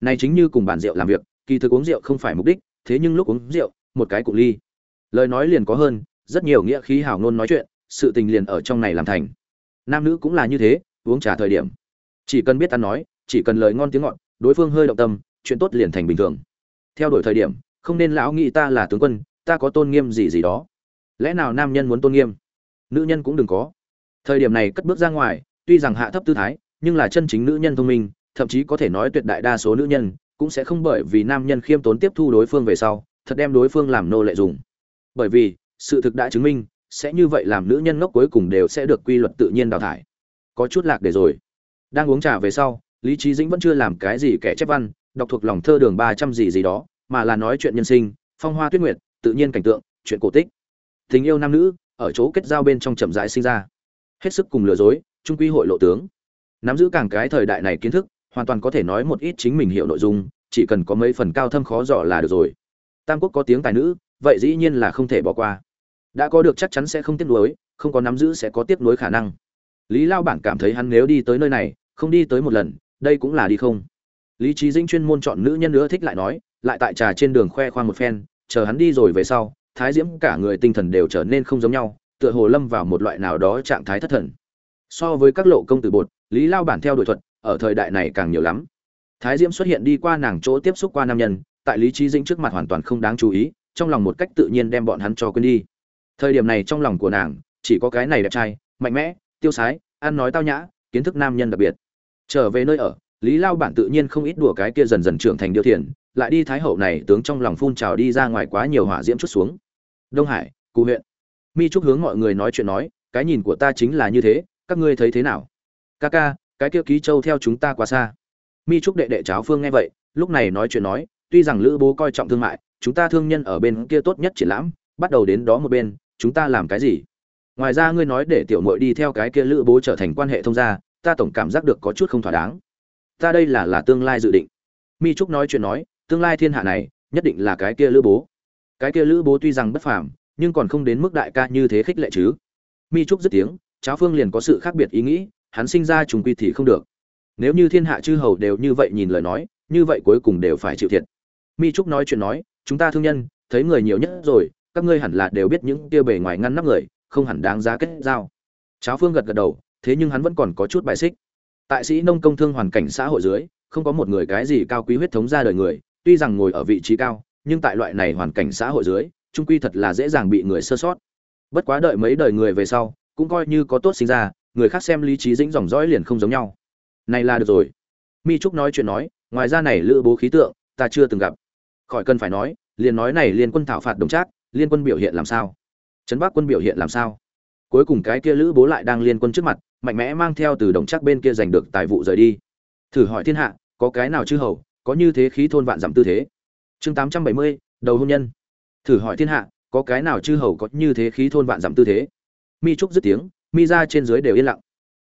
này chính như cùng bản rượu làm việc, kỳ thực uống rượu không phải mục đích, thế nhưng lúc uống rượu, một cái cụ ly. Lời nói liền có hơn, rất nhiều nghĩa khí hào ngôn nói chuyện, sự tình liền ở trong này làm thành. Nam nữ cũng là như thế, uống trà thời điểm. Chỉ cần biết ăn nói, chỉ cần lời ngon tiếng ngọt, đối phương hơi động tâm, chuyện tốt liền thành bình thường. Theo đuổi thời điểm, không nên lão nghĩ ta là tướng quân, ta có tôn nghiêm gì gì đó. Lẽ nào nam nhân muốn tôn nghiêm? Nữ nhân cũng đừng có. Thời điểm này cất bước ra ngoài, tuy rằng hạ thấp tư thái, nhưng là chân chính nữ nhân thông minh thậm chí có thể nói tuyệt đại đa số nữ nhân cũng sẽ không bởi vì nam nhân khiêm tốn tiếp thu đối phương về sau, thật đem đối phương làm nô lệ dùng. Bởi vì, sự thực đã chứng minh, sẽ như vậy làm nữ nhân ngốc cuối cùng đều sẽ được quy luật tự nhiên đào thải. Có chút lạc để rồi. Đang uống trà về sau, lý trí dĩnh vẫn chưa làm cái gì kẻ chép văn, đọc thuộc lòng thơ đường ba trăm gì gì đó, mà là nói chuyện nhân sinh, phong hoa tuyết nguyệt, tự nhiên cảnh tượng, chuyện cổ tích. Tình yêu nam nữ, ở chỗ kết giao bên trong chậm rãi sinh ra. Hết sức cùng lừa dối, trung quy hội lộ tướng. Nắm giữ càng cái thời đại này kiến thức hoàn toàn có thể nói một ít chính mình hiểu nội dung, chỉ cần có mấy phần cao thâm khó dò là được rồi. Tam quốc có tiếng tài nữ, vậy dĩ nhiên là không thể bỏ qua. Đã có được chắc chắn sẽ không tiếc nuối, không có nắm giữ sẽ có tiếc nuối khả năng. Lý lao bản cảm thấy hắn nếu đi tới nơi này, không đi tới một lần, đây cũng là đi không. Lý trí dĩnh chuyên môn chọn nữ nhân nữa thích lại nói, lại tại trà trên đường khoe khoang một phen, chờ hắn đi rồi về sau, thái diễm cả người tinh thần đều trở nên không giống nhau, tựa hồ lâm vào một loại nào đó trạng thái thất thần. So với các lộ công tử bột, lý lao bản theo đuổi thuật ở thời đại này càng nhiều lắm. Thái diễm xuất hiện đi qua nàng chỗ tiếp xúc qua nam nhân, tại lý trí dĩnh trước mặt hoàn toàn không đáng chú ý, trong lòng một cách tự nhiên đem bọn hắn cho quên đi. Thời điểm này trong lòng của nàng, chỉ có cái này đẹp trai, mạnh mẽ, tiêu sái, ăn nói tao nhã, kiến thức nam nhân đặc biệt. Trở về nơi ở, lý lao bản tự nhiên không ít đùa cái kia dần dần trưởng thành điều thiền, lại đi thái hậu này tướng trong lòng phun trào đi ra ngoài quá nhiều hỏa diễm chút xuống. Đông hải cụ huyện. Mi trúc hướng mọi người nói chuyện nói, cái nhìn của ta chính là như thế, các ngươi thấy thế nào? Ca ca cái kia ký châu theo chúng ta quá xa. Mi trúc đệ đệ cháo phương nghe vậy, lúc này nói chuyện nói, tuy rằng lữ bố coi trọng thương mại, chúng ta thương nhân ở bên kia tốt nhất triển lãm, bắt đầu đến đó một bên, chúng ta làm cái gì? Ngoài ra ngươi nói để tiểu mội đi theo cái kia lữ bố trở thành quan hệ thông gia, ta tổng cảm giác được có chút không thỏa đáng. Ta đây là là tương lai dự định. Mi trúc nói chuyện nói, tương lai thiên hạ này, nhất định là cái kia lữ bố. Cái kia lữ bố tuy rằng bất phàm, nhưng còn không đến mức đại ca như thế khích lệ chứ. Mi trúc dứt tiếng, cháo phương liền có sự khác biệt ý nghĩ hắn sinh ra trùng quy thì không được. Nếu như thiên hạ chư hầu đều như vậy nhìn lời nói, như vậy cuối cùng đều phải chịu thiệt. Mi trúc nói chuyện nói, chúng ta thương nhân, thấy người nhiều nhất rồi, các ngươi hẳn là đều biết những kia bề ngoài ngăn nắp người, không hẳn đáng giá kết giao. Cháo phương gật gật đầu, thế nhưng hắn vẫn còn có chút bài xích. Tại sĩ nông công thương hoàn cảnh xã hội dưới, không có một người cái gì cao quý huyết thống ra đời người, tuy rằng ngồi ở vị trí cao, nhưng tại loại này hoàn cảnh xã hội dưới, trung quy thật là dễ dàng bị người sơ sót. Bất quá đợi mấy đời người về sau, cũng coi như có tốt sinh ra người khác xem lý trí dĩnh dòng dõi liền không giống nhau. Này là được rồi. Mi trúc nói chuyện nói, ngoài ra này lữ bố khí tượng, ta chưa từng gặp. Khỏi cần phải nói, liền nói này liên quân thảo phạt đồng trác, liên quân biểu hiện làm sao? Trấn bắc quân biểu hiện làm sao? Cuối cùng cái kia lữ bố lại đang liên quân trước mặt, mạnh mẽ mang theo từ đồng trác bên kia giành được tài vụ rời đi. Thử hỏi thiên hạ, có cái nào chư hầu, có như thế khí thôn vạn giảm tư thế? Chương tám trăm bảy mươi, đầu hôn nhân. Thử hỏi thiên hạ, có cái nào chư hầu có như thế khí thôn vạn giảm tư thế? Mi trúc dứt tiếng mi ra trên dưới đều yên lặng.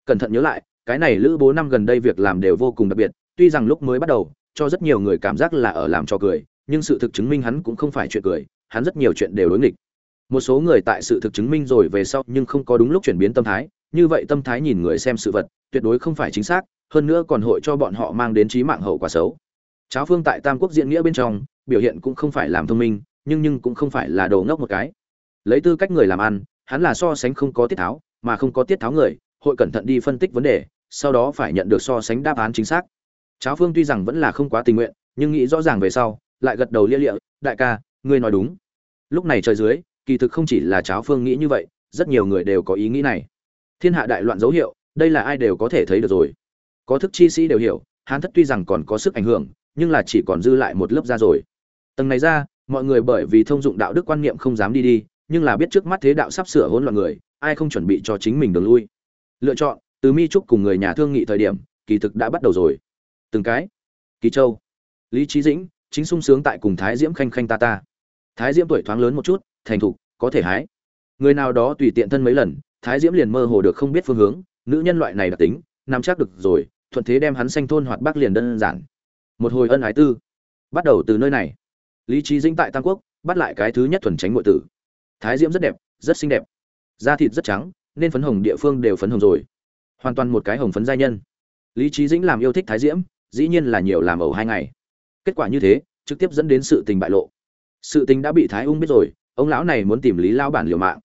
Cẩn thận nhớ lại, cái này lữ bố năm gần đây việc làm đều vô cùng đặc biệt, tuy rằng lúc mới bắt đầu, cho rất nhiều người cảm giác là ở làm cho cười, nhưng sự thực chứng minh hắn cũng không phải chuyện cười, hắn rất nhiều chuyện đều đối nghịch. Một số người tại sự thực chứng minh rồi về sau nhưng không có đúng lúc chuyển biến tâm thái, như vậy tâm thái nhìn người xem sự vật, tuyệt đối không phải chính xác, hơn nữa còn hội cho bọn họ mang đến trí mạng hậu quả xấu. Cháo phương tại tam quốc diễn nghĩa bên trong, biểu hiện cũng không phải làm thông minh, nhưng nhưng cũng không phải là đồ ngốc một cái. Lấy tư cách người làm ăn, hắn là so sánh không có tiết tháo mà không có tiết tháo người, hội cẩn thận đi phân tích vấn đề, sau đó phải nhận được so sánh đáp án chính xác. Cháo phương tuy rằng vẫn là không quá tình nguyện, nhưng nghĩ rõ ràng về sau, lại gật đầu lia lịa, đại ca, ngươi nói đúng. Lúc này trời dưới, kỳ thực không chỉ là cháo phương nghĩ như vậy, rất nhiều người đều có ý nghĩ này. Thiên hạ đại loạn dấu hiệu, đây là ai đều có thể thấy được rồi. Có thức chi sĩ đều hiểu, hán thất tuy rằng còn có sức ảnh hưởng, nhưng là chỉ còn dư lại một lớp ra rồi. Tầng này ra, mọi người bởi vì thông dụng đạo đức quan niệm không dám đi đi, nhưng là biết trước mắt thế đạo sắp sửa hỗn loạn người ai không chuẩn bị cho chính mình đường lui. Lựa chọn, từ mi trúc cùng người nhà thương nghị thời điểm, kỳ thực đã bắt đầu rồi. Từng cái. Kỳ châu. Lý trí dĩnh, chính sung sướng tại cùng thái diễm khanh khanh ta ta. Thái diễm tuổi thoáng lớn một chút, thành thục, có thể hái. Người nào đó tùy tiện thân mấy lần, thái diễm liền mơ hồ được không biết phương hướng, nữ nhân loại này đặc tính, nắm chắc được rồi, thuận thế đem hắn sanh thôn hoạt bác liền đơn giản. Một hồi ân ái tư. Bắt đầu từ nơi này. Lý trí dĩnh tại tam quốc, bắt lại cái thứ nhất thuần tránh ngụy tử. Thái diễm rất đẹp, rất xinh đẹp da thịt rất trắng, nên phấn hồng địa phương đều phấn hồng rồi. Hoàn toàn một cái hồng phấn giai nhân. Lý trí dĩnh làm yêu thích thái diễm, dĩ nhiên là nhiều làm ẩu hai ngày. Kết quả như thế, trực tiếp dẫn đến sự tình bại lộ. Sự tình đã bị thái ung biết rồi, ông lão này muốn tìm lý lao bản liều mạng.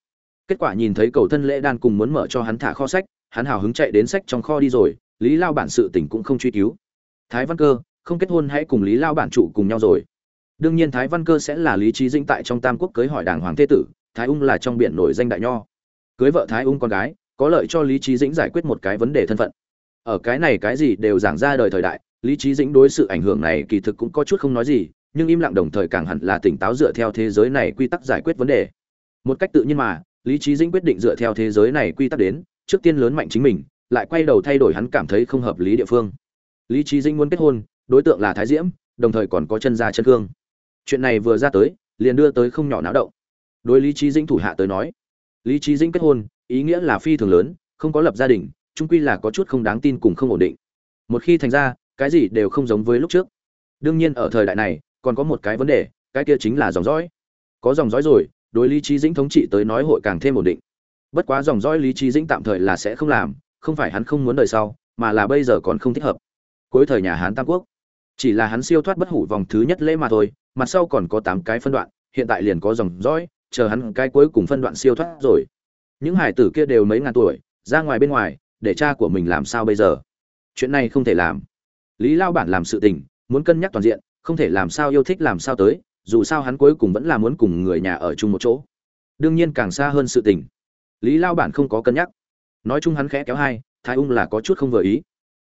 Kết quả nhìn thấy cầu thân lễ đan cùng muốn mở cho hắn thả kho sách, hắn hào hứng chạy đến sách trong kho đi rồi, lý lao bản sự tình cũng không truy cứu. Thái văn cơ, không kết hôn hãy cùng lý lao bản trụ cùng nhau rồi. Đương nhiên thái văn cơ sẽ là lý trí dĩnh tại trong tam quốc cưới hỏi đàng hoàng thế tử, thái ung là trong biển nổi danh đại nho cưới vợ thái ung con gái, có lợi cho lý trí dĩnh giải quyết một cái vấn đề thân phận. Ở cái này cái gì đều giảng ra đời thời đại, lý trí dĩnh đối sự ảnh hưởng này kỳ thực cũng có chút không nói gì, nhưng im lặng đồng thời càng hẳn là tỉnh táo dựa theo thế giới này quy tắc giải quyết vấn đề. Một cách tự nhiên mà, lý trí dĩnh quyết định dựa theo thế giới này quy tắc đến, trước tiên lớn mạnh chính mình, lại quay đầu thay đổi hắn cảm thấy không hợp lý địa phương. Lý trí dĩnh muốn kết hôn, đối tượng là thái diễm, đồng thời còn có chân gia chân cương. Chuyện này vừa ra tới, liền đưa tới không nhỏ náo động. Đối lý trí dĩnh thủ hạ tới nói lý trí dĩnh kết hôn, ý nghĩa là phi thường lớn, không có lập gia đình trung quy là có chút không đáng tin cùng không ổn định. Một khi thành ra, cái gì đều không giống với lúc trước. Đương nhiên ở thời đại này, còn có một cái vấn đề, cái kia chính là dòng dõi. Có dòng dõi rồi, đối lý trí dĩnh thống trị tới nói hội càng thêm ổn định. Bất quá dòng dõi lý trí dĩnh tạm thời là sẽ không làm, không phải hắn không muốn đời sau, mà là bây giờ còn không thích hợp. Cuối thời nhà hán tam quốc, chỉ là hắn siêu thoát bất hủ vòng thứ nhất lễ mà thôi, mặt sau còn có tám cái phân đoạn, hiện tại liền có dòng dõi chờ hắn cái cuối cùng phân đoạn siêu thoát rồi. Những hải tử kia đều mấy ngàn tuổi, ra ngoài bên ngoài, để cha của mình làm sao bây giờ? Chuyện này không thể làm. Lý lao bản làm sự tình, muốn cân nhắc toàn diện, không thể làm sao yêu thích làm sao tới, dù sao hắn cuối cùng vẫn là muốn cùng người nhà ở chung một chỗ. Đương nhiên càng xa hơn sự tình. Lý lao bản không có cân nhắc. Nói chung hắn khẽ kéo hai, thái ung là có chút không vừa ý.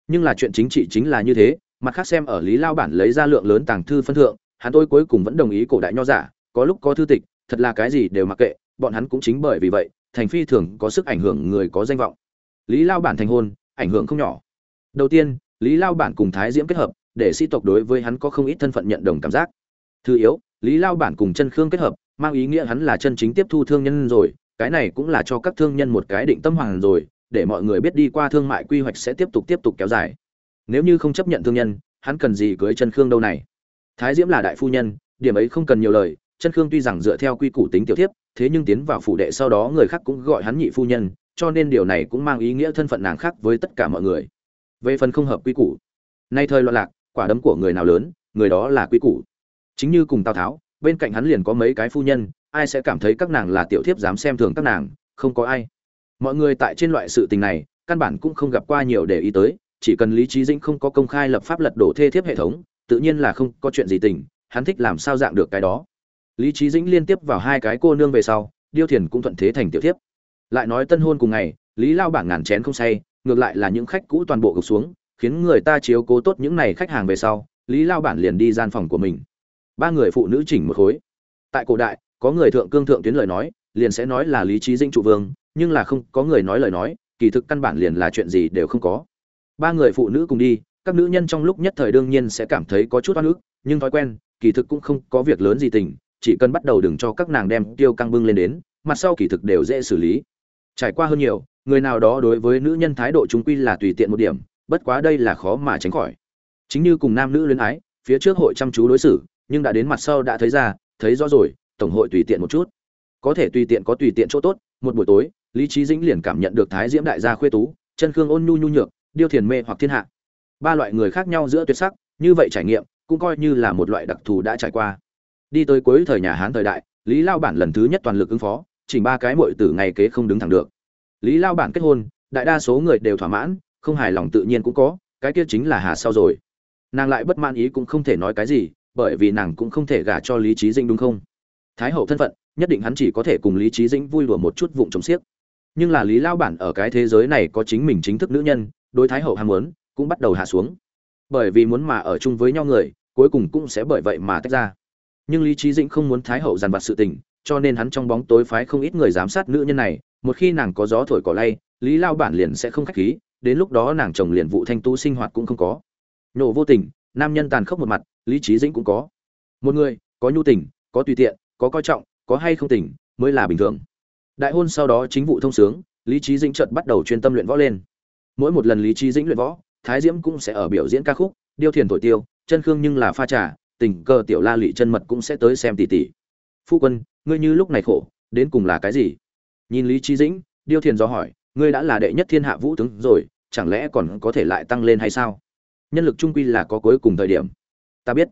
Nhưng là chuyện chính trị chính là như thế, mặt khác xem ở lý lao bản lấy ra lượng lớn tàng thư phân thượng, hắn tôi cuối cùng vẫn đồng ý cổ đại nho giả, có lúc có thư tịch thật là cái gì đều mặc kệ, bọn hắn cũng chính bởi vì vậy, thành phi thường có sức ảnh hưởng người có danh vọng. Lý lao bản thành hôn, ảnh hưởng không nhỏ. Đầu tiên, lý lao bản cùng thái diễm kết hợp, để sĩ tộc đối với hắn có không ít thân phận nhận đồng cảm giác. Thứ yếu, lý lao bản cùng chân khương kết hợp, mang ý nghĩa hắn là chân chính tiếp thu thương nhân rồi, cái này cũng là cho các thương nhân một cái định tâm hoàng rồi, để mọi người biết đi qua thương mại quy hoạch sẽ tiếp tục tiếp tục kéo dài. Nếu như không chấp nhận thương nhân, hắn cần gì cưới chân khương đâu này? Thái diễm là đại phu nhân, điểm ấy không cần nhiều lời chân khương tuy rằng dựa theo quy củ tính tiểu thiếp, thế nhưng tiến vào phủ đệ sau đó người khác cũng gọi hắn nhị phu nhân, cho nên điều này cũng mang ý nghĩa thân phận nàng khác với tất cả mọi người. Về phần không hợp quy củ, nay thời loạn lạc, quả đấm của người nào lớn, người đó là quy củ. Chính như cùng tào tháo, bên cạnh hắn liền có mấy cái phu nhân, ai sẽ cảm thấy các nàng là tiểu thiếp dám xem thường các nàng, không có ai. Mọi người tại trên loại sự tình này, căn bản cũng không gặp qua nhiều để ý tới, chỉ cần lý trí dĩnh không có công khai lập pháp lật đổ thê thiếp hệ thống, tự nhiên là không có chuyện gì tình, hắn thích làm sao dạng được cái đó lý trí dĩnh liên tiếp vào hai cái cô nương về sau, điêu thiền cũng thuận thế thành tiểu thiếp. Lại nói tân hôn cùng ngày, lý lao bảng ngàn chén không say, ngược lại là những khách cũ toàn bộ gục xuống, khiến người ta chiếu cố tốt những này khách hàng về sau, lý lao bản liền đi gian phòng của mình. Ba người phụ nữ chỉnh một khối. Tại cổ đại, có người thượng cương thượng tuyến lời nói, liền sẽ nói là lý trí dinh trụ vương, nhưng là không có người nói lời nói, kỳ thực căn bản liền là chuyện gì đều không có. Ba người phụ nữ cùng đi, các nữ nhân trong lúc nhất thời đương nhiên sẽ cảm thấy có chút oan ức, nhưng thói quen, kỳ thực cũng không có việc lớn gì tình chỉ cần bắt đầu đừng cho các nàng đem tiêu căng bưng lên đến, mặt sau kỳ thực đều dễ xử lý. Trải qua hơn nhiều, người nào đó đối với nữ nhân thái độ chúng quy là tùy tiện một điểm, bất quá đây là khó mà tránh khỏi. Chính như cùng nam nữ luyến ái, phía trước hội chăm chú đối xử, nhưng đã đến mặt sau đã thấy ra, thấy rõ rồi, tổng hội tùy tiện một chút. Có thể tùy tiện có tùy tiện chỗ tốt, một buổi tối, lý trí dĩnh liền cảm nhận được thái diễm đại gia khuê tú, chân khương ôn nhu nhu nhược, điêu thiền mê hoặc thiên hạ. Ba loại người khác nhau giữa tuyệt sắc, như vậy trải nghiệm, cũng coi như là một loại đặc thù đã trải qua đi tới cuối thời nhà hán thời đại, lý lao bản lần thứ nhất toàn lực ứng phó, chỉnh ba cái muội tử ngày kế không đứng thẳng được. Lý lao bản kết hôn, đại đa số người đều thỏa mãn, không hài lòng tự nhiên cũng có, cái kia chính là hà sau rồi. Nàng lại bất mãn ý cũng không thể nói cái gì, bởi vì nàng cũng không thể gả cho lý trí dĩnh đúng không? Thái hậu thân phận, nhất định hắn chỉ có thể cùng lý trí dĩnh vui đùa một chút vụng trống xiếc. Nhưng là lý lao bản ở cái thế giới này có chính mình chính thức nữ nhân, đối thái hậu ham muốn, cũng bắt đầu hạ xuống. Bởi vì muốn mà ở chung với nhau người, cuối cùng cũng sẽ bởi vậy mà tách ra nhưng lý trí dĩnh không muốn thái hậu dằn vặt sự tình, cho nên hắn trong bóng tối phái không ít người giám sát nữ nhân này, một khi nàng có gió thổi cỏ lay, lý lao bản liền sẽ không khách khí, đến lúc đó nàng chồng liền vụ thanh tu sinh hoạt cũng không có. Nhổ vô tình, nam nhân tàn khốc một mặt, lý trí dĩnh cũng có. Một người, có nhu tình, có tùy tiện, có coi trọng, có hay không tình, mới là bình thường. Đại hôn sau đó chính vụ thông sướng, lý trí dĩnh chợt bắt đầu chuyên tâm luyện võ lên. Mỗi một lần lý trí dĩnh luyện võ, thái diễm cũng sẽ ở biểu diễn ca khúc, điêu thiền thổi tiêu, chân khương nhưng là pha trà tình cờ tiểu la lị chân mật cũng sẽ tới xem tỷ tỷ. phu quân ngươi như lúc này khổ đến cùng là cái gì? Nhìn lý trí dĩnh điêu thiền do hỏi ngươi đã là đệ nhất thiên hạ vũ tướng rồi chẳng lẽ còn có thể lại tăng lên hay sao? Nhân lực trung quy là có cuối cùng thời điểm. Ta biết.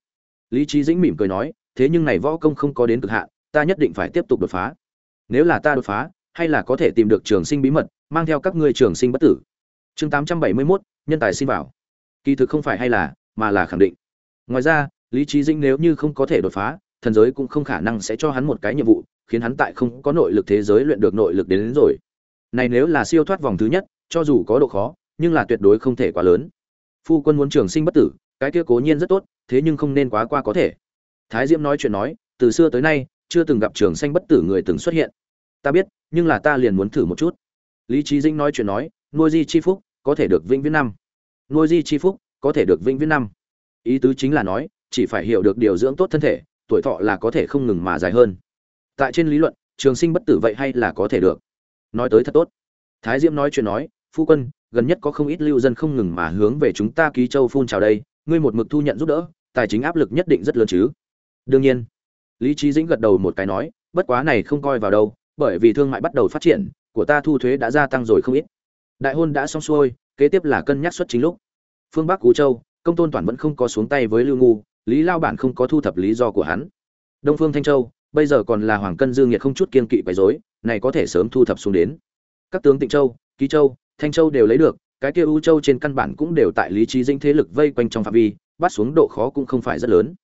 Lý trí dĩnh mỉm cười nói thế nhưng này võ công không có đến cực hạn ta nhất định phải tiếp tục đột phá. Nếu là ta đột phá hay là có thể tìm được trường sinh bí mật mang theo các ngươi trường sinh bất tử. Chương tám trăm bảy mươi 871, nhân tài xin vào. Kỳ thực không phải hay là mà là khẳng định. Ngoài ra lý trí dĩnh nếu như không có thể đột phá thần giới cũng không khả năng sẽ cho hắn một cái nhiệm vụ khiến hắn tại không có nội lực thế giới luyện được nội lực đến, đến rồi. Này nếu là siêu thoát vòng thứ nhất cho dù có độ khó nhưng là tuyệt đối không thể quá lớn. Phu quân muốn trường sinh bất tử cái kia cố nhiên rất tốt thế nhưng không nên quá qua có thể. Thái diễm nói chuyện nói từ xưa tới nay chưa từng gặp trường sinh bất tử người từng xuất hiện. Ta biết nhưng là ta liền muốn thử một chút. Lý trí dĩnh nói chuyện nói nuôi di chi phúc có thể được vĩnh viễn năm. Nuôi di chi phúc có thể được vĩnh viễn năm. Ý tứ chính là nói chỉ phải hiểu được điều dưỡng tốt thân thể, tuổi thọ là có thể không ngừng mà dài hơn. Tại trên lý luận, trường sinh bất tử vậy hay là có thể được? Nói tới thật tốt. Thái diễm nói chuyện nói, phu quân, gần nhất có không ít lưu dân không ngừng mà hướng về chúng ta ký châu phun trào đây, ngươi một mực thu nhận giúp đỡ, tài chính áp lực nhất định rất lớn chứ? Đương nhiên. Lý trí dĩnh gật đầu một cái nói, bất quá này không coi vào đâu, bởi vì thương mại bắt đầu phát triển, của ta thu thuế đã gia tăng rồi không ít. Đại hôn đã xong xuôi, kế tiếp là cân nhắc xuất chính lúc. Phương bắc cú châu, công tôn toàn vẫn không có xuống tay với lưu ngu lý lao bản không có thu thập lý do của hắn. Đông phương thanh châu, bây giờ còn là hoàng cân dương nhiệt không chút kiên kỵ quấy rối, này có thể sớm thu thập xuống đến. Các tướng tịnh châu, ký châu, thanh châu đều lấy được, cái kia u châu trên căn bản cũng đều tại lý trí dinh thế lực vây quanh trong phạm vi, bắt xuống độ khó cũng không phải rất lớn.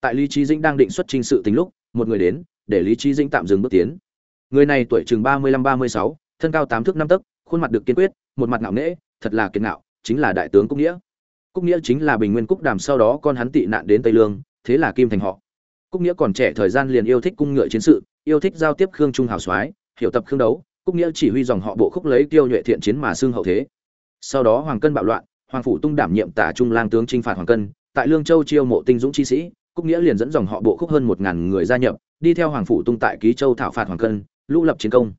Tại lý trí dĩnh đang định xuất trình sự tính lúc, một người đến, để lý trí dĩnh tạm dừng bước tiến. Người này tuổi chừng ba mươi lăm ba mươi sáu, thân cao tám thước năm tấc, khuôn mặt được kiên quyết, một mặt ngạo nghễ, thật là kiên ngạo, chính là đại tướng Cung nghĩa cúc nghĩa chính là bình nguyên cúc đàm sau đó con hắn tị nạn đến tây lương, thế là kim thành họ. Cúc nghĩa còn trẻ thời gian liền yêu thích cung ngựa chiến sự, yêu thích giao tiếp khương trung hào soái, hiểu tập khương đấu, cúc nghĩa chỉ huy dòng họ bộ khúc lấy tiêu nhuệ thiện chiến mà xưng hậu thế. Sau đó hoàng cân bạo loạn, hoàng phủ tung đảm nhiệm tả trung lang tướng chinh phạt hoàng cân, tại lương châu chiêu mộ tinh dũng chi sĩ, cúc nghĩa liền dẫn dòng họ bộ khúc hơn một ngàn người gia nhập, đi theo hoàng phủ tung tại ký châu thảo phạt hoàng cân, lũ lập chiến công.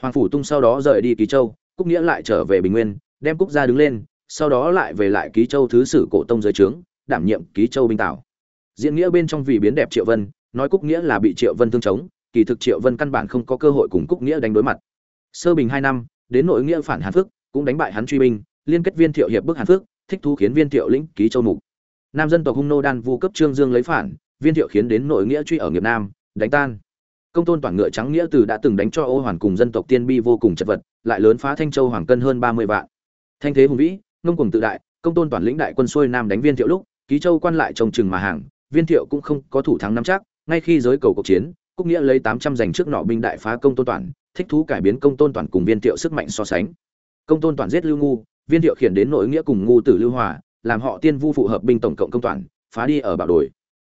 Hoàng phủ tung sau đó rời đi ký châu, cúc nghĩa lại trở về bình nguyên, đem cúc gia đứng lên sau đó lại về lại ký châu thứ sử cổ tông dưới trướng, đảm nhiệm ký châu binh tảo. Diễn nghĩa bên trong vì biến đẹp triệu vân, nói cúc nghĩa là bị triệu vân thương chống, kỳ thực triệu vân căn bản không có cơ hội cùng cúc nghĩa đánh đối mặt. Sơ bình hai năm, đến nội nghĩa phản hàn phước, cũng đánh bại hắn truy binh, liên kết viên thiệu hiệp bức hàn phước, thích thú khiến viên thiệu lĩnh ký châu mục. Nam dân tộc hung nô đan vu cấp trương dương lấy phản, viên thiệu khiến đến nội nghĩa truy ở nghiệp nam, đánh tan. Công tôn toàn ngựa trắng nghĩa từ đã từng đánh cho ô hoàn cùng dân tộc tiên bi vô cùng chật vật, lại lớn phá thanh châu hoàng cân hơn ba mươi vạn. Thanh thế hùng vĩ ngông cuồng tự đại, công tôn toàn lĩnh đại quân xuôi nam đánh viên thiệu lúc, ký châu quan lại trồng chừng mà hàng, viên thiệu cũng không có thủ thắng nắm chắc, ngay khi giới cầu cuộc chiến, cúc nghĩa lấy tám trăm giành trước nọ binh đại phá công tôn toàn, thích thú cải biến công tôn toàn cùng viên thiệu sức mạnh so sánh. Công tôn toàn giết lưu ngu, viên thiệu khiển đến nội nghĩa cùng ngu tử lưu hòa, làm họ tiên vu phụ hợp binh tổng cộng công toàn, phá đi ở bảo đồi.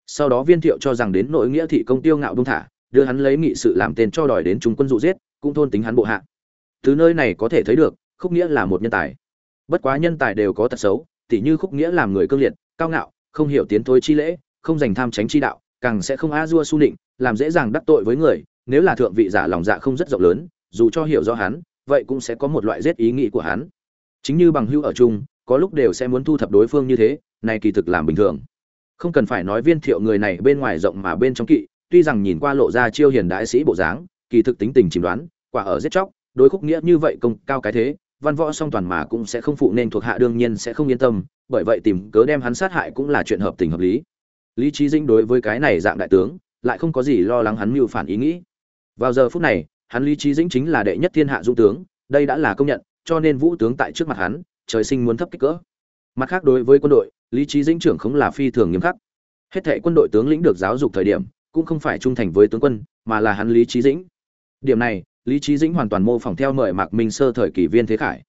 Sau đó viên thiệu cho rằng đến nội nghĩa thị công tiêu ngạo đông thả, đưa hắn lấy nghị sự làm tên cho đòi đến trung quân dụ giết, cũng thôn tính hắn bộ hạ. Từ nơi này có thể thấy được, khúc nghĩa là một nhân tài bất quá nhân tài đều có tật xấu, tỉ như khúc nghĩa làm người cương liệt, cao ngạo, không hiểu tiến thối chi lễ, không dành tham tránh chi đạo, càng sẽ không a dua su nịnh, làm dễ dàng đắc tội với người, nếu là thượng vị giả lòng dạ không rất rộng lớn, dù cho hiểu rõ hắn, vậy cũng sẽ có một loại giết ý nghĩ của hắn. Chính như bằng hữu ở chung, có lúc đều sẽ muốn thu thập đối phương như thế, này kỳ thực làm bình thường. Không cần phải nói viên thiệu người này bên ngoài rộng mà bên trong kỵ, tuy rằng nhìn qua lộ ra chiêu hiền đại sĩ bộ dáng, kỳ thực tính tình chìm đoán, quả ở giết chóc, đối khúc nghĩa như vậy công cao cái thế văn võ song toàn mà cũng sẽ không phụ nên thuộc hạ đương nhiên sẽ không yên tâm, bởi vậy tìm cớ đem hắn sát hại cũng là chuyện hợp tình hợp lý. Lý trí dinh đối với cái này dạng đại tướng, lại không có gì lo lắng hắn mưu phản ý nghĩ. Vào giờ phút này, hắn lý trí dĩnh chính là đệ nhất thiên hạ dũng tướng, đây đã là công nhận, cho nên vũ tướng tại trước mặt hắn, trời sinh muốn thấp kích cỡ. Mặt khác đối với quân đội, lý trí dĩnh trưởng không là phi thường nghiêm khắc. Hết thệ quân đội tướng lĩnh được giáo dục thời điểm, cũng không phải trung thành với tướng quân, mà là hắn lý trí dĩnh. Điểm này lý trí dĩnh hoàn toàn mô phỏng theo mời mạc minh sơ thời kỳ viên thế khải.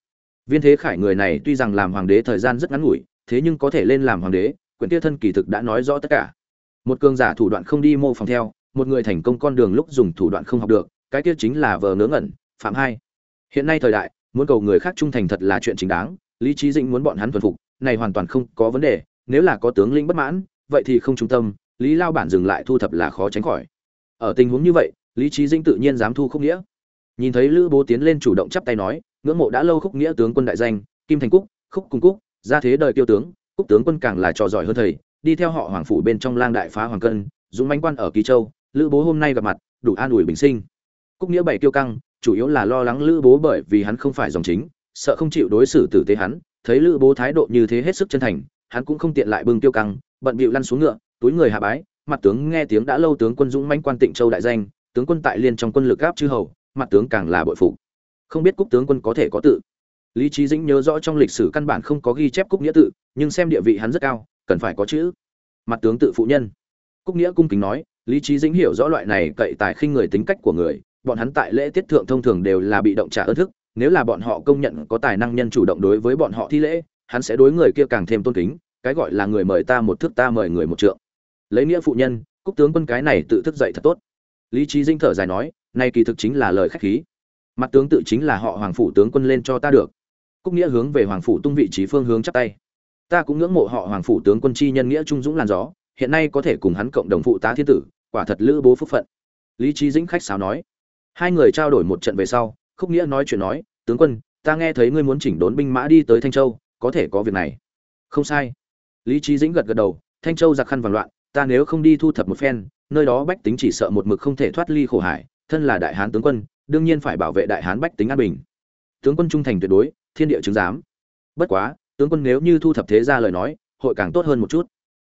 Viên thế khải người này tuy rằng làm hoàng đế thời gian rất ngắn ngủi, thế nhưng có thể lên làm hoàng đế, quyển tiêu thân kỳ thực đã nói rõ tất cả. Một cường giả thủ đoạn không đi mô phỏng theo, một người thành công con đường lúc dùng thủ đoạn không học được, cái kia chính là vờ ngớ ngẩn, phạm hai. Hiện nay thời đại, muốn cầu người khác trung thành thật là chuyện chính đáng, lý trí dĩnh muốn bọn hắn thuần phục, này hoàn toàn không có vấn đề, nếu là có tướng lĩnh bất mãn, vậy thì không trung tâm, lý lao bản dừng lại thu thập là khó tránh khỏi. Ở tình huống như vậy, lý trí dĩnh tự nhiên dám thu không nghĩa nhìn thấy lữ bố tiến lên chủ động chắp tay nói, ngưỡng mộ đã lâu khúc nghĩa tướng quân đại danh, kim thành cúc, khúc cùng cúc, ra thế đời tiêu tướng, cúc tướng quân càng là trò giỏi hơn thầy, đi theo họ hoàng phủ bên trong lang đại phá hoàng cân, dũng mãnh quan ở kỳ châu, lữ bố hôm nay gặp mặt, đủ an ủi bình sinh. Cúc nghĩa bảy tiêu căng, chủ yếu là lo lắng lữ bố bởi vì hắn không phải dòng chính, sợ không chịu đối xử tử tế hắn, thấy lữ bố thái độ như thế hết sức chân thành, hắn cũng không tiện lại bưng tiêu căng, bận bịu lăn xuống ngựa, túi người hạ bái, mặt tướng nghe tiếng đã lâu tướng quân dũng mãnh quan tịnh châu đại danh, tướng quân tại liên trong quân lực gáp chư hầu mặt tướng càng là bội phục. Không biết cúc tướng quân có thể có tự. Lý trí dĩnh nhớ rõ trong lịch sử căn bản không có ghi chép cúc nghĩa tự, nhưng xem địa vị hắn rất cao, cần phải có chữ. Mặt tướng tự phụ nhân. Cúc nghĩa cung kính nói, lý trí dĩnh hiểu rõ loại này cậy tài khinh người tính cách của người, bọn hắn tại lễ tiết thượng thông thường đều là bị động trả ơn thức, nếu là bọn họ công nhận có tài năng nhân chủ động đối với bọn họ thi lễ, hắn sẽ đối người kia càng thêm tôn kính, cái gọi là người mời ta một thước ta mời người một trượng. Lấy nghĩa phụ nhân, cúc tướng quân cái này tự thức dậy thật tốt. Lý trí dinh thở dài nói nay kỳ thực chính là lời khách khí. Mặt tướng tự chính là họ hoàng phủ tướng quân lên cho ta được. Cúc nghĩa hướng về hoàng phủ tung vị trí phương hướng chắp tay. Ta cũng ngưỡng mộ họ hoàng phủ tướng quân chi nhân nghĩa trung dũng làn gió, hiện nay có thể cùng hắn cộng đồng phụ tá thiên tử, quả thật lữ bố phúc phận. Lý trí dĩnh khách sáo nói. Hai người trao đổi một trận về sau, khúc nghĩa nói chuyện nói, tướng quân, ta nghe thấy ngươi muốn chỉnh đốn binh mã đi tới thanh châu, có thể có việc này. Không sai. Lý trí dĩnh gật gật đầu, thanh châu giặc khăn vàng loạn, ta nếu không đi thu thập một phen, nơi đó bách tính chỉ sợ một mực không thể thoát ly khổ hải thân là đại hán tướng quân, đương nhiên phải bảo vệ đại hán bách tính an bình. Tướng quân trung thành tuyệt đối, thiên địa chứng giám. Bất quá, tướng quân nếu như thu thập thế ra lời nói, hội càng tốt hơn một chút.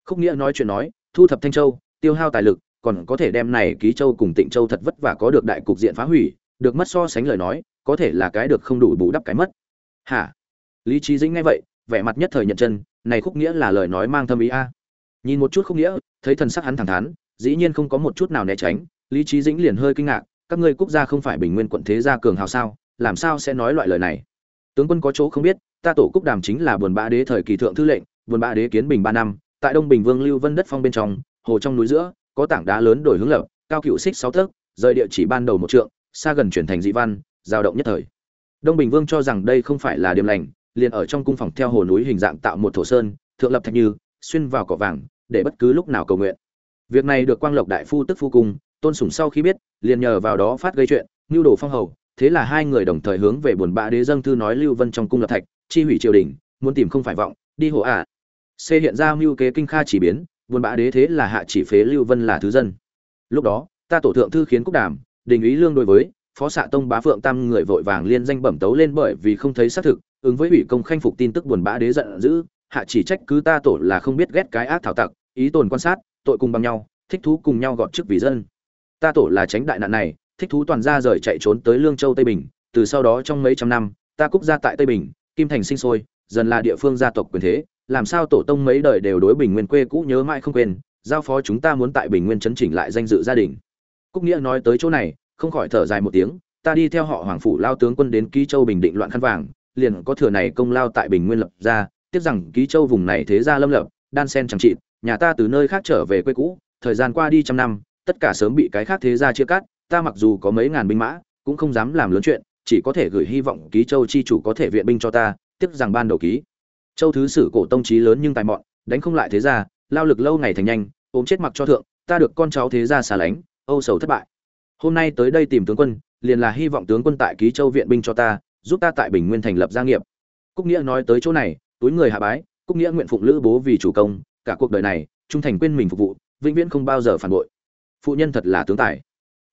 Khúc nghĩa nói chuyện nói, thu thập thanh châu, tiêu hao tài lực, còn có thể đem này ký châu cùng tịnh châu thật vất vả có được đại cục diện phá hủy, được mất so sánh lời nói, có thể là cái được không đủ bù đắp cái mất. Hả? Lý trí dĩnh nghe vậy, vẻ mặt nhất thời nhận chân, này khúc nghĩa là lời nói mang thâm ý a. Nhìn một chút khúc nghĩa, thấy thần sắc hắn thẳng thắn, dĩ nhiên không có một chút nào né tránh lý trí dĩnh liền hơi kinh ngạc các ngươi quốc gia không phải bình nguyên quận thế gia cường hào sao làm sao sẽ nói loại lời này? Tướng quân có chỗ không biết ta tổ cúc đàm chính là buồn bã đế thời kỳ thượng thư lệnh buồn bã đế kiến bình ba năm tại đông bình vương lưu vân đất phong bên trong hồ trong núi giữa có tảng đá lớn đổi hướng lập cao cựu xích sáu thước, rời địa chỉ ban đầu một trượng xa gần chuyển thành dị văn giao động nhất thời. Đông bình vương cho rằng đây không phải là điểm lành liền ở trong cung phòng theo hồ núi hình dạng tạo một thổ sơn thượng lập thạch như xuyên vào cỏ vàng để bất cứ lúc nào cầu nguyện. Việc này được quang lộc đại phu tức phu cung tôn sủng sau khi biết, liền nhờ vào đó phát gây chuyện nhu đồ phong hầu, thế là hai người đồng thời hướng về buồn bã đế dâng thư nói lưu vân trong cung lập thạch, chi hủy triều đình, muốn tìm không phải vọng, đi hộ ả à. c hiện ra mưu kế kinh kha chỉ biến, buồn bã đế thế là hạ chỉ phế lưu vân là thứ dân lúc đó, ta tổ thượng thư khiến cúc đàm, đình ý lương đối với, phó xạ tông bá phượng tam người vội vàng liên danh bẩm tấu lên bởi vì không thấy xác thực, ứng với ủy công khanh phục tin tức buồn bã đế giận dữ, hạ chỉ trách cứ ta tổ là không biết ghét cái ác thảo tặc, ý tồn quan sát, tội cùng bằng nhau, thích thú cùng nhau gọt chức vì dân ta tổ là tránh đại nạn này, thích thú toàn ra rời chạy trốn tới lương châu, tây bình. Từ sau đó trong mấy trăm năm, ta cúc ra tại tây bình, kim thành sinh sôi, dần là địa phương gia tộc quyền thế. Làm sao tổ tông mấy đời đều đối bình nguyên quê cũ nhớ mãi không quên, giao phó chúng ta muốn tại bình nguyên chấn chỉnh lại danh dự gia đình. Cúc nghĩa nói tới chỗ này, không khỏi thở dài một tiếng, ta đi theo họ hoàng phủ lao tướng quân đến ký châu bình định loạn khăn vàng, liền có thừa này công lao tại bình nguyên lập ra, tiếc rằng ký châu vùng này thế gia lâm lập, đan sen chẳng trị nhà ta từ nơi khác trở về quê cũ, thời gian qua đi trăm năm tất cả sớm bị cái khác thế gia chia cắt, ta mặc dù có mấy ngàn binh mã, cũng không dám làm lớn chuyện, chỉ có thể gửi hy vọng ký châu chi chủ có thể viện binh cho ta, tiếc rằng ban đầu ký. Châu thứ sử cổ tông trí lớn nhưng tài mọn, đánh không lại thế gia, lao lực lâu ngày thành nhanh ốm chết mặc cho thượng, ta được con cháu thế gia xa lánh, âu sầu thất bại. Hôm nay tới đây tìm tướng quân, liền là hy vọng tướng quân tại ký châu viện binh cho ta, giúp ta tại bình nguyên thành lập gia nghiệp. Cúc nghĩa nói tới chỗ này, túi người hạ bái, cúc nghĩa nguyện phụng lữ bố vì chủ công, cả cuộc đời này, trung thành quên mình phục vụ, vĩnh viễn không bao giờ phản bội phụ nhân thật là tướng tài.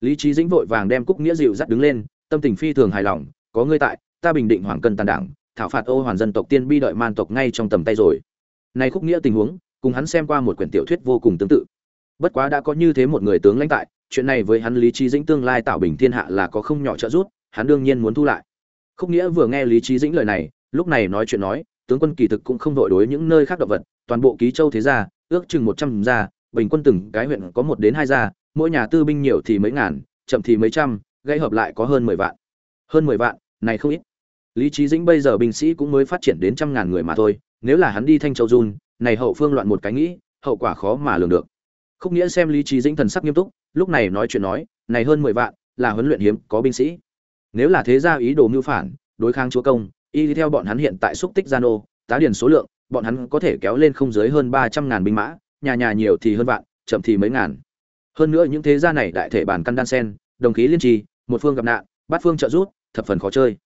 Lý trí dĩnh vội vàng đem cúc nghĩa dịu dắt đứng lên, tâm tình phi thường hài lòng, có ngươi tại, ta bình định hoàng cân tàn đảng, thảo phạt ô hoàn dân tộc tiên bi đợi man tộc ngay trong tầm tay rồi. Này khúc nghĩa tình huống, cùng hắn xem qua một quyển tiểu thuyết vô cùng tương tự. Bất quá đã có như thế một người tướng lãnh tại, chuyện này với hắn lý trí dĩnh tương lai tạo bình thiên hạ là có không nhỏ trợ giúp, hắn đương nhiên muốn thu lại. Khúc nghĩa vừa nghe lý trí dĩnh lời này, lúc này nói chuyện nói, tướng quân kỳ thực cũng không đội đối những nơi khác động vật, toàn bộ ký châu thế gia, ước chừng một trăm gia bình quân từng cái huyện có một đến hai gia, mỗi nhà tư binh nhiều thì mấy ngàn, chậm thì mấy trăm gây hợp lại có hơn mười vạn. Hơn mười vạn, này không ít. Lý trí dĩnh bây giờ binh sĩ cũng mới phát triển đến trăm ngàn người mà thôi, nếu là hắn đi thanh châu run này hậu phương loạn một cái nghĩ, hậu quả khó mà lường được. Khúc nghĩa xem lý trí dĩnh thần sắc nghiêm túc, lúc này nói chuyện nói, này hơn mười vạn, là huấn luyện hiếm, có binh sĩ. Nếu là thế gia ý đồ mưu phản, đối kháng chúa công, y theo bọn hắn hiện tại xúc tích gia nô, tá điền số lượng, bọn hắn có thể kéo lên không dưới hơn ba trăm ngàn binh mã nhà nhà nhiều thì hơn vạn, chậm thì mấy ngàn. Hơn nữa những thế gia này đại thể bản căn đan sen, đồng khí liên trì, một phương gặp nạn, bát phương trợ rút thập phần khó chơi.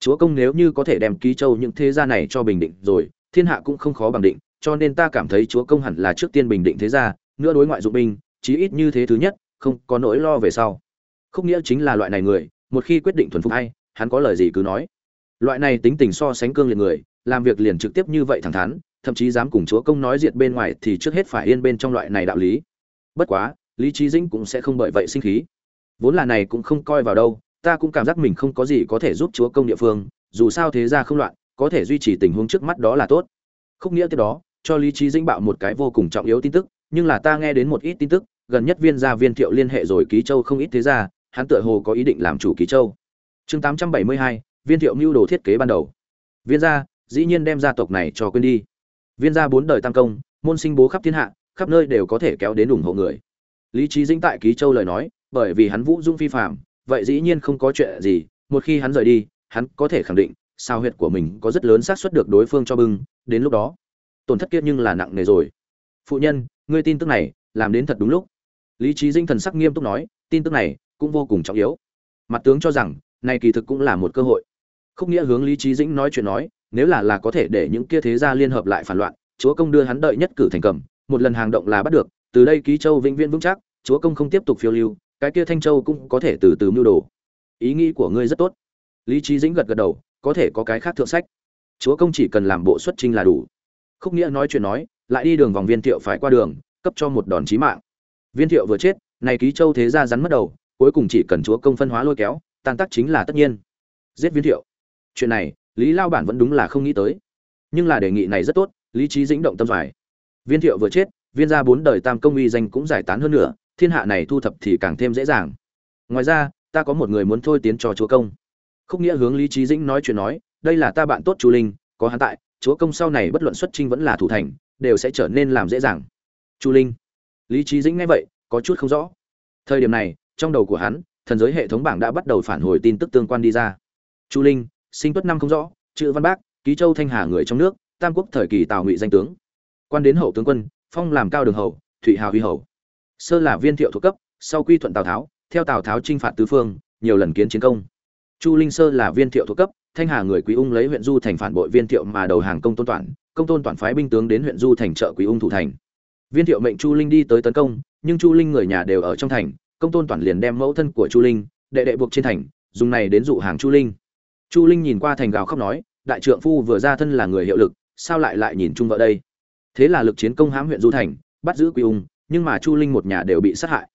Chúa công nếu như có thể đem ký châu những thế gia này cho bình định rồi, thiên hạ cũng không khó bằng định, cho nên ta cảm thấy chúa công hẳn là trước tiên bình định thế gia, nữa đối ngoại dụng binh, chí ít như thế thứ nhất, không có nỗi lo về sau. Không nghĩa chính là loại này người, một khi quyết định thuần phục hay hắn có lời gì cứ nói. Loại này tính tình so sánh cương liệt người, làm việc liền trực tiếp như vậy thẳng thắn thậm chí dám cùng chúa công nói diệt bên ngoài thì trước hết phải yên bên trong loại này đạo lý. Bất quá lý trí dĩnh cũng sẽ không bởi vậy sinh khí. Vốn là này cũng không coi vào đâu ta cũng cảm giác mình không có gì có thể giúp chúa công địa phương dù sao thế ra không loạn có thể duy trì tình huống trước mắt đó là tốt. Khúc nghĩa tiếp đó cho lý trí dĩnh bạo một cái vô cùng trọng yếu tin tức nhưng là ta nghe đến một ít tin tức gần nhất viên gia viên thiệu liên hệ rồi ký châu không ít thế ra hắn tựa hồ có ý định làm chủ ký châu. Chương 872, viên thiệu mưu đồ thiết kế ban đầu. Viên gia dĩ nhiên đem gia tộc này cho quên đi viên gia bốn đời tam công, môn sinh bố khắp thiên hạ, khắp nơi đều có thể kéo đến ủng hộ người. Lý trí dĩnh tại ký châu lời nói, bởi vì hắn vũ dung phi phạm vậy dĩ nhiên không có chuyện gì, một khi hắn rời đi, hắn có thể khẳng định, sao huyệt của mình có rất lớn xác suất được đối phương cho bưng, đến lúc đó, tổn thất kiết nhưng là nặng nề rồi. Phụ nhân, ngươi tin tức này, làm đến thật đúng lúc. Lý trí dinh thần sắc nghiêm túc nói, tin tức này cũng vô cùng trọng yếu. Mặt tướng cho rằng, này kỳ thực cũng là một cơ hội. Không nghĩa hướng lý trí dĩnh nói chuyện nói nếu là là có thể để những kia thế gia liên hợp lại phản loạn, chúa công đưa hắn đợi nhất cử thành cầm, một lần hàng động là bắt được, từ đây ký châu vĩnh viễn vững chắc, chúa công không tiếp tục phiêu lưu, cái kia thanh châu cũng có thể từ từ mưu đồ. Ý nghĩ của ngươi rất tốt. Lý trí dĩnh gật gật đầu, có thể có cái khác thượng sách. Chúa công chỉ cần làm bộ xuất trình là đủ. Khúc nghĩa nói chuyện nói, lại đi đường vòng viên thiệu phải qua đường, cấp cho một đòn chí mạng. Viên thiệu vừa chết, này ký châu thế gia rắn mất đầu, cuối cùng chỉ cần chúa công phân hóa lôi kéo tan tác chính là tất nhiên. Giết viên thiệu. Chuyện này lý lao bản vẫn đúng là không nghĩ tới. Nhưng là đề nghị này rất tốt, lý trí dĩnh động tâm dài. viên thiệu vừa chết, viên gia bốn đời tam công uy danh cũng giải tán hơn nữa, thiên hạ này thu thập thì càng thêm dễ dàng. Ngoài ra, ta có một người muốn thôi tiến cho chúa công. Khúc nghĩa hướng lý trí dĩnh nói chuyện nói, đây là ta bạn tốt chu linh, có hắn tại, chúa công sau này bất luận xuất trinh vẫn là thủ thành, đều sẽ trở nên làm dễ dàng. Chu linh. Lý trí dĩnh nghe vậy, có chút không rõ. Thời điểm này, trong đầu của hắn, thần giới hệ thống bảng đã bắt đầu phản hồi tin tức tương quan đi ra. Chu linh sinh tuất năm không rõ, chữ văn bác, ký châu thanh hà người trong nước, tam quốc thời kỳ tào ngụy danh tướng. Quan đến hậu tướng quân, phong làm cao đường hầu, thụy hào huy hầu. Sơ là viên thiệu thuộc cấp, sau quy thuận tào tháo, theo tào tháo chinh phạt tứ phương, nhiều lần kiến chiến công. Chu linh sơ là viên thiệu thuộc cấp, thanh hà người quý ung lấy huyện du thành phản bội viên thiệu mà đầu hàng công tôn toản, công tôn toản phái binh tướng đến huyện du thành trợ quý ung thủ thành. Viên thiệu mệnh chu linh đi tới tấn công, nhưng chu linh người nhà đều ở trong thành, công tôn toản liền đem mẫu thân của chu linh, đệ đệ buộc trên thành, dùng này đến dụ hàng chu linh chu linh nhìn qua thành gào khóc nói, đại trượng phu vừa ra thân là người hiệu lực, sao lại lại nhìn chung vợ đây? Thế là lực chiến công hãm huyện du thành, bắt giữ quy ung, nhưng mà chu linh một nhà đều bị sát hại.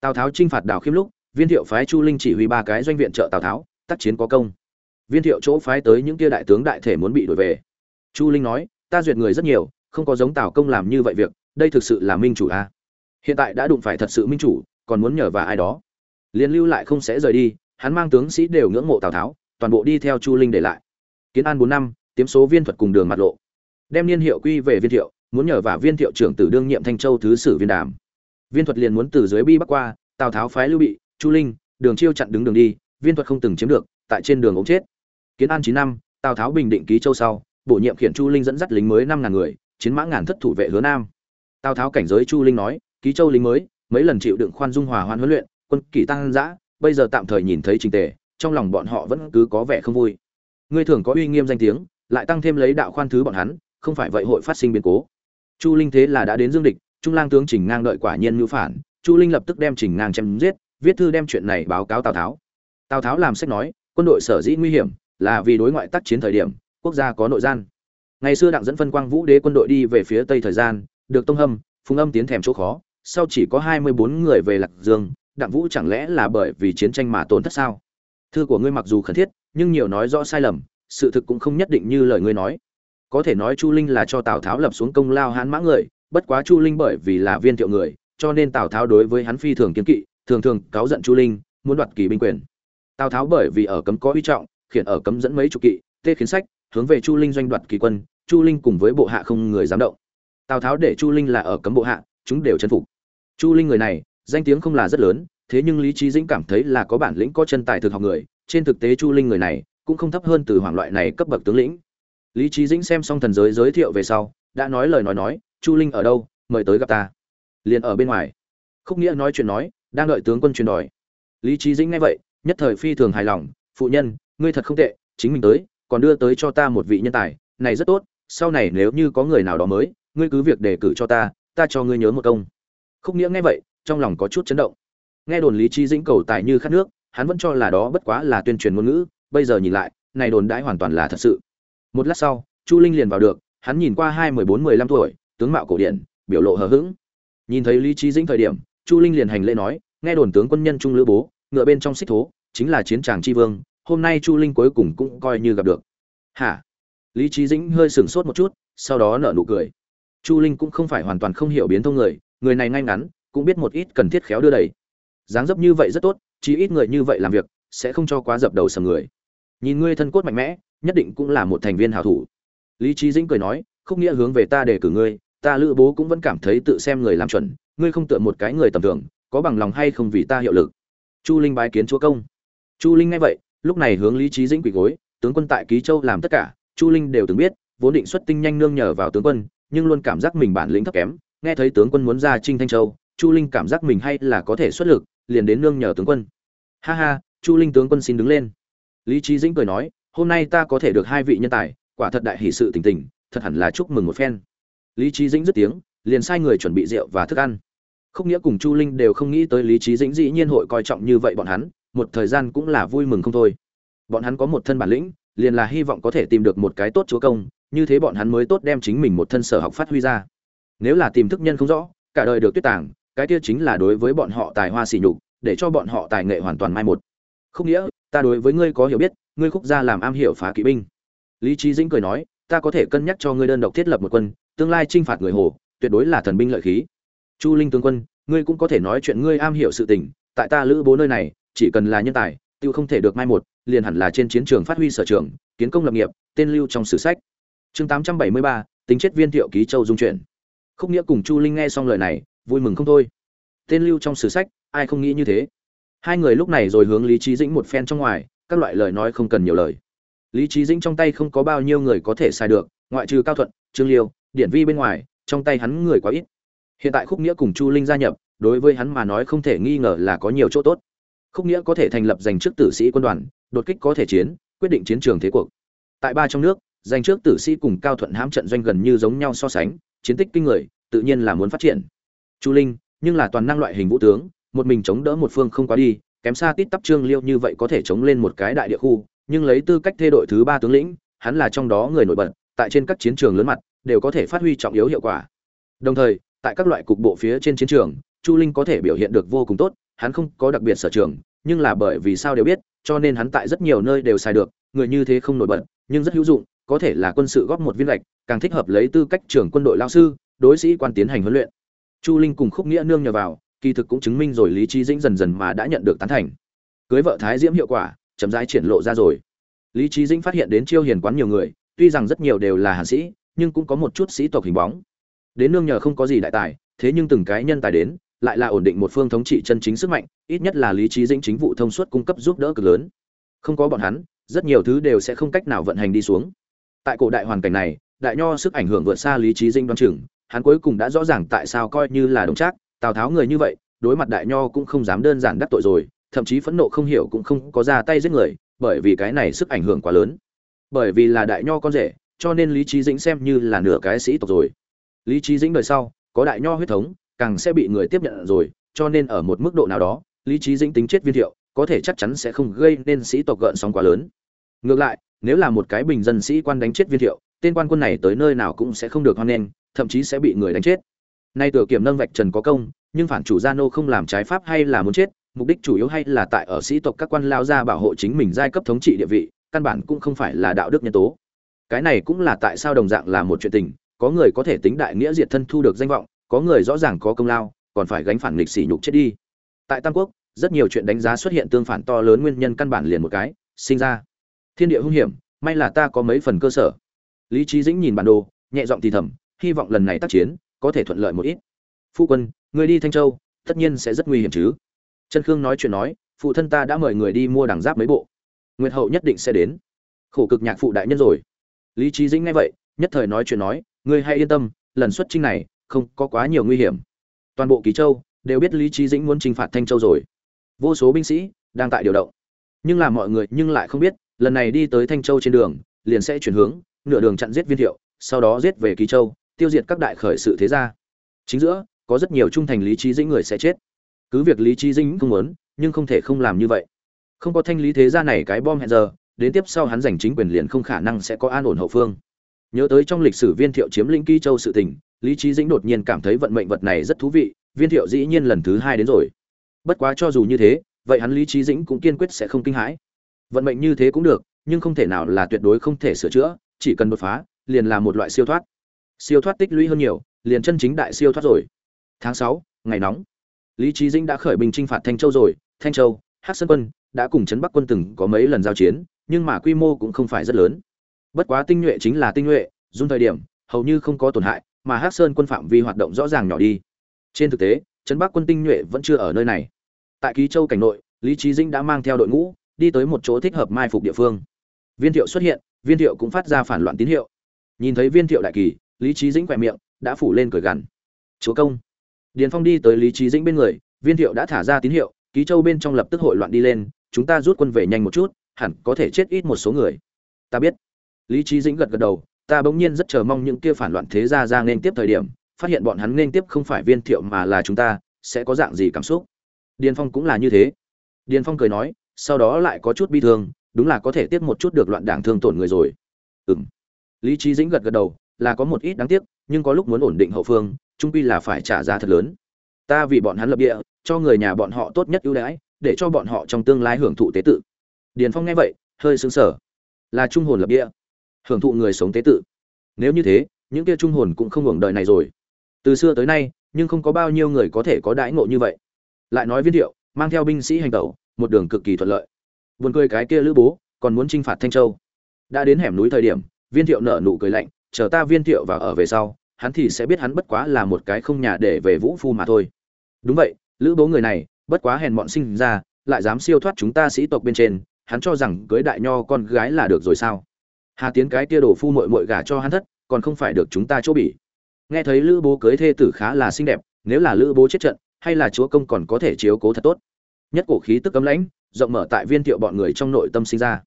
Tào tháo chinh phạt đào khiêm lúc, viên thiệu phái chu linh chỉ huy ba cái doanh viện trợ tào tháo, tác chiến có công. Viên thiệu chỗ phái tới những kia đại tướng đại thể muốn bị đuổi về. Chu linh nói, ta duyệt người rất nhiều, không có giống tào công làm như vậy việc, đây thực sự là minh chủ a. À? hiện tại đã đụng phải thật sự minh chủ, còn muốn nhờ và ai đó. Liên lưu lại không sẽ rời đi, hắn mang tướng sĩ đều ngưỡng mộ tào tháo toàn bộ đi theo chu linh để lại. Kiến an bốn năm, tiếm số viên thuật cùng đường mặt lộ. Đem niên hiệu quy về viên thiệu, muốn nhờ vào viên thiệu trưởng tử đương nhiệm thanh châu thứ sử viên đàm. Viên thuật liền muốn từ dưới bi bắc qua, tào tháo phái lưu bị, chu linh, đường chiêu chặn đứng đường đi, viên thuật không từng chiếm được, tại trên đường ống chết. Kiến an chín năm, tào tháo bình định ký châu sau, bổ nhiệm khiển chu linh dẫn dắt lính mới năm ngàn người, chiến mã ngàn thất thủ vệ hứa nam. Tào tháo cảnh giới chu linh nói, ký châu lính mới, mấy lần chịu đựng khoan dung hòa hoan huấn luyện, quân kỷ tăng dã, bây giờ tạm thời nhìn thấy trình tề trong lòng bọn họ vẫn cứ có vẻ không vui. Ngươi thường có uy nghiêm danh tiếng, lại tăng thêm lấy đạo khoan thứ bọn hắn, không phải vậy hội phát sinh biến cố. Chu linh thế là đã đến dương địch, trung lang tướng chỉnh ngang đợi quả nhiên mưu phản, chu linh lập tức đem chỉnh ngang chém giết, viết thư đem chuyện này báo cáo tào tháo. Tào tháo làm sách nói, quân đội sở dĩ nguy hiểm là vì đối ngoại tác chiến thời điểm, quốc gia có nội gian. Ngày xưa đặng dẫn phân quang vũ đế quân đội đi về phía tây thời gian, được tông hâm, phùng âm tiến thèm chỗ khó, sau chỉ có hai mươi bốn người về lạc dương, đặng vũ chẳng lẽ là bởi vì chiến tranh mà tổn thất sao? Thư của ngươi mặc dù khẩn thiết, nhưng nhiều nói rõ sai lầm, sự thực cũng không nhất định như lời ngươi nói. Có thể nói chu linh là cho tào tháo lập xuống công lao hán mã người, bất quá chu linh bởi vì là viên thiệu người, cho nên tào tháo đối với hắn phi thường kiến kỵ, thường thường cáo giận chu linh, muốn đoạt kỳ binh quyền. Tào tháo bởi vì ở cấm có uy trọng, khiển ở cấm dẫn mấy chục kỵ, tê khiến sách, hướng về chu linh doanh đoạt kỳ quân, chu linh cùng với bộ hạ không người dám động. Tào tháo để chu linh là ở cấm bộ hạ, chúng đều chân phục. Chu linh người này, danh tiếng không là rất lớn thế nhưng lý trí dĩnh cảm thấy là có bản lĩnh có chân tài thực học người, trên thực tế chu linh người này cũng không thấp hơn từ hoàng loại này cấp bậc tướng lĩnh. Lý trí dĩnh xem xong thần giới giới thiệu về sau, đã nói lời nói nói, chu linh ở đâu? Mời tới gặp ta. Liền ở bên ngoài. Khúc nghĩa nói chuyện nói, đang đợi tướng quân truyền đòi. Lý trí dĩnh nghe vậy, nhất thời phi thường hài lòng, phụ nhân, ngươi thật không tệ, chính mình tới, còn đưa tới cho ta một vị nhân tài, này rất tốt, sau này nếu như có người nào đó mới, ngươi cứ việc đề cử cho ta ta cho ngươi nhớ một công. Khúc nghĩa nghe vậy, trong lòng có chút chấn động nghe đồn lý trí dĩnh cầu tài như khát nước, hắn vẫn cho là đó bất quá là tuyên truyền ngôn ngữ, bây giờ nhìn lại, này đồn đãi hoàn toàn là thật sự. Một lát sau, chu linh liền vào được, hắn nhìn qua hai mười bốn mười lăm tuổi, tướng mạo cổ điển, biểu lộ hờ hững. Nhìn thấy lý trí dĩnh thời điểm, chu linh liền hành lễ nói, nghe đồn tướng quân nhân trung lữ bố, ngựa bên trong xích thố, chính là chiến tràng tri vương, hôm nay chu linh cuối cùng cũng coi như gặp được. Hả? Lý trí dĩnh hơi sửng sốt một chút, sau đó nở nụ cười. Chu linh cũng không phải hoàn toàn không hiểu biến thông người người này ngay ngắn, cũng biết một ít cần thiết khéo đưa đẩy dáng dấp như vậy rất tốt chỉ ít người như vậy làm việc, sẽ không cho quá dập đầu sầm người. Nhìn ngươi thân cốt mạnh mẽ, nhất định cũng là một thành viên hảo thủ. Lý trí dĩnh cười nói không nghĩa hướng về ta để cử ngươi, ta lữ bố cũng vẫn cảm thấy tự xem người làm chuẩn, ngươi không tựa một cái người tầm thường, có bằng lòng hay không vì ta hiệu lực? Chu linh bái kiến chúa công. Chu linh nghe vậy, lúc này hướng lý trí dĩnh quỳ gối, tướng quân tại ký châu làm tất cả, chu linh đều từng biết, vốn định xuất tinh nhanh nương nhờ vào tướng quân, nhưng luôn cảm giác mình bản lĩnh thấp kém, nghe thấy tướng quân muốn ra trinh thanh châu, chu linh cảm giác mình hay là có thể xuất lực liền đến nương nhờ tướng quân. Ha ha, chu linh tướng quân xin đứng lên. Lý trí dĩnh cười nói, hôm nay ta có thể được hai vị nhân tài, quả thật đại hỷ sự tình tình, thật hẳn là chúc mừng một phen. Lý trí dĩnh dứt tiếng, liền sai người chuẩn bị rượu và thức ăn. Không nghĩa cùng chu linh đều không nghĩ tới lý trí dĩnh dĩ nhiên hội coi trọng như vậy bọn hắn, một thời gian cũng là vui mừng không thôi. Bọn hắn có một thân bản lĩnh, liền là hy vọng có thể tìm được một cái tốt chúa công, như thế bọn hắn mới tốt đem chính mình một thân sở học phát huy ra. Nếu là tìm thức nhân không rõ, cả đời được tuyết tàng cái kia chính là đối với bọn họ tài hoa xỉ nhục, để cho bọn họ tài nghệ hoàn toàn mai một. Không nghĩa, ta đối với ngươi có hiểu biết, ngươi khúc gia làm am hiểu phá kỵ binh. Lý trí dĩnh cười nói, ta có thể cân nhắc cho ngươi đơn độc thiết lập một quân, tương lai chinh phạt người hồ, tuyệt đối là thần binh lợi khí. Chu linh tướng quân, ngươi cũng có thể nói chuyện ngươi am hiểu sự tình, tại ta lữ bố nơi này, chỉ cần là nhân tài, tiêu không thể được mai một, liền hẳn là trên chiến trường phát huy sở trường, kiến công lập nghiệp, tên lưu trong sử sách. Chương tám trăm bảy mươi ba, tính chết viên thiệu ký châu dung chuyển không nghĩa cùng chu linh nghe xong lời này vui mừng không thôi. Tên lưu trong sử sách, ai không nghĩ như thế? Hai người lúc này rồi hướng lý trí dĩnh một phen trong ngoài, các loại lời nói không cần nhiều lời. Lý trí dĩnh trong tay không có bao nhiêu người có thể xài được, ngoại trừ cao thuận, trương liêu, điển vi bên ngoài, trong tay hắn người quá ít. Hiện tại khúc nghĩa cùng chu linh gia nhập, đối với hắn mà nói không thể nghi ngờ là có nhiều chỗ tốt. Khúc nghĩa có thể thành lập giành trước tử sĩ quân đoàn, đột kích có thể chiến, quyết định chiến trường thế cuộc. Tại ba trong nước, giành trước tử sĩ cùng cao thuận hãm trận doanh gần như giống nhau so sánh, chiến tích kinh người, tự nhiên là muốn phát triển chu linh nhưng là toàn năng loại hình vũ tướng một mình chống đỡ một phương không quá đi kém xa tít tắp trương liêu như vậy có thể chống lên một cái đại địa khu nhưng lấy tư cách thê đội thứ ba tướng lĩnh hắn là trong đó người nổi bật tại trên các chiến trường lớn mặt đều có thể phát huy trọng yếu hiệu quả. Đồng thời tại các loại cục bộ phía trên chiến trường chu linh có thể biểu hiện được vô cùng tốt hắn không có đặc biệt sở trường nhưng là bởi vì sao đều biết cho nên hắn tại rất nhiều nơi đều xài được người như thế không nổi bật nhưng rất hữu dụng có thể là quân sự góp một viên lạch, càng thích hợp lấy tư cách trưởng quân đội lao sư đối sĩ quan tiến hành huấn luyện chu linh cùng khúc nghĩa nương nhờ vào, kỳ thực cũng chứng minh rồi lý trí dĩnh dần dần mà đã nhận được tán thành. Cưới vợ thái diễm hiệu quả, chậm rãi triển lộ ra rồi. Lý trí dĩnh phát hiện đến chiêu hiền quán nhiều người, tuy rằng rất nhiều đều là hàn sĩ, nhưng cũng có một chút sĩ tộc hình bóng. Đến nương nhờ không có gì đại tài, thế nhưng từng cái nhân tài đến, lại là ổn định một phương thống trị chân chính sức mạnh, ít nhất là lý trí dĩnh chính vụ thông suốt cung cấp giúp đỡ cực lớn. Không có bọn hắn, rất nhiều thứ đều sẽ không cách nào vận hành đi xuống. Tại cổ đại hoàn cảnh này, đại nho sức ảnh hưởng vượt xa lý trí dĩnh đoan chừng hắn cuối cùng đã rõ ràng tại sao coi như là đồng trác, tào tháo người như vậy, đối mặt đại nho cũng không dám đơn giản đắc tội rồi, thậm chí phẫn nộ không hiểu cũng không có ra tay giết người, bởi vì cái này sức ảnh hưởng quá lớn. Bởi vì là đại nho con rể, cho nên lý trí dĩnh xem như là nửa cái sĩ tộc rồi. Lý trí dĩnh đời sau, có đại nho huyết thống, càng sẽ bị người tiếp nhận rồi, cho nên ở một mức độ nào đó, lý trí dĩnh tính chết viên thiệu, có thể chắc chắn sẽ không gây nên sĩ tộc gợn sóng quá lớn. Ngược lại, nếu là một cái bình dân sĩ quan đánh chết viên thiệu, tên quan quân này tới nơi nào cũng sẽ không được hoan nghênh thậm chí sẽ bị người đánh chết. Nay tự kiểm nâng vạch trần có công, nhưng phản chủ gia nô không làm trái pháp hay là muốn chết, mục đích chủ yếu hay là tại ở sĩ tộc các quan lao ra bảo hộ chính mình giai cấp thống trị địa vị, căn bản cũng không phải là đạo đức nhân tố. Cái này cũng là tại sao đồng dạng là một chuyện tình, có người có thể tính đại nghĩa diệt thân thu được danh vọng, có người rõ ràng có công lao, còn phải gánh phản lịch sỉ nhục chết đi. Tại tam quốc, rất nhiều chuyện đánh giá xuất hiện tương phản to lớn nguyên nhân căn bản liền một cái, sinh ra. Thiên địa hung hiểm, may là ta có mấy phần cơ sở. Lý trí dĩnh nhìn bản đồ, nhẹ giọng thì thầm hy vọng lần này tác chiến có thể thuận lợi một ít. Phu quân, người đi thanh châu, tất nhiên sẽ rất nguy hiểm chứ. Trần khương nói chuyện nói, phụ thân ta đã mời người đi mua đằng giáp mấy bộ. Nguyệt hậu nhất định sẽ đến. Khổ cực nhạc phụ đại nhân rồi. Lý trí dĩnh nghe vậy, nhất thời nói chuyện nói ngươi hãy yên tâm, lần xuất chinh này không có quá nhiều nguy hiểm. Toàn bộ ký châu đều biết lý trí dĩnh muốn chinh phạt thanh châu rồi. Vô số binh sĩ đang tại điều động. Nhưng là mọi người nhưng lại không biết, lần này đi tới thanh châu trên đường, liền sẽ chuyển hướng, nửa đường chặn giết viên thiệu, sau đó giết về ký châu tiêu diệt các đại khởi sự thế gia. Chính giữa, có rất nhiều trung thành lý trí dĩnh người sẽ chết. Cứ việc lý trí dĩnh không muốn, nhưng không thể không làm như vậy. Không có thanh lý thế gia này cái bom hẹn giờ, đến tiếp sau hắn giành chính quyền liền không khả năng sẽ có an ổn hậu phương. Nhớ tới trong lịch sử viên thiệu chiếm lĩnh ký châu sự tình, lý trí dĩnh đột nhiên cảm thấy vận mệnh vật này rất thú vị, viên thiệu dĩ nhiên lần thứ hai đến rồi. Bất quá cho dù như thế, vậy hắn lý trí dĩnh cũng kiên quyết sẽ không kinh hãi. Vận mệnh như thế cũng được, nhưng không thể nào là tuyệt đối không thể sửa chữa, chỉ cần đột phá, liền là một loại siêu thoát siêu thoát tích lũy hơn nhiều, liền chân chính đại siêu thoát rồi. Tháng sáu, ngày nóng. Lý trí dĩnh đã khởi binh chinh phạt thanh châu rồi. Thanh châu, hắc sơn quân đã cùng trấn bắc quân từng có mấy lần giao chiến, nhưng mà quy mô cũng không phải rất lớn. Bất quá tinh nhuệ chính là tinh nhuệ, dung thời điểm, hầu như không có tổn hại, mà hắc sơn quân phạm vi hoạt động rõ ràng nhỏ đi. Trên thực tế, trấn bắc quân tinh nhuệ vẫn chưa ở nơi này. Tại ký châu cảnh nội, lý trí dĩnh đã mang theo đội ngũ, đi tới một chỗ thích hợp mai phục địa phương. Viên thiệu xuất hiện, viên thiệu cũng phát ra phản loạn tín hiệu. Nhìn thấy viên thiệu đại kỳ lý trí dĩnh khỏe miệng đã phủ lên cười gằn. Chúa công. Điền phong đi tới lý trí dĩnh bên người, viên thiệu đã thả ra tín hiệu, ký châu bên trong lập tức hội loạn đi lên, chúng ta rút quân về nhanh một chút, hẳn có thể chết ít một số người. Ta biết. Lý trí dĩnh gật gật đầu, ta bỗng nhiên rất chờ mong những kia phản loạn thế gia ra nên tiếp thời điểm, phát hiện bọn hắn nên tiếp không phải viên thiệu mà là chúng ta, sẽ có dạng gì cảm xúc? Điền phong cũng là như thế. Điền phong cười nói, sau đó lại có chút bi thương, đúng là có thể tiếp một chút được loạn đảng thương tổn người rồi. Ừm. Lý trí dĩnh gật gật đầu là có một ít đáng tiếc, nhưng có lúc muốn ổn định hậu phương trung quy là phải trả giá thật lớn. Ta vì bọn hắn lập địa, cho người nhà bọn họ tốt nhất ưu đãi, để cho bọn họ trong tương lai hưởng thụ tế tự. Điền phong nghe vậy, hơi sững sờ. Là trung hồn lập địa. Hưởng thụ người sống tế tự. Nếu như thế, những kia trung hồn cũng không hưởng đời này rồi. Từ xưa tới nay, nhưng không có bao nhiêu người có thể có đãi ngộ như vậy. Lại nói viên thiệu, mang theo binh sĩ hành tẩu, một đường cực kỳ thuận lợi. Buồn cười cái kia lữ bố, còn muốn chinh phạt thanh châu. Đã đến hẻm núi thời điểm, viên thiệu nở nụ cười lạnh chờ ta viên thiệu và ở về sau, hắn thì sẽ biết hắn bất quá là một cái không nhà để về vũ phu mà thôi. Đúng vậy, lữ bố người này, bất quá hèn mọn sinh ra, lại dám siêu thoát chúng ta sĩ tộc bên trên, hắn cho rằng cưới đại nho con gái là được rồi sao? Hà tiến cái tia đổ phu mội mội gả cho hắn thất, còn không phải được chúng ta chỗ bỉ. Nghe thấy lữ bố cưới thê tử khá là xinh đẹp, nếu là lữ bố chết trận, hay là chúa công còn có thể chiếu cố thật tốt. Nhất cổ khí tức cấm lãnh, rộng mở tại viên thiệu bọn người trong nội tâm sinh ra.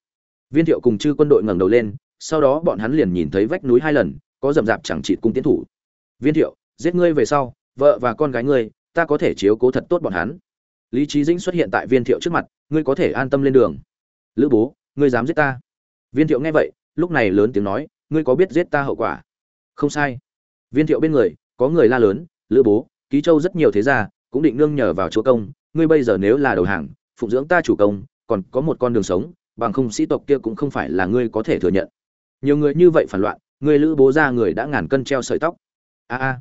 Viên thiệu cùng chư quân đội ngẩng đầu lên sau đó bọn hắn liền nhìn thấy vách núi hai lần, có rậm rạp chẳng trị cung tiến thủ. Viên thiệu, giết ngươi về sau, vợ và con gái ngươi, ta có thể chiếu cố thật tốt bọn hắn. Lý trí dĩnh xuất hiện tại viên thiệu trước mặt, ngươi có thể an tâm lên đường. Lữ bố, ngươi dám giết ta? Viên thiệu nghe vậy, lúc này lớn tiếng nói, ngươi có biết giết ta hậu quả? Không sai. Viên thiệu bên người, có người la lớn, lữ bố, ký châu rất nhiều thế gia, cũng định nương nhờ vào chúa công, ngươi bây giờ nếu là đầu hàng, phụng dưỡng ta chủ công, còn có một con đường sống, bằng không sĩ tộc kia cũng không phải là ngươi có thể thừa nhận nhiều người như vậy phản loạn, người lữ bố ra người đã ngàn cân treo sợi tóc. A a.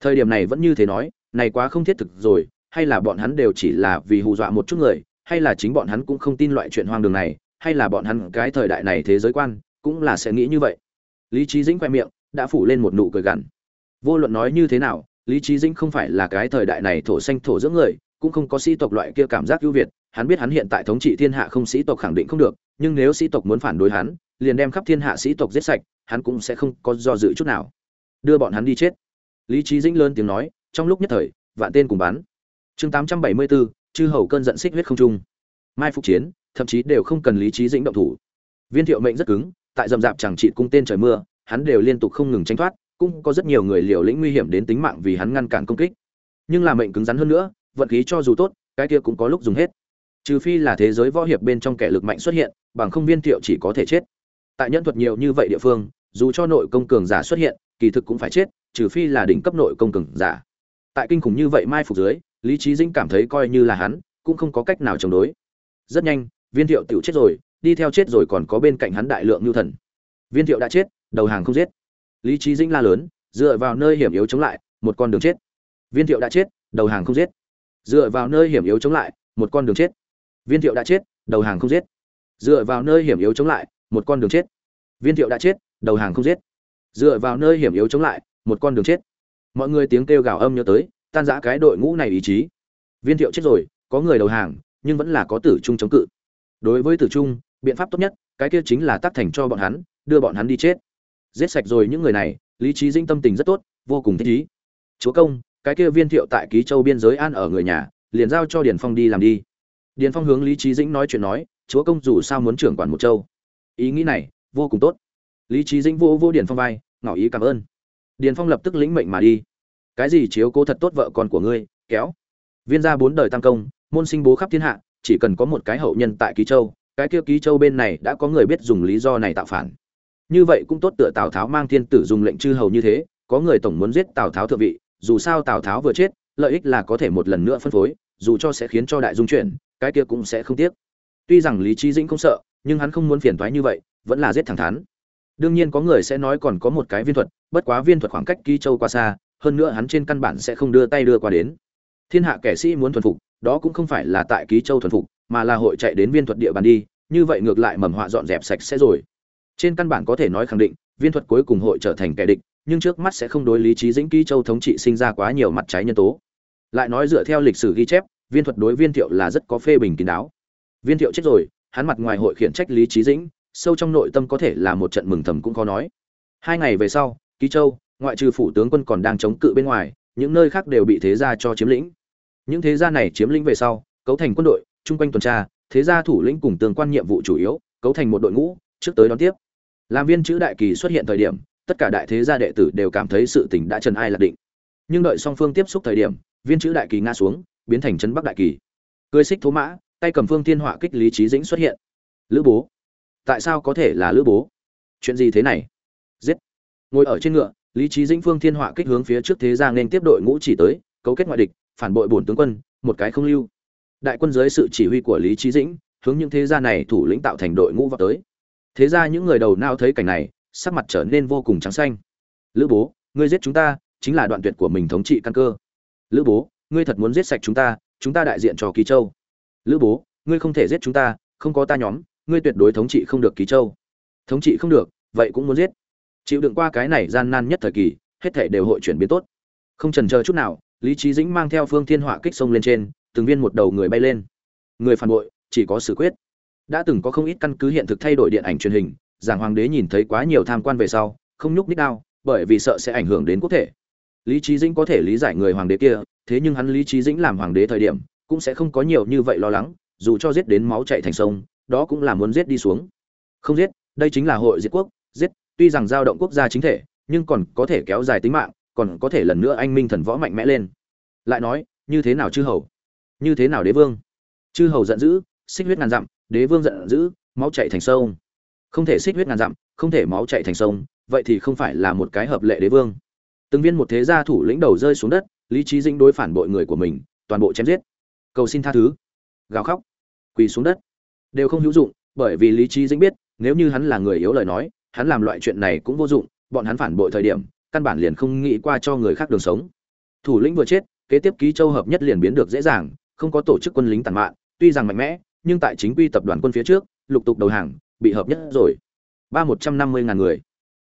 Thời điểm này vẫn như thế nói, này quá không thiết thực rồi, hay là bọn hắn đều chỉ là vì hù dọa một chút người, hay là chính bọn hắn cũng không tin loại chuyện hoang đường này, hay là bọn hắn cái thời đại này thế giới quan, cũng là sẽ nghĩ như vậy. Lý trí dĩnh khoe miệng, đã phủ lên một nụ cười gằn. Vô luận nói như thế nào, lý trí dĩnh không phải là cái thời đại này thổ xanh thổ dưỡng người, cũng không có sĩ tộc loại kia cảm giác ưu việt, hắn biết hắn hiện tại thống trị thiên hạ không sĩ tộc khẳng định không được, nhưng nếu sĩ tộc muốn phản đối hắn liền đem khắp thiên hạ sĩ tộc giết sạch, hắn cũng sẽ không có do dự chút nào. Đưa bọn hắn đi chết. Lý trí dĩnh lớn tiếng nói, trong lúc nhất thời, vạn tên cùng bắn. Chương tám trăm bảy mươi bốn chư hầu cơn giận xích huyết không trung. Mai phục chiến, thậm chí đều không cần lý trí dĩnh động thủ. Viên thiệu mệnh rất cứng, tại dầm dạp chẳng trị cung tên trời mưa, hắn đều liên tục không ngừng tranh thoát, cũng có rất nhiều người liều lĩnh nguy hiểm đến tính mạng vì hắn ngăn cản công kích. Nhưng là mệnh cứng rắn hơn nữa, vận khí cho dù tốt, cái kia cũng có lúc dùng hết. Trừ phi là thế giới võ hiệp bên trong kẻ lực mạnh xuất hiện, bằng không viên thiệu chỉ có thể chết tại nhân thuật nhiều như vậy địa phương, dù cho nội công cường giả xuất hiện, kỳ thực cũng phải chết, trừ phi là đỉnh cấp nội công cường giả. Tại kinh khủng như vậy mai phục dưới, lý trí dĩnh cảm thấy coi như là hắn, cũng không có cách nào chống đối. Rất nhanh, viên thiệu tiểu chết rồi, đi theo chết rồi còn có bên cạnh hắn đại lượng nhu thần. Viên thiệu đã chết, đầu hàng không giết. Lý trí dĩnh la lớn, dựa vào nơi hiểm yếu chống lại, một con đường chết. Viên thiệu đã chết, đầu hàng không giết. Dựa vào nơi hiểm yếu chống lại, một con đường chết. Viên thiệu đã chết, đầu hàng không giết. Dựa vào nơi hiểm yếu chống lại một con đường chết. Viên thiệu đã chết, đầu hàng không giết. Dựa vào nơi hiểm yếu chống lại, một con đường chết. Mọi người tiếng kêu gào âm nhớ tới, tan giã cái đội ngũ này ý chí. Viên thiệu chết rồi, có người đầu hàng, nhưng vẫn là có tử trung chống cự. Đối với tử trung, biện pháp tốt nhất, cái kia chính là tác thành cho bọn hắn, đưa bọn hắn đi chết. Giết sạch rồi những người này, lý trí dinh tâm tình rất tốt, vô cùng thích ý. Chúa công, cái kia viên thiệu tại ký châu biên giới an ở người nhà, liền giao cho điền phong đi làm đi. Điền phong hướng lý trí dĩnh nói chuyện nói, chúa công dù sao muốn trưởng quản một châu ý nghĩ này vô cùng tốt. Lý trí dĩnh vô vô điền phong vai, ngỏ ý cảm ơn. Điền phong lập tức lĩnh mệnh mà đi. Cái gì chiếu cố thật tốt vợ con của ngươi, kéo. Viên gia bốn đời tam công, môn sinh bố khắp thiên hạ, chỉ cần có một cái hậu nhân tại ký châu, cái kia ký châu bên này đã có người biết dùng lý do này tạo phản. Như vậy cũng tốt tựa tào tháo mang thiên tử dùng lệnh chư hầu như thế, có người tổng muốn giết tào tháo thượng vị, dù sao tào tháo vừa chết, lợi ích là có thể một lần nữa phân phối, dù cho sẽ khiến cho đại dung chuyển, cái kia cũng sẽ không tiếc. Tuy rằng lý trí dĩnh không sợ nhưng hắn không muốn phiền toái như vậy, vẫn là giết thẳng thắn. Đương nhiên có người sẽ nói còn có một cái viên thuật, bất quá viên thuật khoảng cách ký châu qua xa, hơn nữa hắn trên căn bản sẽ không đưa tay đưa qua đến. Thiên hạ kẻ sĩ muốn thuần phục, đó cũng không phải là tại ký châu thuần phục, mà là hội chạy đến viên thuật địa bàn đi, như vậy ngược lại mầm họa dọn dẹp sạch sẽ rồi. Trên căn bản có thể nói khẳng định, viên thuật cuối cùng hội trở thành kẻ địch, nhưng trước mắt sẽ không đối lý trí dĩnh ký châu thống trị sinh ra quá nhiều mặt trái nhân tố. Lại nói dựa theo lịch sử ghi chép, viên thuật đối viên thiệu là rất có phê bình kín đáo. Viên thiệu chết rồi hắn mặt ngoài hội khiển trách lý trí dĩnh, sâu trong nội tâm có thể là một trận mừng thầm cũng khó nói. Hai ngày về sau, ký châu, ngoại trừ phủ tướng quân còn đang chống cự bên ngoài, những nơi khác đều bị thế gia cho chiếm lĩnh. Những thế gia này chiếm lĩnh về sau, cấu thành quân đội, chung quanh tuần tra, thế gia thủ lĩnh cùng tương quan nhiệm vụ chủ yếu, cấu thành một đội ngũ, trước tới đón tiếp. Làm viên chữ đại kỳ xuất hiện thời điểm, tất cả đại thế gia đệ tử đều cảm thấy sự tình đã trần ai lạc định. Nhưng đợi song phương tiếp xúc thời điểm, viên chữ đại kỳ nga xuống, biến thành trấn bắc đại kỳ. Cưới xích thố mã tay cầm phương thiên họa kích lý trí dĩnh xuất hiện. Lữ bố. Tại sao có thể là lữ bố? Chuyện gì thế này? Giết. Ngồi ở trên ngựa, lý trí dĩnh phương thiên họa kích hướng phía trước thế gia nên tiếp đội ngũ chỉ tới, cấu kết ngoại địch, phản bội bổn tướng quân, một cái không lưu. Đại quân dưới sự chỉ huy của lý trí dĩnh, hướng những thế gia này thủ lĩnh tạo thành đội ngũ vào tới. Thế ra những người đầu nao thấy cảnh này, sắc mặt trở nên vô cùng trắng xanh. Lữ bố, ngươi giết chúng ta, chính là đoạn tuyệt của mình thống trị căn cơ. Lữ bố, ngươi thật muốn giết sạch chúng ta chúng ta đại diện cho ký châu lữ bố, ngươi không thể giết chúng ta, không có ta nhóm, ngươi tuyệt đối thống trị không được ký châu. Thống trị không được, vậy cũng muốn giết. Chịu đựng qua cái này gian nan nhất thời kỳ, hết thể đều hội chuyển biến tốt. Không trần chờ chút nào, lý trí dĩnh mang theo phương thiên họa kích sông lên trên, từng viên một đầu người bay lên. Người phản bội, chỉ có xử quyết. Đã từng có không ít căn cứ hiện thực thay đổi điện ảnh truyền hình, giảng hoàng đế nhìn thấy quá nhiều tham quan về sau, không nhúc nít đao bởi vì sợ sẽ ảnh hưởng đến quốc thể. Lý trí dĩnh có thể lý giải người hoàng đế kia, thế nhưng hắn lý trí dĩnh làm hoàng đế thời điểm cũng sẽ không có nhiều như vậy lo lắng, dù cho giết đến máu chạy thành sông, đó cũng là muốn giết đi xuống. Không giết, đây chính là hội diệt quốc, giết, tuy rằng giao động quốc gia chính thể, nhưng còn có thể kéo dài tính mạng, còn có thể lần nữa anh minh thần võ mạnh mẽ lên. Lại nói, như thế nào chư hầu? Như thế nào đế vương? Chư hầu giận dữ, xích huyết ngàn dặm, đế vương giận dữ, máu chạy thành sông. Không thể xích huyết ngàn dặm, không thể máu chạy thành sông, vậy thì không phải là một cái hợp lệ đế vương. Từng viên một thế gia thủ lĩnh đầu rơi xuống đất, lý trí dĩnh đối phản bội người của mình, toàn bộ chém giết cầu xin tha thứ. Gào khóc, quỳ xuống đất. Đều không hữu dụng, bởi vì lý trí dĩnh biết, nếu như hắn là người yếu lời nói, hắn làm loại chuyện này cũng vô dụng, bọn hắn phản bội thời điểm, căn bản liền không nghĩ qua cho người khác đường sống. Thủ lĩnh vừa chết, kế tiếp ký châu hợp nhất liền biến được dễ dàng, không có tổ chức quân lính tàn mạn, tuy rằng mạnh mẽ, nhưng tại chính quy tập đoàn quân phía trước, lục tục đầu hàng, bị hợp nhất rồi. Ba một trăm năm mươi ngàn người.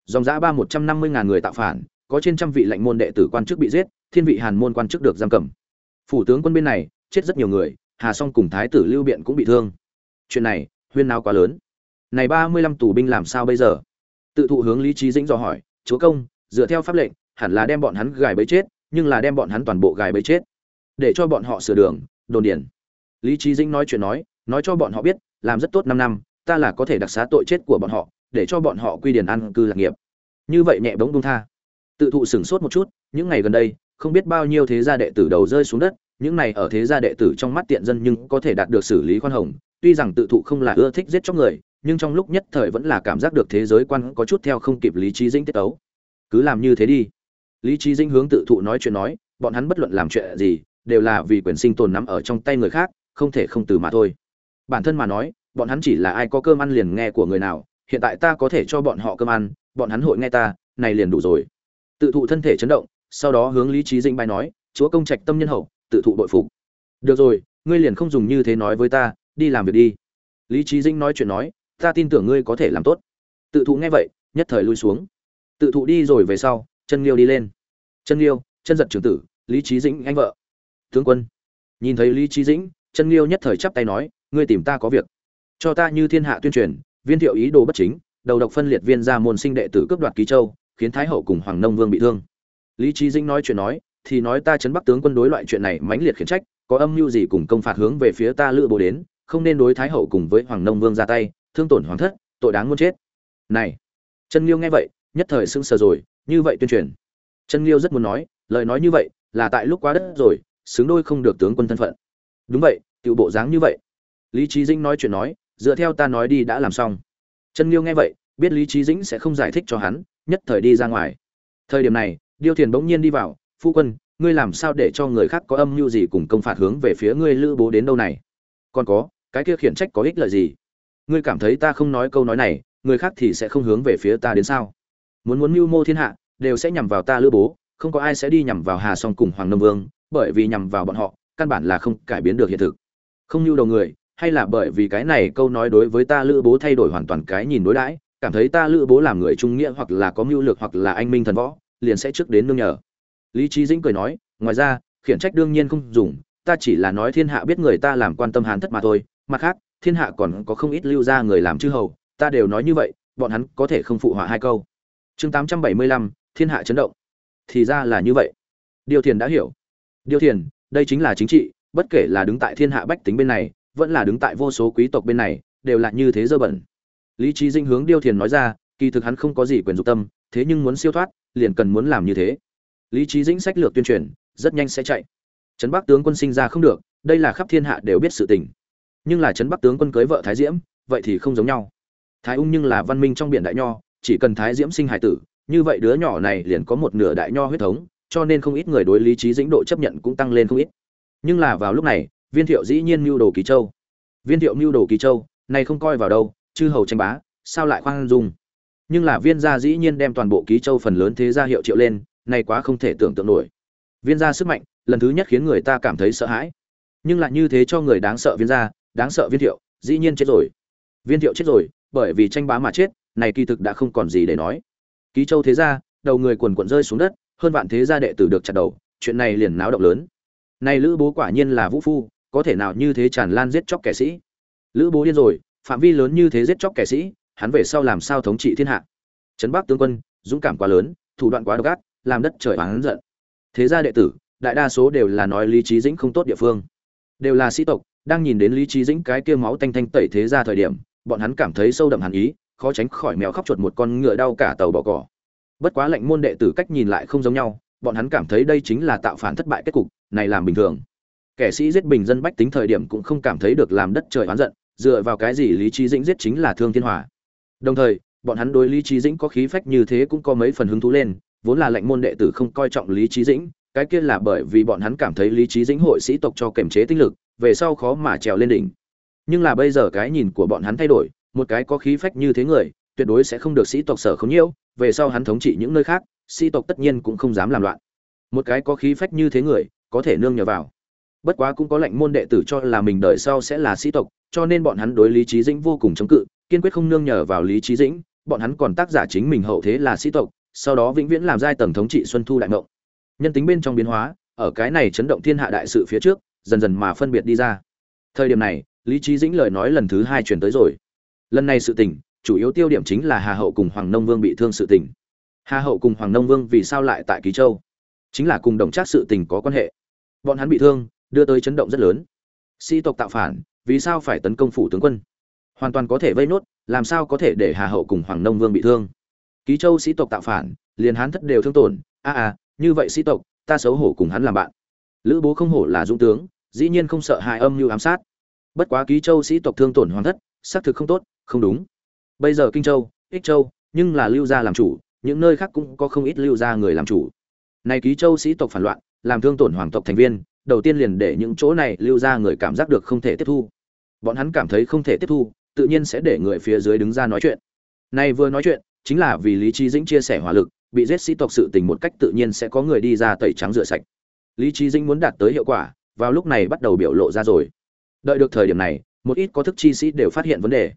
Dòng giã ba một trăm năm mươi ngàn người tạo phản, có trên trăm vị lệnh môn đệ tử quan chức bị giết, thiên vị hàn môn quan chức được giam cầm. Phủ tướng quân bên này chết rất nhiều người, hà song cùng thái tử lưu biện cũng bị thương. Chuyện này, huyên nào quá lớn. Này ba mươi lăm tù binh làm sao bây giờ? Tự thụ hướng lý trí dĩnh dò hỏi, chúa công, dựa theo pháp lệnh, hẳn là đem bọn hắn gài bấy chết, nhưng là đem bọn hắn toàn bộ gài bấy chết. Để cho bọn họ sửa đường, đồn điển lý trí dĩnh nói chuyện nói nói cho bọn họ biết, làm rất tốt năm năm, ta là có thể đặc xá tội chết của bọn họ, để cho bọn họ quy điển ăn cư lạc nghiệp. Như vậy nhẹ bóng bông tha. Tự thụ sửng sốt một chút, những ngày gần đây, không biết bao nhiêu thế gia đệ tử đầu rơi xuống đất những này ở thế gia đệ tử trong mắt tiện dân nhưng có thể đạt được xử lý khoan hồng, tuy rằng tự thụ không là ưa thích giết chóc người, nhưng trong lúc nhất thời vẫn là cảm giác được thế giới quan có chút theo không kịp lý trí dĩnh tiết tấu. Cứ làm như thế đi. Lý trí dĩnh hướng tự thụ nói chuyện nói, bọn hắn bất luận làm chuyện gì, đều là vì quyền sinh tồn nắm ở trong tay người khác, không thể không từ mà thôi. Bản thân mà nói, bọn hắn chỉ là ai có cơm ăn liền nghe của người nào, hiện tại ta có thể cho bọn họ cơm ăn, bọn hắn hội nghe ta, này liền đủ rồi. Tự thụ thân thể chấn động, sau đó hướng lý trí dĩnh bài nói, chúa công trạch tâm nhân hậu tự thụ bội phục. Được rồi, ngươi liền không dùng như thế nói với ta, đi làm việc đi. Lý trí dĩnh nói chuyện nói, ta tin tưởng ngươi có thể làm tốt. Tự thụ nghe vậy, nhất thời lui xuống. Tự thụ đi rồi về sau chân liêu đi lên. Chân liêu chân giật trưởng tử, lý trí dĩnh anh vợ. Tướng quân. Nhìn thấy lý trí dĩnh chân liêu nhất thời chắp tay nói, ngươi tìm ta có việc. Cho ta như thiên hạ tuyên truyền, viên thiệu ý đồ bất chính, đầu độc phân liệt viên ra môn sinh đệ tử cướp đoạt ký châu, khiến thái hậu cùng hoàng nông vương bị thương. Lý trí dĩnh nói chuyện nói thì nói ta chấn bắc tướng quân đối loại chuyện này mãnh liệt khiển trách, có âm mưu gì cùng công phạt hướng về phía ta lữ bố đến, không nên đối thái hậu cùng với hoàng nông vương ra tay, thương tổn hoàng thất, tội đáng muốn chết. Này chân liêu nghe vậy, nhất thời sững sờ rồi, như vậy tuyên truyền. Chân liêu rất muốn nói, lời nói như vậy là tại lúc quá đất rồi, xứng đôi không được tướng quân thân phận. Đúng vậy tự bộ dáng như vậy. Lý trí dĩnh nói chuyện nói, dựa theo ta nói đi đã làm xong. Chân liêu nghe vậy, biết lý trí dĩnh sẽ không giải thích cho hắn, nhất thời đi ra ngoài. Thời điểm này, điêu thiền bỗng nhiên đi vào phu quân, ngươi làm sao để cho người khác có âm mưu gì cùng công phạt hướng về phía ngươi lữ bố đến đâu này? Còn có, cái kia khiển trách có ích lợi gì? Ngươi cảm thấy ta không nói câu nói này, người khác thì sẽ không hướng về phía ta đến sao? Muốn muốn mưu mô thiên hạ, đều sẽ nhằm vào ta lữ bố, không có ai sẽ đi nhằm vào hà song cùng hoàng nông vương, bởi vì nhằm vào bọn họ, căn bản là không cải biến được hiện thực. Không mưu đầu người, hay là bởi vì cái này câu nói đối với ta lữ bố thay đổi hoàn toàn cái nhìn đối đãi, cảm thấy ta lữ bố làm người trung nghĩa hoặc là có mưu lược hoặc là anh minh thần võ, liền sẽ trước đến nương nhờ lý trí dĩnh cười nói, ngoài ra, khiển trách đương nhiên không dùng, ta chỉ là nói thiên hạ biết người ta làm quan tâm hán thất mà thôi, mặt khác, thiên hạ còn có không ít lưu ra người làm chư hầu, ta đều nói như vậy, bọn hắn có thể không phụ họa hai câu. Chương tám trăm bảy mươi lăm, thiên hạ chấn động. Thì ra là như vậy. Điều thiền đã hiểu. Điều thiền, đây chính là chính trị, bất kể là đứng tại thiên hạ bách tính bên này, vẫn là đứng tại vô số quý tộc bên này, đều là như thế dơ bẩn. Lý trí dinh hướng điêu thiền nói ra, kỳ thực hắn không có gì quyền dục tâm, thế nhưng muốn siêu thoát, liền cần muốn làm như thế lý trí dĩnh sách lược tuyên truyền, rất nhanh sẽ chạy. Trấn bắc tướng quân sinh ra không được, đây là khắp thiên hạ đều biết sự tình. Nhưng là trấn bắc tướng quân cưới vợ thái diễm, vậy thì không giống nhau. Thái ung nhưng là văn minh trong biển đại nho, chỉ cần thái diễm sinh hải tử, như vậy đứa nhỏ này liền có một nửa đại nho huyết thống, cho nên không ít người đối lý trí dĩnh độ chấp nhận cũng tăng lên không ít. Nhưng là vào lúc này, viên thiệu dĩ nhiên mưu đồ kỳ châu. Viên thiệu mưu đồ kỳ châu, này không coi vào đâu, chư hầu tranh bá, sao lại khoan dung? Nhưng là viên gia dĩ nhiên đem toàn bộ ký châu phần lớn thế gia hiệu triệu lên này quá không thể tưởng tượng nổi. Viên gia sức mạnh, lần thứ nhất khiến người ta cảm thấy sợ hãi. Nhưng lại như thế cho người đáng sợ viên gia, đáng sợ viên thiệu, dĩ nhiên chết rồi. Viên thiệu chết rồi, bởi vì tranh bá mà chết, này kỳ thực đã không còn gì để nói. Ký châu thế gia, đầu người quần quần rơi xuống đất, hơn vạn thế gia đệ tử được chặt đầu, chuyện này liền náo động lớn. Này lữ bố quả nhiên là vũ phu, có thể nào như thế tràn lan giết chóc kẻ sĩ. Lữ bố điên rồi, phạm vi lớn như thế giết chóc kẻ sĩ, hắn về sau làm sao thống trị thiên hạ? Trấn bắc tướng quân, dũng cảm quá lớn, thủ đoạn quá độc ác làm đất trời oán giận. Thế gia đệ tử, đại đa số đều là nói lý trí dĩnh không tốt địa phương. Đều là sĩ tộc, đang nhìn đến lý trí dĩnh cái kia máu tanh thanh tẩy thế gia thời điểm, bọn hắn cảm thấy sâu đậm hàn ý, khó tránh khỏi mèo khóc chuột một con ngựa đau cả tàu bỏ cỏ bất quá lệnh môn đệ tử cách nhìn lại không giống nhau, bọn hắn cảm thấy đây chính là tạo phản thất bại kết cục, này làm bình thường. Kẻ sĩ giết bình dân bách tính thời điểm cũng không cảm thấy được làm đất trời oán giận, dựa vào cái gì lý trí dĩnh giết chính là thương thiên hòa. Đồng thời, bọn hắn đối lý trí dĩnh có khí phách như thế cũng có mấy phần hứng thú lên vốn là lệnh môn đệ tử không coi trọng lý trí dĩnh, cái kia là bởi vì bọn hắn cảm thấy lý trí dĩnh hội sĩ tộc cho kềm chế tinh lực, về sau khó mà trèo lên đỉnh. Nhưng là bây giờ cái nhìn của bọn hắn thay đổi, một cái có khí phách như thế người, tuyệt đối sẽ không được sĩ tộc sở không nhiễu, về sau hắn thống trị những nơi khác, sĩ tộc tất nhiên cũng không dám làm loạn. Một cái có khí phách như thế người, có thể nương nhờ vào. Bất quá cũng có lệnh môn đệ tử cho là mình đời sau sẽ là sĩ tộc, cho nên bọn hắn đối lý trí dĩnh vô cùng chống cự, kiên quyết không nương nhờ vào lý trí dĩnh, bọn hắn còn tác giả chính mình hậu thế là sĩ tộc sau đó vĩnh viễn làm giai tầng thống trị xuân thu đại mộng. Nhân tính bên trong biến hóa, ở cái này chấn động thiên hạ đại sự phía trước, dần dần mà phân biệt đi ra. Thời điểm này, lý trí dĩnh lời nói lần thứ hai truyền tới rồi. Lần này sự tình, chủ yếu tiêu điểm chính là hà hậu cùng hoàng nông vương bị thương sự tình. Hà hậu cùng hoàng nông vương vì sao lại tại ký châu? Chính là cùng đồng trác sự tình có quan hệ. Bọn hắn bị thương, đưa tới chấn động rất lớn. Sĩ tộc tạo phản, vì sao phải tấn công phủ tướng quân? Hoàn toàn có thể vây nốt, làm sao có thể để hà hậu cùng hoàng nông vương bị thương? Ký châu sĩ tộc tạo phản liền hán thất đều thương tổn. A à, à như vậy sĩ tộc ta xấu hổ cùng hắn làm bạn. Lữ bố không hổ là dũng tướng dĩ nhiên không sợ hại âm như ám sát. Bất quá ký châu sĩ tộc thương tổn hoàng thất xác thực không tốt không đúng. Bây giờ kinh châu ích châu nhưng là lưu gia làm chủ những nơi khác cũng có không ít lưu gia người làm chủ. Này ký châu sĩ tộc phản loạn làm thương tổn hoàng tộc thành viên đầu tiên liền để những chỗ này lưu gia người cảm giác được không thể tiếp thu. Bọn hắn cảm thấy không thể tiếp thu tự nhiên sẽ để người phía dưới đứng ra nói chuyện. Này vừa nói chuyện chính là vì lý trí dĩnh chia sẻ hỏa lực, bị giết sĩ tộc sự tình một cách tự nhiên sẽ có người đi ra tẩy trắng rửa sạch. Lý trí dĩnh muốn đạt tới hiệu quả, vào lúc này bắt đầu biểu lộ ra rồi. Đợi được thời điểm này, một ít có thức chi sĩ đều phát hiện vấn đề.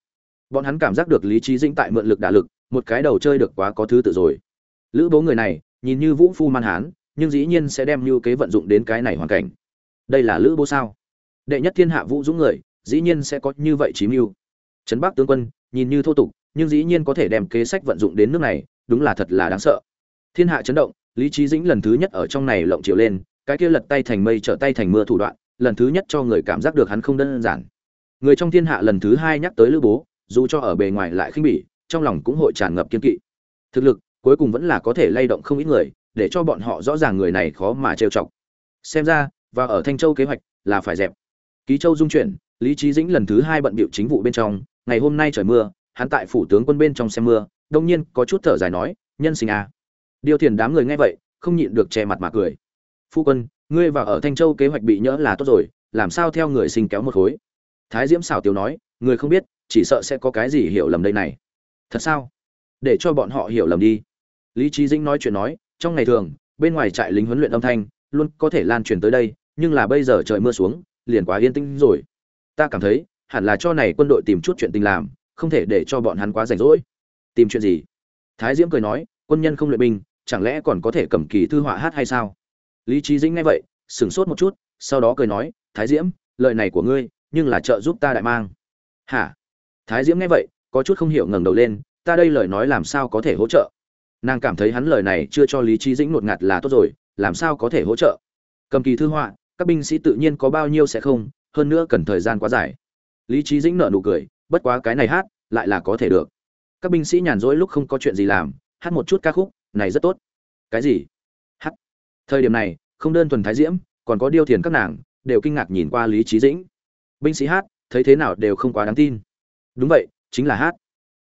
Bọn hắn cảm giác được lý trí dĩnh tại mượn lực đả lực, một cái đầu chơi được quá có thứ tự rồi. Lữ bố người này, nhìn như vũ phu man hán, nhưng dĩ nhiên sẽ đem như kế vận dụng đến cái này hoàn cảnh. Đây là lữ bố sao? Đệ nhất thiên hạ vũ dũng người, dĩ nhiên sẽ có như vậy chí mưu. Trấn bắc tướng quân, nhìn như thô tục nhưng dĩ nhiên có thể đem kế sách vận dụng đến nước này, đúng là thật là đáng sợ. Thiên hạ chấn động, lý trí dĩnh lần thứ nhất ở trong này lộng triệu lên, cái kia lật tay thành mây trở tay thành mưa thủ đoạn, lần thứ nhất cho người cảm giác được hắn không đơn giản. Người trong thiên hạ lần thứ hai nhắc tới lữ bố, dù cho ở bề ngoài lại khinh bỉ, trong lòng cũng hội tràn ngập kiên kỵ. Thực lực, cuối cùng vẫn là có thể lay động không ít người, để cho bọn họ rõ ràng người này khó mà trêu chọc. Xem ra, và ở thanh châu kế hoạch là phải dẹp. Ký châu dung chuyển, lý trí dĩnh lần thứ hai bận bịu chính vụ bên trong, ngày hôm nay trời mưa hắn tại phủ tướng quân bên trong xem mưa, đông nhiên có chút thở dài nói, nhân sinh à. điều thiền đám người nghe vậy, không nhịn được che mặt mà cười. Phu quân, ngươi vào ở thanh châu kế hoạch bị nhỡ là tốt rồi, làm sao theo người sinh kéo một khối? Thái diễm xảo tiếu nói, người không biết, chỉ sợ sẽ có cái gì hiểu lầm đây này. Thật sao? Để cho bọn họ hiểu lầm đi. Lý trí dĩnh nói chuyện nói, trong ngày thường, bên ngoài trại lính huấn luyện âm thanh, luôn có thể lan truyền tới đây, nhưng là bây giờ trời mưa xuống, liền quá yên tĩnh rồi. Ta cảm thấy, hẳn là cho này quân đội tìm chút chuyện tình làm không thể để cho bọn hắn quá rảnh rỗi. Tìm chuyện gì? Thái diễm cười nói, quân nhân không luyện binh, chẳng lẽ còn có thể cầm kỳ thư họa hát hay sao? Lý trí dĩnh nghe vậy, sửng sốt một chút, sau đó cười nói, thái diễm, lời này của ngươi, nhưng là trợ giúp ta đại mang. Hả? Thái diễm nghe vậy, có chút không hiểu ngẩng đầu lên, ta đây lời nói làm sao có thể hỗ trợ? Nàng cảm thấy hắn lời này chưa cho lý trí dĩnh ngột ngạt là tốt rồi, làm sao có thể hỗ trợ? Cầm kỳ thư họa, các binh sĩ tự nhiên có bao nhiêu sẽ không, hơn nữa cần thời gian quá dài. Lý trí dĩnh nợ nụ cười bất quá cái này hát, lại là có thể được. Các binh sĩ nhàn rỗi lúc không có chuyện gì làm, hát một chút ca khúc, này rất tốt. Cái gì? Hát. Thời điểm này, không đơn thuần thái diễm, còn có điêu thiền các nàng, đều kinh ngạc nhìn qua lý trí dĩnh. Binh sĩ hát, thấy thế nào đều không quá đáng tin. Đúng vậy, chính là hát.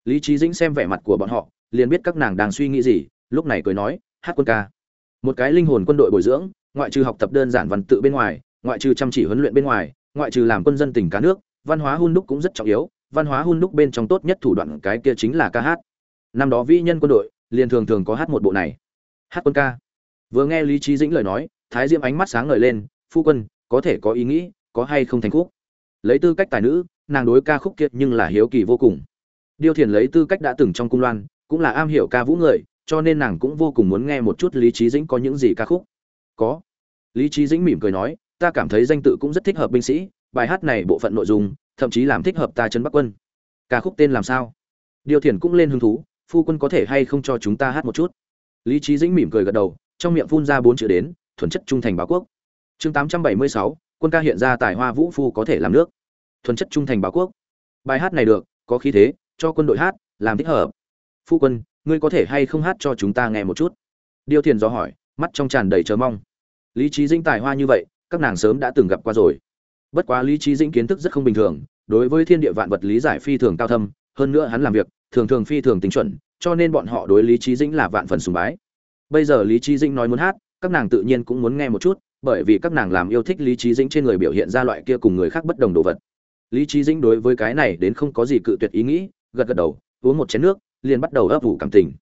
Lý trí dĩnh xem vẻ mặt của bọn họ, liền biết các nàng đang suy nghĩ gì, lúc này cười nói, hát quân ca. Một cái linh hồn quân đội bồi dưỡng, ngoại trừ học tập đơn giản văn tự bên ngoài, ngoại trừ chăm chỉ huấn luyện bên ngoài, ngoại trừ làm quân dân tỉnh cá nước, văn hóa hôn đúc cũng rất trọng yếu văn hóa hun đúc bên trong tốt nhất thủ đoạn cái kia chính là ca hát. Năm đó vĩ nhân quân đội, liền thường thường có hát một bộ này. Hát quân ca. Vừa nghe lý trí dĩnh lời nói, thái diễm ánh mắt sáng ngời lên, phu quân, có thể có ý nghĩ, có hay không thành khúc? Lấy tư cách tài nữ, nàng đối ca khúc kiệt nhưng là hiếu kỳ vô cùng. Điêu thiền lấy tư cách đã từng trong cung loan, cũng là am hiểu ca vũ người, cho nên nàng cũng vô cùng muốn nghe một chút lý trí dĩnh có những gì ca khúc. Có. Lý trí dĩnh mỉm cười nói, ta cảm thấy danh tự cũng rất thích hợp binh sĩ, bài hát này bộ phận nội dung thậm chí làm thích hợp ta chân bắc quân. Ca khúc tên làm sao? Điều thiền cũng lên hứng thú, phu quân có thể hay không cho chúng ta hát một chút? Lý trí dĩnh mỉm cười gật đầu, trong miệng phun ra bốn chữ đến, thuần chất trung thành báo quốc. Chương tám trăm bảy mươi sáu, quân ca hiện ra tài hoa vũ phu có thể làm nước. Thuần chất trung thành báo quốc. Bài hát này được, có khí thế, cho quân đội hát, làm thích hợp. Phu quân, ngươi có thể hay không hát cho chúng ta nghe một chút? Điêu thiền do hỏi, mắt trong tràn đầy chờ mong. Lý trí dĩnh tài hoa như vậy, các nàng sớm đã từng gặp qua rồi bất quá lý trí dĩnh kiến thức rất không bình thường, đối với thiên địa vạn vật lý giải phi thường cao thâm, hơn nữa hắn làm việc, thường thường phi thường tính chuẩn, cho nên bọn họ đối lý trí dĩnh là vạn phần sùng bái. Bây giờ lý trí dĩnh nói muốn hát, các nàng tự nhiên cũng muốn nghe một chút, bởi vì các nàng làm yêu thích lý trí dĩnh trên người biểu hiện ra loại kia cùng người khác bất đồng đồ vật. Lý trí dĩnh đối với cái này đến không có gì cự tuyệt ý nghĩ, gật gật đầu, uống một chén nước, liền bắt đầu ấp ủ cảm tình.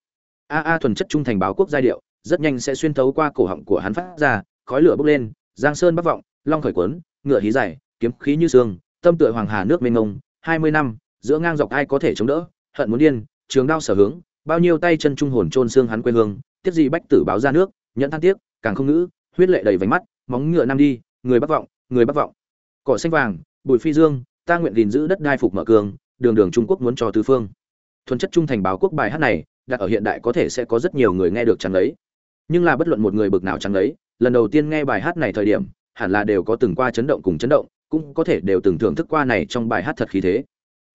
A a thuần chất trung thành báo quốc giai điệu, rất nhanh sẽ xuyên thấu qua cổ họng của hắn phát ra, khói lửa bốc lên, giang sơn bắc vọng, long khởi quấn ngựa hí dài, kiếm khí như xương, tâm tựa hoàng hà nước mênh ngông hai mươi năm, giữa ngang dọc ai có thể chống đỡ, hận muốn điên, trường đao sở hướng, bao nhiêu tay chân trung hồn trôn xương hắn quê hương tiếc gì bách tử báo ra nước, nhẫn than tiếc, càng không ngữ, huyết lệ đầy vánh mắt, móng ngựa nam đi, người bắc vọng, người bắc vọng. Cỏ xanh vàng, bụi phi dương, ta nguyện gìn giữ đất đai phục mở cường, đường đường trung quốc muốn cho tứ phương. Thuần chất trung thành báo quốc bài hát này, đặt ở hiện đại có thể sẽ có rất nhiều người nghe được chẳng đấy nhưng là bất luận một người bực nào chẳng đấy lần đầu tiên nghe bài hát này thời điểm hẳn là đều có từng qua chấn động cùng chấn động, cũng có thể đều từng thưởng thức qua này trong bài hát thật khí thế.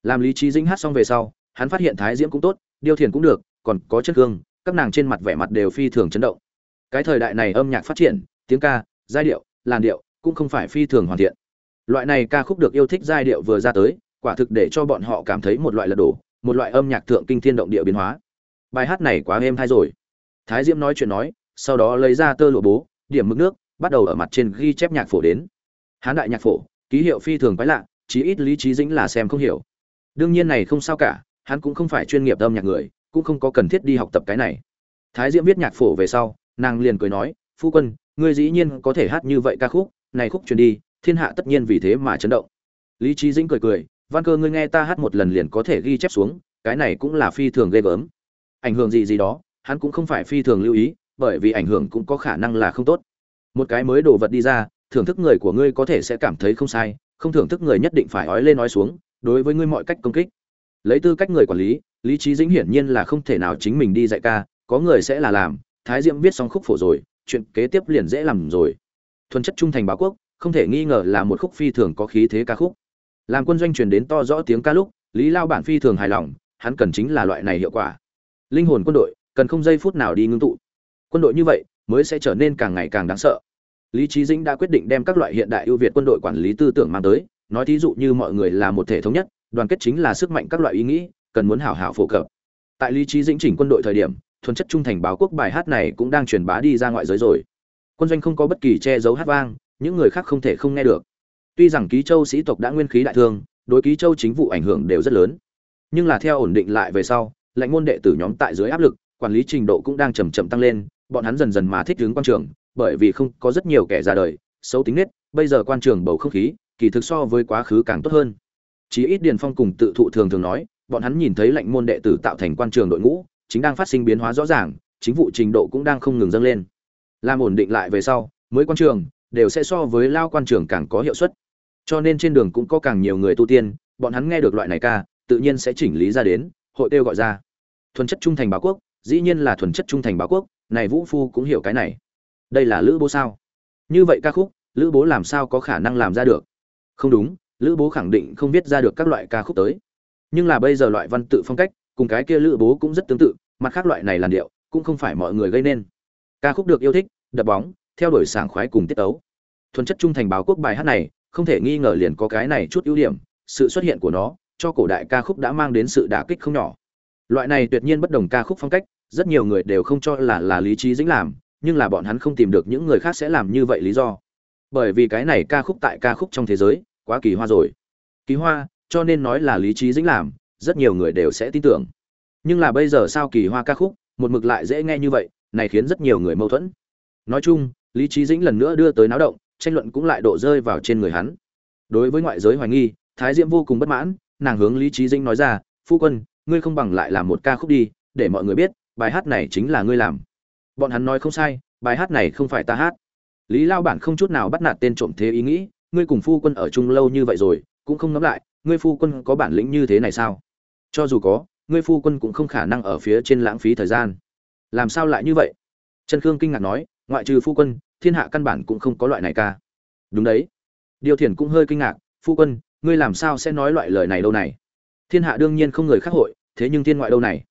Làm lý trí dĩnh hát xong về sau, hắn phát hiện thái diễm cũng tốt, điêu thiền cũng được, còn có chất hương các nàng trên mặt vẻ mặt đều phi thường chấn động. Cái thời đại này âm nhạc phát triển, tiếng ca, giai điệu, làn điệu cũng không phải phi thường hoàn thiện. Loại này ca khúc được yêu thích giai điệu vừa ra tới, quả thực để cho bọn họ cảm thấy một loại lật đổ, một loại âm nhạc thượng kinh thiên động địa biến hóa. Bài hát này quá êm hay rồi. Thái diễm nói chuyện nói, sau đó lấy ra tơ lụa bố, điểm mực nước bắt đầu ở mặt trên ghi chép nhạc phổ đến. Hán đại nhạc phổ, ký hiệu phi thường quái lạ, chí ít lý trí dĩnh là xem không hiểu. Đương nhiên này không sao cả, hắn cũng không phải chuyên nghiệp âm nhạc người, cũng không có cần thiết đi học tập cái này. Thái diễm viết nhạc phổ về sau, nàng liền cười nói, phu quân, ngươi dĩ nhiên có thể hát như vậy ca khúc, này khúc truyền đi, thiên hạ tất nhiên vì thế mà chấn động. Lý trí dĩnh cười cười, văn cơ ngươi nghe ta hát một lần liền có thể ghi chép xuống, cái này cũng là phi thường ghê gớm. Ảnh hưởng gì gì đó, hắn cũng không phải phi thường lưu ý, bởi vì ảnh hưởng cũng có khả năng là không tốt một cái mới đồ vật đi ra, thưởng thức người của ngươi có thể sẽ cảm thấy không sai, không thưởng thức người nhất định phải ói lên nói xuống, đối với ngươi mọi cách công kích. Lấy tư cách người quản lý lý trí dĩnh hiển nhiên là không thể nào chính mình đi dạy ca, có người sẽ là làm, thái diễm viết xong khúc phổ rồi, chuyện kế tiếp liền dễ làm rồi. Thuần chất trung thành báo quốc, không thể nghi ngờ là một khúc phi thường có khí thế ca khúc. Làm quân doanh truyền đến to rõ tiếng ca lúc, lý lao bản phi thường hài lòng, hắn cần chính là loại này hiệu quả. Linh hồn quân đội, cần không giây phút nào đi ngưng tụ. Quân đội như vậy mới sẽ trở nên càng ngày càng đáng sợ. Lý trí dĩnh đã quyết định đem các loại hiện đại ưu việt quân đội quản lý tư tưởng mang tới, nói thí dụ như mọi người là một thể thống nhất, đoàn kết chính là sức mạnh các loại ý nghĩ, cần muốn hảo hảo phổ cập. Tại lý trí dĩnh chỉnh quân đội thời điểm, thuần chất trung thành báo quốc bài hát này cũng đang truyền bá đi ra ngoại giới rồi. Quân doanh không có bất kỳ che giấu hát vang, những người khác không thể không nghe được. Tuy rằng ký châu sĩ tộc đã nguyên khí đại thương, đối ký châu chính vụ ảnh hưởng đều rất lớn. Nhưng là theo ổn định lại về sau lãnh môn đệ tử nhóm tại dưới áp lực, quản lý trình độ cũng đang chầm chậm tăng lên bọn hắn dần dần mà thích ứng quan trường, bởi vì không có rất nhiều kẻ ra đời, xấu tính nết, bây giờ quan trường bầu không khí, kỳ thực so với quá khứ càng tốt hơn. Chí ít điền phong cùng tự thụ thường thường nói, bọn hắn nhìn thấy lệnh môn đệ tử tạo thành quan trường đội ngũ, chính đang phát sinh biến hóa rõ ràng, chính vụ trình độ cũng đang không ngừng dâng lên. Làm ổn định lại về sau, mới quan trường, đều sẽ so với lao quan trường càng có hiệu suất. Cho nên trên đường cũng có càng nhiều người tu tiên, bọn hắn nghe được loại này ca, tự nhiên sẽ chỉnh lý ra đến, hội tiêu gọi ra. Thuần chất trung thành báo quốc, dĩ nhiên là thuần chất trung thành báo quốc này vũ phu cũng hiểu cái này. Đây là lữ bố sao? Như vậy ca khúc, lữ bố làm sao có khả năng làm ra được? Không đúng, lữ bố khẳng định không viết ra được các loại ca khúc tới. Nhưng là bây giờ loại văn tự phong cách, cùng cái kia lữ bố cũng rất tương tự, mặt khác loại này làn điệu cũng không phải mọi người gây nên. Ca khúc được yêu thích, đập bóng, theo đuổi sảng khoái cùng tiết tấu. Thuần chất trung thành báo quốc bài hát này, không thể nghi ngờ liền có cái này chút ưu điểm, sự xuất hiện của nó, cho cổ đại ca khúc đã mang đến sự đả kích không nhỏ. Loại này tuyệt nhiên bất đồng ca khúc phong cách rất nhiều người đều không cho là là lý trí dĩnh làm, nhưng là bọn hắn không tìm được những người khác sẽ làm như vậy lý do. Bởi vì cái này ca khúc tại ca khúc trong thế giới, quá kỳ hoa rồi. Kỳ hoa, cho nên nói là lý trí dĩnh làm, rất nhiều người đều sẽ tin tưởng. Nhưng là bây giờ sao kỳ hoa ca khúc, một mực lại dễ nghe như vậy, này khiến rất nhiều người mâu thuẫn. Nói chung, lý trí dĩnh lần nữa đưa tới náo động, tranh luận cũng lại độ rơi vào trên người hắn. Đối với ngoại giới hoài nghi, thái diễm vô cùng bất mãn, nàng hướng lý trí dĩnh nói ra, phu quân, ngươi không bằng lại làm một ca khúc đi, để mọi người biết bài hát này chính là ngươi làm. Bọn hắn nói không sai, bài hát này không phải ta hát. Lý lao bản không chút nào bắt nạt tên trộm thế ý nghĩ, ngươi cùng phu quân ở chung lâu như vậy rồi, cũng không ngẫm lại, ngươi phu quân có bản lĩnh như thế này sao? Cho dù có, ngươi phu quân cũng không khả năng ở phía trên lãng phí thời gian. Làm sao lại như vậy? Trần khương kinh ngạc nói, ngoại trừ phu quân, thiên hạ căn bản cũng không có loại này ca. Đúng đấy. Điều thiền cũng hơi kinh ngạc, phu quân, ngươi làm sao sẽ nói loại lời này đâu này? Thiên hạ đương nhiên không người khác hội, thế nhưng thiên ngoại đâu này?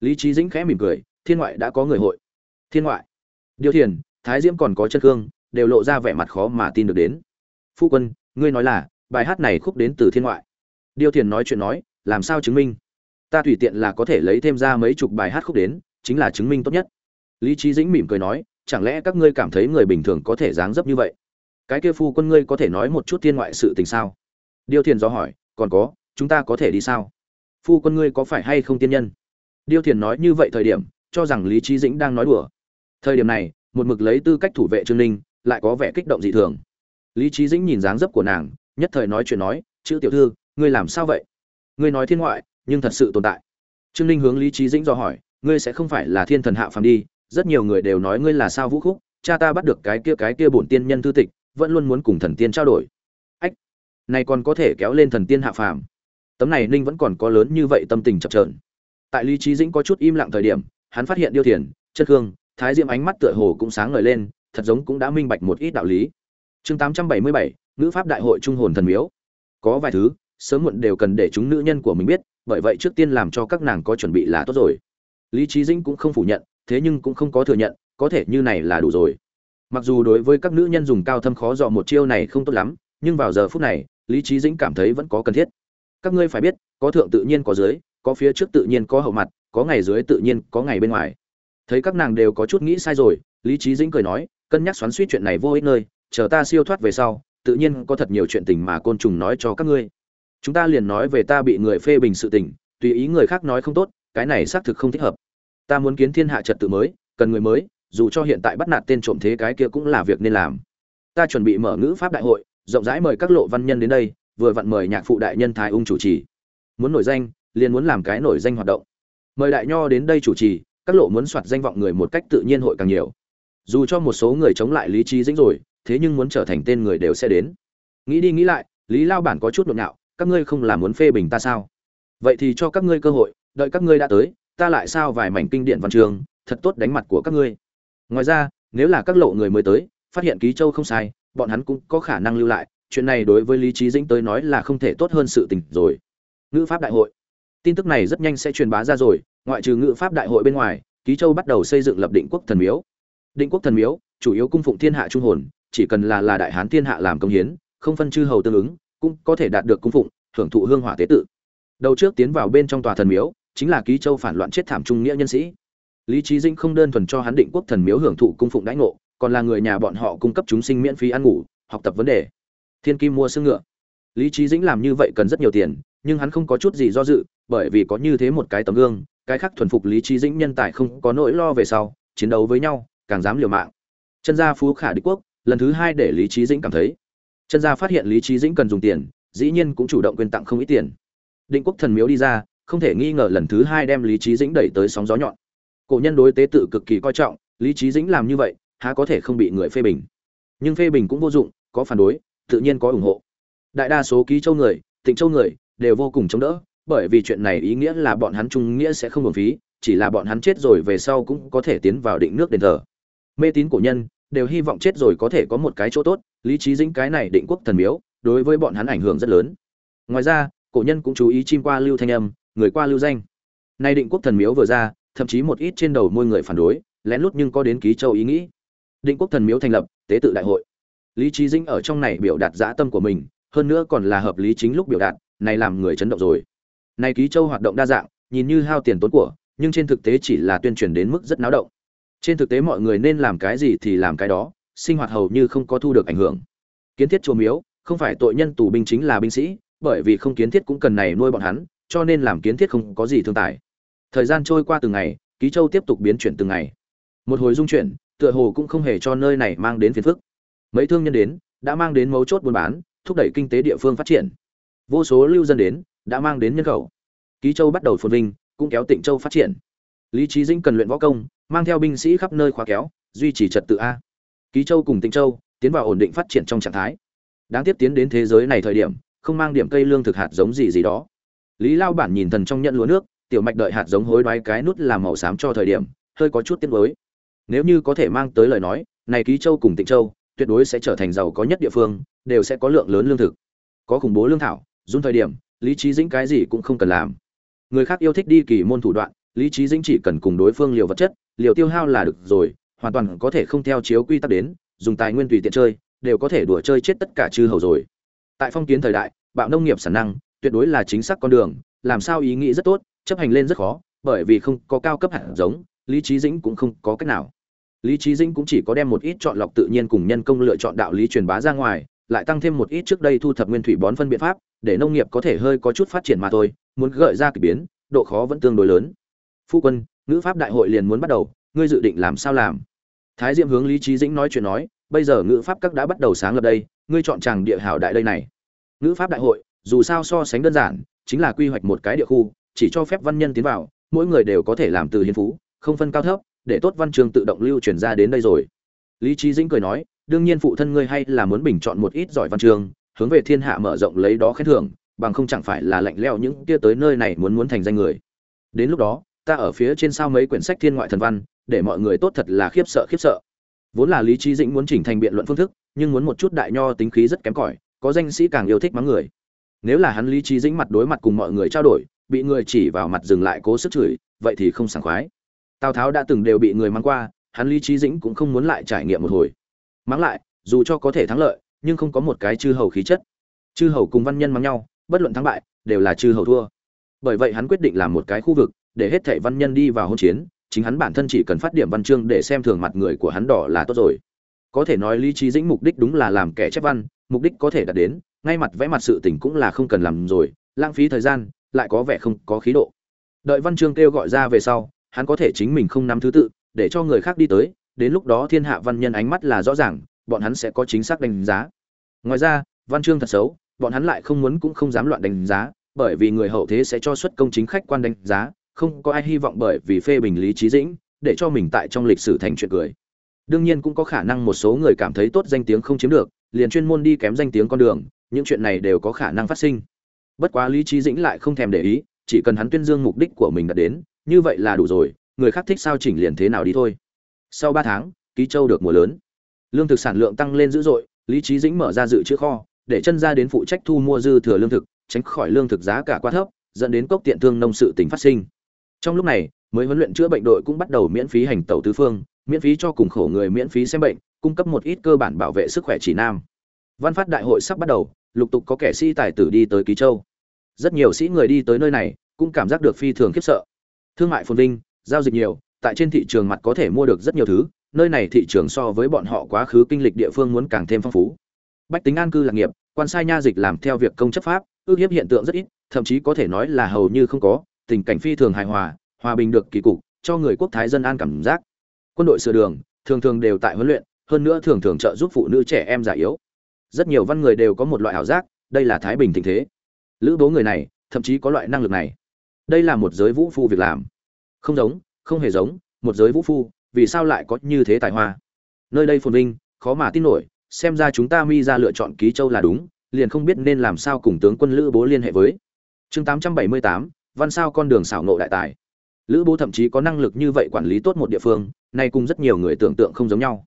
Lý trí dĩnh khẽ mỉm cười thiên ngoại đã có người hội. Thiên ngoại? Điều thiền thái diễm còn có chân Cương, đều lộ ra vẻ mặt khó mà tin được đến. Phu quân ngươi nói là bài hát này khúc đến từ thiên ngoại. Điều thiền nói chuyện nói làm sao chứng minh? Ta tùy tiện là có thể lấy thêm ra mấy chục bài hát khúc đến chính là chứng minh tốt nhất. Lý trí dĩnh mỉm cười nói chẳng lẽ các ngươi cảm thấy người bình thường có thể dáng dấp như vậy? Cái kia phu quân ngươi có thể nói một chút thiên ngoại sự tình sao? Điêu thiền do hỏi còn có chúng ta có thể đi sao? Phu quân ngươi có phải hay không tiên nhân? Điêu thiền nói như vậy thời điểm, cho rằng lý trí dĩnh đang nói đùa. Thời điểm này, một mực lấy tư cách thủ vệ trương ninh, lại có vẻ kích động dị thường. Lý trí dĩnh nhìn dáng dấp của nàng, nhất thời nói chuyện nói, chữ tiểu thư, ngươi làm sao vậy? Ngươi nói thiên ngoại, nhưng thật sự tồn tại. Trương ninh hướng lý trí dĩnh do hỏi, ngươi sẽ không phải là thiên thần hạ phàm đi, rất nhiều người đều nói ngươi là sao vũ khúc, cha ta bắt được cái kia cái kia bổn tiên nhân thư tịch, vẫn luôn muốn cùng thần tiên trao đổi. Ách, này còn có thể kéo lên thần tiên hạ phàm. Tấm này ninh vẫn còn có lớn như vậy tâm tình chập trờn tại lý trí dĩnh có chút im lặng thời điểm, hắn phát hiện điêu thiền chất hương thái diễm ánh mắt tựa hồ cũng sáng ngời lên, thật giống cũng đã minh bạch một ít đạo lý. Chương tám trăm bảy mươi bảy, ngữ pháp đại hội trung hồn thần miếu. Có vài thứ, sớm muộn đều cần để chúng nữ nhân của mình biết, bởi vậy trước tiên làm cho các nàng có chuẩn bị là tốt rồi. Lý trí dĩnh cũng không phủ nhận, thế nhưng cũng không có thừa nhận, có thể như này là đủ rồi. Mặc dù đối với các nữ nhân dùng cao thâm khó dọ một chiêu này không tốt lắm, nhưng vào giờ phút này, lý trí dĩnh cảm thấy vẫn có cần thiết. Các ngươi phải biết, có thượng tự nhiên có dưới có phía trước tự nhiên có hậu mặt, có ngày dưới tự nhiên, có ngày bên ngoài. Thấy các nàng đều có chút nghĩ sai rồi, lý trí dĩnh cười nói, cân nhắc xoắn suýt chuyện này vô ích nơi, chờ ta siêu thoát về sau, tự nhiên có thật nhiều chuyện tình mà côn trùng nói cho các ngươi. Chúng ta liền nói về ta bị người phê bình sự tình, tùy ý người khác nói không tốt, cái này xác thực không thích hợp. Ta muốn kiến thiên hạ trật tự mới, cần người mới, dù cho hiện tại bắt nạt tên trộm thế cái kia cũng là việc nên làm. Ta chuẩn bị mở ngữ pháp đại hội, rộng rãi mời các lộ văn nhân đến đây, vừa vặn mời nhạc phụ đại nhân thái ung chủ trì. Muốn nổi danh liền muốn làm cái nổi danh hoạt động. Mời đại nho đến đây chủ trì, các lộ muốn soạt danh vọng người một cách tự nhiên hội càng nhiều. Dù cho một số người chống lại lý trí dĩnh rồi, thế nhưng muốn trở thành tên người đều sẽ đến. Nghĩ đi nghĩ lại, lý lao bản có chút nhộn nhạo, các ngươi không làm muốn phê bình ta sao? Vậy thì cho các ngươi cơ hội, đợi các ngươi đã tới, ta lại sao vài mảnh kinh điển văn trường, thật tốt đánh mặt của các ngươi. Ngoài ra, nếu là các lộ người mới tới, phát hiện ký châu không sai, bọn hắn cũng có khả năng lưu lại, chuyện này đối với lý trí dĩnh tới nói là không thể tốt hơn sự tình rồi. Ngữ pháp đại hội tin tức này rất nhanh sẽ truyền bá ra rồi, ngoại trừ ngự pháp đại hội bên ngoài, ký châu bắt đầu xây dựng lập định quốc thần miếu. Định quốc thần miếu, chủ yếu cung phụng thiên hạ trung hồn, chỉ cần là là đại hán thiên hạ làm công hiến, không phân chư hầu tương ứng, cũng có thể đạt được cung phụng hưởng thụ hương hỏa tế tự. Đầu trước tiến vào bên trong tòa thần miếu, chính là ký châu phản loạn chết thảm trung nghĩa nhân sĩ. Lý trí dĩnh không đơn thuần cho hắn định quốc thần miếu hưởng thụ cung phụng đãi ngộ, còn là người nhà bọn họ cung cấp chúng sinh miễn phí ăn ngủ, học tập vấn đề. Thiên kim mua xương ngựa. Lý trí dĩnh làm như vậy cần rất nhiều tiền, nhưng hắn không có chút gì do dự bởi vì có như thế một cái tấm gương, cái khác thuần phục lý trí dĩnh nhân tài không có nỗi lo về sau, chiến đấu với nhau, càng dám liều mạng. Chân gia phú khả đế quốc, lần thứ hai để lý trí dĩnh cảm thấy. Chân gia phát hiện lý trí dĩnh cần dùng tiền, dĩ nhiên cũng chủ động quyên tặng không ít tiền. Định quốc thần miếu đi ra, không thể nghi ngờ lần thứ hai đem lý trí dĩnh đẩy tới sóng gió nhọn. Cổ nhân đối tế tự cực kỳ coi trọng, lý trí dĩnh làm như vậy, há có thể không bị người phê bình. Nhưng phê bình cũng vô dụng, có phản đối, tự nhiên có ủng hộ. Đại đa số ký châu người tỉnh châu người, đều vô cùng chống đỡ bởi vì chuyện này ý nghĩa là bọn hắn trung nghĩa sẽ không hưởng phí, chỉ là bọn hắn chết rồi về sau cũng có thể tiến vào định nước đền thờ. Mê tín cổ nhân đều hy vọng chết rồi có thể có một cái chỗ tốt, lý trí dĩnh cái này định quốc thần miếu đối với bọn hắn ảnh hưởng rất lớn. Ngoài ra, cổ nhân cũng chú ý chim qua lưu thanh âm, người qua lưu danh. Nay định quốc thần miếu vừa ra, thậm chí một ít trên đầu môi người phản đối, lén lút nhưng có đến ký châu ý nghĩ. Định quốc thần miếu thành lập, tế tự đại hội. Lý trí dĩnh ở trong này biểu đạt dã tâm của mình, hơn nữa còn là hợp lý chính lúc biểu đạt, này làm người chấn động rồi này ký châu hoạt động đa dạng, nhìn như hao tiền tốn của, nhưng trên thực tế chỉ là tuyên truyền đến mức rất náo động. Trên thực tế mọi người nên làm cái gì thì làm cái đó, sinh hoạt hầu như không có thu được ảnh hưởng. Kiến thiết chùa miếu, không phải tội nhân tù binh chính là binh sĩ, bởi vì không kiến thiết cũng cần này nuôi bọn hắn, cho nên làm kiến thiết không có gì thương tài thời gian trôi qua từng ngày, ký châu tiếp tục biến chuyển từng ngày. Một hồi dung chuyển, tựa hồ cũng không hề cho nơi này mang đến phiền phức. Mấy thương nhân đến, đã mang đến mấu chốt buôn bán, thúc đẩy kinh tế địa phương phát triển. Vô số lưu dân đến đã mang đến nhân khẩu. Ký châu bắt đầu phồn vinh, cũng kéo tịnh châu phát triển. Lý trí dĩnh cần luyện võ công, mang theo binh sĩ khắp nơi khóa kéo, duy trì trật tự a. Ký châu cùng tịnh châu tiến vào ổn định phát triển trong trạng thái. Đáng tiếp tiến đến thế giới này thời điểm, không mang điểm cây lương thực hạt giống gì gì đó. Lý lao bản nhìn thần trong nhận lúa nước, tiểu mạch đợi hạt giống hối đoái cái nút làm màu xám cho thời điểm, hơi có chút tiếc nuối. Nếu như có thể mang tới lời nói, này ký châu cùng tịnh châu tuyệt đối sẽ trở thành giàu có nhất địa phương, đều sẽ có lượng lớn lương thực. Có khủng bố lương thảo, dùng thời điểm lý trí dĩnh cái gì cũng không cần làm. Người khác yêu thích đi kỳ môn thủ đoạn, lý trí dĩnh chỉ cần cùng đối phương liều vật chất, liều tiêu hao là được rồi, hoàn toàn có thể không theo chiếu quy tắc đến, dùng tài nguyên tùy tiện chơi, đều có thể đùa chơi chết tất cả chư hầu rồi. Tại phong kiến thời đại, bạo nông nghiệp sản năng, tuyệt đối là chính xác con đường, làm sao ý nghĩ rất tốt, chấp hành lên rất khó, bởi vì không có cao cấp hạt giống, lý trí dĩnh cũng không có cách nào. Lý trí dĩnh cũng chỉ có đem một ít chọn lọc tự nhiên cùng nhân công lựa chọn đạo lý truyền bá ra ngoài, lại tăng thêm một ít trước đây thu thập nguyên thủy bón phân biện pháp để nông nghiệp có thể hơi có chút phát triển mà thôi, muốn gợi ra kỳ biến, độ khó vẫn tương đối lớn. Phu quân, ngữ pháp đại hội liền muốn bắt đầu, ngươi dự định làm sao làm? Thái diệm hướng lý trí dĩnh nói chuyện nói, bây giờ ngữ pháp các đã bắt đầu sáng lập đây, ngươi chọn chàng địa hảo đại đây này. Ngữ pháp đại hội, dù sao so sánh đơn giản, chính là quy hoạch một cái địa khu, chỉ cho phép văn nhân tiến vào, mỗi người đều có thể làm từ hiến phú, không phân cao thấp, để tốt văn trường tự động lưu truyền ra đến đây rồi. Lý trí dĩnh cười nói, đương nhiên phụ thân ngươi hay là muốn bình chọn một ít giỏi văn trường hướng về thiên hạ mở rộng lấy đó khen thưởng, bằng không chẳng phải là lạnh leo những kia tới nơi này muốn muốn thành danh người. Đến lúc đó, ta ở phía trên sao mấy quyển sách thiên ngoại thần văn, để mọi người tốt thật là khiếp sợ khiếp sợ. Vốn là lý trí dĩnh muốn chỉnh thành biện luận phương thức, nhưng muốn một chút đại nho tính khí rất kém cỏi, có danh sĩ càng yêu thích mắng người. Nếu là hắn lý trí dĩnh mặt đối mặt cùng mọi người trao đổi, bị người chỉ vào mặt dừng lại cố sức chửi, vậy thì không sảng khoái. Tào tháo đã từng đều bị người mắng qua, hắn lý trí dĩnh cũng không muốn lại trải nghiệm một hồi. Mắng lại, dù cho có thể thắng lợi nhưng không có một cái chư hầu khí chất. Chư hầu cùng văn nhân mắng nhau, bất luận thắng bại, đều là chư hầu thua. Bởi vậy hắn quyết định làm một cái khu vực, để hết thảy văn nhân đi vào hôn chiến, chính hắn bản thân chỉ cần phát điểm văn chương để xem thường mặt người của hắn đỏ là tốt rồi. Có thể nói lý trí dĩnh mục đích đúng là làm kẻ chép văn, mục đích có thể đạt đến, ngay mặt vẽ mặt sự tình cũng là không cần làm rồi, lãng phí thời gian, lại có vẻ không có khí độ. Đợi văn chương kêu gọi ra về sau, hắn có thể chính mình không nắm thứ tự, để cho người khác đi tới, đến lúc đó thiên hạ văn nhân ánh mắt là rõ ràng bọn hắn sẽ có chính xác đánh giá. Ngoài ra, văn chương thật xấu, bọn hắn lại không muốn cũng không dám loạn đánh giá, bởi vì người hậu thế sẽ cho xuất công chính khách quan đánh giá, không có ai hy vọng bởi vì phê bình lý trí dĩnh, để cho mình tại trong lịch sử thành chuyện cười. Đương nhiên cũng có khả năng một số người cảm thấy tốt danh tiếng không chiếm được, liền chuyên môn đi kém danh tiếng con đường, những chuyện này đều có khả năng phát sinh. Bất quá lý trí dĩnh lại không thèm để ý, chỉ cần hắn tuyên dương mục đích của mình đã đến, như vậy là đủ rồi, người khác thích sao chỉnh liền thế nào đi thôi. Sau ba tháng, ký châu được mùa lớn lương thực sản lượng tăng lên dữ dội, lý trí dĩnh mở ra dự trữ kho, để chân ra đến phụ trách thu mua dư thừa lương thực, tránh khỏi lương thực giá cả quá thấp, dẫn đến cốc tiện thương nông sự tỉnh phát sinh. Trong lúc này, mới huấn luyện chữa bệnh đội cũng bắt đầu miễn phí hành tẩu tứ phương, miễn phí cho cùng khổ người miễn phí xem bệnh, cung cấp một ít cơ bản bảo vệ sức khỏe chỉ nam. Văn phát đại hội sắp bắt đầu, lục tục có kẻ sĩ tài tử đi tới ký châu. Rất nhiều sĩ người đi tới nơi này, cũng cảm giác được phi thường khiếp sợ. Thương mại phồn vinh, giao dịch nhiều, tại trên thị trường mặt có thể mua được rất nhiều thứ nơi này thị trường so với bọn họ quá khứ kinh lịch địa phương muốn càng thêm phong phú. Bách tính an cư lạc nghiệp, quan sai nha dịch làm theo việc công chấp pháp, ước hiếp hiện tượng rất ít, thậm chí có thể nói là hầu như không có, tình cảnh phi thường hài hòa hòa bình được kỳ cục, cho người quốc thái dân an cảm giác. Quân đội sửa đường, thường thường đều tại huấn luyện, hơn nữa thường thường trợ giúp phụ nữ trẻ em già yếu. Rất nhiều văn người đều có một loại ảo giác, đây là thái bình tình thế. Lữ bố người này, thậm chí có loại năng lực này. Đây là một giới vũ phu việc làm. Không giống, không hề giống, một giới vũ phu vì sao lại có như thế tài hoa? Nơi đây phồn vinh khó mà tin nổi xem ra chúng ta mi ra lựa chọn ký châu là đúng liền không biết nên làm sao cùng tướng quân lữ bố liên hệ với. Chương 878, văn sao con đường xảo nộ đại tài. Lữ bố thậm chí có năng lực như vậy quản lý tốt một địa phương nay cùng rất nhiều người tưởng tượng không giống nhau.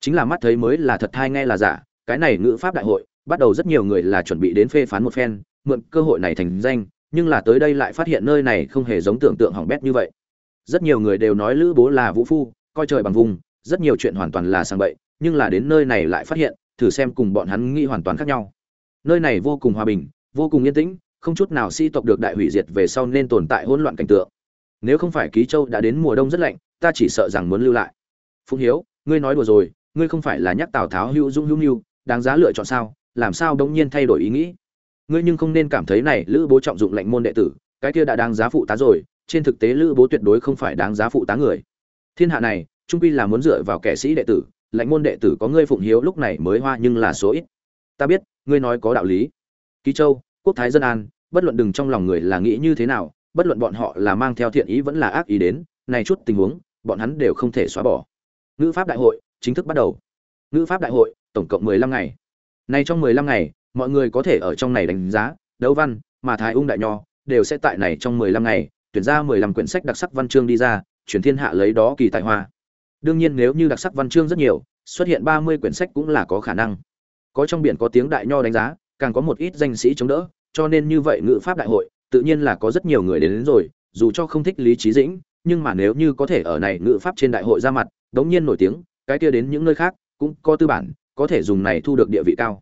Chính là mắt thấy mới là thật hay nghe là giả cái này ngữ pháp đại hội bắt đầu rất nhiều người là chuẩn bị đến phê phán một phen mượn cơ hội này thành danh nhưng là tới đây lại phát hiện nơi này không hề giống tưởng tượng hỏng bét như vậy. Rất nhiều người đều nói lữ bố là vũ phu coi trời bằng vùng, rất nhiều chuyện hoàn toàn là sang bậy, nhưng là đến nơi này lại phát hiện, thử xem cùng bọn hắn nghĩ hoàn toàn khác nhau. Nơi này vô cùng hòa bình, vô cùng yên tĩnh, không chút nào si tộc được đại hủy diệt về sau nên tồn tại hỗn loạn cảnh tượng. Nếu không phải ký châu đã đến mùa đông rất lạnh, ta chỉ sợ rằng muốn lưu lại. Phụng hiếu, ngươi nói đùa rồi, ngươi không phải là nhắc tào tháo hữu dung hữu nhu đáng giá lựa chọn sao, làm sao đống nhiên thay đổi ý nghĩ? Ngươi nhưng không nên cảm thấy này, lữ bố trọng dụng lệnh môn đệ tử, cái kia đã đáng giá phụ tá rồi, trên thực tế lữ bố tuyệt đối không phải đáng giá phụ tá người thiên hạ này, trung quy là muốn dựa vào kẻ sĩ đệ tử lãnh môn đệ tử có ngươi phụng hiếu lúc này mới hoa nhưng là số ít. Ta biết, ngươi nói có đạo lý. Ký châu, quốc thái dân an, bất luận đừng trong lòng người là nghĩ như thế nào, bất luận bọn họ là mang theo thiện ý vẫn là ác ý đến, này chút tình huống, bọn hắn đều không thể xóa bỏ. Ngữ pháp đại hội, chính thức bắt đầu. Ngữ pháp đại hội, tổng cộng mười lăm ngày. Nay trong mười lăm ngày, mọi người có thể ở trong này đánh giá, đấu văn, mà thái ung đại nho, đều sẽ tại này trong mười lăm ngày, tuyển ra mười lăm quyển sách đặc sắc văn chương đi ra chuyển thiên hạ lấy đó kỳ tài hoa. Đương nhiên nếu như đặc sắc văn chương rất nhiều xuất hiện ba mươi quyển sách cũng là có khả năng. Có trong biển có tiếng đại nho đánh giá càng có một ít danh sĩ chống đỡ cho nên như vậy ngữ pháp đại hội tự nhiên là có rất nhiều người đến, đến rồi dù cho không thích lý trí dĩnh nhưng mà nếu như có thể ở này ngữ pháp trên đại hội ra mặt đống nhiên nổi tiếng cái kia đến những nơi khác cũng có tư bản có thể dùng này thu được địa vị cao.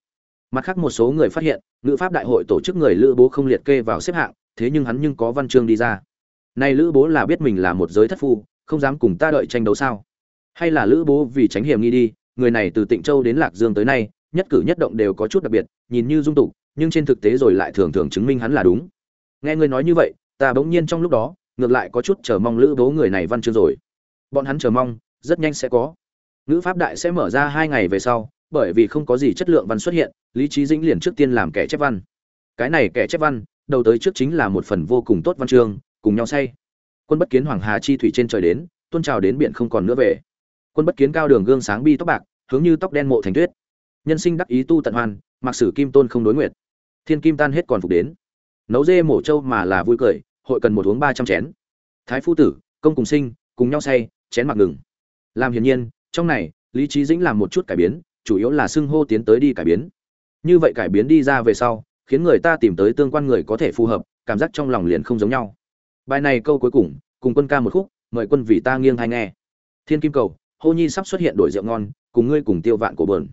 Mặt khác một số người phát hiện ngữ pháp đại hội tổ chức người lữ bố không liệt kê vào xếp hạng thế nhưng hắn nhưng có văn chương đi ra nay lữ bố là biết mình là một giới thất phu, không dám cùng ta đợi tranh đấu sao? Hay là lữ bố vì tránh hiểm nghi đi, người này từ tịnh châu đến lạc dương tới nay, nhất cử nhất động đều có chút đặc biệt, nhìn như dung tục, nhưng trên thực tế rồi lại thường thường chứng minh hắn là đúng. Nghe ngươi nói như vậy, ta bỗng nhiên trong lúc đó, ngược lại có chút chờ mong lữ bố người này văn chương rồi. Bọn hắn chờ mong, rất nhanh sẽ có. Ngữ pháp đại sẽ mở ra hai ngày về sau, bởi vì không có gì chất lượng văn xuất hiện, lý trí dĩnh liền trước tiên làm kẻ chép văn. Cái này kẻ chép văn, đầu tới trước chính là một phần vô cùng tốt văn chương cùng nhau say. Quân bất kiến hoàng hà chi thủy trên trời đến, tuôn trào đến biển không còn nữa về. Quân bất kiến cao đường gương sáng bi tóc bạc, hướng như tóc đen mộ thành tuyết. Nhân sinh đắc ý tu tận hoan, mặc sử kim tôn không đối nguyệt thiên kim tan hết còn phục đến. Nấu dê mổ trâu mà là vui cười, hội cần một uống ba trăm chén. Thái phu tử, công cùng sinh, cùng nhau say, chén mặc ngừng. Làm hiển nhiên, trong này, lý trí dĩnh làm một chút cải biến, chủ yếu là xưng hô tiến tới đi cải biến. Như vậy cải biến đi ra về sau, khiến người ta tìm tới tương quan người có thể phù hợp, cảm giác trong lòng liền không giống nhau bài này câu cuối cùng cùng quân ca một khúc, mời quân vì ta nghiêng hay nghe. Thiên kim cầu, hô nhi sắp xuất hiện đổi rượu ngon, cùng ngươi cùng tiêu vạn của bờn.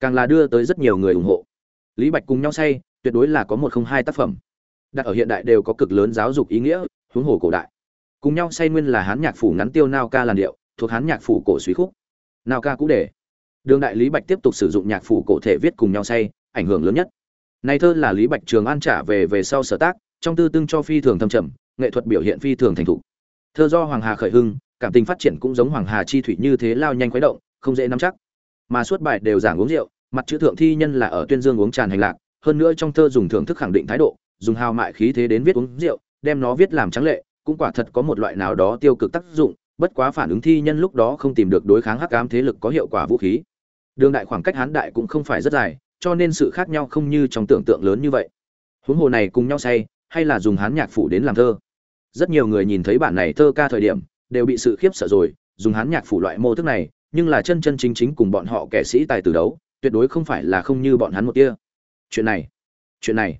Càng là đưa tới rất nhiều người ủng hộ. Lý bạch cùng nhau say, tuyệt đối là có một không hai tác phẩm. Đặt ở hiện đại đều có cực lớn giáo dục ý nghĩa, huống hồ cổ đại. Cùng nhau say nguyên là hán nhạc phủ ngắn tiêu nao ca làn điệu, thuộc hán nhạc phủ cổ suý khúc. Nao ca cũ để đường đại lý bạch tiếp tục sử dụng nhạc phủ cổ thể viết cùng nhau say, ảnh hưởng lớn nhất. Này thơ là lý bạch trường an trả về về sau sở tác, trong tư tương cho phi thường thâm trầm nghệ thuật biểu hiện phi thường thành thục. Thơ do hoàng hà khởi hưng, cảm tình phát triển cũng giống hoàng hà chi thủy như thế lao nhanh khuấy động, không dễ nắm chắc. Mà suốt bài đều giảng uống rượu, mặt chữ thượng thi nhân là ở tuyên dương uống tràn hành lạc, hơn nữa trong thơ dùng thưởng thức khẳng định thái độ, dùng hào mại khí thế đến viết uống rượu, đem nó viết làm trắng lệ, cũng quả thật có một loại nào đó tiêu cực tác dụng, bất quá phản ứng thi nhân lúc đó không tìm được đối kháng hắc ám thế lực có hiệu quả vũ khí. Đường đại khoảng cách hán đại cũng không phải rất dài, cho nên sự khác nhau không như trong tưởng tượng lớn như vậy. Huống hồ này cùng nhau say hay là dùng hán nhạc phủ đến làm thơ? Rất nhiều người nhìn thấy bản này thơ ca thời điểm, đều bị sự khiếp sợ rồi, dùng hán nhạc phủ loại mô thức này, nhưng là chân chân chính chính cùng bọn họ kẻ sĩ tài tử đấu, tuyệt đối không phải là không như bọn hắn một tia chuyện này chuyện này.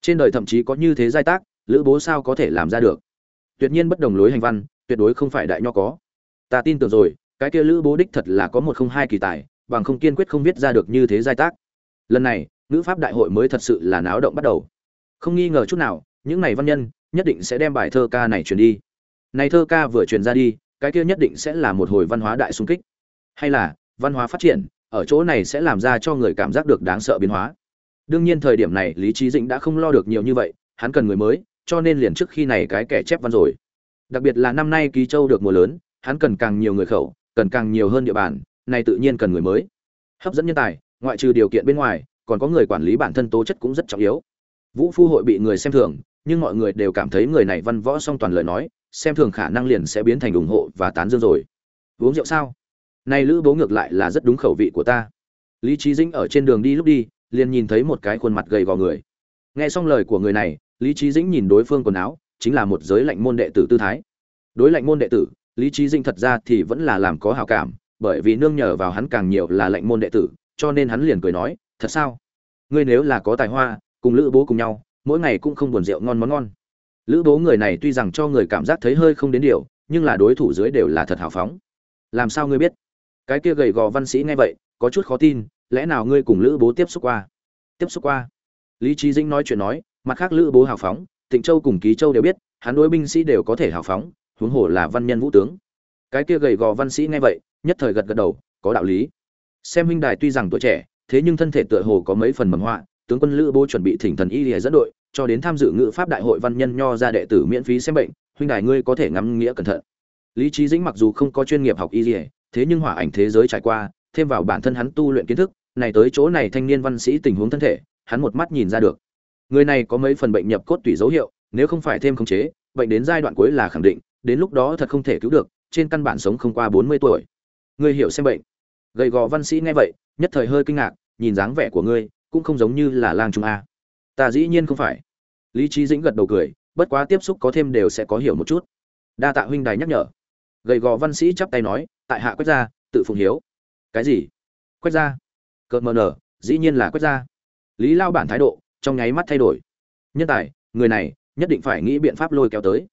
Trên đời thậm chí có như thế giai tác, lữ bố sao có thể làm ra được? Tuyệt nhiên bất đồng lối hành văn, tuyệt đối không phải đại nho có. Ta tin tưởng rồi, cái kia lữ bố đích thật là có một không hai kỳ tài, bằng không kiên quyết không viết ra được như thế giai tác. Lần này, ngữ pháp đại hội mới thật sự là náo động bắt đầu. Không nghi ngờ chút nào những này văn nhân nhất định sẽ đem bài thơ ca này truyền đi. Này thơ ca vừa truyền ra đi, cái kia nhất định sẽ là một hồi văn hóa đại sung kích. Hay là, văn hóa phát triển, ở chỗ này sẽ làm ra cho người cảm giác được đáng sợ biến hóa. Đương nhiên thời điểm này, lý trí dĩnh đã không lo được nhiều như vậy, hắn cần người mới, cho nên liền trước khi này cái kẻ chép văn rồi. Đặc biệt là năm nay ký châu được mùa lớn, hắn cần càng nhiều người khẩu, cần càng nhiều hơn địa bàn, này tự nhiên cần người mới. Hấp dẫn nhân tài, ngoại trừ điều kiện bên ngoài, còn có người quản lý bản thân tố chất cũng rất trọng yếu. Vũ phu hội bị người xem thường nhưng mọi người đều cảm thấy người này văn võ song toàn lời nói, xem thường khả năng liền sẽ biến thành ủng hộ và tán dương rồi. Uống rượu sao? Này lữ bố ngược lại là rất đúng khẩu vị của ta. Lý trí dĩnh ở trên đường đi lúc đi, liền nhìn thấy một cái khuôn mặt gầy gò người. Nghe xong lời của người này, lý trí dĩnh nhìn đối phương quần áo, chính là một giới lạnh môn đệ tử tư thái. Đối lạnh môn đệ tử, lý trí dĩnh thật ra thì vẫn là làm có hảo cảm, bởi vì nương nhờ vào hắn càng nhiều là lạnh môn đệ tử, cho nên hắn liền cười nói, thật sao? Ngươi nếu là có tài hoa, cùng lữ bố cùng nhau mỗi ngày cũng không buồn rượu ngon món ngon. Lữ bố người này tuy rằng cho người cảm giác thấy hơi không đến điều, nhưng là đối thủ dưới đều là thật hào phóng. Làm sao ngươi biết? Cái kia gầy gò văn sĩ nghe vậy, có chút khó tin, lẽ nào ngươi cùng lữ bố tiếp xúc qua? Tiếp xúc qua. Lý trí dĩnh nói chuyện nói, mặt khác lữ bố hào phóng, tịnh châu cùng ký châu đều biết, hắn đối binh sĩ đều có thể hào phóng, huống hồ là văn nhân vũ tướng. Cái kia gầy gò văn sĩ nghe vậy, nhất thời gật gật đầu, có đạo lý. Xem huynh đài tuy rằng tuổi trẻ, thế nhưng thân thể tựa hồ có mấy phần mầm họa tướng quân lữ bố chuẩn bị thỉnh thần y lìa dẫn đội, cho đến tham dự ngự pháp đại hội văn nhân nho ra đệ tử miễn phí xem bệnh, huynh đài ngươi có thể ngắm nghĩa cẩn thận. Lý trí dĩnh mặc dù không có chuyên nghiệp học y lìa, thế nhưng hỏa ảnh thế giới trải qua, thêm vào bản thân hắn tu luyện kiến thức, này tới chỗ này thanh niên văn sĩ tình huống thân thể, hắn một mắt nhìn ra được. Người này có mấy phần bệnh nhập cốt tủy dấu hiệu, nếu không phải thêm khống chế, bệnh đến giai đoạn cuối là khẳng định, đến lúc đó thật không thể cứu được, trên căn bản sống không qua bốn mươi tuổi. Ngươi hiểu xem bệnh. Gầy gò văn sĩ nghe vậy, nhất thời hơi kinh ngạc, nhìn dáng vẻ của ngươi cũng không giống như là lang trung a. Ta dĩ nhiên không phải. Lý trí dĩnh gật đầu cười, bất quá tiếp xúc có thêm đều sẽ có hiểu một chút. Đa tạ huynh đài nhắc nhở. Gầy gò văn sĩ chắp tay nói, tại hạ quét ra, tự phụng hiếu. Cái gì? Quét ra? Cợt mờ nở, dĩ nhiên là quét ra. Lý lao bản thái độ, trong nháy mắt thay đổi. Nhân tài, người này, nhất định phải nghĩ biện pháp lôi kéo tới.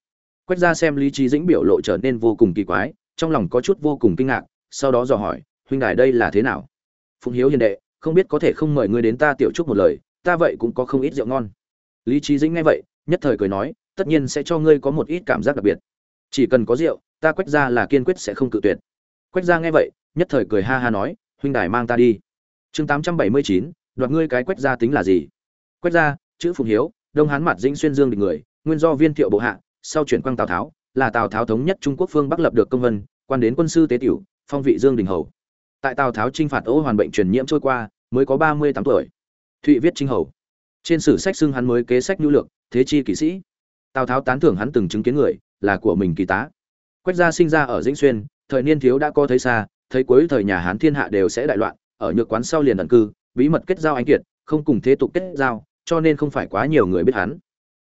Quét ra xem lý trí dĩnh biểu lộ trở nên vô cùng kỳ quái, trong lòng có chút vô cùng kinh ngạc, sau đó dò hỏi, huynh đài đây là thế nào? Phụng hiếu hiền đệ không biết có thể không mời ngươi đến ta tiểu chúc một lời, ta vậy cũng có không ít rượu ngon. Lý trí dĩnh nghe vậy, nhất thời cười nói, tất nhiên sẽ cho ngươi có một ít cảm giác đặc biệt. Chỉ cần có rượu, ta quách ra là kiên quyết sẽ không cự tuyệt. Quách ra nghe vậy, nhất thời cười ha ha nói, huynh đài mang ta đi. Chương tám trăm bảy mươi chín, đoạt ngươi cái quách ra tính là gì? Quách ra chữ Phùng hiếu, đông hán mặt dĩnh xuyên dương địch người, nguyên do viên thiệu bộ hạ, sau chuyển quang tào tháo, là tào tháo thống nhất trung quốc phương bắc lập được công vân, quan đến quân sư tế tiểu, phong vị dương đình hầu tại tào tháo chinh phạt ô hoàn bệnh truyền nhiễm trôi qua, mới có ba mươi tám tuổi. Thụy viết trinh hầu. Trên sử sách xưng hắn mới kế sách nhu lược, thế chi kỵ sĩ. Tào tháo tán thưởng hắn từng chứng kiến người, là của mình kỳ tá. Quách gia sinh ra ở dĩnh xuyên, thời niên thiếu đã có thấy xa, thấy cuối thời nhà hán thiên hạ đều sẽ đại loạn, ở nhược quán sau liền ẩn cư, bí mật kết giao anh kiệt, không cùng thế tục kết giao, cho nên không phải quá nhiều người biết hắn.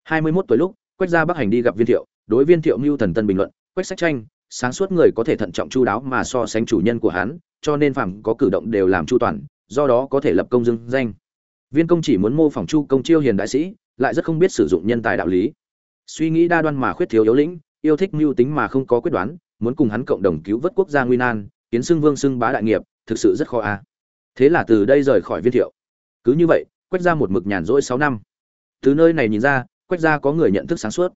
Hai mươi 21 tuổi lúc, quách gia bắc hành đi gặp viên thiệu, đối viên thiệu mưu thần tân bình luận, quách sách tranh, sáng suốt người có thể thận trọng chu đáo mà so sánh chủ nhân của hắn cho nên phàm có cử động đều làm chu toàn, do đó có thể lập công dương danh. Viên công chỉ muốn mô phỏng chu công chiêu hiền đại sĩ, lại rất không biết sử dụng nhân tài đạo lý. Suy nghĩ đa đoan mà khuyết thiếu yếu lĩnh, yêu thích mưu tính mà không có quyết đoán, muốn cùng hắn cộng đồng cứu vớt quốc gia nguy nan, kiến xưng vương xưng bá đại nghiệp, thực sự rất khó a. Thế là từ đây rời khỏi viên thiệu. Cứ như vậy quách ra một mực nhàn rỗi sáu năm. Từ nơi này nhìn ra quách gia có người nhận thức sáng suốt.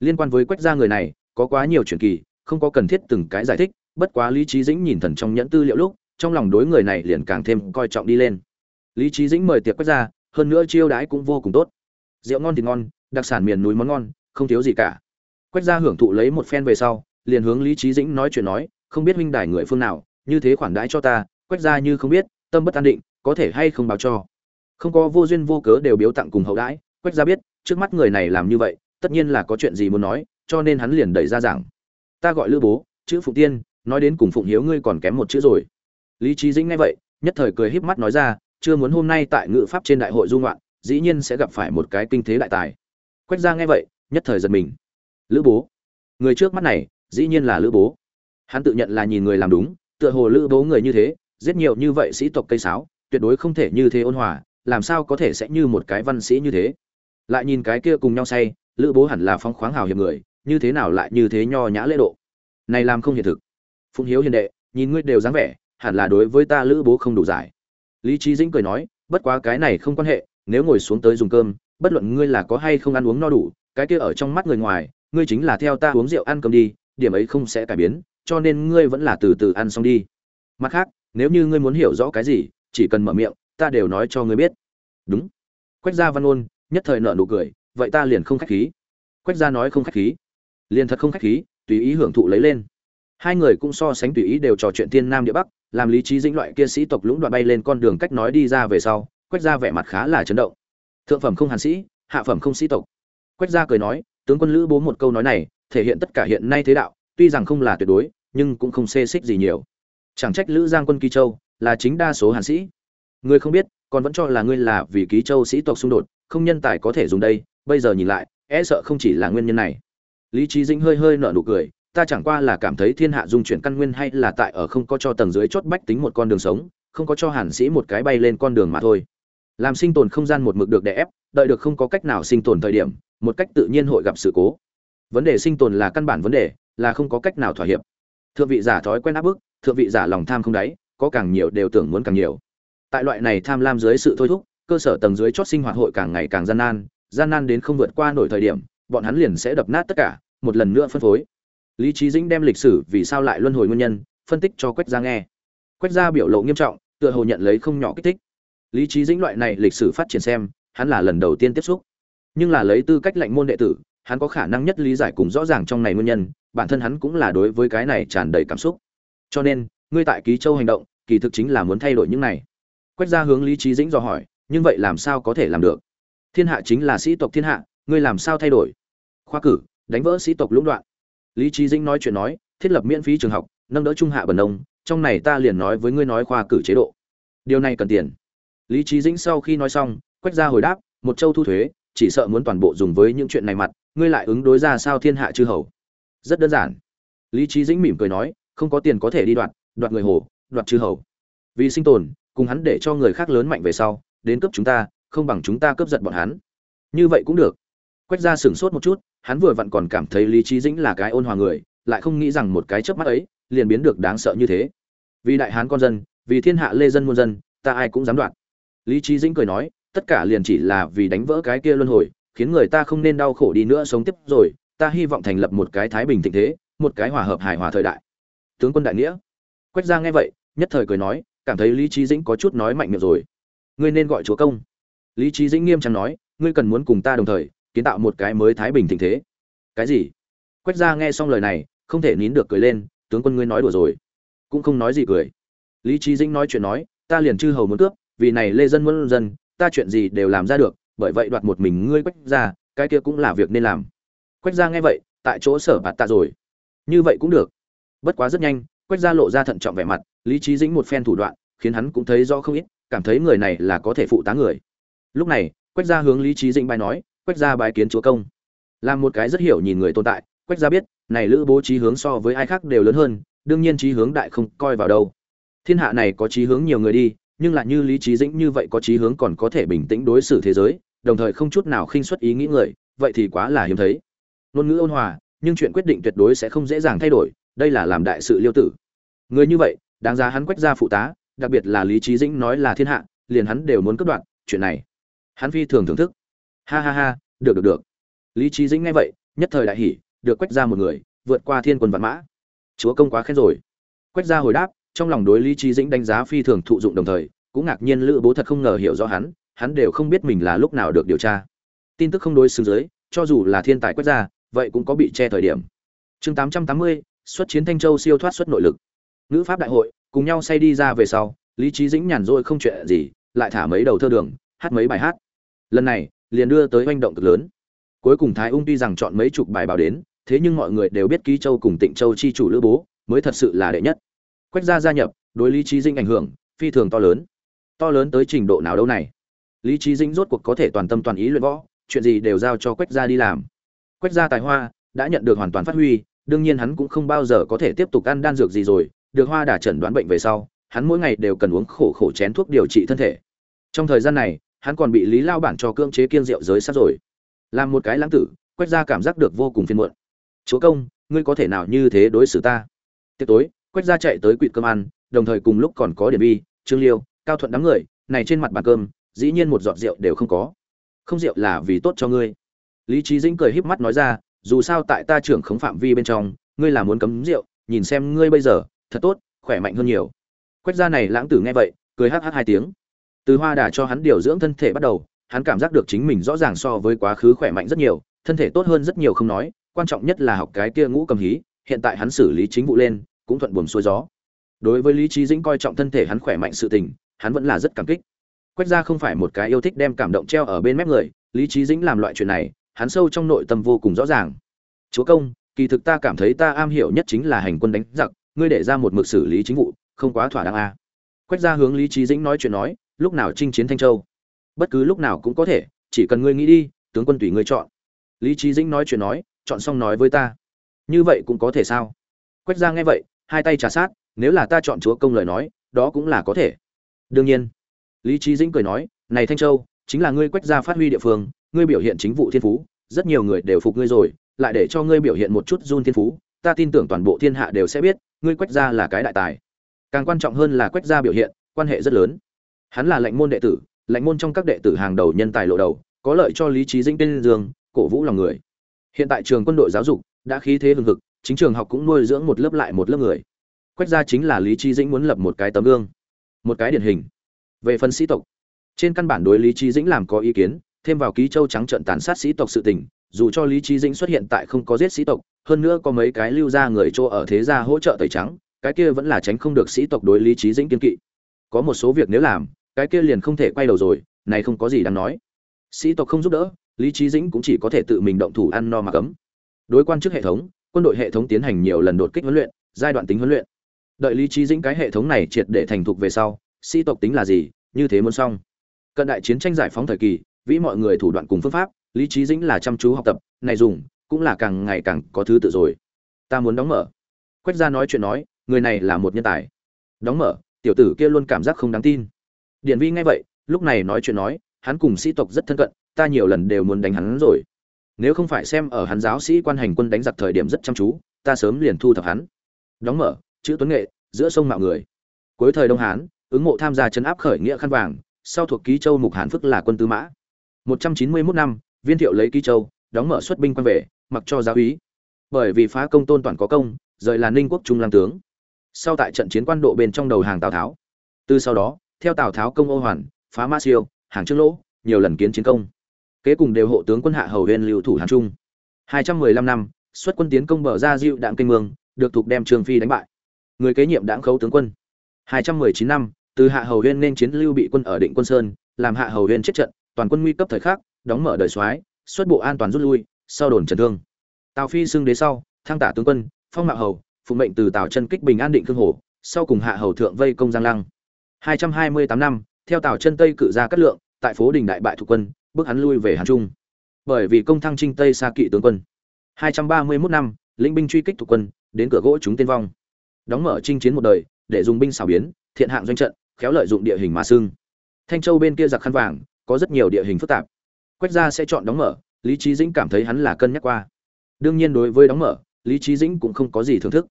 Liên quan với quách gia người này, có quá nhiều truyền kỳ, không có cần thiết từng cái giải thích bất quá lý trí dĩnh nhìn thần trong nhẫn tư liệu lúc, trong lòng đối người này liền càng thêm coi trọng đi lên. Lý trí dĩnh mời tiệc quách ra, hơn nữa chiêu đãi cũng vô cùng tốt. Rượu ngon thì ngon, đặc sản miền núi món ngon, không thiếu gì cả. Quách gia hưởng thụ lấy một phen về sau, liền hướng lý trí dĩnh nói chuyện nói, không biết huynh đài người phương nào, như thế khoản đãi cho ta quách gia như không biết, tâm bất an định, có thể hay không báo cho? Không có vô duyên vô cớ đều biếu tặng cùng hậu đãi quách gia biết, trước mắt người này làm như vậy, tất nhiên là có chuyện gì muốn nói, cho nên hắn liền đẩy ra rằng ta gọi lữ bố, chữ phụ tiên nói đến cùng phụng hiếu ngươi còn kém một chữ rồi. Lý trí dĩnh nghe vậy, nhất thời cười híp mắt nói ra, chưa muốn hôm nay tại ngự pháp trên đại hội dung loạn dĩ nhiên sẽ gặp phải một cái kinh thế đại tài. Quách ra nghe vậy, nhất thời giật mình. Lữ bố. Người trước mắt này, dĩ nhiên là lữ bố. Hắn tự nhận là nhìn người làm đúng, tựa hồ lữ bố người như thế, giết nhiều như vậy sĩ tộc cây sáo, tuyệt đối không thể như thế ôn hòa, làm sao có thể sẽ như một cái văn sĩ như thế? Lại nhìn cái kia cùng nhau say, lữ bố hẳn là phong khoáng hào hiệp người, như thế nào lại như thế nho nhã lễ độ? Này làm không hiện thực phụng hiếu hiền đệ, nhìn ngươi đều dáng vẻ, hẳn là đối với ta lữ bố không đủ giải. Lý trí dĩnh cười nói, bất quá cái này không quan hệ, nếu ngồi xuống tới dùng cơm, bất luận ngươi là có hay không ăn uống no đủ, cái kia ở trong mắt người ngoài, ngươi chính là theo ta uống rượu ăn cơm đi, điểm ấy không sẽ cải biến, cho nên ngươi vẫn là từ từ ăn xong đi. Mặt khác, nếu như ngươi muốn hiểu rõ cái gì, chỉ cần mở miệng, ta đều nói cho ngươi biết. Đúng. Quách gia văn ôn, nhất thời nợ nụ cười, vậy ta liền không khách khí. Quách gia nói không khách khí. Liền thật không khách khí, tùy ý hưởng thụ lấy lên hai người cũng so sánh tùy ý đều trò chuyện thiên nam địa bắc, làm lý trí dĩnh loại kia sĩ tộc lũng đoạn bay lên con đường cách nói đi ra về sau quách gia vẻ mặt khá là chấn động. Thượng phẩm không hàn sĩ, hạ phẩm không sĩ tộc. Quách gia cười nói, tướng quân lữ bố một câu nói này, thể hiện tất cả hiện nay thế đạo, tuy rằng không là tuyệt đối, nhưng cũng không xê xích gì nhiều. Chẳng trách lữ giang quân kỳ châu là chính đa số hàn sĩ. Ngươi không biết, còn vẫn cho là ngươi là vì ký châu sĩ tộc xung đột, không nhân tài có thể dùng đây, bây giờ nhìn lại e sợ không chỉ là nguyên nhân này. Lý trí dĩnh hơi hơi nở nụ cười ta chẳng qua là cảm thấy thiên hạ dung chuyển căn nguyên hay là tại ở không có cho tầng dưới chót bách tính một con đường sống, không có cho hàn sĩ một cái bay lên con đường mà thôi. Làm sinh tồn không gian một mực được đè ép, đợi được không có cách nào sinh tồn thời điểm, một cách tự nhiên hội gặp sự cố. Vấn đề sinh tồn là căn bản vấn đề, là không có cách nào thỏa hiệp. Thượng vị giả thói quen áp bức, thượng vị giả lòng tham không đáy, có càng nhiều đều tưởng muốn càng nhiều. Tại loại này tham lam dưới sự thôi thúc, cơ sở tầng dưới chót sinh hoạt hội càng ngày càng gian nan gian nan đến không vượt qua nổi thời điểm, bọn hắn liền sẽ đập nát tất cả, một lần nữa phân phối lý trí dĩnh đem lịch sử vì sao lại luân hồi nguyên nhân, phân tích cho quách gia nghe. Quách gia biểu lộ nghiêm trọng, tựa hồ nhận lấy không nhỏ kích thích. Lý trí dĩnh loại này lịch sử phát triển xem, hắn là lần đầu tiên tiếp xúc. Nhưng là lấy tư cách lệnh môn đệ tử, hắn có khả năng nhất lý giải cùng rõ ràng trong này nguyên nhân, bản thân hắn cũng là đối với cái này tràn đầy cảm xúc. Cho nên, ngươi tại ký châu hành động, kỳ thực chính là muốn thay đổi những này. Quách gia hướng lý trí dĩnh dò hỏi, nhưng vậy làm sao có thể làm được? Thiên hạ chính là sĩ tộc thiên hạ, ngươi làm sao thay đổi? Khoa cử, đánh vỡ sĩ tộc lũng đoạn lý trí dĩnh nói chuyện nói, thiết lập miễn phí trường học, nâng đỡ trung hạ bần nông, trong này ta liền nói với ngươi nói khoa cử chế độ. Điều này cần tiền. Lý trí dĩnh sau khi nói xong quách ra hồi đáp, một châu thu thuế, chỉ sợ muốn toàn bộ dùng với những chuyện này mặt, ngươi lại ứng đối ra sao thiên hạ chư hầu. Rất đơn giản. Lý trí dĩnh mỉm cười nói, không có tiền có thể đi đoạt đoạt người hồ, đoạt chư hầu. Vì sinh tồn, cùng hắn để cho người khác lớn mạnh về sau, đến cướp chúng ta, không bằng chúng ta cướp giật bọn hắn. Như vậy cũng được quách gia sửng sốt một chút, hắn vừa vặn còn cảm thấy lý Chí dĩnh là cái ôn hòa người, lại không nghĩ rằng một cái chớp mắt ấy, liền biến được đáng sợ như thế. Vì đại hán con dân, vì thiên hạ lê dân muôn dân, ta ai cũng dám đoạn. lý Chí dĩnh cười nói, tất cả liền chỉ là vì đánh vỡ cái kia luân hồi, khiến người ta không nên đau khổ đi nữa sống tiếp rồi, ta hy vọng thành lập một cái thái bình thịnh thế, một cái hòa hợp hài hòa thời đại. Tướng quân đại nghĩa. Quách gia nghe vậy, nhất thời cười nói, cảm thấy lý Chí dĩnh có chút nói mạnh miệng rồi. Ngươi nên gọi chúa công. Lý Chí dĩnh nghiêm trang nói, ngươi cần muốn cùng ta đồng thời kiến tạo một cái mới thái bình thịnh thế. Cái gì? Quách gia nghe xong lời này, không thể nín được cười lên, tướng quân ngươi nói đùa rồi. Cũng không nói gì cười. Lý trí dĩnh nói chuyện nói, ta liền chư hầu muốn cướp, vì này lê dân muốn dân, ta chuyện gì đều làm ra được, bởi vậy đoạt một mình ngươi quách gia, cái kia cũng là việc nên làm. Quách gia nghe vậy, tại chỗ sở bạt tạ rồi. Như vậy cũng được. Bất quá rất nhanh, quách gia lộ ra thận trọng vẻ mặt, lý trí dĩnh một phen thủ đoạn, khiến hắn cũng thấy rõ không ít, cảm thấy người này là có thể phụ tá người. Lúc này, quách gia hướng lý trí dĩnh bài nói quách gia bài kiến chúa công. Là một cái rất hiểu nhìn người tồn tại, quách gia biết, này lữ bố trí hướng so với ai khác đều lớn hơn, đương nhiên trí hướng đại không coi vào đâu. Thiên hạ này có trí hướng nhiều người đi, nhưng lại như lý trí dĩnh như vậy có trí hướng còn có thể bình tĩnh đối xử thế giới, đồng thời không chút nào khinh suất ý nghĩ người, vậy thì quá là hiếm thấy. Ngôn ngữ ôn hòa, nhưng chuyện quyết định tuyệt đối sẽ không dễ dàng thay đổi, đây là làm đại sự liêu tử. Người như vậy, đáng giá hắn quách ra phụ tá, đặc biệt là lý trí dĩnh nói là thiên hạ, liền hắn đều muốn cất đoạn, chuyện này. Hắn phi thường thưởng thức ha ha ha, được được được. Lý trí dĩnh nghe vậy, nhất thời đại hỉ, được quách ra một người, vượt qua thiên quân vạn mã. Chúa công quá khen rồi. Quách ra hồi đáp, trong lòng đối lý trí dĩnh đánh giá phi thường thụ dụng đồng thời, cũng ngạc nhiên lữ bố thật không ngờ hiểu rõ hắn hắn đều không biết mình là lúc nào được điều tra. Tin tức không đối xứng dưới, cho dù là thiên tài quách ra, vậy cũng có bị che thời điểm. Chương tám trăm tám mươi, xuất chiến thanh châu siêu thoát xuất nội lực. Ngữ pháp đại hội, cùng nhau say đi ra về sau, lý trí dĩnh nhàn rỗi không chuyện gì, lại thả mấy đầu thơ đường, hát mấy bài hát. Lần này liền đưa tới oanh động cực lớn. Cuối cùng thái ung tuy rằng chọn mấy chục bài báo đến, thế nhưng mọi người đều biết ký châu cùng tịnh châu chi chủ lữ bố, mới thật sự là đệ nhất. Quách gia gia nhập, đối lý trí dĩnh ảnh hưởng, phi thường to lớn. To lớn tới trình độ nào đâu này? Lý trí dĩnh rốt cuộc có thể toàn tâm toàn ý luyện võ, chuyện gì đều giao cho quách gia đi làm. Quách gia tài hoa đã nhận được hoàn toàn phát huy, đương nhiên hắn cũng không bao giờ có thể tiếp tục ăn đan dược gì rồi, được hoa đả chẩn đoán bệnh về sau, hắn mỗi ngày đều cần uống khổ khổ chén thuốc điều trị thân thể. Trong thời gian này hắn còn bị lý lao bản cho cưỡng chế kiên rượu giới sát rồi. Làm một cái lãng tử quách gia cảm giác được vô cùng phiền muộn. Chúa công, ngươi có thể nào như thế đối xử ta? Tiệc tối quách gia chạy tới quỵt cơm ăn, đồng thời cùng lúc còn có điển vi, trương liêu, cao thuận đám người, này trên mặt bàn cơm, dĩ nhiên một giọt rượu đều không có. Không rượu là vì tốt cho ngươi. Lý trí dĩnh cười híp mắt nói ra, dù sao tại ta trưởng khống phạm vi bên trong, ngươi là muốn cấm rượu, nhìn xem ngươi bây giờ, thật tốt, khỏe mạnh hơn nhiều. Quách gia này lãng tử nghe vậy, cười hắc hắc hai tiếng từ hoa đà cho hắn điều dưỡng thân thể bắt đầu, hắn cảm giác được chính mình rõ ràng so với quá khứ khỏe mạnh rất nhiều, thân thể tốt hơn rất nhiều không nói, quan trọng nhất là học cái kia ngũ cầm hí, hiện tại hắn xử lý chính vụ lên, cũng thuận buồm xuôi gió. Đối với lý trí dĩnh coi trọng thân thể hắn khỏe mạnh sự tình, hắn vẫn là rất cảm kích. Quách gia không phải một cái yêu thích đem cảm động treo ở bên mép người, lý trí dĩnh làm loại chuyện này, hắn sâu trong nội tâm vô cùng rõ ràng. Chúa công, kỳ thực ta cảm thấy ta am hiểu nhất chính là hành quân đánh giặc, ngươi để ra một mực xử lý chính vụ, không quá thỏa đáng a. Quách gia hướng lý trí dĩnh nói chuyện nói lúc nào chinh chiến thanh châu? Bất cứ lúc nào cũng có thể, chỉ cần ngươi nghĩ đi, tướng quân tùy ngươi chọn. Lý trí dĩnh nói chuyện nói, chọn xong nói với ta. Như vậy cũng có thể sao? Quách gia nghe vậy, hai tay trà sát, nếu là ta chọn chúa công lời nói, đó cũng là có thể. Đương nhiên. Lý trí dĩnh cười nói, này thanh châu, chính là ngươi quách gia phát huy địa phương, ngươi biểu hiện chính vụ thiên phú, rất nhiều người đều phục ngươi rồi, lại để cho ngươi biểu hiện một chút run thiên phú, ta tin tưởng toàn bộ thiên hạ đều sẽ biết, ngươi quách gia là cái đại tài. Càng quan trọng hơn là quách gia biểu hiện, quan hệ rất lớn hắn là lệnh môn đệ tử, lệnh môn trong các đệ tử hàng đầu nhân tài lộ đầu, có lợi cho lý trí dĩnh tên dương, cổ vũ lòng người. Hiện tại trường quân đội giáo dục đã khí thế hừng hực, chính trường học cũng nuôi dưỡng một lớp lại một lớp người. Quách gia chính là lý trí dĩnh muốn lập một cái tấm gương, một cái điển hình. Về phần sĩ tộc, trên căn bản đối lý trí dĩnh làm có ý kiến, thêm vào ký châu trắng trận tàn sát sĩ tộc sự tình, dù cho lý trí dĩnh xuất hiện tại không có giết sĩ tộc, hơn nữa có mấy cái lưu ra người chỗ ở thế gia hỗ trợ tẩy trắng, cái kia vẫn là tránh không được sĩ tộc đối lý trí dĩnh kiên kỵ có một số việc nếu làm, cái kia liền không thể quay đầu rồi, này không có gì đáng nói. Sĩ tộc không giúp đỡ, lý trí dĩnh cũng chỉ có thể tự mình động thủ ăn no mà cấm. Đối quan chức hệ thống, quân đội hệ thống tiến hành nhiều lần đột kích huấn luyện, giai đoạn tính huấn luyện. Đợi lý trí dĩnh cái hệ thống này triệt để thành thục về sau, sĩ tộc tính là gì, như thế muốn xong. Cận đại chiến tranh giải phóng thời kỳ, vĩ mọi người thủ đoạn cùng phương pháp, lý trí dĩnh là chăm chú học tập, này dùng, cũng là càng ngày càng có thứ tự rồi. Ta muốn đóng mở. Quách gia nói chuyện nói, người này là một nhân tài. Đóng mở tiểu tử kia luôn cảm giác không đáng tin. Điển vi nghe vậy, lúc này nói chuyện nói, hắn cùng sĩ tộc rất thân cận, ta nhiều lần đều muốn đánh hắn rồi. Nếu không phải xem ở hắn giáo sĩ quan hành quân đánh giặc thời điểm rất chăm chú, ta sớm liền thu thập hắn. Đóng mở, chữ tuấn nghệ, giữa sông mạo người. Cuối thời đông hán, ứng mộ tham gia chấn áp khởi nghĩa khăn vàng, sau thuộc ký châu mục hán phức là quân tư mã. 191 năm, viên thiệu lấy ký châu, đóng mở xuất binh quan về, mặc cho giáo úy. Bởi vì phá công tôn toàn có công, rời là ninh quốc trung lang tướng sau tại trận chiến quan độ bên trong đầu hàng tào tháo. Từ sau đó, theo tào tháo công ô hoàn, phá ma siêu, hàng trương lỗ, nhiều lần kiến chiến công. Kế cùng đều hộ tướng quân hạ hầu huyên lưu thủ hàn trung. 215 năm, xuất quân tiến công bờ ra diệu đạm kinh mương, được thuộc đem trương phi đánh bại. Người kế nhiệm đảng khấu tướng quân. 219 năm, từ hạ hầu huyên nên chiến lưu bị quân ở định quân sơn, làm hạ hầu huyên chết trận, toàn quân nguy cấp thời khắc, đóng mở đời soái, xuất bộ an toàn rút lui, sau đồn trần thương. Tào phi xưng đế sau, thăng tả tướng quân, phong mạo hầu phụ mệnh từ tào chân kích bình an định cương hồ, sau cùng hạ hầu thượng vây công giang lăng. 228 năm, theo tào chân tây cự ra cát lượng, tại phố đình đại bại thuộc quân, bước hắn lui về hàn trung. Bởi vì công thăng trinh tây xa kỵ tướng quân. 231 năm, lĩnh binh truy kích thuộc quân, đến cửa gỗ chúng tiên vong. Đóng mở chinh chiến một đời, để dùng binh xảo biến, thiện hạng doanh trận, khéo lợi dụng địa hình mà xương. thanh châu bên kia giặc khăn vàng, có rất nhiều địa hình phức tạp. Quách gia sẽ chọn đóng mở, lý trí dĩnh cảm thấy hắn là cân nhắc qua. Đương nhiên đối với đóng mở, lý trí dĩnh cũng không có gì thưởng thức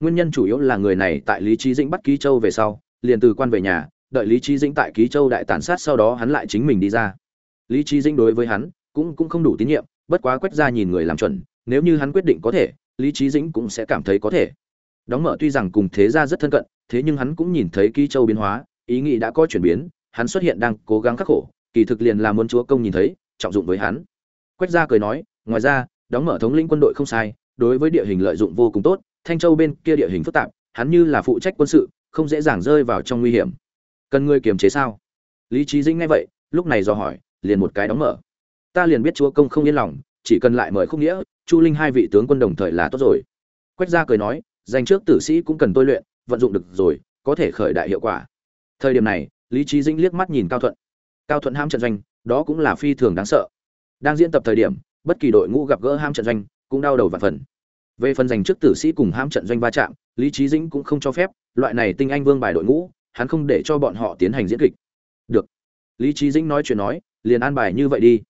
nguyên nhân chủ yếu là người này tại lý trí dĩnh bắt ký châu về sau, liền từ quan về nhà, đợi lý trí dĩnh tại ký châu đại tàn sát sau đó hắn lại chính mình đi ra. Lý trí dĩnh đối với hắn cũng cũng không đủ tín nhiệm, bất quá quét ra nhìn người làm chuẩn, nếu như hắn quyết định có thể, lý trí dĩnh cũng sẽ cảm thấy có thể. Đóng mở tuy rằng cùng thế gia rất thân cận, thế nhưng hắn cũng nhìn thấy ký châu biến hóa, ý nghĩ đã có chuyển biến, hắn xuất hiện đang cố gắng khắc khổ, kỳ thực liền là muốn chúa công nhìn thấy, trọng dụng với hắn. Quách gia cười nói, ngoài ra, đóng mở thống lĩnh quân đội không sai, đối với địa hình lợi dụng vô cùng tốt thanh châu bên kia địa hình phức tạp, hắn như là phụ trách quân sự, không dễ dàng rơi vào trong nguy hiểm. Cần ngươi kiềm chế sao? Lý Chí dĩnh nghe vậy, lúc này do hỏi, liền một cái đóng mở. Ta liền biết chúa công không yên lòng, chỉ cần lại mời không nghĩa, chu linh hai vị tướng quân đồng thời là tốt rồi. Quách gia cười nói danh trước tử sĩ cũng cần tôi luyện, vận dụng được rồi, có thể khởi đại hiệu quả. Thời điểm này, lý Chí dĩnh liếc mắt nhìn cao thuận. Cao thuận ham trận doanh, đó cũng là phi thường đáng sợ. Đang diễn tập thời điểm, bất kỳ đội ngũ gặp gỡ ham trận doanh, cũng đau đầu và phần về phần giành trước tử sĩ cùng ham trận doanh va chạm, lý trí dĩnh cũng không cho phép, loại này tinh anh vương bài đội ngũ, hắn không để cho bọn họ tiến hành diễn kịch. Được. Lý trí dĩnh nói chuyện nói, liền an bài như vậy đi.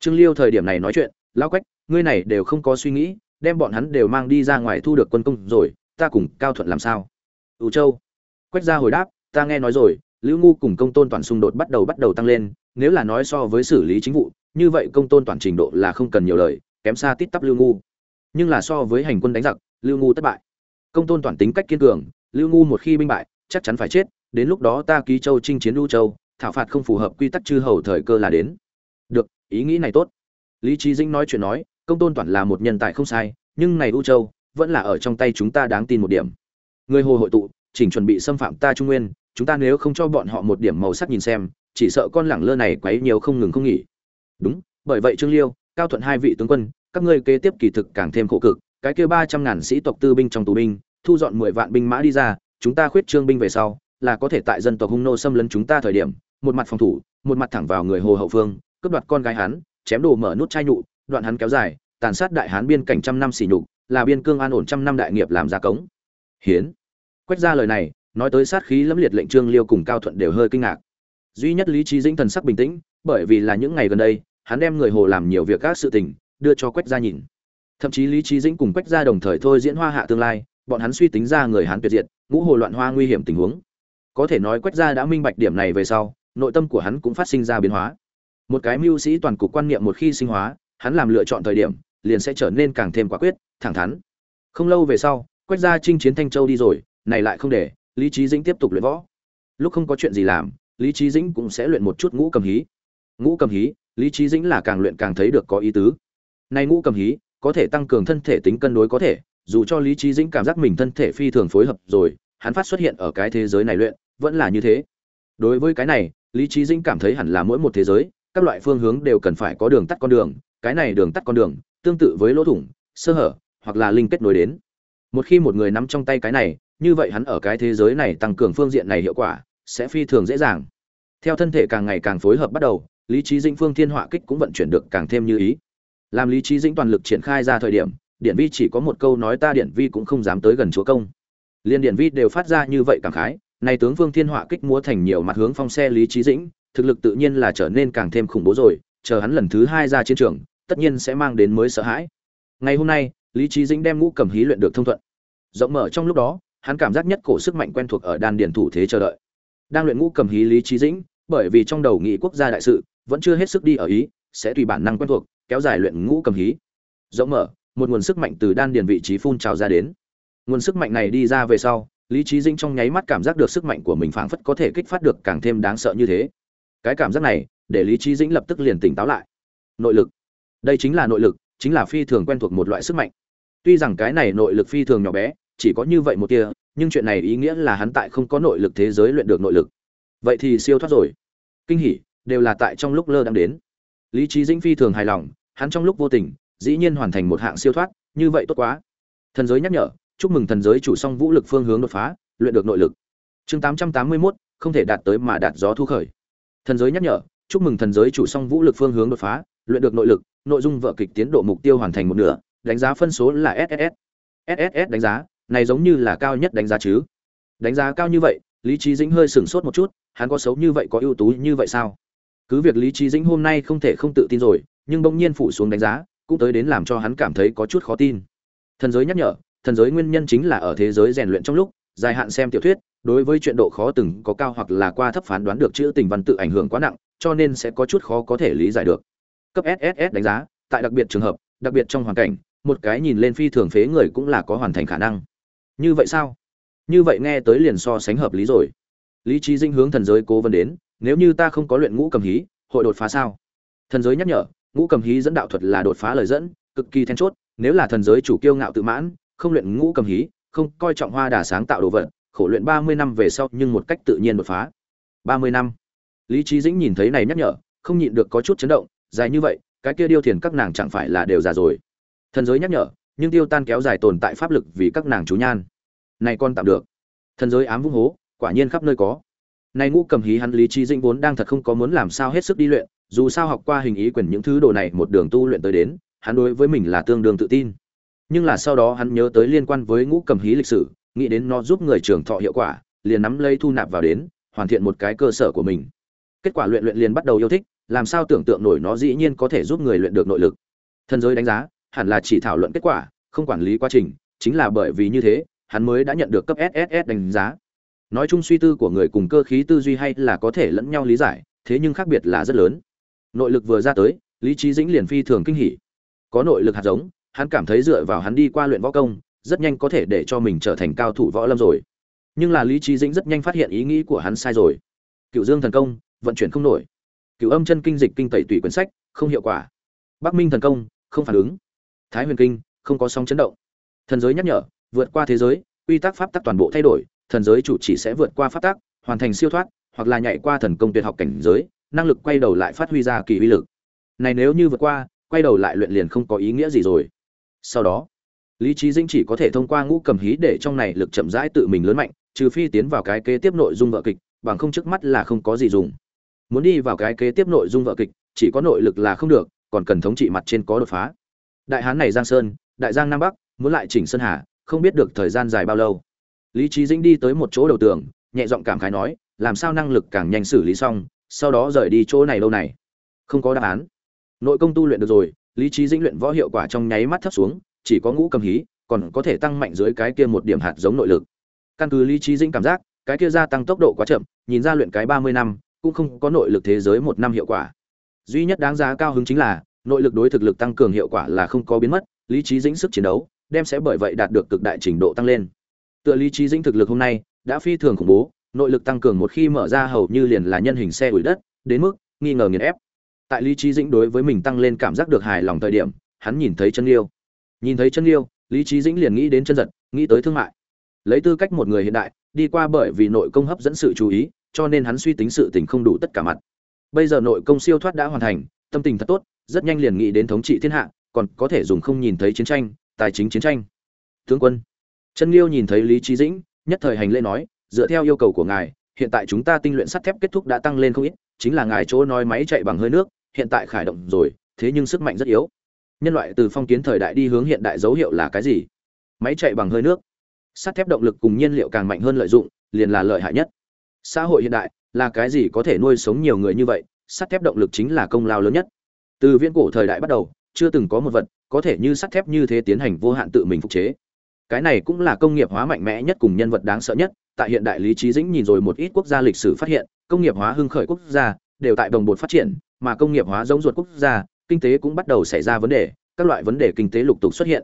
Trương liêu thời điểm này nói chuyện lao quách, ngươi này đều không có suy nghĩ, đem bọn hắn đều mang đi ra ngoài thu được quân công rồi, ta cùng cao thuận làm sao? Ủ châu. Quách ra hồi đáp, ta nghe nói rồi, lưu ngu cùng công tôn toàn xung đột bắt đầu bắt đầu tăng lên, nếu là nói so với xử lý chính vụ, như vậy công tôn toàn trình độ là không cần nhiều lời, kém xa tít tắp lưu ngu nhưng là so với hành quân đánh giặc, lưu ngu thất bại. Công tôn toàn tính cách kiên cường, lưu ngu một khi binh bại, chắc chắn phải chết, đến lúc đó ta ký châu chinh chiến lưu châu, thảo phạt không phù hợp quy tắc chư hầu thời cơ là đến. Được, ý nghĩ này tốt. Lý trí dĩnh nói chuyện nói, công tôn toàn là một nhân tài không sai, nhưng này lưu châu vẫn là ở trong tay chúng ta đáng tin một điểm. Người hồ hội tụ, chỉnh chuẩn bị xâm phạm ta trung nguyên, chúng ta nếu không cho bọn họ một điểm màu sắc nhìn xem, chỉ sợ con lẳng lơ này quấy nhiều không ngừng không nghỉ. Đúng, bởi vậy trương liêu, cao thuận hai vị tướng quân các ngươi kế tiếp kỳ thực càng thêm khổ cực, cái kia ba trăm ngàn sĩ tộc tư binh trong tù binh, thu dọn mười vạn binh mã đi ra, chúng ta khuyết trương binh về sau, là có thể tại dân tộc hung nô xâm lấn chúng ta thời điểm, một mặt phòng thủ, một mặt thẳng vào người hồ hậu phương, cướp đoạt con gái hắn, chém đồ mở nút chai nhụ, đoạn hắn kéo dài, tàn sát đại hán biên cảnh trăm năm sỉ nhục, là biên cương an ổn trăm năm đại nghiệp làm ra cống. Hiến. Quét ra lời này, nói tới sát khí lẫm liệt lệnh trương liêu cùng cao thuận đều hơi kinh ngạc. Duy nhất lý trí dĩnh thần sắc bình tĩnh, bởi vì là những ngày gần đây, hắn đem người hồ làm nhiều việc các sự tình đưa cho quách gia nhìn. Thậm chí lý trí dĩnh cùng quách gia đồng thời thôi diễn hoa hạ tương lai, bọn hắn suy tính ra người hán tuyệt diệt, ngũ hồ loạn hoa nguy hiểm tình huống. Có thể nói quách gia đã minh bạch điểm này về sau, nội tâm của hắn cũng phát sinh ra biến hóa. Một cái mưu sĩ toàn cục quan niệm một khi sinh hóa, hắn làm lựa chọn thời điểm, liền sẽ trở nên càng thêm quả quyết, thẳng thắn. Không lâu về sau, quách gia chinh chiến thanh châu đi rồi, này lại không để, lý trí dĩnh tiếp tục luyện võ. Lúc không có chuyện gì làm, lý trí dĩnh cũng sẽ luyện một chút ngũ cầm hí. Ngũ cầm hí, lý trí dĩnh là càng luyện càng thấy được có ý tứ nay ngũ cầm hí, có thể tăng cường thân thể tính cân đối có thể, dù cho lý trí dĩnh cảm giác mình thân thể phi thường phối hợp rồi, hắn phát xuất hiện ở cái thế giới này luyện, vẫn là như thế. Đối với cái này, lý trí dĩnh cảm thấy hẳn là mỗi một thế giới, các loại phương hướng đều cần phải có đường tắt con đường, cái này đường tắt con đường, tương tự với lỗ thủng, sơ hở, hoặc là linh kết nối đến. Một khi một người nắm trong tay cái này, như vậy hắn ở cái thế giới này tăng cường phương diện này hiệu quả, sẽ phi thường dễ dàng. Theo thân thể càng ngày càng phối hợp bắt đầu, lý trí dĩnh phương thiên họa kích cũng vận chuyển được càng thêm như ý làm lý trí dĩnh toàn lực triển khai ra thời điểm điện vi chỉ có một câu nói ta điện vi cũng không dám tới gần chúa công. Liên điện vi đều phát ra như vậy cảm khái này tướng vương thiên họa kích múa thành nhiều mặt hướng phong xe lý trí dĩnh, thực lực tự nhiên là trở nên càng thêm khủng bố rồi, chờ hắn lần thứ hai ra chiến trường, tất nhiên sẽ mang đến mới sợ hãi. Ngày hôm nay, lý trí dĩnh đem ngũ cầm hí luyện được thông thuận. Rộng mở trong lúc đó, hắn cảm giác nhất cổ sức mạnh quen thuộc ở đan điền thủ thế chờ đợi. Đang luyện ngũ cầm hí lý trí dĩnh, bởi vì trong đầu nghị quốc gia đại sự, vẫn chưa hết sức đi ở ý, sẽ tùy bản năng quen thuộc kéo dài luyện ngũ cầm hí. Rộng mở, một nguồn sức mạnh từ đan điền vị trí phun trào ra đến. Nguồn sức mạnh này đi ra về sau, lý trí dĩnh trong nháy mắt cảm giác được sức mạnh của mình phảng phất có thể kích phát được càng thêm đáng sợ như thế. Cái cảm giác này, để lý trí dĩnh lập tức liền tỉnh táo lại. Nội lực. Đây chính là nội lực, chính là phi thường quen thuộc một loại sức mạnh. Tuy rằng cái này nội lực phi thường nhỏ bé, chỉ có như vậy một tia, nhưng chuyện này ý nghĩa là hắn tại không có nội lực thế giới luyện được nội lực. Vậy thì siêu thoát rồi. Kinh hỉ, đều là tại trong lúc lơ đang đến. Lý trí dĩnh phi thường hài lòng hắn trong lúc vô tình, dĩ nhiên hoàn thành một hạng siêu thoát, như vậy tốt quá. Thần giới nhắc nhở, chúc mừng thần giới chủ song vũ lực phương hướng đột phá, luyện được nội lực. Chương tám trăm tám mươi mốt, không thể đạt tới mà đạt gió thu khởi. Thần giới nhắc nhở, chúc mừng thần giới chủ song vũ lực phương hướng đột phá, luyện được nội lực, nội dung vợ kịch tiến độ mục tiêu hoàn thành một nửa, đánh giá phân số là sss sss đánh giá, này giống như là cao nhất đánh giá chứ? Đánh giá cao như vậy, lý trí dĩnh hơi sửng sốt một chút, hắn có xấu như vậy, có ưu tú như vậy sao? Cứ việc lý trí dĩnh hôm nay không thể không tự tin rồi nhưng bỗng nhiên phủ xuống đánh giá, cũng tới đến làm cho hắn cảm thấy có chút khó tin. Thần giới nhắc nhở, thần giới nguyên nhân chính là ở thế giới rèn luyện trong lúc, dài hạn xem tiểu thuyết, đối với chuyện độ khó từng có cao hoặc là qua thấp phán đoán được chữ tình văn tự ảnh hưởng quá nặng, cho nên sẽ có chút khó có thể lý giải được. Cấp sss đánh giá, tại đặc biệt trường hợp, đặc biệt trong hoàn cảnh, một cái nhìn lên phi thường phế người cũng là có hoàn thành khả năng. Như vậy sao? Như vậy nghe tới liền so sánh hợp lý rồi. Lý trí dinh hướng thần giới cố vấn đến, nếu như ta không có luyện ngũ cầm hí, hội đột phá sao? Thần giới nhắc nhở ngũ cầm hí dẫn đạo thuật là đột phá lời dẫn, cực kỳ then chốt, nếu là thần giới chủ kiêu ngạo tự mãn, không luyện ngũ cầm hí, không coi trọng hoa đà sáng tạo đồ vật, khổ luyện ba mươi năm về sau nhưng một cách tự nhiên đột phá. Ba mươi năm. Lý trí dĩnh nhìn thấy này nhắc nhở, không nhịn được có chút chấn động, dài như vậy, cái kia điêu thiền các nàng chẳng phải là đều già rồi. Thần giới nhắc nhở, nhưng tiêu tan kéo dài tồn tại pháp lực vì các nàng chú nhan. Này con tạm được. Thần giới ám vung hố, quả nhiên khắp nơi có. Này ngũ cầm hí hắn lý trí dĩnh vốn đang thật không có muốn làm sao hết sức đi luyện dù sao học qua hình ý quyền những thứ đồ này một đường tu luyện tới đến, hắn đối với mình là tương đương tự tin. Nhưng là sau đó hắn nhớ tới liên quan với ngũ cầm hí lịch sử, nghĩ đến nó giúp người trưởng thọ hiệu quả, liền nắm lấy thu nạp vào đến, hoàn thiện một cái cơ sở của mình. Kết quả luyện luyện liền bắt đầu yêu thích, làm sao tưởng tượng nổi nó dĩ nhiên có thể giúp người luyện được nội lực. Thần giới đánh giá, hẳn là chỉ thảo luận kết quả, không quản lý quá trình, chính là bởi vì như thế, hắn mới đã nhận được cấp sss đánh giá. Nói chung suy tư của người cùng cơ khí tư duy hay là có thể lẫn nhau lý giải, thế nhưng khác biệt là rất lớn nội lực vừa ra tới, lý trí dĩnh liền phi thường kinh hỉ. Có nội lực hạt giống, hắn cảm thấy dựa vào hắn đi qua luyện võ công, rất nhanh có thể để cho mình trở thành cao thủ võ lâm rồi. Nhưng là lý trí dĩnh rất nhanh phát hiện ý nghĩ của hắn sai rồi. Cựu dương thần công, vận chuyển không nổi. Cựu âm chân kinh dịch kinh tẩy tùy quyển sách, không hiệu quả. Bắc minh thần công, không phản ứng. Thái huyền kinh, không có sóng chấn động. Thần giới nhắc nhở, vượt qua thế giới, quy tắc pháp tắc toàn bộ thay đổi, thần giới chủ chỉ sẽ vượt qua pháp tắc, hoàn thành siêu thoát, hoặc là nhảy qua thần công tuyệt học cảnh giới năng lực quay đầu lại phát huy ra kỳ uy lực. Này nếu như vượt qua, quay đầu lại luyện liền không có ý nghĩa gì rồi. Sau đó, lý trí dĩnh chỉ có thể thông qua ngũ cầm hí để trong này lực chậm rãi tự mình lớn mạnh, trừ phi tiến vào cái kế tiếp nội dung vợ kịch, bằng không trước mắt là không có gì dùng. Muốn đi vào cái kế tiếp nội dung vợ kịch, chỉ có nội lực là không được, còn cần thống trị mặt trên có đột phá. Đại hán này giang sơn, đại giang nam bắc, muốn lại chỉnh sơn hà, không biết được thời gian dài bao lâu. Lý trí dĩnh đi tới một chỗ đầu tường, nhẹ giọng cảm khái nói, làm sao năng lực càng nhanh xử lý xong sau đó rời đi chỗ này lâu này. Không có đáp án. Nội công tu luyện được rồi, lý trí dĩnh luyện võ hiệu quả trong nháy mắt thấp xuống, chỉ có ngũ cầm hí, còn có thể tăng mạnh dưới cái kia một điểm hạt giống nội lực. Căn cứ lý trí dĩnh cảm giác, cái kia gia tăng tốc độ quá chậm, nhìn ra luyện cái ba mươi năm, cũng không có nội lực thế giới một năm hiệu quả. Duy nhất đáng giá cao hứng chính là, nội lực đối thực lực tăng cường hiệu quả là không có biến mất, lý trí dĩnh sức chiến đấu, đem sẽ bởi vậy đạt được cực đại trình độ tăng lên. Tựa lý trí dĩnh thực lực hôm nay, đã phi thường khủng bố nội lực tăng cường một khi mở ra hầu như liền là nhân hình xe ủi đất, đến mức nghi ngờ nghiền ép. Tại lý trí dĩnh đối với mình tăng lên cảm giác được hài lòng thời điểm, hắn nhìn thấy chân yêu. Nhìn thấy chân yêu, lý trí dĩnh liền nghĩ đến chân giật, nghĩ tới thương mại. Lấy tư cách một người hiện đại, đi qua bởi vì nội công hấp dẫn sự chú ý, cho nên hắn suy tính sự tình không đủ tất cả mặt. Bây giờ nội công siêu thoát đã hoàn thành, tâm tình thật tốt, rất nhanh liền nghĩ đến thống trị thiên hạ, còn có thể dùng không nhìn thấy chiến tranh, tài chính chiến tranh. Tướng quân. Chân liêu nhìn thấy lý trí dĩnh, nhất thời hành lễ nói dựa theo yêu cầu của ngài, hiện tại chúng ta tinh luyện sắt thép kết thúc đã tăng lên không ít, chính là ngài chỗ nói máy chạy bằng hơi nước, hiện tại khởi động rồi, thế nhưng sức mạnh rất yếu. Nhân loại từ phong kiến thời đại đi hướng hiện đại dấu hiệu là cái gì? Máy chạy bằng hơi nước. Sắt thép động lực cùng nhiên liệu càng mạnh hơn lợi dụng, liền là lợi hại nhất. Xã hội hiện đại, là cái gì có thể nuôi sống nhiều người như vậy? Sắt thép động lực chính là công lao lớn nhất. Từ viễn cổ thời đại bắt đầu, chưa từng có một vật có thể như sắt thép như thế tiến hành vô hạn tự mình phục chế. Cái này cũng là công nghiệp hóa mạnh mẽ nhất cùng nhân vật đáng sợ nhất tại hiện đại lý trí dĩnh nhìn rồi một ít quốc gia lịch sử phát hiện, công nghiệp hóa hưng khởi quốc gia đều tại đồng bột phát triển, mà công nghiệp hóa giống ruột quốc gia, kinh tế cũng bắt đầu xảy ra vấn đề, các loại vấn đề kinh tế lục tục xuất hiện.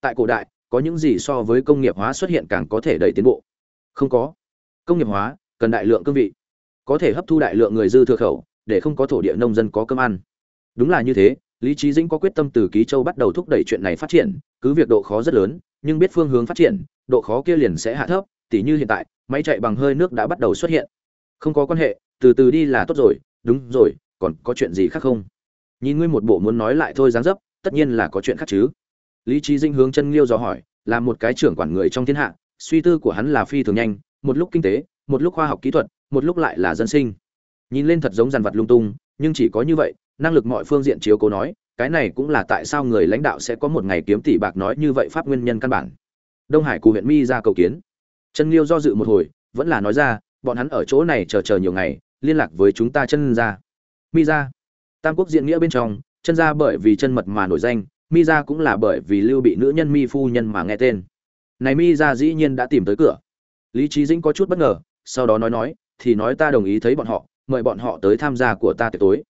Tại cổ đại, có những gì so với công nghiệp hóa xuất hiện càng có thể đẩy tiến bộ? Không có. Công nghiệp hóa, cần đại lượng cương vị. Có thể hấp thu đại lượng người dư thừa khẩu, để không có thổ địa nông dân có cơm ăn. Đúng là như thế, lý trí dĩnh có quyết tâm từ ký châu bắt đầu thúc đẩy chuyện này phát triển, cứ việc độ khó rất lớn, nhưng biết phương hướng phát triển, độ khó kia liền sẽ hạ thấp tỉ như hiện tại, máy chạy bằng hơi nước đã bắt đầu xuất hiện. Không có quan hệ, từ từ đi là tốt rồi, đúng rồi, còn có chuyện gì khác không? Nhìn ngươi một bộ muốn nói lại thôi dáng dấp, tất nhiên là có chuyện khác chứ. Lý trí dinh hướng chân liêu dò hỏi, là một cái trưởng quản người trong thiên hạ, suy tư của hắn là phi thường nhanh, một lúc kinh tế, một lúc khoa học kỹ thuật, một lúc lại là dân sinh. Nhìn lên thật giống dàn vật lung tung, nhưng chỉ có như vậy, năng lực mọi phương diện chiếu cố nói, cái này cũng là tại sao người lãnh đạo sẽ có một ngày kiếm tỷ bạc nói như vậy pháp nguyên nhân căn bản. Đông hải cụ huyện mi ra cầu kiến chân liêu do dự một hồi, vẫn là nói ra, bọn hắn ở chỗ này chờ chờ nhiều ngày, liên lạc với chúng ta chân ra. Mi ra tam quốc diện nghĩa bên trong, chân ra bởi vì chân mật mà nổi danh, mi ra cũng là bởi vì lưu bị nữ nhân mi phu nhân mà nghe tên. Này mi ra dĩ nhiên đã tìm tới cửa. Lý trí dĩnh có chút bất ngờ, sau đó nói nói, thì nói ta đồng ý thấy bọn họ, mời bọn họ tới tham gia của ta tiệc tối.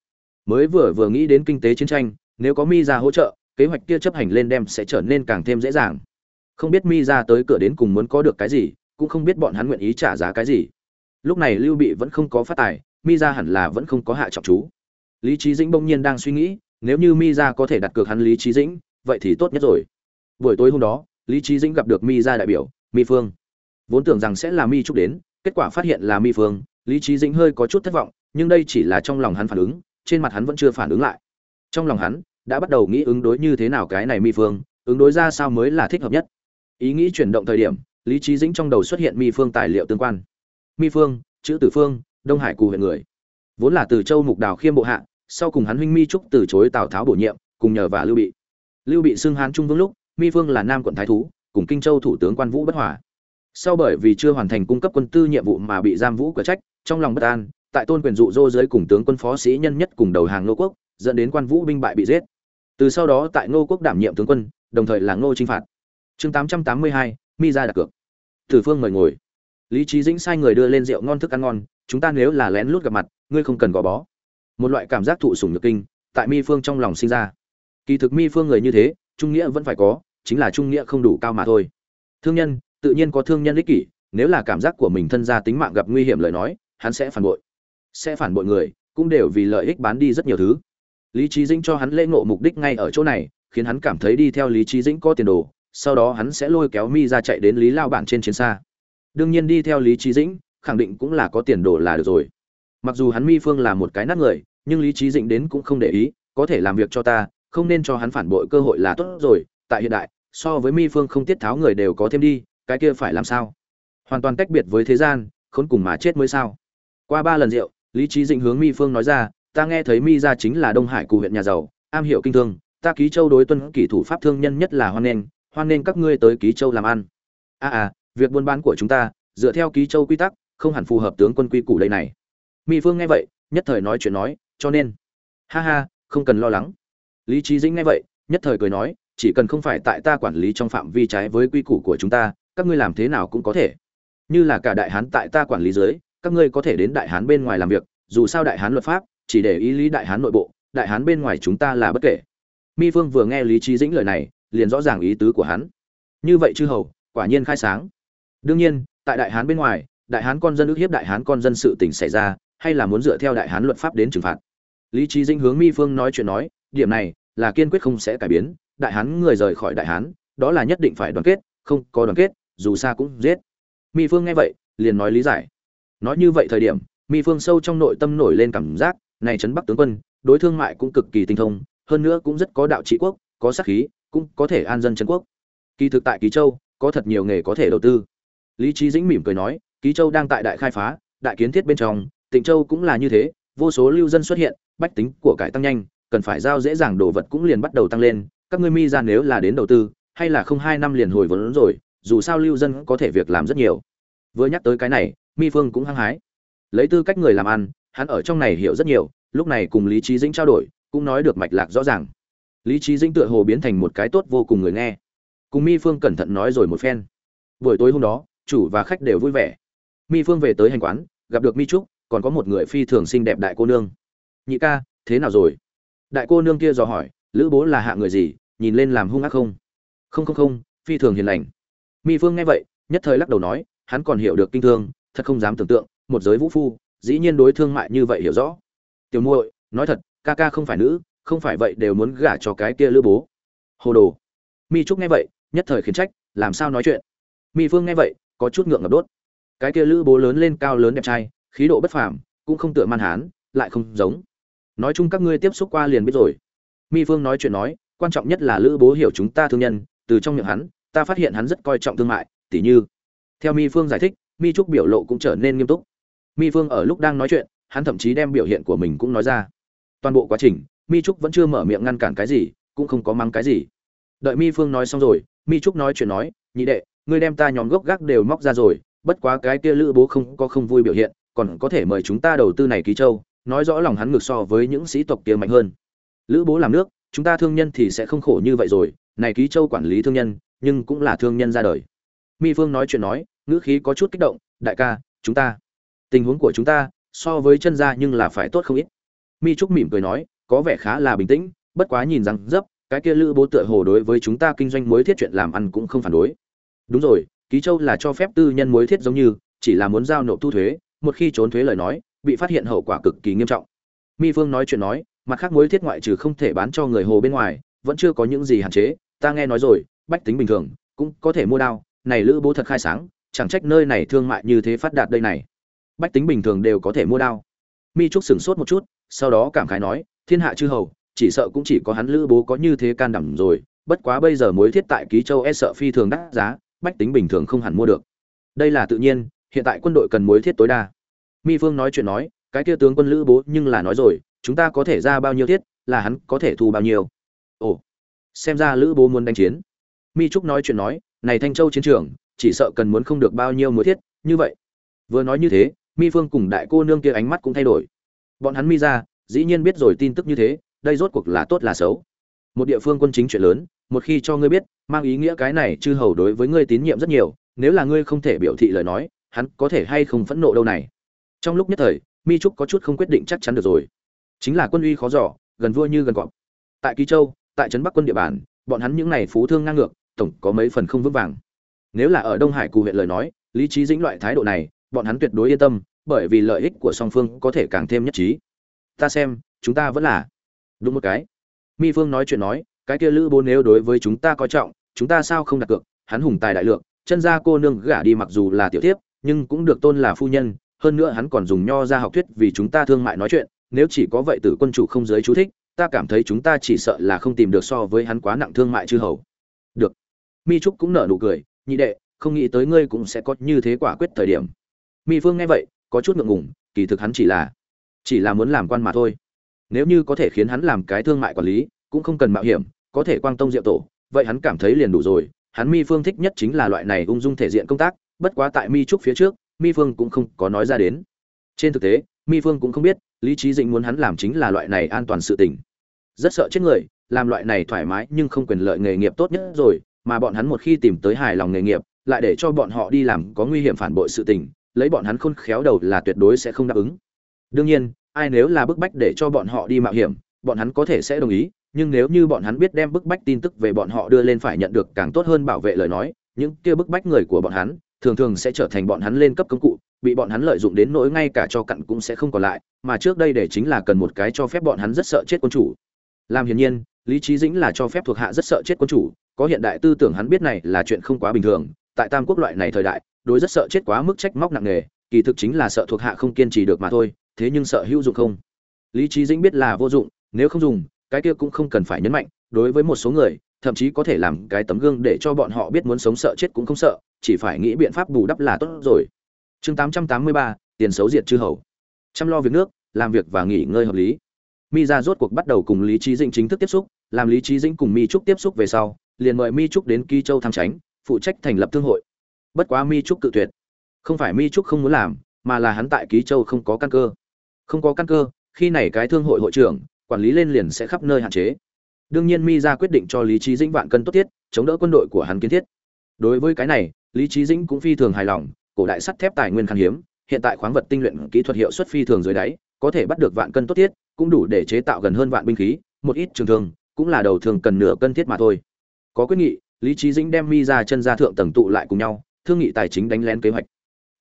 Mới vừa vừa nghĩ đến kinh tế chiến tranh, nếu có mi ra hỗ trợ, kế hoạch kia chấp hành lên đem sẽ trở nên càng thêm dễ dàng. Không biết mi ra tới cửa đến cùng muốn có được cái gì cũng không biết bọn hắn nguyện ý trả giá cái gì. Lúc này lưu bị vẫn không có phát tài mi ra hẳn là vẫn không có hạ trọng chú. Lý trí dĩnh bỗng nhiên đang suy nghĩ, nếu như mi ra có thể đặt cược hắn lý trí dĩnh, vậy thì tốt nhất rồi. Buổi tối hôm đó, lý trí dĩnh gặp được mi ra đại biểu, mi phương. Vốn tưởng rằng sẽ là mi trúc đến, kết quả phát hiện là mi phương, lý trí dĩnh hơi có chút thất vọng, nhưng đây chỉ là trong lòng hắn phản ứng, trên mặt hắn vẫn chưa phản ứng lại. Trong lòng hắn, đã bắt đầu nghĩ ứng đối như thế nào cái này mi phương, ứng đối ra sao mới là thích hợp nhất. Ý nghĩ chuyển động thời điểm lý trí dĩnh trong đầu xuất hiện mi phương tài liệu tương quan. Mi phương, chữ tử phương, đông hải cù huyện người. Vốn là từ châu mục đào khiêm bộ hạ, sau cùng hắn huynh mi trúc từ chối tào tháo bổ nhiệm, cùng nhờ và lưu bị. Lưu bị xưng hán trung vương lúc, mi phương là nam quận thái thú, cùng kinh châu thủ tướng quan vũ bất hòa. Sau bởi vì chưa hoàn thành cung cấp quân tư nhiệm vụ mà bị giam vũ cửa trách, trong lòng bất an, tại tôn quyền dụ dỗ dưới cùng tướng quân phó sĩ nhân nhất cùng đầu hàng Ngô quốc, dẫn đến quan vũ binh bại bị giết. Từ sau đó tại ngô quốc đảm nhiệm tướng quân, đồng thời là ngô chinh phạt. Chương tám trăm tám mươi hai, mi ra đặt cược tử phương mời ngồi. Lý Chí dĩnh sai người đưa lên rượu ngon thức ăn ngon, chúng ta nếu là lén lút gặp mặt, ngươi không cần gò bó. Một loại cảm giác thụ sủng nhược kinh, tại mi phương trong lòng sinh ra. Kỳ thực mi phương người như thế, trung nghĩa vẫn phải có, chính là trung nghĩa không đủ cao mà thôi. Thương nhân, tự nhiên có thương nhân ích kỷ, nếu là cảm giác của mình thân gia tính mạng gặp nguy hiểm lời nói, hắn sẽ phản bội. Sẽ phản bội người, cũng đều vì lợi ích bán đi rất nhiều thứ. Lý Chí dĩnh cho hắn lễ ngộ mục đích ngay ở chỗ này, khiến hắn cảm thấy đi theo lý Chí dĩnh có tiền đồ sau đó hắn sẽ lôi kéo mi ra chạy đến lý lao bản trên chiến xa. Đương nhiên đi theo lý trí dĩnh, khẳng định cũng là có tiền đồ là được rồi. Mặc dù hắn mi phương là một cái nát người, nhưng lý trí dĩnh đến cũng không để ý, có thể làm việc cho ta, không nên cho hắn phản bội cơ hội là tốt rồi. Tại hiện đại, so với mi phương không tiết tháo người đều có thêm đi, cái kia phải làm sao? Hoàn toàn tách biệt với thế gian, khốn cùng mà chết mới sao? Qua ba lần rượu, lý trí dĩnh hướng mi phương nói ra, ta nghe thấy mi ra chính là đông hải cụ huyện nhà giàu, am hiểu kinh thương, ta ký châu đối tuân kỷ thủ pháp thương nhân nhất là hoan nghênh hoan nên các ngươi tới ký châu làm ăn. A à, à việc buôn bán của chúng ta dựa theo ký châu quy tắc không hẳn phù hợp tướng quân quy củ đây này. Mi phương nghe vậy nhất thời nói chuyện nói cho nên. Ha ha không cần lo lắng. Lý trí dĩnh nghe vậy nhất thời cười nói chỉ cần không phải tại ta quản lý trong phạm vi trái với quy củ của chúng ta các ngươi làm thế nào cũng có thể. Như là cả đại hán tại ta quản lý dưới các ngươi có thể đến đại hán bên ngoài làm việc dù sao đại hán luật pháp chỉ để ý lý đại hán nội bộ đại hán bên ngoài chúng ta là bất kể. Mi phương vừa nghe lý trí dĩnh lời này liền rõ ràng ý tứ của hắn. Như vậy chư hầu, quả nhiên khai sáng. Đương nhiên, tại đại hán bên ngoài, đại hán con dân ước hiếp đại hán con dân sự tình xảy ra, hay là muốn dựa theo đại hán luật pháp đến trừng phạt. Lý trí dĩnh hướng mi phương nói chuyện nói, điểm này là kiên quyết không sẽ cải biến, đại hán người rời khỏi đại hán, đó là nhất định phải đoàn kết, không có đoàn kết, dù xa cũng giết. Mi phương nghe vậy, liền nói lý giải. Nói như vậy thời điểm, mi phương sâu trong nội tâm nổi lên cảm giác, này trấn bắc tướng quân, đối thương mại cũng cực kỳ tinh thông, hơn nữa cũng rất có đạo trị quốc, có sắc khí cũng có thể an dân trấn quốc. Kỳ thực tại ký châu, có thật nhiều nghề có thể đầu tư. Lý trí dĩnh mỉm cười nói ký châu đang tại đại khai phá, đại kiến thiết bên trong, tịnh châu cũng là như thế, vô số lưu dân xuất hiện, bách tính của cải tăng nhanh, cần phải giao dễ dàng đồ vật cũng liền bắt đầu tăng lên, các ngươi mi ra nếu là đến đầu tư, hay là không hai năm liền hồi vốn rồi, dù sao lưu dân có thể việc làm rất nhiều. Vừa nhắc tới cái này, mi phương cũng hăng hái. Lấy tư cách người làm ăn, hắn ở trong này hiểu rất nhiều, lúc này cùng lý trí dĩnh trao đổi, cũng nói được mạch lạc rõ ràng lý trí dĩnh tựa hồ biến thành một cái tốt vô cùng người nghe. Cùng mi phương cẩn thận nói rồi một phen. Buổi tối hôm đó, chủ và khách đều vui vẻ. Mi phương về tới hành quán, gặp được mi trúc, còn có một người phi thường xinh đẹp đại cô nương. Nhị ca, thế nào rồi? Đại cô nương kia dò hỏi, lữ bố là hạ người gì? Nhìn lên làm hung ác không? Không không không, phi thường hiền lành. Mi phương nghe vậy, nhất thời lắc đầu nói, hắn còn hiểu được kinh thương, thật không dám tưởng tượng, một giới vũ phu, dĩ nhiên đối thương mại như vậy hiểu rõ. Tiểu muội, nói thật, ca ca không phải nữ không phải vậy đều muốn gả cho cái kia lữ bố. Hồ đồ. Mi trúc nghe vậy, nhất thời khiển trách, làm sao nói chuyện? Mi phương nghe vậy, có chút ngượng ngập đốt. Cái kia lữ bố lớn lên cao lớn đẹp trai, khí độ bất phàm, cũng không tựa man hán, lại không giống. Nói chung các ngươi tiếp xúc qua liền biết rồi. Mi phương nói chuyện nói, quan trọng nhất là lữ bố hiểu chúng ta thương nhân, từ trong miệng hắn, ta phát hiện hắn rất coi trọng thương mại, tỉ như. Theo mi phương giải thích, mi trúc biểu lộ cũng trở nên nghiêm túc. Mi phương ở lúc đang nói chuyện, hắn thậm chí đem biểu hiện của mình cũng nói ra. Toàn bộ quá trình mi trúc vẫn chưa mở miệng ngăn cản cái gì, cũng không có mắng cái gì. Đợi mi phương nói xong rồi, mi trúc nói chuyện nói, nhị đệ, ngươi đem ta nhóm gốc gác đều móc ra rồi, bất quá cái kia lữ bố không có không vui biểu hiện, còn có thể mời chúng ta đầu tư này ký châu, nói rõ lòng hắn ngược so với những sĩ tộc kia mạnh hơn. Lữ bố làm nước, chúng ta thương nhân thì sẽ không khổ như vậy rồi, này ký châu quản lý thương nhân, nhưng cũng là thương nhân ra đời. Mi phương nói chuyện nói, ngữ khí có chút kích động, đại ca, chúng ta, tình huống của chúng ta so với chân ra nhưng là phải tốt không ít. Mi trúc mỉm cười nói có vẻ khá là bình tĩnh, bất quá nhìn rằng, dấp, cái kia lữ bố tựa hồ đối với chúng ta kinh doanh mối thiết chuyện làm ăn cũng không phản đối. Đúng rồi, ký châu là cho phép tư nhân mối thiết giống như, chỉ là muốn giao nộp thu thuế, một khi trốn thuế lời nói, bị phát hiện hậu quả cực kỳ nghiêm trọng. Mi phương nói chuyện nói, mặt khác mối thiết ngoại trừ không thể bán cho người hồ bên ngoài, vẫn chưa có những gì hạn chế, ta nghe nói rồi, bách tính bình thường, cũng có thể mua đao, này lữ bố thật khai sáng, chẳng trách nơi này thương mại như thế phát đạt đây này. Bách tính bình thường đều có thể mua đao. Mi trúc sửng sốt một chút, sau đó cảm khái nói thiên hạ chư hầu, chỉ sợ cũng chỉ có hắn lữ bố có như thế can đảm rồi, bất quá bây giờ mối thiết tại ký châu e sợ phi thường đắt giá, bách tính bình thường không hẳn mua được. Đây là tự nhiên, hiện tại quân đội cần mối thiết tối đa. Mi phương nói chuyện nói, cái kia tướng quân lữ bố nhưng là nói rồi, chúng ta có thể ra bao nhiêu thiết, là hắn có thể thu bao nhiêu. Ồ, xem ra lữ bố muốn đánh chiến. Mi trúc nói chuyện nói, này thanh châu chiến trường, chỉ sợ cần muốn không được bao nhiêu mối thiết, như vậy. Vừa nói như thế, mi phương cùng đại cô nương kia ánh mắt cũng thay đổi. Bọn hắn mi ra dĩ nhiên biết rồi tin tức như thế, đây rốt cuộc là tốt là xấu. Một địa phương quân chính chuyện lớn, một khi cho ngươi biết, mang ý nghĩa cái này chư hầu đối với ngươi tín nhiệm rất nhiều, nếu là ngươi không thể biểu thị lời nói, hắn có thể hay không phẫn nộ đâu này. Trong lúc nhất thời, mi trúc có chút không quyết định chắc chắn được rồi. Chính là quân uy khó giỏ gần vua như gần cọp. Tại ký châu, tại trấn bắc quân địa bàn, bọn hắn những này phú thương ngang ngược, tổng có mấy phần không vững vàng. Nếu là ở đông hải cù huyện lời nói, lý trí dĩnh loại thái độ này, bọn hắn tuyệt đối yên tâm, bởi vì lợi ích của song phương có thể càng thêm nhất trí ta xem, chúng ta vẫn là. Đúng một cái. Mi phương nói chuyện nói, cái kia lữ bố nếu đối với chúng ta coi trọng, chúng ta sao không đặt cược? Hắn hùng tài đại lượng, chân gia cô nương gả đi mặc dù là tiểu thiếp, nhưng cũng được tôn là phu nhân, hơn nữa hắn còn dùng nho ra học thuyết vì chúng ta thương mại nói chuyện, nếu chỉ có vậy tử quân chủ không giới chú thích, ta cảm thấy chúng ta chỉ sợ là không tìm được so với hắn quá nặng thương mại chư hầu. Được. Mi trúc cũng nở nụ cười, nhị đệ, không nghĩ tới ngươi cũng sẽ có như thế quả quyết thời điểm. Mi phương nghe vậy, có chút ngượng ngùng, kỳ thực hắn chỉ là chỉ là muốn làm quan mà thôi. Nếu như có thể khiến hắn làm cái thương mại quản lý, cũng không cần mạo hiểm, có thể quang tông diệu tổ, vậy hắn cảm thấy liền đủ rồi. Hắn mi phương thích nhất chính là loại này ung dung thể diện công tác, bất quá tại mi trúc phía trước, mi phương cũng không có nói ra đến. Trên thực tế, mi phương cũng không biết, lý trí dĩnh muốn hắn làm chính là loại này an toàn sự tình. Rất sợ chết người, làm loại này thoải mái nhưng không quyền lợi nghề nghiệp tốt nhất rồi, mà bọn hắn một khi tìm tới hài lòng nghề nghiệp, lại để cho bọn họ đi làm có nguy hiểm phản bội sự tình, lấy bọn hắn khôn khéo đầu là tuyệt đối sẽ không đáp ứng đương nhiên, ai nếu là bức bách để cho bọn họ đi mạo hiểm, bọn hắn có thể sẽ đồng ý, nhưng nếu như bọn hắn biết đem bức bách tin tức về bọn họ đưa lên phải nhận được càng tốt hơn bảo vệ lời nói, những kia bức bách người của bọn hắn, thường thường sẽ trở thành bọn hắn lên cấp công cụ, bị bọn hắn lợi dụng đến nỗi ngay cả cho cặn cũng sẽ không còn lại, mà trước đây để chính là cần một cái cho phép bọn hắn rất sợ chết quân chủ. Làm hiển nhiên, lý trí dĩnh là cho phép thuộc hạ rất sợ chết quân chủ, có hiện đại tư tưởng hắn biết này là chuyện không quá bình thường, tại tam quốc loại này thời đại, đối rất sợ chết quá mức trách móc nặng nề, kỳ thực chính là sợ thuộc hạ không kiên trì được mà thôi thế nhưng sợ hữu dụng không? Lý trí dĩnh biết là vô dụng nếu không dùng cái kia cũng không cần phải nhấn mạnh đối với một số người thậm chí có thể làm cái tấm gương để cho bọn họ biết muốn sống sợ chết cũng không sợ chỉ phải nghĩ biện pháp bù đắp là tốt rồi. Chương 883, tiền xấu diệt chư hầu. Chăm lo việc nước làm việc và nghỉ ngơi hợp lý. Mi ra rốt cuộc bắt đầu cùng lý trí dĩnh chính thức tiếp xúc làm lý trí dĩnh cùng mi trúc tiếp xúc về sau liền mời mi trúc đến kỳ châu tham tránh phụ trách thành lập thương hội. Bất quá mi trúc cự tuyệt. Không phải mi trúc không muốn làm mà là hắn tại ký châu không có căn cơ không có căn cơ, khi này cái thương hội hội trưởng, quản lý lên liền sẽ khắp nơi hạn chế. Đương nhiên mi ra quyết định cho lý trí dĩnh vạn cân tốt thiết chống đỡ quân đội của hắn kiến thiết. Đối với cái này, lý trí dĩnh cũng phi thường hài lòng, cổ đại sắt thép tài nguyên khan hiếm, hiện tại khoáng vật tinh luyện kỹ thuật hiệu suất phi thường dưới đáy, có thể bắt được vạn cân tốt thiết cũng đủ để chế tạo gần hơn vạn binh khí, một ít trường thương, cũng là đầu thường cần nửa cân thiết mà thôi. Có quyết nghị, lý trí dĩnh đem mi ra chân ra thượng tầng tụ lại cùng nhau, thương nghị tài chính đánh lén kế hoạch.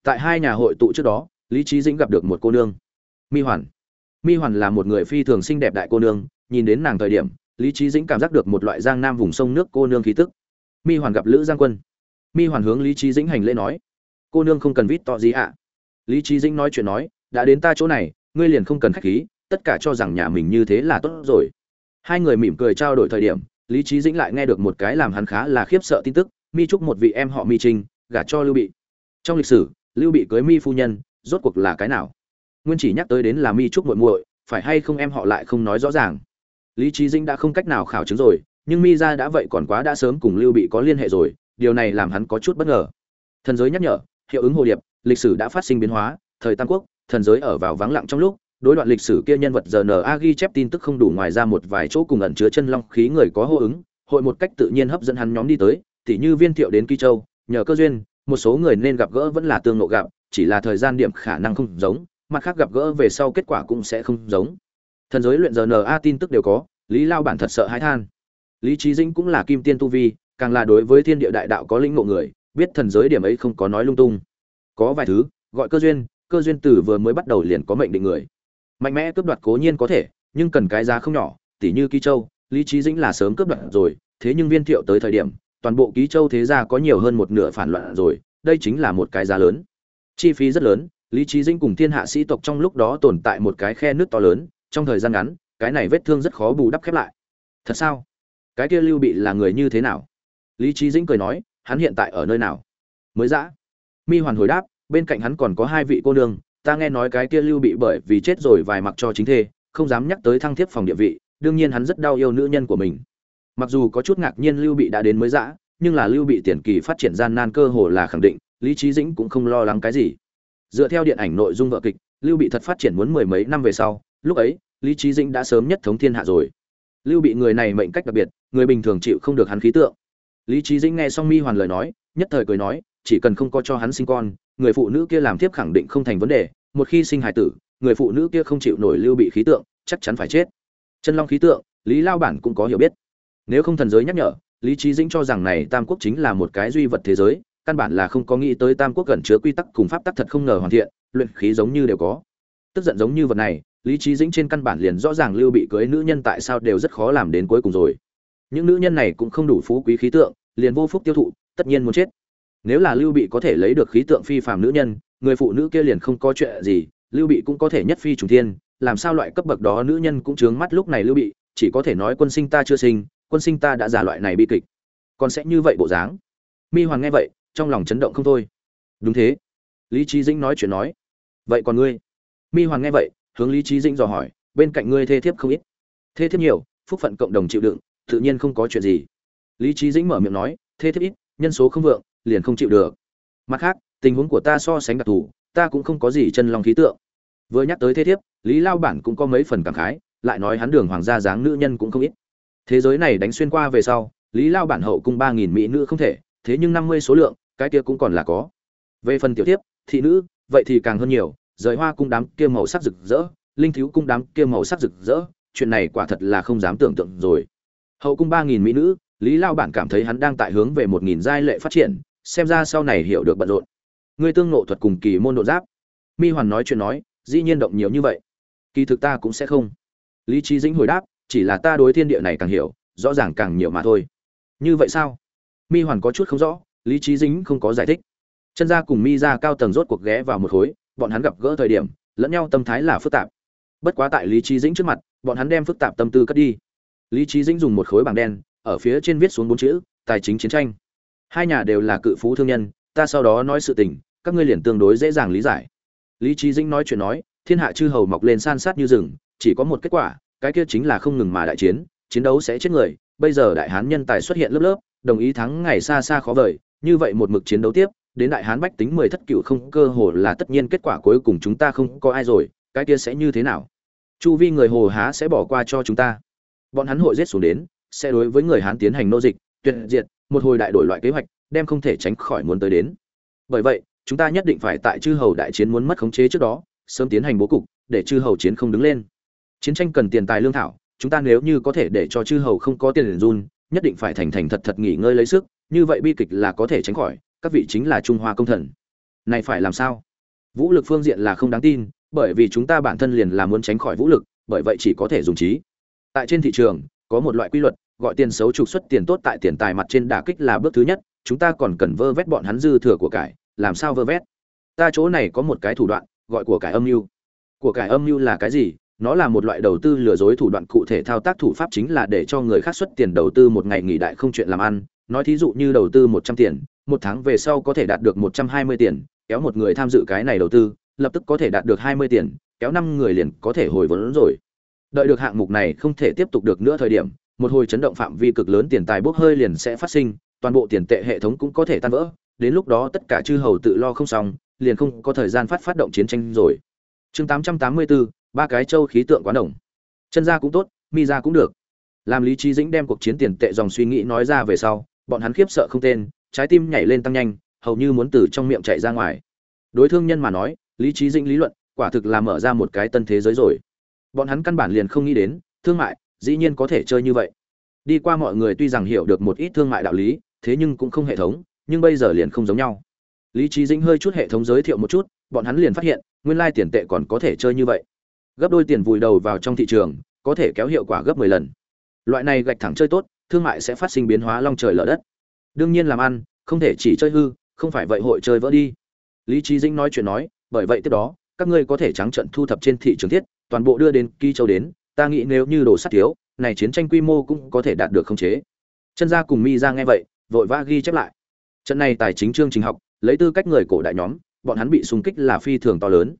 Tại hai nhà hội tụ trước đó, lý trí dĩnh gặp được một cô nương mi hoàn. Mi hoàn là một người phi thường xinh đẹp đại cô nương, nhìn đến nàng thời điểm, lý trí dĩnh cảm giác được một loại giang nam vùng sông nước cô nương khí tức. Mi hoàn gặp lữ giang quân. Mi hoàn hướng lý trí dĩnh hành lễ nói, cô nương không cần vít to gì ạ. Lý trí dĩnh nói chuyện nói, đã đến ta chỗ này, ngươi liền không cần khách khí, tất cả cho rằng nhà mình như thế là tốt rồi. Hai người mỉm cười trao đổi thời điểm, lý trí dĩnh lại nghe được một cái làm hắn khá là khiếp sợ tin tức, mi trúc một vị em họ mi trinh, gả cho lưu bị. Trong lịch sử, lưu bị cưới mi phu nhân, rốt cuộc là cái nào? Nguyên chỉ nhắc tới đến là mi trúc muội muội, phải hay không em họ lại không nói rõ ràng. Lý trí dĩnh đã không cách nào khảo chứng rồi, nhưng mi ra đã vậy còn quá đã sớm cùng lưu bị có liên hệ rồi, điều này làm hắn có chút bất ngờ. Thần giới nhắc nhở, hiệu ứng hồ điệp, lịch sử đã phát sinh biến hóa, thời tam quốc, thần giới ở vào vắng lặng trong lúc, đối đoạn lịch sử kia nhân vật rna ghi chép tin tức không đủ ngoài ra một vài chỗ cùng ẩn chứa chân long khí người có hô ứng, hội một cách tự nhiên hấp dẫn hắn nhóm đi tới, tỉ như viên thiệu đến kỳ châu, nhờ cơ duyên, một số người nên gặp gỡ vẫn là tương ngộ gặp, chỉ là thời gian điểm khả năng không giống mặt khác gặp gỡ về sau kết quả cũng sẽ không giống. Thần giới luyện giờ na tin tức đều có, lý lao bản thật sợ hãi than. Lý trí dĩnh cũng là kim tiên tu vi, càng là đối với thiên địa đại đạo có lĩnh ngộ người, biết thần giới điểm ấy không có nói lung tung. Có vài thứ, gọi cơ duyên cơ duyên từ vừa mới bắt đầu liền có mệnh định người. Mạnh mẽ cướp đoạt cố nhiên có thể, nhưng cần cái giá không nhỏ, tỉ như ký châu, lý trí dĩnh là sớm cướp đoạt rồi, thế nhưng viên thiệu tới thời điểm, toàn bộ ký châu thế gia có nhiều hơn một nửa phản loạn rồi, đây chính là một cái giá lớn. Chi phí rất lớn lý trí dĩnh cùng thiên hạ sĩ tộc trong lúc đó tồn tại một cái khe nước to lớn, trong thời gian ngắn, cái này vết thương rất khó bù đắp khép lại. Thật sao? Cái kia lưu bị là người như thế nào? Lý trí dĩnh cười nói, hắn hiện tại ở nơi nào? Mới dã. Mi hoàn hồi đáp, bên cạnh hắn còn có hai vị cô nương, ta nghe nói cái kia lưu bị bởi vì chết rồi vài mặc cho chính thê, không dám nhắc tới thăng thiếp phòng địa vị, đương nhiên hắn rất đau yêu nữ nhân của mình. Mặc dù có chút ngạc nhiên lưu bị đã đến mới dã, nhưng là lưu bị tiền kỳ phát triển gian nan cơ hồ là khẳng định, lý trí dĩnh cũng không lo lắng cái gì dựa theo điện ảnh nội dung vợ kịch, lưu bị thật phát triển muốn mười mấy năm về sau, lúc ấy, lý trí dĩnh đã sớm nhất thống thiên hạ rồi. Lưu bị người này mệnh cách đặc biệt, người bình thường chịu không được hắn khí tượng. Lý trí dĩnh nghe xong mi hoàn lời nói, nhất thời cười nói, chỉ cần không có cho hắn sinh con, người phụ nữ kia làm tiếp khẳng định không thành vấn đề, một khi sinh hài tử, người phụ nữ kia không chịu nổi lưu bị khí tượng, chắc chắn phải chết. Chân long khí tượng, lý lao bản cũng có hiểu biết. Nếu không thần giới nhắc nhở, lý trí dĩnh cho rằng này tam quốc chính là một cái duy vật thế giới căn bản là không có nghĩ tới tam quốc gần chứa quy tắc cùng pháp tắc thật không ngờ hoàn thiện, luyện khí giống như đều có. Tức giận giống như vật này, lý trí dĩnh trên căn bản liền rõ ràng lưu bị cưới nữ nhân tại sao đều rất khó làm đến cuối cùng rồi. Những nữ nhân này cũng không đủ phú quý khí tượng, liền vô phúc tiêu thụ, tất nhiên muốn chết. Nếu là lưu bị có thể lấy được khí tượng phi phàm nữ nhân, người phụ nữ kia liền không có chuyện gì, lưu bị cũng có thể nhất phi trùng thiên, làm sao loại cấp bậc đó nữ nhân cũng chướng mắt lúc này lưu bị, chỉ có thể nói quân sinh ta chưa sinh, quân sinh ta đã giả loại này bi kịch. Còn sẽ như vậy bộ dáng. Mi hoàng nghe vậy trong lòng chấn động không thôi. Đúng thế. Lý trí dĩnh nói chuyện nói. Vậy còn ngươi? Mi hoàng nghe vậy, hướng lý trí dĩnh dò hỏi, bên cạnh ngươi thê thiếp không ít. Thê thiếp nhiều, phúc phận cộng đồng chịu đựng, tự nhiên không có chuyện gì. Lý trí dĩnh mở miệng nói, thê thiếp ít, nhân số không vượng, liền không chịu được. Mặt khác, tình huống của ta so sánh đặc thù, ta cũng không có gì chân lòng khí tượng. Vừa nhắc tới thế thiếp, lý lao bản cũng có mấy phần cảm khái, lại nói hắn đường hoàng gia dáng nữ nhân cũng không ít. Thế giới này đánh xuyên qua về sau, lý lao bản hậu cung ba nghìn mỹ nữ không thể, thế nhưng năm mươi số lượng cái kia cũng còn là có. Về phần tiểu thiếp, thị nữ, vậy thì càng hơn nhiều, rời hoa cung đám kia màu sắc rực rỡ, linh thiếu cung đám kia màu sắc rực rỡ, chuyện này quả thật là không dám tưởng tượng rồi. Hậu cung ba nghìn mỹ nữ, lý lao bản cảm thấy hắn đang tại hướng về một nghìn giai lệ phát triển, xem ra sau này hiểu được bận rộn. Ngươi tương nộ thuật cùng kỳ môn độ giáp. Mi hoàn nói chuyện nói, dĩ nhiên động nhiều như vậy. Kỳ thực ta cũng sẽ không. Lý trí dĩnh hồi đáp, chỉ là ta đối thiên địa này càng hiểu, rõ ràng càng nhiều mà thôi. Như vậy sao? Mi hoàn có chút không rõ lý trí dĩnh không có giải thích. Chân gia cùng mi ra cao tầng rốt cuộc ghé vào một khối, bọn hắn gặp gỡ thời điểm, lẫn nhau tâm thái là phức tạp. Bất quá tại lý trí dĩnh trước mặt, bọn hắn đem phức tạp tâm tư cất đi. Lý trí dĩnh dùng một khối bảng đen, ở phía trên viết xuống bốn chữ, tài chính chiến tranh. Hai nhà đều là cự phú thương nhân, ta sau đó nói sự tình, các ngươi liền tương đối dễ dàng lý giải. Lý trí dĩnh nói chuyện nói, thiên hạ chư hầu mọc lên san sát như rừng, chỉ có một kết quả, cái kia chính là không ngừng mà đại chiến chiến đấu sẽ chết người. Bây giờ đại hán nhân tài xuất hiện lớp lớp, đồng ý thắng ngày xa xa khó vời như vậy một mực chiến đấu tiếp, đến đại hán bách tính mười thất cựu không cơ hồ là tất nhiên kết quả cuối cùng chúng ta không có ai rồi, cái kia sẽ như thế nào? Chu vi người hồ há sẽ bỏ qua cho chúng ta. Bọn hắn hội giết xuống đến, sẽ đối với người hán tiến hành nô dịch, tuyệt diệt, một hồi đại đổi loại kế hoạch, đem không thể tránh khỏi muốn tới đến. Bởi vậy, chúng ta nhất định phải tại chư hầu đại chiến muốn mất khống chế trước đó, sớm tiến hành bố cục, để chư hầu chiến không đứng lên. Chiến tranh cần tiền tài lương thảo, chúng ta nếu như có thể để cho chư hầu không có tiền liền run, nhất định phải thành thành thật thật nghỉ ngơi lấy sức như vậy bi kịch là có thể tránh khỏi, các vị chính là trung hoa công thần. Này phải làm sao? Vũ lực phương diện là không đáng tin, bởi vì chúng ta bản thân liền là muốn tránh khỏi vũ lực, bởi vậy chỉ có thể dùng trí. Tại trên thị trường, có một loại quy luật, gọi tiền xấu trục xuất tiền tốt tại tiền tài mặt trên đả kích là bước thứ nhất, chúng ta còn cần vơ vét bọn hắn dư thừa của cải, làm sao vơ vét? Ta chỗ này có một cái thủ đoạn, gọi của cải âm mưu. Của cải âm mưu là cái gì? Nó là một loại đầu tư lừa dối thủ đoạn cụ thể thao tác thủ pháp chính là để cho người khác xuất tiền đầu tư một ngày nghỉ đại không chuyện làm ăn nói thí dụ như đầu tư một trăm tiền, một tháng về sau có thể đạt được một trăm hai mươi tiền, kéo một người tham dự cái này đầu tư, lập tức có thể đạt được hai mươi tiền, kéo năm người liền có thể hồi vốn rồi. Đợi được hạng mục này không thể tiếp tục được nữa thời điểm, một hồi chấn động phạm vi cực lớn tiền tài bốc hơi liền sẽ phát sinh, toàn bộ tiền tệ hệ thống cũng có thể tan vỡ, đến lúc đó tất cả chư hầu tự lo không xong, liền không có thời gian phát phát động chiến tranh rồi. Chương tám trăm tám mươi bốn ba cái châu khí tượng quá đồng. Chân ra cũng tốt, mi ra cũng được. Làm lý trí dĩnh đem cuộc chiến tiền tệ dòng suy nghĩ nói ra về sau bọn hắn khiếp sợ không tên, trái tim nhảy lên tăng nhanh, hầu như muốn từ trong miệng chạy ra ngoài. Đối thương nhân mà nói, lý trí dĩnh lý luận, quả thực là mở ra một cái tân thế giới rồi. Bọn hắn căn bản liền không nghĩ đến, thương mại, dĩ nhiên có thể chơi như vậy. Đi qua mọi người tuy rằng hiểu được một ít thương mại đạo lý, thế nhưng cũng không hệ thống, nhưng bây giờ liền không giống nhau. Lý trí dĩnh hơi chút hệ thống giới thiệu một chút, bọn hắn liền phát hiện, nguyên lai tiền tệ còn có thể chơi như vậy. Gấp đôi tiền vùi đầu vào trong thị trường, có thể kéo hiệu quả gấp 10 lần. Loại này gạch thẳng chơi tốt thương mại sẽ phát sinh biến hóa long trời lở đất. Đương nhiên làm ăn, không thể chỉ chơi hư, không phải vậy hội chơi vỡ đi. Lý trí dĩnh nói chuyện nói, bởi vậy tiếp đó, các ngươi có thể trắng trận thu thập trên thị trường thiết, toàn bộ đưa đến kỳ châu đến, ta nghĩ nếu như đồ sắt thiếu, này chiến tranh quy mô cũng có thể đạt được khống chế. Chân gia cùng mi ra nghe vậy, vội vã ghi chép lại. Trận này tài chính chương trình học, lấy tư cách người cổ đại nhóm, bọn hắn bị xung kích là phi thường to lớn.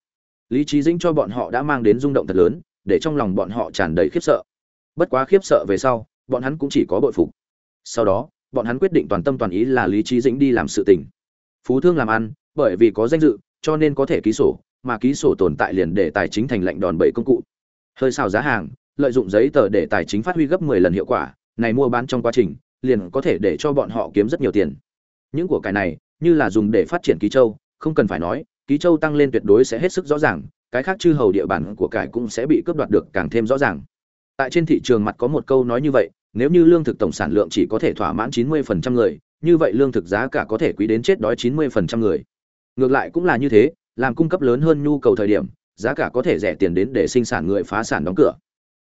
Lý trí dĩnh cho bọn họ đã mang đến rung động thật lớn, để trong lòng bọn họ tràn đầy khiếp sợ. Bất quá khiếp sợ về sau bọn hắn cũng chỉ có bội phục. Sau đó, bọn hắn quyết định toàn tâm toàn ý là lý trí dĩnh đi làm sự tình. Phú thương làm ăn, bởi vì có danh dự, cho nên có thể ký sổ, mà ký sổ tồn tại liền để tài chính thành lệnh đòn bẩy công cụ. Hơi xào giá hàng, lợi dụng giấy tờ để tài chính phát huy gấp 10 lần hiệu quả, này mua bán trong quá trình, liền có thể để cho bọn họ kiếm rất nhiều tiền. Những của cải này, như là dùng để phát triển ký châu, không cần phải nói, ký châu tăng lên tuyệt đối sẽ hết sức rõ ràng, cái khác chư hầu địa bàn của cải cũng sẽ bị cướp đoạt được càng thêm rõ ràng tại trên thị trường mặt có một câu nói như vậy, nếu như lương thực tổng sản lượng chỉ có thể thỏa mãn 90% người, như vậy lương thực giá cả có thể quý đến chết đói 90% người. Ngược lại cũng là như thế, làm cung cấp lớn hơn nhu cầu thời điểm, giá cả có thể rẻ tiền đến để sinh sản người phá sản đóng cửa.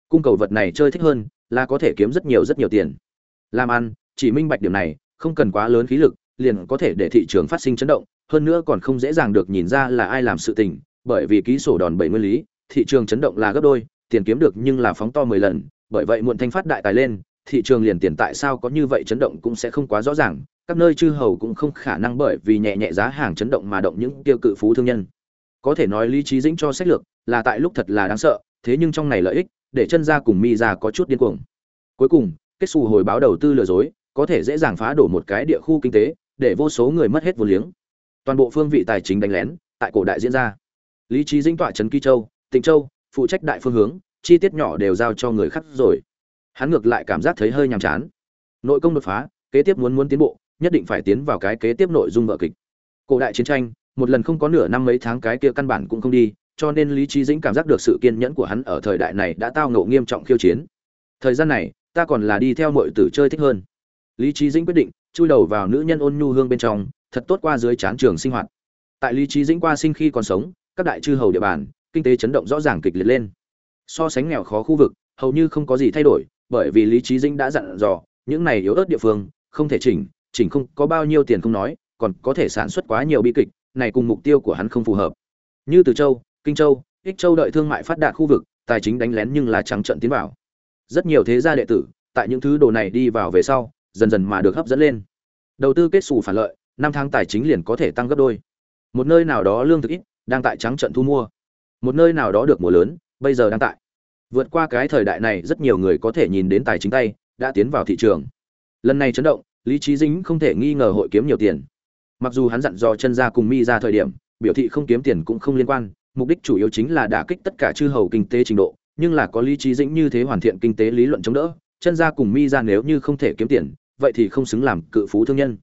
Cung cầu vật này chơi thích hơn, là có thể kiếm rất nhiều rất nhiều tiền. Làm ăn, chỉ minh bạch điểm này, không cần quá lớn khí lực, liền có thể để thị trường phát sinh chấn động, hơn nữa còn không dễ dàng được nhìn ra là ai làm sự tình, bởi vì ký sổ đòn bảy nguyên lý, thị trường chấn động là gấp đôi tiền kiếm được nhưng là phóng to mười lần, bởi vậy muộn thanh phát đại tài lên, thị trường liền tiền tại sao có như vậy chấn động cũng sẽ không quá rõ ràng, các nơi chư hầu cũng không khả năng bởi vì nhẹ nhẹ giá hàng chấn động mà động những tiêu cự phú thương nhân. Có thể nói lý trí dĩnh cho sách lược là tại lúc thật là đáng sợ, thế nhưng trong này lợi ích, để chân ra cùng mi ra có chút điên cuồng. Cuối cùng, kết xù hồi báo đầu tư lừa dối, có thể dễ dàng phá đổ một cái địa khu kinh tế, để vô số người mất hết vốn liếng. Toàn bộ phương vị tài chính đánh lén, tại cổ đại diễn ra. Lý trí dĩnh tọa trấn kỳ châu, tịnh châu phụ trách đại phương hướng, chi tiết nhỏ đều giao cho người khác rồi. Hắn ngược lại cảm giác thấy hơi nhàm chán. Nội công đột phá, kế tiếp muốn muốn tiến bộ, nhất định phải tiến vào cái kế tiếp nội dung vở kịch. Cổ đại chiến tranh, một lần không có nửa năm mấy tháng cái kia căn bản cũng không đi, cho nên lý trí dĩnh cảm giác được sự kiên nhẫn của hắn ở thời đại này đã tao ngộ nghiêm trọng khiêu chiến. Thời gian này, ta còn là đi theo mọi tử chơi thích hơn. Lý trí dĩnh quyết định, chui đầu vào nữ nhân ôn nhu hương bên trong, thật tốt qua dưới chán trường sinh hoạt. Tại lý trí dĩnh qua sinh khi còn sống, các đại chư hầu địa bàn kinh tế chấn động rõ ràng kịch liệt lên. So sánh nghèo khó khu vực, hầu như không có gì thay đổi, bởi vì lý trí dĩnh đã dặn dò, những này yếu ớt địa phương, không thể chỉnh chỉnh không có bao nhiêu tiền không nói, còn có thể sản xuất quá nhiều bi kịch, này cùng mục tiêu của hắn không phù hợp. Như từ châu, kinh châu, ích châu đợi thương mại phát đạt khu vực, tài chính đánh lén nhưng là trắng trận tiến vào. Rất nhiều thế gia đệ tử, tại những thứ đồ này đi vào về sau, dần dần mà được hấp dẫn lên. Đầu tư kết xù phản lợi, năm tháng tài chính liền có thể tăng gấp đôi. Một nơi nào đó lương thực ít, đang tại trắng trận thu mua một nơi nào đó được mùa lớn, bây giờ đang tại. Vượt qua cái thời đại này, rất nhiều người có thể nhìn đến tài chính tay, đã tiến vào thị trường. Lần này chấn động, lý trí dính không thể nghi ngờ hội kiếm nhiều tiền. Mặc dù hắn dặn dò chân ra cùng mi ra thời điểm, biểu thị không kiếm tiền cũng không liên quan, mục đích chủ yếu chính là đả kích tất cả chư hầu kinh tế trình độ, nhưng là có lý trí dĩnh như thế hoàn thiện kinh tế lý luận chống đỡ, chân ra cùng mi ra nếu như không thể kiếm tiền, vậy thì không xứng làm cự phú thương nhân.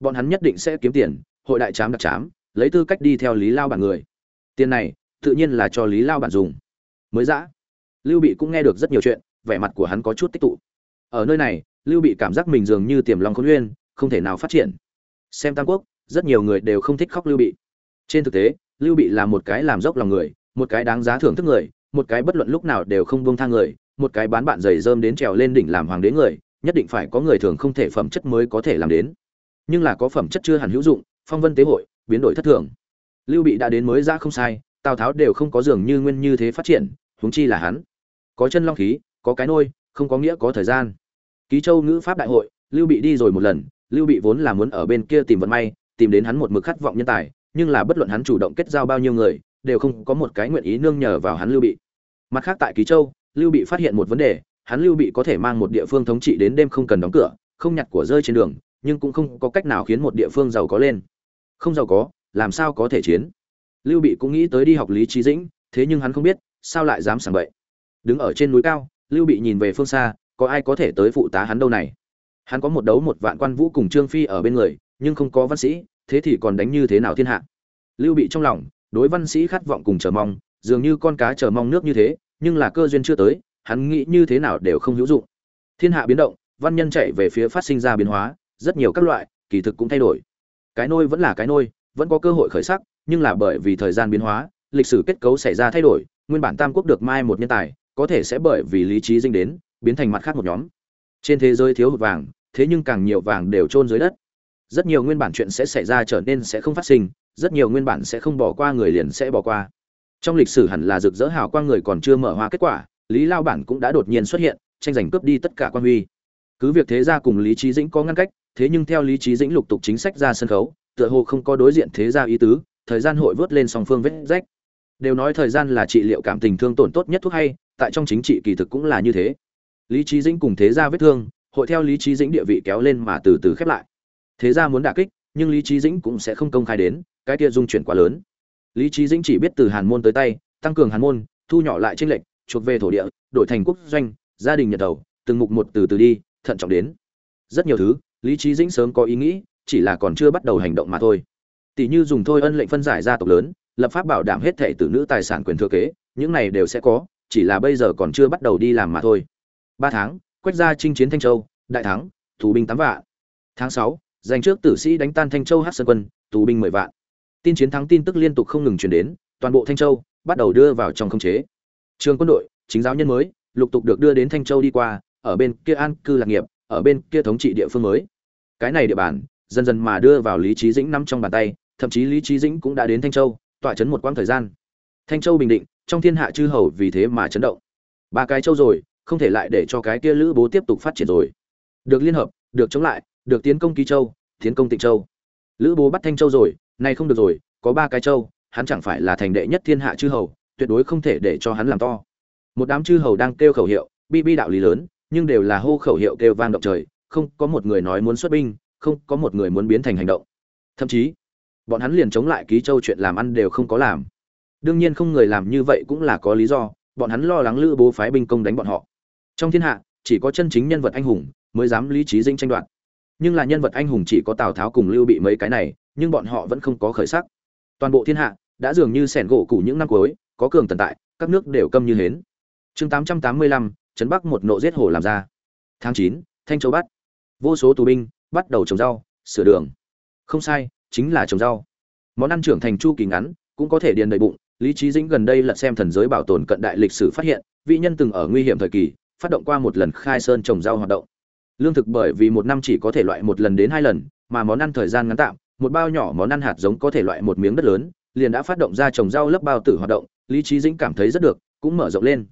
Bọn hắn nhất định sẽ kiếm tiền, hội đại trám đặc trám lấy tư cách đi theo lý lao bản người. Tiền này tự nhiên là cho lý lao bản dùng. Mới dã, lưu bị cũng nghe được rất nhiều chuyện, vẻ mặt của hắn có chút tích tụ. Ở nơi này, lưu bị cảm giác mình dường như tiềm long khôn nguyên, không thể nào phát triển. Xem tam quốc, rất nhiều người đều không thích khóc lưu bị. Trên thực tế, lưu bị là một cái làm dốc lòng người, một cái đáng giá thưởng thức người, một cái bất luận lúc nào đều không buông thang người, một cái bán bạn giày rơm đến trèo lên đỉnh làm hoàng đế người, nhất định phải có người thường không thể phẩm chất mới có thể làm đến. Nhưng là có phẩm chất chưa hẳn hữu dụng, phong vân tế hội, biến đổi thất thường. Lưu bị đã đến mới ra không sai tào tháo đều không có dường như nguyên như thế phát triển, huống chi là hắn. Có chân long khí, có cái nôi, không có nghĩa có thời gian. Ký châu ngữ pháp đại hội, lưu bị đi rồi một lần, lưu bị vốn là muốn ở bên kia tìm vận may, tìm đến hắn một mực khát vọng nhân tài, nhưng là bất luận hắn chủ động kết giao bao nhiêu người, đều không có một cái nguyện ý nương nhờ vào hắn lưu bị. Mặt khác tại ký châu, lưu bị phát hiện một vấn đề, hắn lưu bị có thể mang một địa phương thống trị đến đêm không cần đóng cửa, không nhặt của rơi trên đường, nhưng cũng không có cách nào khiến một địa phương giàu có lên. Không giàu có, làm sao có thể chiến? Lưu bị cũng nghĩ tới đi học lý trí dĩnh, thế nhưng hắn không biết, sao lại dám sảng bậy. Đứng ở trên núi cao, lưu bị nhìn về phương xa, có ai có thể tới phụ tá hắn đâu này? Hắn có một đấu một vạn quan vũ cùng trương phi ở bên người, nhưng không có văn sĩ, thế thì còn đánh như thế nào thiên hạ? Lưu bị trong lòng, đối văn sĩ khát vọng cùng chờ mong, dường như con cá chờ mong nước như thế, nhưng là cơ duyên chưa tới, hắn nghĩ như thế nào đều không hữu dụng. Thiên hạ biến động, văn nhân chạy về phía phát sinh ra biến hóa, rất nhiều các loại, kỳ thực cũng thay đổi. Cái nôi vẫn là cái nôi, vẫn có cơ hội khởi sắc nhưng là bởi vì thời gian biến hóa, lịch sử kết cấu xảy ra thay đổi, nguyên bản tam quốc được mai một nhân tài, có thể sẽ bởi vì lý trí dinh đến, biến thành mặt khác một nhóm. Trên thế giới thiếu hụt vàng, thế nhưng càng nhiều vàng đều trôn dưới đất. Rất nhiều nguyên bản chuyện sẽ xảy ra trở nên sẽ không phát sinh, rất nhiều nguyên bản sẽ không bỏ qua người liền sẽ bỏ qua. Trong lịch sử hẳn là rực rỡ hào quang người còn chưa mở hoa kết quả, lý lao bản cũng đã đột nhiên xuất hiện, tranh giành cướp đi tất cả quan huy. Cứ việc thế gia cùng lý trí dĩnh có ngăn cách, thế nhưng theo lý trí dĩnh lục tục chính sách ra sân khấu, tựa hồ không có đối diện thế gia ý tứ thời gian hội vớt lên song phương vết rách. Đều nói thời gian là trị liệu cảm tình thương tổn tốt nhất thuốc hay, tại trong chính trị kỳ thực cũng là như thế. Lý trí dĩnh cùng thế gia vết thương, hội theo lý trí dĩnh địa vị kéo lên mà từ từ khép lại. Thế gia muốn đả kích, nhưng lý trí dĩnh cũng sẽ không công khai đến, cái kia dung chuyển quá lớn. Lý trí dĩnh chỉ biết từ hàn môn tới tay, tăng cường hàn môn, thu nhỏ lại tranh lệch, chuộc về thổ địa, đổi thành quốc doanh, gia đình nhật đầu, từng mục một từ từ đi, thận trọng đến. Rất nhiều thứ, lý trí dĩnh sớm có ý nghĩ, chỉ là còn chưa bắt đầu hành động mà thôi tỷ như dùng thôi ân lệnh phân giải gia tộc lớn, lập pháp bảo đảm hết thể tử nữ tài sản quyền thừa kế, những này đều sẽ có, chỉ là bây giờ còn chưa bắt đầu đi làm mà thôi. Ba tháng quách gia chinh chiến thanh châu, đại thắng, tù binh tám vạn. Tháng sáu, giành trước tử sĩ đánh tan thanh châu hát sơn quân, tù binh mười vạn. Tin chiến thắng tin tức liên tục không ngừng truyền đến, toàn bộ thanh châu bắt đầu đưa vào trong khống chế. Trường quân đội, chính giáo nhân mới, lục tục được đưa đến thanh châu đi qua, ở bên kia an cư lạc nghiệp, ở bên kia thống trị địa phương mới. Cái này địa bàn, dần dần mà đưa vào lý trí dĩnh nắm trong bàn tay thậm chí lý trí dĩnh cũng đã đến thanh châu tọa chấn một quãng thời gian. Thanh châu bình định, trong thiên hạ chư hầu vì thế mà chấn động. Ba cái châu rồi, không thể lại để cho cái kia lữ bố tiếp tục phát triển rồi. Được liên hợp, được chống lại, được tiến công ký châu, tiến công tịnh châu. Lữ bố bắt thanh châu rồi, nay không được rồi, có ba cái châu, hắn chẳng phải là thành đệ nhất thiên hạ chư hầu, tuyệt đối không thể để cho hắn làm to. Một đám chư hầu đang kêu khẩu hiệu, bi bi đạo lý lớn, nhưng đều là hô khẩu hiệu kêu vang động trời, không có một người nói muốn xuất binh, không có một người muốn biến thành hành động. Thậm chí bọn hắn liền chống lại ký châu chuyện làm ăn đều không có làm. Đương nhiên không người làm như vậy cũng là có lý do, bọn hắn lo lắng lữ bố phái binh công đánh bọn họ. Trong thiên hạ, chỉ có chân chính nhân vật anh hùng mới dám lý trí dinh tranh đoạt. Nhưng là nhân vật anh hùng chỉ có tào tháo cùng lưu bị mấy cái này, nhưng bọn họ vẫn không có khởi sắc. Toàn bộ thiên hạ đã dường như sẻn gỗ củ những năm cuối, có cường tần tại, các nước đều câm như hến. Chương tám trăm tám mươi lăm, trấn bắc một nộ giết hồ làm ra. Tháng chín, thanh châu bắt. Vô số tù binh bắt đầu trồng rau, sửa đường. Không sai chính là trồng rau. Món ăn trưởng thành chu kỳ ngắn, cũng có thể điền đầy bụng, lý trí dĩnh gần đây lật xem thần giới bảo tồn cận đại lịch sử phát hiện, vị nhân từng ở nguy hiểm thời kỳ, phát động qua một lần khai sơn trồng rau hoạt động. Lương thực bởi vì một năm chỉ có thể loại một lần đến hai lần, mà món ăn thời gian ngắn tạm, một bao nhỏ món ăn hạt giống có thể loại một miếng đất lớn, liền đã phát động ra trồng rau lấp bao tử hoạt động, lý trí dĩnh cảm thấy rất được, cũng mở rộng lên.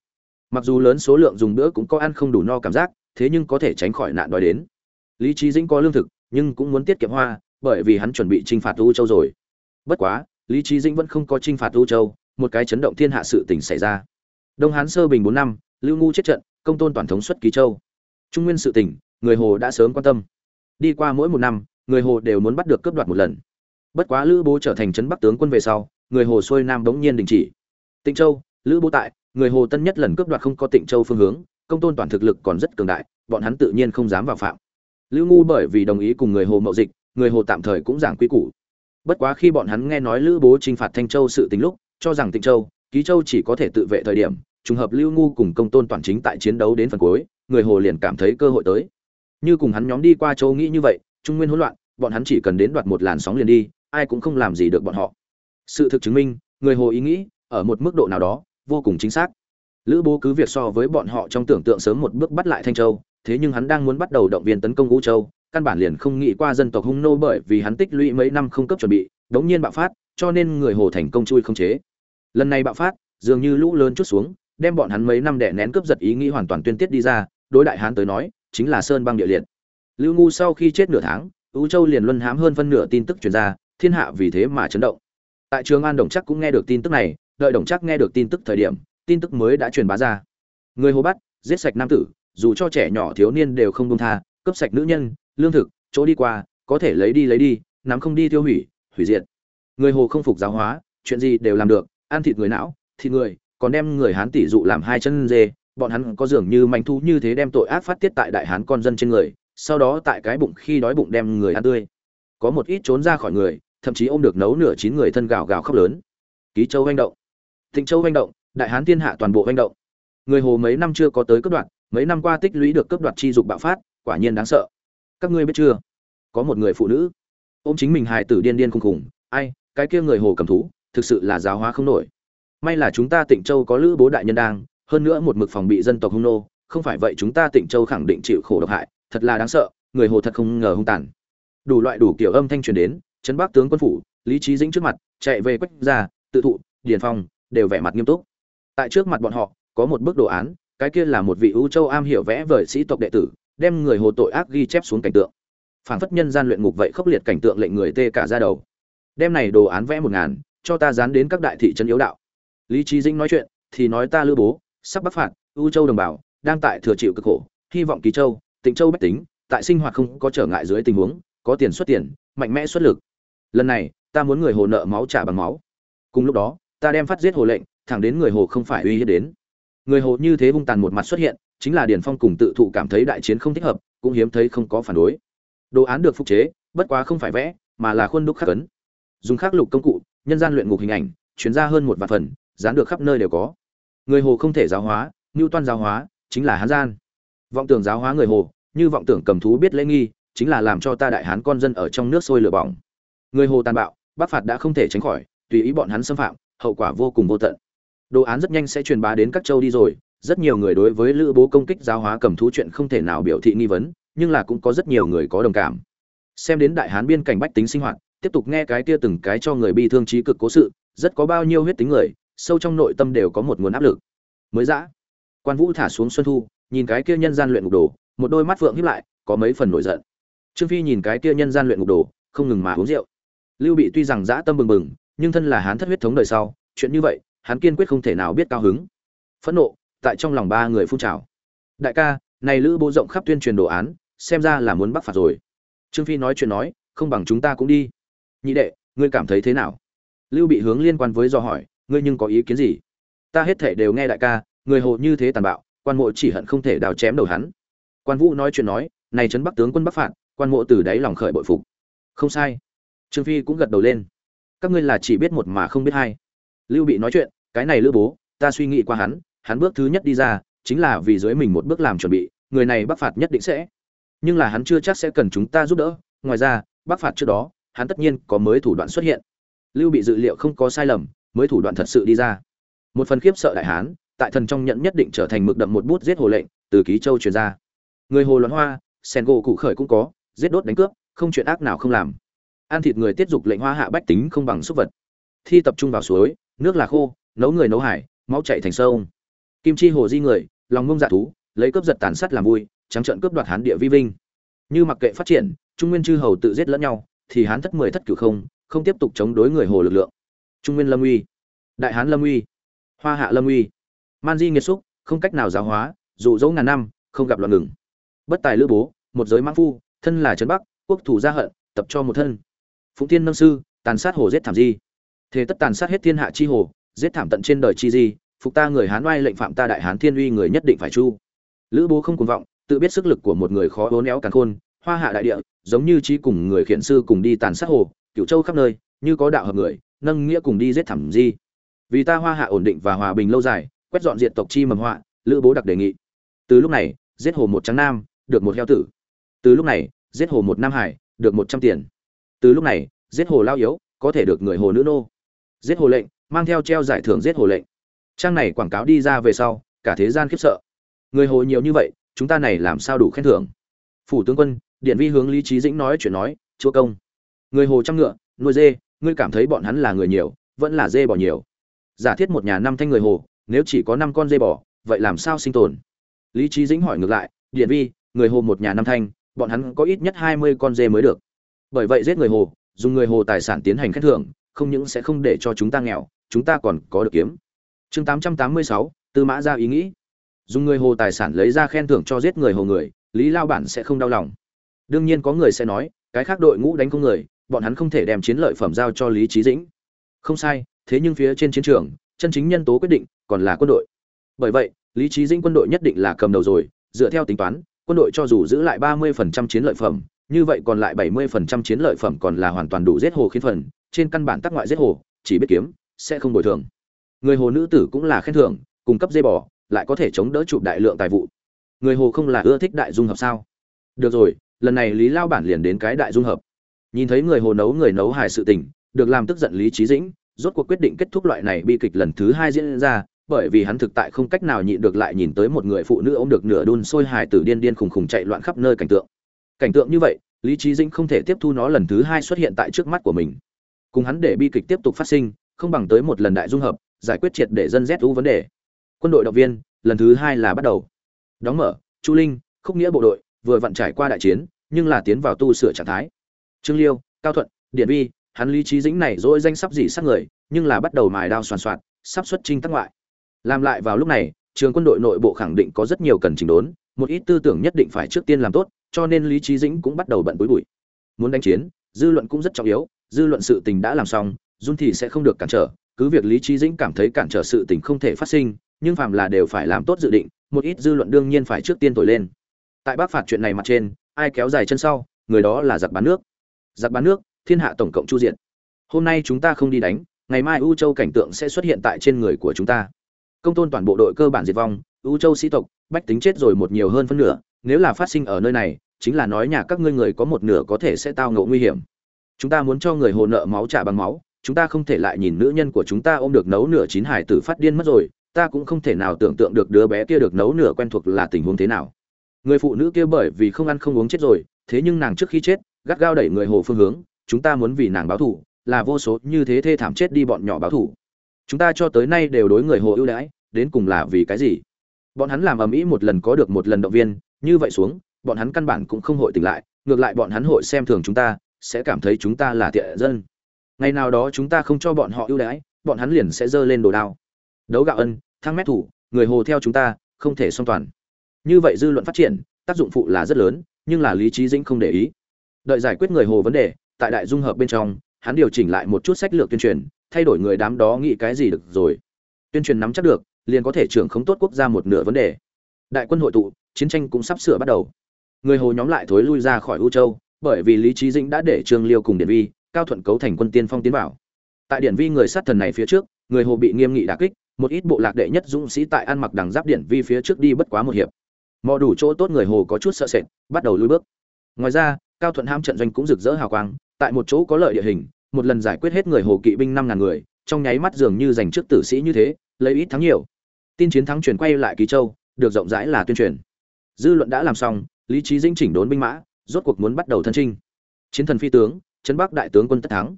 Mặc dù lớn số lượng dùng bữa cũng có ăn không đủ no cảm giác, thế nhưng có thể tránh khỏi nạn đói đến. Lý trí dĩnh có lương thực, nhưng cũng muốn tiết kiệm hoa bởi vì hắn chuẩn bị chinh phạt u châu rồi. Bất quá lý Chí dĩnh vẫn không có chinh phạt u châu một cái chấn động thiên hạ sự tình xảy ra. Đông hán sơ bình bốn năm lưu ngu chết trận công tôn toàn thống xuất ký châu. Trung nguyên sự tình, người hồ đã sớm quan tâm. Đi qua mỗi một năm người hồ đều muốn bắt được cướp đoạt một lần. Bất quá lữ bố trở thành trấn bắc tướng quân về sau người hồ xuôi nam bỗng nhiên đình chỉ. Tịnh châu lữ bố tại người hồ tân nhất lần cướp đoạt không có tịnh châu phương hướng công tôn toàn thực lực còn rất cường đại bọn hắn tự nhiên không dám vào phạm. Lưu ngu bởi vì đồng ý cùng người hồ mậu dịch người hồ tạm thời cũng giảng quy củ. Bất quá khi bọn hắn nghe nói lữ bố t r i n h phạt thanh châu sự tình lúc cho rằng tịnh châu ký châu chỉ có thể tự vệ thời điểm trùng hợp lưu ngu cùng công tôn toàn chính tại chiến đấu đến phần cuối người hồ liền cảm thấy cơ hội tới. Như cùng hắn nhóm đi qua châu nghĩ như vậy trung nguyên hỗn loạn bọn hắn chỉ cần đến đoạt một làn sóng liền đi ai cũng không làm gì được bọn họ. Sự thực chứng minh người hồ ý nghĩ ở một mức độ nào đó vô cùng chính xác. Lữ bố cứ việc so với bọn họ trong tưởng tượng sớm một bước bắt lại thanh châu thế nhưng hắn đang muốn bắt đầu động viên tấn công Ngũ Châu, căn bản liền không nghĩ qua dân tộc Hung nô bởi vì hắn tích lũy mấy năm không cấp chuẩn bị, đống nhiên bạo phát, cho nên người Hồ thành công chui không chế. Lần này bạo phát, dường như lũ lớn chút xuống, đem bọn hắn mấy năm đè nén cướp giật ý nghĩ hoàn toàn tuyên tiết đi ra, đối đại hán tới nói, chính là sơn băng địa liệt. Lưu Ngu sau khi chết nửa tháng, ưu Châu liền luân hãm hơn phân nửa tin tức truyền ra, thiên hạ vì thế mà chấn động. Tại Trường An Đồng Chắc cũng nghe được tin tức này, đợi Đồng Chắc nghe được tin tức thời điểm, tin tức mới đã truyền bá ra. Người Hồ bắt, giết sạch nam tử, dù cho trẻ nhỏ thiếu niên đều không buông tha, cướp sạch nữ nhân, lương thực, chỗ đi qua, có thể lấy đi lấy đi, nắm không đi tiêu hủy, hủy diệt. Người Hồ không phục giáo hóa, chuyện gì đều làm được, ăn thịt người não, thịt người, còn đem người Hán tỷ dụ làm hai chân dê, bọn hắn có dường như manh thú như thế đem tội ác phát tiết tại đại hán con dân trên người, sau đó tại cái bụng khi đói bụng đem người ăn tươi. Có một ít trốn ra khỏi người, thậm chí ôm được nấu nửa chín người thân gào gào khóc lớn. Ký Châu hoành động, Thịnh Châu hoành động, đại hán thiên hạ toàn bộ hoành động. Người Hồ mấy năm chưa có tới cấp đoạn, mấy năm qua tích lũy được cấp đoạt chi dục bạo phát quả nhiên đáng sợ các ngươi biết chưa? Có một người phụ nữ. Ôm chính mình hài tử điên điên khùng khùng. Ai, cái kia người hồ cầm thú, thực sự là giáo hóa không nổi. May là chúng ta tịnh châu có lữ bố đại nhân đang, hơn nữa một mực phòng bị dân tộc hung nô, không phải vậy chúng ta tịnh châu khẳng định chịu khổ độc hại, thật là đáng sợ, người hồ thật không ngờ hung tàn. Đủ loại đủ kiểu âm thanh truyền đến, trấn bắc tướng quân phủ, lý trí dĩnh trước mặt, chạy về quách gia, tự thụ, điền phong, đều vẻ mặt nghiêm túc. Tại trước mặt bọn họ, có một bức đồ án, cái kia là một vị ưu châu am hiểu vẽ vời sĩ tộc đệ tử đem người hồ tội ác ghi chép xuống cảnh tượng. Phảng phất nhân gian luyện ngục vậy khốc liệt cảnh tượng lệnh người tê cả ra đầu. Đem này đồ án vẽ một ngàn, cho ta dán đến các đại thị trấn yếu đạo. Lý trí dĩnh nói chuyện, thì nói ta lưu bố, sắp bắc phạt ưu châu đồng bào, đang tại thừa chịu cực khổ, hy vọng Kỳ châu, tịnh châu bách tính, tại sinh hoạt không có trở ngại dưới tình huống, có tiền xuất tiền, mạnh mẽ xuất lực. Lần này, ta muốn người hồ nợ máu trả bằng máu. Cùng lúc đó, ta đem phát giết hồ lệnh, thẳng đến người hồ không phải uy hiếp đến. Người hồ như thế hung tàn một mặt xuất hiện chính là điền phong cùng tự thụ cảm thấy đại chiến không thích hợp, cũng hiếm thấy không có phản đối. Đồ án được phục chế, bất quá không phải vẽ, mà là khuôn đúc khắc ấn. Dùng khắc lục công cụ, nhân gian luyện ngục hình ảnh, chuyển ra hơn một vạn phần, dán được khắp nơi đều có. Người hồ không thể giáo hóa ngưu toan giáo hóa, chính là hán gian. Vọng tưởng giáo hóa người hồ, như vọng tưởng cầm thú biết lễ nghi, chính là làm cho ta đại hán con dân ở trong nước sôi lửa bỏng. Người hồ tàn bạo, bắc phạt đã không thể tránh khỏi, tùy ý bọn hắn xâm phạm, hậu quả vô cùng vô tận. Đồ án rất nhanh sẽ truyền bá đến các châu đi rồi rất nhiều người đối với lữ bố công kích giáo hóa cầm thú chuyện không thể nào biểu thị nghi vấn, nhưng là cũng có rất nhiều người có đồng cảm. Xem đến đại hán biên cảnh bách tính sinh hoạt, tiếp tục nghe cái kia từng cái cho người bi thương trí cực cố sự, rất có bao nhiêu huyết tính người, sâu trong nội tâm đều có một nguồn áp lực. Mới dã, quan vũ thả xuống xuân thu, nhìn cái kia nhân gian luyện ngục đồ, một đôi mắt phượng hiếp lại, có mấy phần nổi giận. Trương phi nhìn cái kia nhân gian luyện ngục đồ, không ngừng mà uống rượu. Lưu bị tuy rằng dã tâm bừng bừng, nhưng thân là hán thất huyết thống đời sau, chuyện như vậy, hắn kiên quyết không thể nào biết cao hứng. Phẫn nộ tại trong lòng ba người phun trào. Đại ca, này lữ bố rộng khắp tuyên truyền đồ án, xem ra là muốn bắt phạt rồi. Trương phi nói chuyện nói, không bằng chúng ta cũng đi. Nhị đệ, ngươi cảm thấy thế nào? Lưu bị hướng liên quan với do hỏi, ngươi nhưng có ý kiến gì? Ta hết thể đều nghe đại ca, người hồ như thế tàn bạo, quan mộ chỉ hận không thể đào chém đầu hắn. Quan vũ nói chuyện nói, này trấn bắc tướng quân bắc phạt, quan mộ từ đáy lòng khởi bội phục. Không sai. Trương phi cũng gật đầu lên. Các ngươi là chỉ biết một mà không biết hai. Lưu bị nói chuyện, cái này lữ bố, ta suy nghĩ qua hắn hắn bước thứ nhất đi ra, chính là vì dưới mình một bước làm chuẩn bị, người này bắc phạt nhất định sẽ. Nhưng là hắn chưa chắc sẽ cần chúng ta giúp đỡ. Ngoài ra, bắc phạt trước đó, hắn tất nhiên có mới thủ đoạn xuất hiện. Lưu bị dự liệu không có sai lầm, mới thủ đoạn thật sự đi ra. Một phần khiếp sợ đại hán, tại thần trong nhận nhất định trở thành mực đậm một bút giết hồ lệnh, từ ký châu truyền ra. Người hồ loạn hoa, sen gỗ cụ khởi cũng có, giết đốt đánh cướp, không chuyện ác nào không làm. Ăn thịt người tiết dục lệnh hoa hạ bách tính không bằng súc vật. Thi tập trung vào suối, nước là khô, nấu người nấu hải, máu chạy thành sông kim chi hồ di người, lòng ngông dạ thú, lấy cướp giật tàn sát làm vui, trắng trợn cướp đoạt hán địa vi vinh. Như mặc kệ phát triển, trung nguyên chư hầu tự giết lẫn nhau, thì hán thất mười thất cửu không không tiếp tục chống đối người hồ lực lượng. Trung nguyên lâm uy. Đại hán lâm uy. Hoa hạ lâm uy. Man di nghiệt xúc, không cách nào giáo hóa, dụ dỗ ngàn năm, không gặp loạn ngừng. Bất tài lữ bố, một giới mãn phu, thân là trấn bắc, quốc thủ gia hận, tập cho một thân. Phụng thiên nâng sư, tàn sát hồ giết thảm di. Thế tất tàn sát hết thiên hạ chi hồ, giết thảm tận trên đời chi di phục ta người hán oai lệnh phạm ta đại hán thiên uy người nhất định phải chu. Lữ bố không cuồng vọng, tự biết sức lực của một người khó bốn éo càn khôn, hoa hạ đại địa, giống như trí cùng người khiển sư cùng đi tàn sát hồ cựu châu khắp nơi, như có đạo hợp người, nâng nghĩa cùng đi giết thảm di. Vì ta hoa hạ ổn định và hòa bình lâu dài, quét dọn diện tộc chi mầm họa, lữ bố đặc đề nghị. Từ lúc này, giết hồ một trắng nam, được một heo tử. Từ lúc này, giết hồ một nam hải, được một trăm tiền. Từ lúc này, giết hồ lao yếu, có thể được người hồ nữ nô. Giết hồ lệnh, mang theo treo giải thưởng giết hồ lệnh trang này quảng cáo đi ra về sau, cả thế gian khiếp sợ. Người hồ nhiều như vậy, chúng ta này làm sao đủ khen thưởng? Phủ tướng quân, điện vi hướng lý trí dĩnh nói chuyện nói, chúa công. Người hồ trăm ngựa, nuôi dê, ngươi cảm thấy bọn hắn là người nhiều, vẫn là dê bò nhiều. Giả thiết một nhà năm thanh người hồ, nếu chỉ có năm con dê bò, vậy làm sao sinh tồn? Lý trí dĩnh hỏi ngược lại, điện vi, người hồ một nhà năm thanh, bọn hắn có ít nhất hai mươi con dê mới được. Bởi vậy giết người hồ, dùng người hồ tài sản tiến hành khen thưởng, không những sẽ không để cho chúng ta nghèo, chúng ta còn có được kiếm chương tám trăm tám mươi sáu, tư mã ra ý nghĩ. Dùng người hồ tài sản lấy ra khen thưởng cho giết người hồ người, lý lao bản sẽ không đau lòng. Đương nhiên có người sẽ nói, cái khác đội ngũ đánh không người, bọn hắn không thể đem chiến lợi phẩm giao cho lý trí dĩnh. Không sai, thế nhưng phía trên chiến trường, chân chính nhân tố quyết định còn là quân đội. Bởi vậy, lý trí dĩnh quân đội nhất định là cầm đầu rồi, dựa theo tính toán, quân đội cho dù giữ lại ba mươi phần trăm chiến lợi phẩm, như vậy còn lại bảy mươi phần trăm chiến lợi phẩm còn là hoàn toàn đủ giết hồ khiến phần, trên căn bản tác ngoại giết hồ, chỉ biết kiếm, sẽ không bồi thường người hồ nữ tử cũng là khen thưởng cung cấp dây bò, lại có thể chống đỡ chụp đại lượng tài vụ. Người hồ không là ưa thích đại dung hợp sao? Được rồi, lần này lý lao bản liền đến cái đại dung hợp. Nhìn thấy người hồ nấu người nấu hài sự tình, được làm tức giận lý trí dĩnh, rốt cuộc quyết định kết thúc loại này bi kịch lần thứ hai diễn ra, bởi vì hắn thực tại không cách nào nhịn được lại nhìn tới một người phụ nữ ôm được nửa đun sôi hài tử điên điên khùng khùng chạy loạn khắp nơi cảnh tượng. Cảnh tượng như vậy, lý trí dĩnh không thể tiếp thu nó lần thứ hai xuất hiện tại trước mắt của mình. Cùng hắn để bi kịch tiếp tục phát sinh, không bằng tới một lần đại dung hợp giải quyết triệt để dân zu vấn đề. Quân đội động viên, lần thứ hai là bắt đầu. Đóng mở, chu linh, khúc nghĩa bộ đội, vừa vặn trải qua đại chiến, nhưng là tiến vào tu sửa trạng thái. Trương liêu, cao thuận điện vi, hắn lý trí dĩnh này dỗi danh sắp gì sát người, nhưng là bắt đầu mài đao soàn soạt sắp xuất trinh tác ngoại. Làm lại vào lúc này, trường quân đội nội bộ khẳng định có rất nhiều cần chỉnh đốn, một ít tư tưởng nhất định phải trước tiên làm tốt, cho nên lý trí dĩnh cũng bắt đầu bận bối bụi. Muốn đánh chiến, dư luận cũng rất trọng yếu, dư luận sự tình đã làm xong dung thì sẽ không được cản trở cứ việc lý trí dĩnh cảm thấy cản trở sự tình không thể phát sinh, nhưng phàm là đều phải làm tốt dự định, một ít dư luận đương nhiên phải trước tiên thổi lên. Tại bác phạt chuyện này mặt trên, ai kéo dài chân sau, người đó là giặc bán nước. Giặc bán nước, thiên hạ tổng cộng chu diện hôm nay chúng ta không đi đánh, ngày mai u châu cảnh tượng sẽ xuất hiện tại trên người của chúng ta. Công tôn toàn bộ đội cơ bản diệt vong, u châu sĩ tộc, bách tính chết rồi một nhiều hơn phân nửa, nếu là phát sinh ở nơi này, chính là nói nhà các ngươi người có một nửa có thể sẽ tao ngộ nguy hiểm. Chúng ta muốn cho người hồ nợ máu trả bằng máu chúng ta không thể lại nhìn nữ nhân của chúng ta ôm được nấu nửa chín hải tử phát điên mất rồi, ta cũng không thể nào tưởng tượng được đứa bé kia được nấu nửa quen thuộc là tình huống thế nào. Người phụ nữ kia bởi vì không ăn không uống chết rồi, thế nhưng nàng trước khi chết, gắt gao đẩy người hồ phương hướng, chúng ta muốn vì nàng báo thù, là vô số như thế thê thảm chết đi bọn nhỏ báo thù. Chúng ta cho tới nay đều đối người hồ ưu đãi, đến cùng là vì cái gì? Bọn hắn làm ầm ĩ một lần có được một lần động viên, như vậy xuống, bọn hắn căn bản cũng không hội tỉnh lại, ngược lại bọn hắn hội xem thường chúng ta, sẽ cảm thấy chúng ta là tiện dân ngày nào đó chúng ta không cho bọn họ ưu đãi, bọn hắn liền sẽ giơ lên đồ đao. Đấu gạo ân, thăng mét thủ, người hồ theo chúng ta, không thể song toàn. Như vậy dư luận phát triển, tác dụng phụ là rất lớn, nhưng là lý trí dĩnh không để ý. Đợi giải quyết người hồ vấn đề, tại đại dung hợp bên trong, hắn điều chỉnh lại một chút sách lược tuyên truyền, thay đổi người đám đó nghĩ cái gì được rồi. Tuyên truyền nắm chắc được, liền có thể trưởng khống tốt quốc gia một nửa vấn đề. Đại quân hội tụ, chiến tranh cũng sắp sửa bắt đầu. Người hồ nhóm lại thối lui ra khỏi u châu, bởi vì lý trí dĩnh đã để trương liêu cùng điển vi cao thuận cấu thành quân tiên phong tiến vào. Tại điển vi người sát thần này phía trước, người hồ bị nghiêm nghị đả kích, một ít bộ lạc đệ nhất dũng sĩ tại ăn mặc đằng giáp điển vi phía trước đi bất quá một hiệp. Mò đủ chỗ tốt người hồ có chút sợ sệt, bắt đầu lui bước. Ngoài ra, cao thuận ham trận doanh cũng rực rỡ hào quang, tại một chỗ có lợi địa hình, một lần giải quyết hết người hồ kỵ binh năm ngàn người, trong nháy mắt dường như giành trước tử sĩ như thế, lấy ít thắng nhiều. Tin chiến thắng truyền quay lại ký châu, được rộng rãi là tuyên truyền. Dư luận đã làm xong, lý trí dinh chỉnh đốn binh mã, rốt cuộc muốn bắt đầu thân trinh chiến thần phi tướng trấn bắc đại tướng quân tất thắng.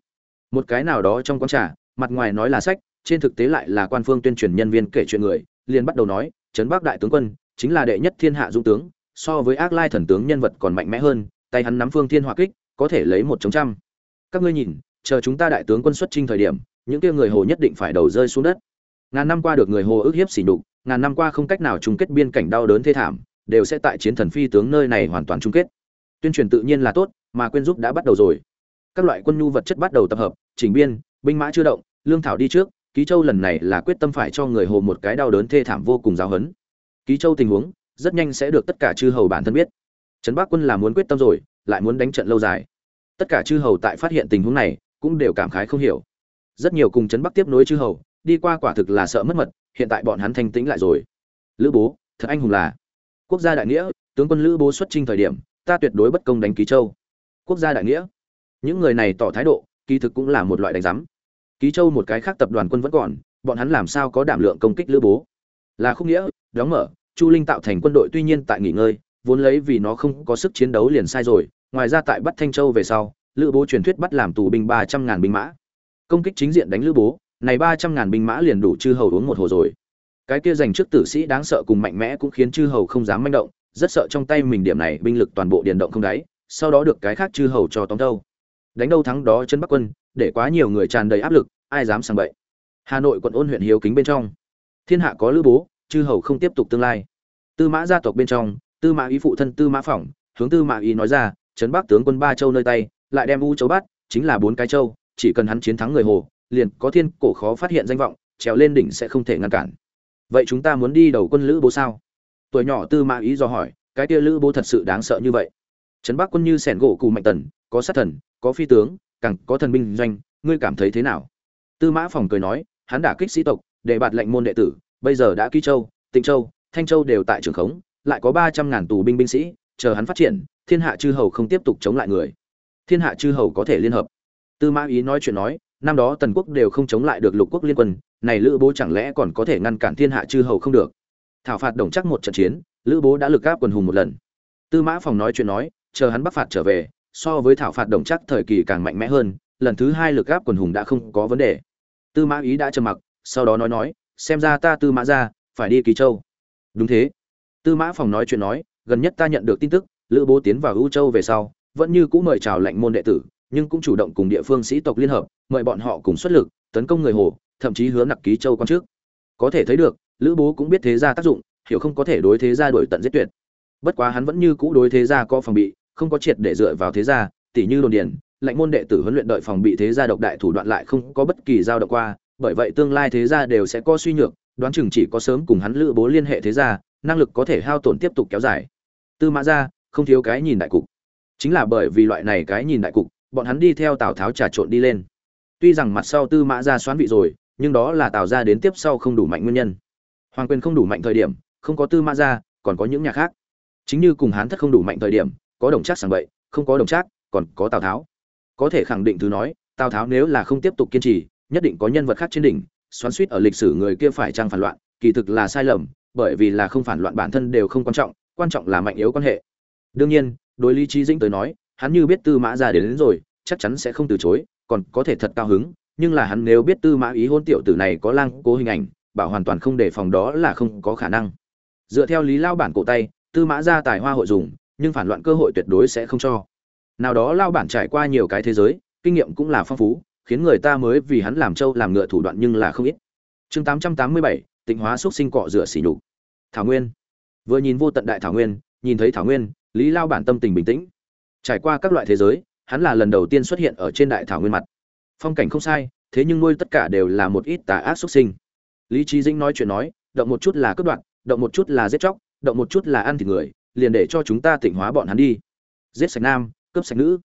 Một cái nào đó trong quán trà, mặt ngoài nói là sách, trên thực tế lại là quan phương tuyên truyền nhân viên kể chuyện người, liền bắt đầu nói trấn bắc đại tướng quân chính là đệ nhất thiên hạ dũng tướng, so với ác lai thần tướng nhân vật còn mạnh mẽ hơn, tay hắn nắm phương thiên hỏa kích, có thể lấy một chống trăm. Các ngươi nhìn, chờ chúng ta đại tướng quân xuất trinh thời điểm, những kia người hồ nhất định phải đầu rơi xuống đất. Ngàn năm qua được người hồ ức hiếp xỉ nhục, ngàn năm qua không cách nào chung kết biên cảnh đau đớn thê thảm, đều sẽ tại chiến thần phi tướng nơi này hoàn toàn chung kết. Tuyên truyền tự nhiên là tốt, mà quyên giúp đã bắt đầu rồi các loại quân nhu vật chất bắt đầu tập hợp, chỉnh biên, binh mã chưa động, lương thảo đi trước, ký châu lần này là quyết tâm phải cho người hồ một cái đau đớn thê thảm vô cùng giáo hấn. Ký châu tình huống, rất nhanh sẽ được tất cả chư hầu bản thân biết. Trấn bắc quân là muốn quyết tâm rồi, lại muốn đánh trận lâu dài. Tất cả chư hầu tại phát hiện tình huống này, cũng đều cảm khái không hiểu. Rất nhiều cùng trấn bắc tiếp nối chư hầu, đi qua quả thực là sợ mất mật, hiện tại bọn hắn thanh tĩnh lại rồi. Lữ bố, thật anh hùng là quốc gia đại nghĩa, tướng quân lữ bố xuất trinh thời điểm, ta tuyệt đối bất công đánh ký châu. Quốc gia đại nghĩa những người này tỏ thái độ, kỳ thực cũng là một loại đánh giám. Ký châu một cái khác tập đoàn quân vẫn còn, bọn hắn làm sao có đảm lượng công kích lữ bố? Là không nghĩa, đóng mở, chu linh tạo thành quân đội tuy nhiên tại nghỉ ngơi, vốn lấy vì nó không có sức chiến đấu liền sai rồi, ngoài ra tại bắt thanh châu về sau, lữ bố truyền thuyết bắt làm tù binh ba trăm ngàn binh mã. Công kích chính diện đánh lữ bố, này ba trăm ngàn binh mã liền đủ chư hầu uống một hồ rồi. Cái kia giành trước tử sĩ đáng sợ cùng mạnh mẽ cũng khiến chư hầu không dám manh động, rất sợ trong tay mình điểm này binh lực toàn bộ điền động không đáy, sau đó được cái khác chư hầu cho tóm đâu đánh đâu thắng đó chân bắc quân, để quá nhiều người tràn đầy áp lực, ai dám sang bậy. Hà nội quận ôn huyện hiếu kính bên trong. Thiên hạ có lữ bố, chư hầu không tiếp tục tương lai. Tư mã gia tộc bên trong, tư mã ý phụ thân tư mã phỏng, hướng tư mã ý nói ra, trấn bắc tướng quân ba châu nơi tay, lại đem u châu bắt, chính là bốn cái châu, chỉ cần hắn chiến thắng người hồ, liền có thiên cổ khó phát hiện danh vọng, trèo lên đỉnh sẽ không thể ngăn cản. Vậy chúng ta muốn đi đầu quân lữ bố sao? Tuổi nhỏ tư mã ý do hỏi, cái kia lữ bố thật sự đáng sợ như vậy? Trấn bắc quân như sẻn gỗ cù mạnh tần, có sát thần có phi tướng, càng có thần binh doanh, ngươi cảm thấy thế nào? Tư mã phòng cười nói, hắn đả kích sĩ tộc, để bạt lệnh môn đệ tử, bây giờ đã ký châu, tịnh châu, thanh châu đều tại trường khống, lại có ba trăm ngàn tù binh binh sĩ, chờ hắn phát triển, thiên hạ chư hầu không tiếp tục chống lại người. Thiên hạ chư hầu có thể liên hợp. Tư mã ý nói chuyện nói, năm đó tần quốc đều không chống lại được lục quốc liên quân, này lữ bố chẳng lẽ còn có thể ngăn cản thiên hạ chư hầu không được? Thảo phạt đồng chắc một trận chiến, lữ bố đã lực gáp quần hùng một lần. Tư mã phòng nói chuyện nói, chờ hắn bắc phạt trở về so với thảo phạt đồng chắc thời kỳ càng mạnh mẽ hơn, lần thứ hai lực gáp quần hùng đã không có vấn đề. Tư mã ý đã trầm mặc, sau đó nói nói, xem ra ta tư mã ra, phải đi kỳ châu. Đúng thế. Tư mã phòng nói chuyện nói, gần nhất ta nhận được tin tức, lữ bố tiến vào ưu châu về sau, vẫn như cũ mời chào lệnh môn đệ tử, nhưng cũng chủ động cùng địa phương sĩ tộc liên hợp, mời bọn họ cùng xuất lực, tấn công người hồ, thậm chí hứa nặc ký châu quan trước. Có thể thấy được, lữ bố cũng biết thế gia tác dụng, hiểu không có thể đối thế gia đổi tận giết tuyệt. Bất quá hắn vẫn như cũ đối thế gia có phòng bị không có triệt để dựa vào thế gia tỷ như đồn điền lạnh môn đệ tử huấn luyện đợi phòng bị thế gia độc đại thủ đoạn lại không có bất kỳ giao động qua, bởi vậy tương lai thế gia đều sẽ có suy nhược, đoán chừng chỉ có sớm cùng hắn lữ bố liên hệ thế gia, năng lực có thể hao tổn tiếp tục kéo dài. Tư mã gia, không thiếu cái nhìn đại cục. Chính là bởi vì loại này cái nhìn đại cục, bọn hắn đi theo tào tháo trà trộn đi lên. Tuy rằng mặt sau tư mã gia xoán vị rồi, nhưng đó là tào gia đến tiếp sau không đủ mạnh nguyên nhân. Hoàng quyền không đủ mạnh thời điểm, không có tư mã gia, còn có những nhà khác. Chính như cùng hán thất không đủ mạnh thời điểm có đồng trác sàng bậy không có đồng trác còn có tào tháo. Có thể khẳng định thứ nói tào tháo nếu là không tiếp tục kiên trì nhất định có nhân vật khác trên đỉnh xoắn suýt ở lịch sử người kia phải trang phản loạn kỳ thực là sai lầm bởi vì là không phản loạn bản thân đều không quan trọng quan trọng là mạnh yếu quan hệ. Đương nhiên đối lý trí dĩnh tới nói hắn như biết tư mã ra đến, đến rồi chắc chắn sẽ không từ chối còn có thể thật cao hứng nhưng là hắn nếu biết tư mã ý hôn tiểu tử này có lang cố hình ảnh bảo hoàn toàn không đề phòng đó là không có khả năng. Dựa theo lý lao bản cổ tay tư mã ra tài hoa hội dùng nhưng phản loạn cơ hội tuyệt đối sẽ không cho. Nào đó lao bản trải qua nhiều cái thế giới, kinh nghiệm cũng là phong phú, khiến người ta mới vì hắn làm trâu làm ngựa thủ đoạn nhưng là không ít. Chương tám trăm tám mươi bảy, tịnh hóa xúc sinh cọ rửa xỉ nhục. Thảo nguyên. Vừa nhìn vô tận đại thảo nguyên, nhìn thấy thảo nguyên, lý lao bản tâm tình bình tĩnh. Trải qua các loại thế giới, hắn là lần đầu tiên xuất hiện ở trên đại thảo nguyên mặt. Phong cảnh không sai, thế nhưng nuôi tất cả đều là một ít tà ác xuất sinh. Lý trí dĩnh nói chuyện nói, động một chút là cướp đoạt, động một chút là giết chóc, động một chút là ăn thịt người liền để cho chúng ta tỉnh hóa bọn hắn đi. Giết sạch nam, cướp sạch nữ.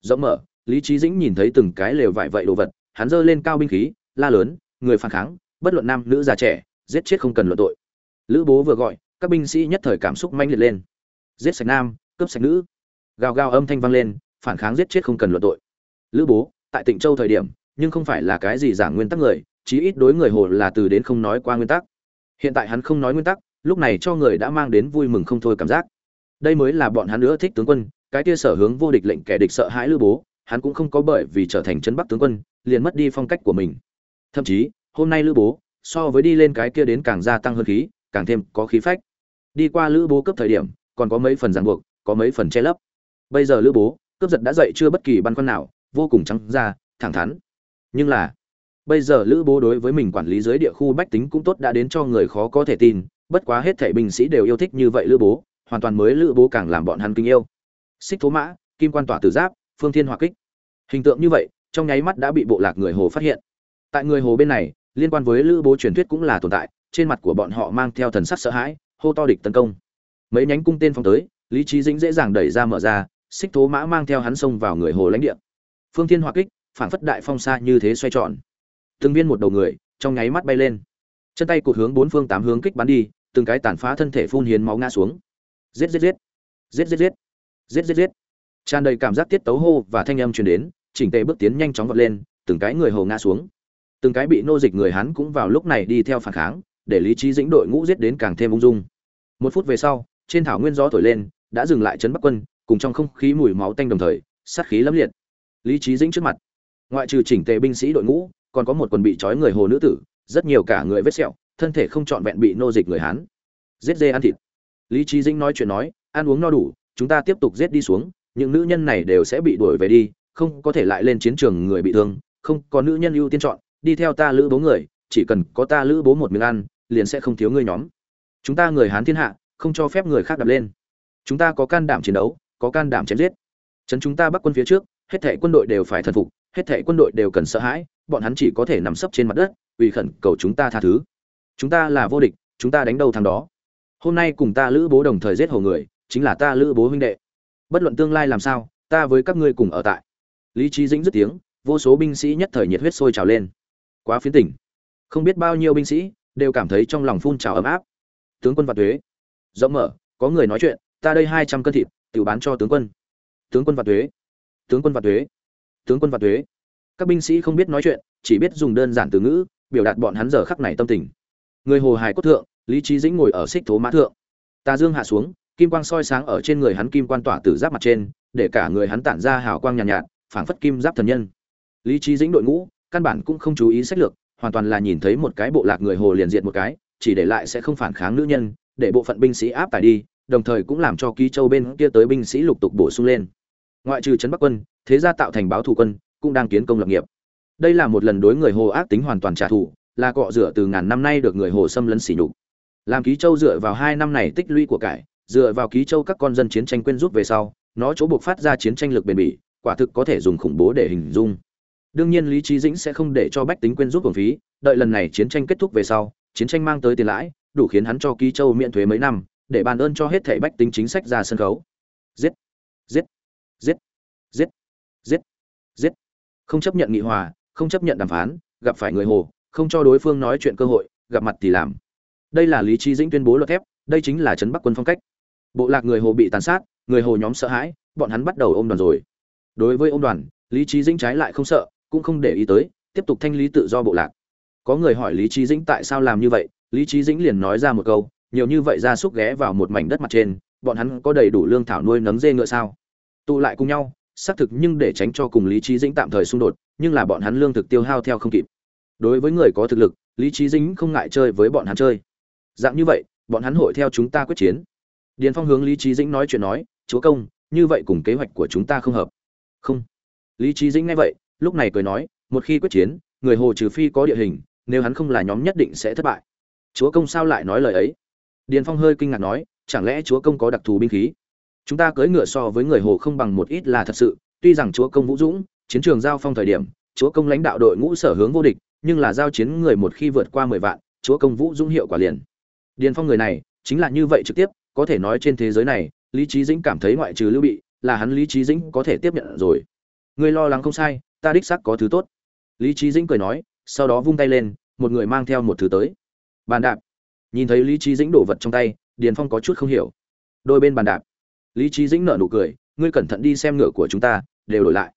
Rộng mở, lý trí dĩnh nhìn thấy từng cái lều vải vậy đồ vật, hắn giơ lên cao binh khí, la lớn, người phản kháng, bất luận nam, nữ, già, trẻ, giết chết không cần luận tội. Lữ bố vừa gọi, các binh sĩ nhất thời cảm xúc manh liệt lên. Giết sạch nam, cướp sạch nữ. Gào gào âm thanh vang lên, phản kháng giết chết không cần luận tội. Lữ bố, tại tịnh châu thời điểm, nhưng không phải là cái gì giảng nguyên tắc người, chí ít đối người hồ là từ đến không nói qua nguyên tắc. Hiện tại hắn không nói nguyên tắc lúc này cho người đã mang đến vui mừng không thôi cảm giác. Đây mới là bọn hắn nữa thích tướng quân, cái kia sở hướng vô địch lệnh kẻ địch sợ hãi lữ bố, hắn cũng không có bởi vì trở thành chân bắc tướng quân, liền mất đi phong cách của mình. Thậm chí, hôm nay lữ bố, so với đi lên cái kia đến càng gia tăng hơn khí, càng thêm có khí phách. Đi qua lữ bố cấp thời điểm, còn có mấy phần ràng buộc, có mấy phần che lấp. Bây giờ lữ bố, cướp giật đã dậy chưa bất kỳ băn khoăn nào, vô cùng trắng ra, thẳng thắn. Nhưng là, bây giờ lữ bố đối với mình quản lý dưới địa khu bách tính cũng tốt đã đến cho người khó có thể tin bất quá hết thảy binh sĩ đều yêu thích như vậy lữ bố, hoàn toàn mới lữ bố càng làm bọn hắn kinh yêu. Xích thố mã, kim quan tỏa tử giáp, phương thiên hỏa kích. Hình tượng như vậy, trong nháy mắt đã bị bộ lạc người hồ phát hiện. Tại người hồ bên này, liên quan với lữ bố truyền thuyết cũng là tồn tại, trên mặt của bọn họ mang theo thần sắc sợ hãi, hô to địch tấn công. Mấy nhánh cung tên phong tới, lý trí dĩnh dễ dàng đẩy ra mở ra, xích thố mã mang theo hắn xông vào người hồ lãnh địa. Phương thiên hỏa kích, phản phất đại phong xa như thế xoay tròn. Từng viên một đầu người, trong nháy mắt bay lên. Chân tay cụt hướng bốn phương tám hướng kích bắn đi từng cái tàn phá thân thể phun hiến máu ngã xuống. Giết giết giết. Giết giết giết. Giết giết giết. Tràn đầy cảm giác tiết tấu hô và thanh âm truyền đến, chỉnh tề bước tiến nhanh chóng vọt lên, từng cái người hồ ngã xuống. Từng cái bị nô dịch người hắn cũng vào lúc này đi theo phản kháng, để lý trí dĩnh đội ngũ giết đến càng thêm ung dung. Một phút về sau, trên thảo nguyên gió thổi lên, đã dừng lại chấn bắc quân, cùng trong không khí mùi máu tanh đồng thời, sát khí lẫm liệt. Lý trí dĩnh trước mặt. Ngoại trừ chỉnh tề binh sĩ đội ngũ, còn có một quần bị trói người hồ nữ tử, rất nhiều cả người vết sẹo thân thể không trọn vẹn bị nô dịch người hán. Giết dê ăn thịt. Lý trí dĩnh nói chuyện nói, ăn uống no đủ, chúng ta tiếp tục giết đi xuống, những nữ nhân này đều sẽ bị đuổi về đi, không có thể lại lên chiến trường người bị thương, không có nữ nhân ưu tiên chọn, đi theo ta lữ bố người, chỉ cần có ta lữ bố một miếng ăn, liền sẽ không thiếu ngươi nhóm. Chúng ta người hán thiên hạ, không cho phép người khác đập lên. Chúng ta có can đảm chiến đấu, có can đảm chém giết. Chấn chúng ta bắc quân phía trước, hết thảy quân đội đều phải thần phục, hết thảy quân đội đều cần sợ hãi, bọn hắn chỉ có thể nằm sấp trên mặt đất ủy khẩn cầu chúng ta tha thứ chúng ta là vô địch, chúng ta đánh đầu thằng đó. Hôm nay cùng ta lữ bố đồng thời giết hồ người, chính là ta lữ bố huynh đệ. Bất luận tương lai làm sao, ta với các ngươi cùng ở tại. Lý trí dĩnh dứt tiếng, vô số binh sĩ nhất thời nhiệt huyết sôi trào lên. Quá phiến tỉnh. Không biết bao nhiêu binh sĩ đều cảm thấy trong lòng phun trào ấm áp. Tướng quân và thuế rộng mở, có người nói chuyện, ta đây hai trăm cân thịt tự bán cho tướng quân. Tướng quân và thuế tướng quân và thuế tướng quân và thuế các binh sĩ không biết nói chuyện, chỉ biết dùng đơn giản từ ngữ, biểu đạt bọn hắn giờ khắc này tâm tình người hồ hải cốt thượng lý trí dĩnh ngồi ở xích thố mã thượng. Tà dương hạ xuống kim quang soi sáng ở trên người hắn kim quan tỏa từ giáp mặt trên để cả người hắn tản ra hào quang nhàn nhạt, nhạt phảng phất kim giáp thần nhân. Lý trí dĩnh đội ngũ căn bản cũng không chú ý sách lược hoàn toàn là nhìn thấy một cái bộ lạc người hồ liền diệt một cái chỉ để lại sẽ không phản kháng nữ nhân để bộ phận binh sĩ áp tải đi đồng thời cũng làm cho ký châu bên kia tới binh sĩ lục tục bổ sung lên. Ngoại trừ trấn bắc quân thế gia tạo thành báo thủ quân cũng đang kiến công lập nghiệp. Đây là một lần đối người hồ ác tính hoàn toàn trả thù là cọ rửa từ ngàn năm nay được người hồ xâm lấn sỉ nhục. Làm ký châu dựa vào hai năm này tích lũy của cải, dựa vào ký châu các con dân chiến tranh quên rút về sau, nó chỗ buộc phát ra chiến tranh lực bền bỉ, quả thực có thể dùng khủng bố để hình dung. Đương nhiên lý trí dĩnh sẽ không để cho bách tính quên rút cổ phí, đợi lần này chiến tranh kết thúc về sau, chiến tranh mang tới tiền lãi, đủ khiến hắn cho ký châu miễn thuế mấy năm, để bàn ơn cho hết thảy bách tính chính sách ra sân khấu. Giết! Giết! Giết! Giết! Giết! Giết! Không chấp nhận nghị hòa, không chấp nhận đàm phán, gặp phải người hồ không cho đối phương nói chuyện cơ hội, gặp mặt thì làm. Đây là lý trí dĩnh tuyên bố luật thép, đây chính là trấn bắc quân phong cách. Bộ lạc người hồ bị tàn sát, người hồ nhóm sợ hãi, bọn hắn bắt đầu ôm đoàn rồi. Đối với ôm đoàn, lý trí dĩnh trái lại không sợ, cũng không để ý tới, tiếp tục thanh lý tự do bộ lạc. Có người hỏi lý trí dĩnh tại sao làm như vậy, lý trí dĩnh liền nói ra một câu, nhiều như vậy ra súc ghé vào một mảnh đất mặt trên, bọn hắn có đầy đủ lương thảo nuôi nấng dê ngựa sao? Tụ lại cùng nhau, xác thực nhưng để tránh cho cùng lý trí dĩnh tạm thời xung đột, nhưng là bọn hắn lương thực tiêu hao theo không kịp đối với người có thực lực, lý trí dĩnh không ngại chơi với bọn hắn chơi. Dạng như vậy, bọn hắn hội theo chúng ta quyết chiến. Điền phong hướng lý trí dĩnh nói chuyện nói, chúa công, như vậy cùng kế hoạch của chúng ta không hợp. Không. Lý trí dĩnh nghe vậy, lúc này cười nói, một khi quyết chiến, người hồ trừ phi có địa hình, nếu hắn không là nhóm nhất định sẽ thất bại. Chúa công sao lại nói lời ấy? Điền phong hơi kinh ngạc nói, chẳng lẽ chúa công có đặc thù binh khí? Chúng ta cưỡi ngựa so với người hồ không bằng một ít là thật sự, tuy rằng chúa công vũ dũng, chiến trường giao phong thời điểm, chúa công lãnh đạo đội ngũ sở hướng vô địch nhưng là giao chiến người một khi vượt qua mười vạn, chúa công vũ dũng hiệu quả liền. Điền phong người này, chính là như vậy trực tiếp, có thể nói trên thế giới này, lý trí dĩnh cảm thấy ngoại trừ lưu bị, là hắn lý trí dĩnh có thể tiếp nhận rồi. Người lo lắng không sai, ta đích xác có thứ tốt. Lý trí dĩnh cười nói, sau đó vung tay lên, một người mang theo một thứ tới. Bàn đạp. Nhìn thấy lý trí dĩnh đổ vật trong tay, điền phong có chút không hiểu. Đôi bên bàn đạp. Lý trí dĩnh nở nụ cười, ngươi cẩn thận đi xem ngựa của chúng ta, đều đổi lại.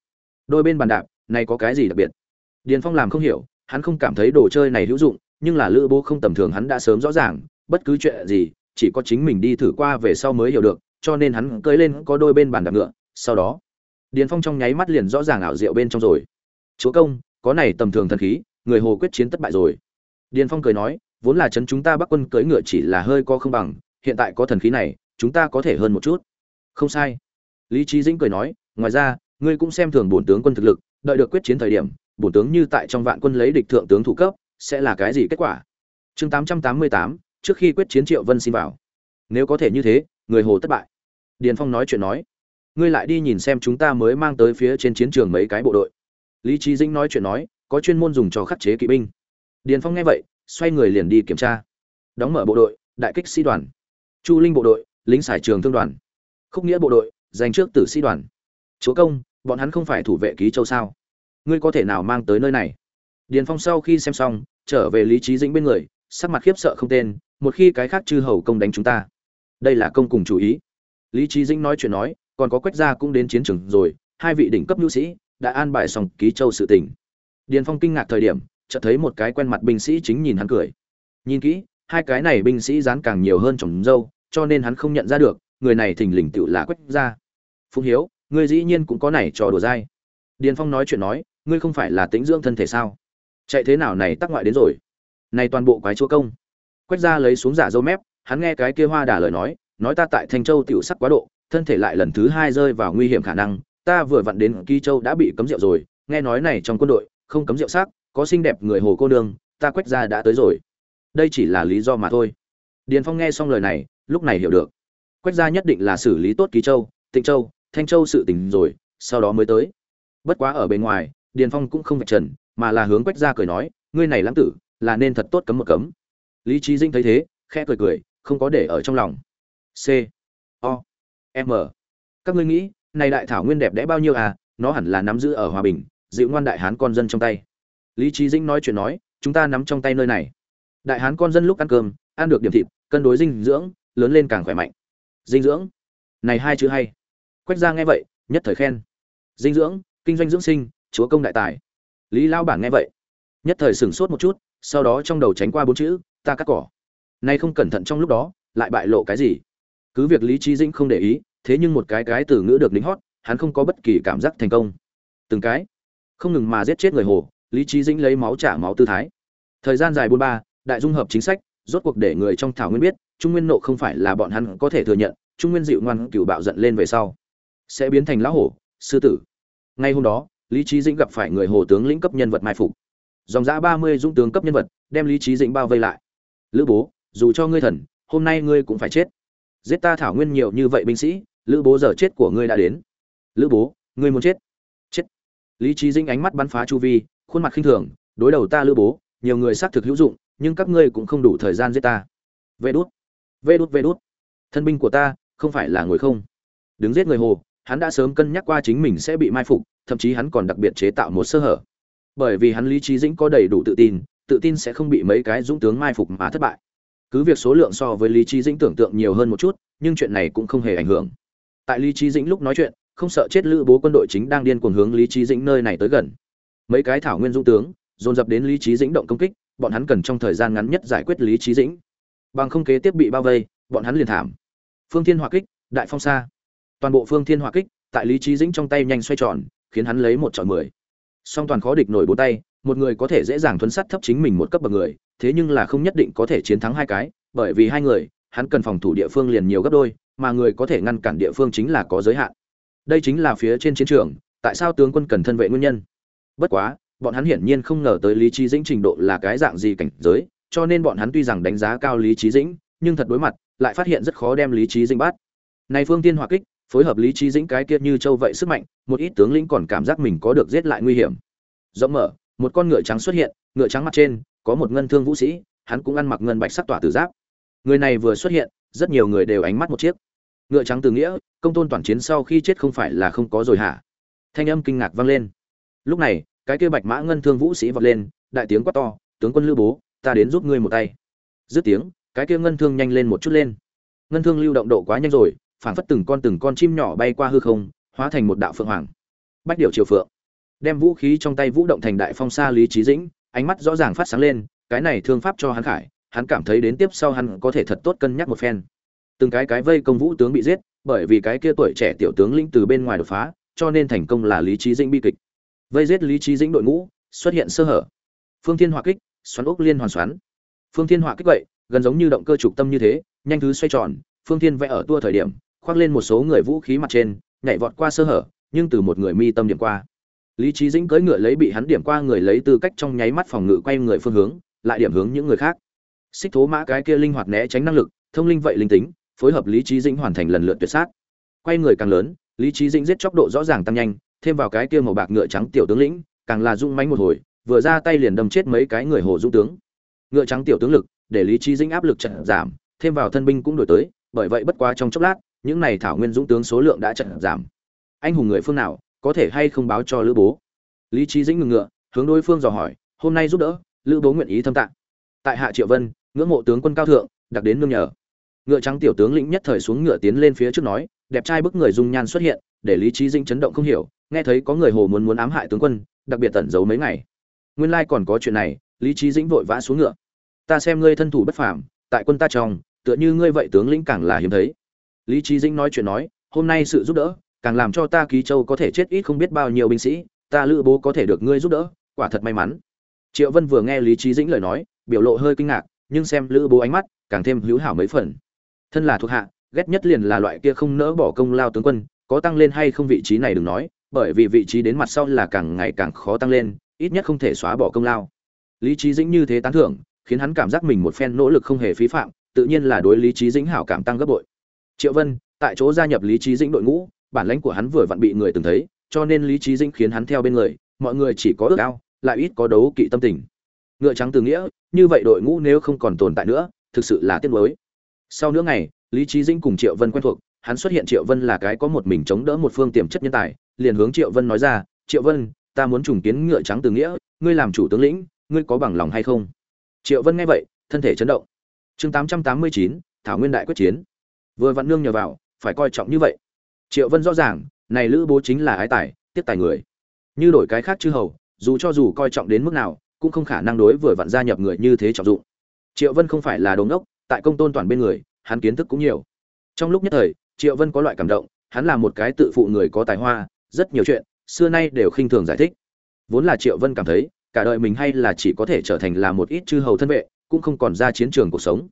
Đôi bên bàn đạp, này có cái gì đặc biệt? Điền phong làm không hiểu hắn không cảm thấy đồ chơi này hữu dụng, nhưng là lữ bố không tầm thường hắn đã sớm rõ ràng, bất cứ chuyện gì, chỉ có chính mình đi thử qua về sau mới hiểu được, cho nên hắn cưỡi lên có đôi bên bàn đạp ngựa, sau đó, điền phong trong nháy mắt liền rõ ràng ảo diệu bên trong rồi. Chúa công, có này tầm thường thần khí, người hồ quyết chiến thất bại rồi. Điền phong cười nói, vốn là chấn chúng ta bắc quân cưỡi ngựa chỉ là hơi co không bằng, hiện tại có thần khí này, chúng ta có thể hơn một chút. Không sai. Lý trí dĩnh cười nói, ngoài ra, ngươi cũng xem thường bổn tướng quân thực lực, đợi được quyết chiến thời điểm bổn tướng như tại trong vạn quân lấy địch thượng tướng thủ cấp, sẽ là cái gì kết quả? Chương tám trăm tám mươi tám, trước khi quyết chiến triệu vân xin vào. Nếu có thể như thế, người hồ thất bại. Điền phong nói chuyện nói. Ngươi lại đi nhìn xem chúng ta mới mang tới phía trên chiến trường mấy cái bộ đội. Lý Chí dĩnh nói chuyện nói, có chuyên môn dùng cho khắc chế kỵ binh. Điền phong nghe vậy, xoay người liền đi kiểm tra. Đóng mở bộ đội, đại kích sĩ đoàn. Chu linh bộ đội, lính xài trường thương đoàn. Khúc nghĩa bộ đội dành trước tử sĩ đoàn. Chúa công, bọn hắn không phải thủ vệ ký châu sao? Ngươi có thể nào mang tới nơi này? Điền phong sau khi xem xong, trở về lý trí dĩnh bên người, sắc mặt khiếp sợ không tên, một khi cái khác chư hầu công đánh chúng ta. Đây là công cùng chủ ý. Lý trí dĩnh nói chuyện nói, còn có quách gia cũng đến chiến trường rồi, hai vị đỉnh cấp nhu sĩ đã an bài xong ký châu sự tỉnh điền phong kinh ngạc thời điểm, chợt thấy một cái quen mặt binh sĩ chính nhìn hắn cười. Nhìn kỹ, hai cái này binh sĩ dán càng nhiều hơn trồng dâu, cho nên hắn không nhận ra được, người này thình lình tựu là quách gia. Phụng hiếu, ngươi dĩ nhiên cũng có này trò đùa dai. Điền phong nói chuyện nói ngươi không phải là tĩnh dưỡng thân thể sao? Chạy thế nào này tắc ngoại đến rồi? Này toàn bộ quái chúa công. Quách gia lấy xuống giả dâu mép, hắn nghe cái kia hoa đà lời nói nói ta tại thanh châu tiểu sắc quá độ, thân thể lại lần thứ hai rơi vào nguy hiểm khả năng, ta vừa vặn đến kỳ châu đã bị cấm rượu rồi, nghe nói này trong quân đội, không cấm rượu sắc, có xinh đẹp người hồ cô nương, ta quách gia đã tới rồi. Đây chỉ là lý do mà thôi. Điền phong nghe xong lời này, lúc này hiểu được. Quách gia nhất định là xử lý tốt ký châu, tịnh châu, thanh châu sự tình rồi, sau đó mới tới. Bất quá ở bên ngoài điền phong cũng không vạch trần, mà là hướng quách gia cười nói, ngươi này lãng tử, là nên thật tốt cấm một cấm. Lý trí dinh thấy thế, khẽ cười cười, không có để ở trong lòng. C, o, m. Các ngươi nghĩ, này đại thảo nguyên đẹp đẽ bao nhiêu à? Nó hẳn là nắm giữ ở hòa bình, dịu ngoan đại hán con dân trong tay. Lý trí dinh nói chuyện nói, chúng ta nắm trong tay nơi này. Đại hán con dân lúc ăn cơm, ăn được điểm thịt, cân đối dinh dưỡng, lớn lên càng khỏe mạnh. Dinh dưỡng? Này hai chữ hay. Quách gia nghe vậy, nhất thời khen. Dinh dưỡng, kinh doanh dưỡng sinh chúa công đại tài. Lý lao bản nghe vậy, nhất thời sửng sốt một chút, sau đó trong đầu tránh qua bốn chữ, ta cắt cỏ. Nay không cẩn thận trong lúc đó, lại bại lộ cái gì? Cứ việc lý trí dĩnh không để ý, thế nhưng một cái cái từ ngữ được lính hót, hắn không có bất kỳ cảm giác thành công. Từng cái, không ngừng mà giết chết người hồ, lý trí dĩnh lấy máu trả máu tư thái. Thời gian dài bốn ba, đại dung hợp chính sách, rốt cuộc để người trong thảo nguyên biết, trung nguyên nộ không phải là bọn hắn có thể thừa nhận, trung nguyên dịu ngoan cựu bạo giận lên về sau, sẽ biến thành lão hổ, sư tử. Ngay hôm đó lý trí dĩnh gặp phải người hồ tướng lĩnh cấp nhân vật mai phục. Dòng giã ba mươi dũng tướng cấp nhân vật, đem lý trí dĩnh bao vây lại. Lữ bố, dù cho ngươi thần, hôm nay ngươi cũng phải chết. Giết ta thảo nguyên nhiều như vậy binh sĩ, lữ bố giờ chết của ngươi đã đến. Lữ bố, ngươi muốn chết? Chết. Lý trí dĩnh ánh mắt bắn phá chu vi, khuôn mặt khinh thường, đối đầu ta lữ bố, nhiều người xác thực hữu dụng, nhưng các ngươi cũng không đủ thời gian giết ta. Vê đút vê đút vê đút. Thân binh của ta không phải là ngồi không. Đứng giết người hồ, hắn đã sớm cân nhắc qua chính mình sẽ bị mai phục thậm chí hắn còn đặc biệt chế tạo một sơ hở. Bởi vì hắn lý trí dĩnh có đầy đủ tự tin tự tin sẽ không bị mấy cái dũng tướng mai phục mà thất bại. Cứ việc số lượng so với lý trí dĩnh tưởng tượng nhiều hơn một chút, nhưng chuyện này cũng không hề ảnh hưởng. Tại lý trí dĩnh lúc nói chuyện, không sợ chết lữ bố quân đội chính đang điên cuồng hướng lý trí dĩnh nơi này tới gần. Mấy cái thảo nguyên dung tướng, dồn dập đến lý trí dĩnh động công kích, bọn hắn cần trong thời gian ngắn nhất giải quyết lý trí dĩnh. Bằng không kế tiếp bị bao vây, bọn hắn liền thảm. Phương thiên hỏa kích, đại phong sa. Toàn bộ phương thiên hỏa kích, tại lý trí dĩnh trong tay nhanh xoay tròn khiến hắn lấy một chọn mười. Song toàn khó địch nổi bốn tay, một người có thể dễ dàng thuấn sắt thấp chính mình một cấp bậc người, thế nhưng là không nhất định có thể chiến thắng hai cái, bởi vì hai người, hắn cần phòng thủ địa phương liền nhiều gấp đôi, mà người có thể ngăn cản địa phương chính là có giới hạn. Đây chính là phía trên chiến trường, tại sao tướng quân cần thân vệ nguyên nhân? Bất quá, bọn hắn hiển nhiên không ngờ tới lý trí dĩnh trình độ là cái dạng gì cảnh giới, cho nên bọn hắn tuy rằng đánh giá cao lý trí dĩnh, nhưng thật đối mặt, lại phát hiện rất khó đem lý trí dĩnh bắt. Này phương tiên hỏa kích phối hợp lý trí dĩnh cái kia như châu vậy sức mạnh, một ít tướng lĩnh còn cảm giác mình có được giết lại nguy hiểm. Rộng mở, một con ngựa trắng xuất hiện, ngựa trắng mặt trên, có một ngân thương vũ sĩ, hắn cũng ăn mặc ngân bạch sắc tỏa từ giáp. Người này vừa xuất hiện, rất nhiều người đều ánh mắt một chiếc. Ngựa trắng từ nghĩa, công tôn toàn chiến sau khi chết không phải là không có rồi hả? Thanh âm kinh ngạc vang lên. Lúc này, cái kia bạch mã ngân thương vũ sĩ vọt lên, đại tiếng quát to, tướng quân lưu bố, ta đến giúp ngươi một tay. Dứt tiếng, cái kia ngân thương nhanh lên một chút lên. Ngân thương lưu động độ quá nhanh rồi phảng phất từng con từng con chim nhỏ bay qua hư không, hóa thành một đạo phượng hoàng. Bách điệu triều phượng. Đem vũ khí trong tay vũ động thành đại phong sa lý trí dĩnh, ánh mắt rõ ràng phát sáng lên, cái này thương pháp cho hắn khải, hắn cảm thấy đến tiếp sau hắn có thể thật tốt cân nhắc một phen. Từng cái cái vây công vũ tướng bị giết, bởi vì cái kia tuổi trẻ tiểu tướng linh từ bên ngoài đột phá, cho nên thành công là lý trí dĩnh bi kịch. Vây giết lý trí dĩnh đội ngũ, xuất hiện sơ hở. Phương thiên hỏa kích, xoắn ốc liên hoàn xoắn. Phương thiên hỏa kích vậy, gần giống như động cơ trục tâm như thế, nhanh thứ xoay tròn, phương thiên vẽ ở tua thời điểm khoác lên một số người vũ khí mặt trên, nhảy vọt qua sơ hở, nhưng từ một người mi tâm điểm qua. Lý trí dĩnh cưỡi ngựa lấy bị hắn điểm qua người lấy tư cách trong nháy mắt phòng ngự quay người phương hướng, lại điểm hướng những người khác. Xích thố mã cái kia linh hoạt né tránh năng lực, thông linh vậy linh tính, phối hợp lý trí dĩnh hoàn thành lần lượt tuyệt sát. Quay người càng lớn, lý trí dĩnh giết chóc độ rõ ràng tăng nhanh, thêm vào cái kia màu bạc ngựa trắng tiểu tướng lĩnh, càng là rung mánh một hồi, vừa ra tay liền đâm chết mấy cái người hồ dung tướng. Ngựa trắng tiểu tướng lực, để lý trí dĩnh áp lực trận giảm, thêm vào thân binh cũng đổi tới, bởi vậy bất quá trong chốc lát những này thảo nguyên dũng tướng số lượng đã chật giảm. Anh hùng người phương nào có thể hay không báo cho lữ bố? Lý trí dĩnh ngừng ngựa, hướng đối phương dò hỏi, hôm nay giúp đỡ, lữ bố nguyện ý thâm tạng tại hạ triệu vân, ngưỡng mộ tướng quân cao thượng, đặc đến nương nhờ. Ngựa trắng tiểu tướng lĩnh nhất thời xuống ngựa tiến lên phía trước nói, đẹp trai bức người dung nhan xuất hiện, để lý trí dĩnh chấn động không hiểu, nghe thấy có người hồ muốn muốn ám hại tướng quân, đặc biệt tẩn giấu mấy ngày. Nguyên lai còn có chuyện này, lý trí dĩnh vội vã xuống ngựa. Ta xem ngươi thân thủ bất phàm, tại quân ta trong, tựa như ngươi vậy tướng lĩnh càng là hiếm thấy lý trí dĩnh nói chuyện nói, hôm nay sự giúp đỡ, càng làm cho ta ký châu có thể chết ít không biết bao nhiêu binh sĩ, ta lữ bố có thể được ngươi giúp đỡ, quả thật may mắn. Triệu vân vừa nghe lý trí dĩnh lời nói, biểu lộ hơi kinh ngạc, nhưng xem lữ bố ánh mắt, càng thêm hữu hảo mấy phần. Thân là thuộc hạ, ghét nhất liền là loại kia không nỡ bỏ công lao tướng quân, có tăng lên hay không vị trí này đừng nói, bởi vì vị trí đến mặt sau là càng ngày càng khó tăng lên, ít nhất không thể xóa bỏ công lao. Lý trí dĩnh như thế tán thưởng, khiến hắn cảm giác mình một phen nỗ lực không hề phí phạm, tự nhiên là đối lý trí dĩnh hảo cảm tăng gấp bội triệu vân, tại chỗ gia nhập lý trí dĩnh đội ngũ, bản lãnh của hắn vừa vặn bị người từng thấy, cho nên lý trí dĩnh khiến hắn theo bên người, mọi người chỉ có ước ao, lại ít có đấu kỵ tâm tình. Ngựa trắng từ nghĩa, như vậy đội ngũ nếu không còn tồn tại nữa, thực sự là tiếc mới sau nửa ngày, lý trí dĩnh cùng triệu vân quen thuộc, hắn xuất hiện triệu vân là cái có một mình chống đỡ một phương tiềm chất nhân tài, liền hướng triệu vân nói ra, triệu vân, ta muốn trùng kiến ngựa trắng từ nghĩa, ngươi làm chủ tướng lĩnh, ngươi có bằng lòng hay không? Triệu vân nghe vậy, thân thể chấn động. Chương tám trăm tám mươi chín, thảo nguyên đại quyết chiến vừa vặn nương nhờ vào, phải coi trọng như vậy. Triệu vân rõ ràng, này lữ bố chính là ái tài, tiếp tài người. Như đổi cái khác chư hầu, dù cho dù coi trọng đến mức nào, cũng không khả năng đối vừa vặn gia nhập người như thế trọng dụng. Triệu vân không phải là đồn đốc tại công tôn toàn bên người, hắn kiến thức cũng nhiều. Trong lúc nhất thời, triệu vân có loại cảm động, hắn là một cái tự phụ người có tài hoa, rất nhiều chuyện, xưa nay đều khinh thường giải thích. Vốn là triệu vân cảm thấy, cả đời mình hay là chỉ có thể trở thành là một ít chư hầu thân vệ, cũng không còn ra chiến trường cuộc sống.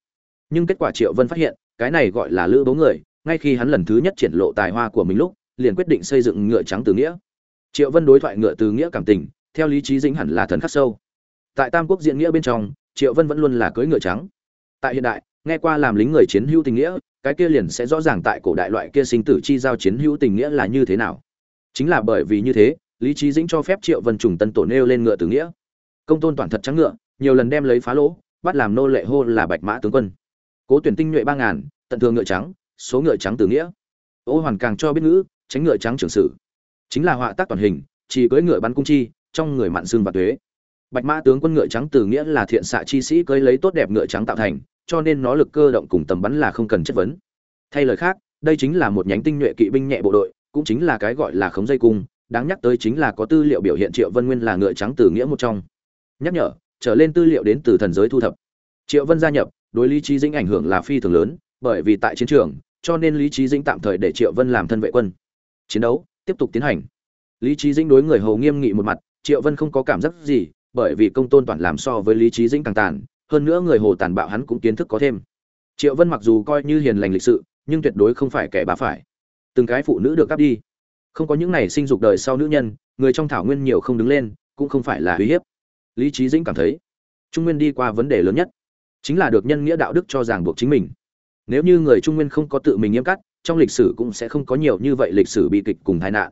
Nhưng kết quả triệu vân phát hiện cái này gọi là lữ bố người, ngay khi hắn lần thứ nhất triển lộ tài hoa của mình lúc, liền quyết định xây dựng ngựa trắng từ nghĩa. Triệu vân đối thoại ngựa từ nghĩa cảm tình, theo lý trí dĩnh hẳn là thần khắc sâu. Tại tam quốc diễn nghĩa bên trong, triệu vân vẫn luôn là cưỡi ngựa trắng. Tại hiện đại, nghe qua làm lính người chiến hữu tình nghĩa, cái kia liền sẽ rõ ràng tại cổ đại loại kia sinh tử chi giao chiến hữu tình nghĩa là như thế nào. Chính là bởi vì như thế, lý trí dĩnh cho phép triệu vân trùng tân tổ nêu lên ngựa từ nghĩa. Công tôn toàn thật trắng ngựa, nhiều lần đem lấy phá lỗ, bắt làm nô lệ hô là bạch mã tướng quân cố tuyển tinh nhuệ ba ngàn, tận thường ngựa trắng, số ngựa trắng từ nghĩa. Ô hoàn càng cho biết ngữ, tránh ngựa trắng trưởng sử. Chính là họa tác toàn hình, chỉ cưỡi ngựa bắn cung chi, trong người mạn xương và tuế. Bạch mã tướng quân ngựa trắng từ nghĩa là thiện xạ chi sĩ cưỡi lấy tốt đẹp ngựa trắng tạo thành, cho nên nó lực cơ động cùng tầm bắn là không cần chất vấn. Thay lời khác, đây chính là một nhánh tinh nhuệ kỵ binh nhẹ bộ đội, cũng chính là cái gọi là khống dây cung, đáng nhắc tới chính là có tư liệu biểu hiện triệu vân nguyên là ngựa trắng từ nghĩa một trong. Nhắc nhở, trở lên tư liệu đến từ thần giới thu thập. Triệu vân gia nhập đối lý trí dĩnh ảnh hưởng là phi thường lớn, bởi vì tại chiến trường, cho nên lý trí dĩnh tạm thời để triệu vân làm thân vệ quân. Chiến đấu tiếp tục tiến hành. Lý trí dĩnh đối người hầu nghiêm nghị một mặt, triệu vân không có cảm giác gì, bởi vì công tôn toàn làm so với lý trí dĩnh càng tàn, hơn nữa người hồ tàn bạo hắn cũng kiến thức có thêm. Triệu vân mặc dù coi như hiền lành lịch sự, nhưng tuyệt đối không phải kẻ bà phải. Từng cái phụ nữ được cắp đi. Không có những này sinh dục đời sau nữ nhân, người trong thảo nguyên nhiều không đứng lên, cũng không phải là uy hiếp. Lý trí dĩnh cảm thấy, trung nguyên đi qua vấn đề lớn nhất chính là được nhân nghĩa đạo đức cho ràng buộc chính mình. Nếu như người trung nguyên không có tự mình nghiêm cắt trong lịch sử cũng sẽ không có nhiều như vậy lịch sử bi kịch cùng tai nạn.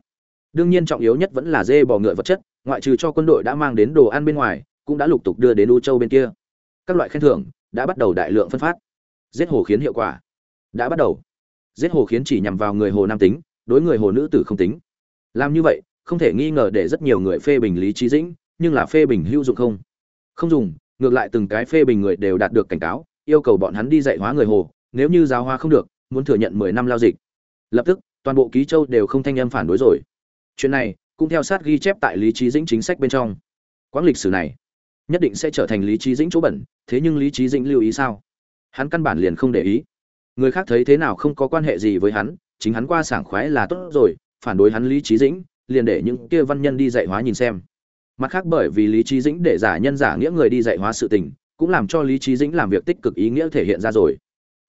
Đương nhiên trọng yếu nhất vẫn là dê bò ngựa vật chất, ngoại trừ cho quân đội đã mang đến đồ ăn bên ngoài, cũng đã lục tục đưa đến u châu bên kia. Các loại khen thưởng đã bắt đầu đại lượng phân phát. Giết hồ khiến hiệu quả đã bắt đầu. Giết hồ khiến chỉ nhằm vào người hồ nam tính, đối người hồ nữ tử không tính. Làm như vậy, không thể nghi ngờ để rất nhiều người phê bình lý trí dĩnh, nhưng là phê bình hữu dụng không? Không dùng ngược lại từng cái phê bình người đều đạt được cảnh cáo, yêu cầu bọn hắn đi dạy hóa người hồ, nếu như giáo hóa không được, muốn thừa nhận mười năm lao dịch. Lập tức, toàn bộ ký châu đều không thanh âm phản đối rồi. Chuyện này, cũng theo sát ghi chép tại lý trí dĩnh chính sách bên trong. Quãng lịch sử này, nhất định sẽ trở thành lý trí dĩnh chỗ bẩn, thế nhưng lý trí dĩnh lưu ý sao? Hắn căn bản liền không để ý. Người khác thấy thế nào không có quan hệ gì với hắn, chính hắn qua sảng khoái là tốt rồi, phản đối hắn lý trí dĩnh, liền để những kia văn nhân đi dạy hóa nhìn xem mặt khác bởi vì lý trí dĩnh để giả nhân giả nghĩa người đi dạy hóa sự tình, cũng làm cho lý trí dĩnh làm việc tích cực ý nghĩa thể hiện ra rồi.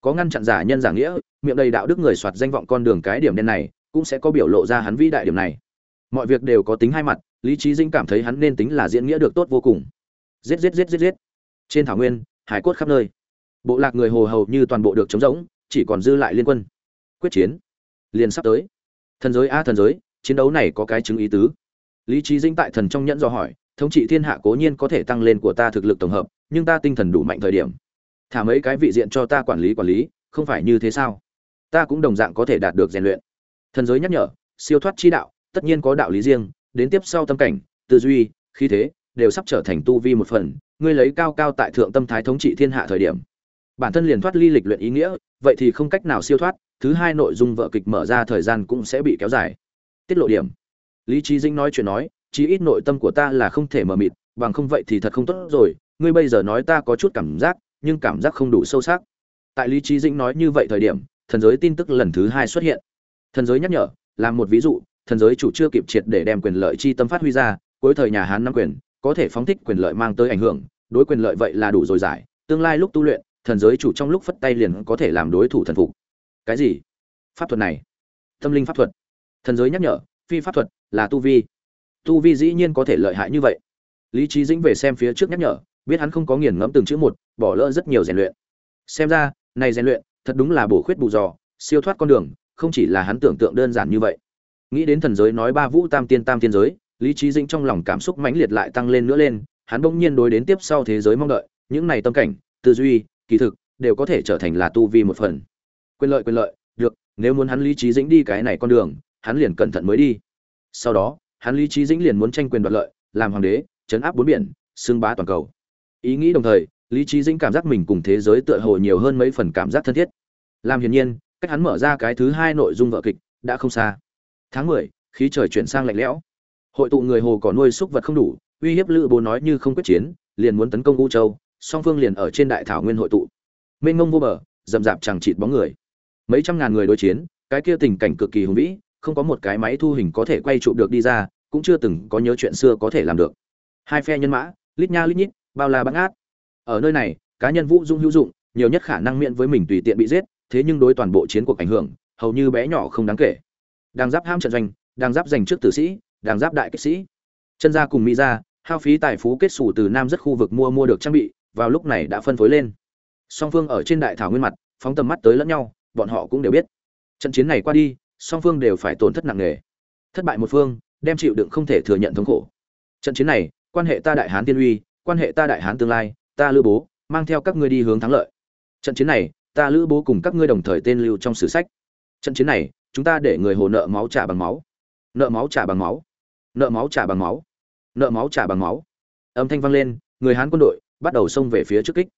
Có ngăn chặn giả nhân giả nghĩa, miệng đầy đạo đức người soạt danh vọng con đường cái điểm đen này, cũng sẽ có biểu lộ ra hắn vĩ đại điểm này. Mọi việc đều có tính hai mặt, lý trí dĩnh cảm thấy hắn nên tính là diễn nghĩa được tốt vô cùng. Giết giết giết giết giết. Trên thảo nguyên, hải cốt khắp nơi. Bộ lạc người hồ hầu như toàn bộ được chống rỗng, chỉ còn dư lại liên quân. Quyết chiến. Liền sắp tới. Thần giới a thần giới, chiến đấu này có cái chứng ý tứ lý trí dĩnh tại thần trong nhẫn do hỏi, thống trị thiên hạ cố nhiên có thể tăng lên của ta thực lực tổng hợp, nhưng ta tinh thần đủ mạnh thời điểm. Thả mấy cái vị diện cho ta quản lý quản lý, không phải như thế sao? Ta cũng đồng dạng có thể đạt được rèn luyện. Thần giới nhắc nhở, siêu thoát chi đạo, tất nhiên có đạo lý riêng, đến tiếp sau tâm cảnh, tư duy, khí thế, đều sắp trở thành tu vi một phần, ngươi lấy cao cao tại thượng tâm thái thống trị thiên hạ thời điểm. Bản thân liền thoát ly lịch luyện ý nghĩa, vậy thì không cách nào siêu thoát, thứ hai nội dung vợ kịch mở ra thời gian cũng sẽ bị kéo dài. Tiết lộ điểm lý trí dĩnh nói chuyện nói, chí ít nội tâm của ta là không thể mờ mịt, bằng không vậy thì thật không tốt rồi. Ngươi bây giờ nói ta có chút cảm giác, nhưng cảm giác không đủ sâu sắc. Tại lý trí dĩnh nói như vậy thời điểm, thần giới tin tức lần thứ hai xuất hiện. Thần giới nhắc nhở, làm một ví dụ, thần giới chủ chưa kịp triệt để đem quyền lợi chi tâm phát huy ra, cuối thời nhà hán nắm quyền, có thể phóng thích quyền lợi mang tới ảnh hưởng, đối quyền lợi vậy là đủ rồi giải. Tương lai lúc tu luyện, thần giới chủ trong lúc phất tay liền có thể làm đối thủ thần phục. Cái gì? Pháp thuật này. Tâm linh pháp thuật. Thần giới nhắc nhở phi pháp thuật là tu vi. Tu vi dĩ nhiên có thể lợi hại như vậy. Lý trí dĩnh về xem phía trước nhắc nhở, biết hắn không có nghiền ngẫm từng chữ một, bỏ lỡ rất nhiều rèn luyện. Xem ra, này rèn luyện thật đúng là bổ khuyết bù dò, siêu thoát con đường, không chỉ là hắn tưởng tượng đơn giản như vậy. Nghĩ đến thần giới nói ba vũ tam tiên tam tiên giới, lý trí dĩnh trong lòng cảm xúc mãnh liệt lại tăng lên nữa lên, hắn bỗng nhiên đối đến tiếp sau thế giới mong đợi, những này tâm cảnh, tư duy, kỳ thực, đều có thể trở thành là tu vi một phần. Quyền lợi quyền lợi, được, nếu muốn hắn lý trí dĩnh đi cái này con đường hắn liền cẩn thận mới đi. Sau đó, hắn lý trí dĩnh liền muốn tranh quyền đoạt lợi, làm hoàng đế, chấn áp bốn biển, xưng bá toàn cầu. Ý nghĩ đồng thời, lý trí dĩnh cảm giác mình cùng thế giới tựa hồ nhiều hơn mấy phần cảm giác thân thiết. Làm hiển nhiên, cách hắn mở ra cái thứ hai nội dung vợ kịch đã không xa. Tháng mười, khí trời chuyển sang lạnh lẽo. Hội tụ người hồ cỏ nuôi súc vật không đủ, uy hiếp lữ bố nói như không quyết chiến, liền muốn tấn công u châu, song phương liền ở trên đại thảo nguyên hội tụ. Mênh ngông vô bờ, rậm rạp chẳng chịt bóng người. Mấy trăm ngàn người đối chiến, cái kia tình cảnh cực kỳ hùng vĩ không có một cái máy thu hình có thể quay trụ được đi ra, cũng chưa từng có nhớ chuyện xưa có thể làm được. Hai phe nhân mã, lít nha lít nhít, bao la bắn át ở nơi này, cá nhân vũ dung hữu dụng, nhiều nhất khả năng miễn với mình tùy tiện bị giết, thế nhưng đối toàn bộ chiến cuộc ảnh hưởng, hầu như bé nhỏ không đáng kể. Đang giáp ham trận doanh, đang giáp giành trước tử sĩ, đang giáp đại kích sĩ. Chân gia cùng mỹ gia, hao phí tài phú kết xù từ nam rất khu vực mua mua được trang bị, vào lúc này đã phân phối lên. Song phương ở trên đại thảo nguyên mặt, phóng tầm mắt tới lẫn nhau, bọn họ cũng đều biết. Trận chiến này qua đi song phương đều phải tổn thất nặng nề. Thất bại một phương, đem chịu đựng không thể thừa nhận thống khổ. Trận chiến này, quan hệ ta đại hán tiên uy, quan hệ ta đại hán tương lai, ta lữ bố, mang theo các ngươi đi hướng thắng lợi. Trận chiến này, ta lữ bố cùng các ngươi đồng thời tên lưu trong sử sách. Trận chiến này, chúng ta để người hồ nợ máu trả bằng máu. Nợ máu trả bằng máu. Nợ máu trả bằng máu. Nợ máu trả bằng máu. Âm thanh vang lên, người hán quân đội bắt đầu xông về phía trước kích.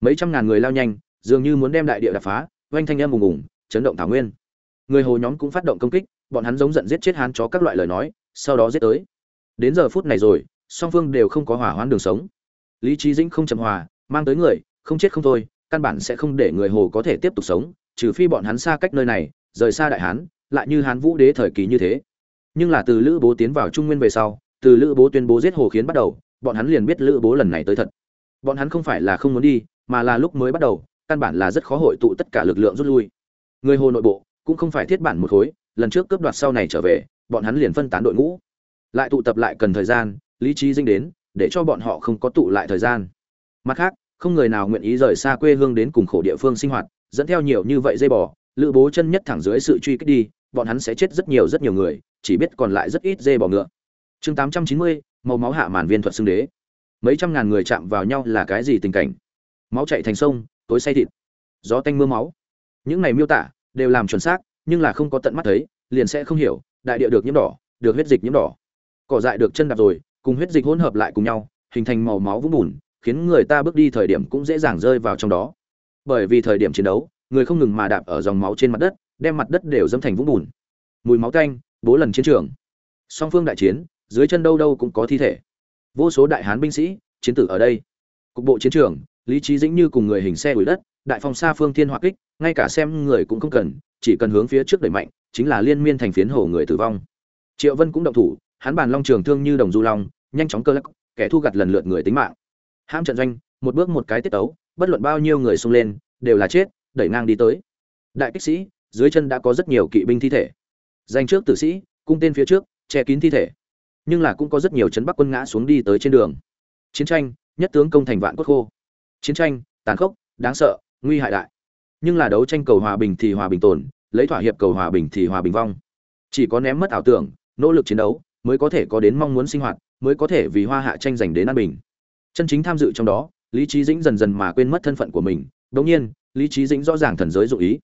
Mấy trăm ngàn người lao nhanh, dường như muốn đem đại địa đập phá, oanh thanh âm ùng ùng, chấn động thảo nguyên người hồ nhóm cũng phát động công kích, bọn hắn giống giận giết chết hán chó các loại lời nói, sau đó giết tới. Đến giờ phút này rồi, song phương đều không có hỏa hoãn đường sống. Lý trí dĩnh không chậm hòa, mang tới người, không chết không thôi, căn bản sẽ không để người hồ có thể tiếp tục sống, trừ phi bọn hắn xa cách nơi này, rời xa đại hán, lại như hán vũ đế thời kỳ như thế. Nhưng là từ lữ bố tiến vào trung nguyên về sau, từ lữ bố tuyên bố giết hồ khiến bắt đầu, bọn hắn liền biết lữ bố lần này tới thật. Bọn hắn không phải là không muốn đi, mà là lúc mới bắt đầu, căn bản là rất khó hội tụ tất cả lực lượng rút lui. Người hồ nội bộ cũng không phải thiết bản một khối, lần trước cướp đoạt sau này trở về, bọn hắn liền phân tán đội ngũ. Lại tụ tập lại cần thời gian, lý trí dinh đến, để cho bọn họ không có tụ lại thời gian. Mặt khác, không người nào nguyện ý rời xa quê hương đến cùng khổ địa phương sinh hoạt, dẫn theo nhiều như vậy dây bò, lữ bố chân nhất thẳng dưới sự truy kích đi, bọn hắn sẽ chết rất nhiều rất nhiều người, chỉ biết còn lại rất ít dê bò ngựa. Chương tám trăm chín mươi, màu máu hạ màn viên thuật xưng đế. Mấy trăm ngàn người chạm vào nhau là cái gì tình cảnh? Máu chạy thành sông, tối say thịt. Gió tanh mưa máu. Những này miêu tả đều làm chuẩn xác, nhưng là không có tận mắt thấy, liền sẽ không hiểu, đại địa được nhiễm đỏ, được huyết dịch nhiễm đỏ. Cỏ dại được chân đạp rồi, cùng huyết dịch hỗn hợp lại cùng nhau, hình thành màu máu vũng bùn, khiến người ta bước đi thời điểm cũng dễ dàng rơi vào trong đó. Bởi vì thời điểm chiến đấu, người không ngừng mà đạp ở dòng máu trên mặt đất, đem mặt đất đều dâm thành vũng bùn. Mùi máu tanh, bố lần chiến trường. Song phương đại chiến, dưới chân đâu đâu cũng có thi thể. Vô số đại hán binh sĩ, chiến tử ở đây. Cục bộ chiến trường, lý trí dĩnh như cùng người hình xe đuổi đất đại phong xa phương thiên hỏa kích, ngay cả xem người cũng không cần, chỉ cần hướng phía trước đẩy mạnh, chính là liên miên thành phiến hổ người tử vong. Triệu vân cũng động thủ, hắn bàn long trường thương như đồng du long, nhanh chóng cơ lắc, kẻ thu gặt lần lượt người tính mạng. Ham trận doanh, một bước một cái tiết tấu, bất luận bao nhiêu người xông lên, đều là chết, đẩy ngang đi tới. Đại kích sĩ, dưới chân đã có rất nhiều kỵ binh thi thể. Danh trước tử sĩ, cung tên phía trước, che kín thi thể. Nhưng là cũng có rất nhiều chấn bắc quân ngã xuống đi tới trên đường. Chiến tranh, nhất tướng công thành vạn quốc khô. Chiến tranh, tàn khốc, đáng sợ nguy hại đại. Nhưng là đấu tranh cầu hòa bình thì hòa bình tồn, lấy thỏa hiệp cầu hòa bình thì hòa bình vong. Chỉ có ném mất ảo tưởng, nỗ lực chiến đấu mới có thể có đến mong muốn sinh hoạt, mới có thể vì hoa hạ tranh giành đến an bình. Chân chính tham dự trong đó, lý trí dĩnh dần dần mà quên mất thân phận của mình. Đống nhiên, lý trí dĩnh rõ ràng thần giới dụ ý.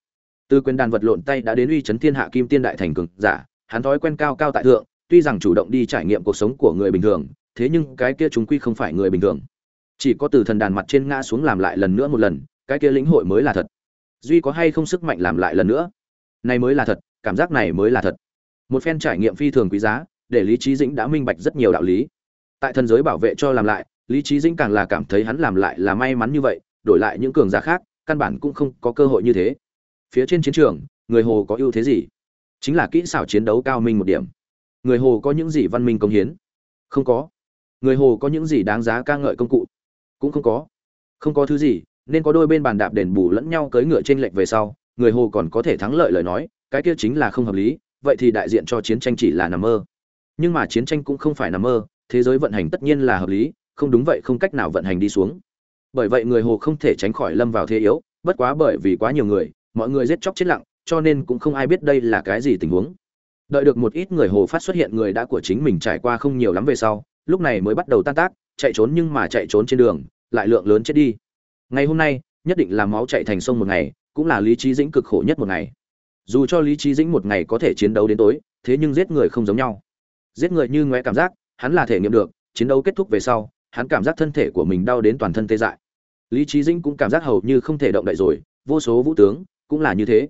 Từ quyền đàn vật lộn tay đã đến uy chấn thiên hạ kim tiên đại thành cường giả, hắn thói quen cao cao tại thượng, tuy rằng chủ động đi trải nghiệm cuộc sống của người bình thường, thế nhưng cái kia chúng quy không phải người bình thường. Chỉ có từ thần đàn mặt trên ngã xuống làm lại lần nữa một lần cái kia lĩnh hội mới là thật. Duy có hay không sức mạnh làm lại lần nữa? Này mới là thật, cảm giác này mới là thật. Một phen trải nghiệm phi thường quý giá, để lý trí dĩnh đã minh bạch rất nhiều đạo lý. Tại thần giới bảo vệ cho làm lại, lý trí dĩnh càng là cảm thấy hắn làm lại là may mắn như vậy, đổi lại những cường giả khác, căn bản cũng không có cơ hội như thế. Phía trên chiến trường, người hồ có ưu thế gì? Chính là kỹ xảo chiến đấu cao minh một điểm. Người hồ có những gì văn minh công hiến? Không có. Người hồ có những gì đáng giá ca ngợi công cụ? Cũng không có. Không có thứ gì nên có đôi bên bàn đạp đền bù lẫn nhau cưỡi ngựa trên lệch về sau, người hồ còn có thể thắng lợi lời nói, cái kia chính là không hợp lý, vậy thì đại diện cho chiến tranh chỉ là nằm mơ. Nhưng mà chiến tranh cũng không phải nằm mơ, thế giới vận hành tất nhiên là hợp lý, không đúng vậy không cách nào vận hành đi xuống. Bởi vậy người hồ không thể tránh khỏi lâm vào thế yếu, bất quá bởi vì quá nhiều người, mọi người giết chóc chết lặng, cho nên cũng không ai biết đây là cái gì tình huống. Đợi được một ít người hồ phát xuất hiện người đã của chính mình trải qua không nhiều lắm về sau, lúc này mới bắt đầu tan tác, chạy trốn nhưng mà chạy trốn trên đường, lại lượng lớn chết đi ngày hôm nay, nhất định là máu chạy thành sông một ngày, cũng là lý trí dĩnh cực khổ nhất một ngày. Dù cho lý trí dĩnh một ngày có thể chiến đấu đến tối, thế nhưng giết người không giống nhau. Giết người như ngoé cảm giác, hắn là thể nghiệm được, chiến đấu kết thúc về sau, hắn cảm giác thân thể của mình đau đến toàn thân tê dại. Lý trí dĩnh cũng cảm giác hầu như không thể động đậy rồi, vô số vũ tướng cũng là như thế.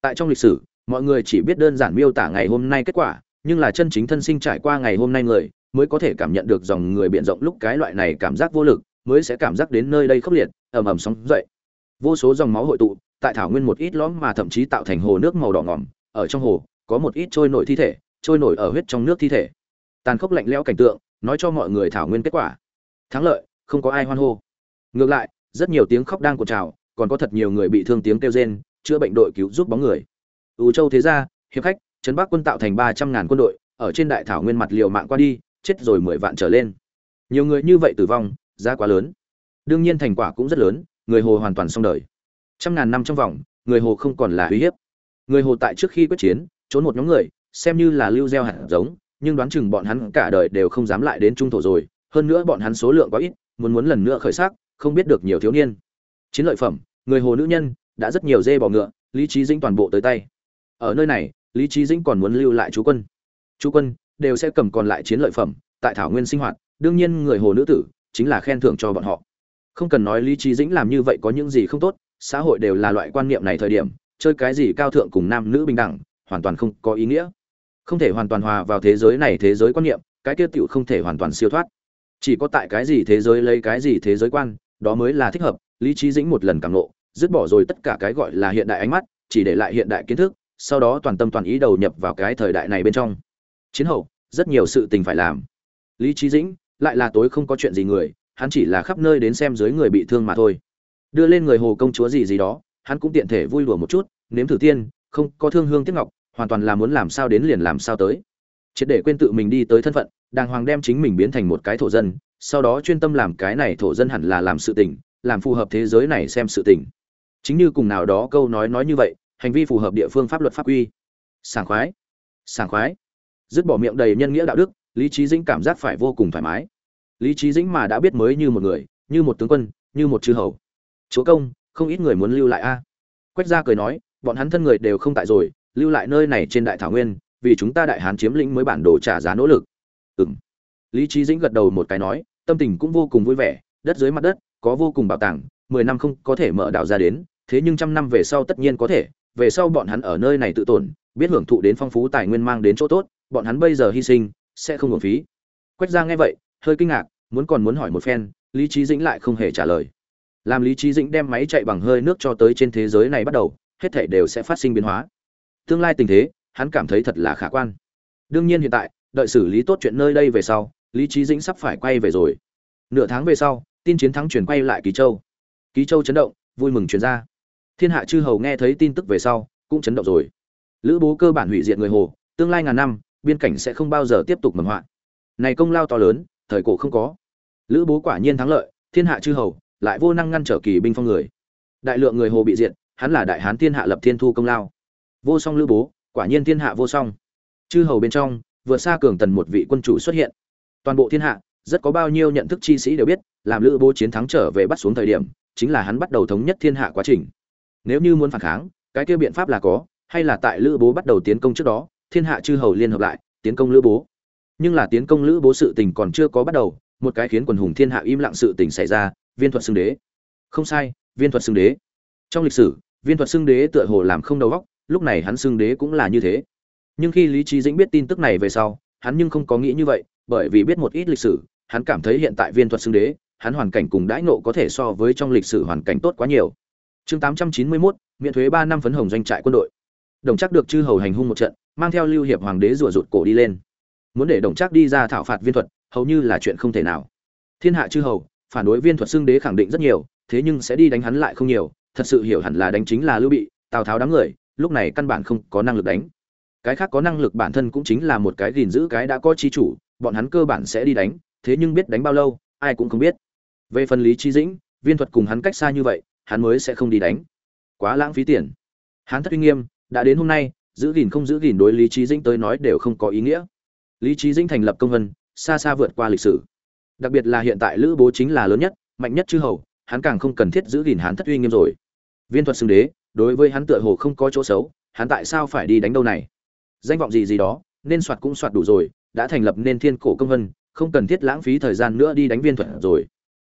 Tại trong lịch sử, mọi người chỉ biết đơn giản miêu tả ngày hôm nay kết quả, nhưng là chân chính thân sinh trải qua ngày hôm nay người mới có thể cảm nhận được dòng người biện rộng lúc cái loại này cảm giác vô lực mới sẽ cảm giác đến nơi đây khốc liệt, ầm ầm sóng dậy. Vô số dòng máu hội tụ, tại thảo nguyên một ít lõm mà thậm chí tạo thành hồ nước màu đỏ ngỏm, ở trong hồ, có một ít trôi nổi thi thể, trôi nổi ở huyết trong nước thi thể. Tàn khốc lạnh lẽo cảnh tượng, nói cho mọi người thảo nguyên kết quả. Thắng lợi, không có ai hoan hô. Ngược lại, rất nhiều tiếng khóc đang cột trào, còn có thật nhiều người bị thương tiếng kêu rên, chữa bệnh đội cứu giúp bóng người. Ưu châu thế gia, hiệp khách, trấn bắc quân tạo thành ba trăm ngàn quân đội, ở trên đại thảo nguyên mặt liều mạng qua đi, chết rồi mười vạn trở lên. Nhiều người như vậy tử vong giá quá lớn. Đương nhiên thành quả cũng rất lớn, người hồ hoàn toàn xong đời. Trăm ngàn năm trong vòng, người hồ không còn là uy hiếp. Người hồ tại trước khi quyết chiến, trốn một nhóm người, xem như là lưu gieo hạt giống, nhưng đoán chừng bọn hắn cả đời đều không dám lại đến trung thổ rồi. Hơn nữa bọn hắn số lượng quá ít, muốn muốn lần nữa khởi sắc, không biết được nhiều thiếu niên. Chiến lợi phẩm, người hồ nữ nhân, đã rất nhiều dê bò ngựa, lý trí dĩnh toàn bộ tới tay. Ở nơi này, lý trí dĩnh còn muốn lưu lại chú quân. Chú quân, đều sẽ cầm còn lại chiến lợi phẩm, tại thảo nguyên sinh hoạt, đương nhiên người hồ nữ tử chính là khen thưởng cho bọn họ. Không cần nói lý trí dĩnh làm như vậy có những gì không tốt, xã hội đều là loại quan niệm này thời điểm, chơi cái gì cao thượng cùng nam nữ bình đẳng, hoàn toàn không có ý nghĩa. Không thể hoàn toàn hòa vào thế giới này thế giới quan niệm, cái kia tựu không thể hoàn toàn siêu thoát. Chỉ có tại cái gì thế giới lấy cái gì thế giới quan, đó mới là thích hợp, lý trí dĩnh một lần càng nộ dứt bỏ rồi tất cả cái gọi là hiện đại ánh mắt, chỉ để lại hiện đại kiến thức, sau đó toàn tâm toàn ý đầu nhập vào cái thời đại này bên trong. Chiến hậu, rất nhiều sự tình phải làm. Lý trí dĩnh lại là tối không có chuyện gì người, hắn chỉ là khắp nơi đến xem dưới người bị thương mà thôi. Đưa lên người hồ công chúa gì gì đó, hắn cũng tiện thể vui đùa một chút, nếm thử tiên, không có thương hương tiếc ngọc, hoàn toàn là muốn làm sao đến liền làm sao tới. Triệt để quên tự mình đi tới thân phận, đàng hoàng đem chính mình biến thành một cái thổ dân, sau đó chuyên tâm làm cái này thổ dân hẳn là làm sự tình, làm phù hợp thế giới này xem sự tình. Chính như cùng nào đó câu nói nói như vậy, hành vi phù hợp địa phương pháp luật pháp quy. Sảng khoái sảng khoái. Dứt bỏ miệng đầy nhân nghĩa đạo đức lý trí dĩnh cảm giác phải vô cùng thoải mái. Lý trí dĩnh mà đã biết mới như một người, như một tướng quân, như một chư hầu. Chúa công, không ít người muốn lưu lại a. Quách gia cười nói, bọn hắn thân người đều không tại rồi, lưu lại nơi này trên đại thảo nguyên, vì chúng ta đại hán chiếm lĩnh mới bản đồ trả giá nỗ lực. Ừ m lý trí dĩnh gật đầu một cái nói, tâm tình cũng vô cùng vui vẻ, đất dưới mặt đất, có vô cùng bảo tàng, mười năm không có thể mở đảo ra đến, thế nhưng trăm năm về sau tất nhiên có thể, về sau bọn hắn ở nơi này tự tổn, biết hưởng thụ đến phong phú tài nguyên mang đến chỗ tốt, bọn hắn bây giờ hy sinh sẽ không uổng phí. Quách Giang nghe vậy, hơi kinh ngạc, muốn còn muốn hỏi một phen, lý trí dĩnh lại không hề trả lời. Làm lý trí dĩnh đem máy chạy bằng hơi nước cho tới trên thế giới này bắt đầu, hết thể đều sẽ phát sinh biến hóa. Tương lai tình thế, hắn cảm thấy thật là khả quan. Đương nhiên hiện tại, đợi xử lý tốt chuyện nơi đây về sau, lý trí dĩnh sắp phải quay về rồi. Nửa tháng về sau, tin chiến thắng chuyển quay lại ký châu. Ký châu chấn động, vui mừng chuyển ra. Thiên hạ chư hầu nghe thấy tin tức về sau, cũng chấn động rồi. Lữ bố cơ bản hủy diệt người hồ, tương lai ngàn năm biên cảnh sẽ không bao giờ tiếp tục mầm hoạn. này công lao to lớn, thời cổ không có. Lữ bố quả nhiên thắng lợi, thiên hạ chư hầu, lại vô năng ngăn trở kỳ binh phong người. Đại lượng người hồ bị diệt, hắn là đại hán thiên hạ lập thiên thu công lao. Vô song lữ bố, quả nhiên thiên hạ vô song. Chư hầu bên trong, vượt xa cường tần một vị quân chủ xuất hiện. Toàn bộ thiên hạ, rất có bao nhiêu nhận thức chi sĩ đều biết, làm lữ bố chiến thắng trở về bắt xuống thời điểm, chính là hắn bắt đầu thống nhất thiên hạ quá trình. Nếu như muốn phản kháng, cái kia biện pháp là có, hay là tại lữ bố bắt đầu tiến công trước đó thiên hạ chư hầu liên hợp lại tiến công lữ bố. Nhưng là tiến công lữ bố sự tình còn chưa có bắt đầu một cái khiến quần hùng thiên hạ im lặng sự tình xảy ra viên thuật xưng đế. Không sai viên thuật xưng đế. Trong lịch sử viên thuật xưng đế tựa hồ làm không đầu óc lúc này hắn xưng đế cũng là như thế. Nhưng khi lý trí dĩnh biết tin tức này về sau hắn nhưng không có nghĩ như vậy bởi vì biết một ít lịch sử hắn cảm thấy hiện tại viên thuật xưng đế hắn hoàn cảnh cùng đãi nộ có thể so với trong lịch sử hoàn cảnh tốt quá nhiều. Chương tám trăm chín mươi 891, miễn thuế ba năm phấn hồng doanh trại quân đội. Đồng chắc được chư hầu hành hung một trận mang theo lưu hiệp hoàng đế rủa rụt cổ đi lên. Muốn để đồng Trác đi ra thảo phạt viên thuật, hầu như là chuyện không thể nào. Thiên hạ chư hầu, phản đối viên thuật xưng đế khẳng định rất nhiều, thế nhưng sẽ đi đánh hắn lại không nhiều, thật sự hiểu hẳn là đánh chính là lưu bị, tào tháo đám người, lúc này căn bản không có năng lực đánh. Cái khác có năng lực bản thân cũng chính là một cái gìn giữ cái đã có chi chủ, bọn hắn cơ bản sẽ đi đánh, thế nhưng biết đánh bao lâu, ai cũng không biết. Về phần lý trí dĩnh, viên thuật cùng hắn cách xa như vậy, hắn mới sẽ không đi đánh. Quá lãng phí tiền. Hắn thất uy nghiêm, đã đến hôm nay giữ gìn không giữ gìn đối lý trí dĩnh tới nói đều không có ý nghĩa. Lý trí dĩnh thành lập công vân, xa xa vượt qua lịch sử. Đặc biệt là hiện tại lữ bố chính là lớn nhất, mạnh nhất chư hầu, hắn càng không cần thiết giữ gìn hắn thất uy nghiêm rồi. Viên thuật xưng đế, đối với hắn tựa hồ không có chỗ xấu, hắn tại sao phải đi đánh đâu này? Danh vọng gì gì đó, nên soạt cũng soạt đủ rồi, đã thành lập nên thiên cổ công vân, không cần thiết lãng phí thời gian nữa đi đánh viên thuật rồi.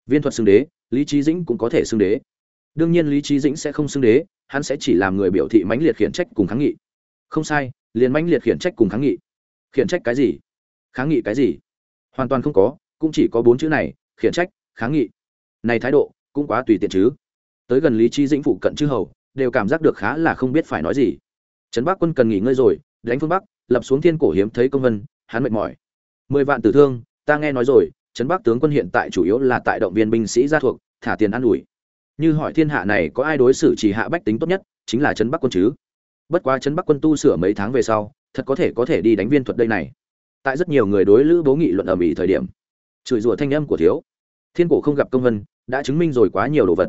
Viên thuật xưng đế, lý trí dĩnh cũng có thể xưng đế. Đương nhiên lý trí dĩnh sẽ không xưng đế, hắn sẽ chỉ làm người biểu thị mãnh liệt khiển trách cùng kháng nghị không sai, liền mãnh liệt khiển trách cùng kháng nghị. Khiển trách cái gì? Kháng nghị cái gì? Hoàn toàn không có, cũng chỉ có bốn chữ này, khiển trách, kháng nghị. Này thái độ, cũng quá tùy tiện chứ. Tới gần lý trí dĩnh phụ cận chư hầu, đều cảm giác được khá là không biết phải nói gì. Trấn bắc quân cần nghỉ ngơi rồi, đánh phương bắc, lập xuống thiên cổ hiếm thấy công vân, hắn mệt mỏi. Mười vạn tử thương, ta nghe nói rồi, trấn bắc tướng quân hiện tại chủ yếu là tại động viên binh sĩ gia thuộc, thả tiền ăn ủi. Như hỏi thiên hạ này có ai đối xử chỉ hạ bách tính tốt nhất, chính là trấn bắc quân chứ? Bất quá trấn bắc quân tu sửa mấy tháng về sau, thật có thể có thể đi đánh viên thuật đây này. Tại rất nhiều người đối lữ bố nghị luận ở mỹ thời điểm, chửi rủa thanh âm của thiếu. Thiên cổ không gặp công vân, đã chứng minh rồi quá nhiều đồ vật.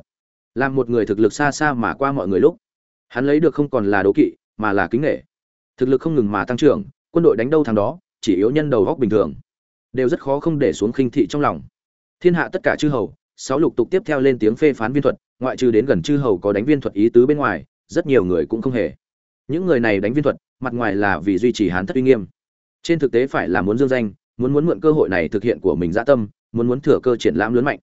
Làm một người thực lực xa xa mà qua mọi người lúc, hắn lấy được không còn là đố kỵ, mà là kính nghệ thực lực không ngừng mà tăng trưởng, quân đội đánh đâu thằng đó, chỉ yếu nhân đầu góc bình thường. Đều rất khó không để xuống khinh thị trong lòng. Thiên hạ tất cả chư hầu, sáu lục tục tiếp theo lên tiếng phê phán viên thuật, ngoại trừ đến gần chư hầu có đánh viên thuật ý tứ bên ngoài, rất nhiều người cũng không hề những người này đánh viên thuật, mặt ngoài là vì duy trì hán thất uy nghiêm. Trên thực tế phải là muốn dương danh, muốn muốn mượn cơ hội này thực hiện của mình dã tâm, muốn muốn thừa cơ triển lãm lớn mạnh.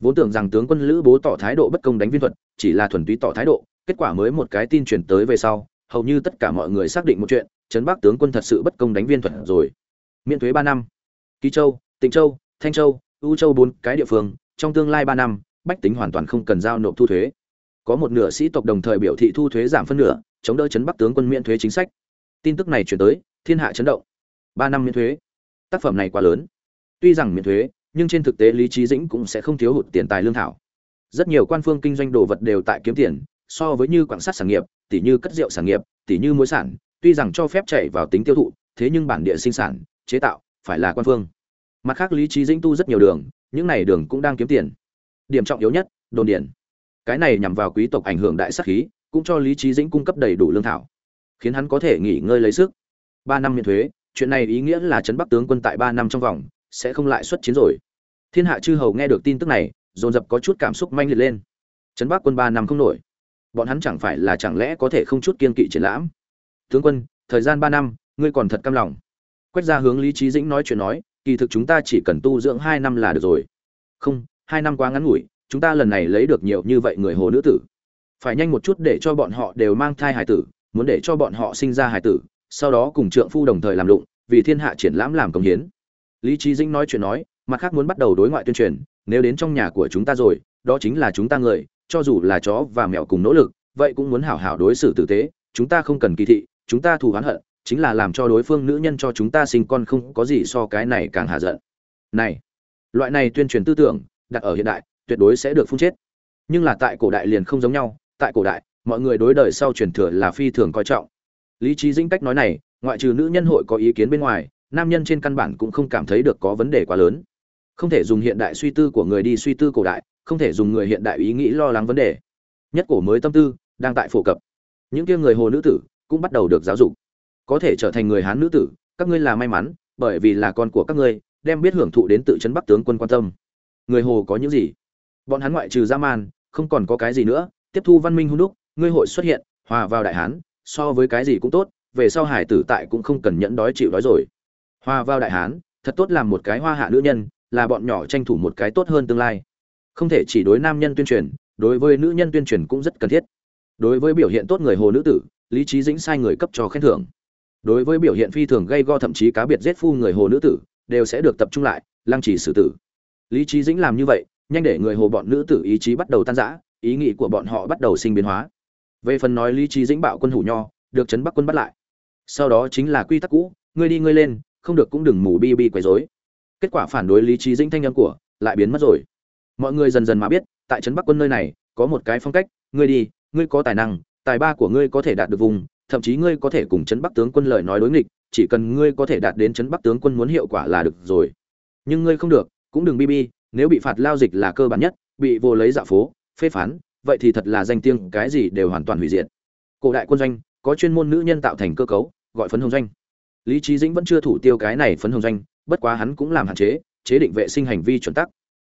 Vốn tưởng rằng tướng quân lữ bố tỏ thái độ bất công đánh viên thuật, chỉ là thuần túy tỏ thái độ, kết quả mới một cái tin truyền tới về sau, hầu như tất cả mọi người xác định một chuyện, trấn bắc tướng quân thật sự bất công đánh viên thuật rồi. Miễn thuế ba năm. Ký châu, tịnh châu, thanh châu ưu châu bốn cái địa phương, trong tương lai ba năm, bách tính hoàn toàn không cần giao nộp thu thuế có một nửa sĩ tộc đồng thời biểu thị thu thuế giảm phân nửa, chống đỡ chấn bắc tướng quân miễn thuế chính sách. Tin tức này chuyển tới, thiên hạ chấn động. Ba năm miễn thuế. Tác phẩm này quá lớn. Tuy rằng miễn thuế, nhưng trên thực tế lý trí dĩnh cũng sẽ không thiếu hụt tiền tài lương thảo. Rất nhiều quan phương kinh doanh đồ vật đều tại kiếm tiền, so với như quảng sát sản nghiệp tỷ như cất rượu sản nghiệp tỷ như muối sản, tuy rằng cho phép chạy vào tính tiêu thụ, thế nhưng bản địa sinh sản, chế tạo, phải là quan phương. Mặt khác lý trí dĩnh tu rất nhiều đường, những này đường cũng đang kiếm tiền. Điểm trọng yếu nhất, đồn điển cái này nhằm vào quý tộc ảnh hưởng đại sắc khí, cũng cho lý trí dĩnh cung cấp đầy đủ lương thảo, khiến hắn có thể nghỉ ngơi lấy sức. Ba năm miễn thuế, chuyện này ý nghĩa là trấn bắc tướng quân tại ba năm trong vòng, sẽ không lại xuất chiến rồi. Thiên hạ chư hầu nghe được tin tức này, dồn dập có chút cảm xúc manh liệt lên. Trấn bắc quân ba năm không nổi. Bọn hắn chẳng phải là chẳng lẽ có thể không chút kiên kỵ triển lãm? Tướng quân, thời gian ba năm, ngươi còn thật cam lòng. Quét ra hướng lý trí dĩnh nói chuyện nói, kỳ thực chúng ta chỉ cần tu dưỡng hai năm là được rồi. Không, hai năm quá ngắn ngủi chúng ta lần này lấy được nhiều như vậy người hồ nữ tử. Phải nhanh một chút để cho bọn họ đều mang thai hải tử, muốn để cho bọn họ sinh ra hải tử, sau đó cùng trượng phu đồng thời làm lụng, vì thiên hạ triển lãm làm công hiến. Lý trí dĩnh nói chuyện nói, mặt khác muốn bắt đầu đối ngoại tuyên truyền, nếu đến trong nhà của chúng ta rồi, đó chính là chúng ta người, cho dù là chó và mèo cùng nỗ lực, vậy cũng muốn hảo hảo đối xử tử tế, chúng ta không cần kỳ thị, chúng ta thù oán hận, chính là làm cho đối phương nữ nhân cho chúng ta sinh con không có gì so cái này càng hạ giận. Này, loại này tuyên truyền tư tưởng, đặt ở hiện đại tuyệt đối sẽ được phun chết. Nhưng là tại cổ đại liền không giống nhau, tại cổ đại, mọi người đối đời sau truyền thừa là phi thường coi trọng. Lý trí dĩnh cách nói này, ngoại trừ nữ nhân hội có ý kiến bên ngoài, nam nhân trên căn bản cũng không cảm thấy được có vấn đề quá lớn. Không thể dùng hiện đại suy tư của người đi suy tư cổ đại, không thể dùng người hiện đại ý nghĩ lo lắng vấn đề. Nhất cổ mới tâm tư, đang tại phổ cập. Những kia người hồ nữ tử, cũng bắt đầu được giáo dục. Có thể trở thành người hán nữ tử, các ngươi là may mắn, bởi vì là con của các ngươi, đem biết hưởng thụ đến tự chấn bắc tướng quân quan tâm. Người hồ có những gì? Bọn hắn ngoại trừ ra man, không còn có cái gì nữa, tiếp thu văn minh hung đúc, ngươi hội xuất hiện, hòa vào đại hán, so với cái gì cũng tốt, về sau hải tử tại cũng không cần nhẫn đói chịu đói rồi. Hòa vào đại hán, thật tốt làm một cái hoa hạ nữ nhân, là bọn nhỏ tranh thủ một cái tốt hơn tương lai. Không thể chỉ đối nam nhân tuyên truyền, đối với nữ nhân tuyên truyền cũng rất cần thiết. Đối với biểu hiện tốt người hồ nữ tử, lý trí dĩnh sai người cấp cho khen thưởng. Đối với biểu hiện phi thường gây go thậm chí cá biệt giết phu người hồ nữ tử, đều sẽ được tập trung lại, lăng trì xử tử. Lý trí dĩnh làm như vậy nhanh để người hồ bọn nữ tử ý chí bắt đầu tan rã, ý nghĩ của bọn họ bắt đầu sinh biến hóa. Về phần nói lý trí dĩnh bạo quân hủ nho, được trấn bắc quân bắt lại. Sau đó chính là quy tắc cũ, ngươi đi ngươi lên, không được cũng đừng mù bi bi quấy rối. Kết quả phản đối lý trí dĩnh thanh âm của, lại biến mất rồi. Mọi người dần dần mà biết, tại trấn bắc quân nơi này, có một cái phong cách, ngươi đi, ngươi có tài năng, tài ba của ngươi có thể đạt được vùng, thậm chí ngươi có thể cùng trấn bắc tướng quân lời nói đối nghịch, chỉ cần ngươi có thể đạt đến trấn bắc tướng quân muốn hiệu quả là được rồi. Nhưng ngươi không được, cũng đừng bi bi nếu bị phạt lao dịch là cơ bản nhất, bị vô lấy dạ phố, phê phán, vậy thì thật là danh tiếng cái gì đều hoàn toàn hủy diệt. Cổ đại quân doanh, có chuyên môn nữ nhân tạo thành cơ cấu, gọi phấn hồng doanh. Lý trí dĩnh vẫn chưa thủ tiêu cái này phấn hồng doanh, bất quá hắn cũng làm hạn chế chế định vệ sinh hành vi chuẩn tắc.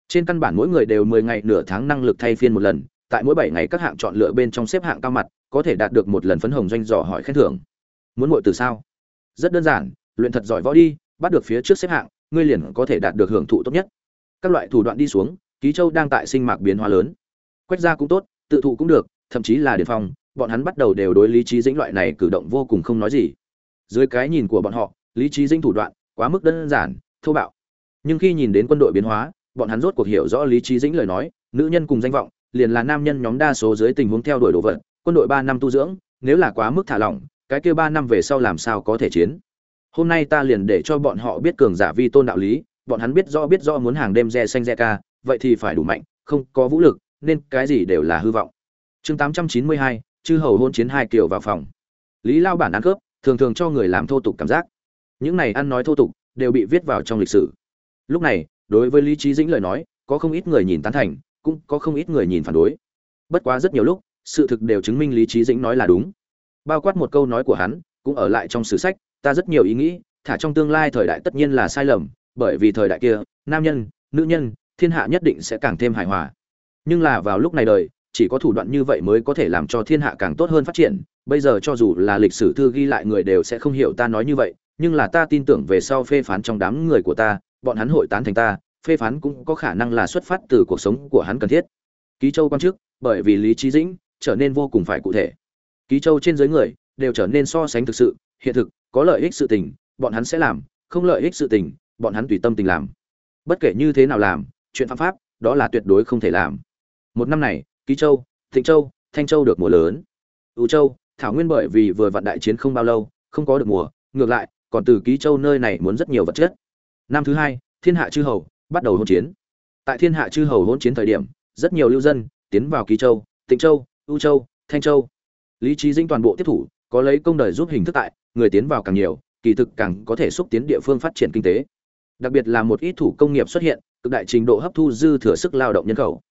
Trên căn bản mỗi người đều mười ngày nửa tháng năng lực thay phiên một lần, tại mỗi bảy ngày các hạng chọn lựa bên trong xếp hạng cao mặt, có thể đạt được một lần phấn hồng doanh dò hỏi khen thưởng. Muốn muội từ sao? Rất đơn giản, luyện thật giỏi võ đi, bắt được phía trước xếp hạng, ngươi liền có thể đạt được hưởng thụ tốt nhất các loại thủ đoạn đi xuống, ký châu đang tại sinh mạc biến hóa lớn. Quét ra cũng tốt, tự thụ cũng được, thậm chí là điền phong, bọn hắn bắt đầu đều đối lý trí dĩnh loại này cử động vô cùng không nói gì. Dưới cái nhìn của bọn họ, lý trí dĩnh thủ đoạn quá mức đơn giản, thô bạo. Nhưng khi nhìn đến quân đội biến hóa, bọn hắn rốt cuộc hiểu rõ lý trí dĩnh lời nói, nữ nhân cùng danh vọng, liền là nam nhân nhóm đa số dưới tình huống theo đuổi đồ vật, quân đội ba năm tu dưỡng, nếu là quá mức thả lỏng, cái kia ba năm về sau làm sao có thể chiến? Hôm nay ta liền để cho bọn họ biết cường giả vi tôn đạo lý bọn hắn biết rõ biết rõ muốn hàng đêm re xanh re ca, vậy thì phải đủ mạnh, không có vũ lực, nên cái gì đều là hư vọng. Chương tám trăm chín mươi hai, chư hầu hôn chiến hai kiểu vào phòng. Lý lao bản ăn cướp thường thường cho người làm thô tục cảm giác. Những này ăn nói thô tục, đều bị viết vào trong lịch sử. Lúc này, đối với lý trí dĩnh lời nói, có không ít người nhìn tán thành, cũng có không ít người nhìn phản đối. Bất quá rất nhiều lúc, sự thực đều chứng minh lý trí dĩnh nói là đúng. Bao quát một câu nói của hắn, cũng ở lại trong sử sách, ta rất nhiều ý nghĩ, thả trong tương lai thời đại tất nhiên là sai lầm bởi vì thời đại kia, nam nhân, nữ nhân, thiên hạ nhất định sẽ càng thêm hài hòa. Nhưng là vào lúc này đời, chỉ có thủ đoạn như vậy mới có thể làm cho thiên hạ càng tốt hơn phát triển. Bây giờ cho dù là lịch sử thư ghi lại người đều sẽ không hiểu ta nói như vậy, nhưng là ta tin tưởng về sau phê phán trong đám người của ta, bọn hắn hội tán thành ta, phê phán cũng có khả năng là xuất phát từ cuộc sống của hắn cần thiết. Ký châu quan chức, bởi vì lý trí dĩnh, trở nên vô cùng phải cụ thể. Ký châu trên dưới người, đều trở nên so sánh thực sự, hiện thực, có lợi ích sự tình, bọn hắn sẽ làm, không lợi ích sự tình bọn hắn tùy tâm tình làm. Bất kể như thế nào làm, chuyện phạm pháp, đó là tuyệt đối không thể làm. Một năm này, ký châu, thịnh châu, thanh châu được mùa lớn. Ưu châu, thảo nguyên bởi vì vừa vặn đại chiến không bao lâu, không có được mùa, ngược lại, còn từ ký châu nơi này muốn rất nhiều vật chất. Năm thứ hai, thiên hạ chư hầu, bắt đầu hôn chiến. Tại thiên hạ chư hầu hôn chiến thời điểm, rất nhiều lưu dân tiến vào ký châu tịnh châu ưu châu, thanh châu. Lý trí dinh toàn bộ tiếp thủ, có lấy công đời giúp hình thức tại, người tiến vào càng nhiều, kỳ thực càng có thể xúc tiến địa phương phát triển kinh tế đặc biệt là một ít thủ công nghiệp xuất hiện, cực đại trình độ hấp thu dư thừa sức lao động nhân khẩu.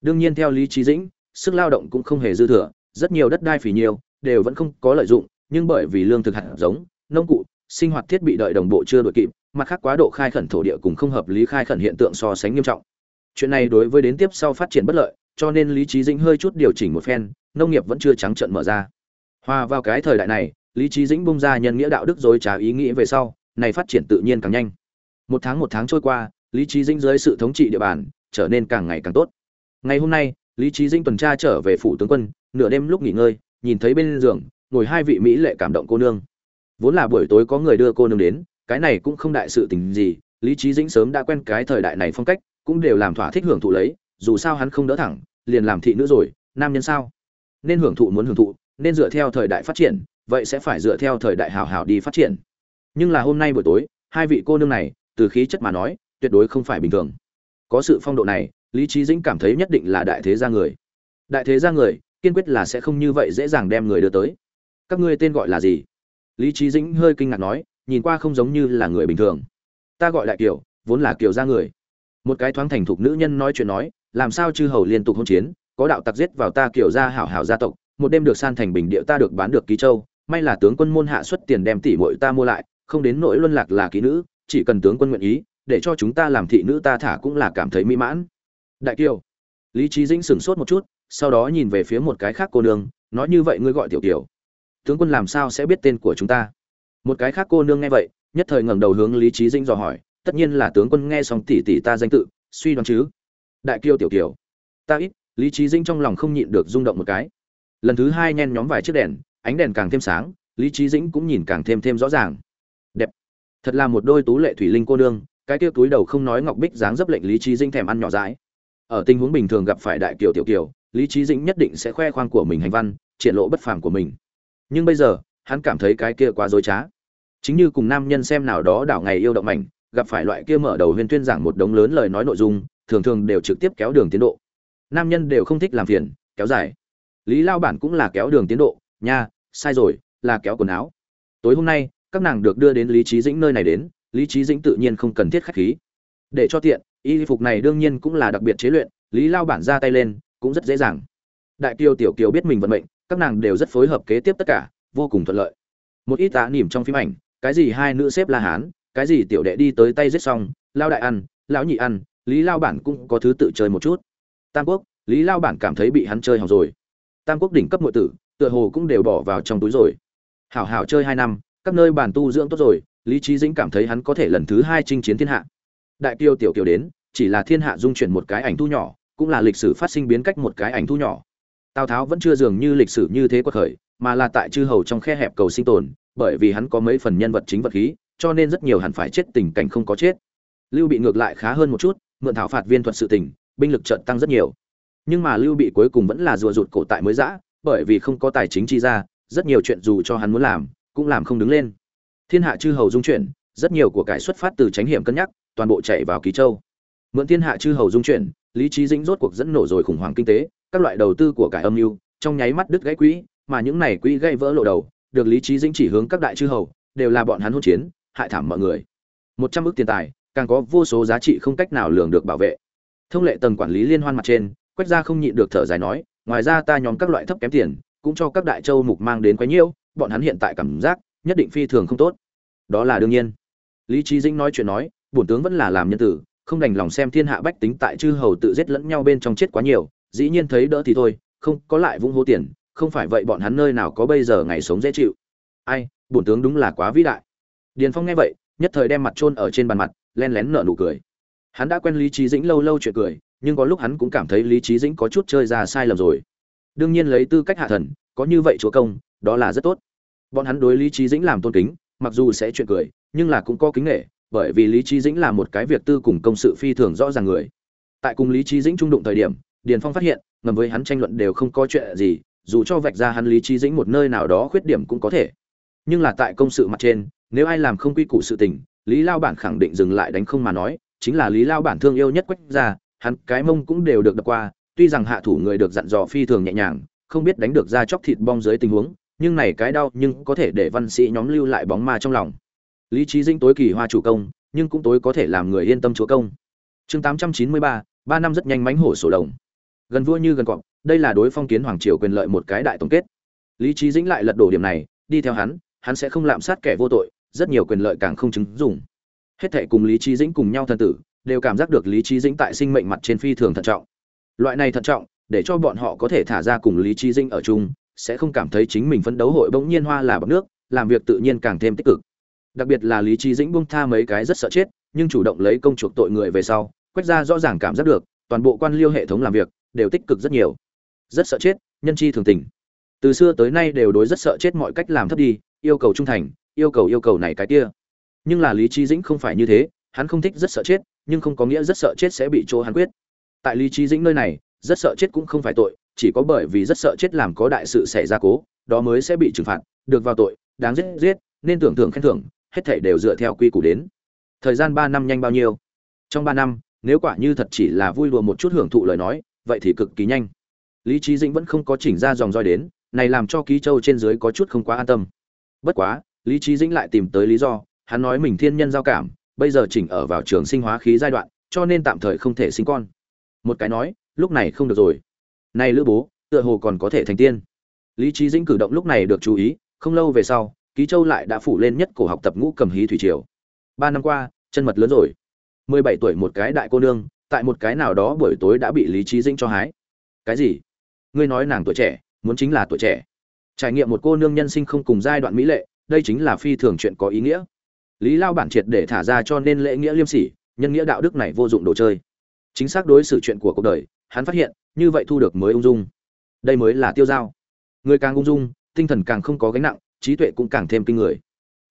Đương nhiên theo lý trí dĩnh, sức lao động cũng không hề dư thừa, rất nhiều đất đai phì nhiều, đều vẫn không có lợi dụng, nhưng bởi vì lương thực hạt giống, nông cụ, sinh hoạt thiết bị đợi đồng bộ chưa đội kịp, mặt khác quá độ khai khẩn thổ địa cùng không hợp lý khai khẩn hiện tượng so sánh nghiêm trọng. Chuyện này đối với đến tiếp sau phát triển bất lợi, cho nên lý trí dĩnh hơi chút điều chỉnh một phen, nông nghiệp vẫn chưa trắng trợn mở ra. Hòa vào cái thời đại này, lý trí dĩnh bung ra nhân nghĩa đạo đức dối trá ý nghĩ về sau, này phát triển tự nhiên càng nhanh một tháng một tháng trôi qua, lý trí dinh dưới sự thống trị địa bàn trở nên càng ngày càng tốt. Ngày hôm nay, lý trí dinh tuần tra trở về phủ tướng quân, nửa đêm lúc nghỉ ngơi, nhìn thấy bên giường, ngồi hai vị mỹ lệ cảm động cô nương. Vốn là buổi tối có người đưa cô nương đến, cái này cũng không đại sự tình gì, lý trí dĩnh sớm đã quen cái thời đại này phong cách, cũng đều làm thỏa thích hưởng thụ lấy, dù sao hắn không đỡ thẳng, liền làm thị nữ rồi, nam nhân sao? Nên hưởng thụ muốn hưởng thụ, nên dựa theo thời đại phát triển, vậy sẽ phải dựa theo thời đại hào hào đi phát triển. Nhưng là hôm nay buổi tối, hai vị cô nương này từ khí chất mà nói, tuyệt đối không phải bình thường. Có sự phong độ này, lý trí dĩnh cảm thấy nhất định là đại thế gia người. Đại thế gia người, kiên quyết là sẽ không như vậy dễ dàng đem người đưa tới. Các ngươi tên gọi là gì? Lý trí dĩnh hơi kinh ngạc nói, nhìn qua không giống như là người bình thường. Ta gọi đại kiều vốn là kiều gia người. Một cái thoáng thành thục nữ nhân nói chuyện nói, làm sao chư hầu liên tục hôn chiến, có đạo tặc giết vào ta kiều gia hảo hảo gia tộc, một đêm được san thành bình địa ta được bán được ký châu, may là tướng quân môn hạ xuất tiền đem tỷ muội ta mua lại, không đến nỗi luân lạc là ký nữ chỉ cần tướng quân nguyện ý, để cho chúng ta làm thị nữ ta thả cũng là cảm thấy mỹ mãn. Đại kiều, lý trí dĩnh sửng sốt một chút, sau đó nhìn về phía một cái khác cô nương, nói như vậy ngươi gọi tiểu kiều. Tướng quân làm sao sẽ biết tên của chúng ta? Một cái khác cô nương nghe vậy, nhất thời ngẩng đầu hướng lý trí dĩnh dò hỏi, tất nhiên là tướng quân nghe xong tỷ tỷ ta danh tự, suy đoán chứ. Đại kiều tiểu kiều, ta ít, lý trí dĩnh trong lòng không nhịn được rung động một cái. Lần thứ hai nhen nhóm vài chiếc đèn, ánh đèn càng thêm sáng, lý trí dĩnh cũng nhìn càng thêm thêm rõ ràng thật là một đôi tú lệ thủy linh cô nương, cái kia túi đầu không nói ngọc bích dáng dấp lệnh lý trí dĩnh thèm ăn nhỏ dãi. Ở tình huống bình thường gặp phải đại kiều tiểu kiều, lý trí dĩnh nhất định sẽ khoe khoang của mình hành văn triển lộ bất phàm của mình. Nhưng bây giờ, hắn cảm thấy cái kia quá dối trá. Chính như cùng nam nhân xem nào đó đảo ngày yêu động mảnh, gặp phải loại kia mở đầu huyên tuyên giảng một đống lớn lời nói nội dung, thường thường đều trực tiếp kéo đường tiến độ. Nam nhân đều không thích làm phiền, kéo dài. Lý lao bản cũng là kéo đường tiến độ, nha, sai rồi, là kéo quần áo. Tối hôm nay các nàng được đưa đến lý trí dĩnh nơi này đến, lý trí dĩnh tự nhiên không cần thiết khách khí. Để cho tiện, y phục này đương nhiên cũng là đặc biệt chế luyện, lý lao bản ra tay lên, cũng rất dễ dàng. Đại kiều tiểu kiều biết mình vận mệnh, các nàng đều rất phối hợp kế tiếp tất cả, vô cùng thuận lợi. Một ít tá nỉm trong phim ảnh, cái gì hai nữ xếp la hán, cái gì tiểu đệ đi tới tay giết xong, lao đại ăn, lão nhị ăn, lý lao bản cũng có thứ tự chơi một chút. Tam quốc, lý lao bản cảm thấy bị hắn chơi hỏng rồi. Tam quốc đỉnh cấp nội tử, tựa hồ cũng đều bỏ vào trong túi rồi. Hảo hảo chơi hai năm các nơi bản tu dưỡng tốt rồi, lý trí dĩnh cảm thấy hắn có thể lần thứ hai chinh chiến thiên hạ. Đại kiêu tiểu kiều đến, chỉ là thiên hạ dung chuyển một cái ảnh thu nhỏ, cũng là lịch sử phát sinh biến cách một cái ảnh thu nhỏ. Tào tháo vẫn chưa dường như lịch sử như thế quật khởi, mà là tại chư hầu trong khe hẹp cầu sinh tồn, bởi vì hắn có mấy phần nhân vật chính vật khí, cho nên rất nhiều hẳn phải chết tình cảnh không có chết. Lưu bị ngược lại khá hơn một chút, mượn thảo phạt viên thuật sự tình, binh lực trận tăng rất nhiều. Nhưng mà lưu bị cuối cùng vẫn là rùa rụt cổ tại mới giã bởi vì không có tài chính chi ra, rất nhiều chuyện dù cho hắn muốn làm cũng làm không đứng lên. Thiên hạ chư hầu dung chuyển, rất nhiều của cải xuất phát từ tránh hiểm cân nhắc, toàn bộ chạy vào ký châu. Mượn thiên hạ chư hầu dung chuyển, lý trí dĩnh rốt cuộc dẫn nổ rồi khủng hoảng kinh tế, các loại đầu tư của cải âm mưu, trong nháy mắt đứt gãy quỹ, mà những này quỹ gây vỡ lộ đầu, được lý trí dĩnh chỉ hướng các đại chư hầu, đều là bọn hắn hỗn chiến, hại thảm mọi người. Một trăm ước tiền tài, càng có vô số giá trị không cách nào lường được bảo vệ. Thông lệ tầng quản lý liên hoan mặt trên quét ra không nhịn được thở dài nói, ngoài ra ta nhóm các loại thấp kém tiền, cũng cho các đại châu mục mang đến quấy nhiễu bọn hắn hiện tại cảm giác nhất định phi thường không tốt. Đó là đương nhiên. Lý trí dĩnh nói chuyện nói, bổn tướng vẫn là làm nhân tử, không đành lòng xem thiên hạ bách tính tại chư hầu tự giết lẫn nhau bên trong chết quá nhiều, dĩ nhiên thấy đỡ thì thôi, không có lại vung hô tiền, không phải vậy bọn hắn nơi nào có bây giờ ngày sống dễ chịu. Ai, bổn tướng đúng là quá vĩ đại. Điền phong nghe vậy, nhất thời đem mặt chôn ở trên bàn mặt, len lén nở nụ cười. Hắn đã quen lý trí dĩnh lâu lâu chuyện cười, nhưng có lúc hắn cũng cảm thấy lý trí dĩnh có chút chơi ra sai lầm rồi. Đương nhiên lấy tư cách hạ thần, có như vậy chúa công đó là rất tốt. Bọn hắn đối lý trí dĩnh làm tôn kính, mặc dù sẽ chuyện cười, nhưng là cũng có kính nghệ bởi vì lý trí dĩnh là một cái việc tư cùng công sự phi thường rõ ràng người. Tại cùng lý trí dĩnh trung đụng thời điểm, điền phong phát hiện, ngầm với hắn tranh luận đều không có chuyện gì, dù cho vạch ra hắn lý trí dĩnh một nơi nào đó khuyết điểm cũng có thể. Nhưng là tại công sự mặt trên, nếu ai làm không quy củ sự tình, lý lao bản khẳng định dừng lại đánh không mà nói, chính là lý lao bản thương yêu nhất quách ra hắn cái mông cũng đều được đập qua, tuy rằng hạ thủ người được dặn dò phi thường nhẹ nhàng, không biết đánh được ra chóc thịt bong dưới tình huống nhưng này cái đau nhưng có thể để văn sĩ nhóm lưu lại bóng ma trong lòng. Lý trí dĩnh tối kỳ hoa chủ công, nhưng cũng tối có thể làm người yên tâm chúa công. Chương tám trăm chín mươi ba ba năm rất nhanh mánh hổ sổ đồng gần vua như gần cọp, đây là đối phong kiến hoàng triều quyền lợi một cái đại tổng kết. Lý trí dĩnh lại lật đổ điểm này, đi theo hắn hắn sẽ không lạm sát kẻ vô tội, rất nhiều quyền lợi càng không chứng dùng hết thệ cùng lý trí dĩnh cùng nhau thân tử, đều cảm giác được lý trí dĩnh tại sinh mệnh mặt trên phi thường thận trọng. Loại này thận trọng, để cho bọn họ có thể thả ra cùng lý trí dĩnh ở chung sẽ không cảm thấy chính mình phấn đấu hội bỗng nhiên hoa là bọc nước, làm việc tự nhiên càng thêm tích cực. Đặc biệt là lý trí dĩnh buông tha mấy cái rất sợ chết, nhưng chủ động lấy công chuộc tội người về sau, quét ra rõ ràng cảm giác được, toàn bộ quan liêu hệ thống làm việc, đều tích cực rất nhiều. Rất sợ chết, nhân chi thường tình. Từ xưa tới nay đều đối rất sợ chết mọi cách làm thấp đi, yêu cầu trung thành, yêu cầu yêu cầu này cái kia. Nhưng là lý trí dĩnh không phải như thế, hắn không thích rất sợ chết, nhưng không có nghĩa rất sợ chết sẽ bị chỗ hắn quyết. Tại lý trí dĩnh nơi này, rất sợ chết cũng không phải tội chỉ có bởi vì rất sợ chết làm có đại sự xảy ra cố, đó mới sẽ bị trừng phạt, được vào tội, đáng giết giết, nên tưởng thưởng khen thưởng, hết thảy đều dựa theo quy củ đến. Thời gian ba năm nhanh bao nhiêu? Trong ba năm, nếu quả như thật chỉ là vui đùa một chút hưởng thụ lời nói, vậy thì cực kỳ nhanh. Lý trí dĩnh vẫn không có chỉnh ra dòng roi đến, này làm cho ký châu trên dưới có chút không quá an tâm. Bất quá, lý trí dĩnh lại tìm tới lý do, hắn nói mình thiên nhân giao cảm, bây giờ chỉnh ở vào trường sinh hóa khí giai đoạn, cho nên tạm thời không thể sinh con. Một cái nói, lúc này không được rồi này lữ bố, tựa hồ còn có thể thành tiên. Lý trí dĩnh cử động lúc này được chú ý, không lâu về sau, ký châu lại đã phủ lên nhất cổ học tập ngũ cầm hí thủy triều. Ba năm qua, chân mật lớn rồi. Mười bảy tuổi một cái đại cô nương, tại một cái nào đó buổi tối đã bị lý trí dĩnh cho hái. Cái gì? Ngươi nói nàng tuổi trẻ, muốn chính là tuổi trẻ. Trải nghiệm một cô nương nhân sinh không cùng giai đoạn mỹ lệ, đây chính là phi thường chuyện có ý nghĩa. Lý lao bản triệt để thả ra cho nên lễ nghĩa liêm sỉ, nhân nghĩa đạo đức này vô dụng đồ chơi. Chính xác đối xử chuyện của cuộc đời hắn phát hiện như vậy thu được mới ung dung. Đây mới là tiêu dao. người càng ung dung tinh thần càng không có gánh nặng trí tuệ cũng càng thêm kinh người.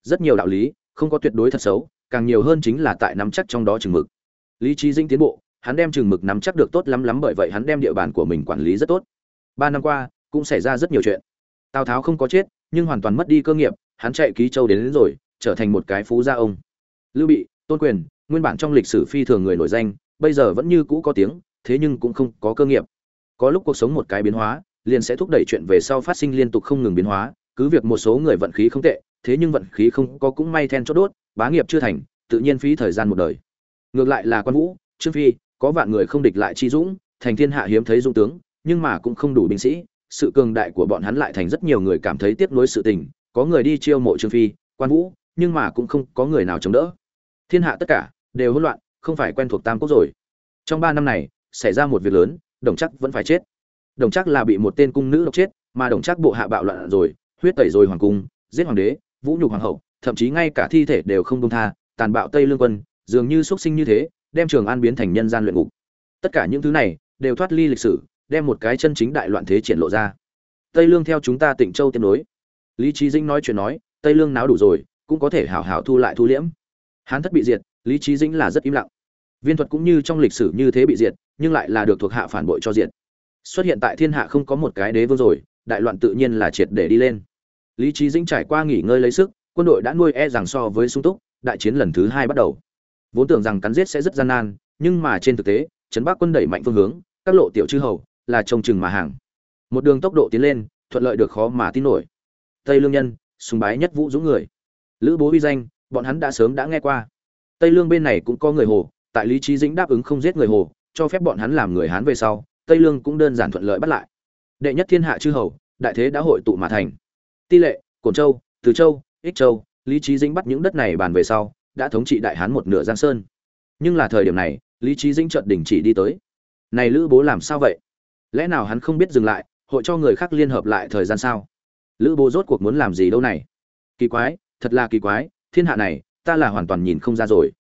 Rất nhiều đạo lý không có tuyệt đối thật xấu càng nhiều hơn chính là tại nắm chắc trong đó chừng mực. Lý trí dinh tiến bộ hắn đem chừng mực nắm chắc được tốt lắm lắm bởi vậy hắn đem địa bàn của mình quản lý rất tốt. Ba năm qua cũng xảy ra rất nhiều chuyện. Tào tháo không có chết nhưng hoàn toàn mất đi cơ nghiệp hắn chạy ký châu đến, đến rồi trở thành một cái phú gia ông. Lưu bị tôn quyền nguyên bản trong lịch sử phi thường người nổi danh bây giờ vẫn như cũ có tiếng thế nhưng cũng không có cơ nghiệp. Có lúc cuộc sống một cái biến hóa, liền sẽ thúc đẩy chuyện về sau phát sinh liên tục không ngừng biến hóa, cứ việc một số người vận khí không tệ, thế nhưng vận khí không có cũng may then chốt đốt, bá nghiệp chưa thành, tự nhiên phí thời gian một đời. Ngược lại là quan vũ, trương phi, có vạn người không địch lại chi dũng, thành thiên hạ hiếm thấy dũng tướng, nhưng mà cũng không đủ binh sĩ, sự cường đại của bọn hắn lại thành rất nhiều người cảm thấy tiếc nuối sự tình, có người đi chiêu mộ trương phi, quan vũ, nhưng mà cũng không có người nào chống đỡ. Thiên hạ tất cả đều hỗn loạn, không phải quen thuộc tam quốc rồi. Trong ba năm này xảy ra một việc lớn, đồng chắc vẫn phải chết. Đồng chắc là bị một tên cung nữ độc chết, mà đồng chắc bộ hạ bạo loạn rồi, huyết tẩy rồi hoàng cung, giết hoàng đế, vũ nhục hoàng hậu, thậm chí ngay cả thi thể đều không công tha, tàn bạo tây lương quân, dường như xuất sinh như thế, đem trường an biến thành nhân gian luyện ngục. Tất cả những thứ này đều thoát ly lịch sử, đem một cái chân chính đại loạn thế triển lộ ra. Tây lương theo chúng ta tỉnh châu tiếp nối. Lý trí dĩnh nói chuyện nói, tây lương náo đủ rồi, cũng có thể hảo hảo thu lại thu liễm. Hán thất bị diệt, lý trí dĩnh là rất im lặng. Viên thuật cũng như trong lịch sử như thế bị diệt nhưng lại là được thuộc hạ phản bội cho diện xuất hiện tại thiên hạ không có một cái đế vương rồi, đại loạn tự nhiên là triệt để đi lên. Lý trí dĩnh trải qua nghỉ ngơi lấy sức, quân đội đã nuôi e rằng so với sung túc, đại chiến lần thứ hai bắt đầu. Vốn tưởng rằng cắn giết sẽ rất gian nan, nhưng mà trên thực tế, trấn bắc quân đẩy mạnh phương hướng, các lộ tiểu chư hầu là trông chừng mà hàng. Một đường tốc độ tiến lên, thuận lợi được khó mà tin nổi. Tây lương nhân, sùng bái nhất vũ dũng người. Lữ bố uy danh, bọn hắn đã sớm đã nghe qua. Tây lương bên này cũng có người hồ, tại lý trí dĩnh đáp ứng không giết người hồ cho phép bọn hắn làm người hán về sau, tây lương cũng đơn giản thuận lợi bắt lại. Đệ nhất thiên hạ chư hầu, đại thế đã hội tụ mà thành. Ti lệ, cổn châu, từ châu, ích châu, lý trí dĩnh bắt những đất này bàn về sau, đã thống trị đại hán một nửa giang sơn. Nhưng là thời điểm này, lý trí dĩnh chợt đình chỉ đi tới. Này lữ bố làm sao vậy? Lẽ nào hắn không biết dừng lại, hội cho người khác liên hợp lại thời gian sao? Lữ bố rốt cuộc muốn làm gì đâu này? Kỳ quái, thật là kỳ quái, thiên hạ này, ta là hoàn toàn nhìn không ra rồi.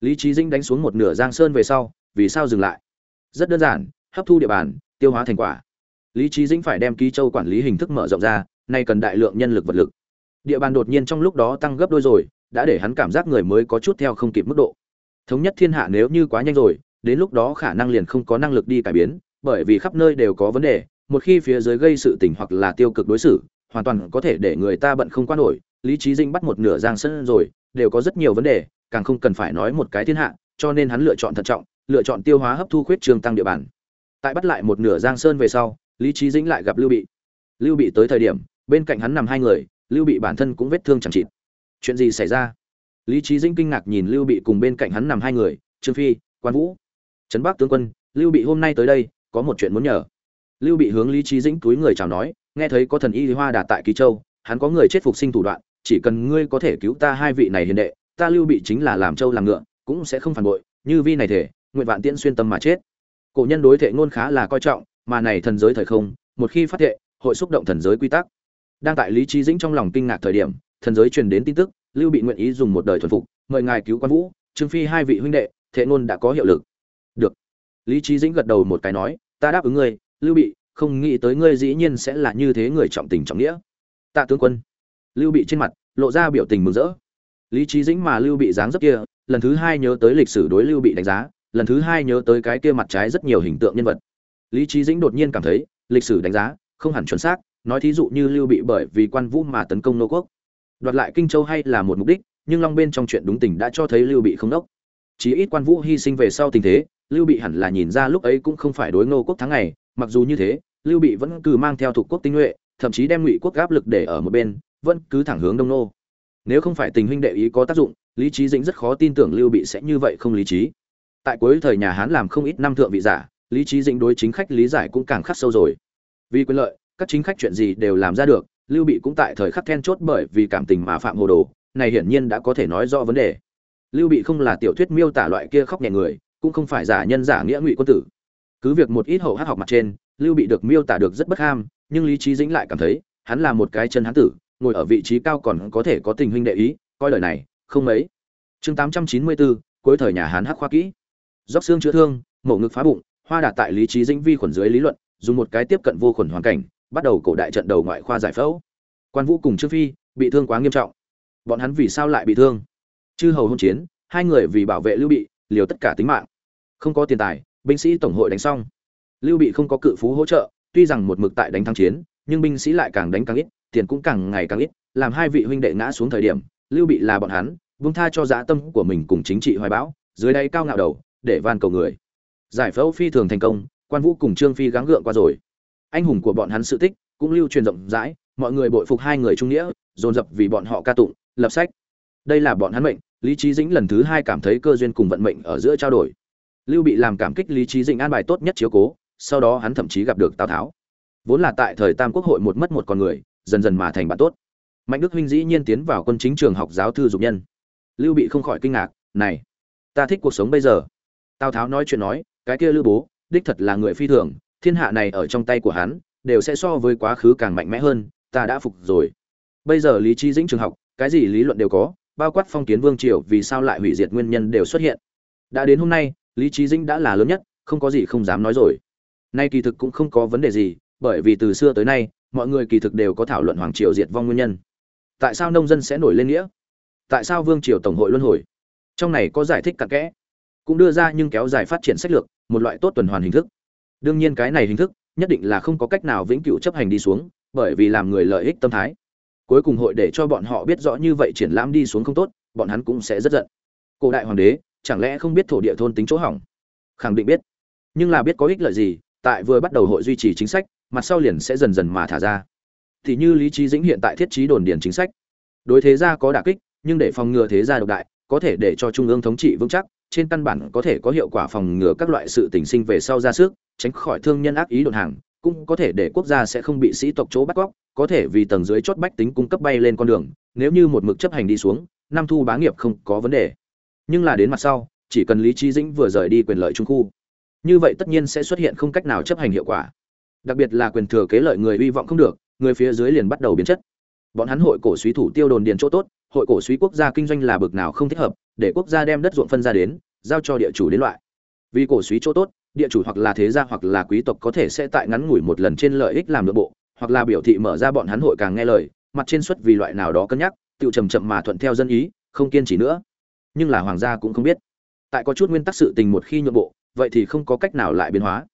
Lý trí dĩnh đánh xuống một nửa giang sơn về sau vì sao dừng lại? Rất đơn giản, hấp thu địa bàn, tiêu hóa thành quả. Lý trí dĩnh phải đem ký châu quản lý hình thức mở rộng ra, nay cần đại lượng nhân lực vật lực. Địa bàn đột nhiên trong lúc đó tăng gấp đôi rồi, đã để hắn cảm giác người mới có chút theo không kịp mức độ. Thống nhất thiên hạ nếu như quá nhanh rồi, đến lúc đó khả năng liền không có năng lực đi cải biến, bởi vì khắp nơi đều có vấn đề, một khi phía dưới gây sự tình hoặc là tiêu cực đối xử, hoàn toàn có thể để người ta bận không qua nổi. Lý trí dinh bắt một nửa giang sân rồi, đều có rất nhiều vấn đề, càng không cần phải nói một cái thiên hạ, cho nên hắn lựa chọn thận trọng lựa chọn tiêu hóa hấp thu khuyết trường tăng địa bàn. Tại bắt lại một nửa giang sơn về sau, lý trí dĩnh lại gặp lưu bị. Lưu bị tới thời điểm, bên cạnh hắn nằm hai người, lưu bị bản thân cũng vết thương chẳng chịt. Chuyện gì xảy ra? Lý trí dĩnh kinh ngạc nhìn lưu bị cùng bên cạnh hắn nằm hai người, trương phi, quan vũ. Trấn bắc tướng quân, lưu bị hôm nay tới đây, có một chuyện muốn nhờ. Lưu bị hướng lý trí dĩnh túi người chào nói, nghe thấy có thần y hoa đà tại ký châu, hắn có người chết phục sinh thủ đoạn, chỉ cần ngươi có thể cứu ta hai vị này hiền đệ, ta lưu bị chính là làm châu làm ngựa, cũng sẽ không phản bội, như vi này thể nguyện vạn tiễn xuyên tâm mà chết. Cổ nhân đối thệ ngôn khá là coi trọng, mà này thần giới thời không, một khi phát thệ, hội xúc động thần giới quy tắc. Đang tại lý trí dĩnh trong lòng kinh ngạc thời điểm, thần giới truyền đến tin tức, lưu bị nguyện ý dùng một đời thuần phục, mời ngài cứu quan vũ, trương phi hai vị huynh đệ, thệ ngôn đã có hiệu lực. Được. Lý trí dĩnh gật đầu một cái nói, ta đáp ứng ngươi, lưu bị, không nghĩ tới ngươi dĩ nhiên sẽ là như thế người trọng tình trọng nghĩa. Tạ tướng quân. Lưu bị trên mặt, lộ ra biểu tình mừng rỡ. Lý trí dĩnh mà lưu bị dáng dấp kia, lần thứ hai nhớ tới lịch sử đối lưu bị đánh giá lần thứ hai nhớ tới cái kia mặt trái rất nhiều hình tượng nhân vật. Lý trí dĩnh đột nhiên cảm thấy, lịch sử đánh giá, không hẳn chuẩn xác, nói thí dụ như lưu bị bởi vì quan vũ mà tấn công nô quốc. Đoạt lại kinh châu hay là một mục đích, nhưng long bên trong chuyện đúng tình đã cho thấy lưu bị không đốc. Chỉ ít quan vũ hy sinh về sau tình thế, lưu bị hẳn là nhìn ra lúc ấy cũng không phải đối ngô quốc tháng ngày, mặc dù như thế, lưu bị vẫn cứ mang theo thuộc quốc tinh nhuệ, thậm chí đem ngụy quốc áp lực để ở một bên, vẫn cứ thẳng hướng đông nô. Nếu không phải tình huynh đệ ý có tác dụng, lý trí dĩnh rất khó tin tưởng lưu bị sẽ như vậy không lý trí tại cuối thời nhà hán làm không ít năm thượng vị giả, lý trí dĩnh đối chính khách lý giải cũng càng khắc sâu rồi. Vì quyền lợi, các chính khách chuyện gì đều làm ra được, lưu bị cũng tại thời khắc then chốt bởi vì cảm tình mà phạm hồ đồ, này hiển nhiên đã có thể nói rõ vấn đề. Lưu bị không là tiểu thuyết miêu tả loại kia khóc nhẹ người, cũng không phải giả nhân giả nghĩa ngụy quân tử. Cứ việc một ít hậu hát học mặt trên, lưu bị được miêu tả được rất bất ham, nhưng lý trí dĩnh lại cảm thấy, hắn là một cái chân hán tử, ngồi ở vị trí cao còn có thể có tình huynh đệ ý, coi lời này, không mấy. Chương tám trăm chín mươi bốn cuối thời nhà hán hắc khoa kỹ róc xương chữa thương, mổ ngực phá bụng, hoa đạt tại lý trí dĩnh vi khuẩn dưới lý luận, dùng một cái tiếp cận vô khuẩn hoàn cảnh, bắt đầu cổ đại trận đầu ngoại khoa giải phẫu. Quan vũ cùng trương phi bị thương quá nghiêm trọng. Bọn hắn vì sao lại bị thương? Chư hầu hôn chiến, hai người vì bảo vệ lưu bị, liều tất cả tính mạng. Không có tiền tài, binh sĩ tổng hội đánh xong. Lưu bị không có cự phú hỗ trợ, tuy rằng một mực tại đánh thắng chiến, nhưng binh sĩ lại càng đánh càng ít, tiền cũng càng ngày càng ít, làm hai vị huynh đệ ngã xuống thời điểm, lưu bị là bọn hắn vung tha cho dã tâm của mình cùng chính trị hoài bão, dưới đây cao ngạo đầu để van cầu người. Giải phẫu phi thường thành công, quan vũ cùng trương phi gắng gượng qua rồi. Anh hùng của bọn hắn sự tích cũng lưu truyền rộng rãi, mọi người bội phục hai người trung nghĩa, dồn dập vì bọn họ ca tụng, lập sách. Đây là bọn hắn mệnh, lý trí dĩnh lần thứ hai cảm thấy cơ duyên cùng vận mệnh ở giữa trao đổi. Lưu bị làm cảm kích lý trí dĩnh an bài tốt nhất chiếu cố, sau đó hắn thậm chí gặp được tào tháo. Vốn là tại thời tam quốc hội một mất một con người, dần dần mà thành bạn tốt. Mạnh đức huynh dĩ nhiên tiến vào quân chính trường học giáo thư dục nhân. Lưu bị không khỏi kinh ngạc, này, ta thích cuộc sống bây giờ tào tháo nói chuyện nói, cái kia lư bố, đích thật là người phi thường, thiên hạ này ở trong tay của hắn, đều sẽ so với quá khứ càng mạnh mẽ hơn, ta đã phục rồi. Bây giờ lý trí dĩnh trường học, cái gì lý luận đều có, bao quát phong kiến vương triều, vì sao lại hủy diệt nguyên nhân đều xuất hiện. Đã đến hôm nay, lý trí dĩnh đã là lớn nhất, không có gì không dám nói rồi. Nay kỳ thực cũng không có vấn đề gì, bởi vì từ xưa tới nay, mọi người kỳ thực đều có thảo luận hoàng triều diệt vong nguyên nhân. Tại sao nông dân sẽ nổi lên nghĩa? Tại sao vương triều tổng hội luân hồi? Trong này có giải thích cặn kẽ cũng đưa ra nhưng kéo dài phát triển sách lược, một loại tốt tuần hoàn hình thức. Đương nhiên cái này hình thức, nhất định là không có cách nào vĩnh cửu chấp hành đi xuống, bởi vì làm người lợi ích tâm thái. Cuối cùng hội để cho bọn họ biết rõ như vậy triển lãm đi xuống không tốt, bọn hắn cũng sẽ rất giận. Cổ đại hoàng đế, chẳng lẽ không biết thổ địa thôn tính chỗ hỏng? Khẳng định biết. Nhưng là biết có ích lợi gì, tại vừa bắt đầu hội duy trì chính sách, mặt sau liền sẽ dần dần mà thả ra. Thì như lý trí dĩnh hiện tại thiết trí đồn điền chính sách. Đối thế gia có đả kích, nhưng để phòng ngừa thế gia độc đại, có thể để cho trung ương thống trị vững chắc trên căn bản có thể có hiệu quả phòng ngừa các loại sự tình sinh về sau ra sức, tránh khỏi thương nhân ác ý đồn hàng, cũng có thể để quốc gia sẽ không bị sĩ tộc chỗ bắt cóc, có thể vì tầng dưới chốt bách tính cung cấp bay lên con đường, nếu như một mực chấp hành đi xuống, năm thu bá nghiệp không có vấn đề. Nhưng là đến mặt sau, chỉ cần lý Chí dĩnh vừa rời đi quyền lợi trung khu, như vậy tất nhiên sẽ xuất hiện không cách nào chấp hành hiệu quả. Đặc biệt là quyền thừa kế lợi người hy vọng không được, người phía dưới liền bắt đầu biến chất. Bọn hắn hội cổ suý thủ tiêu đồn điền chỗ tốt, hội cổ suý quốc gia kinh doanh là bực nào không thích hợp, để quốc gia đem đất ruộng phân ra đến giao cho địa chủ đến loại. Vì cổ suý chỗ tốt, địa chủ hoặc là thế gia hoặc là quý tộc có thể sẽ tại ngắn ngủi một lần trên lợi ích làm nội bộ, hoặc là biểu thị mở ra bọn hắn hội càng nghe lời, mặt trên xuất vì loại nào đó cân nhắc tự chầm chậm mà thuận theo dân ý, không kiên trì nữa. Nhưng là hoàng gia cũng không biết. Tại có chút nguyên tắc sự tình một khi nhượng bộ, vậy thì không có cách nào lại biến hóa.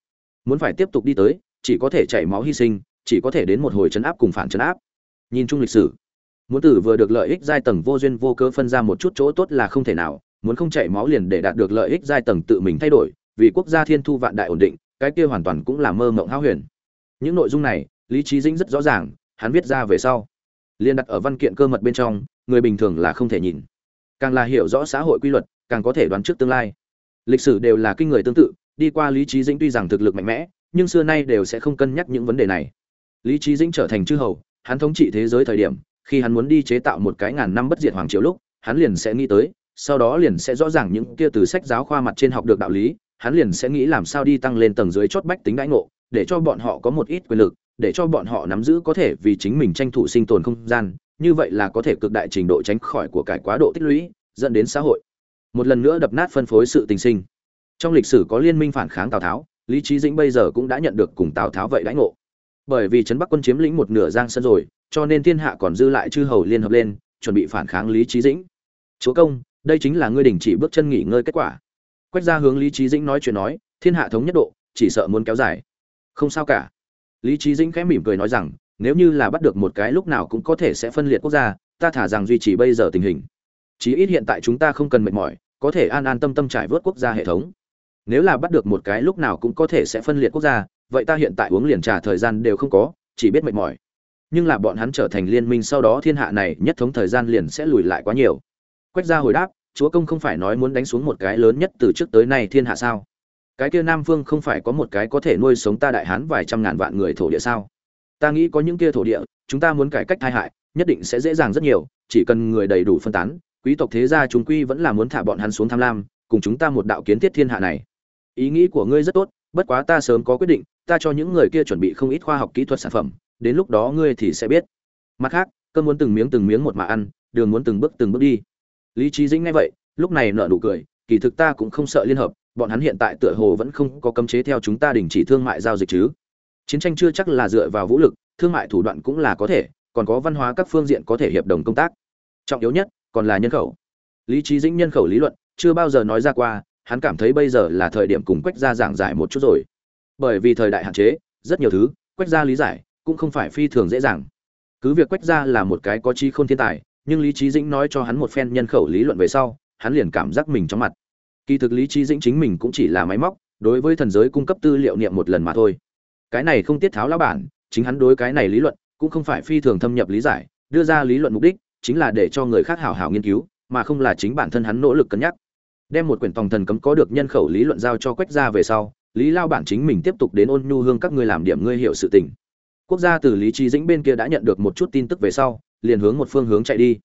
Muốn phải tiếp tục đi tới, chỉ có thể chảy máu hy sinh, chỉ có thể đến một hồi chấn áp cùng phản chấn áp. Nhìn chung lịch sử, muốn tử vừa được lợi ích giai tầng vô duyên vô cớ phân ra một chút chỗ tốt là không thể nào muốn không chảy máu liền để đạt được lợi ích giai tầng tự mình thay đổi, vì quốc gia thiên thu vạn đại ổn định, cái kia hoàn toàn cũng là mơ mộng hão huyền. Những nội dung này, lý trí dĩnh rất rõ ràng, hắn viết ra về sau. Liên đặt ở văn kiện cơ mật bên trong, người bình thường là không thể nhìn. Càng là hiểu rõ xã hội quy luật, càng có thể đoán trước tương lai. Lịch sử đều là kinh người tương tự, đi qua lý trí dĩnh tuy rằng thực lực mạnh mẽ, nhưng xưa nay đều sẽ không cân nhắc những vấn đề này. Lý trí dĩnh trở thành chư hầu, hắn thống trị thế giới thời điểm, khi hắn muốn đi chế tạo một cái ngàn năm bất diệt hoàng triều lúc, hắn liền sẽ nghĩ tới sau đó liền sẽ rõ ràng những kia từ sách giáo khoa mặt trên học được đạo lý, hắn liền sẽ nghĩ làm sao đi tăng lên tầng dưới chót bách tính đãi ngộ, để cho bọn họ có một ít quyền lực, để cho bọn họ nắm giữ có thể vì chính mình tranh thủ sinh tồn không gian, như vậy là có thể cực đại trình độ tránh khỏi của cải quá độ tích lũy, dẫn đến xã hội. Một lần nữa đập nát phân phối sự tình sinh. Trong lịch sử có liên minh phản kháng tào tháo, lý trí dĩnh bây giờ cũng đã nhận được cùng tào tháo vậy đãi ngộ. Bởi vì trấn bắc quân chiếm lĩnh một nửa giang sơn rồi, cho nên thiên hạ còn dư lại chư hầu liên hợp lên, chuẩn bị phản kháng lý trí dĩnh. Chúa công đây chính là ngươi đình chỉ bước chân nghỉ ngơi kết quả. Quách ra hướng lý trí dĩnh nói chuyện nói, thiên hạ thống nhất độ, chỉ sợ muốn kéo dài. Không sao cả. Lý trí dĩnh khẽ mỉm cười nói rằng, nếu như là bắt được một cái lúc nào cũng có thể sẽ phân liệt quốc gia, ta thả rằng duy trì bây giờ tình hình. Chí ít hiện tại chúng ta không cần mệt mỏi, có thể an an tâm tâm trải vớt quốc gia hệ thống. Nếu là bắt được một cái lúc nào cũng có thể sẽ phân liệt quốc gia, vậy ta hiện tại uống liền trà thời gian đều không có, chỉ biết mệt mỏi. Nhưng là bọn hắn trở thành liên minh sau đó thiên hạ này nhất thống thời gian liền sẽ lùi lại quá nhiều quách gia hồi đáp, chúa công không phải nói muốn đánh xuống một cái lớn nhất từ trước tới nay thiên hạ sao? Cái kia nam phương không phải có một cái có thể nuôi sống ta đại hán vài trăm ngàn vạn người thổ địa sao? Ta nghĩ có những kia thổ địa, chúng ta muốn cải cách thai hại, nhất định sẽ dễ dàng rất nhiều, chỉ cần người đầy đủ phân tán, quý tộc thế gia chúng quy vẫn là muốn thả bọn hắn xuống tham lam, cùng chúng ta một đạo kiến thiết thiên hạ này. Ý nghĩ của ngươi rất tốt, bất quá ta sớm có quyết định, ta cho những người kia chuẩn bị không ít khoa học kỹ thuật sản phẩm, đến lúc đó ngươi thì sẽ biết. Mặt khác, cơm muốn từng miếng từng miếng một mà ăn, đường muốn từng bước từng bước đi lý trí dĩnh nghe vậy, lúc này nở nụ cười, kỳ thực ta cũng không sợ liên hợp, bọn hắn hiện tại tựa hồ vẫn không có cấm chế theo chúng ta đình chỉ thương mại giao dịch chứ. Chiến tranh chưa chắc là dựa vào vũ lực, thương mại thủ đoạn cũng là có thể, còn có văn hóa các phương diện có thể hiệp đồng công tác. Trọng yếu nhất, còn là nhân khẩu. Lý trí dĩnh nhân khẩu lý luận, chưa bao giờ nói ra qua, hắn cảm thấy bây giờ là thời điểm cùng quách gia giảng giải một chút rồi. Bởi vì thời đại hạn chế, rất nhiều thứ, quách gia lý giải, cũng không phải phi thường dễ dàng. Cứ việc quách gia là một cái có trí n thiên tài nhưng lý trí dĩnh nói cho hắn một phen nhân khẩu lý luận về sau, hắn liền cảm giác mình chóng mặt. Kỳ thực lý trí dĩnh chính mình cũng chỉ là máy móc, đối với thần giới cung cấp tư liệu niệm một lần mà thôi. Cái này không tiết tháo lão bản, chính hắn đối cái này lý luận cũng không phải phi thường thâm nhập lý giải, đưa ra lý luận mục đích chính là để cho người khác hảo hảo nghiên cứu, mà không là chính bản thân hắn nỗ lực cân nhắc. Đem một quyển tòng thần cấm có được nhân khẩu lý luận giao cho quách gia về sau, lý lao bản chính mình tiếp tục đến ôn nhu hương các ngươi làm điểm ngươi hiểu sự tình. Quốc gia từ lý trí dĩnh bên kia đã nhận được một chút tin tức về sau liền hướng một phương hướng chạy đi.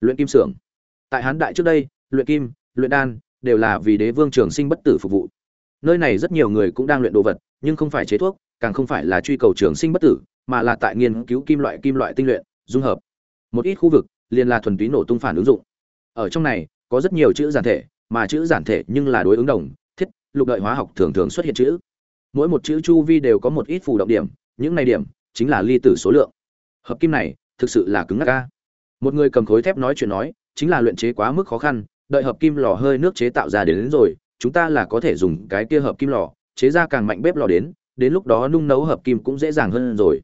Luyện kim xưởng. Tại hán đại trước đây, luyện kim, luyện đan đều là vì đế vương trường sinh bất tử phục vụ. Nơi này rất nhiều người cũng đang luyện đồ vật, nhưng không phải chế thuốc, càng không phải là truy cầu trường sinh bất tử, mà là tại nghiên cứu kim loại kim loại tinh luyện, dung hợp. Một ít khu vực liền là thuần túy nổ tung phản ứng dụng. Ở trong này, có rất nhiều chữ giản thể, mà chữ giản thể nhưng là đối ứng đồng, thiết, lục đợi hóa học thường thường xuất hiện chữ. Mỗi một chữ chu vi đều có một ít phù động điểm, những này điểm chính là ly tử số lượng. Hợp kim này thực sự là cứng ngắc ca một người cầm khối thép nói chuyện nói chính là luyện chế quá mức khó khăn đợi hợp kim lò hơi nước chế tạo ra đến, đến rồi chúng ta là có thể dùng cái kia hợp kim lò chế ra càng mạnh bếp lò đến đến lúc đó nung nấu hợp kim cũng dễ dàng hơn rồi.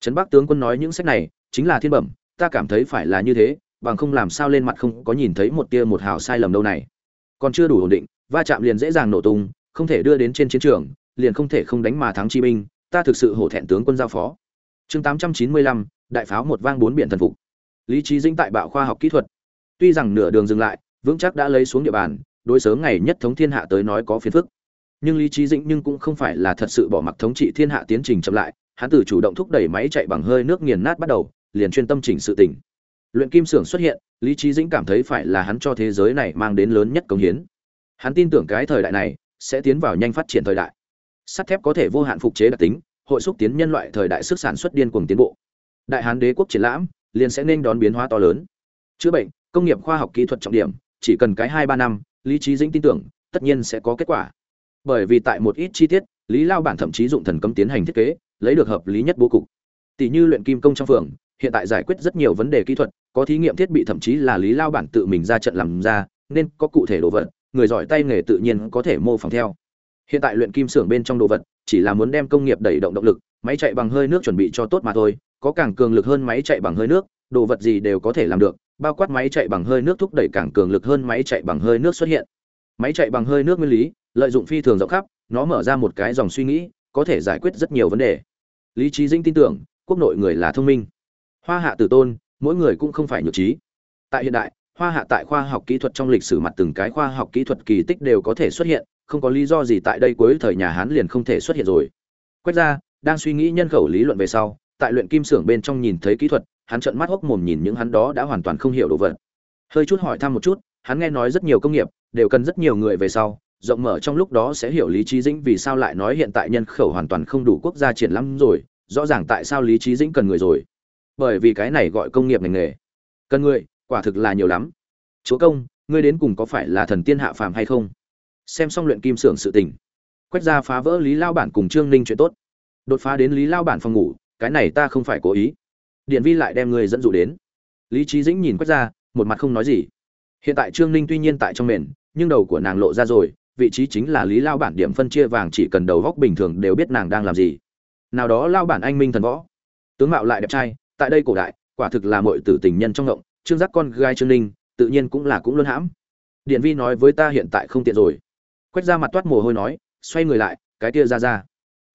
Trấn bắc tướng quân nói những sách này chính là thiên bẩm ta cảm thấy phải là như thế bằng không làm sao lên mặt không có nhìn thấy một tia một hào sai lầm đâu này. Còn chưa đủ ổn định va chạm liền dễ dàng nổ tung không thể đưa đến trên chiến trường liền không thể không đánh mà thắng chi binh ta thực sự hổ thẹn tướng quân giao phó. Chương 895, đại pháo một vang bốn biển thần phục. Lý trí dĩnh tại bạo khoa học kỹ thuật. Tuy rằng nửa đường dừng lại, vững chắc đã lấy xuống địa bàn, đối sớm ngày nhất thống thiên hạ tới nói có phiền phức. Nhưng lý trí dĩnh nhưng cũng không phải là thật sự bỏ mặc thống trị thiên hạ tiến trình chậm lại, hắn từ chủ động thúc đẩy máy chạy bằng hơi nước nghiền nát bắt đầu, liền chuyên tâm chỉnh sự tỉnh luyện kim xưởng xuất hiện, lý trí dĩnh cảm thấy phải là hắn cho thế giới này mang đến lớn nhất công hiến. Hắn tin tưởng cái thời đại này sẽ tiến vào nhanh phát triển thời đại. Sắt thép có thể vô hạn phục chế đặc tính, hội xúc tiến nhân loại thời đại sức sản xuất điên cuồng tiến bộ đại hán đế quốc triển lãm liền sẽ nên đón biến hóa to lớn. Chữa bệnh, công nghiệp khoa học kỹ thuật trọng điểm, chỉ cần cái hai ba năm, lý trí dĩnh tin tưởng, tất nhiên sẽ có kết quả. Bởi vì tại một ít chi tiết, lý lao bản thậm chí dụng thần cấm tiến hành thiết kế, lấy được hợp lý nhất bố cục. Tỷ như luyện kim công trong phường, hiện tại giải quyết rất nhiều vấn đề kỹ thuật, có thí nghiệm thiết bị thậm chí là lý lao bản tự mình ra trận làm ra, nên có cụ thể đồ vật, người giỏi tay nghề tự nhiên có thể mô phỏng theo. Hiện tại luyện kim xưởng bên trong đồ vật, chỉ là muốn đem công nghiệp đẩy động động lực, máy chạy bằng hơi nước chuẩn bị cho tốt mà thôi có càng cường lực hơn máy chạy bằng hơi nước, đồ vật gì đều có thể làm được, bao quát máy chạy bằng hơi nước thúc đẩy càng cường lực hơn máy chạy bằng hơi nước xuất hiện. Máy chạy bằng hơi nước nguyên lý, lợi dụng phi thường rộng khắp, nó mở ra một cái dòng suy nghĩ, có thể giải quyết rất nhiều vấn đề. Lý trí dĩnh tin tưởng, quốc nội người là thông minh. Hoa hạ tử tôn, mỗi người cũng không phải nhược trí tại hiện đại, hoa hạ tại khoa học kỹ thuật trong lịch sử mặt từng cái khoa học kỹ thuật kỳ tích đều có thể xuất hiện, không có lý do gì tại đây cuối thời nhà hán liền không thể xuất hiện rồi. Quét ra, đang suy nghĩ nhân khẩu lý luận về sau tại luyện kim xưởng bên trong nhìn thấy kỹ thuật, hắn trợn mắt hốc mồm nhìn những hắn đó đã hoàn toàn không hiểu đồ vật. Hơi chút hỏi thăm một chút, hắn nghe nói rất nhiều công nghiệp, đều cần rất nhiều người về sau, rộng mở trong lúc đó sẽ hiểu lý trí dĩnh vì sao lại nói hiện tại nhân khẩu hoàn toàn không đủ quốc gia triển lắm rồi, rõ ràng tại sao lý trí dĩnh cần người rồi. Bởi vì cái này gọi công nghiệp ngành nghề. Cần người, quả thực là nhiều lắm. Chúa công, ngươi đến cùng có phải là thần tiên hạ phàm hay không? Xem xong luyện kim xưởng sự tình. Quách ra phá vỡ lý lao bản cùng trương ninh chuyện tốt. Đột phá đến lý lao bản phòng ngủ cái này ta không phải cố ý. Điện vi lại đem người dẫn dụ đến. Lý trí dĩnh nhìn quét ra, một mặt không nói gì. Hiện tại trương ninh tuy nhiên tại trong mền, nhưng đầu của nàng lộ ra rồi, vị trí chính là lý lao bản điểm phân chia vàng chỉ cần đầu góc bình thường đều biết nàng đang làm gì. Nào đó lao bản anh minh thần võ. Tướng mạo lại đẹp trai, tại đây cổ đại, quả thực là mọi tử tình nhân trong ngộng, trương giác con gai trương ninh, tự nhiên cũng là cũng luôn hãm. Điện vi nói với ta hiện tại không tiện rồi. Quét ra mặt toát mồ hôi nói, xoay người lại, cái kia ra ra.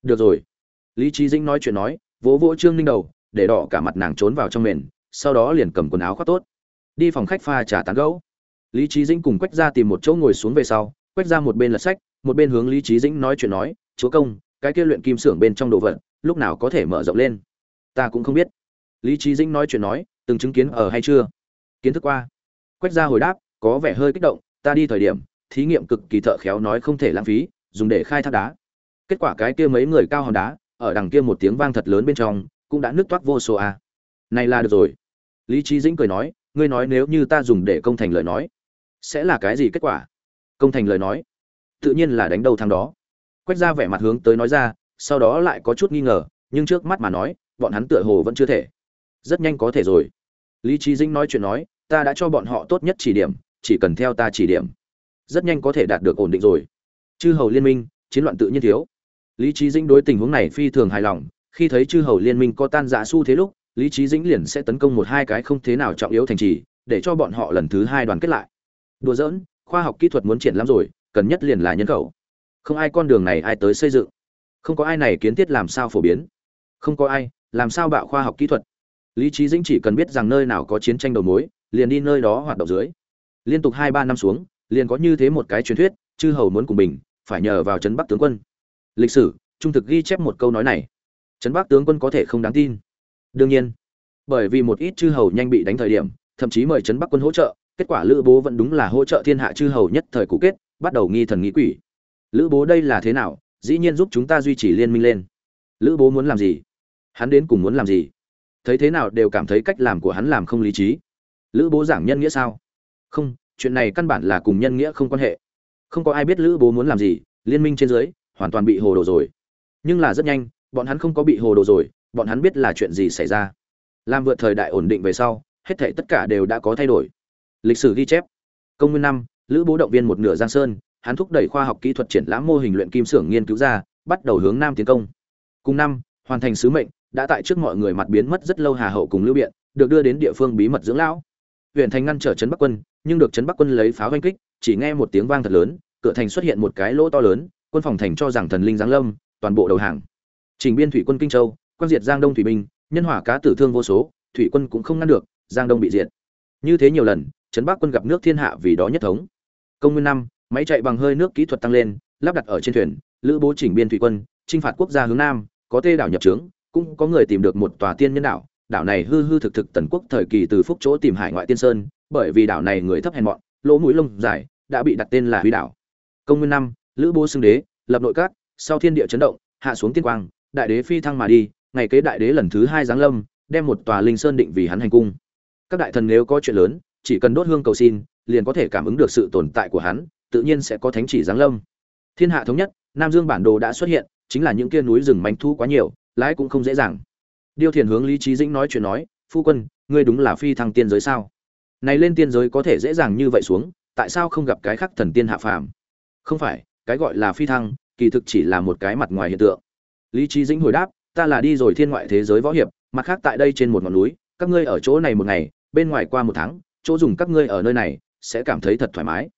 Được rồi. Lý trí dĩnh nói chuyện nói vỗ vỗ trương ninh đầu, để đỏ cả mặt nàng trốn vào trong mền, sau đó liền cầm quần áo khoác tốt. Đi phòng khách pha trà tán gẫu. Lý trí dĩnh cùng quách ra tìm một chỗ ngồi xuống về sau, quách ra một bên lật sách, một bên hướng lý trí dĩnh nói chuyện nói, chúa công, cái kia luyện kim xưởng bên trong đồ vật, lúc nào có thể mở rộng lên? Ta cũng không biết. Lý trí dĩnh nói chuyện nói, từng chứng kiến ở hay chưa? Kiến thức qua. Quách ra hồi đáp, có vẻ hơi kích động, ta đi thời điểm, thí nghiệm cực kỳ thợ khéo nói không thể lãng phí, dùng để khai thác đá. Kết quả cái kia mấy người cao hòn đá ở đằng kia một tiếng vang thật lớn bên trong, cũng đã nứt toát vô số a. Này là được rồi. Lý trí dĩnh cười nói, ngươi nói nếu như ta dùng để công thành lời nói, sẽ là cái gì kết quả? Công thành lời nói, tự nhiên là đánh đầu thằng đó. Quét ra vẻ mặt hướng tới nói ra, sau đó lại có chút nghi ngờ, nhưng trước mắt mà nói, bọn hắn tựa hồ vẫn chưa thể. Rất nhanh có thể rồi. Lý trí dĩnh nói chuyện nói, ta đã cho bọn họ tốt nhất chỉ điểm, chỉ cần theo ta chỉ điểm. Rất nhanh có thể đạt được ổn định rồi. Chư hầu liên minh, chiến loạn tự nhiên thiếu lý trí dĩnh đối tình huống này phi thường hài lòng, khi thấy chư hầu liên minh có tan rã u thế lúc, lý trí dĩnh liền sẽ tấn công một hai cái không thế nào trọng yếu thành trì, để cho bọn họ lần thứ hai đoàn kết lại. Đùa giỡn, khoa học kỹ thuật muốn triển lắm rồi, cần nhất liền là nhân khẩu. Không ai con đường này ai tới xây dựng. Không có ai này kiến thiết làm sao phổ biến. Không có ai, làm sao bạo khoa học kỹ thuật. Lý trí dĩnh chỉ cần biết rằng nơi nào có chiến tranh đầu mối, liền đi nơi đó hoạt động dưới. Liên tục hai ba năm xuống, liền có như thế một cái truyền thuyết, chư hầu muốn cùng mình, phải nhờ vào trấn bắc tướng quân lịch sử, trung thực ghi chép một câu nói này. Trấn bắc tướng quân có thể không đáng tin. Đương nhiên, bởi vì một ít chư hầu nhanh bị đánh thời điểm, thậm chí mời trấn bắc quân hỗ trợ, kết quả lữ bố vẫn đúng là hỗ trợ thiên hạ chư hầu nhất thời cũ kết, bắt đầu nghi thần nghĩ quỷ. Lữ bố đây là thế nào? Dĩ nhiên giúp chúng ta duy trì liên minh lên. Lữ bố muốn làm gì? Hắn đến cùng muốn làm gì? Thấy thế nào đều cảm thấy cách làm của hắn làm không lý trí. Lữ bố giảng nhân nghĩa sao? Không, chuyện này căn bản là cùng nhân nghĩa không quan hệ. Không có ai biết lữ bố muốn làm gì, liên minh trên dưới hoàn toàn bị hồ đồ rồi. Nhưng là rất nhanh, bọn hắn không có bị hồ đồ rồi, bọn hắn biết là chuyện gì xảy ra. Làm vượt thời đại ổn định về sau, hết thảy tất cả đều đã có thay đổi. Lịch sử ghi chép. Công nguyên năm, lữ bố động viên một nửa giang sơn, hắn thúc đẩy khoa học kỹ thuật triển lãm mô hình luyện kim xưởng nghiên cứu ra, bắt đầu hướng nam tiến công. Cùng năm, hoàn thành sứ mệnh, đã tại trước mọi người mặt biến mất rất lâu hà hậu cùng lưu biện, được đưa đến địa phương bí mật dưỡng lão. Huyện thành ngăn trở trấn bắc quân, nhưng được trấn bắc quân lấy pháo oanh kích, chỉ nghe một tiếng vang thật lớn, cửa thành xuất hiện một cái lỗ to lớn quân phòng thành cho rằng thần linh giáng lâm, toàn bộ đầu hàng. Trình biên thủy quân kinh châu quan diệt giang đông thủy binh, nhân hỏa cá tử thương vô số, thủy quân cũng không ngăn được, giang đông bị diệt. Như thế nhiều lần, trấn bắc quân gặp nước thiên hạ vì đó nhất thống. Công nguyên năm, máy chạy bằng hơi nước kỹ thuật tăng lên, lắp đặt ở trên thuyền, lữ bố chỉnh biên thủy quân, chinh phạt quốc gia hướng nam, có tê đảo nhập trướng, cũng có người tìm được một tòa tiên nhân đảo. Đảo này hư hư thực thực tần quốc thời kỳ từ phúc chỗ tìm hải ngoại tiên sơn, bởi vì đảo này người thấp hèn mọn, lỗ mũi lông dài, đã bị đặt tên là huy đảo. Công nguyên năm lữ bố xưng đế, lập nội các, sau thiên địa chấn động, hạ xuống tiên quang, đại đế phi thăng mà đi, ngày kế đại đế lần thứ hai giáng lâm, đem một tòa linh sơn định vì hắn hành cung. Các đại thần nếu có chuyện lớn, chỉ cần đốt hương cầu xin, liền có thể cảm ứng được sự tồn tại của hắn, tự nhiên sẽ có thánh chỉ giáng lâm. Thiên hạ thống nhất, nam dương bản đồ đã xuất hiện, chính là những kia núi rừng manh thu quá nhiều, lái cũng không dễ dàng. Điêu thiền hướng lý trí dĩnh nói chuyện nói, phu quân, ngươi đúng là phi thăng tiên giới sao? Này lên tiên giới có thể dễ dàng như vậy xuống, tại sao không gặp cái khắc thần tiên hạ phàm? Không phải cái gọi là phi thăng, kỳ thực chỉ là một cái mặt ngoài hiện tượng. Lý trí dĩnh hồi đáp, ta là đi rồi thiên ngoại thế giới võ hiệp, mặt khác tại đây trên một ngọn núi, các ngươi ở chỗ này một ngày, bên ngoài qua một tháng, chỗ dùng các ngươi ở nơi này, sẽ cảm thấy thật thoải mái.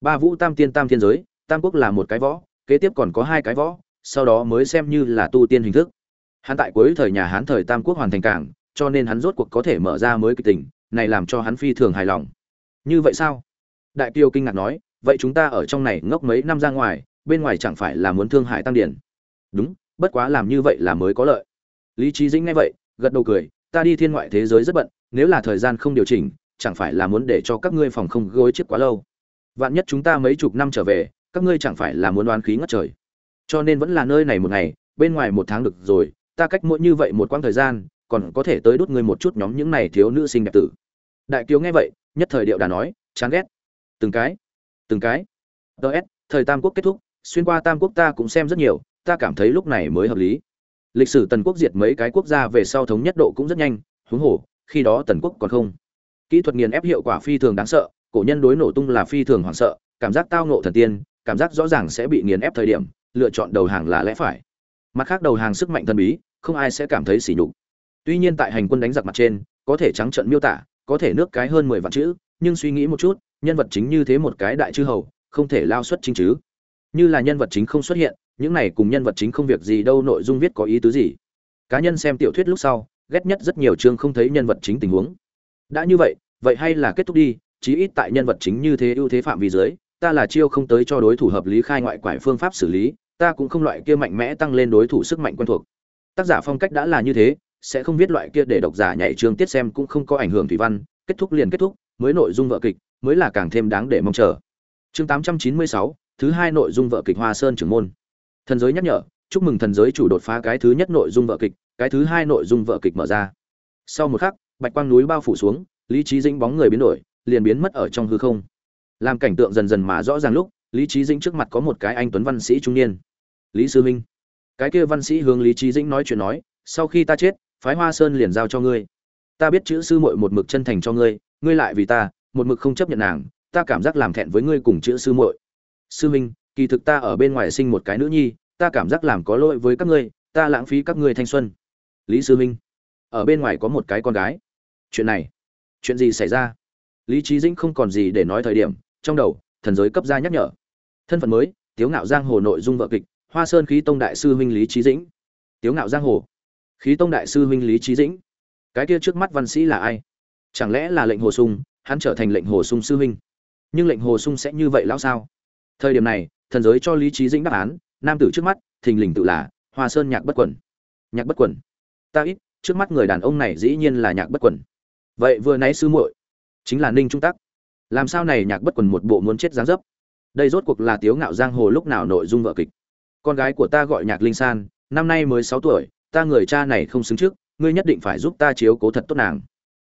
Ba vũ tam tiên tam thiên giới, tam quốc là một cái võ, kế tiếp còn có hai cái võ, sau đó mới xem như là tu tiên hình thức. Hắn tại cuối thời nhà hán thời tam quốc hoàn thành cảng, cho nên hắn rốt cuộc có thể mở ra mới kịch tình, này làm cho hắn phi thường hài lòng. Như vậy sao? Đại kiều kinh ngạc nói vậy chúng ta ở trong này ngốc mấy năm ra ngoài, bên ngoài chẳng phải là muốn thương hại tăng điển. Đúng, bất quá làm như vậy là mới có lợi. Lý trí dĩnh nghe vậy, gật đầu cười, ta đi thiên ngoại thế giới rất bận, nếu là thời gian không điều chỉnh, chẳng phải là muốn để cho các ngươi phòng không gối chiếc quá lâu. Vạn nhất chúng ta mấy chục năm trở về, các ngươi chẳng phải là muốn đoán khí ngất trời. Cho nên vẫn là nơi này một ngày, bên ngoài một tháng được rồi, ta cách mỗi như vậy một quãng thời gian, còn có thể tới đốt ngươi một chút nhóm những này thiếu nữ sinh đẹp tử. Đại kiều nghe vậy, nhất thời điệu đà nói, chán ghét. Từng cái từng cái. Ts thời tam quốc kết thúc, xuyên qua tam quốc ta cũng xem rất nhiều, ta cảm thấy lúc này mới hợp lý. Lịch sử tần quốc diệt mấy cái quốc gia về sau thống nhất độ cũng rất nhanh, huống hồ, khi đó tần quốc còn không. Kỹ thuật nghiền ép hiệu quả phi thường đáng sợ, cổ nhân đối nổ tung là phi thường hoảng sợ, cảm giác tao nộ thần tiên, cảm giác rõ ràng sẽ bị nghiền ép thời điểm, lựa chọn đầu hàng là lẽ phải. Mặt khác đầu hàng sức mạnh thần bí, không ai sẽ cảm thấy sỉ nhục. Tuy nhiên tại hành quân đánh giặc mặt trên, có thể trắng trận miêu tả, có thể nước cái hơn mười vạn chữ, nhưng suy nghĩ một chút nhân vật chính như thế một cái đại chư hầu, không thể lao xuất chính chứ. Như là nhân vật chính không xuất hiện, những này cùng nhân vật chính không việc gì đâu nội dung viết có ý tứ gì. Cá nhân xem tiểu thuyết lúc sau, ghét nhất rất nhiều chương không thấy nhân vật chính tình huống. Đã như vậy vậy hay là kết thúc đi, chí ít tại nhân vật chính như thế ưu thế phạm vi dưới, ta là chiêu không tới cho đối thủ hợp lý khai ngoại quải phương pháp xử lý, ta cũng không loại kia mạnh mẽ tăng lên đối thủ sức mạnh quen thuộc. Tác giả phong cách đã là như thế, sẽ không viết loại kia để độc giả nhảy chương tiết xem cũng không có ảnh hưởng thủy văn, kết thúc liền kết thúc mới nội dung vợ kịch mới là càng thêm đáng để mong chờ. Chương 896, thứ hai nội dung vợ kịch hoa sơn trưởng môn. Thần giới nhắc nhở chúc mừng thần giới chủ đột phá cái thứ nhất nội dung vợ kịch cái thứ hai nội dung vợ kịch mở ra. Sau một khắc bạch quang núi bao phủ xuống lý trí dĩnh bóng người biến đổi liền biến mất ở trong hư không. Làm cảnh tượng dần dần mà rõ ràng lúc lý trí dĩnh trước mặt có một cái anh tuấn văn sĩ trung niên. Lý sư minh. Cái kia văn sĩ hướng lý trí dĩnh nói chuyện nói sau khi ta chết phái hoa sơn liền giao cho ngươi. Ta biết chữ sư muội một mực chân thành cho ngươi ngươi lại vì ta, một mực không chấp nhận nàng, ta cảm giác làm thẹn với ngươi cùng chữ sư muội. Sư minh kỳ thực ta ở bên ngoài sinh một cái nữ nhi, ta cảm giác làm có lỗi với các ngươi, ta lãng phí các ngươi thanh xuân. Lý sư minh ở bên ngoài có một cái con gái. Chuyện này, chuyện gì xảy ra? Lý trí dĩnh không còn gì để nói thời điểm, trong đầu, thần giới cấp ra nhắc nhở. Thân phận mới, tiếu ngạo giang hồ nội dung vợ kịch, hoa sơn khí tông đại sư huynh lý trí dĩnh. Tiếu ngạo giang hồ. Khí tông đại sư huynh lý trí dĩnh. Cái kia trước mắt văn sĩ là ai? Chẳng lẽ là lệnh hồ sung, hắn trở thành lệnh hồ sung sư huynh? Nhưng lệnh hồ sung sẽ như vậy lão sao? Thời điểm này, thần giới cho lý trí dĩnh đáp án, nam tử trước mắt, thình lình tự là hoa sơn nhạc bất quẩn nhạc bất quẩn ta ít, trước mắt người đàn ông này dĩ nhiên là nhạc bất quẩn vậy vừa nãy sư muội chính là ninh trung tắc. Làm sao này nhạc bất quẩn một bộ muốn chết dáng dấp? Đây rốt cuộc là tiếu ngạo giang hồ lúc nào nội dung vợ kịch? Con gái của ta gọi nhạc linh san, năm nay mới sáu tuổi, ta người cha này không xứng trước, ngươi nhất định phải giúp ta chiếu cố thật tốt nàng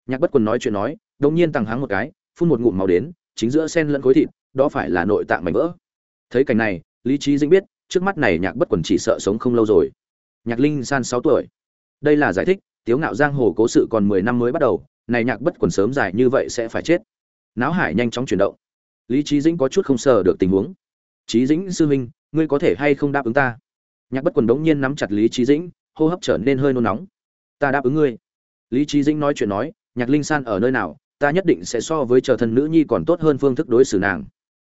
nhạc bất quần nói chuyện nói, đột nhiên tăng háng một cái, phun một ngụm màu đến, chính giữa sen lẫn khối thịt, đó phải là nội tạng mảnh vỡ. Thấy cảnh này, lý trí dĩnh biết, trước mắt này nhạc bất quần chỉ sợ sống không lâu rồi. Nhạc linh san sáu tuổi. Đây là giải thích, tiếu ngạo giang hồ cố sự còn mười năm mới bắt đầu, này nhạc bất quần sớm dài như vậy sẽ phải chết. Náo hải nhanh chóng chuyển động. Lý trí dĩnh có chút không sờ được tình huống. Trí dĩnh sư huynh, ngươi có thể hay không đáp ứng ta? Nhạc bất quần đống nhiên nắm chặt lý trí dĩnh, hô hấp trở nên hơi nôn nóng. Ta đáp ứng ngươi. Lý trí dĩnh nói chuyện nói nhạc linh san ở nơi nào, ta nhất định sẽ so với chờ thân nữ nhi còn tốt hơn phương thức đối xử nàng.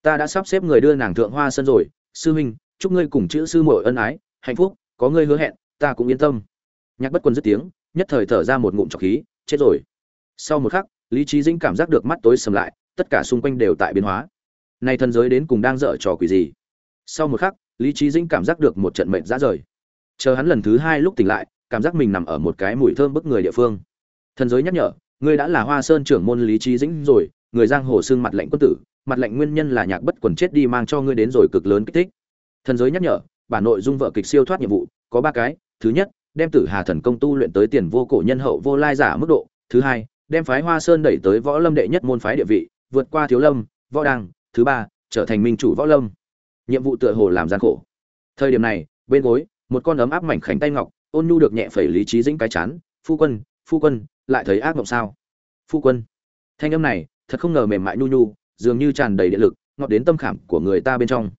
Ta đã sắp xếp người đưa nàng thượng hoa sân rồi, sư huynh, chúc ngươi cùng chữ sư muội ân ái, hạnh phúc, có ngươi hứa hẹn, ta cũng yên tâm. Nhạc bất quân dứt tiếng, nhất thời thở ra một ngụm trọc khí, chết rồi. Sau một khắc, lý trí dĩnh cảm giác được mắt tối sầm lại, tất cả xung quanh đều tại biến hóa. Nay thần giới đến cùng đang dở trò quỷ gì? Sau một khắc, lý trí dĩnh cảm giác được một trận mệnh rã rời. Chờ hắn lần thứ hai lúc tỉnh lại, cảm giác mình nằm ở một cái mùi thơm bức người địa phương. Thần giới nhắc nhở ngươi đã là hoa sơn trưởng môn lý trí dĩnh rồi người giang hồ xương mặt lệnh quân tử mặt lệnh nguyên nhân là nhạc bất quần chết đi mang cho ngươi đến rồi cực lớn kích thích. Thần giới nhắc nhở bản nội dung vợ kịch siêu thoát nhiệm vụ có ba cái. Thứ nhất đem tử hà thần công tu luyện tới tiền vô cổ nhân hậu vô lai giả mức độ. Thứ hai đem phái Hoa Sơn đẩy tới võ lâm đệ nhất môn phái địa vị, vượt qua Thiếu Lâm, Võ Đăng, thứ ba, trở thành minh chủ võ lâm. Nhiệm vụ tựa hồ làm gian khổ. Thời điểm này, bên gối, một con ấm áp mảnh khảnh tay ngọc, ôn nhu được nhẹ phẩy lý trí dĩnh cái chán, "Phu quân, phu quân, lại thấy ác mộng sao?" "Phu quân." Thanh âm này, thật không ngờ mềm mại nhu nhu, dường như tràn đầy điện lực, ngọt đến tâm khảm của người ta bên trong.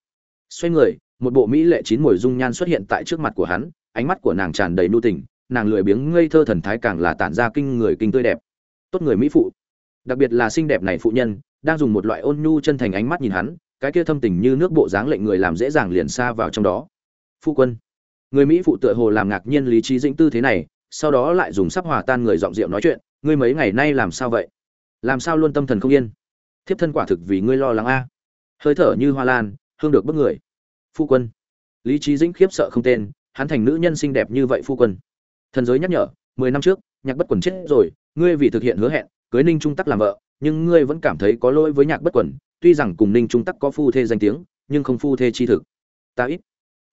Xoay người, một bộ mỹ lệ chín mùi dung nhan xuất hiện tại trước mặt của hắn, ánh mắt của nàng tràn đầy nhu tình, nàng lười biếng ngây thơ thần thái càng là tản ra kinh người kinh tươi đẹp tốt người mỹ phụ đặc biệt là xinh đẹp này phụ nhân đang dùng một loại ôn nhu chân thành ánh mắt nhìn hắn cái kia thâm tình như nước bộ dáng lệnh người làm dễ dàng liền xa vào trong đó phu quân người mỹ phụ tựa hồ làm ngạc nhiên lý trí dĩnh tư thế này sau đó lại dùng sắp hòa tan người giọng rượu nói chuyện, ngươi mấy ngày nay làm sao vậy? Làm sao luôn tâm thần không yên? Thiếp thân quả thực vì ngươi lo lắng a. Hơi thở như hoa lan, hương được bức người. Phu quân. Lý trí dĩnh khiếp sợ không tên, hắn thành nữ nhân xinh đẹp như vậy phu quân. Thần giới nhắc nhở, mười năm trước, nhạc bất quần chết rồi, ngươi vì thực hiện hứa hẹn, cưới ninh trung tắc làm vợ, nhưng ngươi vẫn cảm thấy có lỗi với nhạc bất quần, tuy rằng cùng ninh trung tắc có phu thê danh tiếng, nhưng không phu thê chi thực. Ta ít.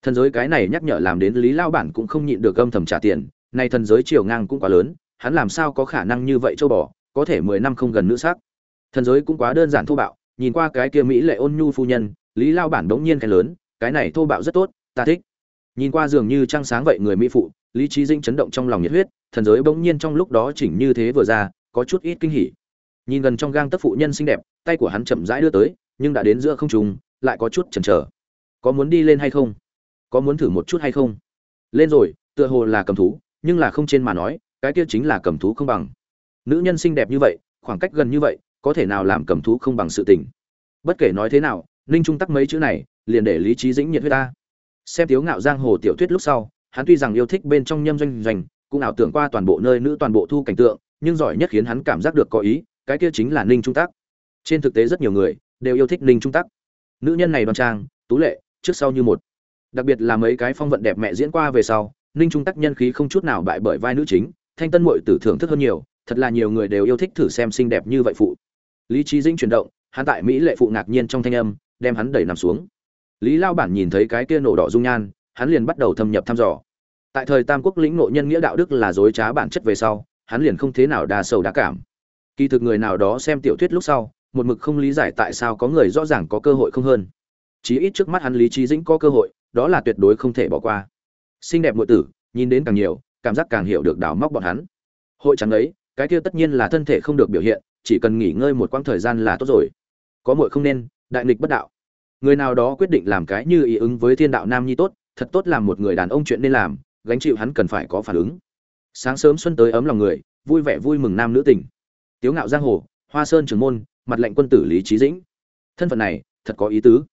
Thần giới cái này nhắc nhở làm đến lý lao bản cũng không nhịn được âm thầm trả tiền nay thần giới chiều ngang cũng quá lớn, hắn làm sao có khả năng như vậy châu bò, có thể mười năm không gần nữ sắc thần giới cũng quá đơn giản thô bạo, nhìn qua cái kia mỹ lệ ôn nhu phu nhân, lý lao bản đống nhiên cái lớn, cái này thô bạo rất tốt, ta thích. Nhìn qua dường như trăng sáng vậy người mỹ phụ, lý trí dinh chấn động trong lòng nhiệt huyết, thần giới bỗng nhiên trong lúc đó chỉnh như thế vừa ra, có chút ít kinh hỉ. Nhìn gần trong gang tấc phụ nhân xinh đẹp, tay của hắn chậm rãi đưa tới, nhưng đã đến giữa không trùng lại có chút chần chờ. Có muốn đi lên hay không? Có muốn thử một chút hay không? Lên rồi, tựa hồ là cầm thú nhưng là không trên mà nói, cái kia chính là cầm thú không bằng. Nữ nhân xinh đẹp như vậy, khoảng cách gần như vậy, có thể nào làm cầm thú không bằng sự tình? Bất kể nói thế nào, ninh trung tắc mấy chữ này, liền để lý trí dĩnh nhiệt huyết ta. Xem tiếu ngạo giang hồ tiểu thuyết lúc sau, hắn tuy rằng yêu thích bên trong nhâm doanh doanh, cũng ảo tưởng qua toàn bộ nơi nữ toàn bộ thu cảnh tượng, nhưng giỏi nhất khiến hắn cảm giác được có ý, cái kia chính là ninh trung tắc. Trên thực tế rất nhiều người đều yêu thích ninh trung tắc. Nữ nhân này đoan trang, tú lệ, trước sau như một. Đặc biệt là mấy cái phong vận đẹp mẹ diễn qua về sau ninh trung tắc nhân khí không chút nào bại bởi vai nữ chính, thanh tân mội tử thưởng thức hơn nhiều, thật là nhiều người đều yêu thích thử xem xinh đẹp như vậy phụ. Lý trí dĩnh chuyển động, hắn tại mỹ lệ phụ ngạc nhiên trong thanh âm, đem hắn đẩy nằm xuống. Lý lao bản nhìn thấy cái kia nổ đỏ dung nhan, hắn liền bắt đầu thâm nhập thăm dò. Tại thời tam quốc lĩnh nội nhân nghĩa đạo đức là dối trá bản chất về sau, hắn liền không thế nào đa sầu đa cảm. Kỳ thực người nào đó xem tiểu thuyết lúc sau, một mực không lý giải tại sao có người rõ ràng có cơ hội không hơn. Chí ít trước mắt hắn lý trí dĩnh có cơ hội, đó là tuyệt đối không thể bỏ qua xinh đẹp nội tử, nhìn đến càng nhiều, cảm giác càng hiểu được đào móc bọn hắn. Hội trắng ấy, cái kia tất nhiên là thân thể không được biểu hiện, chỉ cần nghỉ ngơi một quãng thời gian là tốt rồi. Có muội không nên, đại nghịch bất đạo. Người nào đó quyết định làm cái như ý ứng với thiên đạo nam nhi tốt, thật tốt làm một người đàn ông chuyện nên làm, gánh chịu hắn cần phải có phản ứng. Sáng sớm xuân tới ấm lòng người, vui vẻ vui mừng nam nữ tình. Tiếu ngạo giang hồ, hoa sơn trường môn, mặt lệnh quân tử lý trí dĩnh. Thân phận này, thật có ý tứ.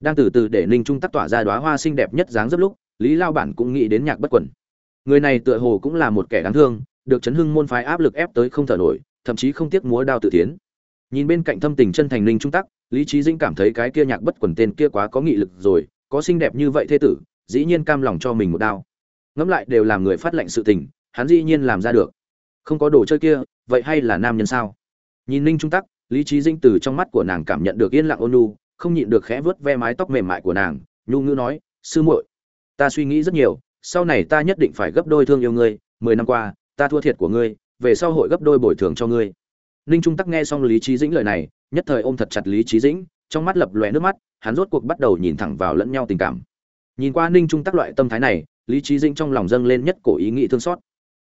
Đang từ từ để ninh trung tắc tỏa ra đóa hoa xinh đẹp nhất dáng dấp lúc lý lao bản cũng nghĩ đến nhạc bất quẩn người này tựa hồ cũng là một kẻ đáng thương, được chấn hưng môn phái áp lực ép tới không thở nổi, thậm chí không tiếc múa đao tự tiến. Nhìn bên cạnh thâm tình chân thành Linh trung tắc, lý trí dĩnh cảm thấy cái kia nhạc bất quẩn tên kia quá có nghị lực rồi, có xinh đẹp như vậy thế tử, dĩ nhiên cam lòng cho mình một đao. Ngẫm lại đều làm người phát lệnh sự tình, hắn dĩ nhiên làm ra được. Không có đồ chơi kia, vậy hay là nam nhân sao? Nhìn ninh trung tắc, lý trí dinh từ trong mắt của nàng cảm nhận được yên lặng ôn nhu, không nhịn được khẽ vớt ve mái tóc mềm mại của nàng, nhu ngữ nói, sư muội ta suy nghĩ rất nhiều, sau này ta nhất định phải gấp đôi thương yêu ngươi, mười năm qua, ta thua thiệt của ngươi, về sau hội gấp đôi bồi thường cho ngươi. Ninh trung tắc nghe xong lý trí dĩnh lời này, nhất thời ôm thật chặt lý trí dĩnh, trong mắt lập lòe nước mắt, hắn rốt cuộc bắt đầu nhìn thẳng vào lẫn nhau tình cảm. Nhìn qua ninh trung tắc loại tâm thái này, lý trí dĩnh trong lòng dâng lên nhất cổ ý nghĩ thương xót.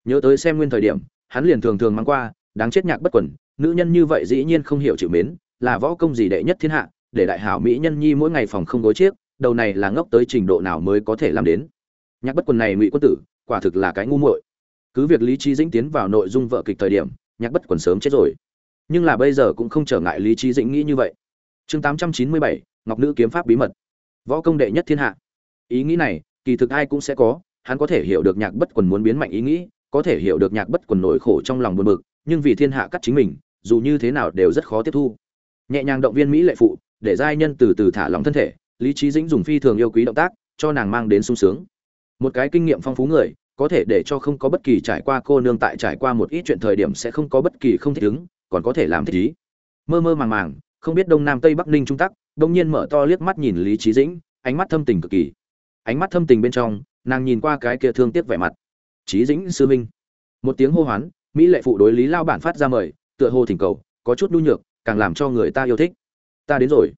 Nhớ tới xem nguyên thời điểm, hắn liền thường thường mang qua, đáng chết nhạc bất quẩn nữ nhân như vậy dĩ nhiên không hiểu chịu mến, là võ công gì đệ nhất thiên hạ, để đại hảo mỹ nhân nhi mỗi ngày phòng không gối chiếc đầu này là ngốc tới trình độ nào mới có thể làm đến. Nhạc bất quần này ngụy quân tử, quả thực là cái ngu muội. Cứ việc lý trí dĩnh tiến vào nội dung vợ kịch thời điểm, nhạc bất quần sớm chết rồi. Nhưng là bây giờ cũng không trở ngại lý trí dĩnh nghĩ như vậy. Chương tám trăm chín mươi bảy, ngọc nữ kiếm pháp bí mật. Võ công đệ nhất thiên hạ. Ý nghĩ này, kỳ thực ai cũng sẽ có, hắn có thể hiểu được nhạc bất quần muốn biến mạnh ý nghĩ, có thể hiểu được nhạc bất quần nỗi khổ trong lòng buồn bực, nhưng vì thiên hạ cắt chính mình, dù như thế nào đều rất khó tiếp thu. Nhẹ nhàng động viên mỹ lệ phụ, để giai nhân từ từ thả lòng thân thể lý trí dĩnh dùng phi thường yêu quý động tác, cho nàng mang đến sung sướng. Một cái kinh nghiệm phong phú người, có thể để cho không có bất kỳ trải qua cô nương tại trải qua một ít chuyện thời điểm sẽ không có bất kỳ không thích ứng, còn có thể làm thích ý. Mơ mơ màng màng, không biết đông nam tây bắc ninh trung tắc đông nhiên mở to liếc mắt nhìn lý trí dĩnh, ánh mắt thâm tình cực kỳ. Ánh mắt thâm tình bên trong, nàng nhìn qua cái kia thương tiếc vẻ mặt. Trí dĩnh sư minh một tiếng hô hoán, mỹ lệ phụ đối lý lao bản phát ra mời, tựa hồ thỉnh cầu, có chút nhu nhược, càng làm cho người ta yêu thích. Ta đến rồi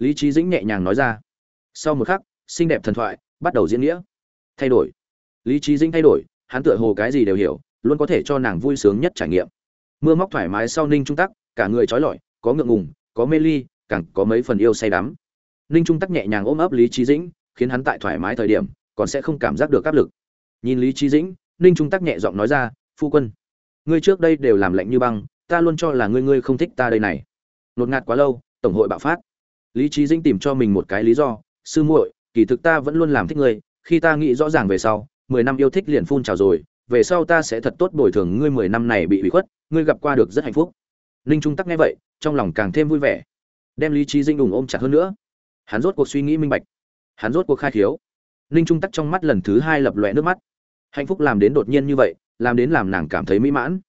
lý trí dĩnh nhẹ nhàng nói ra. Sau một khắc, xinh đẹp thần thoại bắt đầu diễn nghĩa. Thay đổi. Lý trí dĩnh thay đổi, hắn tựa hồ cái gì đều hiểu, luôn có thể cho nàng vui sướng nhất trải nghiệm. Mưa móc thoải mái sau ninh trung tắc, cả người trói lọi, có ngượng ngùng, có mê ly, càng có mấy phần yêu say đắm. Ninh trung tắc nhẹ nhàng ôm ấp lý trí dĩnh, khiến hắn tại thoải mái thời điểm, còn sẽ không cảm giác được áp lực. Nhìn lý trí dĩnh, ninh trung tắc nhẹ giọng nói ra, phu quân, ngươi trước đây đều làm lạnh như băng, ta luôn cho là ngươi ngươi không thích ta đây này. Nột ngạt quá lâu, tổng hội bạo phát lý trí dĩnh tìm cho mình một cái lý do, sư muội, kỳ thực ta vẫn luôn làm thích ngươi, khi ta nghĩ rõ ràng về sau, mười năm yêu thích liền phun trào rồi, về sau ta sẽ thật tốt bồi thường ngươi mười năm này bị bị khuất, ngươi gặp qua được rất hạnh phúc. Ninh trung tắc nghe vậy, trong lòng càng thêm vui vẻ. Đem lý trí dinh đùng ôm chặt hơn nữa. Hắn rốt cuộc suy nghĩ minh bạch. Hắn rốt cuộc khai khiếu. Ninh trung tắc trong mắt lần thứ hai lập lòe nước mắt. Hạnh phúc làm đến đột nhiên như vậy, làm đến làm nàng cảm thấy mỹ mãn.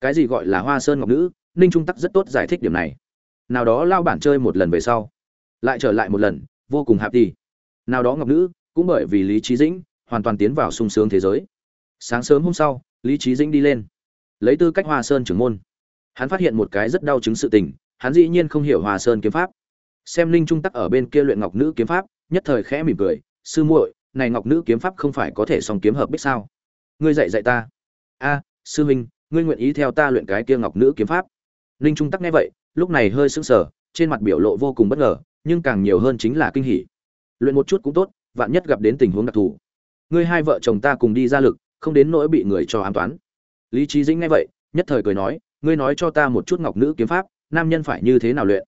Cái gì gọi là hoa sơn ngọc nữ, ninh trung tắc rất tốt giải thích điểm này. Nào đó lao bản chơi một lần về sau lại trở lại một lần, vô cùng hạp đi. Nào đó ngọc nữ, cũng bởi vì lý trí dĩnh, hoàn toàn tiến vào sung sướng thế giới. Sáng sớm hôm sau, lý trí dĩnh đi lên. Lấy tư cách hoa sơn trưởng môn. Hắn phát hiện một cái rất đau chứng sự tình, hắn dĩ nhiên không hiểu hoa sơn kiếm pháp. Xem linh trung tắc ở bên kia luyện ngọc nữ kiếm pháp, nhất thời khẽ mỉm cười, sư muội, này ngọc nữ kiếm pháp không phải có thể song kiếm hợp bích sao? Ngươi dạy dạy ta. A, sư huynh, ngươi nguyện ý theo ta luyện cái kia ngọc nữ kiếm pháp? Linh trung tắc nghe vậy, lúc này hơi sững sờ, trên mặt biểu lộ vô cùng bất ngờ nhưng càng nhiều hơn chính là kinh hỉ. Luyện một chút cũng tốt, vạn nhất gặp đến tình huống đặc thù. Ngươi hai vợ chồng ta cùng đi ra lực, không đến nỗi bị người cho ám toán. Lý trí dĩnh nghe vậy, nhất thời cười nói, ngươi nói cho ta một chút ngọc nữ kiếm pháp, nam nhân phải như thế nào luyện?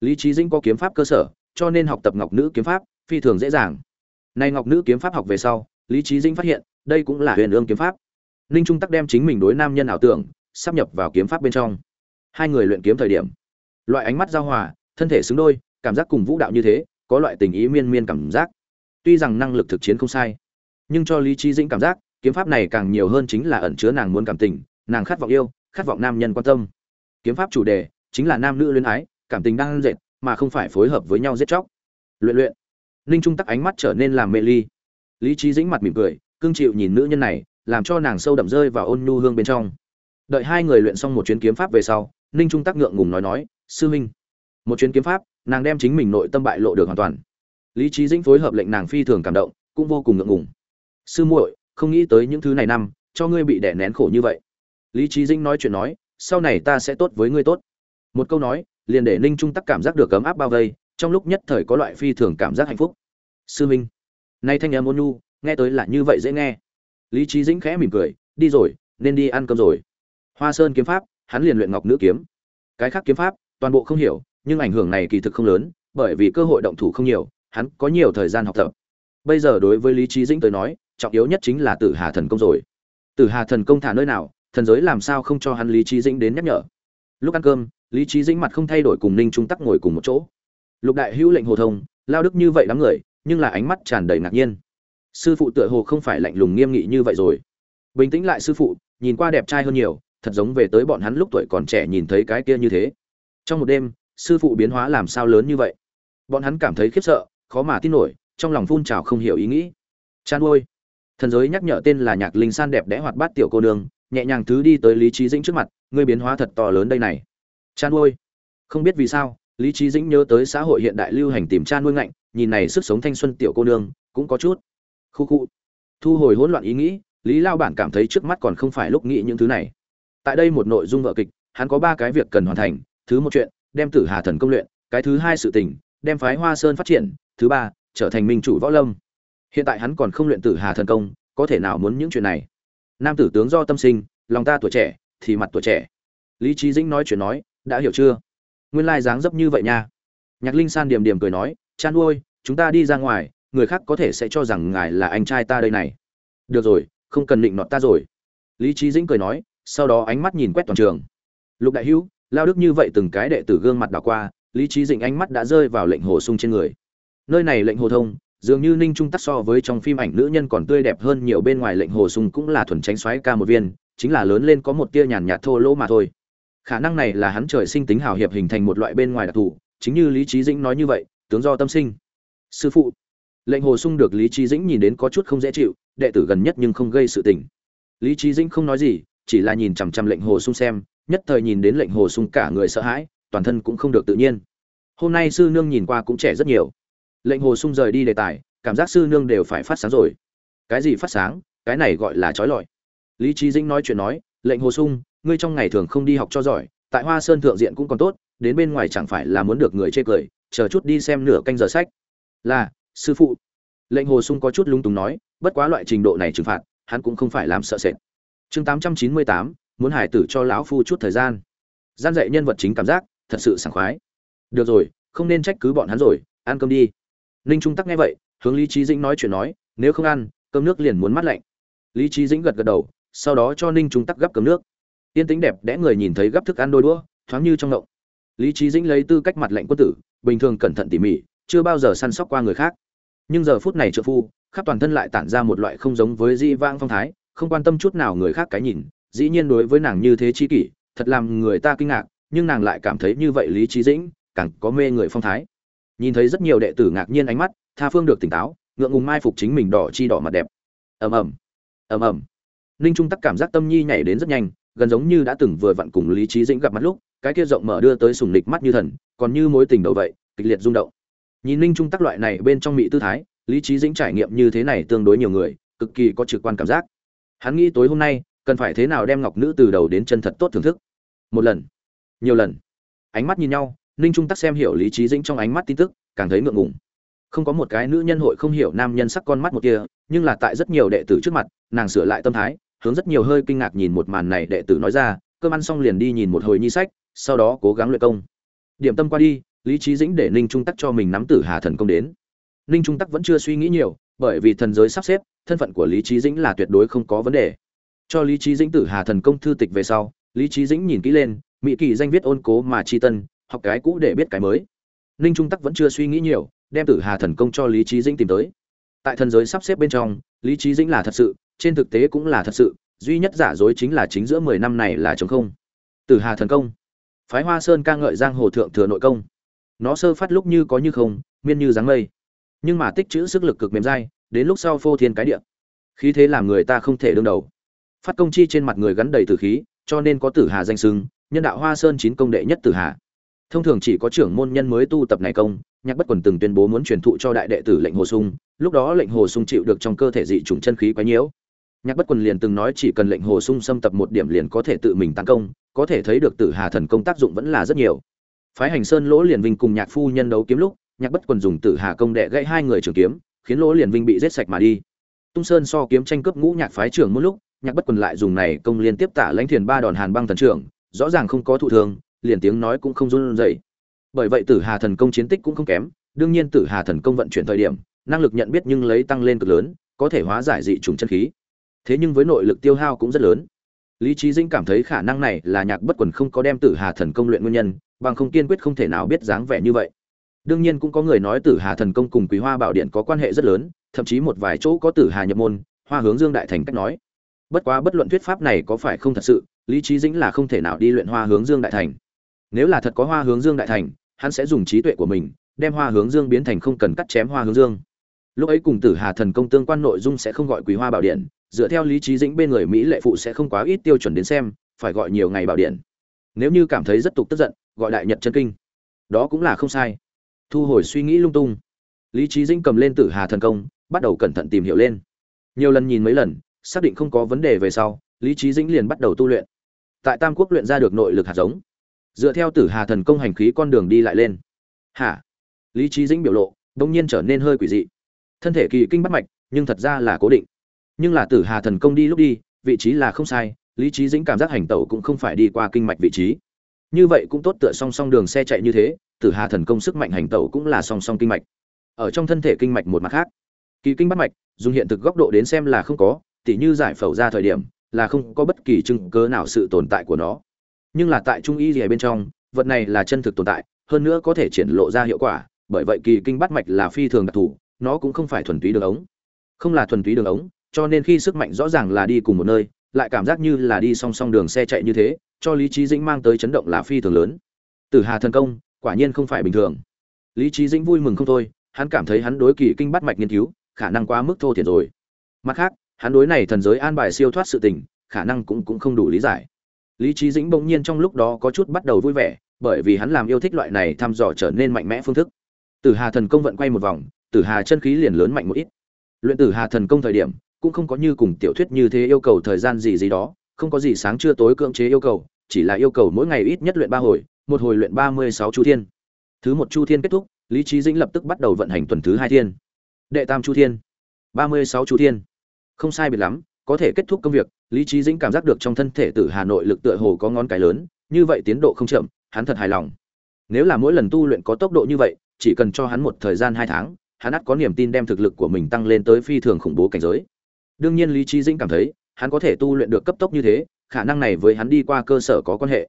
Lý trí dĩnh có kiếm pháp cơ sở, cho nên học tập ngọc nữ kiếm pháp, phi thường dễ dàng. Nay ngọc nữ kiếm pháp học về sau, lý trí dĩnh phát hiện, đây cũng là huyền ương kiếm pháp. Ninh trung tắc đem chính mình đối nam nhân ảo tưởng, sắp nhập vào kiếm pháp bên trong. Hai người luyện kiếm thời điểm, loại ánh mắt giao hòa, thân thể xứng đôi cảm giác cùng vũ đạo như thế, có loại tình ý miên miên cảm giác. Tuy rằng năng lực thực chiến không sai, nhưng cho lý trí dĩnh cảm giác, kiếm pháp này càng nhiều hơn chính là ẩn chứa nàng muốn cảm tình, nàng khát vọng yêu, khát vọng nam nhân quan tâm. Kiếm pháp chủ đề chính là nam nữ luyến ái, cảm tình đang dệt, mà không phải phối hợp với nhau giết chóc. Luyện luyện. Ninh trung tắc ánh mắt trở nên làm mê ly. Lý trí dĩnh mặt mỉm cười, cương chịu nhìn nữ nhân này, làm cho nàng sâu đậm rơi vào ôn nhu hương bên trong. Đợi hai người luyện xong một chuyến kiếm pháp về sau, ninh trung tắc ngượng ngùng nói nói, sư minh, một chuyến kiếm pháp nàng đem chính mình nội tâm bại lộ được hoàn toàn. Lý trí dĩnh phối hợp lệnh nàng phi thường cảm động, cũng vô cùng ngượng ngùng. Sư muội, không nghĩ tới những thứ này năm, cho ngươi bị đè nén khổ như vậy. Lý trí dĩnh nói chuyện nói, sau này ta sẽ tốt với ngươi tốt. Một câu nói, liền để ninh trung tắc cảm giác được ấm áp bao vây, trong lúc nhất thời có loại phi thường cảm giác hạnh phúc. Sư minh. Nay thanh em ôn nhu, nghe tới là như vậy dễ nghe. Lý trí dĩnh khẽ mỉm cười, đi rồi, nên đi ăn cơm rồi. Hoa sơn kiếm pháp, hắn liền luyện ngọc nữ kiếm. Cái khác kiếm pháp, toàn bộ không hiểu nhưng ảnh hưởng này kỳ thực không lớn, bởi vì cơ hội động thủ không nhiều, hắn có nhiều thời gian học tập. Bây giờ đối với lý Chí dĩnh tới nói, trọng yếu nhất chính là tử hà thần công rồi. Tử hà thần công thả nơi nào, thần giới làm sao không cho hắn lý Chí dĩnh đến nhắc nhở? Lúc ăn cơm, lý Chí dĩnh mặt không thay đổi cùng ninh trung tắc ngồi cùng một chỗ. Lục đại hữu lệnh hồ thông, lao đức như vậy đám người, nhưng là ánh mắt tràn đầy ngạc nhiên. Sư phụ tựa hồ không phải lạnh lùng nghiêm nghị như vậy rồi. Bình tĩnh lại sư phụ, nhìn qua đẹp trai hơn nhiều, thật giống về tới bọn hắn lúc tuổi còn trẻ nhìn thấy cái kia như thế. Trong một đêm sư phụ biến hóa làm sao lớn như vậy? Bọn hắn cảm thấy khiếp sợ, khó mà tin nổi, trong lòng phun trào không hiểu ý nghĩ. Chan ôi thần giới nhắc nhở tên là nhạc linh san đẹp đẽ hoạt bát tiểu cô nương, nhẹ nhàng thứ đi tới lý trí dĩnh trước mặt, ngươi biến hóa thật to lớn đây này. Chan ôi không biết vì sao, lý trí dĩnh nhớ tới xã hội hiện đại lưu hành tìm cha nuôi ngạnh, nhìn này sức sống thanh xuân tiểu cô nương, cũng có chút khu khu. Thu hồi hỗn loạn ý nghĩ, lý lao bản cảm thấy trước mắt còn không phải lúc nghĩ những thứ này. Tại đây một nội dung vợ kịch, hắn có ba cái việc cần hoàn thành, thứ một chuyện đem tử hà thần công luyện, cái thứ hai sự tình, đem phái hoa sơn phát triển, thứ ba, trở thành minh chủ võ lâm. Hiện tại hắn còn không luyện tử hà thần công, có thể nào muốn những chuyện này? Nam tử tướng do tâm sinh, lòng ta tuổi trẻ, thì mặt tuổi trẻ. Lý trí dĩnh nói chuyện nói, đã hiểu chưa? Nguyên lai dáng dấp như vậy nha. Nhạc linh san điềm điềm cười nói, chan ôi chúng ta đi ra ngoài, người khác có thể sẽ cho rằng ngài là anh trai ta đây này. Được rồi, không cần định nọt ta rồi. Lý trí dĩnh cười nói, sau đó ánh mắt nhìn quét toàn trường. Lục đại hữu lao đức như vậy từng cái đệ tử gương mặt đảo qua, lý trí dĩnh ánh mắt đã rơi vào lệnh hồ sung trên người. Nơi này lệnh hồ thông, dường như ninh trung tắc so với trong phim ảnh nữ nhân còn tươi đẹp hơn nhiều, bên ngoài lệnh hồ sung cũng là thuần tránh xoáy ca một viên, chính là lớn lên có một tia nhàn nhạt thô lỗ mà thôi. Khả năng này là hắn trời sinh tính hào hiệp hình thành một loại bên ngoài đặc thù, chính như lý trí dĩnh nói như vậy, tướng do tâm sinh. Sư phụ. Lệnh hồ sung được lý trí dĩnh nhìn đến có chút không dễ chịu, đệ tử gần nhất nhưng không gây sự tình. Lý trí dĩnh không nói gì, chỉ là nhìn chằm chằm lệnh hồ sung xem nhất thời nhìn đến lệnh hồ sung cả người sợ hãi, toàn thân cũng không được tự nhiên. Hôm nay sư nương nhìn qua cũng trẻ rất nhiều. Lệnh hồ sung rời đi đề tài, cảm giác sư nương đều phải phát sáng rồi. Cái gì phát sáng? Cái này gọi là trói lọi. Lý trí dĩnh nói chuyện nói, lệnh hồ sung, ngươi trong ngày thường không đi học cho giỏi, tại hoa sơn thượng diện cũng còn tốt, đến bên ngoài chẳng phải là muốn được người chê cười, chờ chút đi xem nửa canh giờ sách. Là, sư phụ. Lệnh hồ sung có chút lung túng nói, bất quá loại trình độ này trừng phạt, hắn cũng không phải làm sợ sệt. Chương tám trăm chín mươi tám muốn hải tử cho lão phu chút thời gian. Gian dạy nhân vật chính cảm giác, thật sự sảng khoái. Được rồi, không nên trách cứ bọn hắn rồi, ăn cơm đi. Ninh trung tắc nghe vậy, hướng lý trí dĩnh nói chuyện nói, nếu không ăn, cơm nước liền muốn mát lạnh. Lý trí dĩnh gật gật đầu, sau đó cho ninh trung tắc gấp cơm nước. Tiên tính đẹp đẽ người nhìn thấy gấp thức ăn đôi đũa, thoáng như trong ngộng. Lý trí dĩnh lấy tư cách mặt lệnh quân tử, bình thường cẩn thận tỉ mỉ, chưa bao giờ săn sóc qua người khác. Nhưng giờ phút này trợ phu, khắp toàn thân lại tản ra một loại không giống với di vang phong thái, không quan tâm chút nào người khác cái nhìn dĩ nhiên đối với nàng như thế chi kỷ, thật làm người ta kinh ngạc, nhưng nàng lại cảm thấy như vậy lý trí dĩnh, càng có mê người phong thái. Nhìn thấy rất nhiều đệ tử ngạc nhiên ánh mắt, tha phương được tỉnh táo, ngượng ngùng mai phục chính mình đỏ chi đỏ mặt đẹp. Ầm ầm ầm ầm. Ninh trung tắc cảm giác tâm nhi nhảy đến rất nhanh, gần giống như đã từng vừa vặn cùng lý trí dĩnh gặp mặt lúc, cái kia rộng mở đưa tới sùng nịch mắt như thần, còn như mối tình đầu vậy, kịch liệt rung động. Nhìn ninh trung tắc loại này bên trong mỹ tư thái, lý trí dĩnh trải nghiệm như thế này tương đối nhiều người, cực kỳ có trực quan cảm giác. Hắn nghĩ tối hôm nay cần phải thế nào đem ngọc nữ từ đầu đến chân thật tốt thưởng thức? Một lần. Nhiều lần. Ánh mắt nhìn nhau, ninh trung tắc xem hiểu lý trí dĩnh trong ánh mắt tin tức, càng thấy ngượng ngùng. Không có một cái nữ nhân hội không hiểu nam nhân sắc con mắt một kia, nhưng là tại rất nhiều đệ tử trước mặt, nàng sửa lại tâm thái, hướng rất nhiều hơi kinh ngạc nhìn một màn này đệ tử nói ra, cơm ăn xong liền đi nhìn một hồi nhi sách, sau đó cố gắng luyện công. Điểm tâm qua đi, lý trí dĩnh để ninh trung tắc cho mình nắm tử hà thần công đến. Ninh trung tắc vẫn chưa suy nghĩ nhiều, bởi vì thần giới sắp xếp, thân phận của lý trí dĩnh là tuyệt đối không có vấn đề cho lý trí dĩnh tử hà thần công thư tịch về sau, lý trí dĩnh nhìn kỹ lên, mỹ kỳ danh viết ôn cố mà chi tân, học cái cũ để biết cái mới. Ninh trung tắc vẫn chưa suy nghĩ nhiều, đem tử hà thần công cho lý trí dĩnh tìm tới. Tại thần giới sắp xếp bên trong, lý trí dĩnh là thật sự, trên thực tế cũng là thật sự, duy nhất giả dối chính là chính giữa mười năm này là chống không. Tử hà thần công. Phái hoa sơn ca ngợi giang hồ thượng thừa nội công. Nó sơ phát lúc như có như không, miên như dáng mây. Nhưng mà tích chữ sức lực cực mềm dai, đến lúc sau phô thiên cái địa. Khí thế làm người ta không thể đương đầu phát công chi trên mặt người gắn đầy tử khí, cho nên có tử hà danh sưng nhân đạo hoa sơn chín công đệ nhất tử hà. Thông thường chỉ có trưởng môn nhân mới tu tập này công, nhạc bất quần từng tuyên bố muốn truyền thụ cho đại đệ tử lệnh hồ sung, lúc đó lệnh hồ sung chịu được trong cơ thể dị trùng chân khí quá nhiễu. Nhạc bất quần liền từng nói chỉ cần lệnh hồ sung xâm tập một điểm liền có thể tự mình tăng công, có thể thấy được tử hà thần công tác dụng vẫn là rất nhiều. Phái hành sơn lỗ liền vinh cùng nhạc phu nhân đấu kiếm lúc, nhạc bất quần dùng tử hà công đệ gãy hai người trường kiếm, khiến lỗ liền vinh bị giết sạch mà đi. Tung sơn so kiếm tranh cướp ngũ nhạc phái trưởng một lúc nhạc bất quần lại dùng này công liên tiếp tả lãnh thiền ba đòn hàn băng thần trưởng, rõ ràng không có thụ thương, liền tiếng nói cũng không run rẩy. Bởi vậy tử hà thần công chiến tích cũng không kém, đương nhiên tử hà thần công vận chuyển thời điểm, năng lực nhận biết nhưng lấy tăng lên cực lớn, có thể hóa giải dị trùng chân khí. Thế nhưng với nội lực tiêu hao cũng rất lớn. Lý trí dĩnh cảm thấy khả năng này là nhạc bất quần không có đem tử hà thần công luyện nguyên nhân, bằng không kiên quyết không thể nào biết dáng vẻ như vậy. Đương nhiên cũng có người nói tử hà thần công cùng quý hoa bảo điện có quan hệ rất lớn, thậm chí một vài chỗ có tử hà nhập môn, hoa hướng dương đại thành cách nói bất quá bất luận thuyết pháp này có phải không thật sự, lý trí dĩnh là không thể nào đi luyện hoa hướng dương đại thành. Nếu là thật có hoa hướng dương đại thành, hắn sẽ dùng trí tuệ của mình, đem hoa hướng dương biến thành không cần cắt chém hoa hướng dương. Lúc ấy cùng tử hà thần công tương quan nội dung sẽ không gọi quý hoa bảo điện, dựa theo lý trí dĩnh bên người mỹ lệ phụ sẽ không quá ít tiêu chuẩn đến xem, phải gọi nhiều ngày bảo điện. Nếu như cảm thấy rất tục tức giận, gọi đại nhật chân kinh. Đó cũng là không sai. Thu hồi suy nghĩ lung tung. Lý trí dĩnh cầm lên tử hà thần công, bắt đầu cẩn thận tìm hiểu lên. Nhiều lần nhìn mấy lần xác định không có vấn đề về sau, lý trí dĩnh liền bắt đầu tu luyện. Tại tam quốc luyện ra được nội lực hạt giống. Dựa theo tử hà thần công hành khí con đường đi lại lên. Hả? Lý trí dĩnh biểu lộ, đông nhiên trở nên hơi quỷ dị. Thân thể kỳ kinh bắt mạch, nhưng thật ra là cố định. Nhưng là tử hà thần công đi lúc đi, vị trí là không sai, lý trí dĩnh cảm giác hành tẩu cũng không phải đi qua kinh mạch vị trí. Như vậy cũng tốt tựa song song đường xe chạy như thế, tử hà thần công sức mạnh hành tẩu cũng là song song kinh mạch. Ở trong thân thể kinh mạch một mặt khác. Kỳ kinh bắt mạch, dùng hiện thực góc độ đến xem là không có tỉ như giải phẫu ra thời điểm, là không có bất kỳ chứng cớ nào sự tồn tại của nó. Nhưng là tại trung y gì bên trong, vật này là chân thực tồn tại, hơn nữa có thể triển lộ ra hiệu quả, bởi vậy kỳ kinh bắt mạch là phi thường đặc thù, nó cũng không phải thuần túy đường ống. Không là thuần túy đường ống, cho nên khi sức mạnh rõ ràng là đi cùng một nơi, lại cảm giác như là đi song song đường xe chạy như thế, cho lý trí dĩnh mang tới chấn động là phi thường lớn. Tử hà thần công, quả nhiên không phải bình thường. Lý trí dĩnh vui mừng không thôi, hắn cảm thấy hắn đối kỳ kinh bắt mạch nghiên cứu, khả năng quá mức thô thiển rồi. Mặt khác hắn đối này thần giới an bài siêu thoát sự tình, khả năng cũng cũng không đủ lý giải. Lý trí dĩnh bỗng nhiên trong lúc đó có chút bắt đầu vui vẻ, bởi vì hắn làm yêu thích loại này thăm dò trở nên mạnh mẽ phương thức. Tử hà thần công vận quay một vòng, tử hà chân khí liền lớn mạnh một ít. Luyện tử hà thần công thời điểm, cũng không có như cùng tiểu thuyết như thế yêu cầu thời gian gì gì đó, không có gì sáng trưa tối cưỡng chế yêu cầu, chỉ là yêu cầu mỗi ngày ít nhất luyện ba hồi, một hồi luyện ba mươi sáu chu thiên. Thứ một chu thiên kết thúc, lý trí dĩnh lập tức bắt đầu vận hành tuần thứ hai thiên. Đệ tam chu thiên. ba mươi sáu chu thiên không sai biệt lắm, có thể kết thúc công việc, lý trí dĩnh cảm giác được trong thân thể tử hà nội lực tựa hồ có ngón cái lớn, như vậy tiến độ không chậm, hắn thật hài lòng. Nếu là mỗi lần tu luyện có tốc độ như vậy, chỉ cần cho hắn một thời gian hai tháng, hắn ắt có niềm tin đem thực lực của mình tăng lên tới phi thường khủng bố cảnh giới. Đương nhiên lý trí dĩnh cảm thấy, hắn có thể tu luyện được cấp tốc như thế, khả năng này với hắn đi qua cơ sở có quan hệ.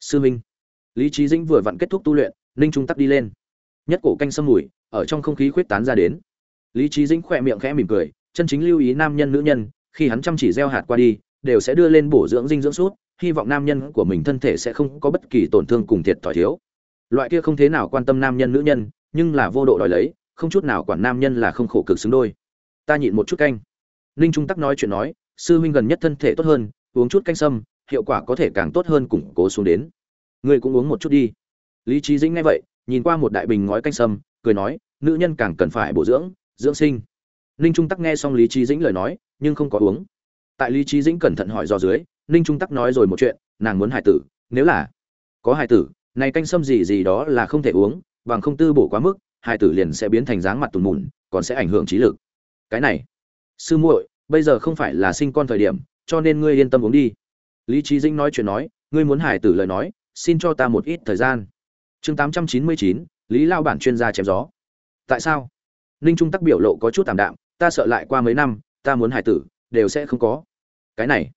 Sư minh, lý trí dĩnh vừa vặn kết thúc tu luyện, ninh trung tắc đi lên. Nhất cổ canh sâm mùi, ở trong không khí khuyết tán ra đến. Lý trí dĩnh khỏe miệng khẽ mỉm cười chân chính lưu ý nam nhân nữ nhân, khi hắn chăm chỉ gieo hạt qua đi, đều sẽ đưa lên bổ dưỡng dinh dưỡng suốt hy vọng nam nhân của mình thân thể sẽ không có bất kỳ tổn thương cùng thiệt thòi thiếu. Loại kia không thế nào quan tâm nam nhân nữ nhân, nhưng là vô độ đòi lấy, không chút nào quản nam nhân là không khổ cực xứng đôi. Ta nhịn một chút canh. Ninh trung tắc nói chuyện nói, sư huynh gần nhất thân thể tốt hơn, uống chút canh sâm, hiệu quả có thể càng tốt hơn củng cố xuống đến. Ngươi cũng uống một chút đi. Lý trí dĩnh nghe vậy, nhìn qua một đại bình ngói canh sâm, cười nói, nữ nhân càng cần phải bổ dưỡng dưỡng sinh ninh trung tắc nghe xong lý trí dĩnh lời nói, nhưng không có uống. Tại lý trí dĩnh cẩn thận hỏi do dưới, ninh trung tắc nói rồi một chuyện, nàng muốn hài tử, nếu là có hài tử, này canh sâm gì gì đó là không thể uống, bằng không tư bổ quá mức, hài tử liền sẽ biến thành dáng mặt tùn mùn còn sẽ ảnh hưởng trí lực. Cái này, sư muội, bây giờ không phải là sinh con thời điểm, cho nên ngươi yên tâm uống đi. Lý trí dĩnh nói chuyện nói, ngươi muốn hài tử lời nói, xin cho ta một ít thời gian. Chương tám trăm chín mươi chín, lý lao bản chuyên gia chém gió. Tại sao? Ninh trung tắc biểu lộ có chút tạm đạm ta sợ lại qua mấy năm, ta muốn hải tử, đều sẽ không có. Cái này,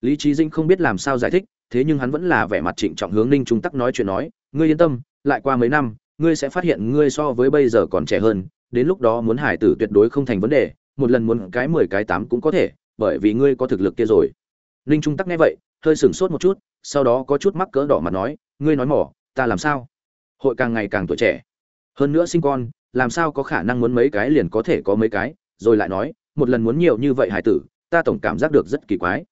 lý trí dinh không biết làm sao giải thích, thế nhưng hắn vẫn là vẻ mặt trịnh trọng hướng ninh trung tắc nói chuyện nói, ngươi yên tâm, lại qua mấy năm, ngươi sẽ phát hiện ngươi so với bây giờ còn trẻ hơn, đến lúc đó muốn hải tử tuyệt đối không thành vấn đề, một lần muốn cái mười cái tám cũng có thể, bởi vì ngươi có thực lực kia rồi. Ninh trung tắc nghe vậy, hơi sửng sốt một chút, sau đó có chút mắc cỡ đỏ mặt nói, ngươi nói mỏ, ta làm sao? Hội càng ngày càng tuổi trẻ. Hơn nữa sinh con, làm sao có khả năng muốn mấy cái liền có thể có mấy cái rồi lại nói, một lần muốn nhiều như vậy hải tử, ta tổng cảm giác được rất kỳ quái.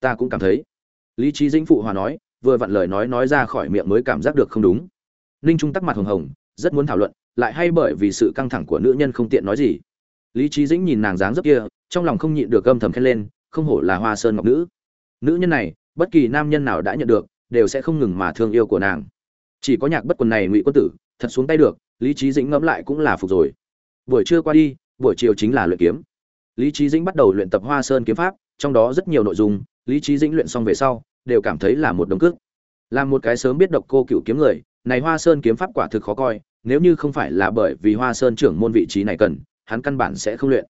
Ta cũng cảm thấy. Lý trí dĩnh phụ hòa nói, vừa vặn lời nói nói ra khỏi miệng mới cảm giác được không đúng. Ninh trung tắc mặt hồng hồng, rất muốn thảo luận, lại hay bởi vì sự căng thẳng của nữ nhân không tiện nói gì. Lý trí dĩnh nhìn nàng dáng dấp kia, trong lòng không nhịn được âm thầm khen lên, không hổ là hoa sơn ngọc nữ. Nữ nhân này, bất kỳ nam nhân nào đã nhận được, đều sẽ không ngừng mà thương yêu của nàng. Chỉ có nhạc bất quần này ngụy quân tử, thật xuống tay được, lý trí dĩnh ngẫm lại cũng là phục rồi. Buổi trưa qua đi buổi chiều chính là luyện kiếm. Lý trí dĩnh bắt đầu luyện tập hoa sơn kiếm pháp, trong đó rất nhiều nội dung, lý trí dĩnh luyện xong về sau, đều cảm thấy là một đồng cước. Làm một cái sớm biết độc cô cựu kiếm người, này hoa sơn kiếm pháp quả thực khó coi, nếu như không phải là bởi vì hoa sơn trưởng môn vị trí này cần, hắn căn bản sẽ không luyện.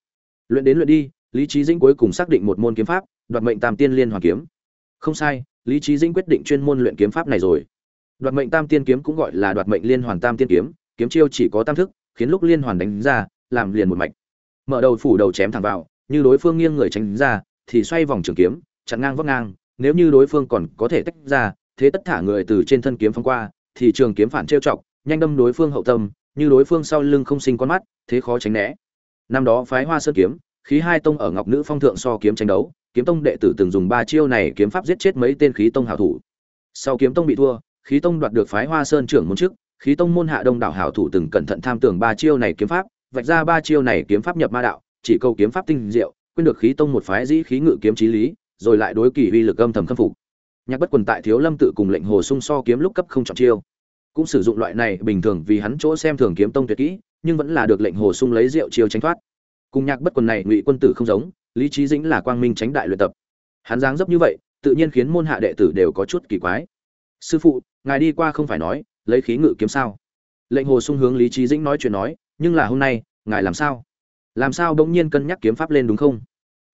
Luyện đến luyện đi, lý trí dĩnh cuối cùng xác định một môn kiếm pháp, đoạt mệnh tam tiên liên hoàn kiếm. Không sai, lý trí dĩnh quyết định chuyên môn luyện kiếm pháp này rồi. Đoạt mệnh tam tiên kiếm cũng gọi là đoạt mệnh liên hoàn tam tiên kiếm kiếm chiêu chỉ có tam thức, khiến lúc liên hoàn đánh ra, làm liền một mạch mở đầu phủ đầu chém thẳng vào như đối phương nghiêng người tránh ra thì xoay vòng trường kiếm chặn ngang vấp ngang. Nếu như đối phương còn có thể tách ra thế tất thả người từ trên thân kiếm phong qua thì trường kiếm phản trêu chọc nhanh đâm đối phương hậu tâm như đối phương sau lưng không sinh con mắt thế khó tránh né. Năm đó phái hoa sơn kiếm khí hai tông ở ngọc nữ phong thượng so kiếm tranh đấu kiếm tông đệ tử từng dùng ba chiêu này kiếm pháp giết chết mấy tên khí tông hảo thủ. Sau kiếm tông bị thua khí tông đoạt được phái hoa sơn trưởng môn chức, khí tông môn hạ đông đảo hảo thủ từng cẩn thận tham tưởng ba chiêu này kiếm pháp vạch ra ba chiêu này kiếm pháp nhập ma đạo, chỉ câu kiếm pháp tinh diệu, quên được khí tông một phái dĩ khí ngự kiếm chí lý, rồi lại đối kỳ uy lực âm thầm khâm phục. Nhạc bất quần tại thiếu lâm tự cùng lệnh hồ sung so kiếm lúc cấp không chọn chiêu. Cũng sử dụng loại này bình thường vì hắn chỗ xem thường kiếm tông tuyệt kỹ, nhưng vẫn là được lệnh hồ sung lấy rượu chiêu tránh thoát. Cùng nhạc bất quần này ngụy quân tử không giống, lý trí dĩnh là quang minh tránh đại luyện tập. Hắn dáng dấp như vậy, tự nhiên khiến môn hạ đệ tử đều có chút kỳ quái. Sư phụ, ngài đi qua không phải nói, lấy khí ngự kiếm sao? Lệnh hồ sung hướng lý trí dĩnh nói chuyện nói nhưng là hôm nay, ngài làm sao? Làm sao bỗng nhiên cân nhắc kiếm pháp lên đúng không?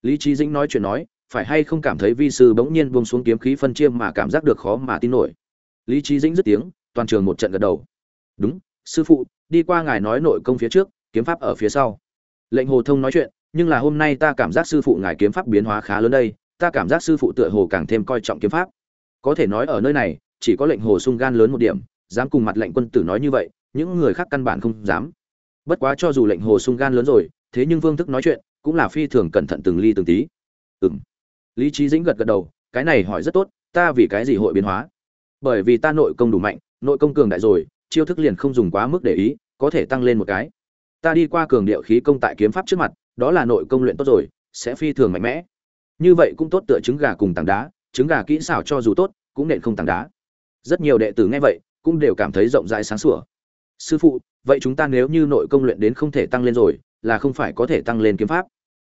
Lý trí dĩnh nói chuyện nói, phải hay không cảm thấy vi sư bỗng nhiên buông xuống kiếm khí phân chia mà cảm giác được khó mà tin nổi. Lý trí dĩnh dứt tiếng, toàn trường một trận gật đầu. Đúng, sư phụ, đi qua ngài nói nội công phía trước, kiếm pháp ở phía sau. Lệnh hồ thông nói chuyện, nhưng là hôm nay ta cảm giác sư phụ ngài kiếm pháp biến hóa khá lớn đây, ta cảm giác sư phụ tựa hồ càng thêm coi trọng kiếm pháp. Có thể nói ở nơi này, chỉ có lệnh hồ sung gan lớn một điểm, dám cùng mặt lệnh quân tử nói như vậy, những người khác căn bản không dám bất quá cho dù lệnh hồ sung gan lớn rồi, thế nhưng vương thức nói chuyện cũng là phi thường cẩn thận từng ly từng tí. Ừm. Lý trí dĩnh gật gật đầu, cái này hỏi rất tốt, ta vì cái gì hội biến hóa? Bởi vì ta nội công đủ mạnh, nội công cường đại rồi, chiêu thức liền không dùng quá mức để ý, có thể tăng lên một cái. Ta đi qua cường điệu khí công tại kiếm pháp trước mặt, đó là nội công luyện tốt rồi, sẽ phi thường mạnh mẽ. Như vậy cũng tốt tựa trứng gà cùng tảng đá, trứng gà kỹ xảo cho dù tốt, cũng nện không tảng đá. Rất nhiều đệ tử nghe vậy, cũng đều cảm thấy rộng rãi sáng sủa. Sư phụ vậy chúng ta nếu như nội công luyện đến không thể tăng lên rồi, là không phải có thể tăng lên kiếm pháp.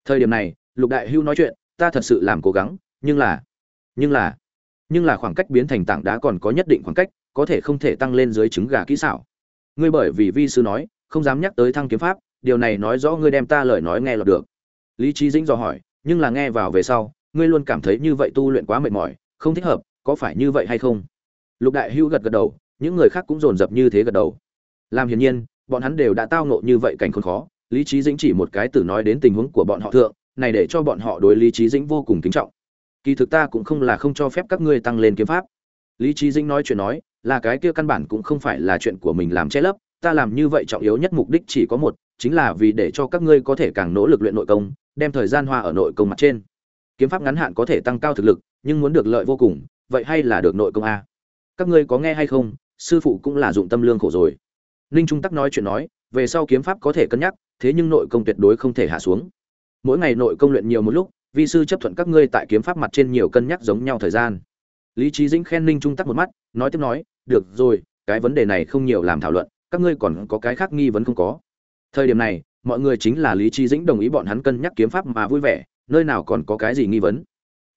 Thời điểm này, lục đại hưu nói chuyện, ta thật sự làm cố gắng, nhưng là nhưng là nhưng là khoảng cách biến thành tảng đá còn có nhất định khoảng cách, có thể không thể tăng lên dưới trứng gà kỹ xảo. Ngươi bởi vì vi sư nói, không dám nhắc tới thăng kiếm pháp, điều này nói rõ ngươi đem ta lời nói nghe lọt được. Lý trí dĩnh dò hỏi, nhưng là nghe vào về sau, ngươi luôn cảm thấy như vậy tu luyện quá mệt mỏi, không thích hợp, có phải như vậy hay không? Lục đại hưu gật gật đầu, những người khác cũng dồn dập như thế gật đầu làm hiển nhiên, bọn hắn đều đã tao nộ như vậy cảnh khốn khó, lý trí dĩnh chỉ một cái từ nói đến tình huống của bọn họ thượng, này để cho bọn họ đối lý trí dĩnh vô cùng kính trọng. Kỳ thực ta cũng không là không cho phép các ngươi tăng lên kiếm pháp. Lý trí dĩnh nói chuyện nói, là cái kia căn bản cũng không phải là chuyện của mình làm che lấp, ta làm như vậy trọng yếu nhất mục đích chỉ có một, chính là vì để cho các ngươi có thể càng nỗ lực luyện nội công, đem thời gian hoa ở nội công mặt trên. Kiếm pháp ngắn hạn có thể tăng cao thực lực, nhưng muốn được lợi vô cùng, vậy hay là được nội công a? Các ngươi có nghe hay không? Sư phụ cũng là dụng tâm lương khổ rồi ninh trung tắc nói chuyện nói, về sau kiếm pháp có thể cân nhắc, thế nhưng nội công tuyệt đối không thể hạ xuống. Mỗi ngày nội công luyện nhiều một lúc, vi sư chấp thuận các ngươi tại kiếm pháp mặt trên nhiều cân nhắc giống nhau thời gian. Lý trí dĩnh khen ninh trung tắc một mắt, nói tiếp nói, được rồi, cái vấn đề này không nhiều làm thảo luận, các ngươi còn có cái khác nghi vấn không có. Thời điểm này, mọi người chính là lý trí dĩnh đồng ý bọn hắn cân nhắc kiếm pháp mà vui vẻ, nơi nào còn có cái gì nghi vấn.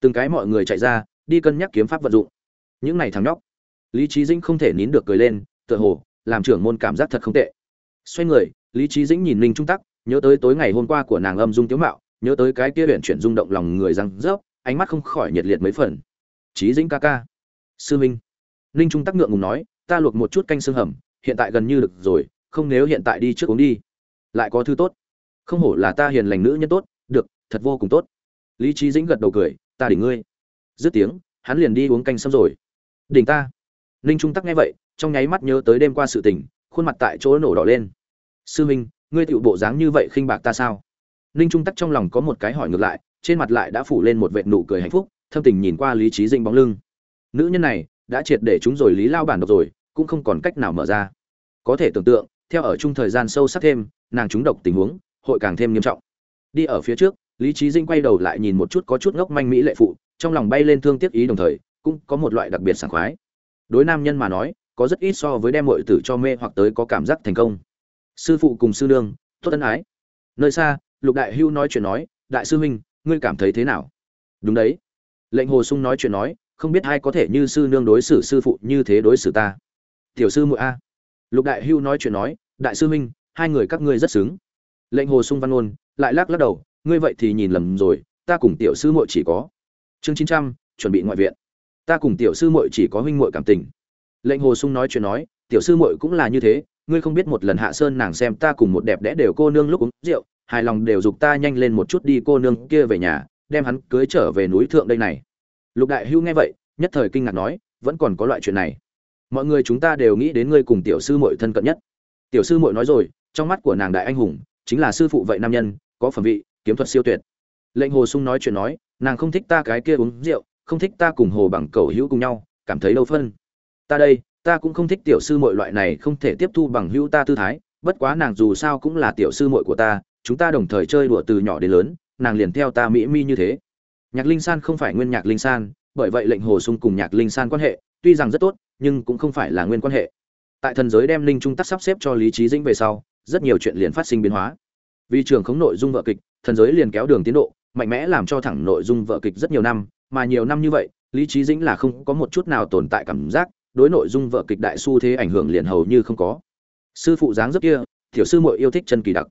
Từng cái mọi người chạy ra, đi cân nhắc kiếm pháp vận dụng. Những này thằng nhóc. Lý trí dĩnh không thể nín được cười lên, tựa hồ làm trưởng môn cảm giác thật không tệ. Xoay người, lý trí dĩnh nhìn ninh trung tắc, nhớ tới tối ngày hôm qua của nàng âm dung tiếu mạo, nhớ tới cái kia huyện chuyển rung động lòng người răng rớp, ánh mắt không khỏi nhiệt liệt mấy phần. Trí dĩnh ca ca. Sư minh. Ninh trung tắc ngượng ngùng nói, ta luộc một chút canh xương hầm, hiện tại gần như được rồi, không nếu hiện tại đi trước uống đi. Lại có thứ tốt. Không hổ là ta hiền lành nữ nhân tốt, được, thật vô cùng tốt. Lý trí dĩnh gật đầu cười, ta đỉnh ngươi. Dứt tiếng, hắn liền đi uống canh xong rồi. Đỉnh ta. Ninh trung tắc nghe vậy trong nháy mắt nhớ tới đêm qua sự tình, khuôn mặt tại chỗ nổ đỏ lên. Sư minh, ngươi tựu bộ dáng như vậy khinh bạc ta sao? Ninh trung tắc trong lòng có một cái hỏi ngược lại, trên mặt lại đã phủ lên một vệt nụ cười hạnh phúc, thâm tình nhìn qua lý trí dĩnh bóng lưng. Nữ nhân này đã triệt để chúng rồi lý lao bản độc rồi, cũng không còn cách nào mở ra. Có thể tưởng tượng, theo ở chung thời gian sâu sắc thêm, nàng trúng độc tình huống, hội càng thêm nghiêm trọng. Đi ở phía trước, lý trí dinh quay đầu lại nhìn một chút có chút ngốc manh mỹ lệ phụ, trong lòng bay lên thương tiếc ý đồng thời, cũng có một loại đặc biệt sảng khoái. Đối nam nhân mà nói có rất ít so với đem mọi tử cho mê hoặc tới có cảm giác thành công. Sư phụ cùng sư nương, tốt ân ái. Nơi xa, lục đại hưu nói chuyện nói, đại sư huynh, ngươi cảm thấy thế nào? Đúng đấy. Lệnh hồ sung nói chuyện nói, không biết ai có thể như sư nương đối xử sư phụ như thế đối xử ta. Tiểu sư muội a. Lục đại hưu nói chuyện nói, đại sư huynh, hai người các ngươi rất xứng. Lệnh hồ sung văn ôn lại lắc lắc đầu, ngươi vậy thì nhìn lầm rồi, ta cùng tiểu sư muội chỉ có chương chín trăm, chuẩn bị ngoại viện. Ta cùng tiểu sư muội chỉ có huynh muội cảm tình lệnh hồ sung nói chuyện nói, tiểu sư muội cũng là như thế, ngươi không biết một lần hạ sơn nàng xem ta cùng một đẹp đẽ đều cô nương lúc uống rượu, hài lòng đều giục ta nhanh lên một chút đi cô nương kia về nhà, đem hắn cưới trở về núi thượng đây này. Lục đại hưu nghe vậy, nhất thời kinh ngạc nói, vẫn còn có loại chuyện này. Mọi người chúng ta đều nghĩ đến ngươi cùng tiểu sư muội thân cận nhất. Tiểu sư muội nói rồi, trong mắt của nàng đại anh hùng, chính là sư phụ vậy nam nhân, có phẩm vị, kiếm thuật siêu tuyệt. Lệnh hồ sung nói chuyện nói, nàng không thích ta cái kia uống rượu, không thích ta cùng hồ bằng cầu hữu cùng nhau, cảm thấy đâu phân ta đây, ta cũng không thích tiểu sư muội loại này không thể tiếp thu bằng hữu ta tư thái, bất quá nàng dù sao cũng là tiểu sư muội của ta, chúng ta đồng thời chơi đùa từ nhỏ đến lớn, nàng liền theo ta mỹ mi như thế. Nhạc linh san không phải nguyên nhạc linh san, bởi vậy lệnh hồ sung cùng nhạc linh san quan hệ, tuy rằng rất tốt, nhưng cũng không phải là nguyên quan hệ. Tại thần giới đem linh trung tắc sắp xếp cho lý trí dĩnh về sau, rất nhiều chuyện liền phát sinh biến hóa. Vì trường khống nội dung vợ kịch, thần giới liền kéo đường tiến độ, mạnh mẽ làm cho thẳng nội dung vợ kịch rất nhiều năm, mà nhiều năm như vậy, lý trí dĩnh là không có một chút nào tồn tại cảm giác đối nội dung vợ kịch đại xu thế ảnh hưởng liền hầu như không có. Sư phụ dáng dấp kia, tiểu sư muội yêu thích chân kỳ đặc.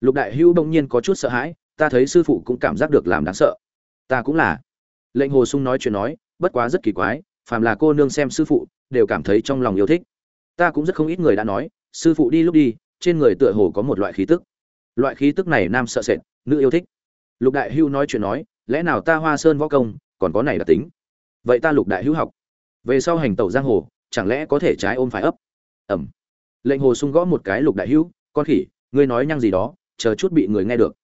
Lục đại hữu đông nhiên có chút sợ hãi, ta thấy sư phụ cũng cảm giác được làm đáng sợ. Ta cũng là. Lệnh hồ sung nói chuyện nói, bất quá rất kỳ quái, phàm là cô nương xem sư phụ, đều cảm thấy trong lòng yêu thích. Ta cũng rất không ít người đã nói, sư phụ đi lúc đi, trên người tựa hồ có một loại khí tức. Loại khí tức này nam sợ sệt, nữ yêu thích. Lục đại hưu nói chuyện nói, lẽ nào ta hoa sơn võ công, còn có này đặc tính? Vậy ta lục đại hữu học về sau hành tẩu giang hồ, chẳng lẽ có thể trái ôm phải ấp? Ẩm. Lệnh hồ sung gõ một cái lục đại hữu, con khỉ, ngươi nói nhăng gì đó, chờ chút bị người nghe được.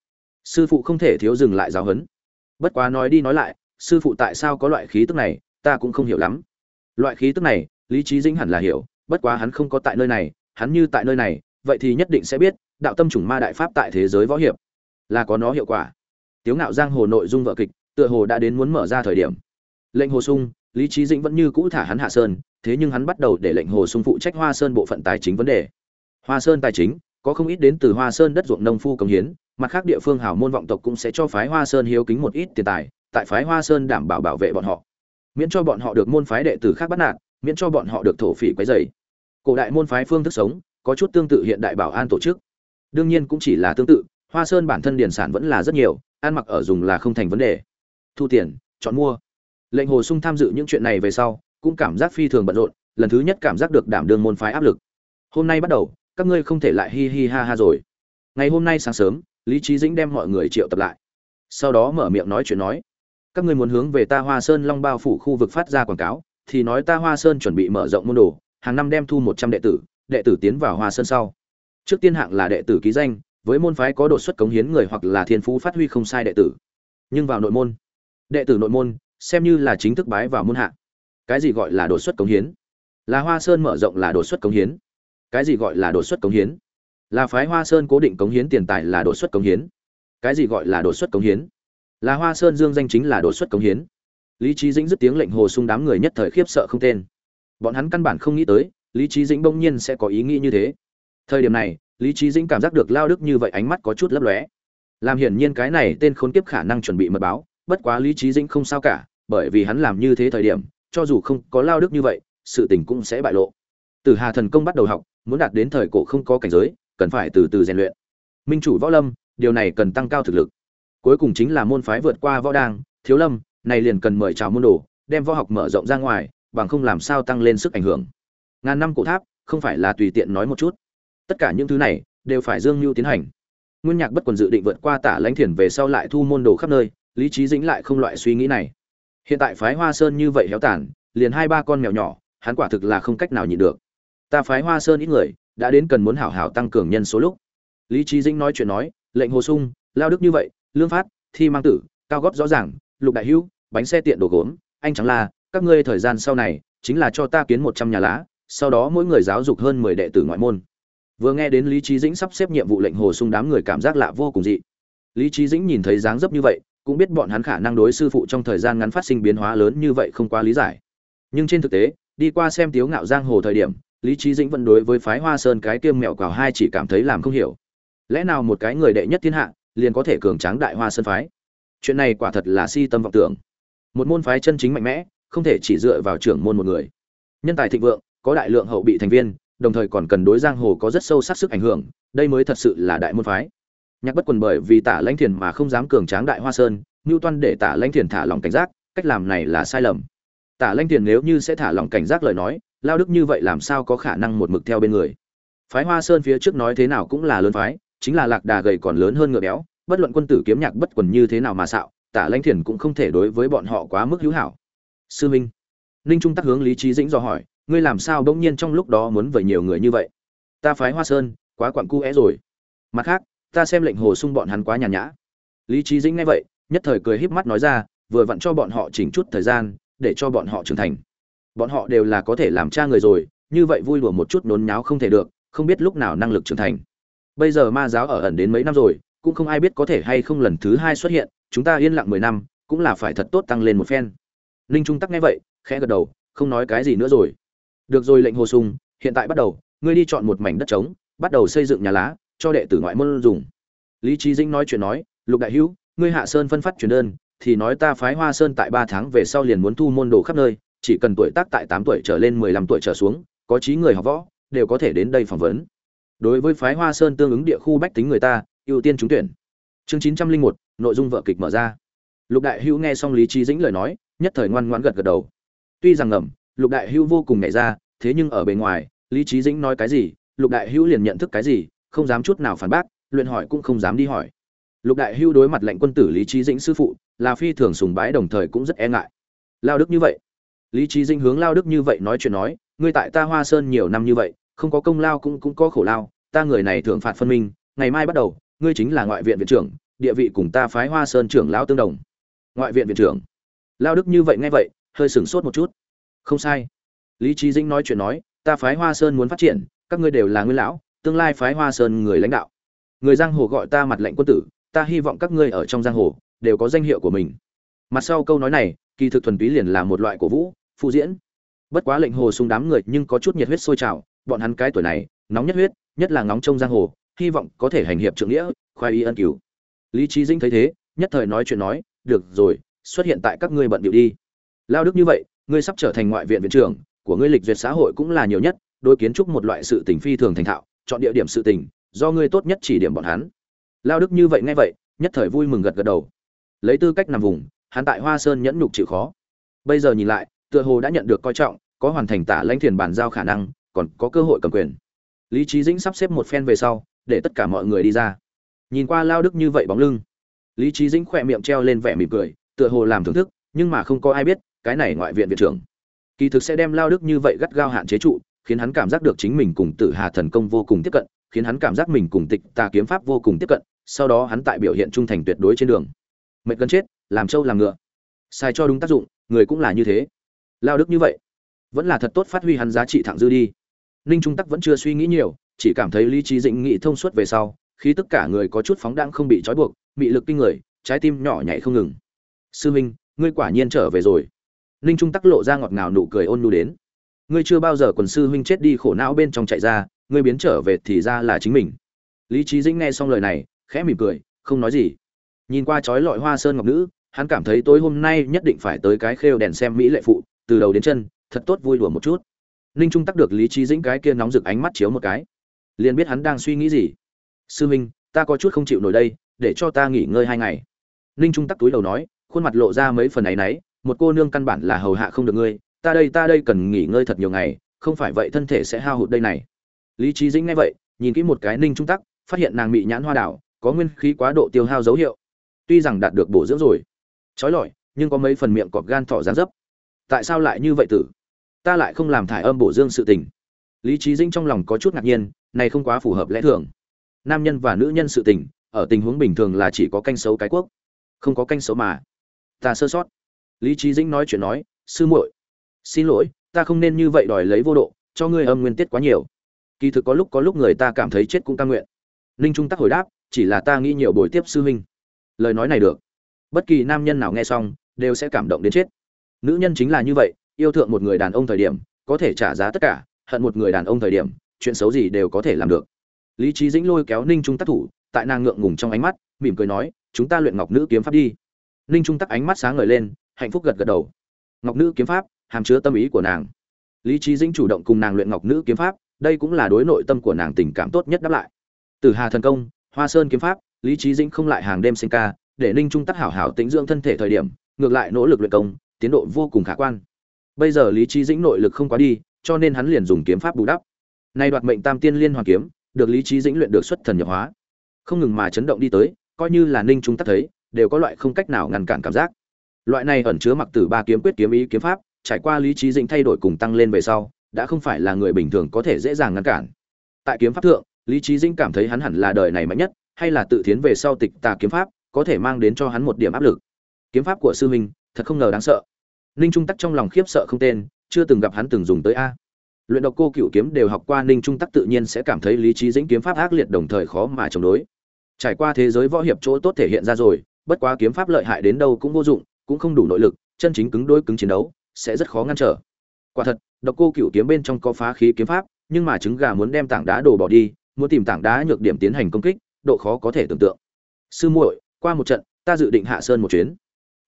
Sư phụ không thể thiếu dừng lại giáo huấn. Bất quá nói đi nói lại, sư phụ tại sao có loại khí tức này, ta cũng không hiểu lắm. Loại khí tức này, lý trí dĩnh hẳn là hiểu, bất quá hắn không có tại nơi này, hắn như tại nơi này, vậy thì nhất định sẽ biết, đạo tâm chủng ma đại pháp tại thế giới võ hiệp, là có nó hiệu quả. Tiếu ngạo giang hồ nội dung vợ kịch, tựa hồ đã đến muốn mở ra thời điểm. Lệnh hồ sung lý trí dĩnh vẫn như cũ thả hắn hạ sơn, thế nhưng hắn bắt đầu để lệnh hồ sung phụ trách hoa sơn bộ phận tài chính vấn đề. Hoa sơn tài chính, có không ít đến từ hoa sơn đất ruộng nông phu công hiến, mặt khác địa phương hào môn vọng tộc cũng sẽ cho phái hoa sơn hiếu kính một ít tiền tài, tại phái hoa sơn đảm bảo bảo vệ bọn họ. Miễn cho bọn họ được môn phái đệ tử khác bắt nạt, miễn cho bọn họ được thổ phỉ quấy dày cổ đại môn phái phương thức sống, có chút tương tự hiện đại bảo an tổ chức. Đương nhiên cũng chỉ là tương tự, hoa sơn bản thân điển sản vẫn là rất nhiều, ăn mặc ở dùng là không thành vấn đề. Thu tiền, chọn mua lệnh hồ sung tham dự những chuyện này về sau, cũng cảm giác phi thường bận rộn, lần thứ nhất cảm giác được đảm đương môn phái áp lực. Hôm nay bắt đầu, các ngươi không thể lại hi hi ha ha rồi. Ngày hôm nay sáng sớm, lý trí dĩnh đem mọi người triệu tập lại. Sau đó mở miệng nói chuyện nói, các ngươi muốn hướng về ta hoa sơn long bao phủ khu vực phát ra quảng cáo, thì nói ta hoa sơn chuẩn bị mở rộng môn đồ, hàng năm đem thu một trăm đệ tử đệ tử tiến vào hoa sơn sau. Trước tiên hạng là đệ tử ký danh, với môn phái có đột xuất cống hiến người hoặc là thiên phú phát huy không sai đệ tử. Nhưng vào nội môn, đệ tử nội môn xem như là chính thức bái vào môn hạ. Cái gì gọi là đột xuất cống hiến? Là hoa sơn mở rộng là đột xuất cống hiến. Cái gì gọi là đột xuất cống hiến? Là phái hoa sơn cố định cống hiến tiền tài là đột xuất cống hiến. Cái gì gọi là đột xuất cống hiến? Là hoa sơn dương danh chính là đột xuất cống hiến. Lý trí dĩnh dứt tiếng lệnh hồ sung đám người nhất thời khiếp sợ không tên. Bọn hắn căn bản không nghĩ tới, lý trí dĩnh bỗng nhiên sẽ có ý nghĩ như thế. Thời điểm này, lý trí dĩnh cảm giác được lao đức như vậy ánh mắt có chút lấp lóe. Làm hiển nhiên cái này tên khốn kiếp khả năng chuẩn bị mật báo, bất quá lý trí dĩnh không sao cả bởi vì hắn làm như thế thời điểm, cho dù không có lao đức như vậy, sự tình cũng sẽ bại lộ. Từ hà thần công bắt đầu học, muốn đạt đến thời cổ không có cảnh giới, cần phải từ từ rèn luyện. Minh chủ võ lâm, điều này cần tăng cao thực lực. Cuối cùng chính là môn phái vượt qua võ đang thiếu lâm, này liền cần mời chào môn đồ, đem võ học mở rộng ra ngoài, bằng không làm sao tăng lên sức ảnh hưởng. Ngàn năm cổ tháp, không phải là tùy tiện nói một chút. Tất cả những thứ này, đều phải dương mưu tiến hành. Nguyên nhạc bất quần dự định vượt qua tả lãnh thiền về sau lại thu môn đồ khắp nơi, lý trí dĩnh lại không loại suy nghĩ này hiện tại phái hoa sơn như vậy héo tàn liền hai ba con mèo nhỏ hắn quả thực là không cách nào nhịn được. Ta phái hoa sơn ít người đã đến cần muốn hảo hảo tăng cường nhân số lúc. Lý trí dĩnh nói chuyện nói lệnh hồ sung lao đức như vậy lương phát thi mang tử cao góp rõ ràng lục đại hữu bánh xe tiện đồ gốm anh trắng là, các ngươi thời gian sau này chính là cho ta kiến một trăm nhà lá sau đó mỗi người giáo dục hơn mười đệ tử ngoại môn. Vừa nghe đến lý trí dĩnh sắp xếp nhiệm vụ lệnh hồ sung đám người cảm giác lạ vô cùng dị. Lý trí dĩnh nhìn thấy dáng dấp như vậy cũng biết bọn hắn khả năng đối sư phụ trong thời gian ngắn phát sinh biến hóa lớn như vậy không quá lý giải. Nhưng trên thực tế, đi qua xem tiếu ngạo giang hồ thời điểm, lý trí dĩnh vẫn đối với phái hoa sơn cái kiêm mẹo cào hai chỉ cảm thấy làm không hiểu. Lẽ nào một cái người đệ nhất thiên hạ, liền có thể cường tráng đại hoa sơn phái? Chuyện này quả thật là si tâm vọng tưởng. Một môn phái chân chính mạnh mẽ, không thể chỉ dựa vào trưởng môn một người. Nhân tài thịnh vượng, có đại lượng hậu bị thành viên, đồng thời còn cần đối giang hồ có rất sâu sắc sức ảnh hưởng, đây mới thật sự là đại môn phái nhạc bất quần bởi vì tả lãnh thiền mà không dám cường tráng đại hoa sơn, ngưu toan để tả lãnh thiền thả lòng cảnh giác, cách làm này là sai lầm. Tả lãnh thiền nếu như sẽ thả lòng cảnh giác lời nói, lao đức như vậy làm sao có khả năng một mực theo bên người? Phái hoa sơn phía trước nói thế nào cũng là lớn phái, chính là lạc đà gầy còn lớn hơn ngựa béo, bất luận quân tử kiếm nhạc bất quần như thế nào mà xạo, tả lãnh thiền cũng không thể đối với bọn họ quá mức hữu hảo. Sư minh, ninh trung tắc hướng lý trí dĩnh do hỏi, ngươi làm sao bỗng nhiên trong lúc đó muốn vẩy nhiều người như vậy? Ta phái hoa sơn, quá quặn cu é rồi. Mặt khác ta xem lệnh hồ sung bọn hắn quá nhàn nhã. Lý trí dĩnh nghe vậy, nhất thời cười híp mắt nói ra, vừa vặn cho bọn họ chỉnh chút thời gian, để cho bọn họ trưởng thành. Bọn họ đều là có thể làm cha người rồi, như vậy vui đùa một chút nôn nháo không thể được, không biết lúc nào năng lực trưởng thành. Bây giờ ma giáo ở ẩn đến mấy năm rồi, cũng không ai biết có thể hay không lần thứ hai xuất hiện, chúng ta yên lặng mười năm, cũng là phải thật tốt tăng lên một phen. Ninh trung tắc nghe vậy, khẽ gật đầu, không nói cái gì nữa rồi. Được rồi lệnh hồ sung, hiện tại bắt đầu, ngươi đi chọn một mảnh đất trống, bắt đầu xây dựng nhà lá cho đệ tử ngoại môn dùng. Lý trí dĩnh nói chuyện nói, lục đại hữu, ngươi hạ sơn phân phát truyền đơn, thì nói ta phái hoa sơn tại ba tháng về sau liền muốn thu môn đồ khắp nơi, chỉ cần tuổi tác tại tám tuổi trở lên mười lăm tuổi trở xuống, có trí người học võ, đều có thể đến đây phỏng vấn. Đối với phái hoa sơn tương ứng địa khu bách tính người ta, ưu tiên trúng tuyển. Chương chín trăm linh một, nội dung vợ kịch mở ra. Lục đại hữu nghe xong lý trí dĩnh lời nói, nhất thời ngoan ngoãn gật gật đầu. Tuy rằng ngầm, lục đại hữu vô cùng nhảy ra, thế nhưng ở bề ngoài, lý trí dĩnh nói cái gì, lục đại hữu liền nhận thức cái gì không dám chút nào phản bác, luyện hỏi cũng không dám đi hỏi. Lục đại Hưu đối mặt lệnh quân tử lý trí dĩnh sư phụ, là phi thường sùng bái đồng thời cũng rất e ngại. Lao đức như vậy. Lý trí dĩnh hướng lao đức như vậy nói chuyện nói, ngươi tại ta hoa sơn nhiều năm như vậy, không có công lao cũng cũng có khổ lao, ta người này thưởng phạt phân minh, ngày mai bắt đầu, ngươi chính là ngoại viện viện trưởng, địa vị cùng ta phái hoa sơn trưởng lão tương đồng. Ngoại viện viện trưởng? Lao đức như vậy nghe vậy, hơi sửng sốt một chút. Không sai. Lý trí dĩnh nói chuyện nói, ta phái hoa sơn muốn phát triển, các ngươi đều là nguyên lão tương lai phái hoa sơn người lãnh đạo. Người giang hồ gọi ta mặt lệnh quân tử, ta hy vọng các ngươi ở trong giang hồ đều có danh hiệu của mình. Mặt sau câu nói này, kỳ thực thuần túy liền là một loại cổ vũ phụ diễn. Bất quá lệnh hồ sung đám người nhưng có chút nhiệt huyết sôi trào, bọn hắn cái tuổi này, nóng nhất huyết, nhất là ngóng trông giang hồ, hy vọng có thể hành hiệp trượng nghĩa, khoai y ân cứu. Lý trí dĩnh thấy thế, nhất thời nói chuyện nói, được rồi, xuất hiện tại các ngươi bận điệu đi. Lao đức như vậy, ngươi sắp trở thành ngoại viện viện trưởng, của ngươi lịch duyệt xã hội cũng là nhiều nhất đối kiến trúc một loại sự tình phi thường thành thạo chọn địa điểm sự tình, do ngươi tốt nhất chỉ điểm bọn hắn. Lao đức như vậy nghe vậy, nhất thời vui mừng gật gật đầu. Lấy tư cách nằm vùng, hắn tại hoa sơn nhẫn nhục chịu khó. Bây giờ nhìn lại, tựa hồ đã nhận được coi trọng, có hoàn thành tả lãnh thiền bàn giao khả năng, còn có cơ hội cầm quyền. Lý Chí dĩnh sắp xếp một phen về sau, để tất cả mọi người đi ra. Nhìn qua lao đức như vậy bóng lưng, lý Chí dĩnh khỏe miệng treo lên vẻ mỉm cười, tựa hồ làm thưởng thức, nhưng mà không có ai biết, cái này ngoại viện viện trưởng. Kỳ thực sẽ đem lao đức như vậy gắt gao hạn chế trụ khiến hắn cảm giác được chính mình cùng tử hà thần công vô cùng tiếp cận, khiến hắn cảm giác mình cùng tịch tà kiếm pháp vô cùng tiếp cận, sau đó hắn tại biểu hiện trung thành tuyệt đối trên đường. Mệt gần chết, làm trâu làm ngựa. Sai cho đúng tác dụng, người cũng là như thế. Lao đức như vậy, vẫn là thật tốt phát huy hắn giá trị thẳng dư đi. Ninh trung tắc vẫn chưa suy nghĩ nhiều, chỉ cảm thấy lý trí dĩnh nghị thông suốt về sau khi tất cả người có chút phóng đãng không bị trói buộc bị lực kinh người, trái tim nhỏ nhảy không ngừng. Sư minh, ngươi quả nhiên trở về rồi. Ninh trung tắc lộ ra ngọt ngào nụ cười ôn nhu đến ngươi chưa bao giờ quần sư huynh chết đi khổ não bên trong chạy ra, ngươi biến trở về thì ra là chính mình. Lý trí dĩnh nghe xong lời này, khẽ mỉm cười, không nói gì. Nhìn qua chói lọi hoa sơn ngọc nữ, hắn cảm thấy tối hôm nay nhất định phải tới cái khêu đèn xem mỹ lệ phụ, từ đầu đến chân, thật tốt vui đùa một chút. Ninh trung tắc được lý trí dĩnh cái kia nóng rực ánh mắt chiếu một cái. Liền biết hắn đang suy nghĩ gì. Sư huynh, ta có chút không chịu nổi đây, để cho ta nghỉ ngơi hai ngày. Ninh trung tắc túi đầu nói, khuôn mặt lộ ra mấy phần áy náy, một cô nương căn bản là hầu hạ không được ngươi ta đây ta đây cần nghỉ ngơi thật nhiều ngày, không phải vậy thân thể sẽ hao hụt đây này. Lý trí dĩnh nghe vậy, nhìn kỹ một cái ninh trung tắc, phát hiện nàng bị nhãn hoa đảo, có nguyên khí quá độ tiêu hao dấu hiệu. Tuy rằng đạt được bổ dưỡng rồi, trói lọi, nhưng có mấy phần miệng cọp gan thỏ gián dấp. Tại sao lại như vậy tử? Ta lại không làm thải âm bổ dương sự tình. Lý trí dĩnh trong lòng có chút ngạc nhiên, này không quá phù hợp lẽ thường. Nam nhân và nữ nhân sự tình, ở tình huống bình thường là chỉ có canh xấu cái quốc, không có canh xấu mà. Ta sơ sót. Lý trí dĩnh nói chuyện nói, sư muội xin lỗi, ta không nên như vậy đòi lấy vô độ, cho ngươi âm nguyên tiết quá nhiều. Kỳ thực có lúc có lúc người ta cảm thấy chết cũng căng nguyện. Ninh trung tắc hồi đáp, chỉ là ta nghĩ nhiều buổi tiếp sư huynh. Lời nói này được. Bất kỳ nam nhân nào nghe xong, đều sẽ cảm động đến chết. Nữ nhân chính là như vậy, yêu thượng một người đàn ông thời điểm, có thể trả giá tất cả, hận một người đàn ông thời điểm, chuyện xấu gì đều có thể làm được. Lý trí dĩnh lôi kéo ninh trung Tắc thủ, tại nàng ngượng ngùng trong ánh mắt, mỉm cười nói, chúng ta luyện ngọc nữ kiếm pháp đi. Ninh trung tắc ánh mắt sáng ngời lên, hạnh phúc gật gật đầu. Ngọc nữ kiếm pháp hàm chứa tâm ý của nàng. Lý trí dĩnh chủ động cùng nàng luyện ngọc nữ kiếm pháp, đây cũng là đối nội tâm của nàng tình cảm tốt nhất đáp lại. Từ hà thần công, hoa sơn kiếm pháp, lý trí dĩnh không lại hàng đêm sinh ca, để ninh trung tắc hảo hảo tĩnh dưỡng thân thể thời điểm, ngược lại nỗ lực luyện công, tiến độ vô cùng khả quan. Bây giờ lý trí dĩnh nội lực không quá đi, cho nên hắn liền dùng kiếm pháp bù đắp. Nay đoạt mệnh tam tiên liên hoàn kiếm, được lý trí dĩnh luyện được xuất thần nhập hóa. Không ngừng mà chấn động đi tới, coi như là ninh trung tắc thấy, đều có loại không cách nào ngăn cản cảm giác. Loại này ẩn chứa mặc tử ba kiếm quyết kiếm ý kiếm pháp trải qua lý trí dĩnh thay đổi cùng tăng lên về sau, đã không phải là người bình thường có thể dễ dàng ngăn cản. Tại kiếm pháp thượng, lý trí dĩnh cảm thấy hắn hẳn là đời này mạnh nhất, hay là tự tiến về sau tịch tà kiếm pháp, có thể mang đến cho hắn một điểm áp lực. Kiếm pháp của sư huynh, thật không ngờ đáng sợ. Ninh trung tắc trong lòng khiếp sợ không tên, chưa từng gặp hắn từng dùng tới a. Luyện độc cô cựu kiếm đều học qua ninh trung tắc tự nhiên sẽ cảm thấy lý trí dĩnh kiếm pháp ác liệt đồng thời khó mà chống đối. Trải qua thế giới võ hiệp chỗ tốt thể hiện ra rồi, bất quá kiếm pháp lợi hại đến đâu cũng vô dụng, cũng không đủ nội lực, chân chính cứng đối cứng chiến đấu sẽ rất khó ngăn trở. Quả thật, độc cô cựu kiếm bên trong có phá khí kiếm pháp, nhưng mà trứng gà muốn đem tảng đá đổ bỏ đi, muốn tìm tảng đá nhược điểm tiến hành công kích, độ khó có thể tưởng tượng. Sư muội, qua một trận, ta dự định hạ sơn một chuyến.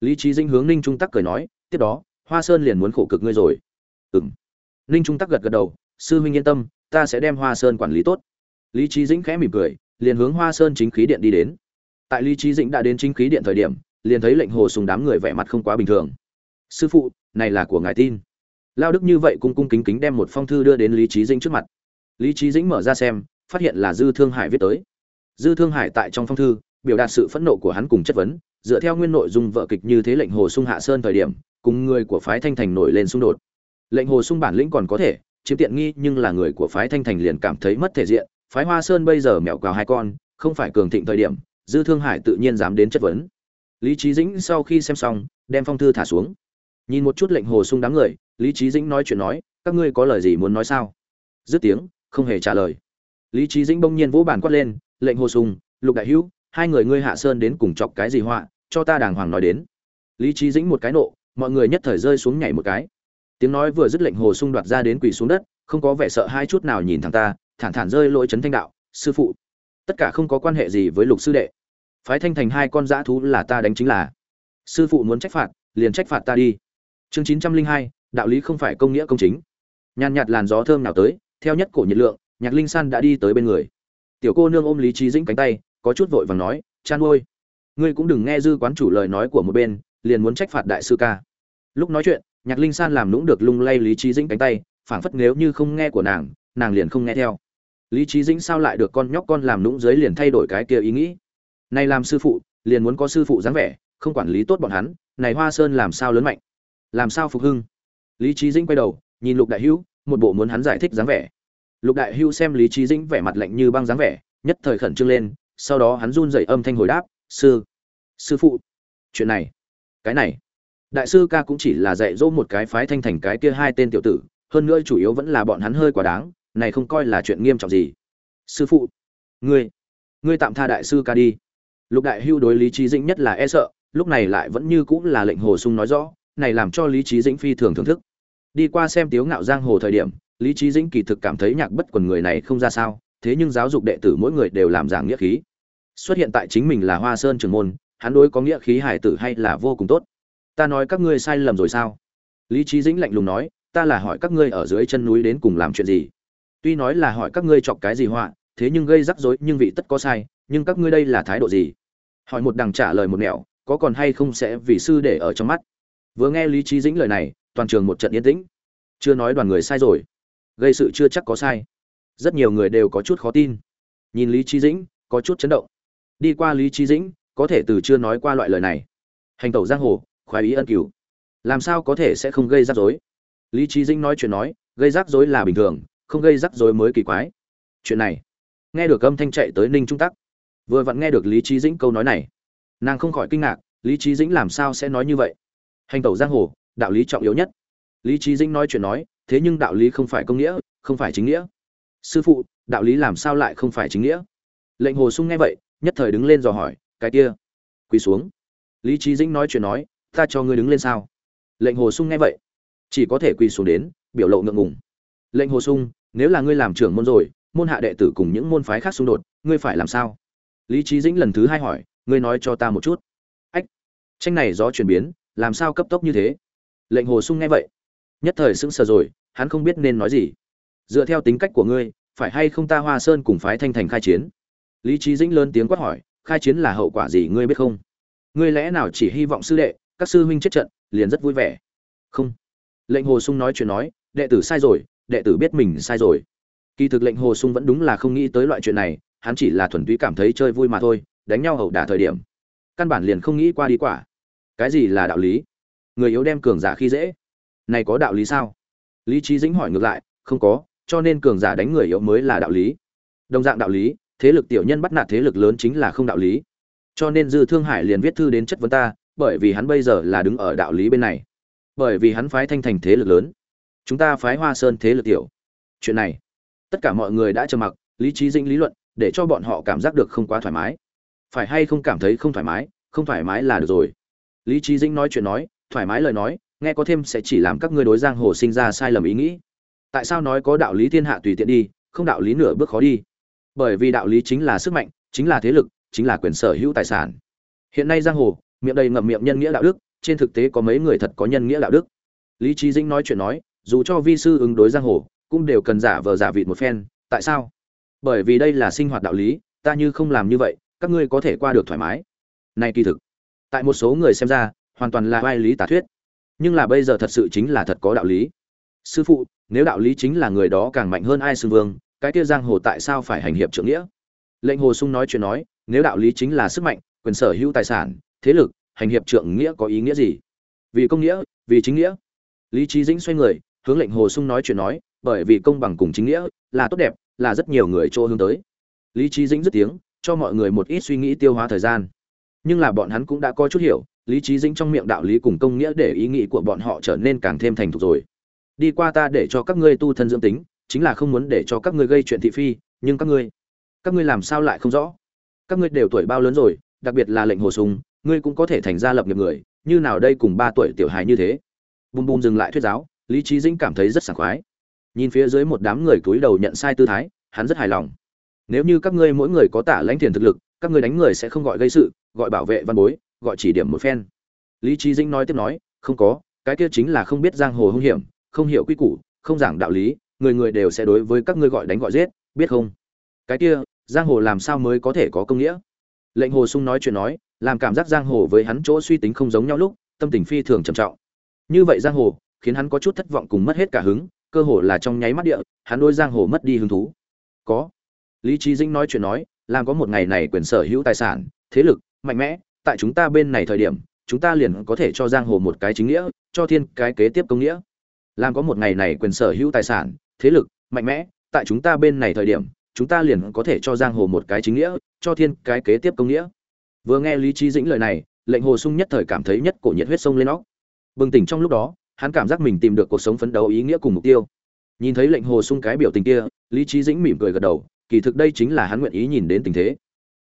Lý trí dinh hướng ninh trung tắc cười nói, tiếp đó, hoa sơn liền muốn khổ cực ngươi rồi. Ừng ninh trung tắc gật gật đầu, sư huynh yên tâm, ta sẽ đem hoa sơn quản lý tốt. Lý trí dĩnh khẽ mỉm cười, liền hướng hoa sơn chính khí điện đi đến. Tại lý trí dĩnh đã đến chính khí điện thời điểm, liền thấy lệnh hồ sùng đám người vẻ mặt không quá bình thường sư phụ, này là của ngài tin. Lao đức như vậy cung cung kính kính đem một phong thư đưa đến lý trí dĩnh trước mặt. Lý trí dĩnh mở ra xem, phát hiện là dư thương hải viết tới. Dư thương hải tại trong phong thư, biểu đạt sự phẫn nộ của hắn cùng chất vấn, dựa theo nguyên nội dung vợ kịch như thế lệnh hồ sung hạ sơn thời điểm, cùng người của phái thanh thành nổi lên xung đột. Lệnh hồ sung bản lĩnh còn có thể, chiếm tiện nghi nhưng là người của phái thanh thành liền cảm thấy mất thể diện. Phái hoa sơn bây giờ mẹo cào hai con, không phải cường thịnh thời điểm, dư thương hải tự nhiên dám đến chất vấn. Lý trí dĩnh sau khi xem xong, đem phong thư thả xuống nhìn một chút lệnh hồ sung đám người, lý trí dĩnh nói chuyện nói, các ngươi có lời gì muốn nói sao? Dứt tiếng, không hề trả lời. Lý trí dĩnh bỗng nhiên vỗ bàn quát lên, lệnh hồ sung, lục đại hữu, hai người ngươi hạ sơn đến cùng chọc cái gì họa, cho ta đàng hoàng nói đến. Lý trí dĩnh một cái nộ, mọi người nhất thời rơi xuống nhảy một cái. Tiếng nói vừa dứt lệnh hồ sung đoạt ra đến quỳ xuống đất, không có vẻ sợ hai chút nào nhìn thẳng ta, thản thản rơi lỗi trấn thanh đạo, sư phụ, tất cả không có quan hệ gì với lục sư đệ. Phái thanh thành hai con dã thú là ta đánh chính là. Sư phụ muốn trách phạt, liền trách phạt ta đi chương chín trăm linh hai, đạo lý không phải công nghĩa công chính. Nhàn nhạt làn gió thơm nào tới, theo nhất cổ nhiệt lượng, nhạc linh san đã đi tới bên người. Tiểu cô nương ôm lý trí dĩnh cánh tay, có chút vội vàng nói, chan ôi, ngươi cũng đừng nghe dư quán chủ lời nói của một bên, liền muốn trách phạt đại sư ca. Lúc nói chuyện, nhạc linh san làm nũng được lung lay lý trí dĩnh cánh tay, phảng phất nếu như không nghe của nàng nàng liền không nghe theo. Lý trí dĩnh sao lại được con nhóc con làm nũng dưới liền thay đổi cái kia ý nghĩ? Này làm sư phụ, liền muốn có sư phụ dáng vẻ, không quản lý tốt bọn hắn, này hoa sơn làm sao lớn mạnh? Làm sao phục hưng? Lý trí dĩnh quay đầu, nhìn lục đại hữu, một bộ muốn hắn giải thích dáng vẻ. Lục đại hữu xem lý trí dĩnh vẻ mặt lạnh như băng dáng vẻ, nhất thời khẩn trương lên, sau đó hắn run dậy âm thanh hồi đáp, sư sư phụ, chuyện này, cái này, đại sư ca cũng chỉ là dạy dỗ một cái phái thanh thành cái kia hai tên tiểu tử, hơn nữa chủ yếu vẫn là bọn hắn hơi quá đáng, này không coi là chuyện nghiêm trọng gì. Sư phụ, ngươi ngươi tạm tha đại sư ca đi. Lục đại hưu đối lý trí dĩnh nhất là e sợ, lúc này lại vẫn như cũng là lệnh hồ sung nói rõ này làm cho lý trí dĩnh phi thường thưởng thức. Đi qua xem tiếu ngạo giang hồ thời điểm, lý trí dĩnh kỳ thực cảm thấy nhạc bất quần người này không ra sao, thế nhưng giáo dục đệ tử mỗi người đều làm giảng nghĩa khí. Xuất hiện tại chính mình là hoa sơn trường môn, hắn đối có nghĩa khí hải tử hay là vô cùng tốt. Ta nói các ngươi sai lầm rồi sao? Lý trí dĩnh lạnh lùng nói, ta là hỏi các ngươi ở dưới chân núi đến cùng làm chuyện gì? Tuy nói là hỏi các ngươi chọc cái gì họa, thế nhưng gây rắc rối, nhưng vị tất có sai, nhưng các ngươi đây là thái độ gì? Hỏi một đằng trả lời một nẻo, có còn hay không sẽ vì sư để ở trong mắt vừa nghe lý trí dĩnh lời này, toàn trường một trận yên tĩnh. Chưa nói đoàn người sai rồi. Gây sự chưa chắc có sai. Rất nhiều người đều có chút khó tin. Nhìn lý trí dĩnh, có chút chấn động. Đi qua lý trí dĩnh, có thể từ chưa nói qua loại lời này. Hành tẩu giang hồ, khoái ý ân cửu. Làm sao có thể sẽ không gây rắc rối? Lý trí dĩnh nói chuyện nói, gây rắc rối là bình thường, không gây rắc rối mới kỳ quái. Chuyện này, nghe được âm thanh chạy tới ninh trung tắc. Vừa vặn nghe được lý trí dĩnh câu nói này, nàng không khỏi kinh ngạc, lý trí dĩnh làm sao sẽ nói như vậy? Hành tẩu giang hồ, đạo lý trọng yếu nhất. Lý trí dĩnh nói chuyện nói, thế nhưng đạo lý không phải công nghĩa, không phải chính nghĩa. Sư phụ, đạo lý làm sao lại không phải chính nghĩa? Lệnh hồ sung nghe vậy, nhất thời đứng lên dò hỏi, cái kia, quỳ xuống. Lý trí dĩnh nói chuyện nói, ta cho ngươi đứng lên sao? Lệnh hồ sung nghe vậy, chỉ có thể quỳ xuống đến, biểu lộ ngượng ngùng. Lệnh hồ sung, nếu là ngươi làm trưởng môn rồi, môn hạ đệ tử cùng những môn phái khác xung đột, ngươi phải làm sao? Lý trí dĩnh lần thứ hai hỏi, ngươi nói cho ta một chút. Ách, tranh này do chuyển biến làm sao cấp tốc như thế? Lệnh hồ sung nghe vậy, nhất thời sững sờ rồi, hắn không biết nên nói gì. Dựa theo tính cách của ngươi, phải hay không ta hoa sơn cùng phái thanh thành khai chiến? Lý trí dĩnh lớn tiếng quát hỏi, khai chiến là hậu quả gì ngươi biết không? Ngươi lẽ nào chỉ hy vọng sư đệ, các sư huynh chết trận, liền rất vui vẻ? Không. Lệnh hồ sung nói chuyện nói, đệ tử sai rồi, đệ tử biết mình sai rồi. Kỳ thực lệnh hồ sung vẫn đúng là không nghĩ tới loại chuyện này, hắn chỉ là thuần túy cảm thấy chơi vui mà thôi, đánh nhau hậu đả thời điểm. Căn bản liền không nghĩ qua đi quả cái gì là đạo lý? Người yếu đem cường giả khi dễ. Này có đạo lý sao? Lý trí dĩnh hỏi ngược lại, không có, cho nên cường giả đánh người yếu mới là đạo lý. Đồng dạng đạo lý, thế lực tiểu nhân bắt nạt thế lực lớn chính là không đạo lý. Cho nên dư thương hải liền viết thư đến chất vấn ta, bởi vì hắn bây giờ là đứng ở đạo lý bên này. Bởi vì hắn phái thanh thành thế lực lớn. Chúng ta phái hoa sơn thế lực tiểu. Chuyện này, tất cả mọi người đã trầm mặc, lý trí dĩnh lý luận, để cho bọn họ cảm giác được không quá thoải mái. Phải hay không cảm thấy không thoải mái, không thoải mái là được rồi lý trí dĩnh nói chuyện nói, thoải mái lời nói, nghe có thêm sẽ chỉ làm các ngươi đối giang hồ sinh ra sai lầm ý nghĩ. Tại sao nói có đạo lý thiên hạ tùy tiện đi, không đạo lý nửa bước khó đi? Bởi vì đạo lý chính là sức mạnh, chính là thế lực, chính là quyền sở hữu tài sản. Hiện nay giang hồ, miệng đầy ngậm miệng nhân nghĩa đạo đức, trên thực tế có mấy người thật có nhân nghĩa đạo đức. Lý trí dĩnh nói chuyện nói, dù cho vi sư ứng đối giang hồ, cũng đều cần giả vờ giả vịt một phen, tại sao? Bởi vì đây là sinh hoạt đạo lý, ta như không làm như vậy, các ngươi có thể qua được thoải mái. Này kỳ thực tại một số người xem ra, hoàn toàn là vai lý tả thuyết. Nhưng là bây giờ thật sự chính là thật có đạo lý. Sư phụ, nếu đạo lý chính là người đó càng mạnh hơn ai sư vương, cái kia giang hồ tại sao phải hành hiệp trưởng nghĩa? Lệnh hồ sung nói chuyện nói, nếu đạo lý chính là sức mạnh, quyền sở hữu tài sản, thế lực, hành hiệp trưởng nghĩa có ý nghĩa gì? Vì công nghĩa, vì chính nghĩa. Lý trí dĩnh xoay người, hướng lệnh hồ sung nói chuyện nói, bởi vì công bằng cùng chính nghĩa là tốt đẹp, là rất nhiều người chỗ hướng tới. Lý trí dĩnh dứt tiếng, cho mọi người một ít suy nghĩ tiêu hóa thời gian nhưng là bọn hắn cũng đã có chút hiểu, lý trí dĩnh trong miệng đạo lý cùng công nghĩa để ý nghĩ của bọn họ trở nên càng thêm thành thục rồi. Đi qua ta để cho các ngươi tu thân dưỡng tính, chính là không muốn để cho các ngươi gây chuyện thị phi, nhưng các ngươi các ngươi làm sao lại không rõ? Các ngươi đều tuổi bao lớn rồi, đặc biệt là lệnh hồ sùng ngươi cũng có thể thành ra lập nghiệp người, như nào đây cùng ba tuổi tiểu hài như thế? Bùm bùm dừng lại thuyết giáo, lý trí dĩnh cảm thấy rất sảng khoái. Nhìn phía dưới một đám người cúi đầu nhận sai tư thái, hắn rất hài lòng. Nếu như các ngươi mỗi người có tả lãnh tiền thực lực, các ngươi đánh người sẽ không gọi gây sự gọi bảo vệ văn bối, gọi chỉ điểm một phen. Lý trí dĩnh nói tiếp nói, không có, cái kia chính là không biết giang hồ hung hiểm, không hiểu quy củ, không giảng đạo lý, người người đều sẽ đối với các ngươi gọi đánh gọi giết, biết không? Cái kia, giang hồ làm sao mới có thể có công nghĩa? Lệnh hồ sung nói chuyện nói, làm cảm giác giang hồ với hắn chỗ suy tính không giống nhau lúc, tâm tình phi thường trầm trọng. Như vậy giang hồ, khiến hắn có chút thất vọng cùng mất hết cả hứng, cơ hồ là trong nháy mắt địa, hắn đôi giang hồ mất đi hứng thú. Có. Lý trí dĩnh nói chuyện nói, làm có một ngày này quyền sở hữu tài sản, thế lực mạnh mẽ, tại chúng ta bên này thời điểm, chúng ta liền có thể cho giang hồ một cái chính nghĩa, cho thiên cái kế tiếp công nghĩa. Làm có một ngày này quyền sở hữu tài sản, thế lực, mạnh mẽ, tại chúng ta bên này thời điểm, chúng ta liền có thể cho giang hồ một cái chính nghĩa, cho thiên cái kế tiếp công nghĩa. Vừa nghe lý trí dĩnh lời này, lệnh hồ sung nhất thời cảm thấy nhất cổ nhiệt huyết sông lên óc. Bừng tỉnh trong lúc đó, hắn cảm giác mình tìm được cuộc sống phấn đấu ý nghĩa cùng mục tiêu. Nhìn thấy lệnh hồ sung cái biểu tình kia, lý trí dĩnh mỉm cười gật đầu, kỳ thực đây chính là hắn nguyện ý nhìn đến tình thế.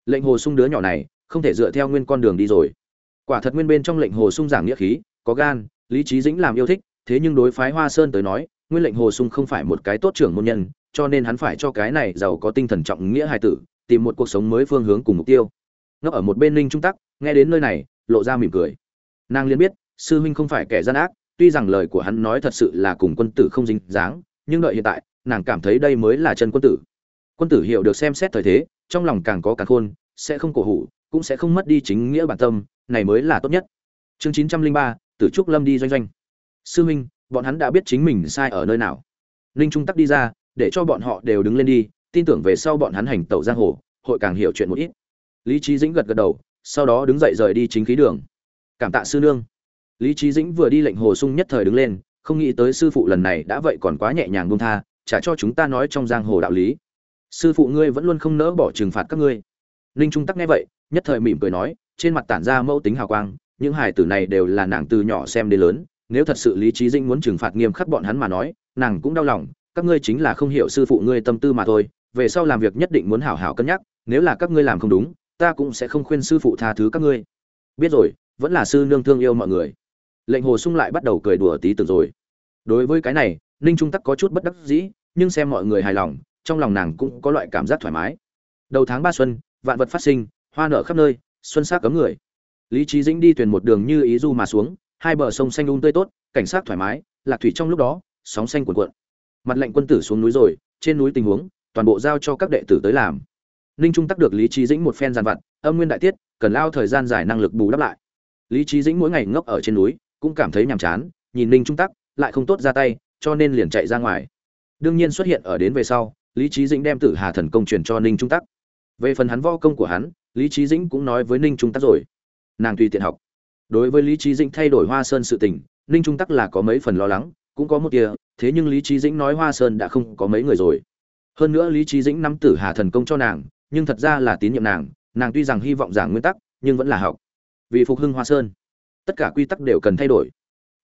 Lệnh hồ sung đứa nhỏ này không thể dựa theo nguyên con đường đi rồi. Quả thật nguyên bên trong lệnh hồ sung giảng nghĩa khí, có gan, lý trí dĩnh làm yêu thích, thế nhưng đối phái hoa sơn tới nói, nguyên lệnh hồ sung không phải một cái tốt trưởng môn nhân, cho nên hắn phải cho cái này giàu có tinh thần trọng nghĩa hài tử, tìm một cuộc sống mới phương hướng cùng mục tiêu. Nó ở một bên ninh trung tắc, nghe đến nơi này, lộ ra mỉm cười. Nàng liền biết, sư huynh không phải kẻ gian ác, tuy rằng lời của hắn nói thật sự là cùng quân tử không dính dáng, nhưng đợi hiện tại, nàng cảm thấy đây mới là chân quân tử. Quân tử hiểu được xem xét thời thế, trong lòng càng có càng khôn, sẽ không cổ hủ cũng sẽ không mất đi chính nghĩa bản tâm, này mới là tốt nhất. Chương chín trăm linh ba, tử trúc lâm đi doanh doanh. Sư huynh bọn hắn đã biết chính mình sai ở nơi nào. Linh trung tắc đi ra, để cho bọn họ đều đứng lên đi, tin tưởng về sau bọn hắn hành tẩu giang hồ, hội càng hiểu chuyện một ít. Lý trí dĩnh gật gật đầu, sau đó đứng dậy rời đi chính khí đường. Cảm tạ sư nương. Lý trí dĩnh vừa đi lệnh hồ sung nhất thời đứng lên, không nghĩ tới sư phụ lần này đã vậy còn quá nhẹ nhàng buông tha trả cho chúng ta nói trong giang hồ đạo lý. Sư phụ ngươi vẫn luôn không nỡ bỏ trừng phạt các ngươi ninh trung tắc nghe vậy, nhất thời mỉm cười nói, trên mặt tản ra mẫu tính hào quang, những hài tử này đều là nàng từ nhỏ xem đến lớn, nếu thật sự lý trí dinh muốn trừng phạt nghiêm khắc bọn hắn mà nói, nàng cũng đau lòng, các ngươi chính là không hiểu sư phụ ngươi tâm tư mà thôi, về sau làm việc nhất định muốn hảo hảo cân nhắc, nếu là các ngươi làm không đúng, ta cũng sẽ không khuyên sư phụ tha thứ các ngươi. Biết rồi, vẫn là sư nương thương yêu mọi người. Lệnh hồ sung lại bắt đầu cười đùa tí tưởng rồi. Đối với cái này, ninh trung tắc có chút bất đắc dĩ, nhưng xem mọi người hài lòng, trong lòng nàng cũng có loại cảm giác thoải mái. Đầu tháng ba xuân vạn vật phát sinh, hoa nở khắp nơi, xuân sắc cấm người. Lý trí dĩnh đi thuyền một đường như ý du mà xuống, hai bờ sông xanh un um tươi tốt, cảnh sát thoải mái, lạc thủy trong lúc đó, sóng xanh cuồn cuộn. Mặt lệnh quân tử xuống núi rồi, trên núi tình huống, toàn bộ giao cho các đệ tử tới làm. Ninh trung tắc được lý trí dĩnh một phen giàn vặt, âm nguyên đại tiết, cần lao thời gian dài năng lực bù đắp lại. Lý trí dĩnh mỗi ngày ngốc ở trên núi, cũng cảm thấy nhàm chán, nhìn ninh trung tắc, lại không tốt ra tay, cho nên liền chạy ra ngoài. Đương nhiên xuất hiện ở đến về sau, lý trí dĩnh đem tử hà thần công truyền cho ninh trung tắc về phần hắn võ công của hắn, lý trí dĩnh cũng nói với ninh trung tắc rồi. Nàng tùy tiện học. Đối với lý trí dĩnh thay đổi hoa sơn sự tình, ninh trung tắc là có mấy phần lo lắng, cũng có một kia thế nhưng lý trí dĩnh nói hoa sơn đã không có mấy người rồi. Hơn nữa lý trí dĩnh nắm tử hà thần công cho nàng, nhưng thật ra là tín nhiệm nàng nàng tuy rằng hy vọng giảng nguyên tắc, nhưng vẫn là học. Vì phục hưng hoa sơn, tất cả quy tắc đều cần thay đổi.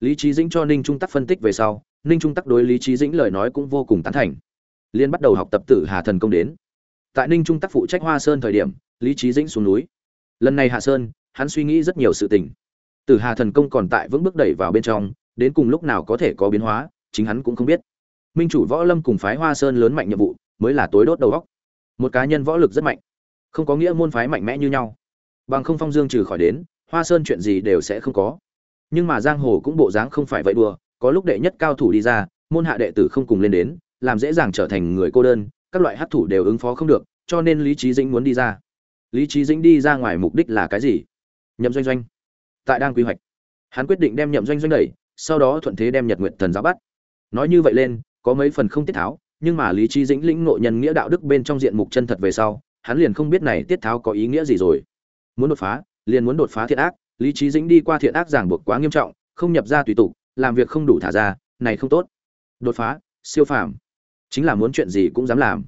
Lý trí dĩnh cho ninh trung tắc phân tích về sau, ninh trung tắc đối lý trí dĩnh lời nói cũng vô cùng tán thành. Liên bắt đầu học tập tử hà thần công đến tại ninh trung tắc phụ trách hoa sơn thời điểm, lý trí dĩnh xuống núi. Lần này hạ sơn, hắn suy nghĩ rất nhiều sự tình. Tử hà thần công còn tại vững bước đẩy vào bên trong, đến cùng lúc nào có thể có biến hóa, chính hắn cũng không biết. Minh chủ võ lâm cùng phái hoa sơn lớn mạnh nhiệm vụ, mới là tối đốt đầu góc một cá nhân võ lực rất mạnh, không có nghĩa môn phái mạnh mẽ như nhau. Bằng không phong dương trừ khỏi đến, hoa sơn chuyện gì đều sẽ không có. Nhưng mà giang hồ cũng bộ dáng không phải vậy đùa, có lúc đệ nhất cao thủ đi ra, môn hạ đệ tử không cùng lên đến, làm dễ dàng trở thành người cô đơn các loại hát thủ đều ứng phó không được, cho nên lý trí dĩnh muốn đi ra. Lý trí dĩnh đi ra ngoài mục đích là cái gì? Nhậm doanh doanh. Tại đang quy hoạch. Hắn quyết định đem nhậm doanh doanh đẩy, sau đó thuận thế đem nhật nguyện thần giáo bắt. Nói như vậy lên, có mấy phần không tiết tháo, nhưng mà lý trí dĩnh lĩnh nội nhân nghĩa đạo đức bên trong diện mục chân thật về sau, hắn liền không biết này tiết tháo có ý nghĩa gì rồi. Muốn đột phá, liền muốn đột phá thiện ác. Lý trí dĩnh đi qua thiện ác giảng buộc quá nghiêm trọng, không nhập ra tùy tục, làm việc không đủ thả ra, này không tốt. Đột phá, siêu phàm chính là muốn chuyện gì cũng dám làm.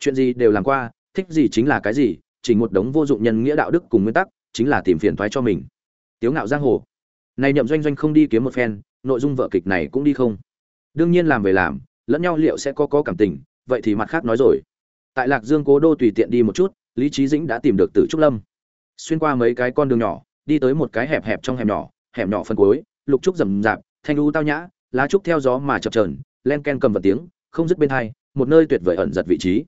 Chuyện gì đều làm qua, thích gì chính là cái gì, chỉ một đống vô dụng nhân nghĩa đạo đức cùng nguyên tắc, chính là tìm phiền thoái cho mình. Tiếu ngạo giang hồ. Này nhậm doanh doanh không đi kiếm một phen, nội dung vợ kịch này cũng đi không. Đương nhiên làm về làm, lẫn nhau liệu sẽ có có cảm tình, vậy thì mặt khác nói rồi. Tại lạc dương cố đô tùy tiện đi một chút, lý trí dĩnh đã tìm được tử trúc lâm. Xuyên qua mấy cái con đường nhỏ, đi tới một cái hẹp hẹp trong hẻm nhỏ hẻm nhỏ phân cuối, lục trúc rầm rạp, thanh u tao nhã, lá trúc theo gió mà chập trờn len ken cầm vật tiếng không dứt bên hai, một nơi tuyệt vời ẩn giật vị trí.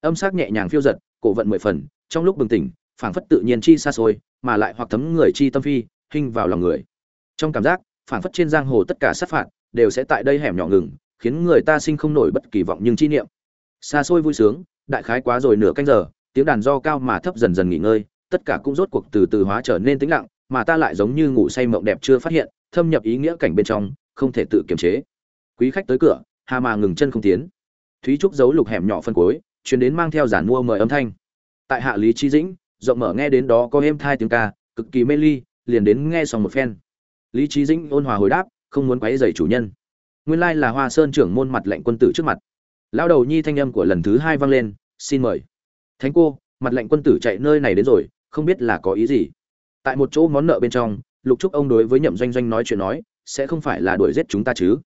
Âm sắc nhẹ nhàng phiêu giật, cổ vận mười phần, trong lúc bừng tỉnh, phảng phất tự nhiên chi xa xôi, mà lại hoặc thấm người chi tâm phi hình vào lòng người. Trong cảm giác, phảng phất trên giang hồ tất cả sát phạt đều sẽ tại đây hẻm nhỏ ngừng, khiến người ta sinh không nổi bất kỳ vọng nhưng chi niệm. Xa xôi vui sướng, đại khái quá rồi nửa canh giờ, tiếng đàn do cao mà thấp dần dần nghỉ ngơi, tất cả cũng rốt cuộc từ từ hóa trở nên tĩnh lặng, mà ta lại giống như ngủ say mộng đẹp chưa phát hiện, thâm nhập ý nghĩa cảnh bên trong, không thể tự kiềm chế. Quý khách tới cửa hà mà ngừng chân không tiến. Thúy trúc giấu lục hẻm nhỏ phân cuối, chuyến đến mang theo giản mua mời âm thanh. Tại hạ lý trí dĩnh, rộng mở nghe đến đó có êm thai tiếng ca, cực kỳ mê ly, liền đến nghe xong một phen. Lý trí dĩnh ôn hòa hồi đáp, không muốn quấy rầy chủ nhân. Nguyên lai là hoa sơn trưởng môn mặt lệnh quân tử trước mặt. Lão đầu nhi thanh âm của lần thứ hai vang lên, xin mời. Thánh cô, mặt lệnh quân tử chạy nơi này đến rồi, không biết là có ý gì? Tại một chỗ món nợ bên trong, lục trúc ông đối với nhậm doanh doanh nói chuyện nói, sẽ không phải là đuổi giết chúng ta chứ?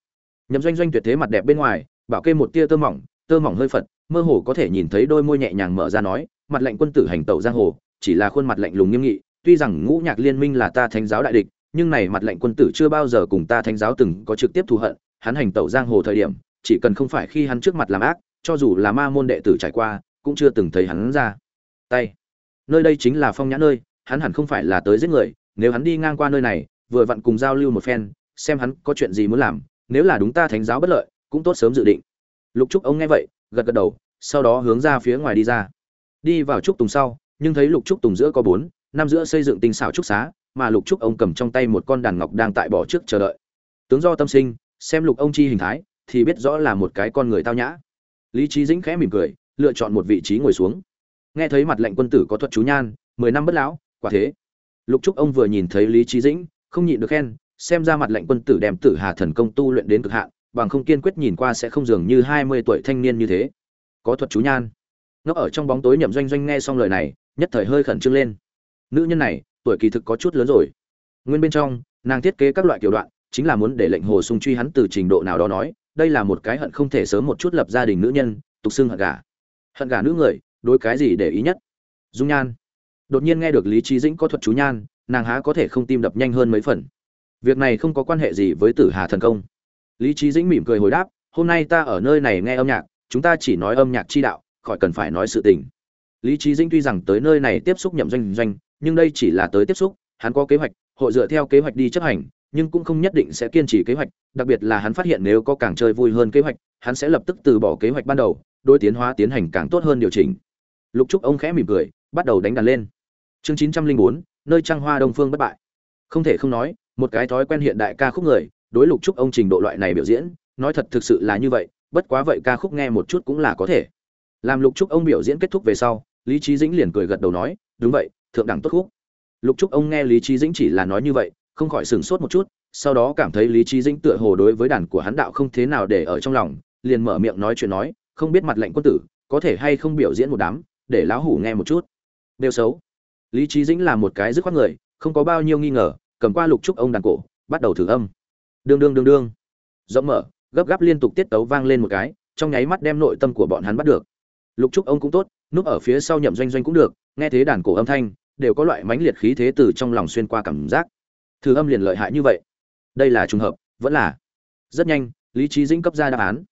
Nhậm doanh doanh tuyệt thế mặt đẹp bên ngoài, bảo kê một tia tơ mỏng tơ mỏng hơi phật, mơ hồ có thể nhìn thấy đôi môi nhẹ nhàng mở ra nói, mặt lệnh quân tử hành tẩu giang hồ, chỉ là khuôn mặt lạnh lùng nghiêm nghị, tuy rằng ngũ nhạc liên minh là ta thánh giáo đại địch, nhưng này mặt lệnh quân tử chưa bao giờ cùng ta thánh giáo từng có trực tiếp thù hận, hắn hành tẩu giang hồ thời điểm, chỉ cần không phải khi hắn trước mặt làm ác, cho dù là ma môn đệ tử trải qua, cũng chưa từng thấy hắn ra. Tay. Nơi đây chính là phong nhã nơi, hắn hẳn không phải là tới giết người, nếu hắn đi ngang qua nơi này, vừa vặn cùng giao lưu một phen, xem hắn có chuyện gì muốn làm nếu là đúng ta thánh giáo bất lợi, cũng tốt sớm dự định. Lục trúc ông nghe vậy, gật gật đầu, sau đó hướng ra phía ngoài đi ra. Đi vào trúc tùng sau, nhưng thấy lục trúc tùng giữa có bốn, năm giữa xây dựng tinh xảo trúc xá, mà lục trúc ông cầm trong tay một con đàn ngọc đang tại bỏ trước chờ đợi. Tướng do tâm sinh, xem lục ông chi hình thái, thì biết rõ là một cái con người tao nhã. Lý trí dĩnh khẽ mỉm cười, lựa chọn một vị trí ngồi xuống. Nghe thấy mặt lệnh quân tử có thuật chú nhan, mười năm bất lão, quả thế. Lục trúc ông vừa nhìn thấy lý trí dĩnh, không nhịn được khen xem ra mặt lệnh quân tử đem tử hà thần công tu luyện đến cực hạn, bằng không kiên quyết nhìn qua sẽ không dường như hai mươi tuổi thanh niên như thế. Có thuật chú nhan. Nó ở trong bóng tối nhậm doanh doanh nghe xong lời này, nhất thời hơi khẩn trương lên. Nữ nhân này, tuổi kỳ thực có chút lớn rồi. Nguyên bên trong, nàng thiết kế các loại kiểu đoạn, chính là muốn để lệnh hồ sung truy hắn từ trình độ nào đó nói, đây là một cái hận không thể sớm một chút lập gia đình nữ nhân, tục xưng hận gà hận gà nữ người, đối cái gì để ý nhất? Dung nhan. Đột nhiên nghe được lý trí dĩnh có thuật chú nhan, nàng há có thể không tim đập nhanh hơn mấy phần việc này không có quan hệ gì với tử hà thần công. Lý trí dĩnh mỉm cười hồi đáp, hôm nay ta ở nơi này nghe âm nhạc, chúng ta chỉ nói âm nhạc chi đạo, khỏi cần phải nói sự tình. Lý trí dĩnh tuy rằng tới nơi này tiếp xúc nhậm doanh doanh, nhưng đây chỉ là tới tiếp xúc, hắn có kế hoạch, hội dựa theo kế hoạch đi chấp hành, nhưng cũng không nhất định sẽ kiên trì kế hoạch, đặc biệt là hắn phát hiện nếu có càng chơi vui hơn kế hoạch, hắn sẽ lập tức từ bỏ kế hoạch ban đầu đôi tiến hóa tiến hành càng tốt hơn điều chỉnh. Lục trúc ông khẽ mỉm cười, bắt đầu đánh đàn lên. Chương chín trăm linh bốn, nơi trăng hoa đông phương bất bại. Không thể không nói một cái thói quen hiện đại ca khúc người, đối lục trúc ông trình độ loại này biểu diễn, nói thật thực sự là như vậy, bất quá vậy ca khúc nghe một chút cũng là có thể. Làm lục trúc ông biểu diễn kết thúc về sau, lý trí dĩnh liền cười gật đầu nói, đúng vậy, thượng đẳng tốt khúc. Lục trúc ông nghe lý trí dĩnh chỉ là nói như vậy, không khỏi sửng sốt một chút, sau đó cảm thấy lý trí dĩnh tựa hồ đối với đàn của hắn đạo không thế nào để ở trong lòng, liền mở miệng nói chuyện nói, không biết mặt lệnh quân tử, có thể hay không biểu diễn một đám, để lão hủ nghe một chút. Đều xấu. Lý trí dĩnh là một cái dứt khoát người, không có bao nhiêu nghi ngờ cầm qua lục trúc ông đàn cổ, bắt đầu thử âm. Đương đương đương đương. Rộng mở, gấp gáp liên tục tiết tấu vang lên một cái, trong nháy mắt đem nội tâm của bọn hắn bắt được. Lục trúc ông cũng tốt, núp ở phía sau nhậm doanh doanh cũng được, nghe thế đàn cổ âm thanh, đều có loại mãnh liệt khí thế từ trong lòng xuyên qua cảm giác. Thử âm liền lợi hại như vậy. Đây là trùng hợp, vẫn là. Rất nhanh, lý trí dĩnh cấp ra đáp án.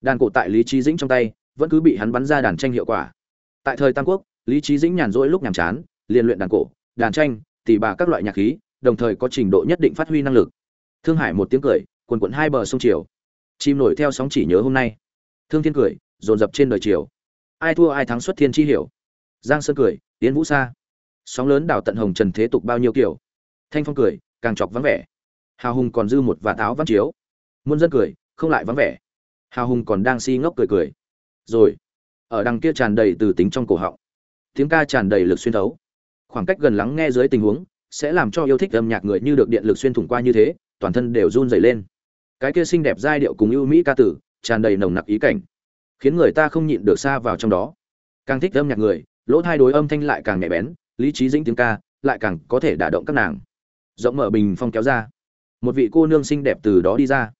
Đàn cổ tại lý trí dĩnh trong tay, vẫn cứ bị hắn bắn ra đàn tranh hiệu quả. Tại thời tam quốc, lý trí dĩnh nhàn rỗi lúc nhàm chán, liền luyện đàn cổ, đàn tranh tỉ bà các loại nhạc khí đồng thời có trình độ nhất định phát huy năng lực. Thương hải một tiếng cười, quần quận hai bờ sông chiều. Chim nổi theo sóng chỉ nhớ hôm nay. Thương thiên cười, dồn dập trên đời chiều. Ai thua ai thắng xuất thiên chi hiểu. Giang sơn cười tiến vũ xa sóng lớn đảo tận hồng trần thế tục bao nhiêu kiểu. Thanh phong cười, càng chọc vắng vẻ. Hào hùng còn dư một và táo văn chiếu. Muôn dân cười, không lại vắng vẻ. Hào hùng còn đang si ngốc cười cười. Rồi, ở đằng kia tràn đầy từ tính trong cổ họng. Tiếng ca tràn đầy lực xuyên thấu. Khoảng cách gần lắng nghe dưới tình huống sẽ làm cho yêu thích âm nhạc người như được điện lực xuyên thủng qua như thế, toàn thân đều run rẩy lên. Cái kia xinh đẹp giai điệu cùng ưu mỹ ca tử, tràn đầy nồng nặc ý cảnh, khiến người ta không nhịn được xa vào trong đó. Càng thích âm nhạc người, lỗ thai đối âm thanh lại càng nhạy bén, lý trí dĩnh tiếng ca lại càng có thể đả động các nàng. Rộng mở bình phong kéo ra, một vị cô nương xinh đẹp từ đó đi ra.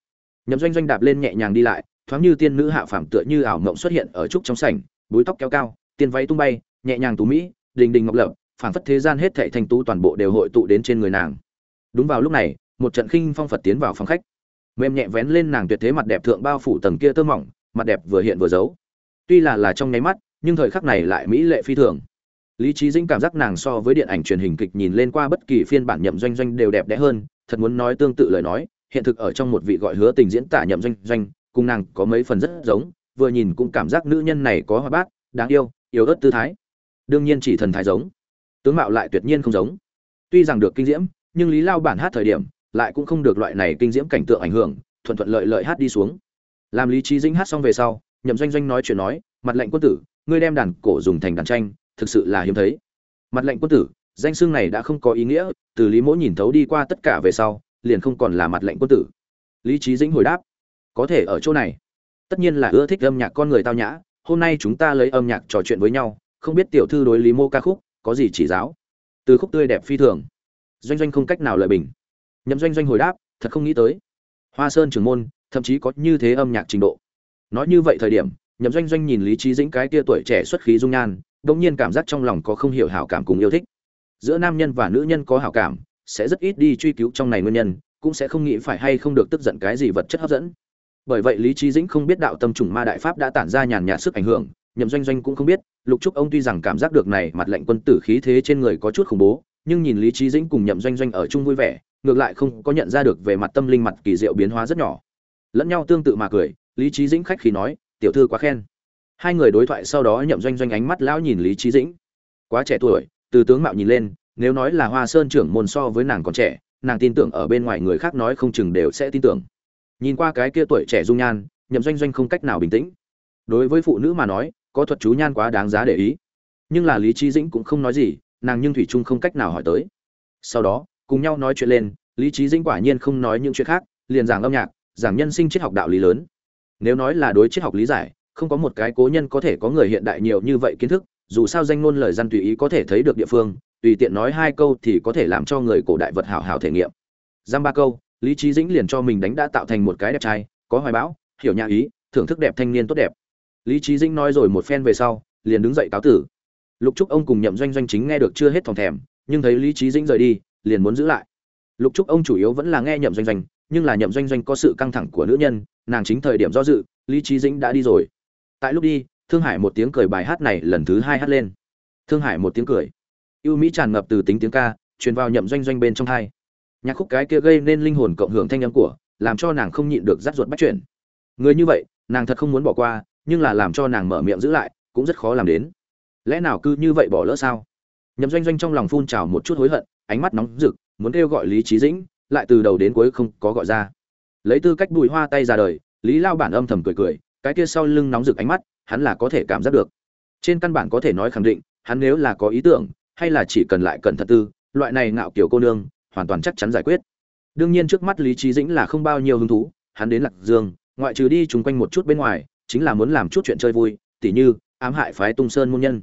Nhậm doanh doanh đạp lên nhẹ nhàng đi lại, thoáng như tiên nữ hạ phàm tựa như ảo mộng xuất hiện ở trúc trong sảnh, búi tóc kéo cao, tiên váy tung bay, nhẹ nhàng tú mỹ, đình đình ngọc lập phảng phất thế gian hết thảy thành tú toàn bộ đều hội tụ đến trên người nàng. Đúng vào lúc này, một trận khinh phong phật tiến vào phòng khách. Mềm nhẹ vén lên nàng tuyệt thế mặt đẹp thượng bao phủ tầng kia tơ mỏng, mặt đẹp vừa hiện vừa giấu. Tuy là là trong nháy mắt, nhưng thời khắc này lại mỹ lệ phi thường. Lý trí dĩnh cảm giác nàng so với điện ảnh truyền hình kịch nhìn lên qua bất kỳ phiên bản nhậm doanh doanh đều đẹp đẽ hơn, thật muốn nói tương tự lời nói, hiện thực ở trong một vị gọi hứa tình diễn tả nhậm doanh doanh, cùng nàng có mấy phần rất giống, vừa nhìn cũng cảm giác nữ nhân này có hoa bát, đáng yêu, yếu ớt tư thái. Đương nhiên chỉ thần thái giống tướng mạo lại tuyệt nhiên không giống. Tuy rằng được kinh diễm, nhưng lý lao bản hát thời điểm lại cũng không được loại này kinh diễm cảnh tượng ảnh hưởng, thuận thuận lợi lợi hát đi xuống. Làm lý trí dĩnh hát xong về sau, nhậm doanh doanh nói chuyện nói, mặt lệnh quân tử, ngươi đem đàn cổ dùng thành đàn tranh, thực sự là hiếm thấy. Mặt lệnh quân tử, danh xưng này đã không có ý nghĩa, từ lý mỗ nhìn thấu đi qua tất cả về sau, liền không còn là mặt lệnh quân tử. Lý trí dĩnh hồi đáp, có thể ở chỗ này. Tất nhiên là ưa thích âm nhạc con người tao nhã, hôm nay chúng ta lấy âm nhạc trò chuyện với nhau, không biết tiểu thư đối lý mô ca khúc có gì chỉ giáo? Từ khúc tươi đẹp phi thường. Doanh doanh không cách nào lợi bình. Nhậm doanh doanh hồi đáp, thật không nghĩ tới. Hoa sơn trường môn, thậm chí có như thế âm nhạc trình độ. Nói như vậy thời điểm, nhậm doanh doanh nhìn lý trí dĩnh cái tia tuổi trẻ xuất khí dung nhan đ ỗ n g nhiên cảm giác trong lòng có không hiểu hảo cảm cùng yêu thích. Giữa nam nhân và nữ nhân có hảo cảm, sẽ rất ít đi truy cứu trong này nguyên nhân, cũng sẽ không nghĩ phải hay không được tức giận cái gì vật chất hấp dẫn. Bởi vậy lý trí dĩnh không biết đạo tâm trùng ma đại pháp đã tản ra nhàn nhạt sức ảnh hưởng nhậm doanh doanh cũng không biết, lục trúc ông tuy rằng cảm giác được này mặt lệnh quân tử khí thế trên người có chút khủng bố, nhưng nhìn lý trí dĩnh cùng nhậm doanh doanh ở chung vui vẻ, ngược lại không có nhận ra được về mặt tâm linh mặt kỳ diệu biến hóa rất nhỏ. Lẫn nhau tương tự mà cười, lý trí dĩnh khách khí nói, tiểu thư quá khen. Hai người đối thoại sau đó nhậm doanh doanh ánh mắt lão nhìn lý trí dĩnh. Quá trẻ tuổi. Từ tướng mạo nhìn lên, nếu nói là hoa sơn trưởng môn so với nàng còn trẻ, nàng tin tưởng ở bên ngoài người khác nói không chừng đều sẽ tin tưởng. Nhìn qua cái kia tuổi trẻ dung nhan, nhậm doanh doanh không cách nào bình tĩnh. Đối với phụ nữ mà nói có thuật chú nhan quá đáng giá để ý. Nhưng là lý trí dĩnh cũng không nói gì, nàng nhưng thủy trung không cách nào hỏi tới. Sau đó, cùng nhau nói chuyện lên, lý trí dĩnh quả nhiên không nói những chuyện khác, liền giảng âm nhạc, giảng nhân sinh triết học đạo lý lớn. Nếu nói là đối triết học lý giải, không có một cái cố nhân có thể có người hiện đại nhiều như vậy kiến thức, dù sao danh ngôn lời dân tùy ý có thể thấy được địa phương, tùy tiện nói hai câu thì có thể làm cho người cổ đại vật hảo hảo thể nghiệm. Giam ba câu, lý trí dĩnh liền cho mình đánh đã tạo thành một cái đẹp trai, có hoài bão, hiểu nhà ý, thưởng thức đẹp thanh niên tốt đẹp lý trí dĩnh nói rồi một phen về sau, liền đứng dậy cáo tử. Lục trúc ông cùng nhậm doanh doanh chính nghe được chưa hết thòng thèm, nhưng thấy lý trí dĩnh rời đi, liền muốn giữ lại. Lục trúc ông chủ yếu vẫn là nghe nhậm doanh doanh, nhưng là nhậm doanh doanh có sự căng thẳng của nữ nhân, nàng chính thời điểm do dự, lý trí dĩnh đã đi rồi. Tại lúc đi, thương hải một tiếng cười bài hát này lần thứ hai hát lên. Thương hải một tiếng cười. Ưu mỹ tràn ngập từ tính tiếng ca, truyền vào nhậm doanh doanh bên trong hai nhạc khúc cái kia gây nên linh hồn cộng hưởng thanh âm của, làm cho nàng không nhịn được rắt ruột bắt chuyển người như vậy, nàng thật không muốn bỏ qua nhưng là làm cho nàng mở miệng giữ lại, cũng rất khó làm đến. Lẽ nào cứ như vậy bỏ lỡ sao? Nhậm doanh doanh trong lòng phun trào một chút hối hận, ánh mắt nóng rực, muốn kêu gọi lý trí dĩnh, lại từ đầu đến cuối không có gọi ra. Lấy tư cách bùi hoa tay ra đời, lý lao bản âm thầm cười cười, cái kia sau lưng nóng rực ánh mắt, hắn là có thể cảm giác được. Trên căn bản có thể nói khẳng định, hắn nếu là có ý tưởng, hay là chỉ cần lại cẩn thận tư, loại này ngạo kiểu cô nương, hoàn toàn chắc chắn giải quyết. Đương nhiên trước mắt lý trí dĩnh là không bao nhiêu hứng thú, hắn đến lạc dương, ngoại trừ đi chung quanh một chút bên ngoài chính là muốn làm chút chuyện chơi vui, tỉ như, ám hại phái tung sơn môn nhân.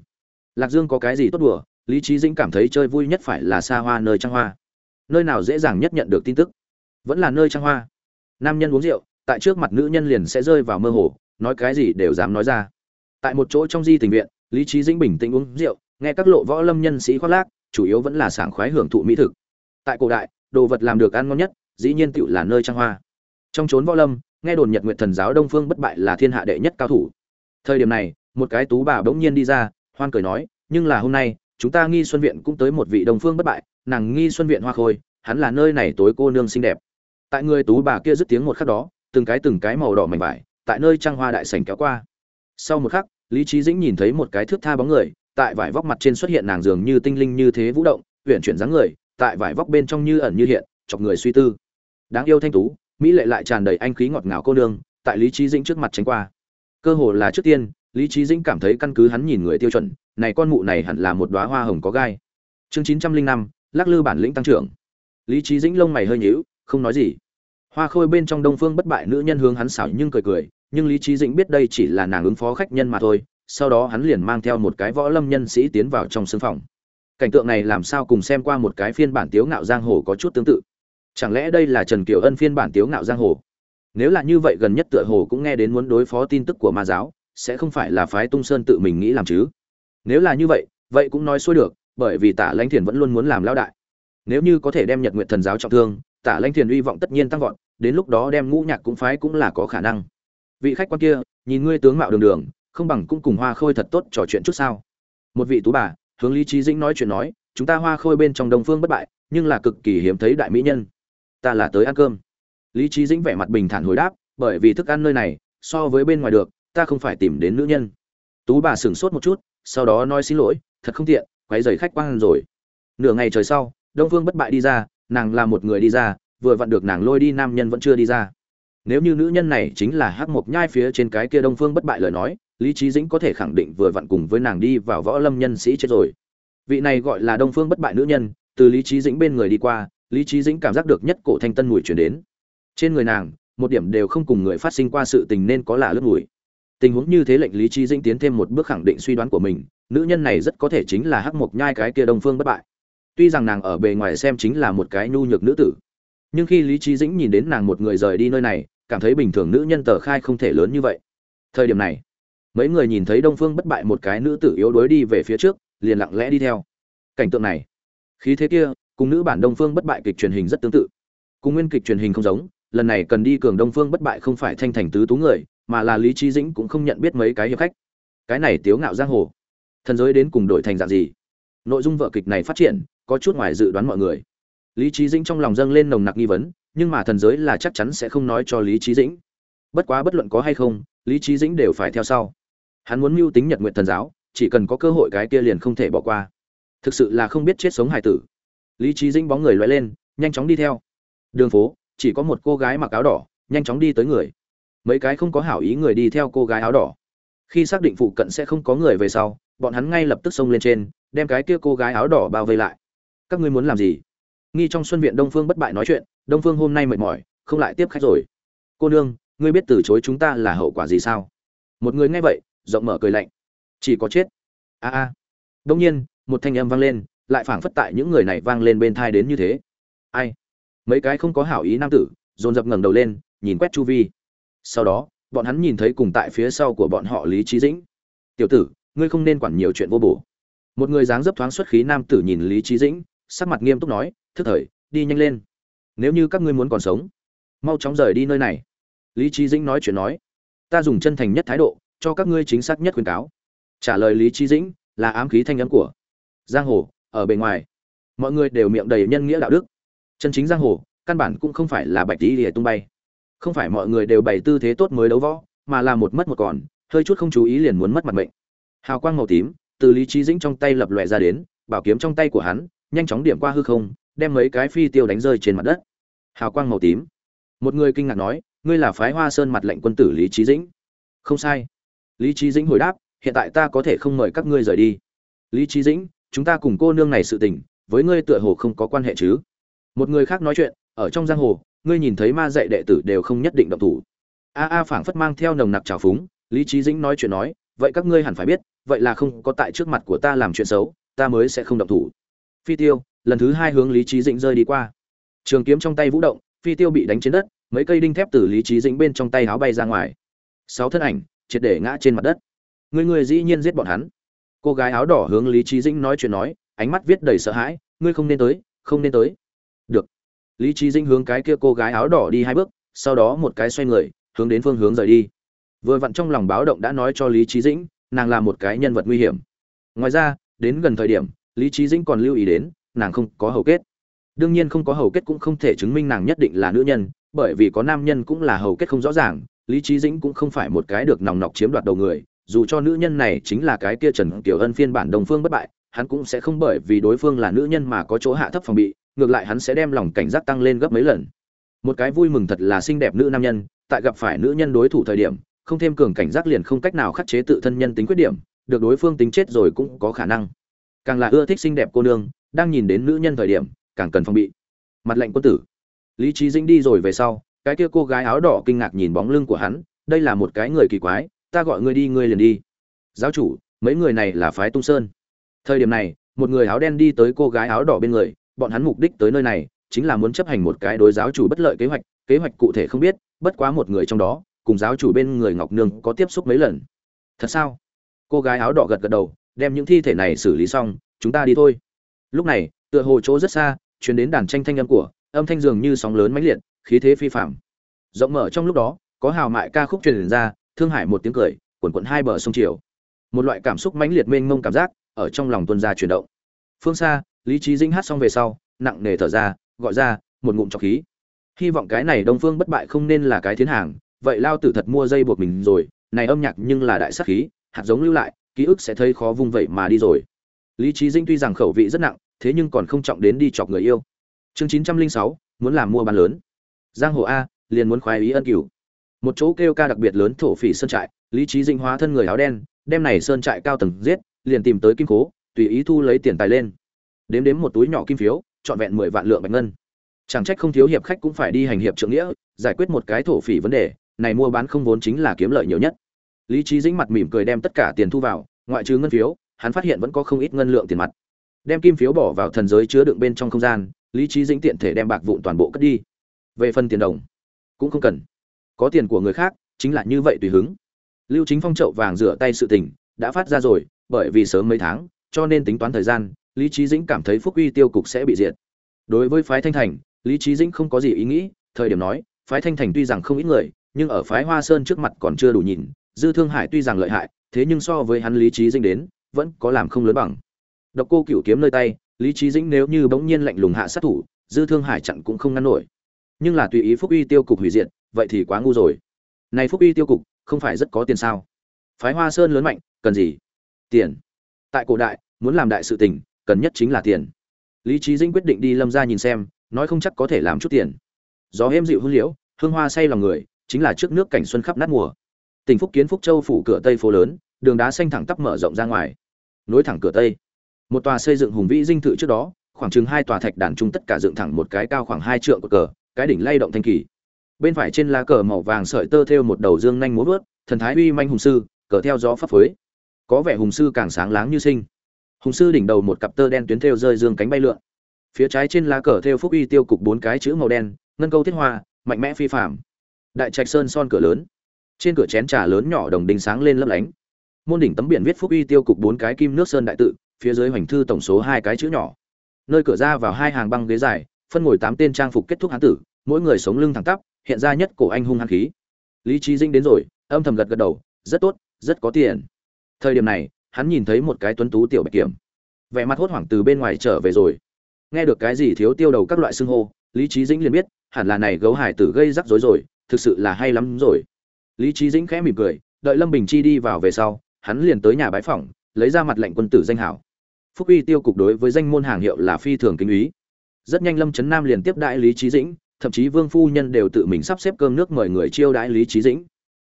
Lạc dương có cái gì tốt đùa, lý trí dĩnh cảm thấy chơi vui nhất phải là xa hoa nơi trăng hoa. Nơi nào dễ dàng nhất nhận được tin tức? Vẫn là nơi trăng hoa. Nam nhân uống rượu, tại trước mặt nữ nhân liền sẽ rơi vào mơ hồ, nói cái gì đều dám nói ra. Tại một chỗ trong di tình viện, lý trí dĩnh bình tĩnh uống rượu, nghe các lộ võ lâm nhân sĩ khoác lác, chủ yếu vẫn là sảng khoái hưởng thụ mỹ thực. Tại cổ đại, đồ vật làm được ăn ngon nhất, dĩ nhiên tựu là nơi trang hoa. Trong chốn võ lâm nghe đồn nhật nguyện thần giáo đông phương bất bại là thiên hạ đệ nhất cao thủ. Thời điểm này, một cái tú bà bỗng nhiên đi ra, hoan cười nói, nhưng là hôm nay, chúng ta nghi xuân viện cũng tới một vị đông phương bất bại, nàng nghi xuân viện hoa khôi, hắn là nơi này tối cô nương xinh đẹp. Tại người tú bà kia dứt tiếng một khắc đó, từng cái từng cái màu đỏ mảnh vải, tại nơi trang hoa đại sảnh kéo qua. Sau một khắc, lý trí dĩnh nhìn thấy một cái thước tha bóng người, tại vải vóc mặt trên xuất hiện nàng dường như tinh linh như thế vũ động, uyển chuyển dáng người, tại vải vóc bên trong như ẩn như hiện, chọc người suy tư. Đáng yêu thanh tú mỹ lệ lại tràn đầy anh khí ngọt ngào cô nương, tại lý trí dĩnh trước mặt tránh qua. Cơ hồ là trước tiên, lý trí dĩnh cảm thấy căn cứ hắn nhìn người tiêu chuẩn, này con mụ này hẳn là một đóa hoa hồng có gai. Chương chín trăm linh năm, lắc lư bản lĩnh tăng trưởng. Lý trí dĩnh lông mày hơi nhíu, không nói gì. Hoa khôi bên trong đông phương bất bại nữ nhân hướng hắn xảo nhưng cười cười, nhưng lý trí dĩnh biết đây chỉ là nàng ứng phó khách nhân mà thôi, sau đó hắn liền mang theo một cái võ lâm nhân sĩ tiến vào trong sưng phòng. Cảnh tượng này làm sao cùng xem qua một cái phiên bản tiếu ngạo giang hồ có chút tương tự chẳng lẽ đây là trần kiều ân phiên bản tiếu ngạo giang hồ? Nếu là như vậy gần nhất tựa hồ cũng nghe đến muốn đối phó tin tức của ma giáo, sẽ không phải là phái tung sơn tự mình nghĩ làm chứ? Nếu là như vậy vậy cũng nói xuôi được, bởi vì tả lãnh thiền vẫn luôn muốn làm lao đại. Nếu như có thể đem nhật nguyện thần giáo trọng thương, tả lãnh thiền uy vọng tất nhiên tăng vọt, đến lúc đó đem ngũ nhạc cũng phái cũng là có khả năng. Vị khách quan kia, nhìn ngươi tướng mạo đường đường, không bằng cũng cùng hoa khôi thật tốt trò chuyện chút sao? Một vị tú bà, hướng lý trí dĩnh nói chuyện nói, chúng ta hoa khôi bên trong đông phương bất bại, nhưng là cực kỳ hiếm thấy đại mỹ nhân ta là tới ăn cơm. Lý trí dĩnh vẻ mặt bình thản hồi đáp, bởi vì thức ăn nơi này, so với bên ngoài được, ta không phải tìm đến nữ nhân. Tú bà sửng sốt một chút, sau đó nói xin lỗi, thật không tiện, quấy giày khách quan rồi. Nửa ngày trời sau, đông phương bất bại đi ra, nàng là một người đi ra, vừa vặn được nàng lôi đi, nam nhân vẫn chưa đi ra. Nếu như nữ nhân này chính là hắc mộc nhai phía trên cái kia đông phương bất bại lời nói, lý trí dĩnh có thể khẳng định vừa vặn cùng với nàng đi vào võ lâm nhân sĩ chết rồi. Vị này gọi là đông phương bất bại nữ nhân, từ lý trí dĩnh bên người đi qua lý trí dĩnh cảm giác được nhất cổ thanh tân mùi chuyển đến. Trên người nàng, một điểm đều không cùng người phát sinh qua sự tình nên có là lớp mùi. Tình huống như thế lệnh lý trí dĩnh tiến thêm một bước khẳng định suy đoán của mình, nữ nhân này rất có thể chính là hắc mộc nhai cái kia đông phương bất bại. Tuy rằng nàng ở bề ngoài xem chính là một cái nhu nhược nữ tử, nhưng khi lý trí dĩnh nhìn đến nàng một người rời đi nơi này, cảm thấy bình thường nữ nhân tờ khai không thể lớn như vậy. Thời điểm này, mấy người nhìn thấy đông phương bất bại một cái nữ tử yếu đuối đi về phía trước, liền lặng lẽ đi theo. Cảnh tượng này, khí thế kia cùng nữ bản đông phương bất bại kịch truyền hình rất tương tự. Cùng nguyên kịch truyền hình không giống, lần này cần đi cường đông phương bất bại không phải thanh thành tứ tú người, mà là lý trí dĩnh cũng không nhận biết mấy cái hiệp khách. Cái này tiếu ngạo giang hồ. Thần giới đến cùng đổi thành dạng gì? Nội dung vợ kịch này phát triển, có chút ngoài dự đoán mọi người. Lý trí dĩnh trong lòng dâng lên nồng nặc nghi vấn, nhưng mà thần giới là chắc chắn sẽ không nói cho lý trí dĩnh. Bất quá bất luận có hay không, lý trí dĩnh đều phải theo sau. Hắn muốn mưu tính nhật nguyện thần giáo, chỉ cần có cơ hội cái kia liền không thể bỏ qua. Thực sự là không biết chết sống hài tử lý trí dĩnh bóng người loay lên, nhanh chóng đi theo. Đường phố, chỉ có một cô gái mặc áo đỏ, nhanh chóng đi tới người. Mấy cái không có hảo ý người đi theo cô gái áo đỏ. Khi xác định phụ cận sẽ không có người về sau, bọn hắn ngay lập tức xông lên trên, đem cái kia cô gái áo đỏ bao vây lại. Các ngươi muốn làm gì? Nghi trong xuân viện đông phương bất bại nói chuyện, đông phương hôm nay mệt mỏi, không lại tiếp khách rồi. Cô nương, ngươi biết từ chối chúng ta là hậu quả gì sao? Một người nghe vậy, rộng mở cười lạnh. Chỉ có chết. A a. Đông nhiên, một thanh âm vang lên lại phảng phất tại những người này vang lên bên thai đến như thế. Ai? Mấy cái không có hảo ý nam tử, dồn dập ngẩng đầu lên, nhìn quét chu vi. Sau đó, bọn hắn nhìn thấy cùng tại phía sau của bọn họ lý trí dĩnh. Tiểu tử, ngươi không nên quản nhiều chuyện vô bổ. Một người dáng dấp thoáng xuất khí nam tử nhìn lý trí dĩnh, sắc mặt nghiêm túc nói, thức thời, đi nhanh lên. Nếu như các ngươi muốn còn sống, mau chóng rời đi nơi này. Lý trí dĩnh nói chuyện nói, ta dùng chân thành nhất thái độ, cho các ngươi chính xác nhất khuyên cáo. Trả lời lý trí dĩnh, là ám khí thanh âm của giang hồ ở bề ngoài. Mọi người đều miệng đầy nhân nghĩa đạo đức. Chân chính giang hồ, căn bản cũng không phải là bạch tí lìa tung bay. Không phải mọi người đều bày tư thế tốt mới đấu võ, mà là một mất một còn, hơi chút không chú ý liền muốn mất mặt mệnh. Hào quang màu tím, từ lý trí dĩnh trong tay lập lòe ra đến, bảo kiếm trong tay của hắn, nhanh chóng điểm qua hư không, đem mấy cái phi tiêu đánh rơi trên mặt đất. Hào quang màu tím. Một người kinh ngạc nói, ngươi là phái hoa sơn mặt lệnh quân tử lý trí dĩnh? Không sai. Lý trí dĩnh hồi đáp, hiện tại ta có thể không mời các ngươi rời đi. Lý trí dĩnh chúng ta cùng cô nương này sự tình, với ngươi tựa hồ không có quan hệ chứ. Một người khác nói chuyện, ở trong giang hồ, ngươi nhìn thấy ma dạy đệ tử đều không nhất định động thủ. A a phảng phất mang theo nồng nặc trào phúng, lý trí dĩnh nói chuyện nói, vậy các ngươi hẳn phải biết, vậy là không có tại trước mặt của ta làm chuyện xấu, ta mới sẽ không động thủ. Phi tiêu, lần thứ hai hướng lý trí dĩnh rơi đi qua. Trường kiếm trong tay vũ động, phi tiêu bị đánh trên đất, mấy cây đinh thép từ lý trí dĩnh bên trong tay áo bay ra ngoài. Sáu thân ảnh, triệt để ngã trên mặt đất. Người người dĩ nhiên giết bọn hắn cô gái áo đỏ hướng lý trí dĩnh nói chuyện nói, ánh mắt viết đầy sợ hãi, ngươi không nên tới, không nên tới. Được. Lý trí dĩnh hướng cái kia cô gái áo đỏ đi hai bước, sau đó một cái xoay người, hướng đến phương hướng rời đi. Vừa vặn trong lòng báo động đã nói cho lý trí dĩnh, nàng là một cái nhân vật nguy hiểm. Ngoài ra, đến gần thời điểm, lý trí dĩnh còn lưu ý đến, nàng không có hầu kết. Đương nhiên không có hầu kết cũng không thể chứng minh nàng nhất định là nữ nhân, bởi vì có nam nhân cũng là hầu kết không rõ ràng, lý trí dĩnh cũng không phải một cái được nòng nọc chiếm đoạt đầu người dù cho nữ nhân này chính là cái kia trần tiểu ân phiên bản đồng phương bất bại, hắn cũng sẽ không bởi vì đối phương là nữ nhân mà có chỗ hạ thấp phòng bị, ngược lại hắn sẽ đem lòng cảnh giác tăng lên gấp mấy lần. Một cái vui mừng thật là xinh đẹp nữ nam nhân, tại gặp phải nữ nhân đối thủ thời điểm, không thêm cường cảnh giác liền không cách nào khắc chế tự thân nhân tính khuyết điểm, được đối phương tính chết rồi cũng có khả năng. Càng là ưa thích xinh đẹp cô nương, đang nhìn đến nữ nhân thời điểm, càng cần phòng bị. Mặt lạnh quân tử. Lý Chí dĩnh đi rồi về sau, cái kia cô gái áo đỏ kinh ngạc nhìn bóng lưng của hắn, đây là một cái người kỳ quái ta gọi ngươi đi, ngươi liền đi. Giáo chủ, mấy người này là phái tung sơn. Thời điểm này, một người áo đen đi tới cô gái áo đỏ bên người, bọn hắn mục đích tới nơi này, chính là muốn chấp hành một cái đối giáo chủ bất lợi kế hoạch kế hoạch cụ thể không biết, bất quá một người trong đó, cùng giáo chủ bên người ngọc nương có tiếp xúc mấy lần. Thật sao? Cô gái áo đỏ gật gật đầu, đem những thi thể này xử lý xong, chúng ta đi thôi. Lúc này, tựa hồ chỗ rất xa chuyến đến đàn tranh thanh âm của, âm thanh dường như sóng lớn mãnh liệt, khí thế phi phạm rộng mở trong lúc đó, có hào mại ca khúc truyền ra thương hải một tiếng cười, quần quận hai bờ sông chiều. Một loại cảm xúc mãnh liệt mênh mông cảm giác ở trong lòng tuân ra chuyển động. Phương xa, lý trí Dinh hát xong về sau, nặng nề thở ra, gọi ra, một ngụm trọc khí. Hy vọng cái này đông phương bất bại không nên là cái tiến hàng, vậy lao tử thật mua dây buộc mình rồi, này âm nhạc nhưng là đại sắc khí, hạt giống lưu lại, ký ức sẽ thấy khó vung vậy mà đi rồi. Lý trí Dinh tuy rằng khẩu vị rất nặng, thế nhưng còn không trọng đến đi chọc người yêu. Chương chín trăm linh sáu, muốn làm mua bán lớn. Giang hồ a, liền muốn khoái ý ân cửu một chỗ kêu ca đặc biệt lớn thổ phỉ sơn trại, lý trí dinh hóa thân người áo đen, đem này sơn trại cao tầng giết, liền tìm tới kim cố tùy ý thu lấy tiền tài lên. Đếm đếm một túi nhỏ kim phiếu, trọn vẹn mười vạn lượng bạch ngân. Chẳng trách không thiếu hiệp khách cũng phải đi hành hiệp trượng nghĩa, giải quyết một cái thổ phỉ vấn đề, này mua bán không vốn chính là kiếm lợi nhiều nhất. Lý trí dĩnh mặt mỉm cười đem tất cả tiền thu vào, ngoại trừ ngân phiếu, hắn phát hiện vẫn có không ít ngân lượng tiền mặt. Đem kim phiếu bỏ vào thần giới chứa đựng bên trong không gian, lý trí dĩnh tiện thể đem bạc vụn toàn bộ cất đi. Về phần tiền đồng, cũng không cần có tiền của người khác, chính là như vậy tùy hứng. Lưu chính phong trậu vàng rửa tay sự tình, đã phát ra rồi, bởi vì sớm mấy tháng, cho nên tính toán thời gian, lý trí dĩnh cảm thấy phúc uy tiêu cục sẽ bị diệt. Đối với phái thanh thành, lý trí dĩnh không có gì ý nghĩ, thời điểm nói, phái thanh thành tuy rằng không ít người, nhưng ở phái hoa sơn trước mặt còn chưa đủ nhìn, dư thương hải tuy rằng lợi hại, thế nhưng so với hắn lý trí dĩnh đến, vẫn có làm không lớn bằng. Độc cô cửu kiếm nơi tay, lý trí dĩnh nếu như bỗng nhiên lạnh lùng hạ sát thủ, dư thương hải chặn cũng không ngăn nổi. Nhưng là tùy ý phúc uy tiêu cục hủy diệt vậy thì quá ngu rồi. Này phúc uy tiêu cục, không phải rất có tiền sao? Phái hoa sơn lớn mạnh, cần gì? Tiền. Tại cổ đại, muốn làm đại sự tình, cần nhất chính là tiền. Lý trí dĩnh quyết định đi lâm ra nhìn xem, nói không chắc có thể làm chút tiền. Gió êm dịu hương liễu, hương hoa say lòng người, chính là trước nước cảnh xuân khắp nát mùa. Tỉnh phúc kiến phúc châu phủ cửa tây phố lớn, đường đá xanh thẳng tắp mở rộng ra ngoài. Nối thẳng cửa tây. Một tòa xây dựng hùng vĩ dinh thự trước đó, khoảng chừng hai tòa thạch đàn trung tất cả dựng thẳng một cái cao khoảng hai trượng của cờ, cái đỉnh lay động thanh kỳ bên phải trên lá cờ màu vàng sợi tơ thêu một đầu dương nhanh múa vớt, thần thái uy manh hùng sư, cờ theo gió pháp phới. Có vẻ hùng sư càng sáng láng như sinh. Hùng sư đỉnh đầu một cặp tơ đen tuyến thêu rơi dương cánh bay lượn. Phía trái trên lá cờ thêu phúc uy tiêu cục bốn cái chữ màu đen, ngân câu thiết hoa, mạnh mẽ phi phạm đại trạch sơn son cửa lớn. Trên cửa chén trà lớn nhỏ đồng đình sáng lên lấp lánh. Môn đỉnh tấm biển viết phúc uy tiêu cục bốn cái kim nước sơn đại tự, phía dưới hoành thư tổng số hai cái chữ nhỏ. Nơi cửa ra vào hai hàng băng ghế dài, phân ngồi tám tên trang phục kết thúc hán tử, mỗi người sống lưng thẳng tắp hiện ra nhất cổ anh hung hăng khí. Lý trí dinh đến rồi, âm thầm gật gật đầu, rất tốt, rất có tiền. Thời điểm này, hắn nhìn thấy một cái tuấn tú tiểu bạch kiểm. Vẻ mặt hốt hoảng từ bên ngoài trở về rồi. Nghe được cái gì thiếu tiêu đầu các loại xưng hô, lý trí dĩnh liền biết, hẳn là này gấu hải tử gây rắc rối rồi, thực sự là hay lắm rồi. Lý trí dĩnh khẽ mỉm cười, đợi lâm bình chi đi vào về sau, hắn liền tới nhà bái phỏng, lấy ra mặt lệnh quân tử danh hảo. Phúc uy tiêu cục đối với danh môn hàng hiệu là phi thường kinh úy rất nhanh lâm trấn nam liền tiếp đại lý trí dĩnh thậm chí vương phu nhân đều tự mình sắp xếp cơm nước mời người chiêu đãi lý trí dĩnh.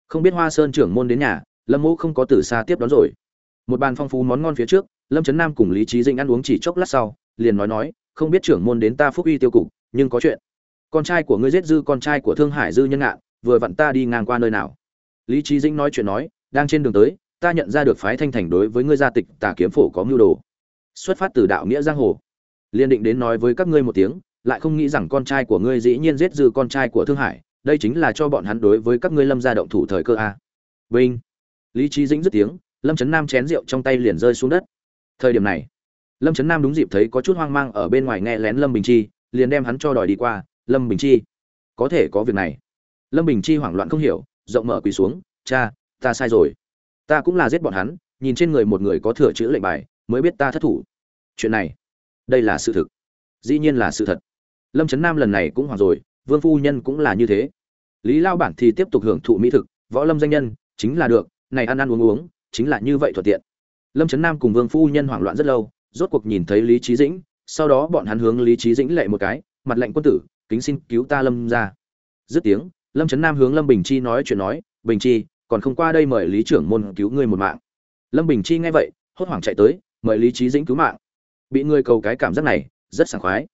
Không biết hoa sơn trưởng môn đến nhà, lâm mẫu không có từ xa tiếp đón rồi. Một bàn phong phú món ngon phía trước, lâm trấn nam cùng lý trí dĩnh ăn uống chỉ chốc lát sau, liền nói nói, không biết trưởng môn đến ta phúc uy tiêu cục, nhưng có chuyện. Con trai của ngươi giết dư con trai của thương hải dư nhân ngạn, vừa vặn ta đi ngang qua nơi nào? Lý trí dĩnh nói chuyện nói, đang trên đường tới, ta nhận ra được phái thanh thành đối với ngươi gia tịch tà kiếm phổ có mưu đồ. Xuất phát từ đạo nghĩa giang hồ. Liên định đến nói với các ngươi một tiếng lại không nghĩ rằng con trai của ngươi dĩ nhiên giết dư con trai của thương hải, đây chính là cho bọn hắn đối với các ngươi lâm gia động thủ thời cơ a. Vinh. Lý trí dĩnh dứt tiếng, lâm trấn nam chén rượu trong tay liền rơi xuống đất. Thời điểm này, lâm trấn nam đúng dịp thấy có chút hoang mang ở bên ngoài nghe lén lâm bình chi, liền đem hắn cho đòi đi qua, lâm bình chi, có thể có việc này? Lâm bình chi hoảng loạn không hiểu, rộng mở quỳ xuống, cha, ta sai rồi. Ta cũng là giết bọn hắn, nhìn trên người một người có thừa chữ lệnh bài, mới biết ta thất thủ. Chuyện này, đây là sự thực. Dĩ nhiên là sự thật lâm trấn nam lần này cũng hoảng rồi, vương phu nhân cũng là như thế. Lý lao bản thì tiếp tục hưởng thụ mỹ thực, võ lâm danh nhân, chính là được, này ăn ăn uống uống, chính là như vậy thuận tiện. Lâm trấn nam cùng vương phu nhân hoảng loạn rất lâu, rốt cuộc nhìn thấy lý trí dĩnh, sau đó bọn hắn hướng lý trí dĩnh lệ một cái, mặt lệnh quân tử, kính xin cứu ta lâm ra dứt tiếng, lâm trấn nam hướng lâm bình chi nói chuyện nói, bình chi, còn không qua đây mời lý trưởng môn cứu ngươi một mạng. Lâm bình chi nghe vậy, hốt hoảng chạy tới, mời lý trí dĩnh cứu mạng. Bị ngươi cầu cái cảm giác này, rất sảng khoái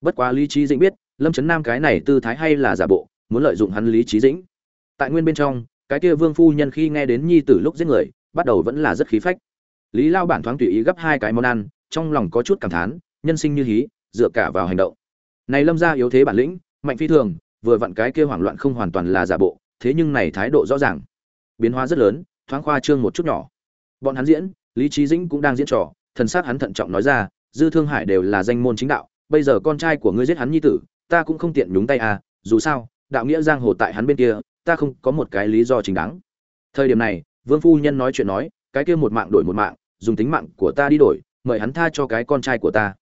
bất quá lý trí dĩnh biết, lâm trấn nam cái này tư thái hay là giả bộ, muốn lợi dụng hắn lý trí dĩnh. Tại nguyên bên trong, cái kia vương phu nhân khi nghe đến nhi tử lúc giết người, bắt đầu vẫn là rất khí phách. Lý lao bản thoáng tùy ý gấp hai cái món ăn, trong lòng có chút cảm thán, nhân sinh như hí, dựa cả vào hành động. Này lâm gia yếu thế bản lĩnh, mạnh phi thường, vừa vặn cái kia hoảng loạn không hoàn toàn là giả bộ, thế nhưng này thái độ rõ ràng. Biến hóa rất lớn, thoáng khoa trương một chút nhỏ. Bọn hắn diễn, lý trí dĩnh cũng đang diễn trò, thần sắc hắn thận trọng nói ra, dư thương hải đều là danh môn chính đạo bây giờ con trai của ngươi giết hắn nhi tử, ta cũng không tiện nhúng tay à dù sao, đạo nghĩa giang hồ tại hắn bên kia, ta không có một cái lý do chính đáng. Thời điểm này, vương phu nhân nói chuyện nói, cái kia một mạng đổi một mạng, dùng tính mạng của ta đi đổi, mời hắn tha cho cái con trai của ta.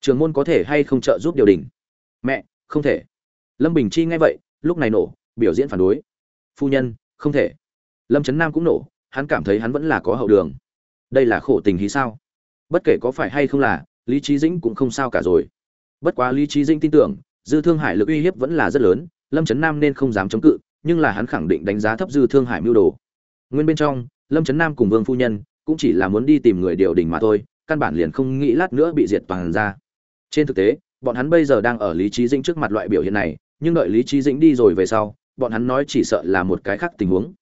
Trường môn có thể hay không trợ giúp điều đình? Mẹ, không thể. Lâm bình chi nghe vậy, lúc này nổ, biểu diễn phản đối. Phu nhân, không thể. Lâm trấn nam cũng nổ, hắn cảm thấy hắn vẫn là có hậu đường. Đây là khổ tình hí sao? Bất kể có phải hay không là, lý trí dĩnh cũng không sao cả rồi bất quá lý trí dĩnh tin tưởng, dư thương hải lực uy hiếp vẫn là rất lớn, lâm trấn nam nên không dám chống cự, nhưng là hắn khẳng định đánh giá thấp dư thương hải mưu đồ. Nguyên bên trong, lâm trấn nam cùng vương phu nhân cũng chỉ là muốn đi tìm người điều đình mà thôi, căn bản liền không nghĩ lát nữa bị diệt toàn ra. Trên thực tế, bọn hắn bây giờ đang ở lý trí dĩnh trước mặt loại biểu hiện này, nhưng đợi lý trí dĩnh đi rồi về sau, bọn hắn nói chỉ sợ là một cái khác tình huống.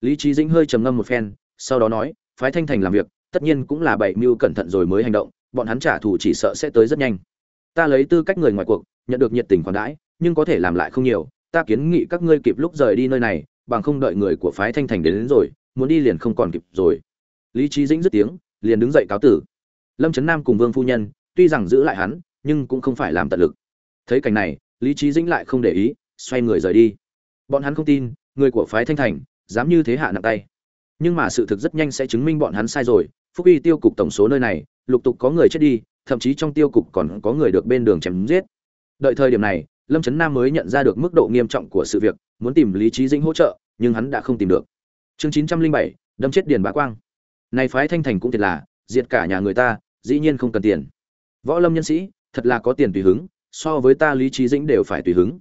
Lý trí dĩnh hơi trầm ngâm một phen, sau đó nói, phái thanh thành làm việc, tất nhiên cũng là bảy mưu cẩn thận rồi mới hành động, bọn hắn trả thù chỉ sợ sẽ tới rất nhanh ta lấy tư cách người ngoài cuộc nhận được nhiệt tình khoản đãi nhưng có thể làm lại không nhiều. Ta kiến nghị các ngươi kịp lúc rời đi nơi này bằng không đợi người của phái thanh thành đến, đến rồi muốn đi liền không còn kịp rồi. Lý trí dĩnh dứt tiếng liền đứng dậy cáo tử. Lâm trấn nam cùng vương phu nhân tuy rằng giữ lại hắn nhưng cũng không phải làm tận lực. Thấy cảnh này lý trí dĩnh lại không để ý xoay người rời đi. Bọn hắn không tin người của phái thanh thành dám như thế hạ nặng tay. Nhưng mà sự thực rất nhanh sẽ chứng minh bọn hắn sai rồi. Phúc y tiêu cục tổng số nơi này lục tục có người chết đi thậm chí trong tiêu cục còn có người được bên đường chém giết. Đợi thời điểm này, lâm trấn nam mới nhận ra được mức độ nghiêm trọng của sự việc, muốn tìm lý trí dĩnh hỗ trợ, nhưng hắn đã không tìm được. Chương chín trăm linh bảy, đâm chết điền bá quang. Này phái thanh thành cũng thiệt là, diệt cả nhà người ta, dĩ nhiên không cần tiền. Võ lâm nhân sĩ, thật là có tiền tùy hứng, so với ta lý trí dĩnh đều phải tùy hứng.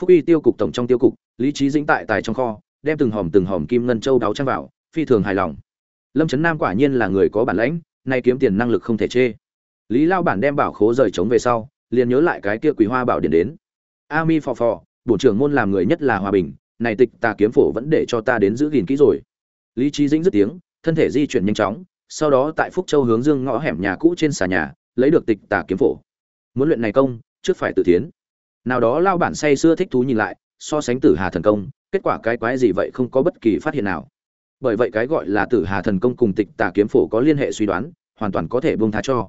Phúc y tiêu cục tổng trong tiêu cục, lý trí dĩnh tại tài trong kho, đem từng hòm từng hòm kim ngân châu đáo trang vào, phi thường hài lòng. Lâm trấn nam quả nhiên là người có bản lãnh, nay kiếm tiền năng lực không thể chê lý lao bản đem bảo khố rời trống về sau, liền nhớ lại cái kia quý hoa bảo điện đến. A mi phò phò bộ trưởng môn làm người nhất là hòa bình, này tịch tà kiếm phổ vẫn để cho ta đến giữ gìn kỹ rồi. Lý trí dĩnh dứt tiếng, thân thể di chuyển nhanh chóng, sau đó tại phúc châu hướng dương ngõ hẻm nhà cũ trên xà nhà, lấy được tịch tà kiếm phổ. Muốn luyện này công, trước phải tự tiến nào đó lao bản say xưa thích thú nhìn lại, so sánh tử hà thần công, kết quả cái quái gì vậy không có bất kỳ phát hiện nào. Bởi vậy cái gọi là tử hà thần công cùng tịch tà kiếm phổ có liên hệ suy đoán, hoàn toàn có thể buông tha cho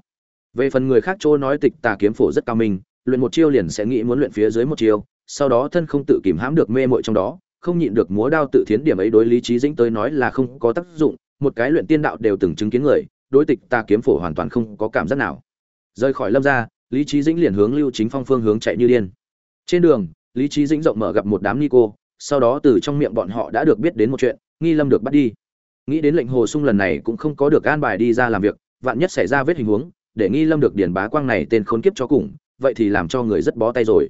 về phần người khác chỗ nói tịch tà kiếm phổ rất cao minh, luyện một chiêu liền sẽ nghĩ muốn luyện phía dưới một chiêu, sau đó thân không tự kìm hãm được mê mội trong đó, không nhịn được múa đao tự thiến điểm ấy đối lý trí dĩnh tới nói là không có tác dụng, một cái luyện tiên đạo đều từng chứng kiến người, đối tịch tà kiếm phổ hoàn toàn không có cảm giác nào. Rời khỏi lâm ra lý trí dĩnh liền hướng lưu chính phong phương hướng chạy như điên. Trên đường, lý trí dĩnh rộng mở gặp một đám ni cô sau đó từ trong miệng bọn họ đã được biết đến một chuyện, nghi lâm được bắt đi. Nghĩ đến lệnh hồ sung lần này cũng không có được an bài đi ra làm việc, vạn nhất xảy ra vết hình huống để nghi lâm được điền bá quang này tên khốn kiếp cho cùng, vậy thì làm cho người rất bó tay rồi.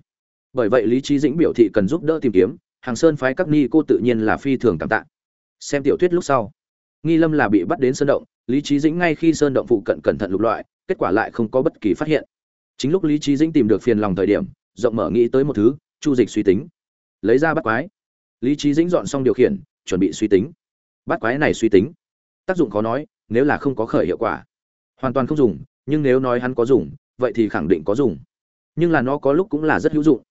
Bởi vậy lý trí dĩnh biểu thị cần giúp đỡ tìm kiếm, hàng sơn phái các ni cô tự nhiên là phi thường cảm tạ. Xem tiểu thuyết lúc sau, nghi lâm là bị bắt đến sơn động, lý trí dĩnh ngay khi sơn động phụ cận cẩn thận lục loại, kết quả lại không có bất kỳ phát hiện. Chính lúc lý trí dĩnh tìm được phiền lòng thời điểm, rộng mở nghĩ tới một thứ, chu dịch suy tính. Lấy ra bắt quái. Lý trí dĩnh dọn xong điều khiển, chuẩn bị suy tính. Bắt quái này suy tính. Tác dụng khó nói, nếu là không có khởi hiệu quả. Hoàn toàn không dùng nhưng nếu nói hắn có dùng, vậy thì khẳng định có dùng. Nhưng là nó có lúc cũng là rất hữu dụng.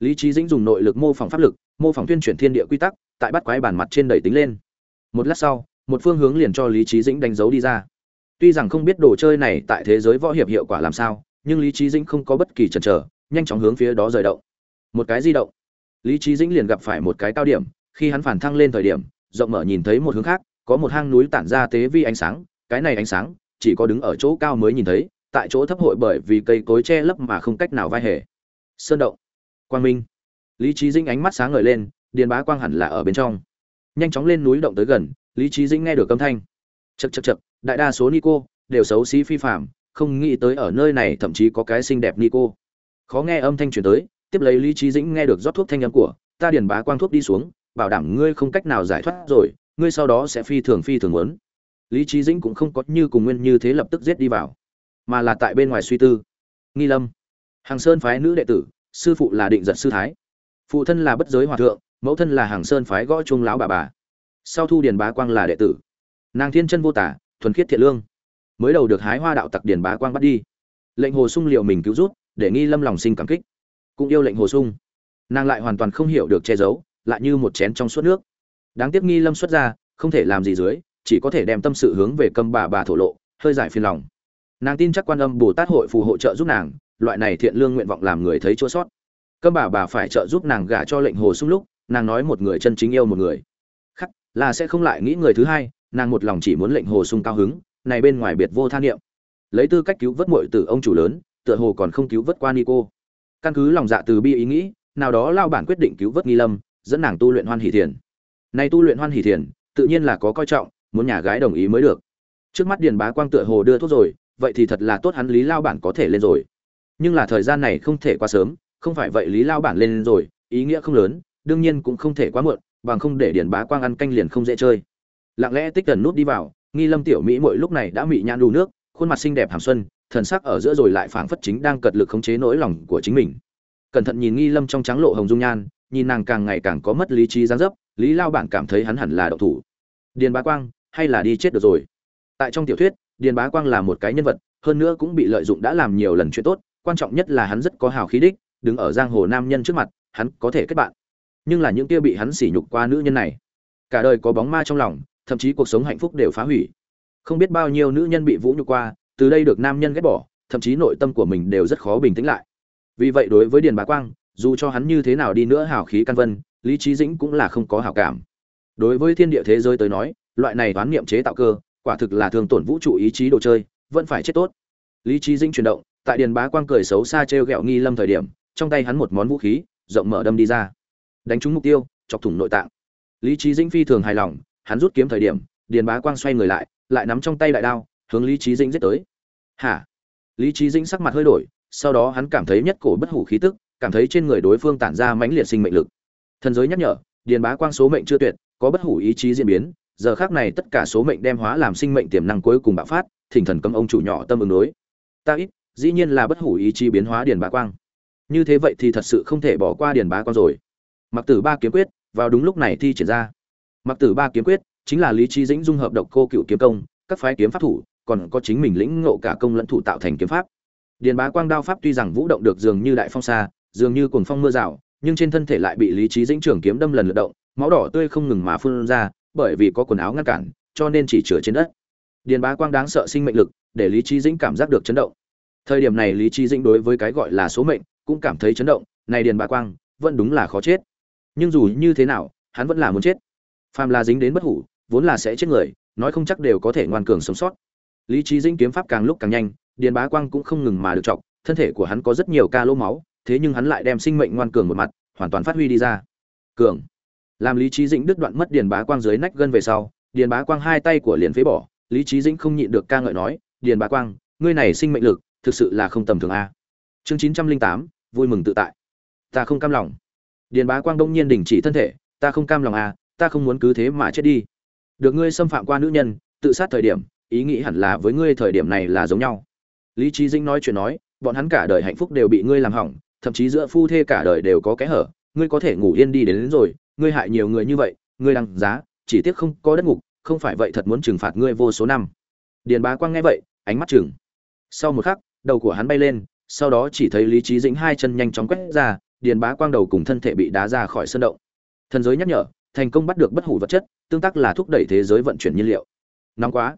Lý trí dĩnh dùng nội lực mô phỏng pháp lực, mô phỏng tuyên chuyển thiên địa quy tắc, tại bắt quái bản mặt trên đầy tính lên. Một lát sau, một phương hướng liền cho lý trí dĩnh đánh dấu đi ra. Tuy rằng không biết đồ chơi này tại thế giới võ hiệp hiệu quả làm sao, nhưng lý trí dĩnh không có bất kỳ chần chờ, nhanh chóng hướng phía đó rời động. Một cái di động. Lý trí dĩnh liền gặp phải một cái cao điểm, khi hắn phản thăng lên thời điểm, rộng mở nhìn thấy một hướng khác, có một hang núi tản ra tế vi ánh sáng, cái này ánh sáng chỉ có đứng ở chỗ cao mới nhìn thấy, tại chỗ thấp hội bởi vì cây cối che lấp mà không cách nào vai hề. Sơn động. Quang minh. Lý trí dĩnh ánh mắt sáng ngời lên, điền bá quang hẳn là ở bên trong. Nhanh chóng lên núi động tới gần, lý trí dĩnh nghe được âm thanh. Chật chật chật đại đa số nico đều xấu xí phi phạm không nghĩ tới ở nơi này thậm chí có cái xinh đẹp nico. Khó nghe âm thanh truyền tới, tiếp lấy lý trí dĩnh nghe được rót thuốc thanh âm của, ta điền bá quang thuốc đi xuống, bảo đảm ngươi không cách nào giải thoát rồi, ngươi sau đó sẽ phi thường phi thường muốn lý trí dĩnh cũng không có như cùng nguyên như thế lập tức giết đi vào, mà là tại bên ngoài suy tư. Nghi lâm hàng sơn phái nữ đệ tử, sư phụ là định giật sư thái. Phụ thân là bất giới hòa thượng, mẫu thân là hàng sơn phái gõ chuông lão bà bà. Sau thu điền bá quang là đệ tử. Nàng thiên chân vô tả, thuần khiết thiện lương, mới đầu được hái hoa đạo tặc điền bá quang bắt đi. Lệnh hồ sung liệu mình cứu rút, để nghi lâm lòng sinh cảm kích. Cũng yêu lệnh hồ sung. Nàng lại hoàn toàn không hiểu được che giấu, lại như một chén trong suốt nước. Đáng tiếc nghi lâm xuất ra, không thể làm gì dưới chỉ có thể đem tâm sự hướng về câm bà bà thổ lộ, hơi giải phiền lòng. Nàng tin chắc quan âm bồ tát hội phù hộ trợ giúp nàng, loại này thiện lương nguyện vọng làm người thấy chua sót. Câm bà bà phải trợ giúp nàng gả cho lệnh hồ sung lúc, nàng nói một người chân chính yêu một người. Khắc, là sẽ không lại nghĩ người thứ hai, nàng một lòng chỉ muốn lệnh hồ sung cao hứng, này bên ngoài biệt vô tha niệm. Lấy tư cách cứu vớt muội từ ông chủ lớn, tựa hồ còn không cứu vớt qua nico căn cứ lòng dạ từ bi ý nghĩ, nào đó lao bản quyết định cứu vớt nghi lâm, dẫn nàng tu luyện hoan hỷ thiền. Này tu luyện hoan hỷ thiền, tự nhiên là có coi trọng muốn nhà gái đồng ý mới được. Trước mắt điền bá quang tựa hồ đưa thuốc rồi, vậy thì thật là tốt hắn lý lao bản có thể lên rồi. Nhưng là thời gian này không thể quá sớm, không phải vậy lý lao bản lên rồi, ý nghĩa không lớn, đương nhiên cũng không thể quá muộn, bằng không để điền bá quang ăn canh liền không dễ chơi. Lặng lẽ tích gần nút đi vào, nghi lâm tiểu mỹ mỗi lúc này đã mị nhãn đủ nước, khuôn mặt xinh đẹp hàm xuân, thần sắc ở giữa rồi lại phảng phất chính đang cật lực khống chế nỗi lòng của chính mình. Cẩn thận nhìn nghi lâm trong trắng lộ hồng dung nhan, nhìn nàng càng ngày càng có mất lý trí dáng dấp, lý lao bản cảm thấy hắn hẳn là đậu thủ. Điền bá quang hay là đi chết được rồi. Tại trong tiểu thuyết, điền bá quang là một cái nhân vật, hơn nữa cũng bị lợi dụng đã làm nhiều lần chuyện tốt, quan trọng nhất là hắn rất có hào khí đích, đứng ở giang hồ nam nhân trước mặt, hắn có thể kết bạn. Nhưng là những kia bị hắn sỉ nhục qua nữ nhân này, cả đời có bóng ma trong lòng, thậm chí cuộc sống hạnh phúc đều phá hủy. Không biết bao nhiêu nữ nhân bị vũ nhục qua, từ đây được nam nhân ghét bỏ, thậm chí nội tâm của mình đều rất khó bình tĩnh lại. Vì vậy đối với điền bá quang, dù cho hắn như thế nào đi nữa hào khí căn vân, lý trí dĩnh cũng là không có hảo cảm. Đối với thiên địa thế giới tới nói loại này toán niệm chế tạo cơ, quả thực là thường tổn vũ trụ ý chí đồ chơi, vẫn phải chết tốt. Lý trí dĩnh chuyển động, tại điền bá quang cười xấu xa t r e o g ẹ o nghi lâm thời điểm, trong tay hắn một món vũ khí, rộng mở đâm đi ra. Đánh trúng mục tiêu, chọc thủng nội tạng. Lý trí dĩnh phi thường hài lòng, hắn rút kiếm thời điểm, điền bá quang xoay người lại lại nắm trong tay đại đao, hướng lý trí dĩnh giết tới. Hả? Lý trí dĩnh sắc mặt hơi đổi, sau đó hắn cảm thấy nhất cổ bất hủ khí tức, cảm thấy trên người đối phương tản ra mãnh liệt sinh mệnh lực. Thần giới nhắc nhở, điền bá quang số mệnh chưa tuyệt, có bất hủ ý chí diễn biến giờ khác này tất cả số mệnh đem hóa làm sinh mệnh tiềm năng cuối cùng bạo phát, thỉnh thần cấm ông chủ nhỏ tâm ứng đối. Ta ít, dĩ nhiên là bất hủ ý chí biến hóa điền bá quang. Như thế vậy thì thật sự không thể bỏ qua điền bá quang rồi. Mặc tử ba kiếm quyết, vào đúng lúc này thi triển ra. Mặc tử ba kiếm quyết, chính là lý trí dĩnh dung hợp độc cô cựu kiếm công, các phái kiếm pháp thủ, còn có chính mình lĩnh ngộ cả công lẫn thủ tạo thành kiếm pháp. Điền bá quang đao pháp tuy rằng vũ động được dường như đại phong xa dường như cuồng phong mưa rào, nhưng trên thân thể lại bị lý trí dĩnh trưởng kiếm đâm lần lượt động, máu đỏ tươi không ngừng mà phun ra bởi vì có quần áo ngăn cản, cho nên chỉ chừa trên đất. Điền bá quang đáng sợ sinh mệnh lực, để lý trí dĩnh cảm giác được chấn động. Thời điểm này lý trí dĩnh đối với cái gọi là số mệnh cũng cảm thấy chấn động, này điền bá quang vẫn đúng là khó chết. Nhưng dù như thế nào, hắn vẫn là muốn chết. Phàm là dính đến bất hủ, vốn là sẽ chết người, nói không chắc đều có thể ngoan cường sống sót. Lý trí dĩnh kiếm pháp càng lúc càng nhanh, điền bá quang cũng không ngừng mà được chọc, thân thể của hắn có rất nhiều ca lỗ máu, thế nhưng hắn lại đem sinh mệnh ngoan cường một mặt, hoàn toàn phát huy đi ra. Cường làm lý trí dĩnh đứt đoạn mất điền bá quang dưới nách gân về sau điền bá quang hai tay của liền phế bỏ lý trí dĩnh không nhịn được ca ngợi nói điền bá quang ngươi này sinh mệnh lực thực sự là không tầm thường a. Chương chín trăm linh tám vui mừng tự tại. Ta không cam lòng. Điền bá quang đông nhiên đình chỉ thân thể ta không cam lòng a ta không muốn cứ thế mà chết đi. Được ngươi xâm phạm qua nữ nhân tự sát thời điểm ý nghĩ hẳn là với ngươi thời điểm này là giống nhau. Lý trí dĩnh nói chuyện nói bọn hắn cả đời hạnh phúc đều bị ngươi làm hỏng thậm chí giữa phu thê cả đời đều có kẽ hở ngươi có thể ngủ yên đi đến, đến rồi ngươi hại nhiều người như vậy, ngươi đăng giá, chỉ tiếc không có đất ngục, không phải vậy thật muốn trừng phạt ngươi vô số năm. Điền bá quang nghe vậy, ánh mắt chừng sau một khắc, đầu của hắn bay lên, sau đó chỉ thấy lý trí dĩnh hai chân nhanh chóng quét ra, điền bá quang đầu cùng thân thể bị đá ra khỏi sân động. Thần giới nhắc nhở, thành công bắt được bất hủ vật chất, tương tác là thúc đẩy thế giới vận chuyển nhiên liệu. Nóng quá.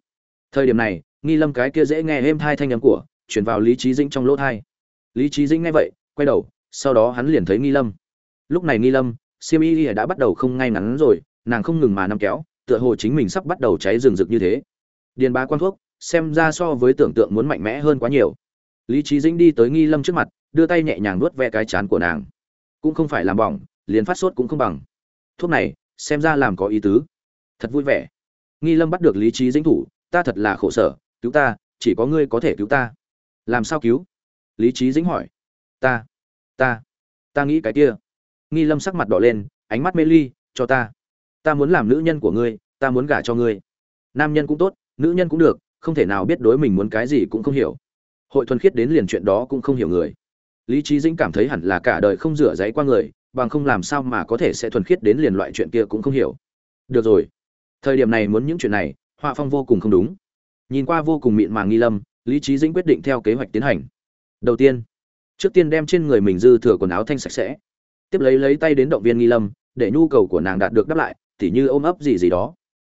Thời điểm này, nghi lâm cái kia dễ nghe êm thai thanh âm của, chuyển vào lý trí dĩnh trong lỗ thai. Lý trí dĩnh nghe vậy, quay đầu, sau đó hắn liền thấy nghi lâm. Lúc này nghi lâm siêm y đã bắt đầu không ngay ngắn rồi, nàng không ngừng mà nắm kéo, tựa hồ chính mình sắp bắt đầu cháy rừng rực như thế. Điền bá quan thuốc, xem ra so với tưởng tượng muốn mạnh mẽ hơn quá nhiều. Lý trí dĩnh đi tới nghi lâm trước mặt, đưa tay nhẹ nhàng nuốt ve cái chán của nàng. Cũng không phải làm bỏng, liền phát sốt cũng không bằng. Thuốc này, xem ra làm có ý tứ. Thật vui vẻ. Nghi lâm bắt được lý trí dĩnh thủ, ta thật là khổ sở, cứu ta, chỉ có ngươi có thể cứu ta. Làm sao cứu? Lý trí dĩnh hỏi. Ta ta ta nghĩ cái kia nghi lâm sắc mặt đỏ lên, ánh mắt mê ly, cho ta ta muốn làm nữ nhân của ngươi, ta muốn gả cho ngươi. Nam nhân cũng tốt, nữ nhân cũng được, không thể nào biết đối mình muốn cái gì cũng không hiểu. Hội thuần khiết đến liền chuyện đó cũng không hiểu người. Lý trí dĩnh cảm thấy hẳn là cả đời không rửa giấy qua người, bằng không làm sao mà có thể sẽ thuần khiết đến liền loại chuyện kia cũng không hiểu. Được rồi. Thời điểm này muốn những chuyện này, họa phong vô cùng không đúng. Nhìn qua vô cùng mịn màng nghi lâm, lý trí dĩnh quyết định theo kế hoạch tiến hành. Đầu tiên, trước tiên đem trên người mình dư thừa quần áo thanh sạch sẽ tiếp lấy lấy tay đến động viên nghi lâm, để nhu cầu của nàng đạt được đáp lại, tỉ như ôm ấp gì gì đó.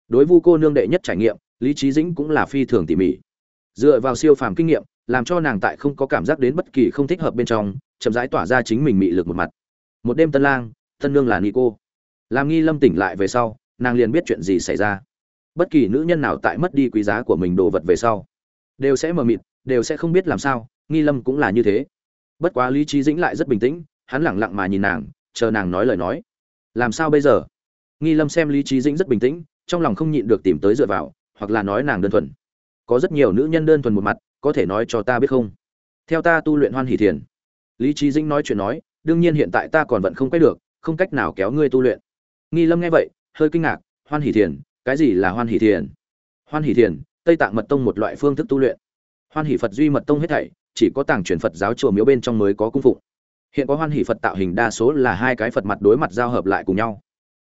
Đối vu cô nương đệ nhất trải nghiệm, lý trí dĩnh cũng là phi thường tỉ mỉ. Dựa vào siêu phàm kinh nghiệm, làm cho nàng tại không có cảm giác đến bất kỳ không thích hợp bên trong, chậm rãi tỏa ra chính mình mị lực một mặt. Một đêm tân lang, tân nương là nico. Làm nghi lâm tỉnh lại về sau, nàng liền biết chuyện gì xảy ra. Bất kỳ nữ nhân nào tại mất đi quý giá của mình đồ vật về sau, đều sẽ mờ mịt, đều sẽ không biết làm sao, nghi lâm cũng là như thế. Bất quá lý trí dĩnh lại rất bình tĩnh hắn lẳng lặng mà nhìn nàng, chờ nàng nói lời nói. Làm sao bây giờ? Nghi lâm xem lý trí dĩnh rất bình tĩnh, trong lòng không nhịn được tìm tới dựa vào, hoặc là nói nàng đơn thuần. Có rất nhiều nữ nhân đơn thuần một mặt, có thể nói cho ta biết không? Theo ta tu luyện hoan hỷ thiền. Lý trí dĩnh nói chuyện nói, đương nhiên hiện tại ta còn vẫn không quay được, không cách nào kéo ngươi tu luyện. Nghi lâm nghe vậy, hơi kinh ngạc, hoan hỷ thiền, cái gì là hoan hỷ thiền? Hoan hỷ thiền, tây tạng mật tông một loại phương thức tu luyện. Hoan hỷ phật duy mật tông hết thảy, chỉ có tàng truyền phật giáo chùa miếu bên trong mới có cung phụng hiện có hoan hỷ phật tạo hình đa số là hai cái phật mặt đối mặt giao hợp lại cùng nhau.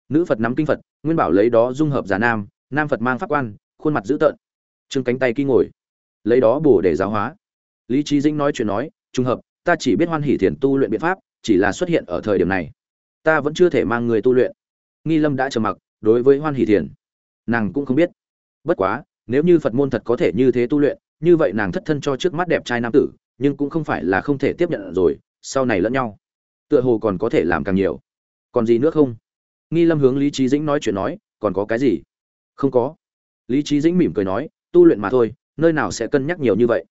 Nữ phật nắm kinh phật, nguyên bảo lấy đó dung hợp giả nam nam phật mang pháp quan, khuôn mặt dữ tợn. Trưng cánh tay ký ngồi, lấy đó bổ để giáo hóa. Lý trí dĩnh nói chuyện nói, trùng hợp, ta chỉ biết hoan hỷ thiền tu luyện biện pháp, chỉ là xuất hiện ở thời điểm này. Ta vẫn chưa thể mang người tu luyện. Nghi lâm đã trầm mặc, đối với hoan hỷ thiền, nàng cũng không biết. Bất quá, nếu như phật môn thật có thể như thế tu luyện, như vậy nàng thất thân cho trước mắt đẹp trai nam tử, nhưng cũng không phải là không thể tiếp nhận rồi sau này lẫn nhau. Tựa hồ còn có thể làm càng nhiều. Còn gì nữa không? Nghi lâm hướng lý trí dĩnh nói chuyện nói, còn có cái gì? Không có. Lý trí dĩnh mỉm cười nói, tu luyện mà thôi, nơi nào sẽ cân nhắc nhiều như vậy?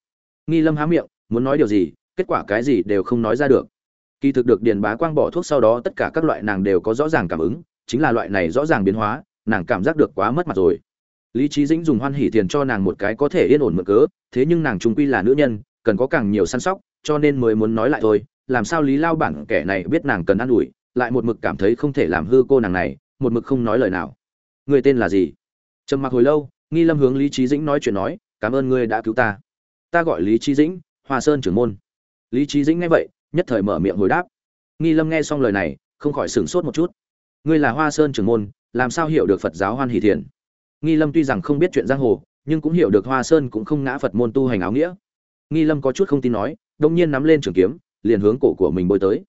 Nghi lâm há miệng, muốn nói điều gì, kết quả cái gì đều không nói ra được. Kỳ thực được điền bá quang bỏ thuốc sau đó tất cả các loại nàng đều có rõ ràng cảm ứng, chính là loại này rõ ràng biến hóa, nàng cảm giác được quá mất mặt rồi. Lý trí dĩnh dùng hoan hỉ tiền cho nàng một cái có thể yên ổn mượn cớ, thế nhưng nàng trung quy là nữ nhân, cần có càng nhiều săn sóc, cho nên mới muốn nói lại thôi làm sao lý lao bản kẻ này biết nàng cần ăn ủi, lại một mực cảm thấy không thể làm hư cô nàng này, một mực không nói lời nào. Người tên là gì? Trầm mặc hồi lâu, nghi lâm hướng lý trí dĩnh nói chuyện nói, cảm ơn ngươi đã cứu ta. Ta gọi lý trí dĩnh, hoa sơn trưởng môn. Lý trí dĩnh nghe vậy, nhất thời mở miệng hồi đáp. Nghi lâm nghe xong lời này, không khỏi sửng sốt một chút. Ngươi là hoa sơn trưởng môn, làm sao hiểu được phật giáo hoan hỷ thiền? Nghi lâm tuy rằng không biết chuyện giang hồ, nhưng cũng hiểu được hoa sơn cũng không ngã phật môn tu hành áo nghĩa. Nghi lâm có chút không tin nói đông nhiên nắm lên trường kiếm liền hướng cổ của mình bôi tới.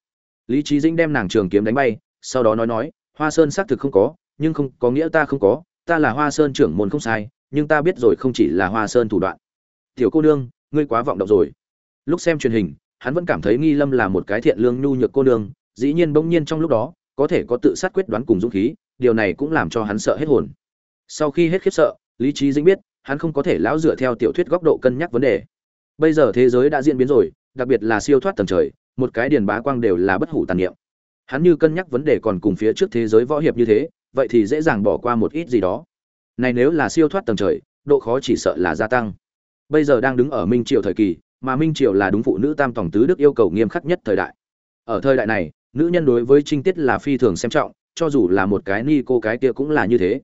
Lý trí dĩnh đem nàng trường kiếm đánh bay, sau đó nói nói, hoa sơn xác thực không có, nhưng không, có nghĩa ta không có, ta là hoa sơn trưởng môn không sai, nhưng ta biết rồi không chỉ là hoa sơn thủ đoạn. Tiểu cô nương, ngươi quá vọng động rồi. Lúc xem truyền hình, hắn vẫn cảm thấy nghi lâm là một cái thiện lương nhu nhược cô nương, dĩ nhiên bỗng nhiên trong lúc đó, có thể có tự sát quyết đoán cùng dũng khí, điều này cũng làm cho hắn sợ hết hồn. Sau khi hết khiếp sợ, lý trí dĩnh biết, hắn không có thể lão dựa theo tiểu thuyết góc độ cân nhắc vấn đề. Bây giờ thế giới đã diễn biến rồi đặc biệt là siêu thoát tầng trời, một cái điền bá quang đều là bất hủ tàn niệm. Hắn như cân nhắc vấn đề còn cùng phía trước thế giới võ hiệp như thế, vậy thì dễ dàng bỏ qua một ít gì đó. Này nếu là siêu thoát tầng trời, độ khó chỉ sợ là gia tăng. Bây giờ đang đứng ở minh triều thời kỳ, mà minh triều là đúng phụ nữ tam tổng tứ đức yêu cầu nghiêm khắc nhất thời đại. Ở thời đại này, nữ nhân đối với trinh tiết là phi thường xem trọng, cho dù là một cái ni cô cái kia cũng là như thế.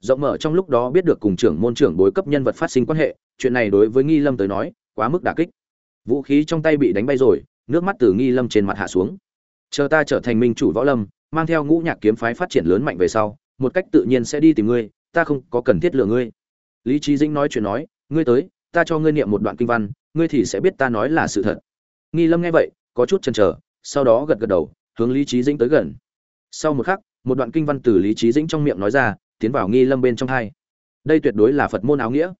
Rộng mở trong lúc đó biết được cùng trưởng môn trưởng bối cấp nhân vật phát sinh quan hệ, chuyện này đối với nghi lâm tới nói, quá mức đả kích vũ khí trong tay bị đánh bay rồi, nước mắt từ nghi lâm trên mặt hạ xuống. Chờ ta trở thành minh chủ võ lâm, mang theo ngũ nhạc kiếm phái phát triển lớn mạnh về sau, một cách tự nhiên sẽ đi tìm ngươi, ta không có cần thiết lừa ngươi. Lý trí dĩnh nói chuyện nói, ngươi tới, ta cho ngươi niệm một đoạn kinh văn, ngươi thì sẽ biết ta nói là sự thật. Nghi lâm nghe vậy, có chút chần chờ, sau đó gật gật đầu, hướng lý trí dĩnh tới gần. Sau một khắc, một đoạn kinh văn từ lý trí dĩnh trong miệng nói ra, tiến vào nghi lâm bên trong hai. Đây tuyệt đối là phật môn áo nghĩa.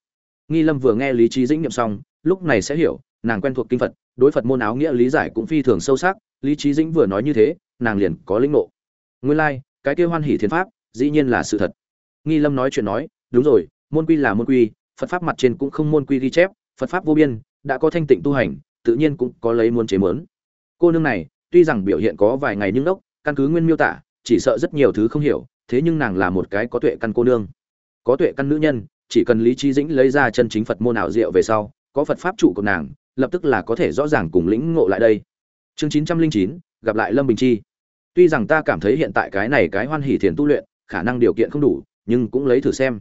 Nghi lâm vừa nghe lý trí dĩnh niệm xong, lúc này sẽ hiểu nàng quen thuộc kinh phật, đối phật môn áo nghĩa lý giải cũng phi thường sâu sắc, lý trí dĩnh vừa nói như thế, nàng liền có lĩnh ngộ. Nguyên lai, cái kêu hoan hỷ thiên pháp, dĩ nhiên là sự thật. Nghi lâm nói chuyện nói, đúng rồi, môn quy là môn quy, phật pháp mặt trên cũng không môn quy ghi chép, phật pháp vô biên, đã có thanh tịnh tu hành, tự nhiên cũng có lấy môn chế mớn. Cô nương này, tuy rằng biểu hiện có vài ngày nhưng đốc căn cứ nguyên miêu tả, chỉ sợ rất nhiều thứ không hiểu, thế nhưng nàng là một cái có tuệ căn cô nương. Có tuệ căn nữ nhân, chỉ cần lý trí dĩnh lấy ra chân chính phật môn ảo diệu về sau, có phật pháp trụ của nàng lập tức là có thể rõ ràng cùng lĩnh ngộ lại đây. Chương chín trăm linh chín, gặp lại lâm bình chi. Tuy rằng ta cảm thấy hiện tại cái này cái hoan hỷ thiền tu luyện, khả năng điều kiện không đủ, nhưng cũng lấy thử xem.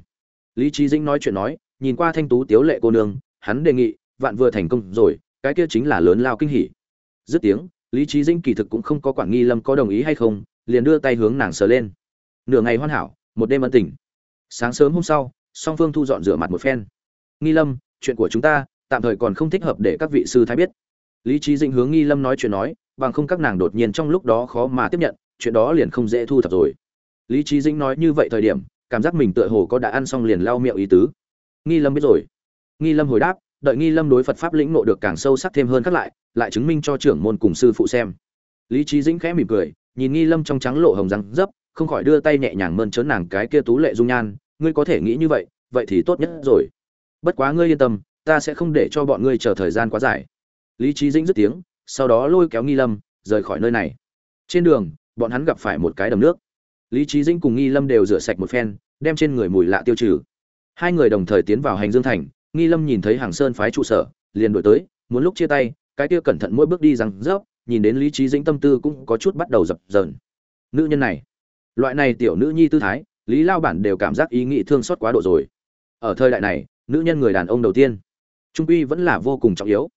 Lý trí dĩnh nói chuyện nói, nhìn qua thanh tú tiếu lệ cô nương, hắn đề nghị, vạn vừa thành công rồi, cái kia chính là lớn lao kinh hỉ. Dứt tiếng, lý trí dĩnh kỳ thực cũng không có quản nghi lâm có đồng ý hay không, liền đưa tay hướng nàng sờ lên. Nửa ngày hoàn hảo, một đêm ân tình. Sáng sớm hôm sau, song phương thu dọn rửa mặt một phen. Nghi lâm, chuyện của chúng ta tạm thời còn không thích hợp để các vị sư thái biết. Lý trí dĩnh hướng nghi lâm nói chuyện nói, bằng không các nàng đột nhiên trong lúc đó khó mà tiếp nhận, chuyện đó liền không dễ thu thập rồi. Lý trí dĩnh nói như vậy thời điểm, cảm giác mình tựa hồ có đã ăn xong liền lau miệng ý tứ. Nghi lâm biết rồi. Nghi lâm hồi đáp, đợi nghi lâm đối phật pháp lĩnh ngộ được càng sâu sắc thêm hơn các lại lại chứng minh cho trưởng môn cùng sư phụ xem. Lý trí dĩnh khẽ mỉm cười, nhìn nghi lâm trong trắng lộ hồng răng dấp, không khỏi đưa tay nhẹ nhàng mơn trớn nàng cái kia tú lệ dung nhan, ngươi có thể nghĩ như vậy vậy thì tốt nhất rồi. Bất quá ngươi yên tâm ta sẽ không để cho bọn ngươi chờ thời gian quá dài. Lý trí dĩnh dứt tiếng, sau đó lôi kéo nghi lâm, rời khỏi nơi này. Trên đường, bọn hắn gặp phải một cái đầm nước. Lý trí dĩnh cùng nghi lâm đều rửa sạch một phen, đem trên người mùi lạ tiêu trừ. Hai người đồng thời tiến vào hành dương thành, nghi lâm nhìn thấy hàng sơn phái trụ sở, liền đổi tới, muốn lúc chia tay, cái kia cẩn thận mỗi bước đi rằng rớp, nhìn đến lý trí dĩnh tâm tư cũng có chút bắt đầu dập dờn. Nữ nhân này, loại này tiểu nữ nhi tư thái, lý lao bản đều cảm giác ý nghĩ thương xót quá độ rồi. Ở thời đại này, nữ nhân người đàn ông đầu tiên trung quy vẫn là vô cùng trọng yếu.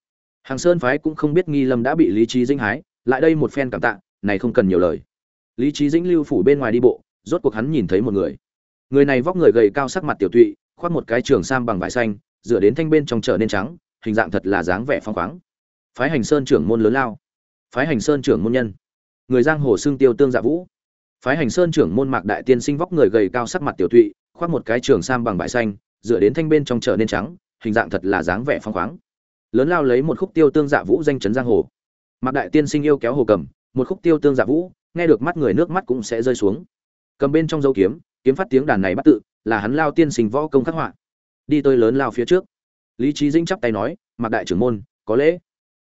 Hàng sơn phái cũng không biết nghi lâm đã bị lý trí dinh hái, lại đây một phen cảm tạ, này không cần nhiều lời. Lý trí dĩnh lưu phủ bên ngoài đi bộ, rốt cuộc hắn nhìn thấy một người. Người này vóc người gầy cao sắc mặt tiểu tụy, khoác một cái trường sam bằng vải xanh, dựa đến thanh bên trong trở nên trắng, hình dạng thật là dáng vẻ phong khoáng. Phái hành sơn trưởng môn lớn lao. Phái hành sơn trưởng môn nhân. Người giang hồ xương tiêu tương dạ vũ. Phái hành sơn trưởng môn mạc đại tiên sinh vóc người gầy cao sắc mặt tiểu tụy, khoác một cái trường sam bằng vải xanh, dựa đến thanh bên trong trở nên trắng hình dạng thật là dáng vẻ phong khoáng. Lớn lao lấy một khúc tiêu tương dạ vũ danh chấn giang hồ. Mạc đại tiên sinh yêu kéo hồ cầm, một khúc tiêu tương dạ vũ, nghe được mắt người nước mắt cũng sẽ rơi xuống. Cầm bên trong dấu kiếm kiếm phát tiếng đàn này bắt tự, là hắn lao tiên sinh võ công khắc họa. Đi tới lớn lao phía trước. Lý trí dĩnh chắp tay nói, mạc đại trưởng môn, có lễ.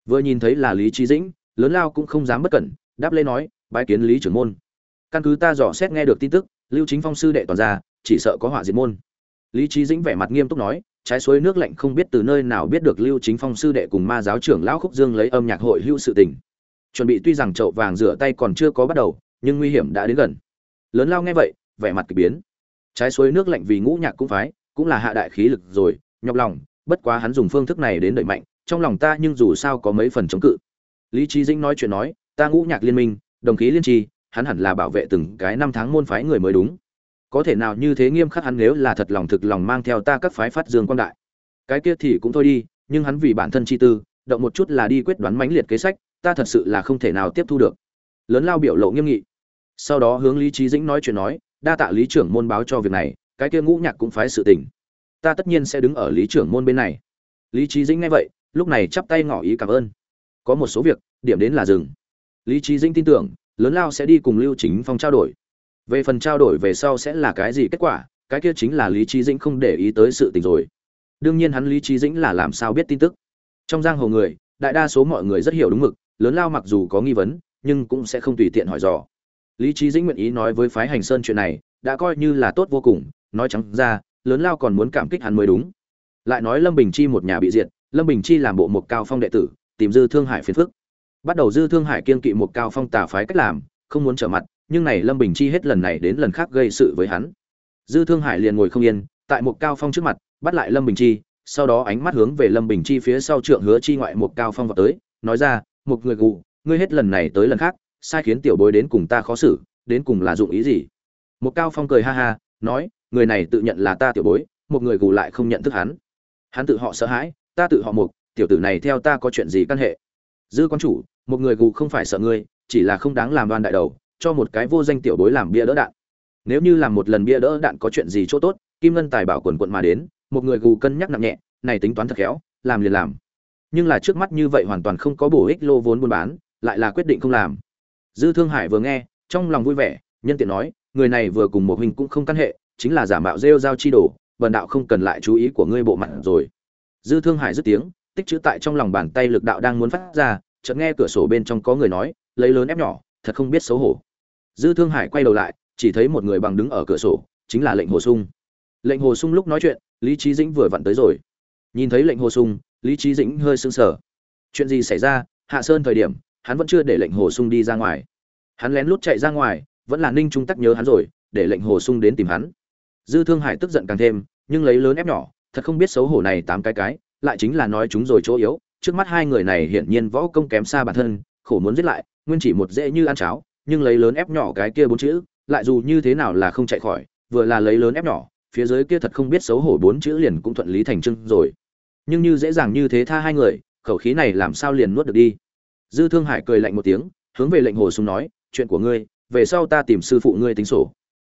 Vừa nhìn thấy là lý trí dĩnh, lớn lao cũng không dám bất cẩn, đáp lễ nói, bái kiến lý trưởng môn. Căn cứ ta dò xét nghe được tin tức, lưu chính phong sư đệ toàn ra chỉ sợ có họa diệt môn. Lý trí dĩnh vẻ mặt nghiêm túc nói trái suối nước lạnh không biết từ nơi nào biết được lưu chính phong sư đệ cùng ma giáo trưởng lão khúc dương lấy âm nhạc hội hưu sự tình. Chuẩn bị tuy rằng chậu vàng rửa tay còn chưa có bắt đầu, nhưng nguy hiểm đã đến gần. Lớn lao nghe vậy, vẻ mặt kỳ biến. Trái suối nước lạnh vì ngũ nhạc cũng phái, cũng là hạ đại khí lực rồi, nhọc lòng, bất quá hắn dùng phương thức này đến đẩy mạnh, trong lòng ta nhưng dù sao có mấy phần chống cự. Lý trí dĩnh nói chuyện nói, ta ngũ nhạc liên minh, đồng khí liên tri, hắn hẳn là bảo vệ từng cái năm tháng môn phái người mới đúng có thể nào như thế nghiêm khắc hắn nếu là thật lòng thực lòng mang theo ta các phái phát dương quang đại. Cái kia thì cũng thôi đi, nhưng hắn vì bản thân chi tư, động một chút là đi quyết đoán mãnh liệt kế sách, ta thật sự là không thể nào tiếp thu được. Lớn lao biểu lộ nghiêm nghị. Sau đó hướng lý trí dĩnh nói chuyện nói, đa tạ lý trưởng môn báo cho việc này, cái kia ngũ nhạc cũng phái sự tình. Ta tất nhiên sẽ đứng ở lý trưởng môn bên này. Lý trí dĩnh nghe vậy, lúc này chắp tay ngỏ ý cảm ơn. Có một số việc, điểm đến là dừng. Lý trí dĩnh tin tưởng, lớn lao sẽ đi cùng lưu chính phong trao đổi về phần trao đổi về sau sẽ là cái gì kết quả, cái kia chính là lý trí dĩnh không để ý tới sự tình rồi. Đương nhiên hắn lý trí dĩnh là làm sao biết tin tức. Trong giang hồ người, đại đa số mọi người rất hiểu đúng mực, lớn lao mặc dù có nghi vấn, nhưng cũng sẽ không tùy tiện hỏi dò. Lý trí dĩnh nguyện ý nói với phái hành sơn chuyện này, đã coi như là tốt vô cùng, nói trắng ra, lớn lao còn muốn cảm kích hắn mới đúng. Lại nói lâm bình chi một nhà bị diệt, lâm bình chi làm bộ một cao phong đệ tử, tìm dư thương hải phiền phức. Bắt đầu dư thương hải kiên kỵ một cao phong tà phái cách làm, không muốn trở mặt nhưng này lâm bình chi hết lần này đến lần khác gây sự với hắn. Dư thương hải liền ngồi không yên tại một cao phong trước mặt bắt lại lâm bình chi sau đó ánh mắt hướng về lâm bình chi phía sau trượng hứa chi ngoại một cao phong vào tới nói ra một người gù ngươi hết lần này tới lần khác sai khiến tiểu bối đến cùng ta khó xử đến cùng là dụng ý gì? Một cao phong cười ha ha nói người này tự nhận là ta tiểu bối một người gù lại không nhận thức hắn. Hắn tự họ sợ hãi ta tự họ mục, tiểu tử này theo ta có chuyện gì căn hệ? Dư quan chủ một người gù không phải sợ ngươi chỉ là không đáng làm đoan đại đầu cho một cái vô danh tiểu bối làm bia đỡ đạn. Nếu như làm một lần bia đỡ đạn có chuyện gì chỗ tốt, kim ngân tài bảo quần quận mà đến, một người gù cân nhắc nặng nhẹ, này tính toán thật khéo, làm liền làm. Nhưng là trước mắt như vậy hoàn toàn không có bổ ích lô vốn buôn bán, lại là quyết định không làm. Dư thương hải vừa nghe, trong lòng vui vẻ, nhân tiện nói, người này vừa cùng một huynh cũng không căn hệ, chính là giả mạo rêu giao chi đồ bần đạo không cần lại chú ý của ngươi bộ mặt rồi. Dư thương hải dứt tiếng, tích chữ tại trong lòng bàn tay lực đạo đang muốn phát ra, chợt nghe cửa sổ bên trong có người nói, lấy lớn ép nhỏ, thật không biết xấu hổ dư thương hải quay đầu lại, chỉ thấy một người bằng đứng ở cửa sổ, chính là lệnh hồ sung. Lệnh hồ sung lúc nói chuyện, lý trí dĩnh vừa vặn tới rồi. Nhìn thấy lệnh hồ sung, lý trí dĩnh hơi sưng sờ. Chuyện gì xảy ra? Hạ sơn thời điểm, hắn vẫn chưa để lệnh hồ sung đi ra ngoài. Hắn lén lút chạy ra ngoài, vẫn là ninh trung tắc nhớ hắn rồi, để lệnh hồ sung đến tìm hắn. Dư thương hải tức giận càng thêm, nhưng lấy lớn ép nhỏ, thật không biết xấu hổ này tám cái cái, lại chính là nói chúng rồi chỗ yếu. Trước mắt hai người này hiển nhiên võ công kém xa bản thân, khổ muốn giết lại, nguyên chỉ một dễ như ăn cháo nhưng lấy lớn ép nhỏ cái kia bốn chữ, lại dù như thế nào là không chạy khỏi, vừa là lấy lớn ép nhỏ, phía dưới kia thật không biết xấu hổ bốn chữ liền cũng thuận lý thành trưng rồi. Nhưng như dễ dàng như thế tha hai người, khẩu khí này làm sao liền nuốt được đi? Dư thương hải cười lạnh một tiếng, hướng về lệnh hồ sung nói, chuyện của ngươi, về sau ta tìm sư phụ ngươi tính sổ.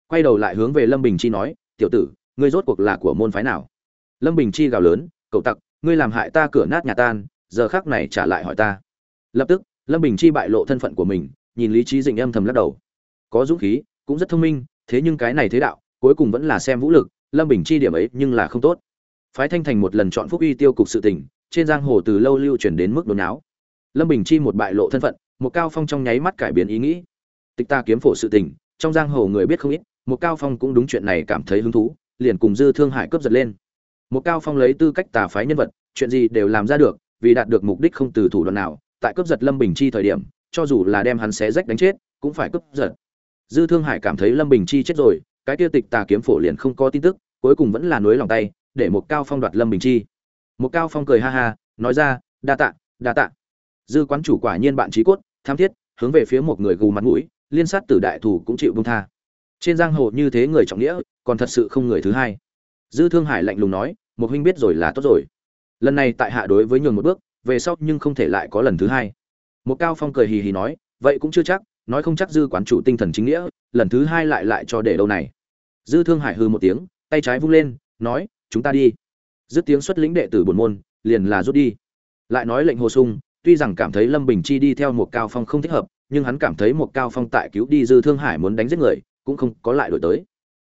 Quay đầu lại hướng về lâm bình chi nói, tiểu tử, ngươi rốt cuộc là của môn phái nào? Lâm bình chi gào lớn, cậu tặc, ngươi làm hại ta cửa nát nhà tan, giờ khác này trả lại hỏi ta. Lập tức, lâm bình chi bại lộ thân phận của mình nhìn lý trí dĩnh âm thầm lắc đầu. Có dũng khí, cũng rất thông minh, thế nhưng cái này thế đạo, cuối cùng vẫn là xem vũ lực, lâm bình chi điểm ấy nhưng là không tốt. Phái thanh thành một lần chọn phúc uy tiêu cục sự tình, trên giang hồ từ lâu lưu truyền đến mức đồn áo lâm bình chi một bại lộ thân phận, một cao phong trong nháy mắt cải biến ý nghĩ. Tịch ta kiếm phổ sự tình, trong giang hồ người biết không ít, một cao phong cũng đúng chuyện này cảm thấy hứng thú, liền cùng dư thương hải cướp giật lên. Một cao phong lấy tư cách tà phái nhân vật, chuyện gì đều làm ra được, vì đạt được mục đích không từ thủ đoạn nào, tại cướp giật lâm bình chi thời điểm cho dù là đem hắn xé rách đánh chết, cũng phải cướp giật. Dư thương hải cảm thấy lâm bình chi chết rồi, cái kia tịch tà kiếm phổ liền không có tin tức, cuối cùng vẫn là nuối lòng tay, để một cao phong đoạt lâm bình chi. Một cao phong cười ha ha, nói ra, đa tạ đa tạ. Dư quán chủ quả nhiên bạn trí cốt, tham thiết, hướng về phía một người gù mặt mũi, liên sát tử đại thủ cũng chịu buông tha. Trên giang hồ như thế người trọng nghĩa, còn thật sự không người thứ hai. Dư thương hải lạnh lùng nói một huynh biết rồi là tốt rồi. Lần này tại hạ đối với nhường một bước, về sau nhưng không thể lại có lần thứ hai một cao phong cười hì hì nói, vậy cũng chưa chắc, nói không chắc dư quán chủ tinh thần chính nghĩa, lần thứ hai lại lại cho để đâu này. Dư thương hải hư một tiếng, tay trái vung lên, nói, chúng ta đi. Dứt tiếng xuất lĩnh đệ tử buồn môn, liền là rút đi. Lại nói lệnh hồ sung, tuy rằng cảm thấy lâm bình chi đi theo một cao phong không thích hợp, nhưng hắn cảm thấy một cao phong tại cứu đi dư thương hải muốn đánh giết người, cũng không có lại đổi tới.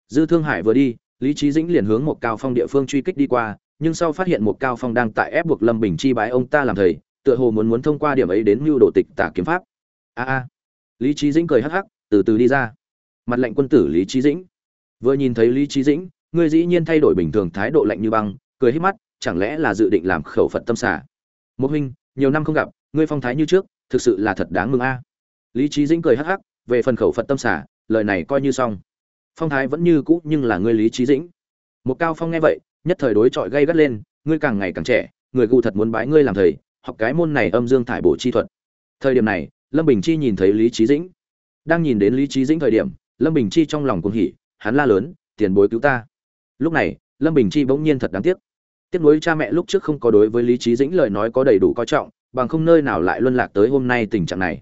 Dư thương hải vừa đi, lý trí dĩnh liền hướng một cao phong địa phương truy kích đi qua, nhưng sau phát hiện một cao phong đang tại ép buộc lâm bình chi bái ông ta làm thầy tựa hồ muốn muốn thông qua điểm ấy đến mưu đồ tịch tả kiếm pháp. A a. Lý trí dĩnh cười hắc hắc, từ từ đi ra. Mặt lệnh quân tử lý trí dĩnh. Vừa nhìn thấy lý trí dĩnh người dĩ nhiên thay đổi bình thường thái độ lạnh như băng, cười hết mắt, chẳng lẽ là dự định làm khẩu phật tâm xả một huynh, nhiều năm không gặp, ngươi phong thái như trước, thực sự là thật đáng mừng a. Lý trí dĩnh cười hắc hắc, về phần khẩu phật tâm xả lời này coi như xong. Phong thái vẫn như cũ, nhưng là ngươi lý trí dĩnh. Một cao phong nghe vậy, nhất thời đối chọi gây gắt lên, ngươi càng ngày càng trẻ, người cụ thật muốn bái ngươi làm thầy học cái môn này âm dương thải bổ chi thuật. Thời điểm này, lâm bình chi nhìn thấy lý trí dĩnh. Đang nhìn đến lý trí dĩnh thời điểm, lâm bình chi trong lòng cuồng hỉ, hắn la lớn, tiền bối cứu ta. Lúc này, lâm bình chi bỗng nhiên thật đáng tiếc. Tiếc nuối cha mẹ lúc trước không có đối với lý trí dĩnh lời nói có đầy đủ coi trọng, bằng không nơi nào lại luân lạc tới hôm nay tình trạng này.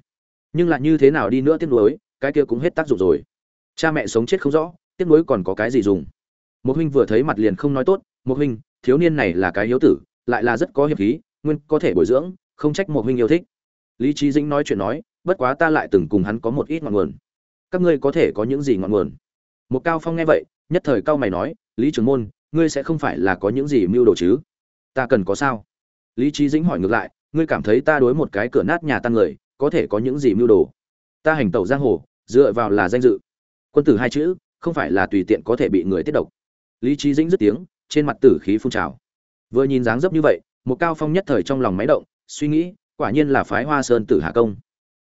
Nhưng lại như thế nào đi nữa tiếc nuối, cái kia cũng hết tác dụng rồi. Cha mẹ sống chết không rõ, tiếc nuối còn có cái gì dùng? Một huynh vừa thấy mặt liền không nói tốt một huynh, thiếu niên này là cái hiếu tử, lại là rất có hiệp khí nguyên có thể bồi dưỡng, không trách một huynh yêu thích. Lý trí dĩnh nói chuyện nói, bất quá ta lại từng cùng hắn có một ít ngọn nguồn. Các ngươi có thể có những gì ngọn nguồn? Một cao phong nghe vậy, nhất thời cao mày nói, lý trưởng môn, ngươi sẽ không phải là có những gì mưu đồ chứ? Ta cần có sao? Lý trí dĩnh hỏi ngược lại, ngươi cảm thấy ta đối một cái cửa nát nhà tăng người, có thể có những gì mưu đồ? Ta hành tẩu giang hồ, dựa vào là danh dự. Quân tử hai chữ, không phải là tùy tiện có thể bị người tiết độc. Lý trí dĩnh dứt tiếng, trên mặt tử khí phun trào. Vừa nhìn dáng dấp như vậy một cao phong nhất thời trong lòng máy động, suy nghĩ, quả nhiên là phái hoa sơn tử hạ công.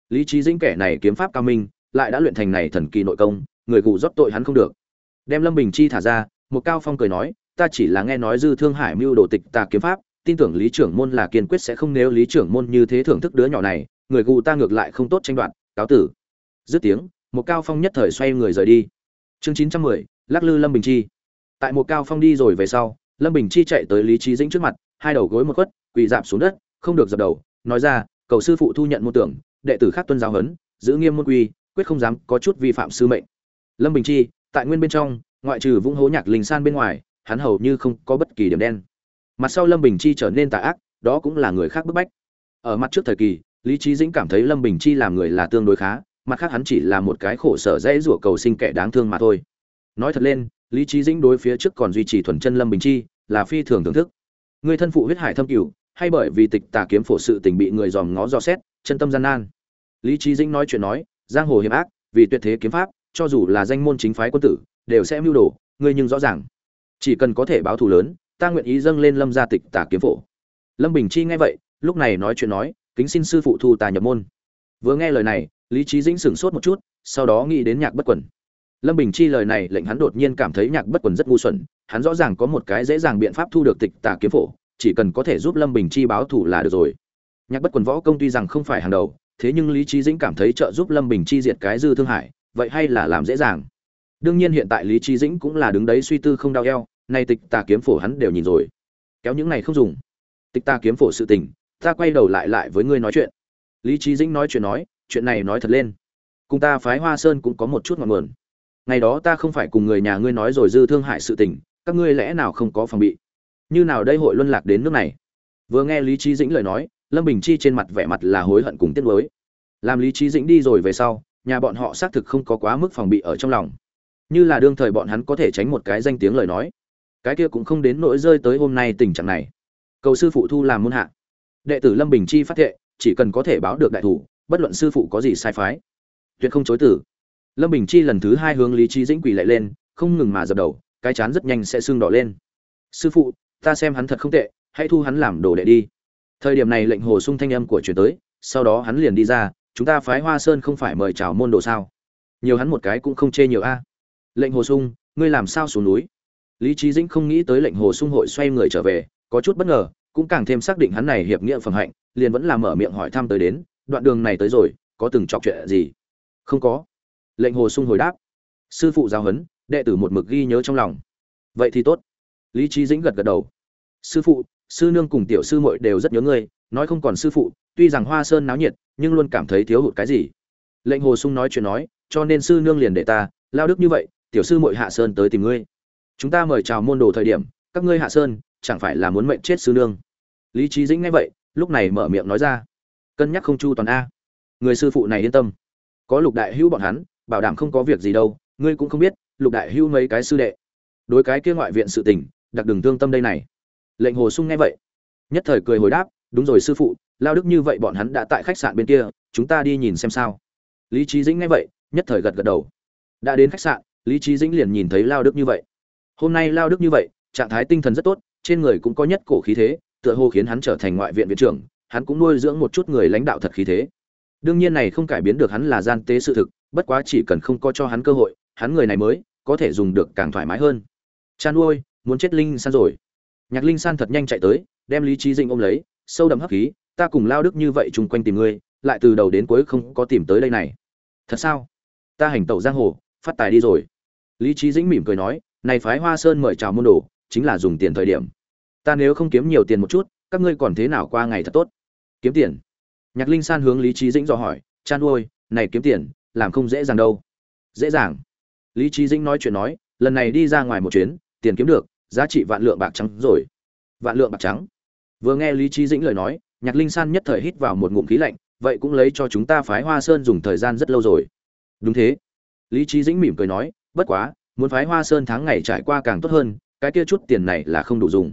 Lý trí dĩnh kẻ này kiếm pháp cao minh, lại đã luyện thành này thần kỳ nội công, người cụ rót tội hắn không được. Đem lâm bình chi thả ra, một cao phong cười nói, ta chỉ là nghe nói dư thương hải mưu đồ tịch ta kiếm pháp, tin tưởng lý trưởng môn là kiên quyết sẽ không nếu lý trưởng môn như thế thưởng thức đứa nhỏ này, người cụ ta ngược lại không tốt tranh đoạt, cáo tử. Dứt tiếng, một cao phong nhất thời xoay người rời đi. Chương chín trăm mười, lắc lư lâm bình chi. Tại một cao phong đi rồi về sau, lâm bình chi chạy tới lý trí dĩnh trước mặt hai đầu gối một quất, quỳ dạp xuống đất không được dập đầu nói ra cầu sư phụ thu nhận môn tưởng đệ tử khác tuân giáo huấn giữ nghiêm môn quy quyết không dám có chút vi phạm sư mệnh. Lâm bình chi tại nguyên bên trong ngoại trừ vũng hố nhạc linh san bên ngoài hắn hầu như không có bất kỳ điểm đen. Mặt sau lâm bình chi trở nên tà ác đó cũng là người khác bức bách. Ở mặt trước thời kỳ lý trí dĩnh cảm thấy lâm bình chi làm người là tương đối khá mặt khác hắn chỉ là một cái khổ sở dễ rủa cầu sinh kẻ đáng thương mà thôi. Nói thật lên lý trí dĩnh đối phía trước còn duy trì thuần chân lâm bình chi là phi thường thưởng thức người thân phụ huyết hải thâm cửu, hay bởi vì tịch tà kiếm phổ sự tình bị người dòm ngó dò xét, chân tâm gian nan. Lý trí dĩnh nói chuyện nói, giang hồ hiểm ác, vì tuyệt thế kiếm pháp, cho dù là danh môn chính phái quân tử, đều sẽ mưu đồ, ngươi nhưng rõ ràng, chỉ cần có thể báo thù lớn, ta nguyện ý dâng lên lâm gia tịch tà kiếm phổ. Lâm bình chi nghe vậy, lúc này nói chuyện nói, kính xin sư phụ thu tà nhập môn. Vừa nghe lời này, lý trí dĩnh sửng sốt một chút, sau đó nghĩ đến nhạc bất quần lâm bình chi lời này lệnh hắn đột nhiên cảm thấy nhạc bất quần rất ngu xuẩn, hắn rõ ràng có một cái dễ dàng biện pháp thu được tịch tà kiếm phổ, chỉ cần có thể giúp lâm bình chi báo thù là được rồi. Nhạc bất quần võ công tuy rằng không phải hàng đầu, thế nhưng lý trí dĩnh cảm thấy trợ giúp lâm bình chi diệt cái dư thương hải vậy hay là làm dễ dàng. Đương nhiên hiện tại lý trí dĩnh cũng là đứng đấy suy tư không đau eo, nay tịch tà kiếm phổ hắn đều nhìn rồi. Kéo những này không dùng. Tịch ta kiếm phổ sự tình, ta quay đầu lại lại với ngươi nói chuyện. Lý trí dĩnh nói chuyện nói, chuyện này nói thật lên. Cùng ta phái hoa sơn cũng có một chút ngọn nguồn ngày đó ta không phải cùng người nhà ngươi nói rồi dư thương hại sự tình, các ngươi lẽ nào không có phòng bị? Như nào đây hội luân lạc đến nước này? Vừa nghe lý trí dĩnh lời nói, lâm bình chi trên mặt vẻ mặt là hối hận cùng tiếc nuối. Làm lý trí dĩnh đi rồi về sau, nhà bọn họ xác thực không có quá mức phòng bị ở trong lòng. Như là đương thời bọn hắn có thể tránh một cái danh tiếng lời nói. Cái kia cũng không đến nỗi rơi tới hôm nay tình trạng này. Cầu sư phụ thu làm môn hạ. Đệ tử lâm bình chi phát thệ, chỉ cần có thể báo được đại thủ, bất luận sư phụ có gì sai phái, tuyệt không chối tử lâm bình chi lần thứ hai hướng lý trí dĩnh quỳ lại lên, không ngừng mà dập đầu, cái chán rất nhanh sẽ sưng đỏ lên. Sư phụ, ta xem hắn thật không tệ, hãy thu hắn làm đồ đệ đi. Thời điểm này lệnh hồ sung thanh âm của truyền tới, sau đó hắn liền đi ra, chúng ta phái hoa sơn không phải mời chào môn đồ sao? Nhiều hắn một cái cũng không chê nhiều a. Lệnh hồ sung, ngươi làm sao xuống núi? Lý trí dĩnh không nghĩ tới lệnh hồ sung hội xoay người trở về, có chút bất ngờ, cũng càng thêm xác định hắn này hiệp nghĩa phẩm hạnh, liền vẫn làm mở miệng hỏi thăm tới đến, đoạn đường này tới rồi, có từng chọc chuyện gì? Không có lệnh hồ sung hồi đáp. Sư phụ giáo huấn, đệ tử một mực ghi nhớ trong lòng. Vậy thì tốt. Lý trí dĩnh gật gật đầu. Sư phụ, sư nương cùng tiểu sư muội đều rất nhớ ngươi, nói không còn sư phụ, tuy rằng hoa sơn náo nhiệt, nhưng luôn cảm thấy thiếu hụt cái gì. Lệnh hồ sung nói chuyện nói, cho nên sư nương liền để ta, lao đức như vậy, tiểu sư muội hạ sơn tới tìm ngươi. Chúng ta mời chào môn đồ thời điểm, các ngươi hạ sơn, chẳng phải là muốn mệnh chết sư nương? Lý trí dĩnh nghe vậy, lúc này mở miệng nói ra. Cân nhắc không chu toàn a. Người sư phụ này yên tâm. Có lục đại hữu bọn hắn bảo đảm không có việc gì đâu, ngươi cũng không biết, lục đại hữu mấy cái sư đệ. Đối cái kia ngoại viện sự tình, đặc đừng thương tâm đây này. Lệnh hồ sung nghe vậy, nhất thời cười hồi đáp, đúng rồi sư phụ, lao đức như vậy bọn hắn đã tại khách sạn bên kia, chúng ta đi nhìn xem sao. Lý trí dĩnh nghe vậy, nhất thời gật gật đầu. Đã đến khách sạn, lý trí dĩnh liền nhìn thấy lao đức như vậy. Hôm nay lao đức như vậy, trạng thái tinh thần rất tốt, trên người cũng có nhất cổ khí thế, tựa hồ khiến hắn trở thành ngoại viện viện trưởng, hắn cũng nuôi dưỡng một chút người lãnh đạo thật khí thế. Đương nhiên này không cải biến được hắn là gian tế sự thực bất quá chỉ cần không có cho hắn cơ hội, hắn người này mới có thể dùng được càng thoải mái hơn. Chan Uôi, muốn chết linh san rồi. Nhạc linh san thật nhanh chạy tới, đem lý trí dinh ôm lấy, sâu đậm hấp khí, ta cùng lao đức như vậy chung quanh tìm ngươi, lại từ đầu đến cuối không có tìm tới đây này. Thật sao? Ta hành tẩu giang hồ, phát tài đi rồi. Lý trí dĩnh mỉm cười nói, này phái hoa sơn mời chào môn đồ, chính là dùng tiền thời điểm. Ta nếu không kiếm nhiều tiền một chút, các ngươi còn thế nào qua ngày thật tốt? Kiếm tiền? Nhạc linh san hướng lý trí dĩnh dò hỏi, chan ôi này kiếm tiền làm không dễ dàng đâu. Dễ dàng. Lý trí dĩnh nói chuyện nói, lần này đi ra ngoài một chuyến, tiền kiếm được, giá trị vạn lượng bạc trắng rồi. Vạn lượng bạc trắng. Vừa nghe lý trí dĩnh lời nói, nhạc linh san nhất thời hít vào một ngụm khí lạnh, vậy cũng lấy cho chúng ta phái hoa sơn dùng thời gian rất lâu rồi. Đúng thế. Lý trí dĩnh mỉm cười nói, bất quá, muốn phái hoa sơn tháng ngày trải qua càng tốt hơn, cái kia chút tiền này là không đủ dùng.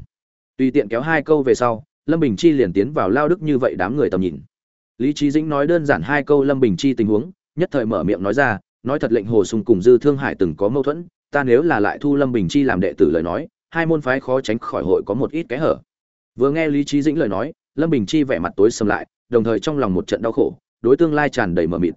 Tùy tiện kéo hai câu về sau, lâm bình chi liền tiến vào lao đức như vậy đám người tầm nhìn. Lý trí dĩnh nói đơn giản hai câu lâm bình chi tình huống nhất thời mở miệng nói ra, nói thật lệnh hồ sung cùng dư thương hải từng có mâu thuẫn, ta nếu là lại thu lâm bình chi làm đệ tử lời nói, hai môn phái khó tránh khỏi hội có một ít kẽ hở. Vừa nghe lý trí dĩnh lời nói, lâm bình chi vẻ mặt tối sầm lại, đồng thời trong lòng một trận đau khổ, đối tương lai tràn đầy mờ mịt.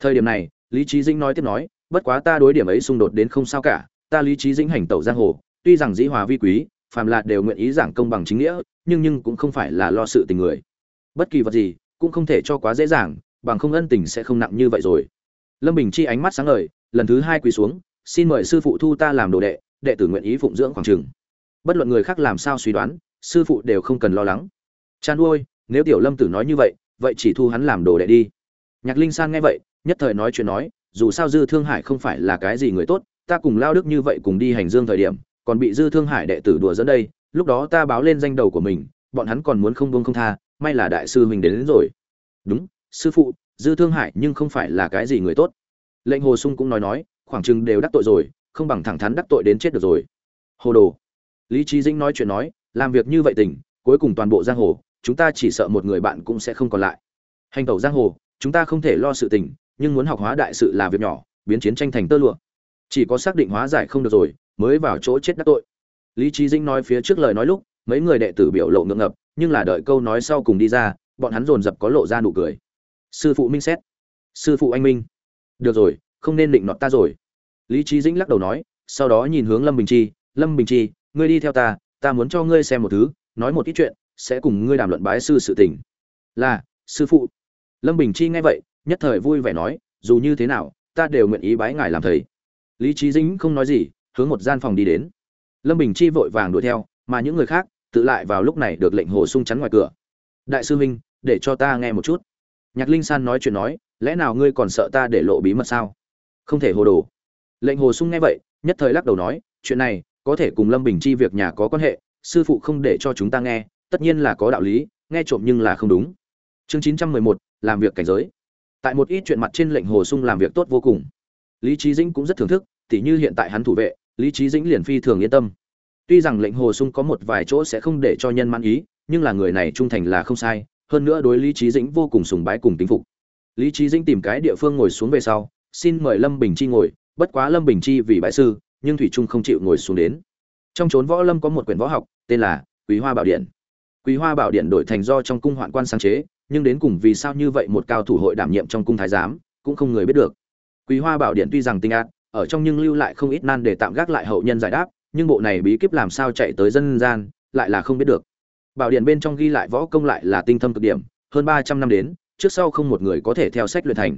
Thời điểm này, lý trí dĩnh nói tiếp nói, bất quá ta đối điểm ấy xung đột đến không sao cả, ta lý trí dĩnh hành tẩu giang hồ, tuy rằng dĩ hòa vi quý, phàm là đều nguyện ý giảng công bằng chính nghĩa, nhưng nhưng cũng không phải là lo sự tình người. Bất kỳ vật gì, cũng không thể cho quá dễ dàng bằng không ân tình sẽ không nặng như vậy rồi. Lâm bình chi ánh mắt sáng ngời lần thứ hai quỳ xuống xin mời sư phụ thu ta làm đồ đệ đệ tử nguyện ý phụng dưỡng khoảng trường bất luận người khác làm sao suy đoán sư phụ đều không cần lo lắng. Chan ôi nếu tiểu lâm tử nói như vậy vậy chỉ thu hắn làm đồ đệ đi. Nhạc linh san nghe vậy nhất thời nói chuyện nói dù sao dư thương hải không phải là cái gì người tốt ta cùng lao đức như vậy cùng đi hành dương thời điểm còn bị dư thương hải đệ tử đùa dẫn đây lúc đó ta báo lên danh đầu của mình bọn hắn còn muốn không buông không tha may là đại sư mình đến, đến rồi. Đúng sư phụ, dư thương hải nhưng không phải là cái gì người tốt. Lệnh hồ sung cũng nói nói, khoảng chừng đều đắc tội rồi, không bằng thẳng thắn đắc tội đến chết được rồi. Hồ đồ. Lý trí dĩnh nói chuyện nói, làm việc như vậy tình, cuối cùng toàn bộ giang hồ, chúng ta chỉ sợ một người bạn cũng sẽ không còn lại. Hành tẩu giang hồ, chúng ta không thể lo sự tình, nhưng muốn học hóa đại sự là việc nhỏ, biến chiến tranh thành tơ lụa. Chỉ có xác định hóa giải không được rồi, mới vào chỗ chết đắc tội. Lý trí dĩnh nói phía trước lời nói lúc, mấy người đệ tử biểu lộ ngượng ngập, nhưng là đợi câu nói sau cùng đi ra, bọn hắn dồn dập có lộ ra nụ cười sư phụ minh xét. Sư phụ anh minh. Được rồi, không nên định nọt ta rồi. Lý trí dĩnh lắc đầu nói, sau đó nhìn hướng lâm bình chi, lâm bình chi, ngươi đi theo ta ta muốn cho ngươi xem một thứ, nói một ít chuyện, sẽ cùng ngươi đàm luận bái sư sự tình. Là, sư phụ. Lâm bình chi nghe vậy, nhất thời vui vẻ nói, dù như thế nào, ta đều nguyện ý bái ngài làm thầy. Lý trí dĩnh không nói gì, hướng một gian phòng đi đến. Lâm bình chi vội vàng đuổi theo, mà những người khác, tự lại vào lúc này được lệnh hồ sung chắn ngoài cửa. Đại sư huynh để cho ta nghe một chút nhạc linh san nói chuyện nói, lẽ nào ngươi còn sợ ta để lộ bí mật sao? Không thể, hồ đồ. Lệnh hồ sung nghe vậy, nhất thời lắc đầu nói, chuyện này, có thể cùng lâm bình chi việc nhà có quan hệ, sư phụ không để cho chúng ta nghe, tất nhiên là có đạo lý, nghe trộm nhưng là không đúng. Chương chín trăm mười một, làm việc cảnh giới. Tại một ít chuyện mặt trên lệnh hồ sung làm việc tốt vô cùng. Lý trí dĩnh cũng rất thưởng thức, tỉ như hiện tại hắn thủ vệ, lý trí dĩnh liền phi thường yên tâm. Tuy rằng lệnh hồ sung có một vài chỗ sẽ không để cho nhân mãn ý, nhưng là người này trung thành là không sai hơn nữa đối lý trí dĩnh vô cùng sùng bái cùng tính phục. Lý trí dĩnh tìm cái địa phương ngồi xuống về sau, xin mời lâm bình chi ngồi, bất quá lâm bình chi vì bại sư, nhưng thủy trung không chịu ngồi xuống đến. Trong chốn võ lâm có một quyển võ học, tên là quý hoa bảo điện. Quý hoa bảo điện đổi thành do trong cung hoạn quan sáng chế, nhưng đến cùng vì sao như vậy một cao thủ hội đảm nhiệm trong cung thái giám, cũng không người biết được. Quý hoa bảo điện tuy rằng tinh ác, ở trong nhưng lưu lại không ít nan để tạm gác lại hậu nhân giải đáp, nhưng bộ này bí kíp làm sao chạy tới dân gian, lại là không biết được bảo điện bên trong ghi lại võ công lại là tinh thâm cực điểm, hơn ba trăm năm đến, trước sau không một người có thể theo sách luyện thành.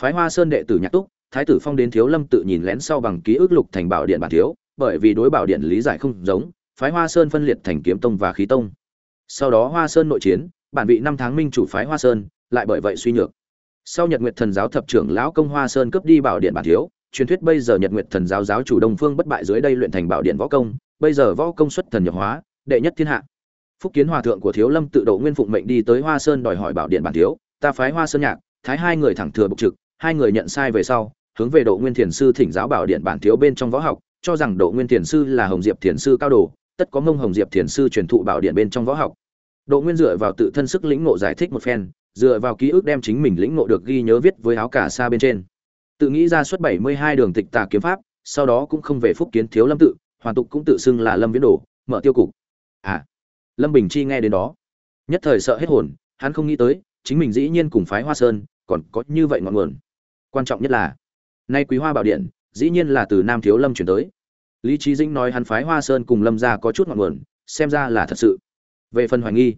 Phái hoa sơn đệ tử nhạc túc, thái tử phong đến thiếu lâm tự nhìn lén sau bằng ký ức lục thành bảo điện bản thiếu, bởi vì đối bảo điện lý giải không giống, phái hoa sơn phân liệt thành kiếm tông và khí tông. Sau đó hoa sơn nội chiến, bản vị năm tháng minh chủ phái hoa sơn, lại bởi vậy suy nhược. Sau nhật nguyệt thần giáo thập trưởng lão công hoa sơn cướp đi bảo điện bản thiếu, truyền thuyết bây giờ nhật nguyệt thần giáo giáo chủ đông phương bất bại dưới đây luyện thành bảo điện võ công, bây giờ võ công xuất thần nhập hóa, đệ nhất thiên hạ phúc kiến hòa thượng của thiếu lâm tự độ nguyên phụng mệnh đi tới hoa sơn đòi hỏi bảo điện bản thiếu, ta phái hoa sơn nhạc, thái hai người thẳng thừa bục trực, hai người nhận sai về sau, hướng về độ nguyên thiền sư thỉnh giáo bảo điện bản thiếu bên trong võ học, cho rằng độ nguyên thiền sư là hồng diệp thiền sư cao đồ, tất có mông hồng diệp thiền sư truyền thụ bảo điện bên trong võ học. Độ nguyên dựa vào tự thân sức lĩnh ngộ giải thích một phen, dựa vào ký ức đem chính mình lĩnh ngộ được ghi nhớ viết với áo cả xa bên trên. Tự nghĩ ra suốt bảy mươi hai đường tịch tà kiếm pháp, sau đó cũng không về phúc kiến thiếu lâm tự, hoàn tục cũng tự xưng là lâm viễn đồ, mở tiêu cục. À lâm bình chi nghe đến đó, nhất thời sợ hết hồn, hắn không nghĩ tới, chính mình dĩ nhiên cùng phái hoa sơn còn có như vậy ngọn nguồn. Quan trọng nhất là, nay quý hoa bảo điện, dĩ nhiên là từ nam thiếu lâm chuyển tới. Lý trí dĩnh nói hắn phái hoa sơn cùng lâm ra có chút ngọn nguồn, xem ra là thật sự. Về phần hoài nghi,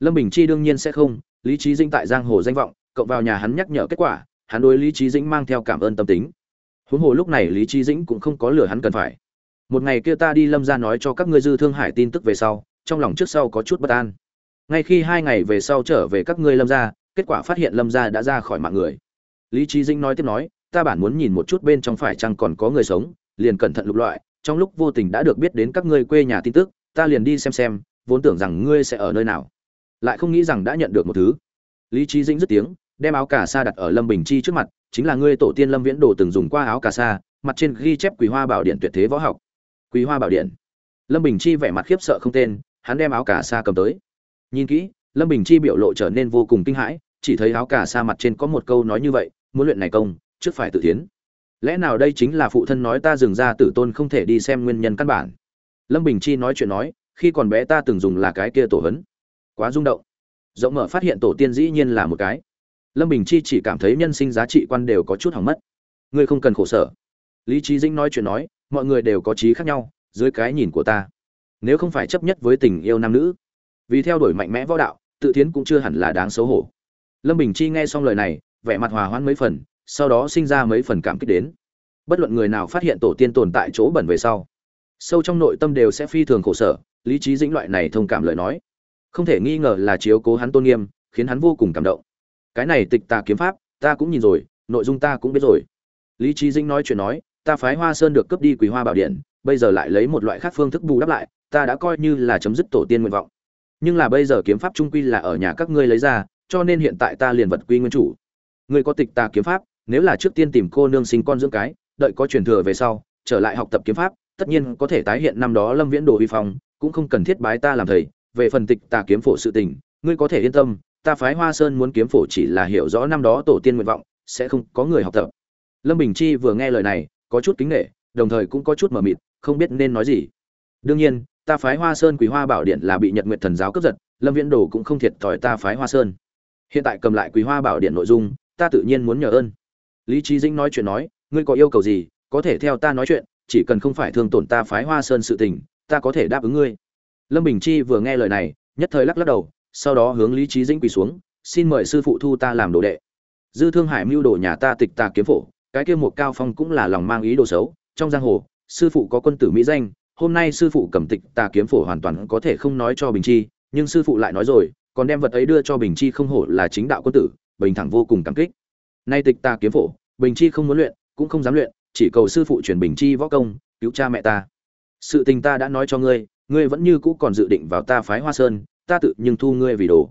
lâm bình chi đương nhiên sẽ không, lý trí dĩnh tại giang hồ danh vọng, cộng vào nhà hắn nhắc nhở kết quả, hắn đối lý trí dĩnh mang theo cảm ơn tâm tính. Huống hồ lúc này lý trí dĩnh cũng không có lửa hắn cần phải. Một ngày kia ta đi lâm ra nói cho các ngươi dư thương hải tin tức về sau trong lòng trước sau có chút bất an. Ngay khi hai ngày về sau trở về các ngươi lâm gia, kết quả phát hiện lâm gia đã ra khỏi mạng người. Lý trí dĩnh nói tiếp nói, ta bản muốn nhìn một chút bên trong phải chăng còn có người sống, liền cẩn thận lục loại, trong lúc vô tình đã được biết đến các ngươi quê nhà tin tức, ta liền đi xem xem, vốn tưởng rằng ngươi sẽ ở nơi nào. Lại không nghĩ rằng đã nhận được một thứ. Lý trí dĩnh dứt tiếng, đem áo cà sa đặt ở lâm bình chi trước mặt, chính là ngươi tổ tiên lâm viễn đồ từng dùng qua áo cà sa, mặt trên ghi chép quý hoa bảo điện tuyệt thế võ học. Quý hoa bảo điện. Lâm bình chi vẻ mặt khiếp sợ không tên hắn đem áo cà sa cầm tới. Nhìn kỹ, lâm bình chi biểu lộ trở nên vô cùng kinh hãi, chỉ thấy áo cà sa mặt trên có một câu nói như vậy, muốn luyện này công, trước phải tự tiến. Lẽ nào đây chính là phụ thân nói ta dừng ra tử tôn không thể đi xem nguyên nhân căn bản? Lâm bình chi nói chuyện nói, khi còn bé ta từng dùng là cái kia tổ hấn. Quá rung động. Rộng mở phát hiện tổ tiên dĩ nhiên là một cái. Lâm bình chi chỉ cảm thấy nhân sinh giá trị quan đều có chút hỏng mất. Ngươi không cần khổ sở. Lý trí dĩnh nói chuyện nói, mọi người đều có trí khác nhau, dưới cái nhìn của ta nếu không phải chấp nhất với tình yêu nam nữ. Vì theo đuổi mạnh mẽ võ đạo, tự tiến cũng chưa hẳn là đáng xấu hổ. Lâm bình chi nghe xong lời này, vẻ mặt hòa hoãn mấy phần, sau đó sinh ra mấy phần cảm kích đến. Bất luận người nào phát hiện tổ tiên tồn tại chỗ bẩn về sau, sâu trong nội tâm đều sẽ phi thường khổ sở, lý trí dĩnh loại này thông cảm lời nói. Không thể nghi ngờ là chiếu cố hắn tôn nghiêm, khiến hắn vô cùng cảm động. Cái này tịch tà kiếm pháp, ta cũng nhìn rồi, nội dung ta cũng biết rồi. Lý trí dĩnh nói chuyện nói, ta phái hoa sơn được cướp đi quý hoa bảo điện, bây giờ lại lấy một loại khác phương thức bù đắp lại ta đã coi như là chấm dứt tổ tiên nguyện vọng. Nhưng là bây giờ kiếm pháp trung quy là ở nhà các ngươi lấy ra, cho nên hiện tại ta liền vật quy nguyên chủ. Ngươi có tịch ta kiếm pháp, nếu là trước tiên tìm cô nương sinh con dưỡng cái, đợi có truyền thừa về sau, trở lại học tập kiếm pháp, tất nhiên có thể tái hiện năm đó lâm viễn đồ vi phong, cũng không cần thiết bái ta làm thầy. Về phần tịch ta kiếm phổ sự tình, ngươi có thể yên tâm, ta phái hoa sơn muốn kiếm phổ chỉ là hiểu rõ năm đó tổ tiên nguyện vọng, sẽ không có người học tập. Lâm bình chi vừa nghe lời này, có chút kính nghệ đồng thời cũng có chút mờ mịt, không biết nên nói gì. Đương nhiên ta phái hoa sơn quý hoa bảo điện là bị nhật nguyện thần giáo cướp giật, lâm viễn đồ cũng không thiệt thòi ta phái hoa sơn. Hiện tại cầm lại quý hoa bảo điện nội dung, ta tự nhiên muốn nhờ ơn. Lý trí dĩnh nói chuyện nói, ngươi có yêu cầu gì, có thể theo ta nói chuyện, chỉ cần không phải thương tổn ta phái hoa sơn sự tình, ta có thể đáp ứng ngươi. Lâm bình chi vừa nghe lời này, nhất thời lắc lắc đầu, sau đó hướng lý trí dĩnh quỳ xuống, xin mời sư phụ thu ta làm đồ đệ. Dư thương hải mưu đồ nhà ta tịch tà kiếm phổ, cái kia một cao phong cũng là lòng mang ý đồ xấu, trong giang hồ, sư phụ có quân tử mỹ danh hôm nay sư phụ cầm tịch tà kiếm phổ hoàn toàn có thể không nói cho bình chi, nhưng sư phụ lại nói rồi, còn đem vật ấy đưa cho bình chi không hổ là chính đạo quân tử, bình thẳng vô cùng cảm kích. Nay tịch tà kiếm phổ, bình chi không muốn luyện, cũng không dám luyện, chỉ cầu sư phụ truyền bình chi võ công, cứu cha mẹ ta. Sự tình ta đã nói cho ngươi ngươi vẫn như cũ còn dự định vào ta phái hoa sơn, ta tự nhưng thu ngươi vì đồ.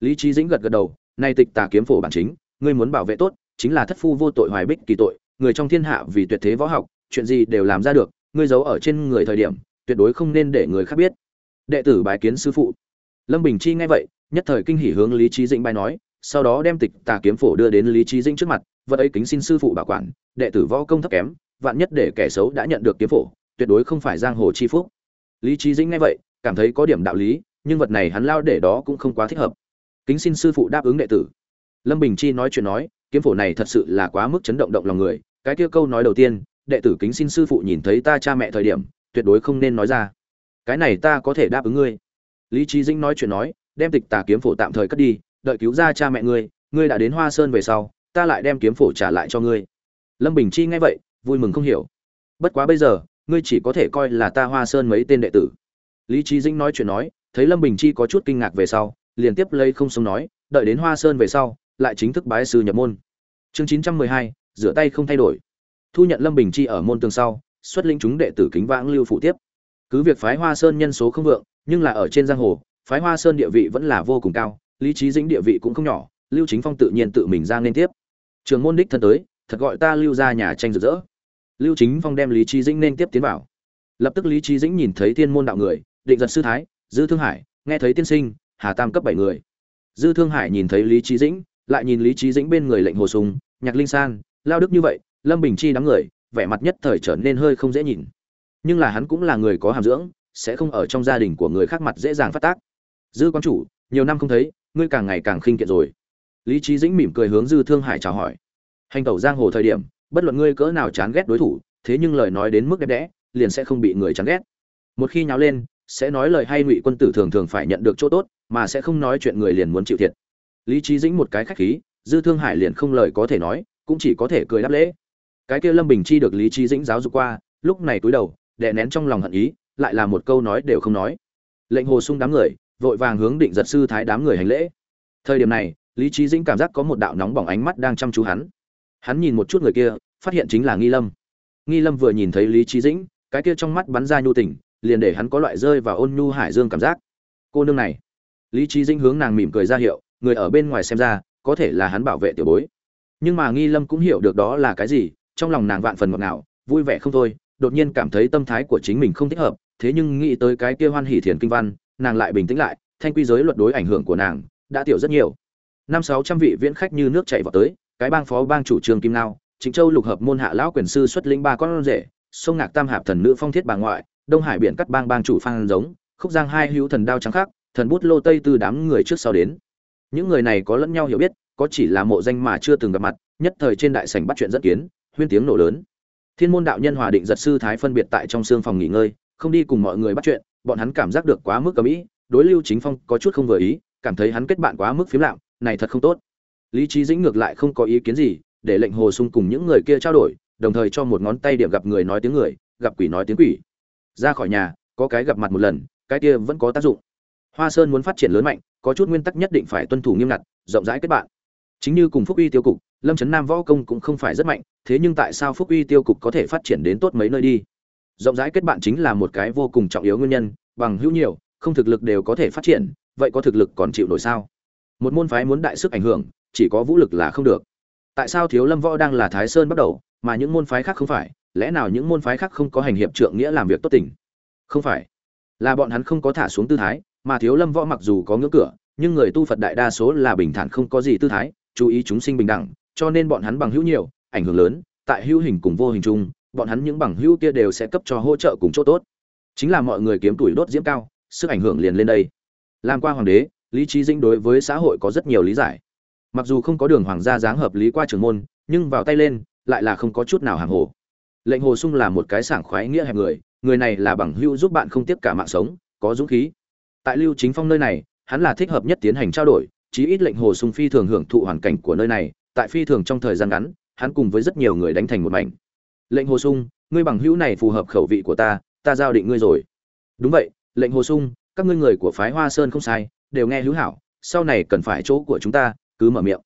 Lý trí dĩnh gật gật đầu, nay tịch tà kiếm phổ bản chính, ngươi muốn bảo vệ tốt, chính là thất phu vô tội hoài bích kỳ tội, người trong thiên hạ vì tuyệt thế võ học, chuyện gì đều làm ra được ngươi giấu ở trên người thời điểm, tuyệt đối không nên để người khác biết. Đệ tử bái kiến sư phụ. Lâm bình chi nghe vậy, nhất thời kinh hỉ hướng lý trí dĩnh bài nói, sau đó đem tịch tà kiếm phổ đưa đến lý trí dĩnh trước mặt, vật ấy kính xin sư phụ bảo quản, đệ tử võ công thấp kém, vạn nhất để kẻ xấu đã nhận được kiếm phổ, tuyệt đối không phải giang hồ chi phúc. Lý trí dĩnh nghe vậy, cảm thấy có điểm đạo lý, nhưng vật này hắn lao để đó cũng không quá thích hợp. Kính xin sư phụ đáp ứng đệ tử. Lâm bình chi nói chuyện nói, kiếm phổ này thật sự là quá mức chấn động động lòng người, cái kia câu nói đầu tiên đệ tử kính xin sư phụ nhìn thấy ta cha mẹ thời điểm, tuyệt đối không nên nói ra. Cái này ta có thể đáp ứng ngươi. Lý trí dĩnh nói chuyện nói, đem tịch tà kiếm phổ tạm thời cất đi, đợi cứu ra cha mẹ ngươi ngươi đã đến hoa sơn về sau, ta lại đem kiếm phổ trả lại cho ngươi. Lâm bình chi nghe vậy, vui mừng không hiểu. Bất quá bây giờ, ngươi chỉ có thể coi là ta hoa sơn mấy tên đệ tử. Lý trí dĩnh nói chuyện nói, thấy lâm bình chi có chút kinh ngạc về sau, liền tiếp lấy không sống nói, đợi đến hoa sơn về sau, lại chính thức bái sư nhập môn. Chương chín trăm mười hai, rửa tay không thay đổi thu nhận lâm bình chi ở môn tường sau, xuất linh chúng đệ tử kính vãng lưu phụ tiếp. Cứ việc phái hoa sơn nhân số không vượng, nhưng là ở trên giang hồ, phái hoa sơn địa vị vẫn là vô cùng cao, lý trí dĩnh địa vị cũng không nhỏ, lưu chính phong tự nhiên tự mình ra nên tiếp. Trường môn đích thân tới, thật gọi ta lưu ra nhà tranh rực rỡ. Lưu chính phong đem lý trí dĩnh nên tiếp tiến vào. Lập tức lý trí dĩnh nhìn thấy thiên môn đạo người, định giật sư thái, dư thương hải, nghe thấy tiên sinh, hà tam cấp bảy người. Dư thương hải nhìn thấy lý trí dĩnh, lại nhìn lý trí dĩnh bên người lệnh hồ sùng, nhạc linh san, lao đức như vậy lâm bình chi đám người, vẻ mặt nhất thời trở nên hơi không dễ nhìn. Nhưng là hắn cũng là người có hàm dưỡng, sẽ không ở trong gia đình của người khác mặt dễ dàng phát tác. Dư quan chủ, nhiều năm không thấy, ngươi càng ngày càng khinh kiện rồi. Lý trí dĩnh mỉm cười hướng dư thương hải chào hỏi. Hành tẩu giang hồ thời điểm, bất luận ngươi cỡ nào chán ghét đối thủ, thế nhưng lời nói đến mức đẹp đẽ, liền sẽ không bị người chán ghét. Một khi nháo lên, sẽ nói lời hay ngụy quân tử thường thường phải nhận được chỗ tốt, mà sẽ không nói chuyện người liền muốn chịu thiệt. Lý trí dĩnh một cái khách khí, dư thương hải liền không lời có thể nói, cũng chỉ có thể cười đáp lễ cái kia lâm bình chi được lý trí dĩnh giáo dục qua, lúc này cúi đầu, đè nén trong lòng hận ý, lại là một câu nói đều không nói. Lệnh hồ sung đám người, vội vàng hướng định giật sư thái đám người hành lễ. Thời điểm này, lý trí dĩnh cảm giác có một đạo nóng bỏng ánh mắt đang chăm chú hắn. Hắn nhìn một chút người kia, phát hiện chính là nghi lâm. Nghi lâm vừa nhìn thấy lý trí dĩnh, cái kia trong mắt bắn ra nhu tình, liền để hắn có loại rơi vào ôn nhu hải dương cảm giác. Cô nương này. Lý trí dĩnh hướng nàng mỉm cười ra hiệu, người ở bên ngoài xem ra, có thể là hắn bảo vệ tiểu bối. Nhưng mà nghi lâm cũng hiểu được đó là cái gì trong lòng nàng vạn phần ngọt ngào, vui vẻ không thôi, đột nhiên cảm thấy tâm thái của chính mình không thích hợp, thế nhưng nghĩ tới cái kia hoan hỷ thiền kinh văn, nàng lại bình tĩnh lại, thanh quy giới luật đối ảnh hưởng của nàng đã tiểu rất nhiều. Năm sáu trăm vị viễn khách như nước chảy vào tới, cái bang phó bang chủ trường kim nao chính châu lục hợp môn hạ lão quyền sư xuất lĩnh ba con rể, sông ngạc tam hạp thần nữ phong thiết bà ngoại, đông hải biển cắt bang bang chủ phan giống, khúc giang hai hữu thần đao trắng khắc, thần bút lô tây từ đám người trước sau đến. Những người này có lẫn nhau hiểu biết, có chỉ là mộ danh mà chưa từng gặp mặt, nhất thời trên đại sảnh bắt chuyện dẫn kiến huyên tiếng nổ lớn. Thiên môn đạo nhân hòa định giật sư thái phân biệt tại trong xương phòng nghỉ ngơi, không đi cùng mọi người bắt chuyện, bọn hắn cảm giác được quá mức cầm ý, đối lưu chính phong có chút không vừa ý, cảm thấy hắn kết bạn quá mức phiếm lạm, này thật không tốt. Lý trí dĩnh ngược lại không có ý kiến gì, để lệnh hồ sung cùng những người kia trao đổi, đồng thời cho một ngón tay điểm gặp người nói tiếng người, gặp quỷ nói tiếng quỷ. Ra khỏi nhà, có cái gặp mặt một lần, cái kia vẫn có tác dụng. Hoa sơn muốn phát triển lớn mạnh, có chút nguyên tắc nhất định phải tuân thủ nghiêm ngặt, rộng rãi kết bạn chính như cùng phúc uy tiêu cục, lâm trấn nam võ công cũng không phải rất mạnh, thế nhưng tại sao phúc uy tiêu cục có thể phát triển đến tốt mấy nơi đi? Rộng rãi kết bạn chính là một cái vô cùng trọng yếu nguyên nhân, bằng hữu nhiều, không thực lực đều có thể phát triển, vậy có thực lực còn chịu nổi sao? Một môn phái muốn đại sức ảnh hưởng, chỉ có vũ lực là không được. Tại sao thiếu lâm võ đang là thái sơn bắt đầu, mà những môn phái khác không phải? Lẽ nào những môn phái khác không có hành hiệp trượng nghĩa làm việc tốt tình? Không phải. Là bọn hắn không có thả xuống tư thái, mà thiếu lâm võ mặc dù có ngưỡng cửa, nhưng người tu phật đại đa số là bình thản không có gì tư thái chú ý chúng sinh bình đẳng, cho nên bọn hắn bằng hữu nhiều, ảnh hưởng lớn, tại hữu hình cùng vô hình chung, bọn hắn những bằng hữu kia đều sẽ cấp cho hỗ trợ cùng chỗ tốt. Chính là mọi người kiếm tuổi đốt diễm cao, sức ảnh hưởng liền lên đây. Làm qua hoàng đế, lý trí dĩnh đối với xã hội có rất nhiều lý giải. Mặc dù không có đường hoàng gia dáng hợp lý qua trường môn, nhưng vào tay lên, lại là không có chút nào hàng hồ. Lệnh hồ sung là một cái sảng khoái nghĩa hẹp người người này là bằng hữu giúp bạn không tiếp cả mạng sống, có dũng khí. Tại lưu chính phong nơi này, hắn là thích hợp nhất tiến hành trao đổi chí ít lệnh hồ sung phi thường hưởng thụ hoàn cảnh của nơi này, tại phi thường trong thời gian ngắn, hắn cùng với rất nhiều người đánh thành một mảnh. Lệnh hồ sung, ngươi bằng hữu này phù hợp khẩu vị của ta ta giao định ngươi rồi. Đúng vậy, lệnh hồ sung, các ngươi người của phái hoa sơn không sai, đều nghe hữu hảo, sau này cần phải chỗ của chúng ta, cứ mở miệng.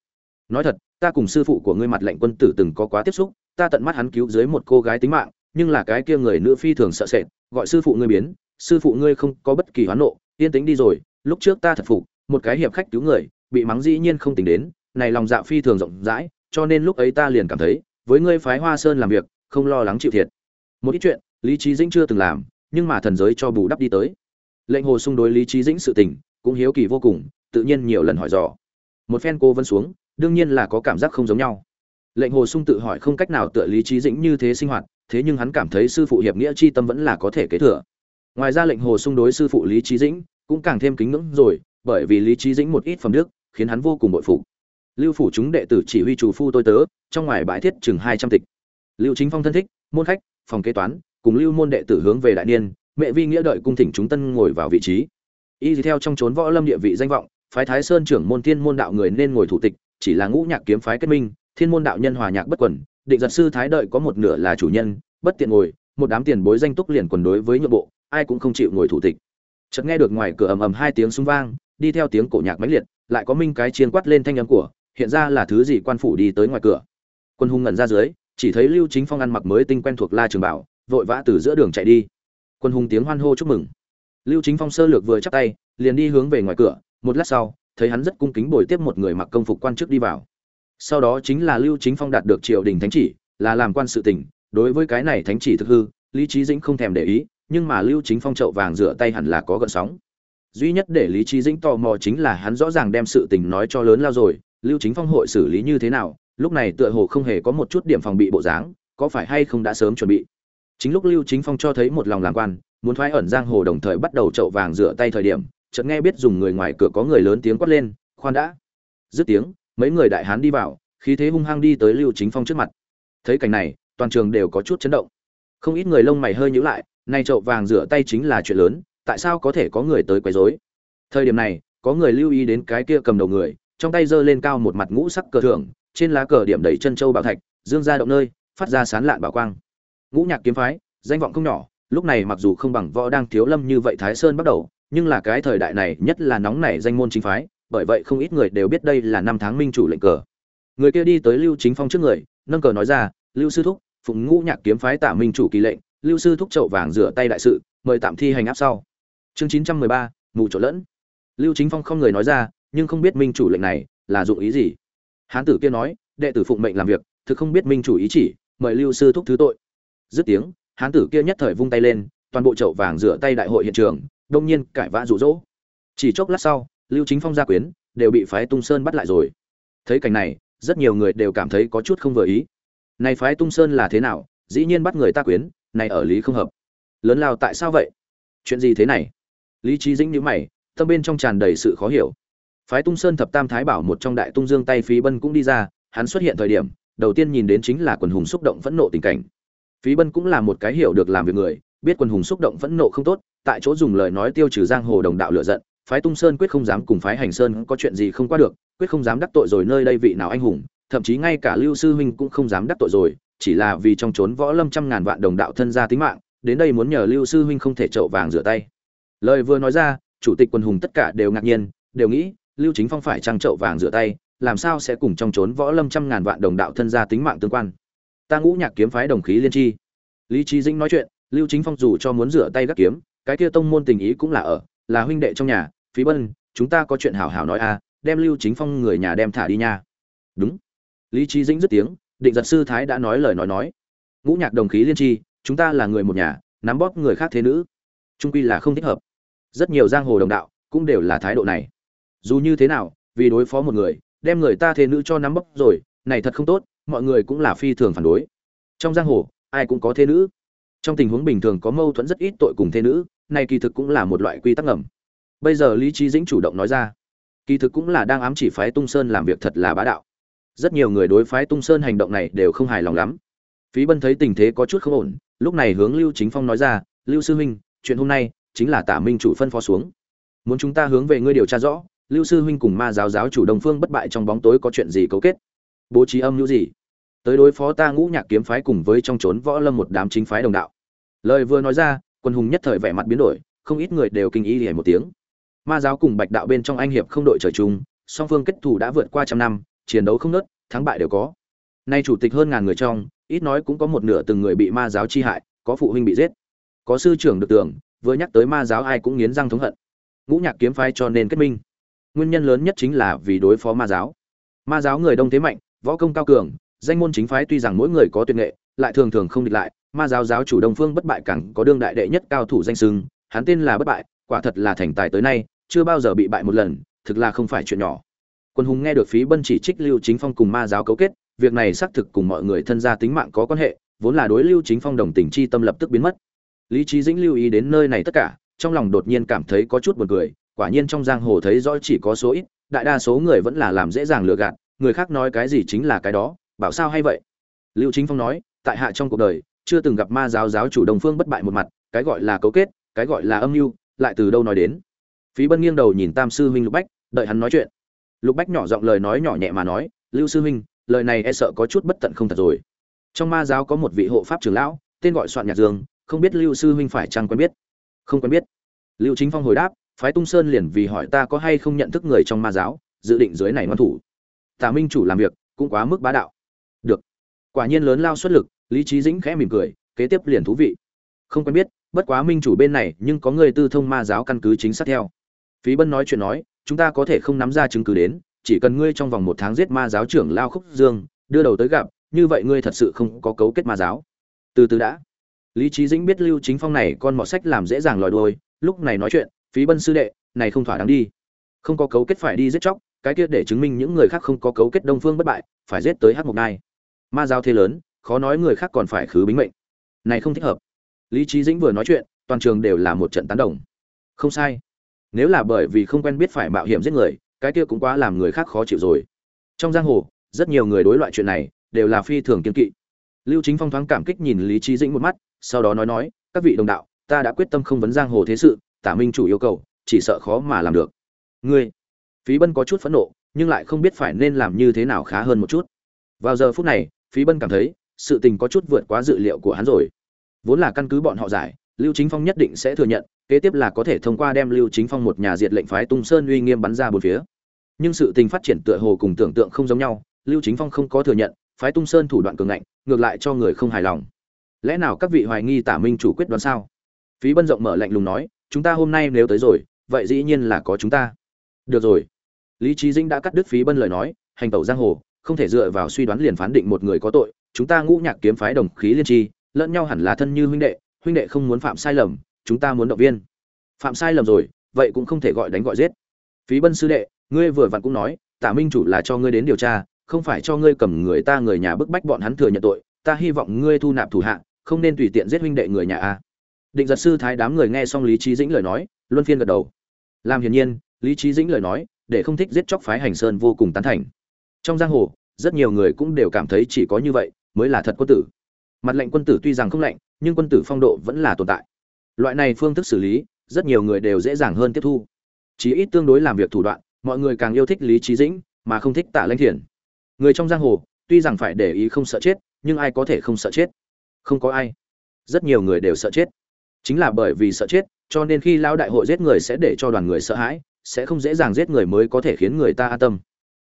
Nói thật, ta cùng sư phụ của ngươi mặt lệnh quân tử từng có quá tiếp xúc, ta tận mắt hắn cứu dưới một cô gái tính mạng, nhưng là cái kia người nữ phi thường sợ sệt, gọi sư phụ ngươi biến, sư phụ ngươi không có bất kỳ hoán nộ, yên tĩnh đi rồi, lúc trước ta thật phục, một cái hiệp khách cứu người bị mắng dĩ nhiên không tính đến, này lòng dạ phi thường rộng rãi, cho nên lúc ấy ta liền cảm thấy, với ngươi phái hoa sơn làm việc, không lo lắng chịu thiệt. Một ít chuyện, lý trí dĩnh chưa từng làm, nhưng mà thần giới cho bù đắp đi tới. Lệnh hồ xung đối lý trí dĩnh sự tình, cũng hiếu kỳ vô cùng, tự nhiên nhiều lần hỏi dò. Một phen cô vân xuống, đương nhiên là có cảm giác không giống nhau. Lệnh hồ sung tự hỏi không cách nào tựa lý trí dĩnh như thế sinh hoạt, thế nhưng hắn cảm thấy sư phụ hiệp nghĩa chi tâm vẫn là có thể kế thừa. Ngoài ra lệnh hồ sung đối sư phụ lý trí dĩnh cũng càng thêm kính ngưỡng rồi bởi vì lý trí dĩnh một ít phẩm đức, khiến hắn vô cùng bội phục. Lưu phủ chúng đệ tử chỉ huy chủ phu tôi tớ, trong ngoài bãi thiết chừng hai trăm tịch. Lưu chính phong thân thích, môn khách, phòng kế toán, cùng lưu môn đệ tử hướng về đại niên, mẹ vi nghĩa đợi cung thỉnh chúng tân ngồi vào vị trí. Y theo trong chốn võ lâm địa vị danh vọng, phái thái sơn trưởng môn thiên môn đạo người nên ngồi thủ tịch, chỉ là ngũ nhạc kiếm phái kết minh, thiên môn đạo nhân hòa nhạc bất quẩn định giật sư thái đợi có một nửa là chủ nhân, bất tiện ngồi, một đám tiền bối danh túc liền quần đối với nhượng bộ, ai cũng không chịu ngồi thủ tịch. Chợt nghe được ngoài cửa ầm ầm hai tiếng súng vang đi theo tiếng cổ nhạc mãnh liệt, lại có minh cái chiên quát lên thanh âm của, hiện ra là thứ gì quan phủ đi tới ngoài cửa. Quân hùng ngẩn ra dưới, chỉ thấy lưu chính phong ăn mặc mới tinh quen thuộc la trường bảo, vội vã từ giữa đường chạy đi. Quân hùng tiếng hoan hô chúc mừng. Lưu chính phong sơ lược vừa chắp tay, liền đi hướng về ngoài cửa, một lát sau, thấy hắn rất cung kính bồi tiếp một người mặc công phục quan chức đi vào. Sau đó chính là lưu chính phong đạt được triều đình thánh chỉ, là làm quan sự tỉnh, đối với cái này thánh chỉ thực hư, lý Chí dĩnh không thèm để ý, nhưng mà lưu chính phong trậu vàng rửa tay hẳn là có gợn sóng duy nhất để lý trí dĩnh tò mò chính là hắn rõ ràng đem sự tình nói cho lớn lao rồi, lưu chính phong hội xử lý như thế nào, lúc này tựa hồ không hề có một chút điểm phòng bị bộ dáng, có phải hay không đã sớm chuẩn bị? Chính lúc lưu chính phong cho thấy một lòng làm quan, muốn thoái ẩn giang hồ đồng thời bắt đầu chậu vàng rửa tay thời điểm, chợt nghe biết dùng người ngoài cửa có người lớn tiếng quát lên, khoan đã. Dứt tiếng, mấy người đại hán đi vào, khí thế hung hăng đi tới lưu chính phong trước mặt. Thấy cảnh này, toàn trường đều có chút chấn động. Không ít người lông mày hơi nhíu lại, nay chậu vàng rửa tay chính là chuyện lớn tại sao có thể có người tới quấy rối? Thời điểm này, có người lưu ý đến cái kia cầm đầu người, trong tay giơ lên cao một mặt ngũ sắc cờ thưởng, trên lá cờ điểm đầy chân châu bảo thạch, dương ra động nơi, phát ra sán lạn bảo quang. Ngũ nhạc kiếm phái, danh vọng không nhỏ, lúc này mặc dù không bằng võ đang thiếu lâm như vậy thái sơn bắt đầu, nhưng là cái thời đại này nhất là nóng nảy danh môn chính phái, bởi vậy không ít người đều biết đây là năm tháng minh chủ lệnh cờ. Người kia đi tới lưu chính phong trước người, nâng cờ nói ra, lưu sư thúc, phụng ngũ nhạc kiếm phái tả minh chủ kỳ lệnh, lưu sư thúc chậu vàng rửa tay đại sự, mời tạm thi hành áp sau chương chín trăm mười ba, mù trộn lẫn. Lưu chính phong không người nói ra, nhưng không biết minh chủ lệnh này là dụng ý gì. Hán tử kia nói, đệ tử phụng mệnh làm việc, thực không biết minh chủ ý chỉ, mời lưu sư thúc thứ tội. Dứt tiếng, hán tử kia nhất thời vung tay lên, toàn bộ chậu vàng rửa tay đại hội hiện trường, đông nhiên cãi vã rụ rỗ. Chỉ chốc lát sau, lưu chính phong gia quyến, đều bị phái tung sơn bắt lại rồi. Thấy cảnh này, rất nhiều người đều cảm thấy có chút không vừa ý. Này phái tung sơn là thế nào? Dĩ nhiên bắt người ta quyến, này ở lý không hợp. Lớn lao tại sao vậy? Chuyện gì thế này? Lý trí dĩnh nhíu mày, tâm bên trong tràn đầy sự khó hiểu. Phái tung sơn thập tam thái bảo một trong đại tung dương tay phí bân cũng đi ra, hắn xuất hiện thời điểm, đầu tiên nhìn đến chính là quần hùng xúc động phẫn nộ tình cảnh. Phí bân cũng là một cái hiểu được làm việc người, biết quần hùng xúc động phẫn nộ không tốt, tại chỗ dùng lời nói tiêu trừ giang hồ đồng đạo lựa giận, phái tung sơn quyết không dám cùng phái hành sơn có chuyện gì không qua được, quyết không dám đắc tội rồi nơi đây vị nào anh hùng, thậm chí ngay cả lưu sư huynh cũng không dám đắc tội rồi, chỉ là vì trong trốn võ lâm trăm ngàn vạn đồng đạo thân gia tính mạng, đến đây muốn nhờ lưu sư huynh không thể trậu vàng rửa tay lời vừa nói ra chủ tịch quần hùng tất cả đều ngạc nhiên đều nghĩ lưu chính phong phải trang trậu vàng rửa tay làm sao sẽ cùng trong trốn võ lâm trăm ngàn vạn đồng đạo thân gia tính mạng tương quan. Ta ngũ nhạc kiếm phái đồng khí liên tri, lý trí dĩnh nói chuyện lưu chính phong dù cho muốn rửa tay gác kiếm cái kia tông môn tình ý cũng là ở là huynh đệ trong nhà phí bân chúng ta có chuyện hảo hảo nói a đem lưu chính phong người nhà đem thả đi nha. Đúng. Lý trí dĩnh dứt tiếng định giật sư thái đã nói lời nói nói. Ngũ nhạc đồng khí liên tri chúng ta là người một nhà nắm bóp người khác thế nữ trung quy là không thích hợp. Rất nhiều giang hồ đồng đạo cũng đều là thái độ này. Dù như thế nào, vì đối phó một người, đem người ta thế nữ cho nắm bóc rồi, này thật không tốt, mọi người cũng là phi thường phản đối. Trong giang hồ, ai cũng có thế nữ. Trong tình huống bình thường có mâu thuẫn rất ít tội cùng thế nữ, này kỳ thực cũng là một loại quy tắc ngầm. Bây giờ lý trí dĩnh chủ động nói ra, kỳ thực cũng là đang ám chỉ phái tung sơn làm việc thật là bá đạo. Rất nhiều người đối phái tung sơn hành động này đều không hài lòng lắm. Phí bân thấy tình thế có chút không ổn, lúc này hướng lưu chính phong nói ra, lưu sư huynh chuyện hôm nay chính là tả minh chủ phân phó xuống. Muốn chúng ta hướng về ngươi điều tra rõ, lưu sư huynh cùng ma giáo giáo chủ đồng phương bất bại trong bóng tối có chuyện gì cấu kết? Bố trí âm hữu gì? Tới đối phó ta ngũ nhạc kiếm phái cùng với trong trốn võ lâm một đám chính phái đồng đạo. Lời vừa nói ra, quân hùng nhất thời vẻ mặt biến đổi, không ít người đều kinh ý hề một tiếng. Ma giáo cùng bạch đạo bên trong anh hiệp không đội trời chung, song phương kết thù đã vượt qua trăm năm, chiến đấu không nớt, thắng bại đều có. Nay chủ tịch hơn ngàn người trong, ít nói cũng có một nửa từng người bị ma giáo chi hại, có phụ huynh bị giết có sư trưởng được tưởng, vừa nhắc tới ma giáo ai cũng nghiến răng thống hận. Ngũ nhạc kiếm phái cho nên kết minh. Nguyên nhân lớn nhất chính là vì đối phó ma giáo. Ma giáo người đông thế mạnh, võ công cao cường, danh môn chính phái tuy rằng mỗi người có tuyệt nghệ, lại thường thường không địch lại, ma giáo giáo chủ đông phương bất bại cẳng có đương đại đệ nhất cao thủ danh sưng hắn tên là bất bại, quả thật là thành tài tới nay, chưa bao giờ bị bại một lần, thực là không phải chuyện nhỏ. Quân hùng nghe được phí bân chỉ trích lưu chính phong cùng ma giáo cấu kết, việc này xác thực cùng mọi người thân gia tính mạng có quan hệ, vốn là đối lưu chính phong đồng tình chi tâm lập tức biến mất lý trí dĩnh lưu ý đến nơi này tất cả, trong lòng đột nhiên cảm thấy có chút buồn cười, quả nhiên trong giang hồ thấy rõ chỉ có số ít, đại đa số người vẫn là làm dễ dàng lừa gạt, người khác nói cái gì chính là cái đó, bảo sao hay vậy? Lưu chính phong nói, tại hạ trong cuộc đời, chưa từng gặp ma giáo giáo chủ đồng phương bất bại một mặt, cái gọi là cấu kết, cái gọi là âm mưu, lại từ đâu nói đến? Phí bân nghiêng đầu nhìn tam sư huynh lục bách, đợi hắn nói chuyện. Lục bách nhỏ giọng lời nói nhỏ nhẹ mà nói, lưu sư huynh, lời này e sợ có chút bất tận không thật rồi. Trong ma giáo có một vị hộ pháp trưởng lão, tên gọi soạn nhạc dương không biết lưu sư huynh phải chăng quen biết? Không quen biết. Lưu chính phong hồi đáp, phái tung sơn liền vì hỏi ta có hay không nhận thức người trong ma giáo, dự định dưới này ngoan thủ. Tả minh chủ làm việc, cũng quá mức bá đạo. Được. Quả nhiên lớn lao xuất lực, lý trí dĩnh khẽ mỉm cười, kế tiếp liền thú vị. Không quen biết, bất quá minh chủ bên này, nhưng có người tư thông ma giáo căn cứ chính xác theo. Phí bân nói chuyện nói, chúng ta có thể không nắm ra chứng cứ đến, chỉ cần ngươi trong vòng một tháng giết ma giáo trưởng lao khúc dương, đưa đầu tới gặp, như vậy ngươi thật sự không có cấu kết ma giáo. Từ từ đã lý trí dĩnh biết lưu chính phong này con mọt sách làm dễ dàng lòi đuôi, lúc này nói chuyện, phí bân sư đệ, này không thỏa đáng đi. Không có cấu kết phải đi giết chóc, cái kia để chứng minh những người khác không có cấu kết đông phương bất bại, phải giết tới hát mục nai ma giao thế lớn, khó nói người khác còn phải khứ bính mệnh. Này không thích hợp. Lý trí dĩnh vừa nói chuyện, toàn trường đều là một trận tán đồng. Không sai. Nếu là bởi vì không quen biết phải mạo hiểm giết người, cái kia cũng quá làm người khác khó chịu rồi. Trong giang hồ, rất nhiều người đối loại chuyện này đều là phi thường kiên kỵ. Lưu chính phong thoáng cảm kích nhìn lý trí dĩnh một mắt sau đó nói nói, các vị đồng đạo, ta đã quyết tâm không vấn giang hồ thế sự, tả minh chủ yêu cầu, chỉ sợ khó mà làm được. Ngươi? Phí bân có chút phẫn nộ, nhưng lại không biết phải nên làm như thế nào khá hơn một chút. Vào giờ phút này, phí bân cảm thấy, sự tình có chút vượt quá dự liệu của hắn rồi. Vốn là căn cứ bọn họ giải, lưu chính phong nhất định sẽ thừa nhận, kế tiếp là có thể thông qua đem lưu chính phong một nhà diệt lệnh phái tung sơn uy nghiêm bắn ra bốn phía. Nhưng sự tình phát triển tựa hồ cùng tưởng tượng không giống nhau, lưu chính phong không có thừa nhận, phái tung sơn thủ đoạn cường ngạnh, ngược lại cho người không hài lòng lẽ nào các vị hoài nghi tả minh chủ quyết đoán sao? Phí bân rộng mở lạnh lùng nói, chúng ta hôm nay nếu tới rồi, vậy dĩ nhiên là có chúng ta. Được rồi. Lý trí dĩnh đã cắt đứt phí bân lời nói, hành tẩu giang hồ, không thể dựa vào suy đoán liền phán định một người có tội, chúng ta ngũ nhạc kiếm phái đồng khí liên tri, lẫn nhau hẳn là thân như huynh đệ huynh đệ không muốn phạm sai lầm, chúng ta muốn động viên. Phạm sai lầm rồi, vậy cũng không thể gọi đánh gọi giết. Phí bân sư đệ, ngươi vừa vặn cũng nói, tả minh chủ là cho ngươi đến điều tra, không phải cho ngươi cầm người ta người nhà bức bách bọn hắn thừa nhận tội, ta hy vọng ngươi thu nạp thủ hạ không nên tùy tiện giết huynh đệ người nhà a. Định giật sư thái đám người nghe xong lý trí dĩnh lời nói, luân phiên gật đầu. Làm hiển nhiên, lý trí dĩnh lời nói, để không thích giết chóc phái hành sơn vô cùng tán thành. Trong giang hồ, rất nhiều người cũng đều cảm thấy chỉ có như vậy mới là thật quân tử. Mặt lệnh quân tử tuy rằng không lạnh nhưng quân tử phong độ vẫn là tồn tại. Loại này phương thức xử lý, rất nhiều người đều dễ dàng hơn tiếp thu. Chí ít tương đối làm việc thủ đoạn, mọi người càng yêu thích lý trí dĩnh, mà không thích tạ lãnh thiền người trong giang hồ, tuy rằng phải để ý không sợ chết, nhưng ai có thể không sợ chết? Không có ai. Rất nhiều người đều sợ chết. Chính là bởi vì sợ chết, cho nên khi lão đại hội giết người sẽ để cho đoàn người sợ hãi, sẽ không dễ dàng giết người mới có thể khiến người ta an tâm.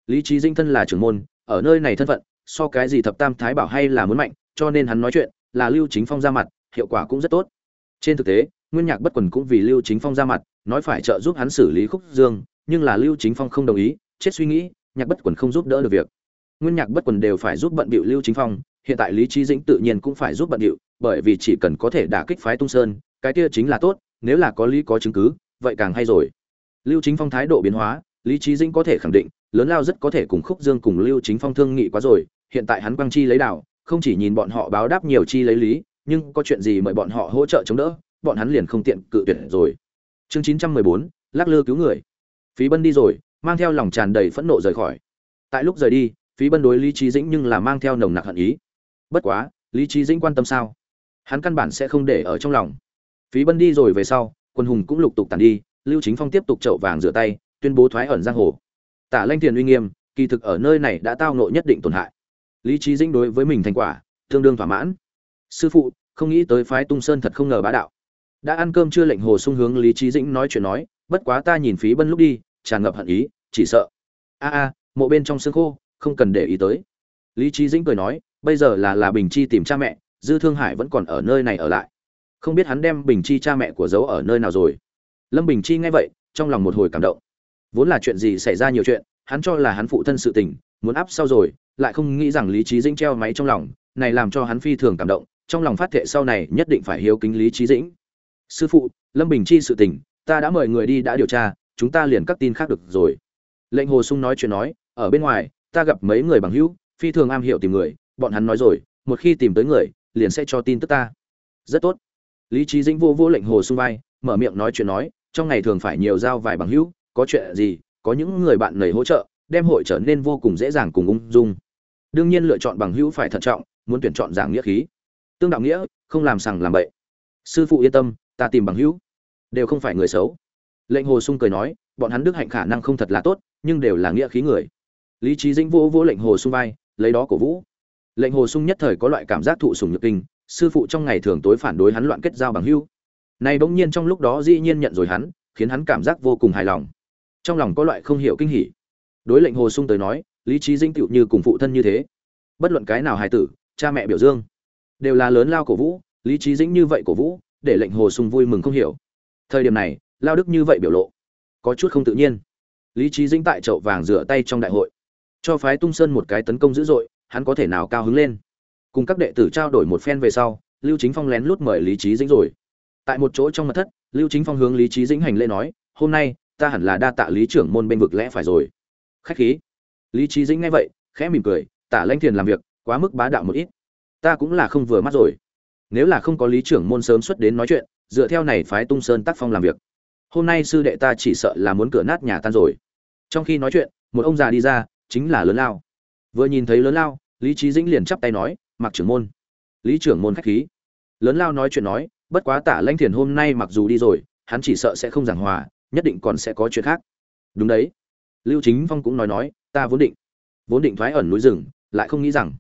Lý trí dinh thân là trưởng môn, ở nơi này thân phận, so cái gì thập tam thái bảo hay là muốn mạnh, cho nên hắn nói chuyện, là lưu chính phong ra mặt, hiệu quả cũng rất tốt. Trên thực tế, nguyên nhạc bất quần cũng vì lưu chính phong ra mặt, nói phải trợ giúp hắn xử lý khúc dương, nhưng là lưu chính phong không đồng ý, chết suy nghĩ, nhạc bất quần không giúp đỡ được việc. Nguyên nhạc bất quần đều phải giúp bận bịu lưu chính phong hiện tại lý trí dĩnh tự nhiên cũng phải giúp bận điệu, bởi vì chỉ cần có thể đả kích phái tung sơn, cái kia chính là tốt, nếu là có lý có chứng cứ, vậy càng hay rồi. Lưu chính phong thái độ biến hóa, lý trí dĩnh có thể khẳng định, lớn lao rất có thể cùng khúc dương cùng lưu chính phong thương nghị quá rồi, hiện tại hắn quang chi lấy đảo không chỉ nhìn bọn họ báo đáp nhiều chi lấy lý, nhưng có chuyện gì mời bọn họ hỗ trợ chống đỡ, bọn hắn liền không tiện cự tuyệt rồi. Chương chín trăm mười bốn, lắc lư cứu người. Phí bân đi rồi, mang theo lòng tràn đầy phẫn nộ rời khỏi. Tại lúc rời đi, phí bân đối lý trí dĩnh nhưng là mang theo nồng nặc hận ý bất quá, lý trí dĩnh quan tâm sao? Hắn căn bản sẽ không để ở trong lòng. Phí bân đi rồi về sau, quân hùng cũng lục tục tàn đi, lưu chính phong tiếp tục chậu vàng rửa tay, tuyên bố thoái ẩn giang hồ. Tả lanh thiền uy nghiêm, kỳ thực ở nơi này đã tao nộ nhất định tổn hại. Lý trí dĩnh đối với mình thành quả, tương đương thỏa mãn. Sư phụ, không nghĩ tới phái tung sơn thật không ngờ bá đạo. Đã ăn cơm chưa lệnh hồ sung hướng lý trí dĩnh nói chuyện nói, bất quá ta nhìn phí bân lúc đi, tràn ngập hận ý, chỉ sợ. A a, mộ bên trong xương khô, không cần để ý tới. Lý trí dĩnh cười nói bây giờ là là bình chi tìm cha mẹ, dư thương hải vẫn còn ở nơi này ở lại. Không biết hắn đem bình chi cha mẹ của giấu ở nơi nào rồi. Lâm bình chi nghe vậy, trong lòng một hồi cảm động. Vốn là chuyện gì xảy ra nhiều chuyện, hắn cho là hắn phụ thân sự tình, muốn áp sau rồi, lại không nghĩ rằng lý trí dĩnh treo máy trong lòng, này làm cho hắn phi thường cảm động, trong lòng phát thệ sau này nhất định phải hiếu kính lý trí dĩnh. Sư phụ, lâm bình chi sự tình, ta đã mời người đi đã điều tra, chúng ta liền các tin khác được rồi. Lệnh hồ sung nói chuyện nói, ở bên ngoài, ta gặp mấy người bằng hữu, phi thường am hiểu tìm người bọn hắn nói rồi, một khi tìm tới người, liền sẽ cho tin tức ta. Rất tốt. Lý trí dĩnh vô vô lệnh hồ sung vai, mở miệng nói chuyện nói, trong ngày thường phải nhiều giao vài bằng hữu, có chuyện gì, có những người bạn nầy hỗ trợ, đem hội trở nên vô cùng dễ dàng cùng ung dung. Đương nhiên lựa chọn bằng hữu phải thận trọng, muốn tuyển chọn giảng nghĩa khí. Tương đạo nghĩa, không làm sằng làm bậy. Sư phụ yên tâm, ta tìm bằng hữu. Đều không phải người xấu. Lệnh hồ sung cười nói, bọn hắn đức hạnh khả năng không thật là tốt, nhưng đều là nghĩa khí người. Lý trí dĩnh vô vô lệnh hồ sung vai, lấy đó cổ vũ lệnh hồ sung nhất thời có loại cảm giác thụ sùng nhược kinh, sư phụ trong ngày thường tối phản đối hắn loạn kết giao bằng hưu. này bỗng nhiên trong lúc đó dĩ nhiên nhận rồi hắn, khiến hắn cảm giác vô cùng hài lòng. Trong lòng có loại không hiểu kinh hỉ. Đối lệnh hồ sung tới nói, lý trí dinh tựu như cùng phụ thân như thế. Bất luận cái nào hài tử, cha mẹ biểu dương, đều là lớn lao cổ vũ, lý trí dĩnh như vậy cổ vũ, để lệnh hồ sung vui mừng không hiểu. Thời điểm này, lao đức như vậy biểu lộ, có chút không tự nhiên. Lý trí dĩnh tại chậu vàng rửa tay trong đại hội, cho phái tung sơn một cái tấn công dữ dội hắn có thể nào cao hứng lên. Cùng các đệ tử trao đổi một phen về sau, lưu chính phong lén lút mời lý trí dĩnh rồi. Tại một chỗ trong mật thất, lưu chính phong hướng lý trí dĩnh hành lễ nói, hôm nay, ta hẳn là đa tạ lý trưởng môn bên vực lẽ phải rồi. Khách khí. Lý trí dĩnh nghe vậy, khẽ mỉm cười, tả lanh thiền làm việc, quá mức bá đạo một ít. Ta cũng là không vừa mắt rồi. Nếu là không có lý trưởng môn sớm xuất đến nói chuyện, dựa theo này phái tung sơn tác phong làm việc. Hôm nay sư đệ ta chỉ sợ là muốn cửa nát nhà tan rồi. Trong khi nói chuyện, một ông già đi ra, chính là lớn lao vừa nhìn thấy lớn lao, lý trí dĩnh liền chắp tay nói mặc trưởng môn. Lý trưởng môn khách khí. Lớn lao nói chuyện nói, bất quá tả lanh thiền hôm nay mặc dù đi rồi, hắn chỉ sợ sẽ không giảng hòa, nhất định còn sẽ có chuyện khác. Đúng đấy. Lưu chính phong cũng nói nói, ta vốn định vốn định thoái ẩn núi rừng, lại không nghĩ rằng